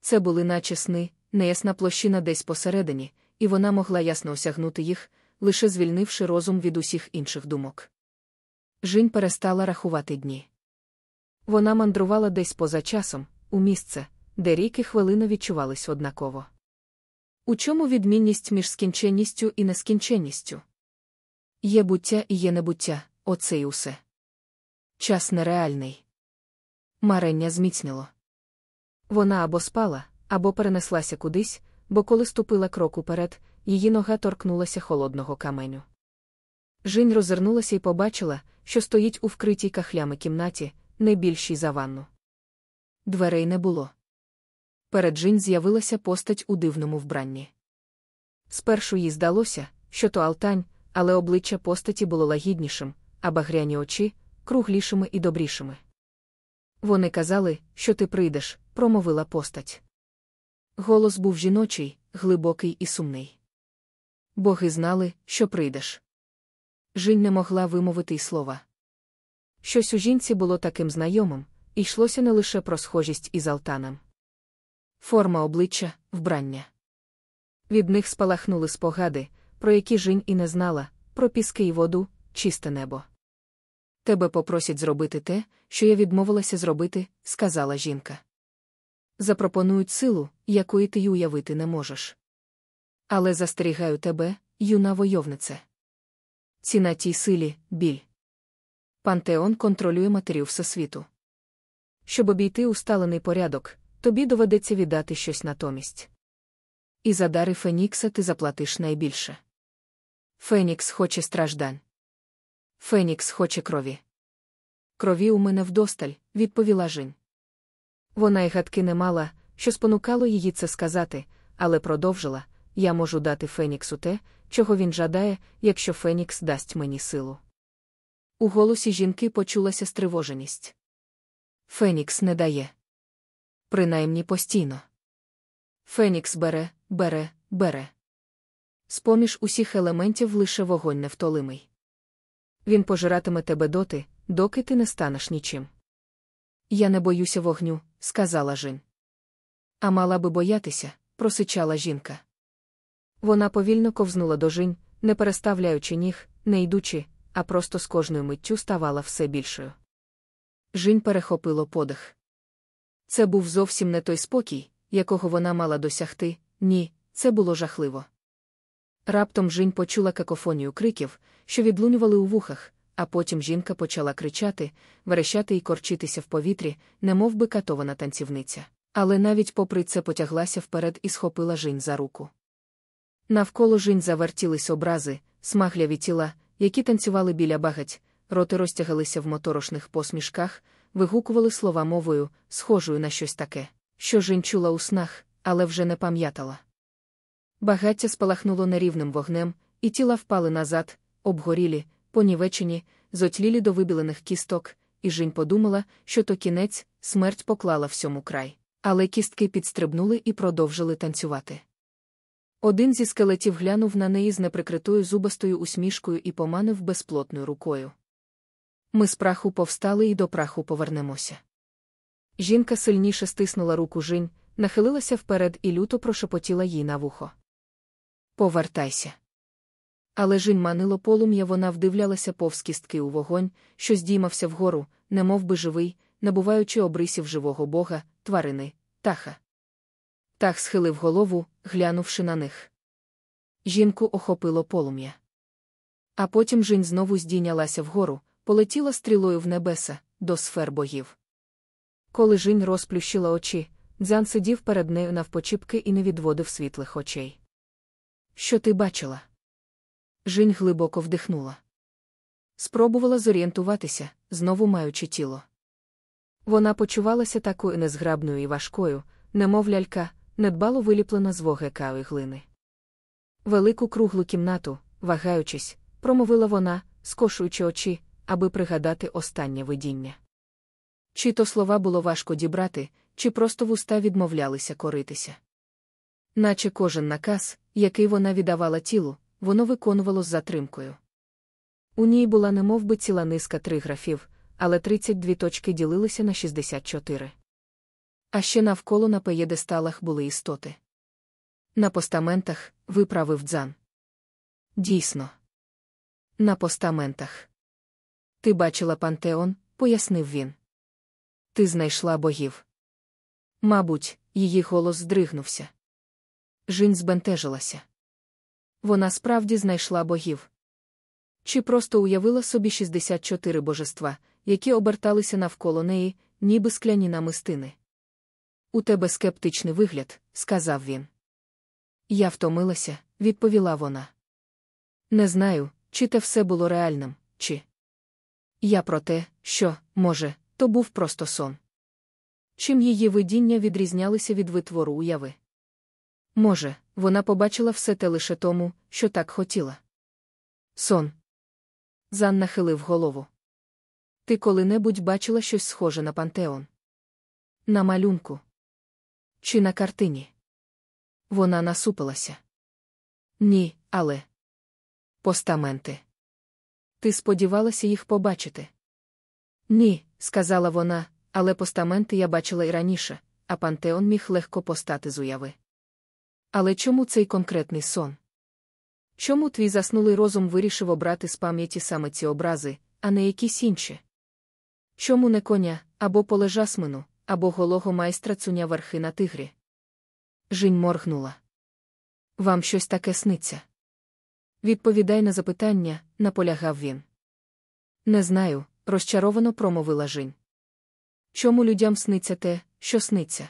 Це були наче сни, неясна площина десь посередині, і вона могла ясно осягнути їх, лише звільнивши розум від усіх інших думок. Жінь перестала рахувати дні. Вона мандрувала десь поза часом, у місце, де рік і хвилина відчувались однаково. У чому відмінність між скінченністю і нескінченністю? Є буття і є небуття, оце й усе. Час нереальний. Марення зміцнило. Вона або спала, або перенеслася кудись, бо коли ступила крок уперед, її нога торкнулася холодного каменю. Жінь розвернулася і побачила, що стоїть у вкритій кахлями кімнаті, не більшій за ванну. Дверей не було. Перед Жінь з'явилася постать у дивному вбранні. Спершу їй здалося, що то алтань, але обличчя постаті було лагіднішим, а багряні очі круглішими і добрішими. Вони казали, що ти прийдеш, промовила постать. Голос був жіночий, глибокий і сумний. Боги знали, що прийдеш. Жінь не могла вимовити й слова. Щось у жінці було таким знайомим, і йшлося не лише про схожість із Алтаном. Форма обличчя, вбрання. Від них спалахнули спогади, про які жінь і не знала, про піски й воду, чисте небо. Тебе попросять зробити те, що я відмовилася зробити, сказала жінка. Запропонують силу, якої ти й уявити не можеш. Але застерігаю тебе, юна войовнице. Ціна тій силі біль. Пантеон контролює матерів всесвіту. Щоб обійти усталений порядок, тобі доведеться віддати щось натомість. І за дари Фенікса ти заплатиш найбільше. Фенікс хоче страждань. Фенікс хоче крові. Крові у мене вдосталь, відповіла Жінь. Вона й гадки не мала, що спонукало її це сказати, але продовжила я можу дати Феніксу те, чого він жадає, якщо Фенікс дасть мені силу. У голосі жінки почулася стривоженість. Фенікс не дає. Принаймні постійно. Фенікс бере, бере, бере. З-поміж усіх елементів лише вогонь невтолимий. Він пожиратиме тебе доти, доки ти не станеш нічим. Я не боюся вогню, сказала Жін. А мала би боятися, просичала жінка. Вона повільно ковзнула до Жінь, не переставляючи ніг, не йдучи, а просто з кожною миттю ставала все більшою. Жінь перехопило подих. Це був зовсім не той спокій, якого вона мала досягти, ні, це було жахливо. Раптом Жінь почула какофонію криків, що відлунювали у вухах, а потім жінка почала кричати, верещати і корчитися в повітрі, немов би катована танцівниця. Але навіть попри це потяглася вперед і схопила Жінь за руку. Навколо Жінь завертілись образи, смагляві тіла, які танцювали біля багать, роти розтягалися в моторошних посмішках, вигукували слова мовою, схожою на щось таке, що Жінь чула у снах, але вже не пам'ятала. Багаття спалахнуло нерівним вогнем, і тіла впали назад, обгорілі, понівечені, зотлілі до вибілених кісток, і Жінь подумала, що то кінець, смерть поклала всьому край. Але кістки підстрибнули і продовжили танцювати. Один зі скелетів глянув на неї з неприкритою зубастою усмішкою і поманив безплотною рукою. Ми з праху повстали і до праху повернемося. Жінка сильніше стиснула руку Жінь, нахилилася вперед і люто прошепотіла їй на вухо. Повертайся. Але Жінь манило полум'я, вона вдивлялася повз кістки у вогонь, що здіймався вгору, немов би живий, набуваючи обрисів живого бога, тварини, таха. Тах схилив голову, глянувши на них. Жінку охопило полум'я. А потім Жінь знову здійнялася вгору, полетіла стрілою в небеса, до сфер богів. Коли Жінь розплющила очі, Дзян сидів перед нею навпочіпки і не відводив світлих очей. Що ти бачила? Жінь глибоко вдихнула. Спробувала зорієнтуватися, знову маючи тіло. Вона почувалася такою незграбною і важкою, немов лялька, недбало виліплена з вогекавої глини. Велику круглу кімнату, вагаючись, промовила вона, скошуючи очі, аби пригадати останнє видіння. Чи то слова було важко дібрати, чи просто вуста відмовлялися коритися. Наче кожен наказ, який вона віддавала тілу, воно виконувало з затримкою. У ній була немовби ціла низка триграфів, але 32 точки ділилися на 64. А ще навколо на пеєдесталах були істоти. На постаментах виправив дзан. Дійсно. На постаментах. Ти бачила пантеон, пояснив він. Ти знайшла богів. Мабуть, її голос здригнувся. Жінь збентежилася. Вона справді знайшла богів. Чи просто уявила собі 64 божества, які оберталися навколо неї, ніби скляні намистини. У тебе скептичний вигляд, сказав він. Я втомилася, відповіла вона. Не знаю, чи те все було реальним, чи. Я про те, що, може, то був просто сон. Чим її видіння відрізнялися від витвору уяви? Може, вона побачила все те лише тому, що так хотіла. Сон. Зан нахилив голову. Ти коли-небудь бачила щось схоже на пантеон? На малюнку? Чи на картині? Вона насупилася. Ні, але. Постаменти. Ти сподівалася їх побачити? Ні, сказала вона, але постаменти я бачила і раніше, а пантеон міг легко постати з уяви. Але чому цей конкретний сон? Чому твій заснулий розум вирішив обрати з пам'яті саме ці образи, а не якісь інші? Чому не коня, або поле жасмину, або голого майстра цуня верхи на тигрі? Жінь моргнула. Вам щось таке сниться? Відповідай на запитання, наполягав він. Не знаю, розчаровано промовила Жінь. Чому людям сниться те, що сниться?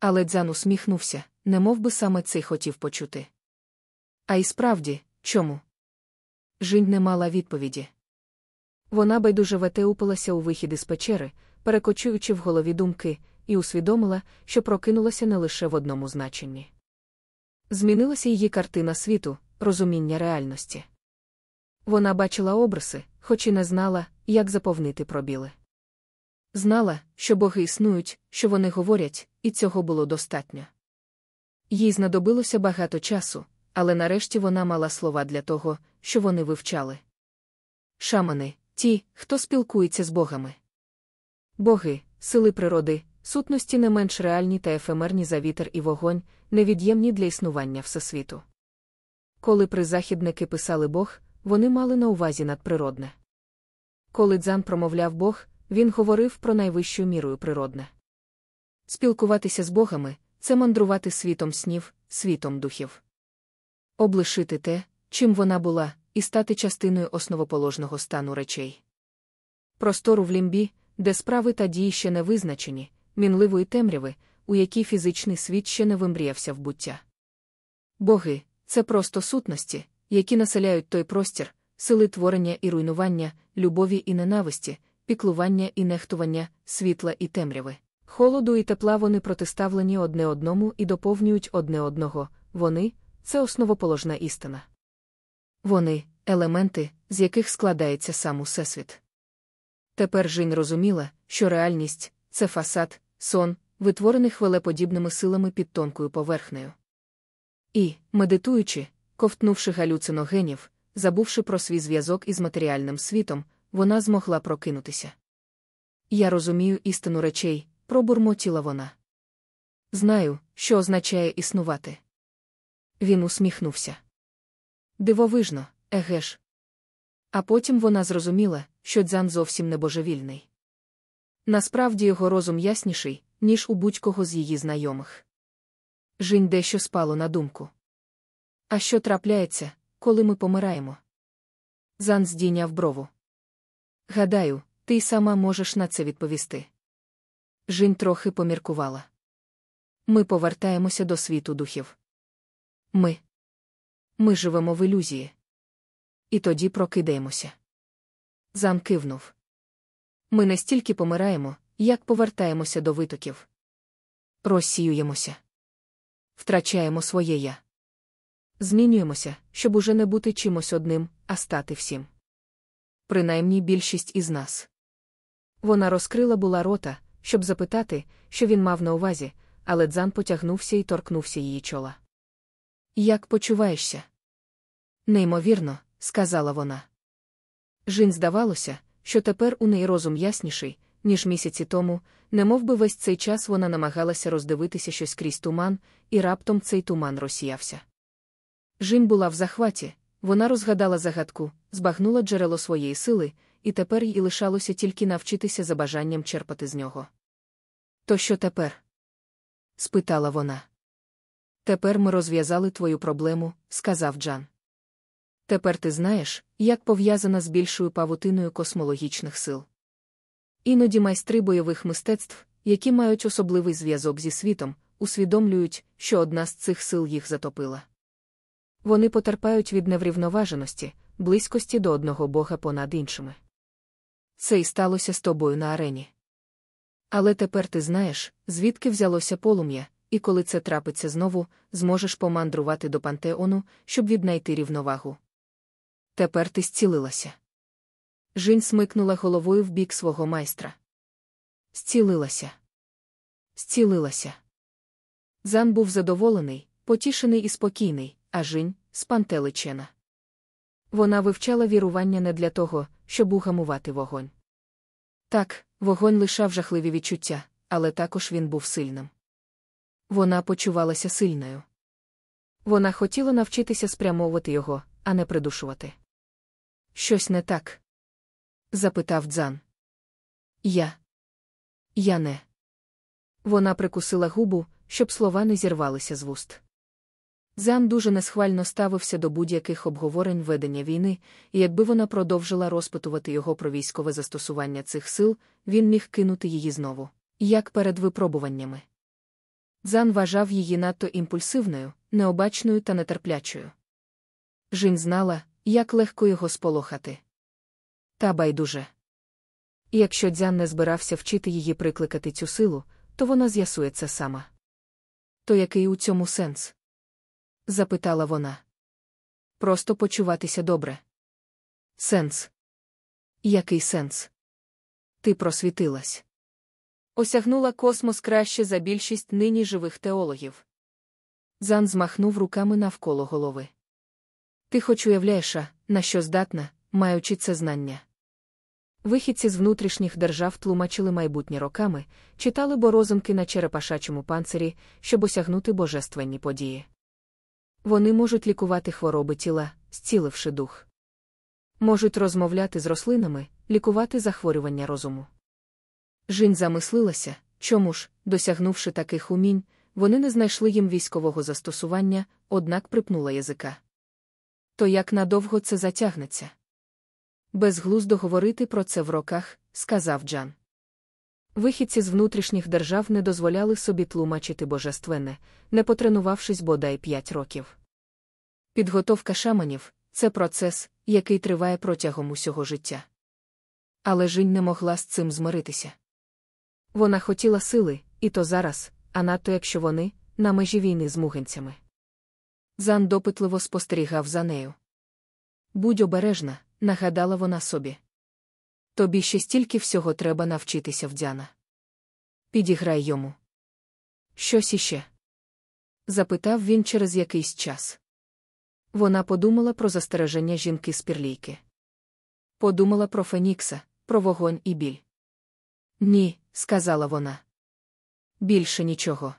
Але Дзан усміхнувся, немов би саме цей хотів почути. А й справді, чому? Жінь не мала відповіді. Вона байдуже ветеупилася у вихід із печери, перекочуючи в голові думки, і усвідомила, що прокинулася не лише в одному значенні. Змінилася її картина світу, розуміння реальності. Вона бачила обриси, хоч і не знала, як заповнити пробіли. Знала, що боги існують, що вони говорять, і цього було достатньо. Їй знадобилося багато часу, але нарешті вона мала слова для того, що вони вивчали. Шамани, ті, хто спілкується з богами. Боги, сили природи, сутності не менш реальні та ефемерні за вітер і вогонь, невід'ємні для існування всесвіту. Коли призахідники писали Бог, вони мали на увазі надприродне. Коли дзан промовляв Бог, він говорив про найвищу мірою природне. Спілкуватися з богами це мандрувати світом снів, світом духів. Облишити те, чим вона була, і стати частиною основоположного стану речей. Простору в лімбі, де справи та дії ще не визначені, мінливої темряви, у якій фізичний світ ще не вимріявся в буття. Боги це просто сутності, які населяють той простір, сили творення і руйнування, любові і ненависті, піклування і нехтування, світла і темряви. Холоду і тепла вони протиставлені одне одному і доповнюють одне одного, вони це основоположна істина. Вони елементи, з яких складається сам усесвіт. Тепер Жінь розуміла, що реальність це фасад, сон, витворений хвилеподібними силами під тонкою поверхнею. І, медитуючи, ковтнувши галюциногенів, забувши про свій зв'язок із матеріальним світом, вона змогла прокинутися. Я розумію істину речей, пробурмотіла вона. Знаю, що означає існувати. Він усміхнувся. Дивовижно, еге ж. А потім вона зрозуміла, що дзан зовсім не божевільний. Насправді його розум ясніший, ніж у будь-кого з її знайомих. Жінь дещо спало на думку. А що трапляється, коли ми помираємо? Зан здійняв брову. Гадаю, ти й сама можеш на це відповісти. Жінь трохи поміркувала. Ми повертаємося до світу духів. Ми. Ми живемо в ілюзії. І тоді прокидаємося. Зан кивнув. Ми не стільки помираємо, як повертаємося до витоків. Розсіюємося. Втрачаємо своє я. Змінюємося, щоб уже не бути чимось одним, а стати всім. Принаймні більшість із нас. Вона розкрила була рота, щоб запитати, що він мав на увазі, але Дзан потягнувся і торкнувся її чола. Як почуваєшся? Неймовірно, сказала вона. Жінь здавалося, що тепер у неї розум ясніший, ніж місяці тому, немов би весь цей час вона намагалася роздивитися щось крізь туман, і раптом цей туман розсіявся. Жінь була в захваті, вона розгадала загадку, збагнула джерело своєї сили, і тепер їй лишалося тільки навчитися за бажанням черпати з нього. То що тепер? спитала вона. Тепер ми розв'язали твою проблему, сказав Джан. Тепер ти знаєш, як пов'язана з більшою павутиною космологічних сил. Іноді майстри бойових мистецтв, які мають особливий зв'язок зі світом, усвідомлюють, що одна з цих сил їх затопила. Вони потерпають від неврівноваженості, близькості до одного бога понад іншими. Це й сталося з тобою на арені. Але тепер ти знаєш, звідки взялося полум'я, і коли це трапиться знову, зможеш помандрувати до пантеону, щоб віднайти рівновагу. Тепер ти зцілилася. Жінь смикнула головою в бік свого майстра. Зцілилася. Зцілилася. Зан був задоволений, потішений і спокійний, а Жінь спантеличена. Вона вивчала вірування не для того, щоб угамувати вогонь. Так, вогонь лишав жахливі відчуття, але також він був сильним. Вона почувалася сильною. Вона хотіла навчитися спрямовувати його, а не придушувати. Щось не так? запитав Дзан. Я. Я не. Вона прикусила губу, щоб слова не зірвалися з вуст. Зан дуже несхвально ставився до будь-яких обговорень ведення війни, і якби вона продовжила розпитувати його про військове застосування цих сил, він міг кинути її знову, як перед випробуваннями. Зан вважав її надто імпульсивною, необачною та нетерплячою. Жінь знала, як легко його сполохати. Та байдуже. Якщо дзян не збирався вчити її прикликати цю силу, то вона з'ясує це сама. То який у цьому сенс? Запитала вона. Просто почуватися добре. Сенс. Який сенс? Ти просвітилась. Осягнула космос краще за більшість нині живих теологів. Зан змахнув руками навколо голови. Ти хоч уявляєш, на що здатна, маючи це знання. Вихідці з внутрішніх держав тлумачили майбутнє роками, читали борозинки на черепашачому панцирі, щоб осягнути божественні події. Вони можуть лікувати хвороби тіла, зціливши дух. Можуть розмовляти з рослинами, лікувати захворювання розуму. Жінь замислилася, чому ж, досягнувши таких умінь, вони не знайшли їм військового застосування, однак припнула язика. То як надовго це затягнеться? Безглуздо говорити про це в роках, сказав Джан. Вихідці з внутрішніх держав не дозволяли собі тлумачити божественне, не потренувавшись бодай п'ять років. Підготовка шаманів це процес, який триває протягом усього життя. Але Жінь не могла з цим змиритися. Вона хотіла сили, і то зараз, а надто якщо вони на межі війни з мугенцями. Зан допитливо спостерігав за нею. Будь обережна, нагадала вона собі. Тобі ще стільки всього треба навчитися в Дзяна. Підіграй йому. Щось іще? запитав він через якийсь час. Вона подумала про застереження жінки з пірлійки. Подумала про Фенікса, про вогонь і біль. Ні, сказала вона. Більше нічого.